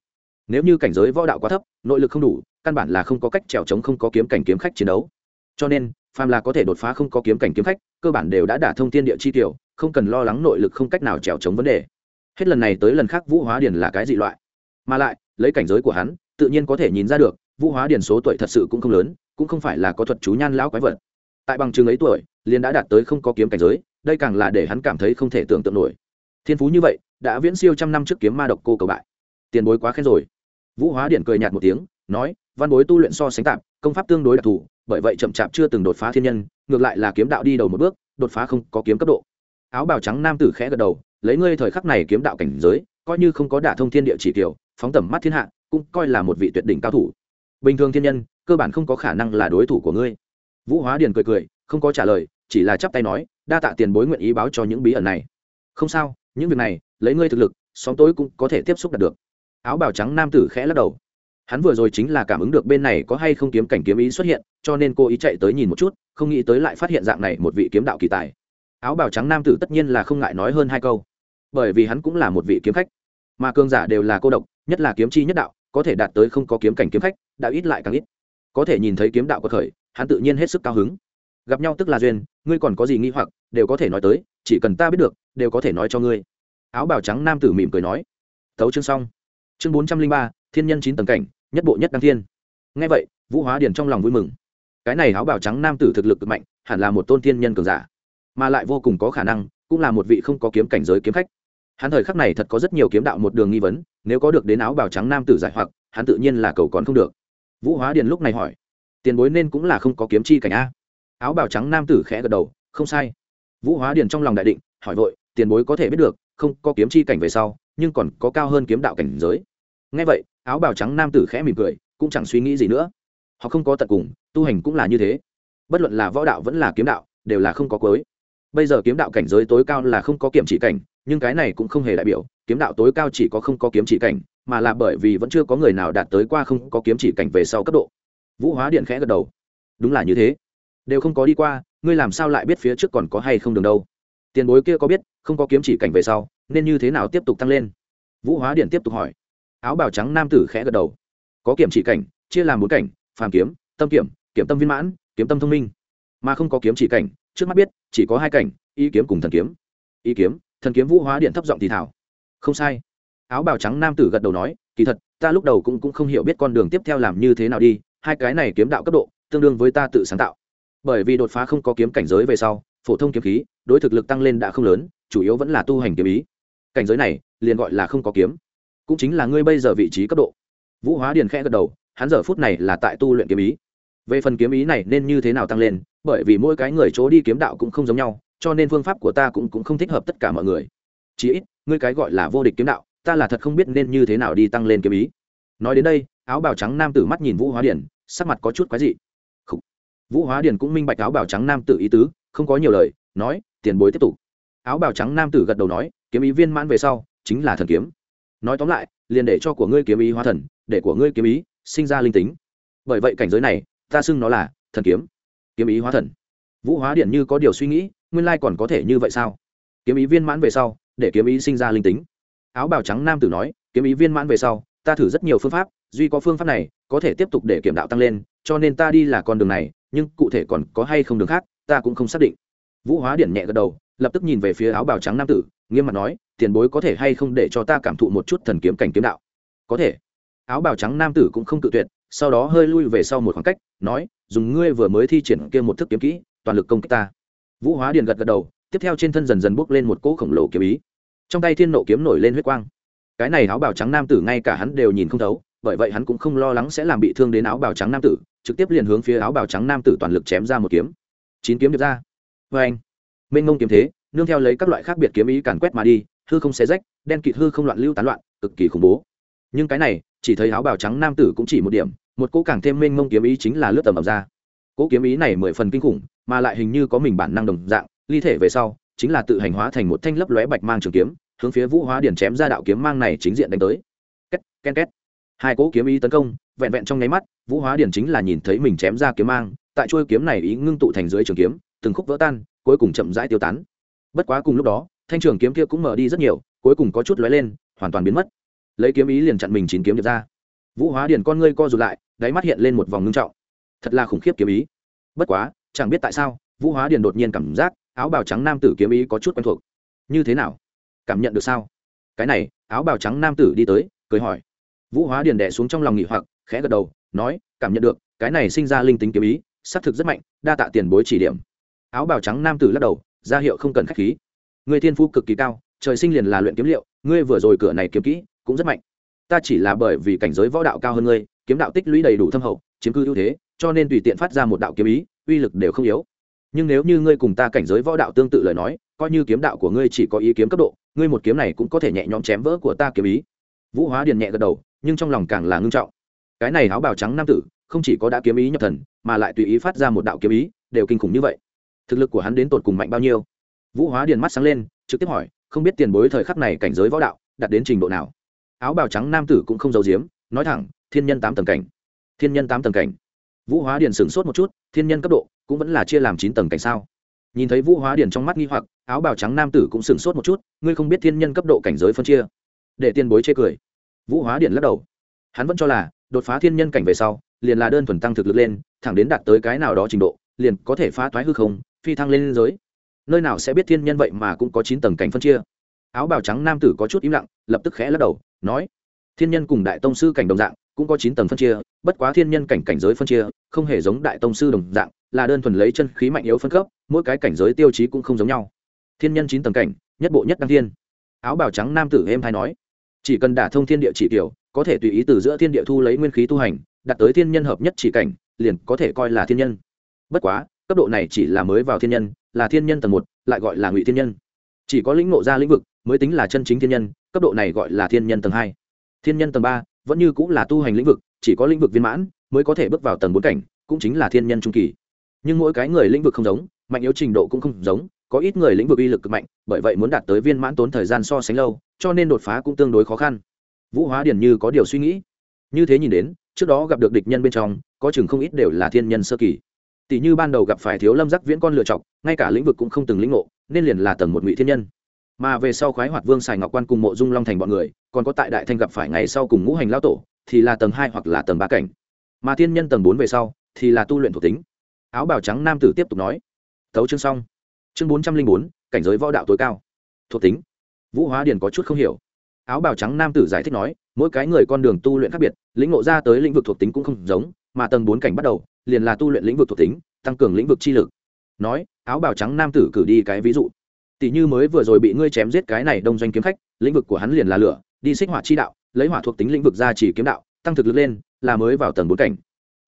Nếu như cảnh giới võ đạo quá thấp, nội lực không đủ, căn bản là không có cách trèo trống không có kiếm cảnh kiếm khách chiến đấu. Cho nên, phàm là có thể đột phá không có kiếm cảnh kiếm khách, cơ bản đều đã đả thông thiên địa chi tiểu không cần lo lắng nội lực không cách nào trèo trống vấn đề. Hết lần này tới lần khác vũ hóa điền là cái dị loại. Mà lại lấy cảnh giới của hắn, tự nhiên có thể nhìn ra được, vũ hóa điền số tuổi thật sự cũng không lớn, cũng không phải là có thuật chú nhan lão quái vật. Tại bằng chứng ấy tuổi, liền đã đạt tới không có kiếm cảnh giới, đây càng là để hắn cảm thấy không thể tưởng tượng nổi. Thiên phú như vậy, đã viễn siêu trăm năm trước kiếm ma độc cô cầu bại. Tiền bối quá khen rồi. Vũ hóa điện cười nhạt một tiếng, nói, văn bối tu luyện so sánh tạp công pháp tương đối đặc thù, bởi vậy chậm chạp chưa từng đột phá thiên nhân, ngược lại là kiếm đạo đi đầu một bước, đột phá không có kiếm cấp độ. Áo bào trắng nam tử khẽ gật đầu, lấy ngươi thời khắc này kiếm đạo cảnh giới, coi như không có đả thông thiên địa chỉ tiểu phóng tầm mắt thiên hạ, cũng coi là một vị tuyệt đỉnh cao thủ. Bình thường thiên nhân, cơ bản không có khả năng là đối thủ của ngươi. Vũ hóa điền cười cười, không có trả lời, chỉ là chắp tay nói, đa tạ tiền bối nguyện ý báo cho những bí ẩn này. Không sao, những việc này, lấy ngươi thực lực xóm tối cũng có thể tiếp xúc đạt được. Áo bào trắng nam tử khẽ lắc đầu. Hắn vừa rồi chính là cảm ứng được bên này có hay không kiếm cảnh kiếm ý xuất hiện, cho nên cô ý chạy tới nhìn một chút, không nghĩ tới lại phát hiện dạng này một vị kiếm đạo kỳ tài. Áo bào trắng nam tử tất nhiên là không ngại nói hơn hai câu, bởi vì hắn cũng là một vị kiếm khách, mà cương giả đều là cô độc nhất là kiếm chi nhất đạo, có thể đạt tới không có kiếm cảnh kiếm khách, đạo ít lại càng ít. Có thể nhìn thấy kiếm đạo có khởi hắn tự nhiên hết sức cao hứng. Gặp nhau tức là duyên, ngươi còn có gì nghi hoặc, đều có thể nói tới, chỉ cần ta biết được, đều có thể nói cho ngươi. Áo bào trắng nam tử mỉm cười nói. Thấu chương xong. Chương bốn trăm linh ba, thiên nhân chín tầng cảnh, nhất bộ nhất đăng thiên. Ngay vậy, vũ hóa điền trong lòng vui mừng. Cái này áo bào trắng nam tử thực lực cực mạnh, hẳn là một tôn thiên nhân cường giả, mà lại vô cùng có khả năng, cũng là một vị không có kiếm cảnh giới kiếm khách hắn thời khắc này thật có rất nhiều kiếm đạo một đường nghi vấn, nếu có được đến áo bào trắng nam tử giải hoặc, hắn tự nhiên là cầu còn không được. Vũ hóa điền lúc này hỏi, tiền bối nên cũng là không có kiếm chi cảnh a? Áo bào trắng nam tử khẽ gật đầu, không sai. Vũ hóa điền trong lòng đại định, hỏi vội, tiền bối có thể biết được, không có kiếm chi cảnh về sau, nhưng còn có cao hơn kiếm đạo cảnh giới. Ngay vậy, áo bào trắng nam tử khẽ mỉm cười, cũng chẳng suy nghĩ gì nữa. Họ không có tận cùng, tu hành cũng là như thế. Bất luận là võ đạo vẫn là kiếm đạo, đều là không có cuối. Bây giờ kiếm đạo cảnh giới tối cao là không có kiểm chỉ cảnh nhưng cái này cũng không hề đại biểu kiếm đạo tối cao chỉ có không có kiếm chỉ cảnh, mà là bởi vì vẫn chưa có người nào đạt tới qua không có kiếm chỉ cảnh về sau cấp độ. Vũ hóa điện khẽ gật đầu. Đúng là như thế. Đều không có đi qua, ngươi làm sao lại biết phía trước còn có hay không đường đâu? Tiền bối kia có biết không có kiếm chỉ cảnh về sau, nên như thế nào tiếp tục tăng lên? Vũ hóa điện tiếp tục hỏi. Áo bào trắng nam tử khẽ gật đầu. Có kiểm chỉ cảnh, chia làm bốn cảnh, phàm kiếm, tâm kiểm kiểm tâm viên mãn kiếm tâm thông minh. Mà không có kiếm chỉ cảnh, trước mắt biết chỉ có hai cảnh, y kiếm cùng thần kiếm. Y kiếm thần kiếm vũ hóa điện thấp giọng thì thảo không sai. Áo bào trắng nam tử gật đầu nói kỳ thật ta lúc đầu cũng, cũng không hiểu biết con đường tiếp theo làm như thế nào đi hai cái này kiếm đạo cấp độ tương đương với ta tự sáng tạo. Bởi vì đột phá không có kiếm cảnh giới về sau phổ thông kiếm khí đối thực lực tăng lên đã không lớn chủ yếu vẫn là tu hành kiếm ý. Cảnh giới này liền gọi là không có kiếm. Cũng chính là ngươi bây giờ vị trí cấp độ. Vũ hóa điền khẽ gật đầu hắn giờ phút này là tại tu luyện kiếm ý. Về phần kiếm ý này nên như thế nào tăng lên bởi vì mỗi cái người chỗ đi kiếm đạo cũng không giống nhau cho nên phương pháp của ta cũng, cũng không thích hợp tất cả mọi người. Chí ít ngươi cái gọi là vô địch kiếm đạo ta là thật không biết nên như thế nào đi tăng lên kiếm ý. Nói đến đây áo bào trắng nam tử mắt nhìn vũ hóa điển sắc mặt có chút quái dị. Vũ hóa điển cũng minh bạch áo bào trắng nam tử ý tứ không có nhiều lời nói tiền bối tiếp tục. Áo bào trắng nam tử gật đầu nói kiếm ý viên mãn về sau chính là thần kiếm. Nói tóm lại liền để cho của ngươi kiếm ý hóa thần để của ngươi kiếm ý sinh ra linh tính. Bởi vậy cảnh giới này ta xưng nó là thần kiếm. Kiếm ý hóa thần. Vũ hóa điện như có điều suy nghĩ nguyên lai còn có thể như vậy sao? Kiếm ý viên mãn về sau, để kiếm ý sinh ra linh tính. Áo bào trắng nam tử nói, kiếm ý viên mãn về sau, ta thử rất nhiều phương pháp, duy có phương pháp này, có thể tiếp tục để kiểm đạo tăng lên, cho nên ta đi là con đường này, nhưng cụ thể còn có hay không đường khác, ta cũng không xác định. Vũ hóa điện nhẹ gật đầu, lập tức nhìn về phía áo bào trắng nam tử, nghiêm mặt nói, tiền bối có thể hay không để cho ta cảm thụ một chút thần kiếm cảnh kiếm đạo? Có thể. Áo bào trắng nam tử cũng không tự tuyệt, sau đó hơi lui về sau một khoảng cách, nói, dùng ngươi vừa mới thi triển kia một thức kiếm kỹ, toàn lực công kích ta vũ hóa điền gật gật đầu, tiếp theo trên thân dần dần bốc lên một cỗ khổng lồ kiếm ý. Trong tay thiên nộ kiếm nổi lên huyết quang. Cái này áo bào trắng nam tử ngay cả hắn đều nhìn không thấu, bởi vậy hắn cũng không lo lắng sẽ làm bị thương đến áo bào trắng nam tử, trực tiếp liền hướng phía áo bào trắng nam tử toàn lực chém ra một kiếm. Chín kiếm điệp ra. Vê anh, mênh ngông kiếm thế, nương theo lấy các loại khác biệt kiếm ý càn quét mà đi, hư không xé rách, đen kịt hư không loạn lưu tán loạn, cực kỳ khủng bố. Nhưng cái này, chỉ thấy áo bào trắng nam tử cũng chỉ một điểm, một cỗ càng thêm mênh mông kiếm ý chính là lướt tầm ập ra. Cỗ kiếm ý này mười phần kinh khủng mà lại hình như có mình bản năng đồng dạng, ly thể về sau, chính là tự hành hóa thành một thanh lấp lóe bạch mang trường kiếm, hướng phía vũ hóa điển chém ra đạo kiếm mang này chính diện đánh tới. Két ken két. Hai cỗ kiếm ý tấn công, vẹn vẹn trong nháy mắt, vũ hóa điển chính là nhìn thấy mình chém ra kiếm mang, tại chuôi kiếm này ý ngưng tụ thành dưới trường kiếm, từng khúc vỡ tan, cuối cùng chậm rãi tiêu tán. Bất quá cùng lúc đó, thanh trường kiếm kia cũng mở đi rất nhiều, cuối cùng có chút lóe lên, hoàn toàn biến mất. Lấy kiếm ý liền chặn mình chín kiếm được ra. Vũ hóa điển con ngươi co rụt lại, đáy mắt hiện lên một vòng ngưng trọng. Thật là khủng khiếp kiếm ý. Bất quá chẳng biết tại sao, vũ hóa điển đột nhiên cảm giác áo bào trắng nam tử kiếm ý có chút quen thuộc. Như thế nào? Cảm nhận được sao? Cái này, áo bào trắng nam tử đi tới, cười hỏi. Vũ hóa điển đẻ xuống trong lòng nghỉ hoặc, khẽ gật đầu, nói, cảm nhận được, cái này sinh ra linh tính kiếm ý, xác thực rất mạnh, đa tạ tiền bối chỉ điểm. Áo bào trắng nam tử lắc đầu, ra hiệu không cần k h á c h khí. Người thiên phú cực kỳ cao, trời sinh liền là luyện kiếm liệu, ngươi vừa rồi cửa này kiếm kỹ cũng rất mạnh. Ta chỉ là bởi vì cảnh giới võ đạo cao hơn ngươi, kiếm đạo tích lũy đầy đủ thâm hậu, chiếm cư ưu thế cho nên tùy tiện phát ra một đạo kiếm ý, uy lực đều không yếu. Nhưng nếu như ngươi cùng ta cảnh giới võ đạo tương tự lời nói, coi như kiếm đạo của ngươi chỉ có ý kiếm cấp độ, ngươi một kiếm này cũng có thể nhẹ nhõm chém vỡ của ta kiếm ý. Vũ hóa điền nhẹ gật đầu, nhưng trong lòng càng là ngưng trọng. Cái này áo bào trắng nam tử, không chỉ có đã kiếm ý nhập thần, mà lại tùy ý phát ra một đạo kiếm ý, đều kinh khủng như vậy. Thực lực của hắn đến tột cùng mạnh bao nhiêu? Vũ hóa điền mắt sáng lên, trực tiếp hỏi, không biết tiền bối thời khắc này cảnh giới võ đạo, đạt đến trình độ nào? Áo bào trắng nam tử cũng không giấu giếm, nói thẳng, thiên nhân tám tầng cảnh. Thiên nhân tám tầng cảnh vũ hóa điền sửng sốt một chút, thiên nhân cấp độ, cũng vẫn là chia làm chín tầng cảnh sao? Nhìn thấy vũ hóa điền trong mắt nghi hoặc, áo bào trắng nam tử cũng sửng sốt một chút, ngươi không biết thiên nhân cấp độ cảnh giới phân chia. Để tiền bối chê cười. Vũ hóa điền lắc đầu. Hắn vẫn cho là, đột phá thiên nhân cảnh về sau, liền là đơn thuần tăng thực lực lên, thẳng đến đạt tới cái nào đó trình độ, liền có thể phá toái hư không, phi thăng lên giới. Nơi nào sẽ biết thiên nhân vậy mà cũng có chín tầng cảnh phân chia. Áo bào trắng nam tử có chút im lặng, lập tức khẽ lắc đầu, nói, thiên nhân cùng đại tông sư cảnh đồng dạng cũng có chín tầng phân chia, bất quá thiên nhân cảnh cảnh giới phân chia, không hề giống đại tông sư đồng dạng, là đơn thuần lấy chân khí mạnh yếu phân cấp, mỗi cái cảnh giới tiêu chí cũng không giống nhau. Thiên nhân chín tầng cảnh, nhất bộ nhất đăng thiên. Áo bào trắng nam tử êm hay nói, chỉ cần đả thông thiên địa chỉ tiểu có thể tùy ý từ giữa thiên địa thu lấy nguyên khí tu hành, đạt tới thiên nhân hợp nhất chỉ cảnh, liền có thể coi là thiên nhân. Bất quá, cấp độ này chỉ là mới vào thiên nhân, là thiên nhân tầng một, lại gọi là ngụy thiên nhân. Chỉ có lĩnh ngộ ra lĩnh vực, mới tính là chân chính thiên nhân, cấp độ này gọi là thiên nhân tầng hai. Thiên nhân tầng ba vẫn như cũng là tu hành lĩnh vực, chỉ có lĩnh vực viên mãn mới có thể bước vào tầng bốn cảnh, cũng chính là thiên nhân trung kỳ. Nhưng mỗi cái người lĩnh vực không giống, mạnh yếu trình độ cũng không giống, có ít người lĩnh vực uy lực cực mạnh, bởi vậy muốn đạt tới viên mãn tốn thời gian so sánh lâu, cho nên đột phá cũng tương đối khó khăn. Vũ hóa điển như có điều suy nghĩ. Như thế nhìn đến, trước đó gặp được địch nhân bên trong, có chừng không ít đều là thiên nhân sơ kỳ. Tỷ như ban đầu gặp phải thiếu lâm giác viễn con lựa chọc, ngay cả lĩnh vực cũng không từng lĩnh ngộ, nên liền là tầng một ngụy thiên nhân mà về sau khoái hoạt vương sài ngọc quan cùng mộ dung long thành bọn người, còn có tại đại thanh gặp phải ngày sau cùng ngũ hành lao tổ, thì là tầng hai hoặc là tầng ba cảnh. Mà thiên nhân tầng bốn về sau, thì là tu luyện thuộc tính. Áo bào trắng nam tử tiếp tục nói, thấu chương xong. Chương bốn trăm linh bốn, cảnh giới võ đạo tối cao. Thuộc tính, vũ hóa điền có chút không hiểu. Áo bào trắng nam tử giải thích nói, mỗi cái người con đường tu luyện khác biệt, lĩnh ngộ ra tới lĩnh vực thuộc tính cũng không giống, mà tầng bốn cảnh bắt đầu, liền là tu luyện lĩnh vực thuộc tính, tăng cường lĩnh vực chi lực. Nói, áo bào trắng nam tử cử đi cái ví dụ tỷ như mới vừa rồi bị ngươi chém giết cái này đông doanh kiếm khách, lĩnh vực của hắn liền là lửa, đi xích hỏa chi đạo, lấy hỏa thuộc tính lĩnh vực ra chỉ kiếm đạo, tăng thực lực lên, là mới vào tầng bốn cảnh.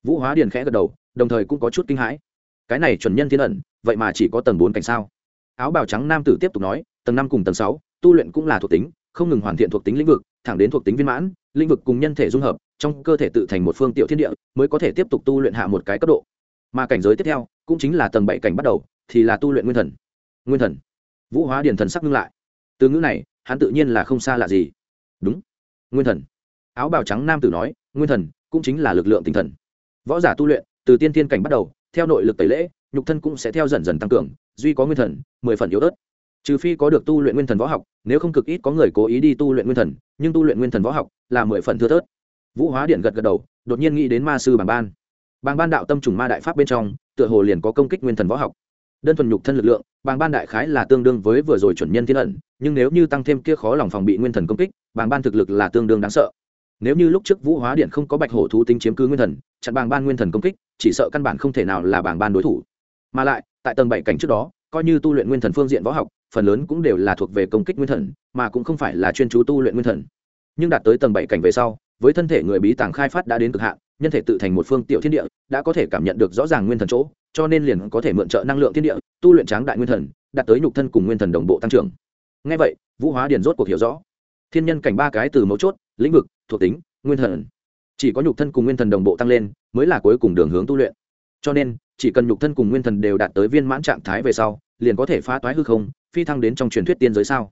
Vũ hóa điền khẽ gật đầu, đồng thời cũng có chút kinh hãi. Cái này chuẩn nhân thiên ẩn, vậy mà chỉ có tầng bốn cảnh sao? Áo bào trắng nam tử tiếp tục nói, tầng năm cùng tầng sáu, tu luyện cũng là thuộc tính, không ngừng hoàn thiện thuộc tính lĩnh vực, thẳng đến thuộc tính viên mãn, lĩnh vực cùng nhân thể dung hợp, trong cơ thể tự thành một phương tiểu thiên địa, mới có thể tiếp tục tu luyện hạ một cái cấp độ. Mà cảnh giới tiếp theo, cũng chính là tầng bảy cảnh bắt đầu, thì là tu luyện nguyên thần. Nguyên thần vũ hóa điền thần sắc ngưng lại. Từ ngữ này, hắn tự nhiên là không xa lạ gì. Đúng. Nguyên thần. Áo bào trắng nam tử nói, nguyên thần cũng chính là lực lượng tinh thần. Võ giả tu luyện, từ tiên tiên cảnh bắt đầu, theo nội lực tẩy lễ, nhục thân cũng sẽ theo dần dần tăng cường, duy có nguyên thần, mười phần yếu ớt. Trừ phi có được tu luyện nguyên thần võ học, nếu không cực ít có người cố ý đi tu luyện nguyên thần, nhưng tu luyện nguyên thần võ học là mười phần thưa thớt. Vũ hóa điện gật gật đầu, đột nhiên nghĩ đến ma sư bàng ban. Bàng ban đạo tâm trùng ma đại pháp bên trong, tựa hồ liền có công kích nguyên thần võ học. Đơn thuần nhục thân lực lượng bàng ban đại khái là tương đương với vừa rồi chuẩn nhân thiên ẩn, nhưng nếu như tăng thêm kia khó lòng phòng bị nguyên thần công kích, bàng ban thực lực là tương đương đáng sợ. Nếu như lúc trước vũ hóa điện không có bạch hổ thú tính chiếm cứ nguyên thần, chặn bàng ban nguyên thần công kích, chỉ sợ căn bản không thể nào là bàng ban đối thủ. Mà lại, tại tầng bảy cảnh trước đó, coi như tu luyện nguyên thần phương diện võ học, phần lớn cũng đều là thuộc về công kích nguyên thần, mà cũng không phải là chuyên chú tu luyện nguyên thần. Nhưng đạt tới tầng bảy cảnh về sau, với thân thể người bí tàng khai phát đã đến cực hạn, nhân thể tự thành một phương tiểu thiên địa, đã có thể cảm nhận được rõ ràng nguyên thần chỗ cho nên liền có thể mượn trợ năng lượng thiên địa, tu luyện tráng đại nguyên thần, đạt tới nhục thân cùng nguyên thần đồng bộ tăng trưởng. Ngay vậy, vũ hóa điền rốt cuộc hiểu rõ. Thiên nhân cảnh ba cái từ mấu chốt, lĩnh vực, thuộc tính, nguyên thần. Chỉ có nhục thân cùng nguyên thần đồng bộ tăng lên, mới là cuối cùng đường hướng tu luyện. Cho nên, chỉ cần nhục thân cùng nguyên thần đều đạt tới viên mãn trạng thái về sau, liền có thể phá toái hư không, phi thăng đến trong truyền thuyết tiên giới sao?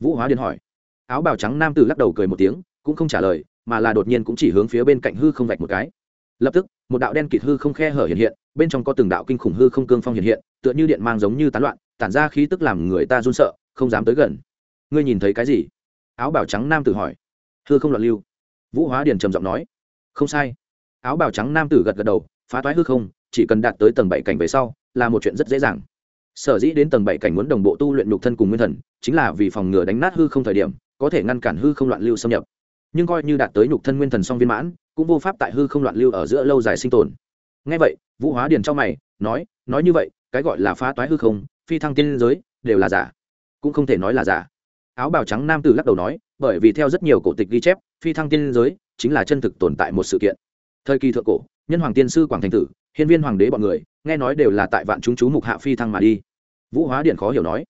Vũ hóa điền hỏi. Áo bào trắng nam tử lắc đầu cười một tiếng, cũng không trả lời, mà là đột nhiên cũng chỉ hướng phía bên cạnh hư không vạch một cái. Lập tức, một đạo đen kịt hư không khe hở hiện hiện bên trong có từng đạo kinh khủng hư không cương phong hiện hiện, tựa như điện mang giống như tán loạn, tản ra khí tức làm người ta run sợ, không dám tới gần. Ngươi nhìn thấy cái gì? Áo bào trắng nam tử hỏi. Hư không loạn lưu. Vũ hóa điền trầm giọng nói. Không sai. Áo bào trắng nam tử gật gật đầu, phá toái hư không, chỉ cần đạt tới tầng bảy cảnh về sau, là một chuyện rất dễ dàng. Sở dĩ đến tầng bảy cảnh muốn đồng bộ tu luyện nhục thân cùng nguyên thần, chính là vì phòng ngừa đánh nát hư không thời điểm, có thể ngăn cản hư không loạn lưu xâm nhập. Nhưng coi như đạt tới nhục thân nguyên thần song viên mãn, cũng vô pháp tại hư không loạn lưu ở giữa lâu dài sinh tồn ngay vậy, vũ hóa điền cho mày, nói nói như vậy, cái gọi là phá toái hư không, phi thăng tiên giới, đều là giả. Cũng không thể nói là giả. Áo bào trắng nam tử lắc đầu nói, bởi vì theo rất nhiều cổ tịch ghi chép, phi thăng tiên giới chính là chân thực tồn tại một sự kiện. Thời kỳ thượng cổ, nhân hoàng tiên sư quảng thành tử, hiên viên hoàng đế bọn người, nghe nói đều là tại vạn chúng chú mục hạ phi thăng mà đi. Vũ hóa điện khó hiểu nói,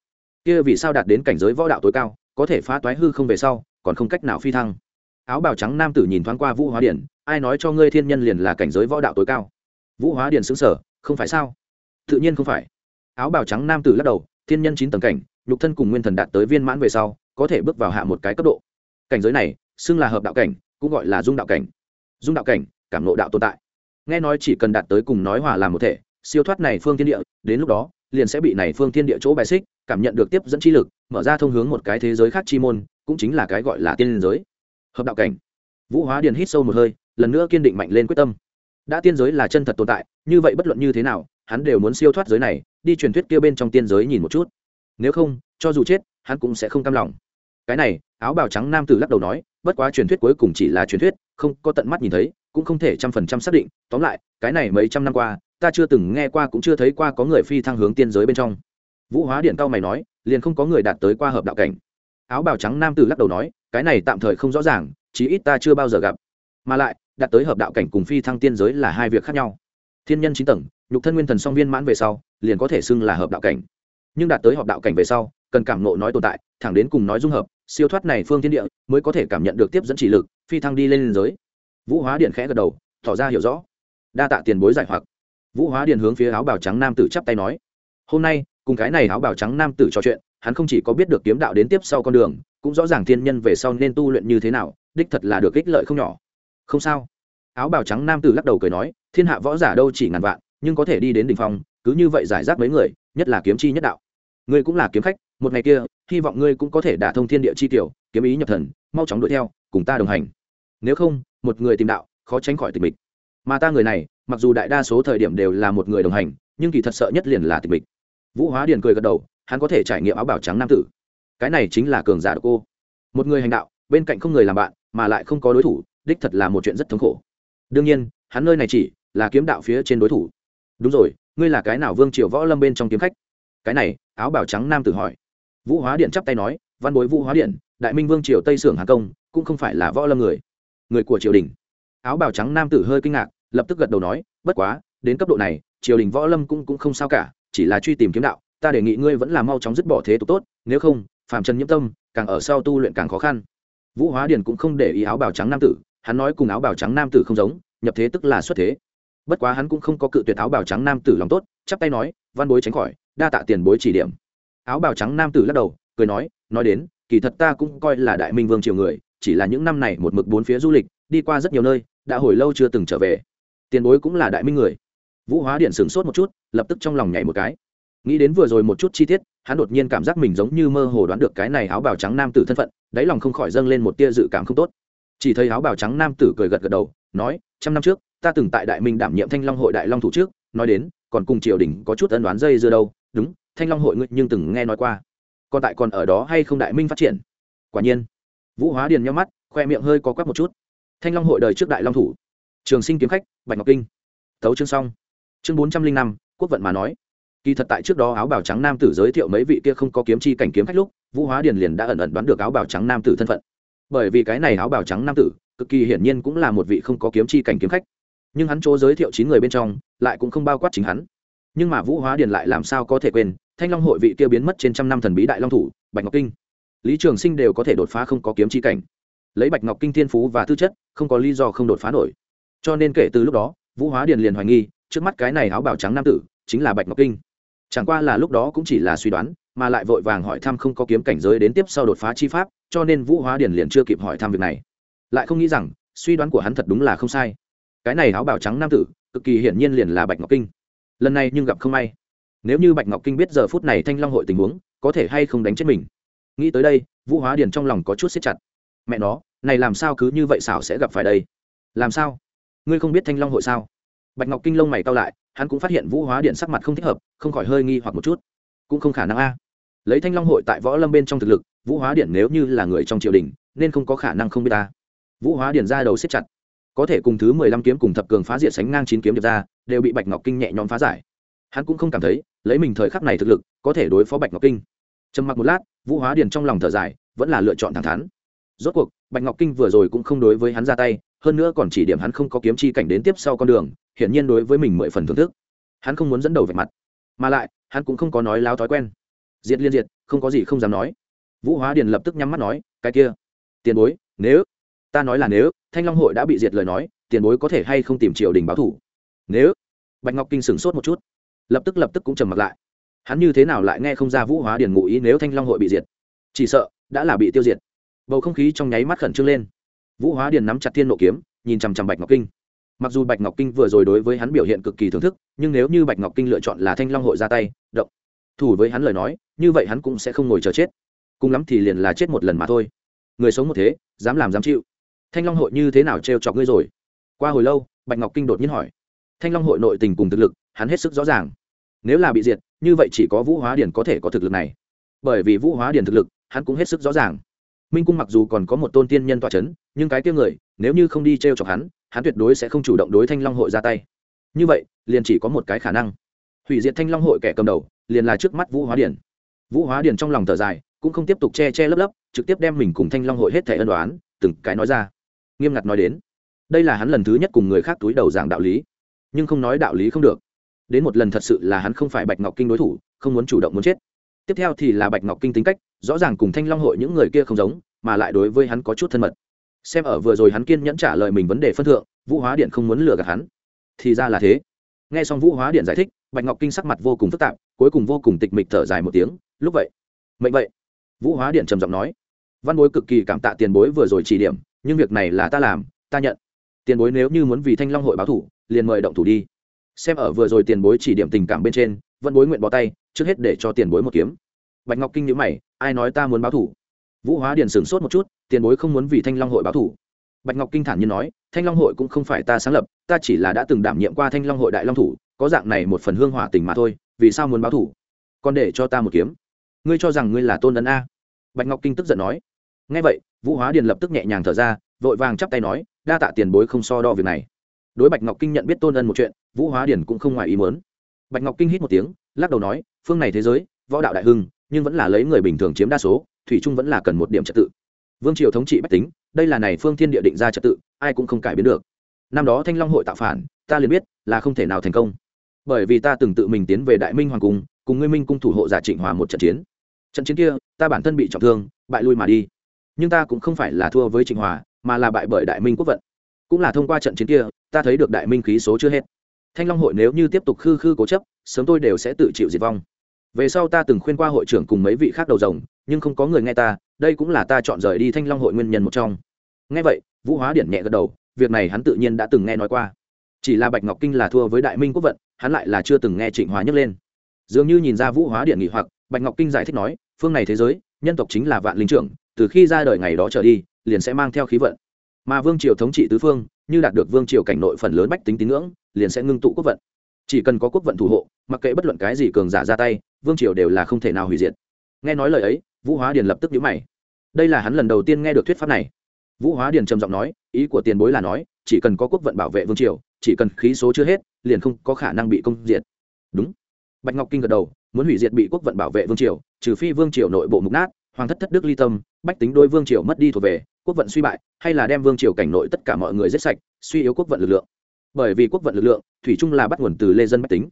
kia vì sao đạt đến cảnh giới võ đạo tối cao, có thể phá toái hư không về sau, còn không cách nào phi thăng? Áo bào trắng nam tử nhìn thoáng qua vũ hóa điện ai nói cho ngươi thiên nhân liền là cảnh giới võ đạo tối cao? Vũ hóa điện xứng sở không phải sao? Tự nhiên không phải. Áo bào trắng nam tử lắc đầu, thiên nhân chín tầng cảnh, nhục thân cùng nguyên thần đạt tới viên mãn về sau, có thể bước vào hạ một cái cấp độ. Cảnh giới này, xưng là hợp đạo cảnh, cũng gọi là dung đạo cảnh. Dung đạo cảnh, cảm nộ đạo tồn tại. Nghe nói chỉ cần đạt tới cùng nói hòa làm một thể, siêu thoát này phương thiên địa, đến lúc đó, liền sẽ bị này phương thiên địa chỗ bài xích, cảm nhận được tiếp dẫn chi lực, mở ra thông hướng một cái thế giới khác chi môn, cũng chính là cái gọi là tiên giới. Hợp đạo cảnh. Vũ hóa điền hít sâu một hơi, lần nữa kiên định mạnh lên quyết tâm đã tiên giới là chân thật tồn tại, như vậy bất luận như thế nào, hắn đều muốn siêu thoát giới này, đi truyền thuyết kia bên trong tiên giới nhìn một chút. Nếu không, cho dù chết, hắn cũng sẽ không cam lòng. Cái này, áo bào trắng nam tử lắc đầu nói, bất quá truyền thuyết cuối cùng chỉ là truyền thuyết, không có tận mắt nhìn thấy, cũng không thể trăm phần trăm xác định. Tóm lại, cái này mấy trăm năm qua, ta chưa từng nghe qua cũng chưa thấy qua có người phi thăng hướng tiên giới bên trong. Vũ hóa điện cao mày nói, liền không có người đạt tới qua hợp đạo cảnh. Áo bào trắng nam tử lắc đầu nói, cái này tạm thời không rõ ràng, chí ít ta chưa bao giờ gặp. Mà lại đạt tới hợp đạo cảnh cùng phi thăng tiên giới là hai việc khác nhau. Thiên nhân chín tầng, nhục thân nguyên thần song viên mãn về sau, liền có thể xưng là hợp đạo cảnh. Nhưng đạt tới hợp đạo cảnh về sau, cần cảm nộ nói tồn tại, thẳng đến cùng nói dung hợp, siêu thoát này phương thiên địa, mới có thể cảm nhận được tiếp dẫn chỉ lực, phi thăng đi lên liên giới. Vũ hóa điện khẽ gật đầu, tỏ ra hiểu rõ. Đa tạ tiền bối giải hoặc. Vũ hóa điện hướng phía áo bào trắng nam tử chắp tay nói, hôm nay, cùng cái này áo bào trắng nam tử trò chuyện, hắn không chỉ có biết được kiếm đạo đến tiếp sau con đường, cũng rõ ràng thiên nhân về sau nên tu luyện như thế nào, đích thật là được ích lợi không nhỏ không sao. Áo bào trắng nam tử lắc đầu cười nói, thiên hạ võ giả đâu chỉ ngàn vạn, nhưng có thể đi đến đ ỉ n h phong, cứ như vậy giải rác mấy người, nhất là kiếm chi nhất đạo. Ngươi cũng là kiếm khách, một ngày kia, hy vọng ngươi cũng có thể đả thông thiên địa chi tiểu, kiếm ý nhập thần, mau chóng đuổi theo, cùng ta đồng hành. Nếu không, một người tìm đạo, khó tránh khỏi tịch mình mà ta người này, mặc dù đại đa số thời điểm đều là một người đồng hành, nhưng kỳ thật sợ nhất liền là tịch mình vũ hóa điền cười gật đầu, hắn có thể trải nghiệm áo bào trắng nam tử. Cái này chính là cường giả độc cô. Một người hành đạo, bên cạnh không người làm bạn, mà lại không có đối thủ đích thật là một chuyện rất thống khổ. Đương nhiên, hắn nơi này chỉ là kiếm đạo phía trên đối thủ. Đúng rồi, ngươi là cái nào vương triều võ lâm bên trong kiếm khách? Cái này, áo bào trắng nam tử hỏi. Vũ hóa điện chắp tay nói, văn bối vũ hóa điện, đại minh vương triều tây sưởng hà công, cũng không phải là võ lâm người. Người của triều đình. Áo bào trắng nam tử hơi kinh ngạc, lập tức gật đầu nói, bất quá, đến cấp độ này, triều đình võ lâm cũng cũng không sao cả, chỉ là truy tìm kiếm đạo, ta đề nghị ngươi vẫn là mau chóng dứt bỏ thế tục tốt, nếu không, phàm trần nhiễm tâm, càng ở sau tu luyện càng khó khăn. Vũ hóa điền cũng không để ý áo bào trắng nam tử hắn nói cùng áo bào trắng nam tử không giống, nhập thế tức là xuất thế. Bất quá hắn cũng không có cự tuyệt áo bào trắng nam tử lòng tốt, chắp tay nói, văn bối tránh khỏi, đa tạ tiền bối chỉ điểm. Áo bào trắng nam tử lắc đầu, cười nói nói đến, kỳ thật ta cũng coi là đại minh vương triều người, chỉ là những năm này một mực bốn phía du lịch, đi qua rất nhiều nơi, đã hồi lâu chưa từng trở về. Tiền bối cũng là đại minh người. Vũ hóa điện sửng sốt một chút, lập tức trong lòng nhảy một cái. Nghĩ đến vừa rồi một chút chi tiết, hắn đột nhiên cảm giác mình giống như mơ hồ đoán được cái này áo bào trắng nam tử thân phận, đáy lòng không khỏi dâng lên một tia dự cảm không tốt chỉ thấy áo bào trắng nam tử cười gật gật đầu, nói, trăm năm trước, ta từng tại đại minh đảm nhiệm thanh long hội đại long thủ trước, nói đến, còn cùng triều đình có chút ân đoán dây dưa đâu. Đúng, thanh long hội ngươi nhưng từng nghe nói qua. Còn tại còn ở đó hay không đại minh phát triển? Quả nhiên. Vũ hóa điền nhau mắt, khoe miệng hơi có quắc một chút. Thanh long hội đời trước đại long thủ. Trường sinh kiếm khách, bạch ngọc kinh. Tấu chương xong. Chương bốn trăm linh năm, quốc vận mà nói. Kỳ thật tại trước đó áo bào trắng nam tử giới thiệu mấy vị kia không có kiếm chi cảnh kiếm khách lúc, vũ hóa điền liền đã ẩn ẩn đoán được áo bào trắng nam tử thân phận bởi vì cái này áo bào trắng nam tử, cực kỳ hiển nhiên cũng là một vị không có kiếm chi cảnh kiếm khách. Nhưng hắn chỗ giới thiệu chín người bên trong, lại cũng không bao quát chính hắn. Nhưng mà vũ hóa điền lại làm sao có thể quên, thanh long hội vị kia biến mất trên trăm năm thần bí đại long thủ, bạch ngọc kinh. Lý trường sinh đều có thể đột phá không có kiếm chi cảnh. Lấy bạch ngọc kinh thiên phú và tư chất, không có lý do không đột phá nổi. Cho nên kể từ lúc đó, vũ hóa điền liền hoài nghi, trước mắt cái này áo bào trắng nam tử, chính là bạch ngọc kinh. Chẳng qua là lúc đó cũng chỉ là suy đoán mà lại vội vàng hỏi thăm không có kiếm cảnh giới đến tiếp sau đột phá chi pháp, cho nên vũ hóa điển liền chưa kịp hỏi thăm việc này. Lại không nghĩ rằng, suy đoán của hắn thật đúng là không sai. Cái này áo bào trắng nam tử, cực kỳ hiển nhiên liền là bạch ngọc kinh. Lần này nhưng gặp không may. Nếu như bạch ngọc kinh biết giờ phút này thanh long hội tình huống, có thể hay không đánh chết mình? Nghĩ tới đây, vũ hóa điền trong lòng có chút xếp chặt. Mẹ nó, này làm sao cứ như vậy xảo sẽ gặp phải đây? Làm sao? Ngươi không biết thanh long hội sao? Bạch ngọc kinh lông mày cao lại, hắn cũng phát hiện vũ hóa điện sắc mặt không thích hợp, không khỏi hơi nghi hoặc một chút. Cũng không khả năng a lấy thanh long hội tại võ lâm bên trong thực lực, vũ hóa điện nếu như là người trong triều đình, nên không có khả năng không biết ta. Vũ hóa điện ra đầu xếp chặt. Có thể cùng thứ mười lăm kiếm cùng thập cường phá diệt sánh ngang chín kiếm điệp ra, đều bị bạch ngọc kinh nhẹ nhõm phá giải. Hắn cũng không cảm thấy, lấy mình thời khắc này thực lực, có thể đối phó bạch ngọc kinh. Trầm mặc một lát, vũ hóa điền trong lòng thở dài, vẫn là lựa chọn thẳng thắn. Rốt cuộc, bạch ngọc kinh vừa rồi cũng không đối với hắn ra tay, hơn nữa còn chỉ điểm hắn không có kiếm chi cảnh đến tiếp sau con đường, hiển nhiên đối với mình mười phần thưởng thức. Hắn không muốn dẫn đầu vạch mặt, mà lại, hắn cũng không có nói láo thói quen diệt liên diệt, không có gì không dám nói. Vũ hóa điền lập tức nhắm mắt nói, cái kia, tiền bối, nếu, ta nói là nếu, thanh long hội đã bị diệt lời nói, tiền bối có thể hay không tìm triều đình báo thủ? Nếu. Bạch ngọc kinh sửng sốt một chút, lập tức lập tức cũng trầm mặt lại. Hắn như thế nào lại nghe không ra vũ hóa điền ngụ ý nếu thanh long hội bị diệt? Chỉ sợ, đã là bị tiêu diệt. Bầu không khí trong nháy mắt khẩn trương lên. Vũ hóa điền nắm chặt thiên nộ kiếm, nhìn chằm chằm bạch ngọc kinh. Mặc dù bạch ngọc kinh vừa rồi đối với hắn biểu hiện cực kỳ thưởng thức, nhưng nếu như bạch ngọc kinh lựa chọn là thanh long hội ra tay, động, thủ với hắn lời nói như vậy hắn cũng sẽ không ngồi chờ chết. Cùng lắm thì liền là chết một lần mà thôi. Người sống một thế, dám làm dám chịu. Thanh long hội như thế nào trêu chọc ngươi rồi? Qua hồi lâu, bạch ngọc kinh đột nhiên hỏi. Thanh long hội nội tình cùng thực lực, hắn hết sức rõ ràng. Nếu là bị diệt, như vậy chỉ có vũ hóa điển có thể có thực lực này. Bởi vì vũ hóa điển thực lực, hắn cũng hết sức rõ ràng. Minh cung mặc dù còn có một tôn tiên nhân tọa c h ấ n nhưng cái tiêu người, nếu như không đi t r e o chọc hắn hắn tuyệt đối sẽ không chủ động đối thanh long hội ra tay. Như vậy, liền chỉ có một cái khả năng. Hủy diệt thanh long hội kẻ cầm đầu, liền là trước mắt vũ hóa điển vũ hóa điền trong lòng thở dài, cũng không tiếp tục che che lấp lấp, trực tiếp đem mình cùng thanh long hội hết thẻ ân đoán từng cái nói ra. Nghiêm ngặt nói đến, đây là hắn lần thứ nhất cùng người khác túi đầu giảng đạo lý, nhưng không nói đạo lý không được. Đến một lần thật sự là hắn không phải bạch ngọc kinh đối thủ, không muốn chủ động muốn chết. Tiếp theo thì là bạch ngọc kinh tính cách, rõ ràng cùng thanh long hội những người kia không giống, mà lại đối với hắn có chút thân mật. Xem ở vừa rồi hắn kiên nhẫn trả lời mình vấn đề phân thượng, vũ hóa điện không muốn lừa gạt hắn. Thì ra là thế nghe xong vũ hóa điện giải thích, bạch ngọc kinh sắc mặt vô cùng phức tạp, cuối cùng vô cùng tịch mịch thở dài một tiếng, lúc vậy? Mệnh vậy. Vũ hóa điện trầm giọng nói, văn bối cực kỳ cảm tạ tiền bối vừa rồi chỉ điểm, nhưng việc này là ta làm, ta nhận. Tiền bối nếu như muốn vì thanh long hội báo thủ, liền mời động thủ đi. Xem ở vừa rồi tiền bối chỉ điểm tình cảm bên trên, văn bối nguyện bỏ tay, trước hết để cho tiền bối một kiếm. Bạch ngọc kinh nhữ mày, ai nói ta muốn báo thủ? Vũ hóa điền sửng sốt một chút, tiền bối không muốn vì thanh long hội báo thủ. Bạch ngọc kinh thản nhiên nói thanh long hội cũng không phải ta sáng lập, ta chỉ là đã từng đảm nhiệm qua thanh long hội đại long thủ, có dạng này một phần hương hỏa tình mà thôi, vì sao muốn báo thủ? Còn để cho ta một kiếm. Ngươi cho rằng ngươi là tôn ấn a? Bạch ngọc kinh tức giận nói. Ngay vậy, vũ hóa điền lập tức nhẹ nhàng thở ra, vội vàng chắp tay nói, đa tạ tiền bối không so đo việc này. Đối bạch ngọc kinh nhận biết tôn ân một chuyện, vũ hóa điền cũng không ngoài ý muốn. Bạch ngọc kinh hít một tiếng, lắc đầu nói, phương này thế giới, võ đạo đại hưng, nhưng vẫn là lấy người bình thường chiếm đa số, thủy trung vẫn là cần một điểm trật tự. Vương triều thống trị bách tính, đây là này phương thiên địa định ra trật tự ai cũng không cải biến được. Năm đó thanh long hội tạo phản, ta liền biết là không thể nào thành công. Bởi vì ta từng tự mình tiến về đại minh hoàng cung, cùng ngươi minh cung thủ hộ giả trịnh hòa một trận chiến. Trận chiến kia, ta bản thân bị trọng thương, bại lui mà đi. Nhưng ta cũng không phải là thua với trịnh hòa, mà là bại bởi đại minh quốc vận. Cũng là thông qua trận chiến kia, ta thấy được đại minh khí số chưa hết. Thanh long hội nếu như tiếp tục khư khư cố chấp, sớm tôi đều sẽ tự chịu diệt vong. Về sau ta từng khuyên qua hội trưởng cùng mấy vị khác đầu rồng, nhưng không có người nghe ta, đây cũng là ta chọn rời đi thanh long hội nguyên nhân một trong nghe vậy, vũ hóa điển nhẹ gật đầu, việc này hắn tự nhiên đã từng nghe nói qua. Chỉ là bạch ngọc kinh là thua với đại minh quốc vận, hắn lại là chưa từng nghe trịnh hóa nhấc lên. Dường như nhìn ra vũ hóa điện nghỉ hoặc, bạch ngọc kinh giải thích nói, phương này thế giới, nhân tộc chính là vạn linh trưởng, từ khi ra đời ngày đó trở đi, liền sẽ mang theo khí vận. Mà vương triều thống trị tứ phương, như đạt được vương triều cảnh nội phần lớn bách tính tín ngưỡng, liền sẽ ngưng tụ quốc vận. Chỉ cần có quốc vận thủ hộ, mặc kệ bất luận cái gì cường giả ra tay, vương triều đều là không thể nào hủy diệt. Nghe nói lời ấy, vũ hóa điền lập tức nhíu mày. Đây là hắn lần đầu tiên nghe được thuyết pháp này vũ hóa điền trầm giọng nói, ý của tiền bối là nói, chỉ cần có quốc vận bảo vệ vương triều, chỉ cần khí số chưa hết, liền không có khả năng bị công diệt. Đúng. Bạch ngọc kinh gật đầu, muốn hủy diệt bị quốc vận bảo vệ vương triều, trừ phi vương triều nội bộ mục nát, hoàng thất thất đức ly tâm, bách tính đôi vương triều mất đi thuộc về, quốc vận suy bại, hay là đem vương triều cảnh nội tất cả mọi người giết sạch, suy yếu quốc vận lực lượng. Bởi vì quốc vận lực lượng, thủy chung là bắt nguồn từ lê dân bách tính.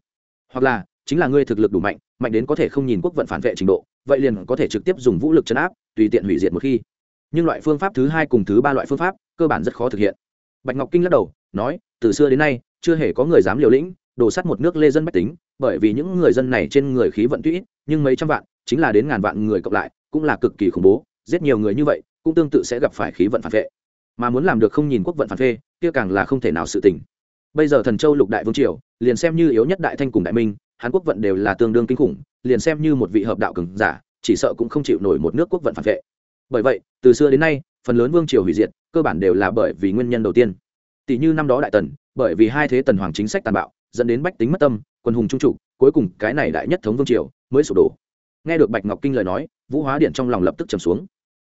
Hoặc là, chính là ngươi thực lực đủ mạnh mạnh đến có thể không nhìn quốc vận phản vệ trình độ, vậy liền có thể trực tiếp dùng vũ lực chấn áp, tùy tiện hủy diệt một khi nhưng loại phương pháp thứ hai cùng thứ ba loại phương pháp cơ bản rất khó thực hiện. Bạch ngọc kinh lắc đầu, nói, từ xưa đến nay, chưa hề có người dám liều lĩnh, đổ sắt một nước lê dân bách tính, bởi vì những người dân này trên người khí vận tụy nhưng mấy trăm vạn, chính là đến ngàn vạn người cộng lại, cũng là cực kỳ khủng bố, giết nhiều người như vậy, cũng tương tự sẽ gặp phải khí vận phản vệ. Mà muốn làm được không nhìn quốc vận phản phê kia càng là không thể nào sự tình. Bây giờ thần châu lục đại vương triều, liền xem như yếu nhất đại thanh cùng đại minh hàn quốc vận đều là tương đương kinh khủng, liền xem như một vị hợp đạo cường giả, chỉ sợ cũng không chịu nổi một nước quốc vận phản vệ bởi vậy, từ xưa đến nay, phần lớn vương triều hủy diệt, cơ bản đều là bởi vì nguyên nhân đầu tiên. Tỷ như năm đó đại tần, bởi vì hai thế tần hoàng chính sách tàn bạo, dẫn đến bách tính mất tâm, quân hùng trung trụ, cuối cùng cái này đại nhất thống vương triều mới sụp đổ. Nghe được bạch ngọc kinh lời nói, vũ hóa điện trong lòng lập tức trầm xuống.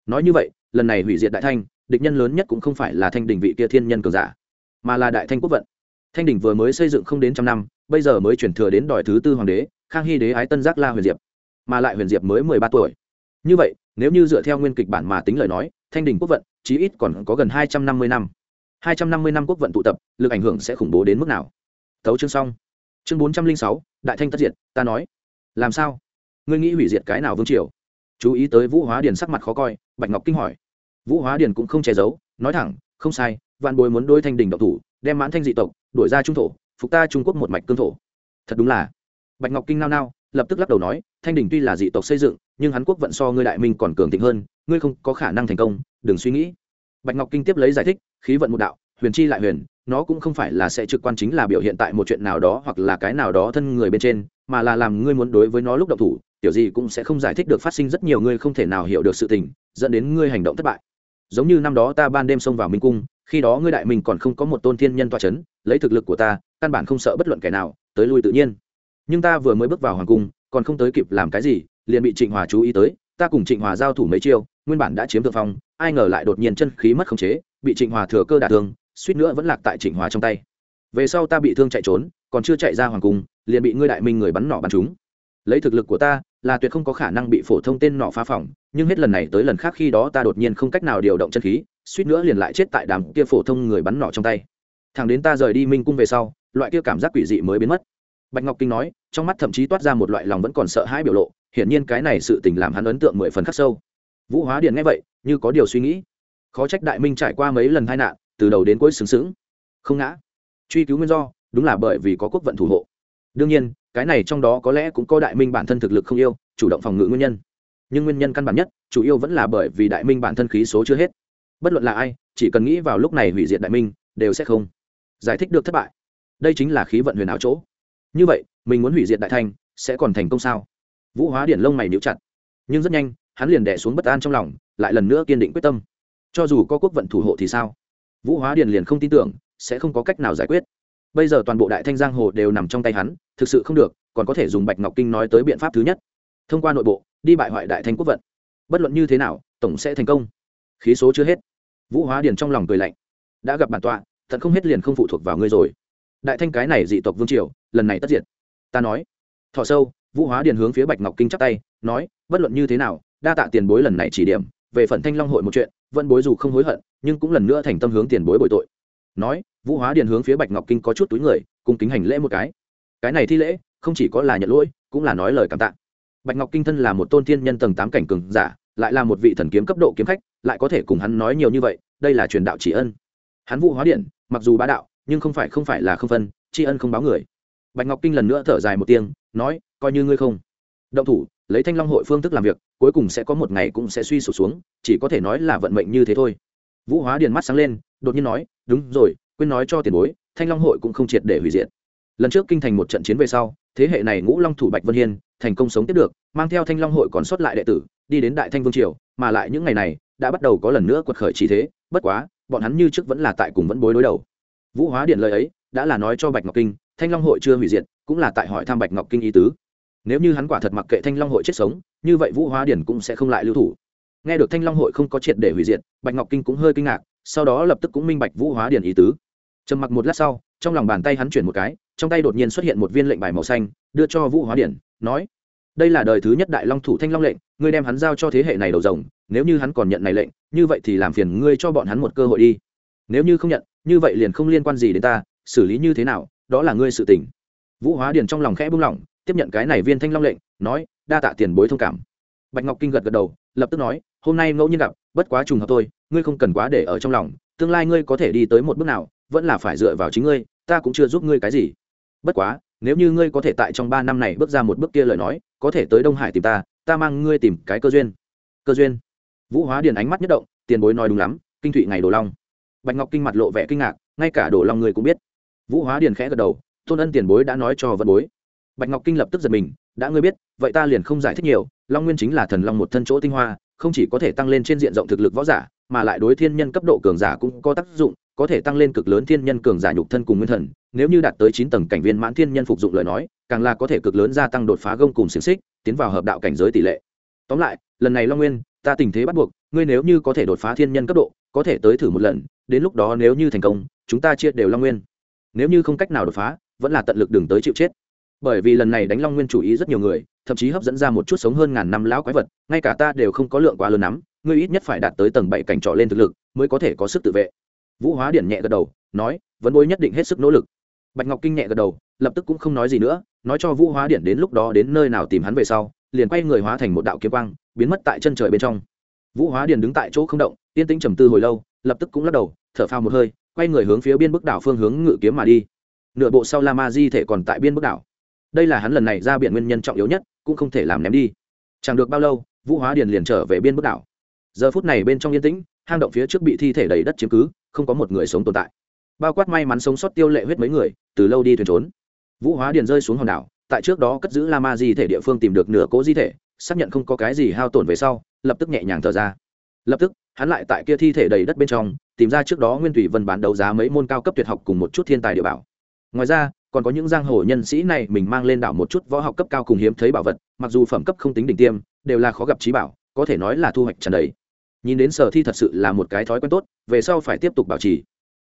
Nói như vậy, lần này hủy diệt đại thanh, địch nhân lớn nhất cũng không phải là thanh đình vị kia thiên nhân cường giả, mà là đại thanh quốc vận. Thanh đình vừa mới xây dựng không đến trăm năm, bây giờ mới chuyển thừa đến đòi thứ tư hoàng đế, khang hy đế ái tân giác la huyền diệp, mà lại huyền diệp mới mười ba tuổi. Như vậy nếu như dựa theo nguyên kịch bản mà tính lời nói, thanh đình quốc vận, chí ít còn có gần hai trăm năm mươi năm. hai trăm năm mươi năm quốc vận tụ tập, lực ảnh hưởng sẽ khủng bố đến mức nào? Thấu chương xong. Chương bốn trăm linh sáu, đại thanh tất diệt, ta nói. Làm sao? Ngươi nghĩ hủy diệt cái nào vương triều? Chú ý tới vũ hóa điền sắc mặt khó coi, bạch ngọc kinh hỏi. Vũ hóa điền cũng không che giấu, nói thẳng, không sai, vạn bối muốn đôi thanh đình độc thủ, đem mãn thanh dị tộc, đuổi ra trung thổ, phục ta trung quốc một mạch cương thổ. Thật đúng là. Bạch ngọc kinh nao nao lập tức lắc đầu nói, thanh đình tuy là dị tộc xây dựng, nhưng hắn quốc vận so ngươi đại minh còn cường thịnh hơn, ngươi không có khả năng thành công, đừng suy nghĩ. Bạch ngọc kinh tiếp lấy giải thích, khí vận một đạo, huyền chi lại huyền, nó cũng không phải là sẽ trực quan chính là biểu hiện tại một chuyện nào đó hoặc là cái nào đó thân người bên trên, mà là làm ngươi muốn đối với nó lúc động thủ, tiểu gì cũng sẽ không giải thích được phát sinh rất nhiều ngươi không thể nào hiểu được sự tình, dẫn đến ngươi hành động thất bại. Giống như năm đó ta ban đêm xông vào minh cung, khi đó ngươi đại minh còn không có một tôn thiên nhân toa c h ấ n lấy thực lực của ta, căn bản không sợ bất luận kẻ nào, tới lui tự nhiên nhưng ta vừa mới bước vào hoàng cung, còn không tới kịp làm cái gì, liền bị trịnh hòa chú ý tới, ta cùng trịnh hòa giao thủ mấy chiêu, nguyên bản đã chiếm thượng phong, ai ngờ lại đột nhiên chân khí mất khống chế, bị trịnh hòa thừa cơ đả thương, suýt nữa vẫn lạc tại trịnh hòa trong tay. Về sau ta bị thương chạy trốn, còn chưa chạy ra hoàng cung, liền bị ngươi đại minh người bắn nỏ bắn chúng lấy thực lực của ta, là tuyệt không có khả năng bị phổ thông tên nọ phá phỏng, nhưng hết lần này tới lần khác khi đó ta đột nhiên không cách nào điều động chân khí, suýt nữa liền lại chết tại đám kia phổ thông người bắn nọ trong tay. Thằng đến ta rời đi minh cung về sau, loại kia cảm giác quỷ dị mới biến mất bạch ngọc kinh nói, trong mắt thậm chí toát ra một loại lòng vẫn còn sợ hãi biểu lộ, hiển nhiên cái này sự tình làm hắn ấn tượng mười phần khắc sâu. Vũ hóa điện nghe vậy, như có điều suy nghĩ. Khó trách đại minh trải qua mấy lần tai nạn, từ đầu đến cuối xứng xứng không ngã. Truy cứu nguyên do, đúng là bởi vì có quốc vận thủ hộ. Đương nhiên, cái này trong đó có lẽ cũng có đại minh bản thân thực lực không yêu, chủ động phòng ngự nguyên nhân. Nhưng nguyên nhân căn bản nhất, chủ yếu vẫn là bởi vì đại minh bản thân khí số chưa hết. Bất luận là ai, chỉ cần nghĩ vào lúc này hủy diệt đại minh, đều sẽ không giải thích được thất bại. Đây chính là khí vận huyền ảo chỗ như vậy, mình muốn hủy diệt đại thanh sẽ còn thành công sao? Vũ hóa điện lông mày níu chặt. Nhưng rất nhanh, hắn liền đẻ xuống bất an trong lòng, lại lần nữa kiên định quyết tâm. Cho dù có quốc vận thủ hộ thì sao? Vũ hóa điện liền không tin tưởng, sẽ không có cách nào giải quyết. Bây giờ toàn bộ đại thanh giang hồ đều nằm trong tay hắn, thực sự không được, còn có thể dùng bạch ngọc kinh nói tới biện pháp thứ nhất. Thông qua nội bộ, đi bại hoại đại thanh quốc vận. Bất luận như thế nào, tổng sẽ thành công. Khí số chưa hết. Vũ hóa điền trong lòng cười lạnh. Đã gặp bản tọa, thật không hết liền không phụ thuộc vào ngươi rồi đại thanh cái này dị tộc vương triều, lần này tất diệt. Ta nói. Thọ sâu, vũ hóa điền hướng phía bạch ngọc kinh chắp tay, nói, bất luận như thế nào, đa tạ tiền bối lần này chỉ điểm, về phần thanh long hội một chuyện vẫn bối dù không hối hận, nhưng cũng lần nữa thành tâm hướng tiền bối bội tội. Nói, vũ hóa điền hướng phía bạch ngọc kinh có chút túi người, cùng kính hành lễ một cái. Cái này thi lễ, không chỉ có là nhận lỗi, cũng là nói lời cảm tạ. Bạch ngọc kinh thân là một tôn thiên nhân tầng tám cảnh cường giả, lại là một vị thần kiếm cấp độ kiếm khách, lại có thể cùng hắn nói nhiều như vậy, đây là truyền đạo chỉ ân. Hắn vũ hóa điện mặc dù bá đạo nhưng không phải không phải là không phân, tri ân không báo người. Bạch ngọc kinh lần nữa thở dài một tiếng, nói, coi như ngươi không. Động thủ, lấy thanh long hội phương thức làm việc, cuối cùng sẽ có một ngày cũng sẽ suy sụp xuống, chỉ có thể nói là vận mệnh như thế thôi. Vũ hóa điền mắt sáng lên, đột nhiên nói, đúng rồi, quên nói cho tiền bối, thanh long hội cũng không triệt để hủy diệt. Lần trước kinh thành một trận chiến về sau, thế hệ này ngũ long thủ bạch vân hiên, thành công sống tiếp được, mang theo thanh long hội còn sót lại đệ tử, đi đến đại thanh vương triều, mà lại những ngày này, đã bắt đầu có lần nữa quật khởi chỉ thế, bất quá, bọn hắn như trước vẫn là tại cùng vẫn bối đối đầu vũ hóa điện lời ấy đã là nói cho bạch ngọc kinh, thanh long hội chưa hủy diệt, cũng là tại hỏi thăm bạch ngọc kinh ý tứ. Nếu như hắn quả thật mặc kệ thanh long hội chết sống, như vậy vũ hóa điển cũng sẽ không lại lưu thủ. Nghe được thanh long hội không có triệt để hủy diệt, bạch ngọc kinh cũng hơi kinh ngạc, sau đó lập tức cũng minh bạch vũ hóa điển ý tứ. Trầm mặc một lát sau, trong lòng bàn tay hắn chuyển một cái, trong tay đột nhiên xuất hiện một viên lệnh bài màu xanh, đưa cho vũ hóa điển nói, đây là đời thứ nhất đại long thủ thanh long lệnh, ngươi đem hắn giao cho thế hệ này đầu rồng, nếu như hắn còn nhận này lệnh, như vậy thì làm phiền ngươi cho bọn hắn một cơ hội đi. Nếu như không nhận như vậy liền không liên quan gì đến ta, xử lý như thế nào, đó là ngươi sự tình. Vũ hóa điền trong lòng khẽ buông lỏng, tiếp nhận cái này viên thanh long lệnh, nói, đa tạ tiền bối thông cảm. Bạch ngọc kinh gật gật đầu, lập tức nói, hôm nay ngẫu nhiên gặp, bất quá trùng hợp tôi ngươi không cần quá để ở trong lòng, tương lai ngươi có thể đi tới một bước nào, vẫn là phải dựa vào chính ngươi, ta cũng chưa giúp ngươi cái gì. Bất quá, nếu như ngươi có thể tại trong ba năm này bước ra một bước kia lời nói, có thể tới đông hải tìm ta ta mang ngươi tìm cái cơ duyên. Cơ duyên. Vũ hóa điền ánh mắt nhất động, tiền bối nói đúng lắm, kinh thụy ngày đồ long bạch ngọc kinh mặt lộ vẻ kinh ngạc, ngay cả đồ long người cũng biết. Vũ hóa điền khẽ gật đầu, tôn ân tiền bối đã nói cho vận bối. Bạch ngọc kinh lập tức giật mình, đã ngươi biết, vậy ta liền không giải thích nhiều, long nguyên chính là thần long một thân chỗ tinh hoa, không chỉ có thể tăng lên trên diện rộng thực lực võ giả, mà lại đối thiên nhân cấp độ cường giả cũng có tác dụng, có thể tăng lên cực lớn thiên nhân cường giả nhục thân cùng nguyên thần, nếu như đạt tới chín tầng cảnh viên mãn thiên nhân phục dụng lời nói, càng là có thể cực lớn gia tăng đột phá gông cùng xiềng xích, tiến vào hợp đạo cảnh giới tỷ lệ. Tóm lại, lần này long nguyên, ta tình thế bắt buộc, ngươi nếu như có thể đột phá thiên nhân cấp độ, có thể tới thử một lần đến lúc đó nếu như thành công, chúng ta chia đều long nguyên. Nếu như không cách nào đột phá, vẫn là tận lực đường tới chịu chết. Bởi vì lần này đánh long nguyên chủ ý rất nhiều người, thậm chí hấp dẫn ra một chút sống hơn ngàn năm lão quái vật, ngay cả ta đều không có lượng quá lớn lắm, ngươi ít nhất phải đạt tới tầng bảy cảnh trọ lên thực lực, mới có thể có sức tự vệ. Vũ hóa điển nhẹ gật đầu, nói vấn bối nhất định hết sức nỗ lực. Bạch ngọc kinh nhẹ gật đầu, lập tức cũng không nói gì nữa, nói cho vũ hóa điển đến lúc đó đến nơi nào tìm hắn về sau, liền quay người hóa thành một đạo kiếm quang, biến mất tại chân trời bên trong. Vũ hóa điển đứng tại chỗ không động, yên tĩnh trầm tư hồi lâu lập tức cũng lắc đầu, thở phao một hơi, quay người hướng phía biên bức đảo phương hướng ngự kiếm mà đi. Nửa bộ sau la ma di thể còn tại biên bức đảo. Đây là hắn lần này ra biển nguyên nhân trọng yếu nhất, cũng không thể làm ném đi. Chẳng được bao lâu, vũ hóa điền liền trở về biên bức đảo. Giờ phút này bên trong yên tĩnh, hang động phía trước bị thi thể đầy đất chiếm cứ, không có một người sống tồn tại. Bao quát may mắn sống sót tiêu lệ huyết mấy người, từ lâu đi thuyền trốn. Vũ hóa điền rơi xuống hòn đảo, tại trước đó cất giữ la ma di thể địa phương tìm được nửa cố di thể, xác nhận không có cái gì hao tổn về sau, lập tức nhẹ nhàng thở ra. Lập tức hắn lại tại kia thi thể đầy đất bên trong, tìm ra trước đó nguyên thủy vân bán đấu giá mấy môn cao cấp tuyệt học cùng một chút thiên tài địa bảo. Ngoài ra, còn có những giang hồ nhân sĩ này mình mang lên đảo một chút võ học cấp cao cùng hiếm thấy bảo vật, mặc dù phẩm cấp không tính đỉnh tiêm, đều là khó gặp trí bảo, có thể nói là thu hoạch trần đấy nhìn đến sở thi thật sự là một cái thói quen tốt, về sau phải tiếp tục bảo trì.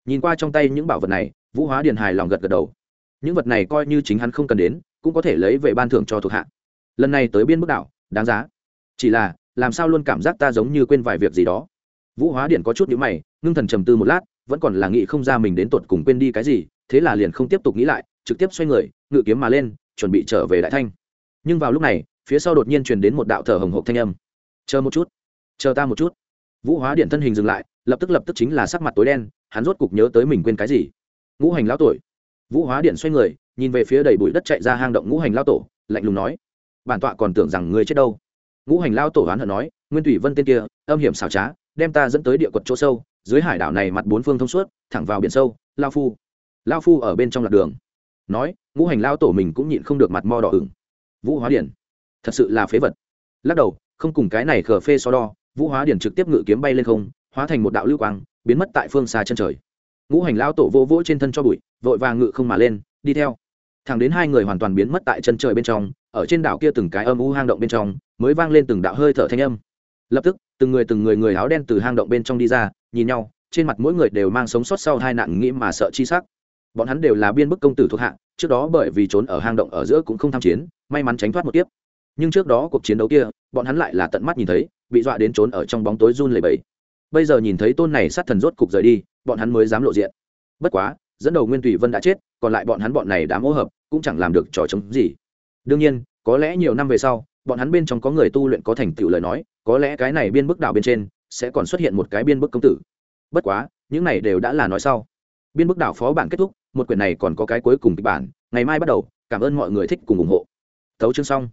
Nhìn qua trong tay những bảo vật này, vũ hóa điền hài lòng gật gật đầu. Những vật này coi như chính hắn không cần đến, cũng có thể lấy về ban thưởng cho thuộc hạ. Lần này tới biên bức đảo, đáng giá. Chỉ là, làm sao luôn cảm giác ta giống như quên vài việc gì đó? Vũ hóa điện có chút nhữ mày, ngưng thần trầm tư một lát, vẫn còn là nghĩ không ra mình đến tột cùng quên đi cái gì, thế là liền không tiếp tục nghĩ lại, trực tiếp xoay người, ngự kiếm mà lên, chuẩn bị trở về đại thanh. Nhưng vào lúc này, phía sau đột nhiên truyền đến một đạo thở hồng hộc thanh âm. Chờ một chút, chờ ta một chút. Vũ hóa điện thân hình dừng lại, lập tức lập tức chính là sắc mặt tối đen, hắn rốt cục nhớ tới mình quên cái gì. Ngũ hành lão tuổi vũ hóa điện xoay người, nhìn về phía đầy bụi đất chạy ra hang động ngũ hành lao tổ, lạnh lùng nói, bản tọa còn tưởng rằng ngươi chết đâu. Ngũ hành lao tổ oán hận nói, nguyên thủy vân tên kia, âm hiểm xảo trá đem ta dẫn tới địa quật chỗ sâu, dưới hải đảo này mặt bốn phương thông suốt, thẳng vào biển sâu, lao phu. Lao phu ở bên trong lạc đường. Nói, ngũ hành lao tổ mình cũng nhịn không được mặt mo đỏ ửng. Vũ hóa điển. Thật sự là phế vật. Lắc đầu, không cùng cái này khờ phê so đo, vũ hóa điển trực tiếp ngự kiếm bay lên không, hóa thành một đạo lưu quang, biến mất tại phương xa chân trời. Ngũ hành lao tổ vô vỗ trên thân cho bụi, vội vàng ngự không mà lên, đi theo. Thẳng đến hai người hoàn toàn biến mất tại chân trời bên trong, ở trên đảo kia từng cái âm u hang động bên trong, mới vang lên từng đạo hơi thở thanh âm. Lập tức từng người từng người người áo đen từ hang động bên trong đi ra, nhìn nhau, trên mặt mỗi người đều mang sống sót sau hai nạn nghĩ mà sợ chi sắc. Bọn hắn đều là biên bức công tử thuộc hạ, trước đó bởi vì trốn ở hang động ở giữa cũng không tham chiến, may mắn tránh thoát một tiếp nhưng trước đó cuộc chiến đấu kia, bọn hắn lại là tận mắt nhìn thấy, bị dọa đến trốn ở trong bóng tối run lầy bẫy bây giờ nhìn thấy tôn này sát thần rốt cục rời đi, bọn hắn mới dám lộ diện. Bất quá, dẫn đầu nguyên tùy vân đã chết, còn lại bọn hắn bọn này đã mỗ hợp, cũng chẳng làm được trò chống gì. Đương nhiên, có lẽ nhiều năm về sau bọn hắn bên trong có người tu luyện có thành tựu lời nói, có lẽ cái này biên bức đạo bên trên sẽ còn xuất hiện một cái biên bức công tử. Bất quá, những này đều đã là nói sau. Biên bức đạo phó bản kết thúc, một quyển này còn có cái cuối cùng kịch bản, ngày mai bắt đầu, cảm ơn mọi người thích cùng ủng hộ. Thấu chương xong.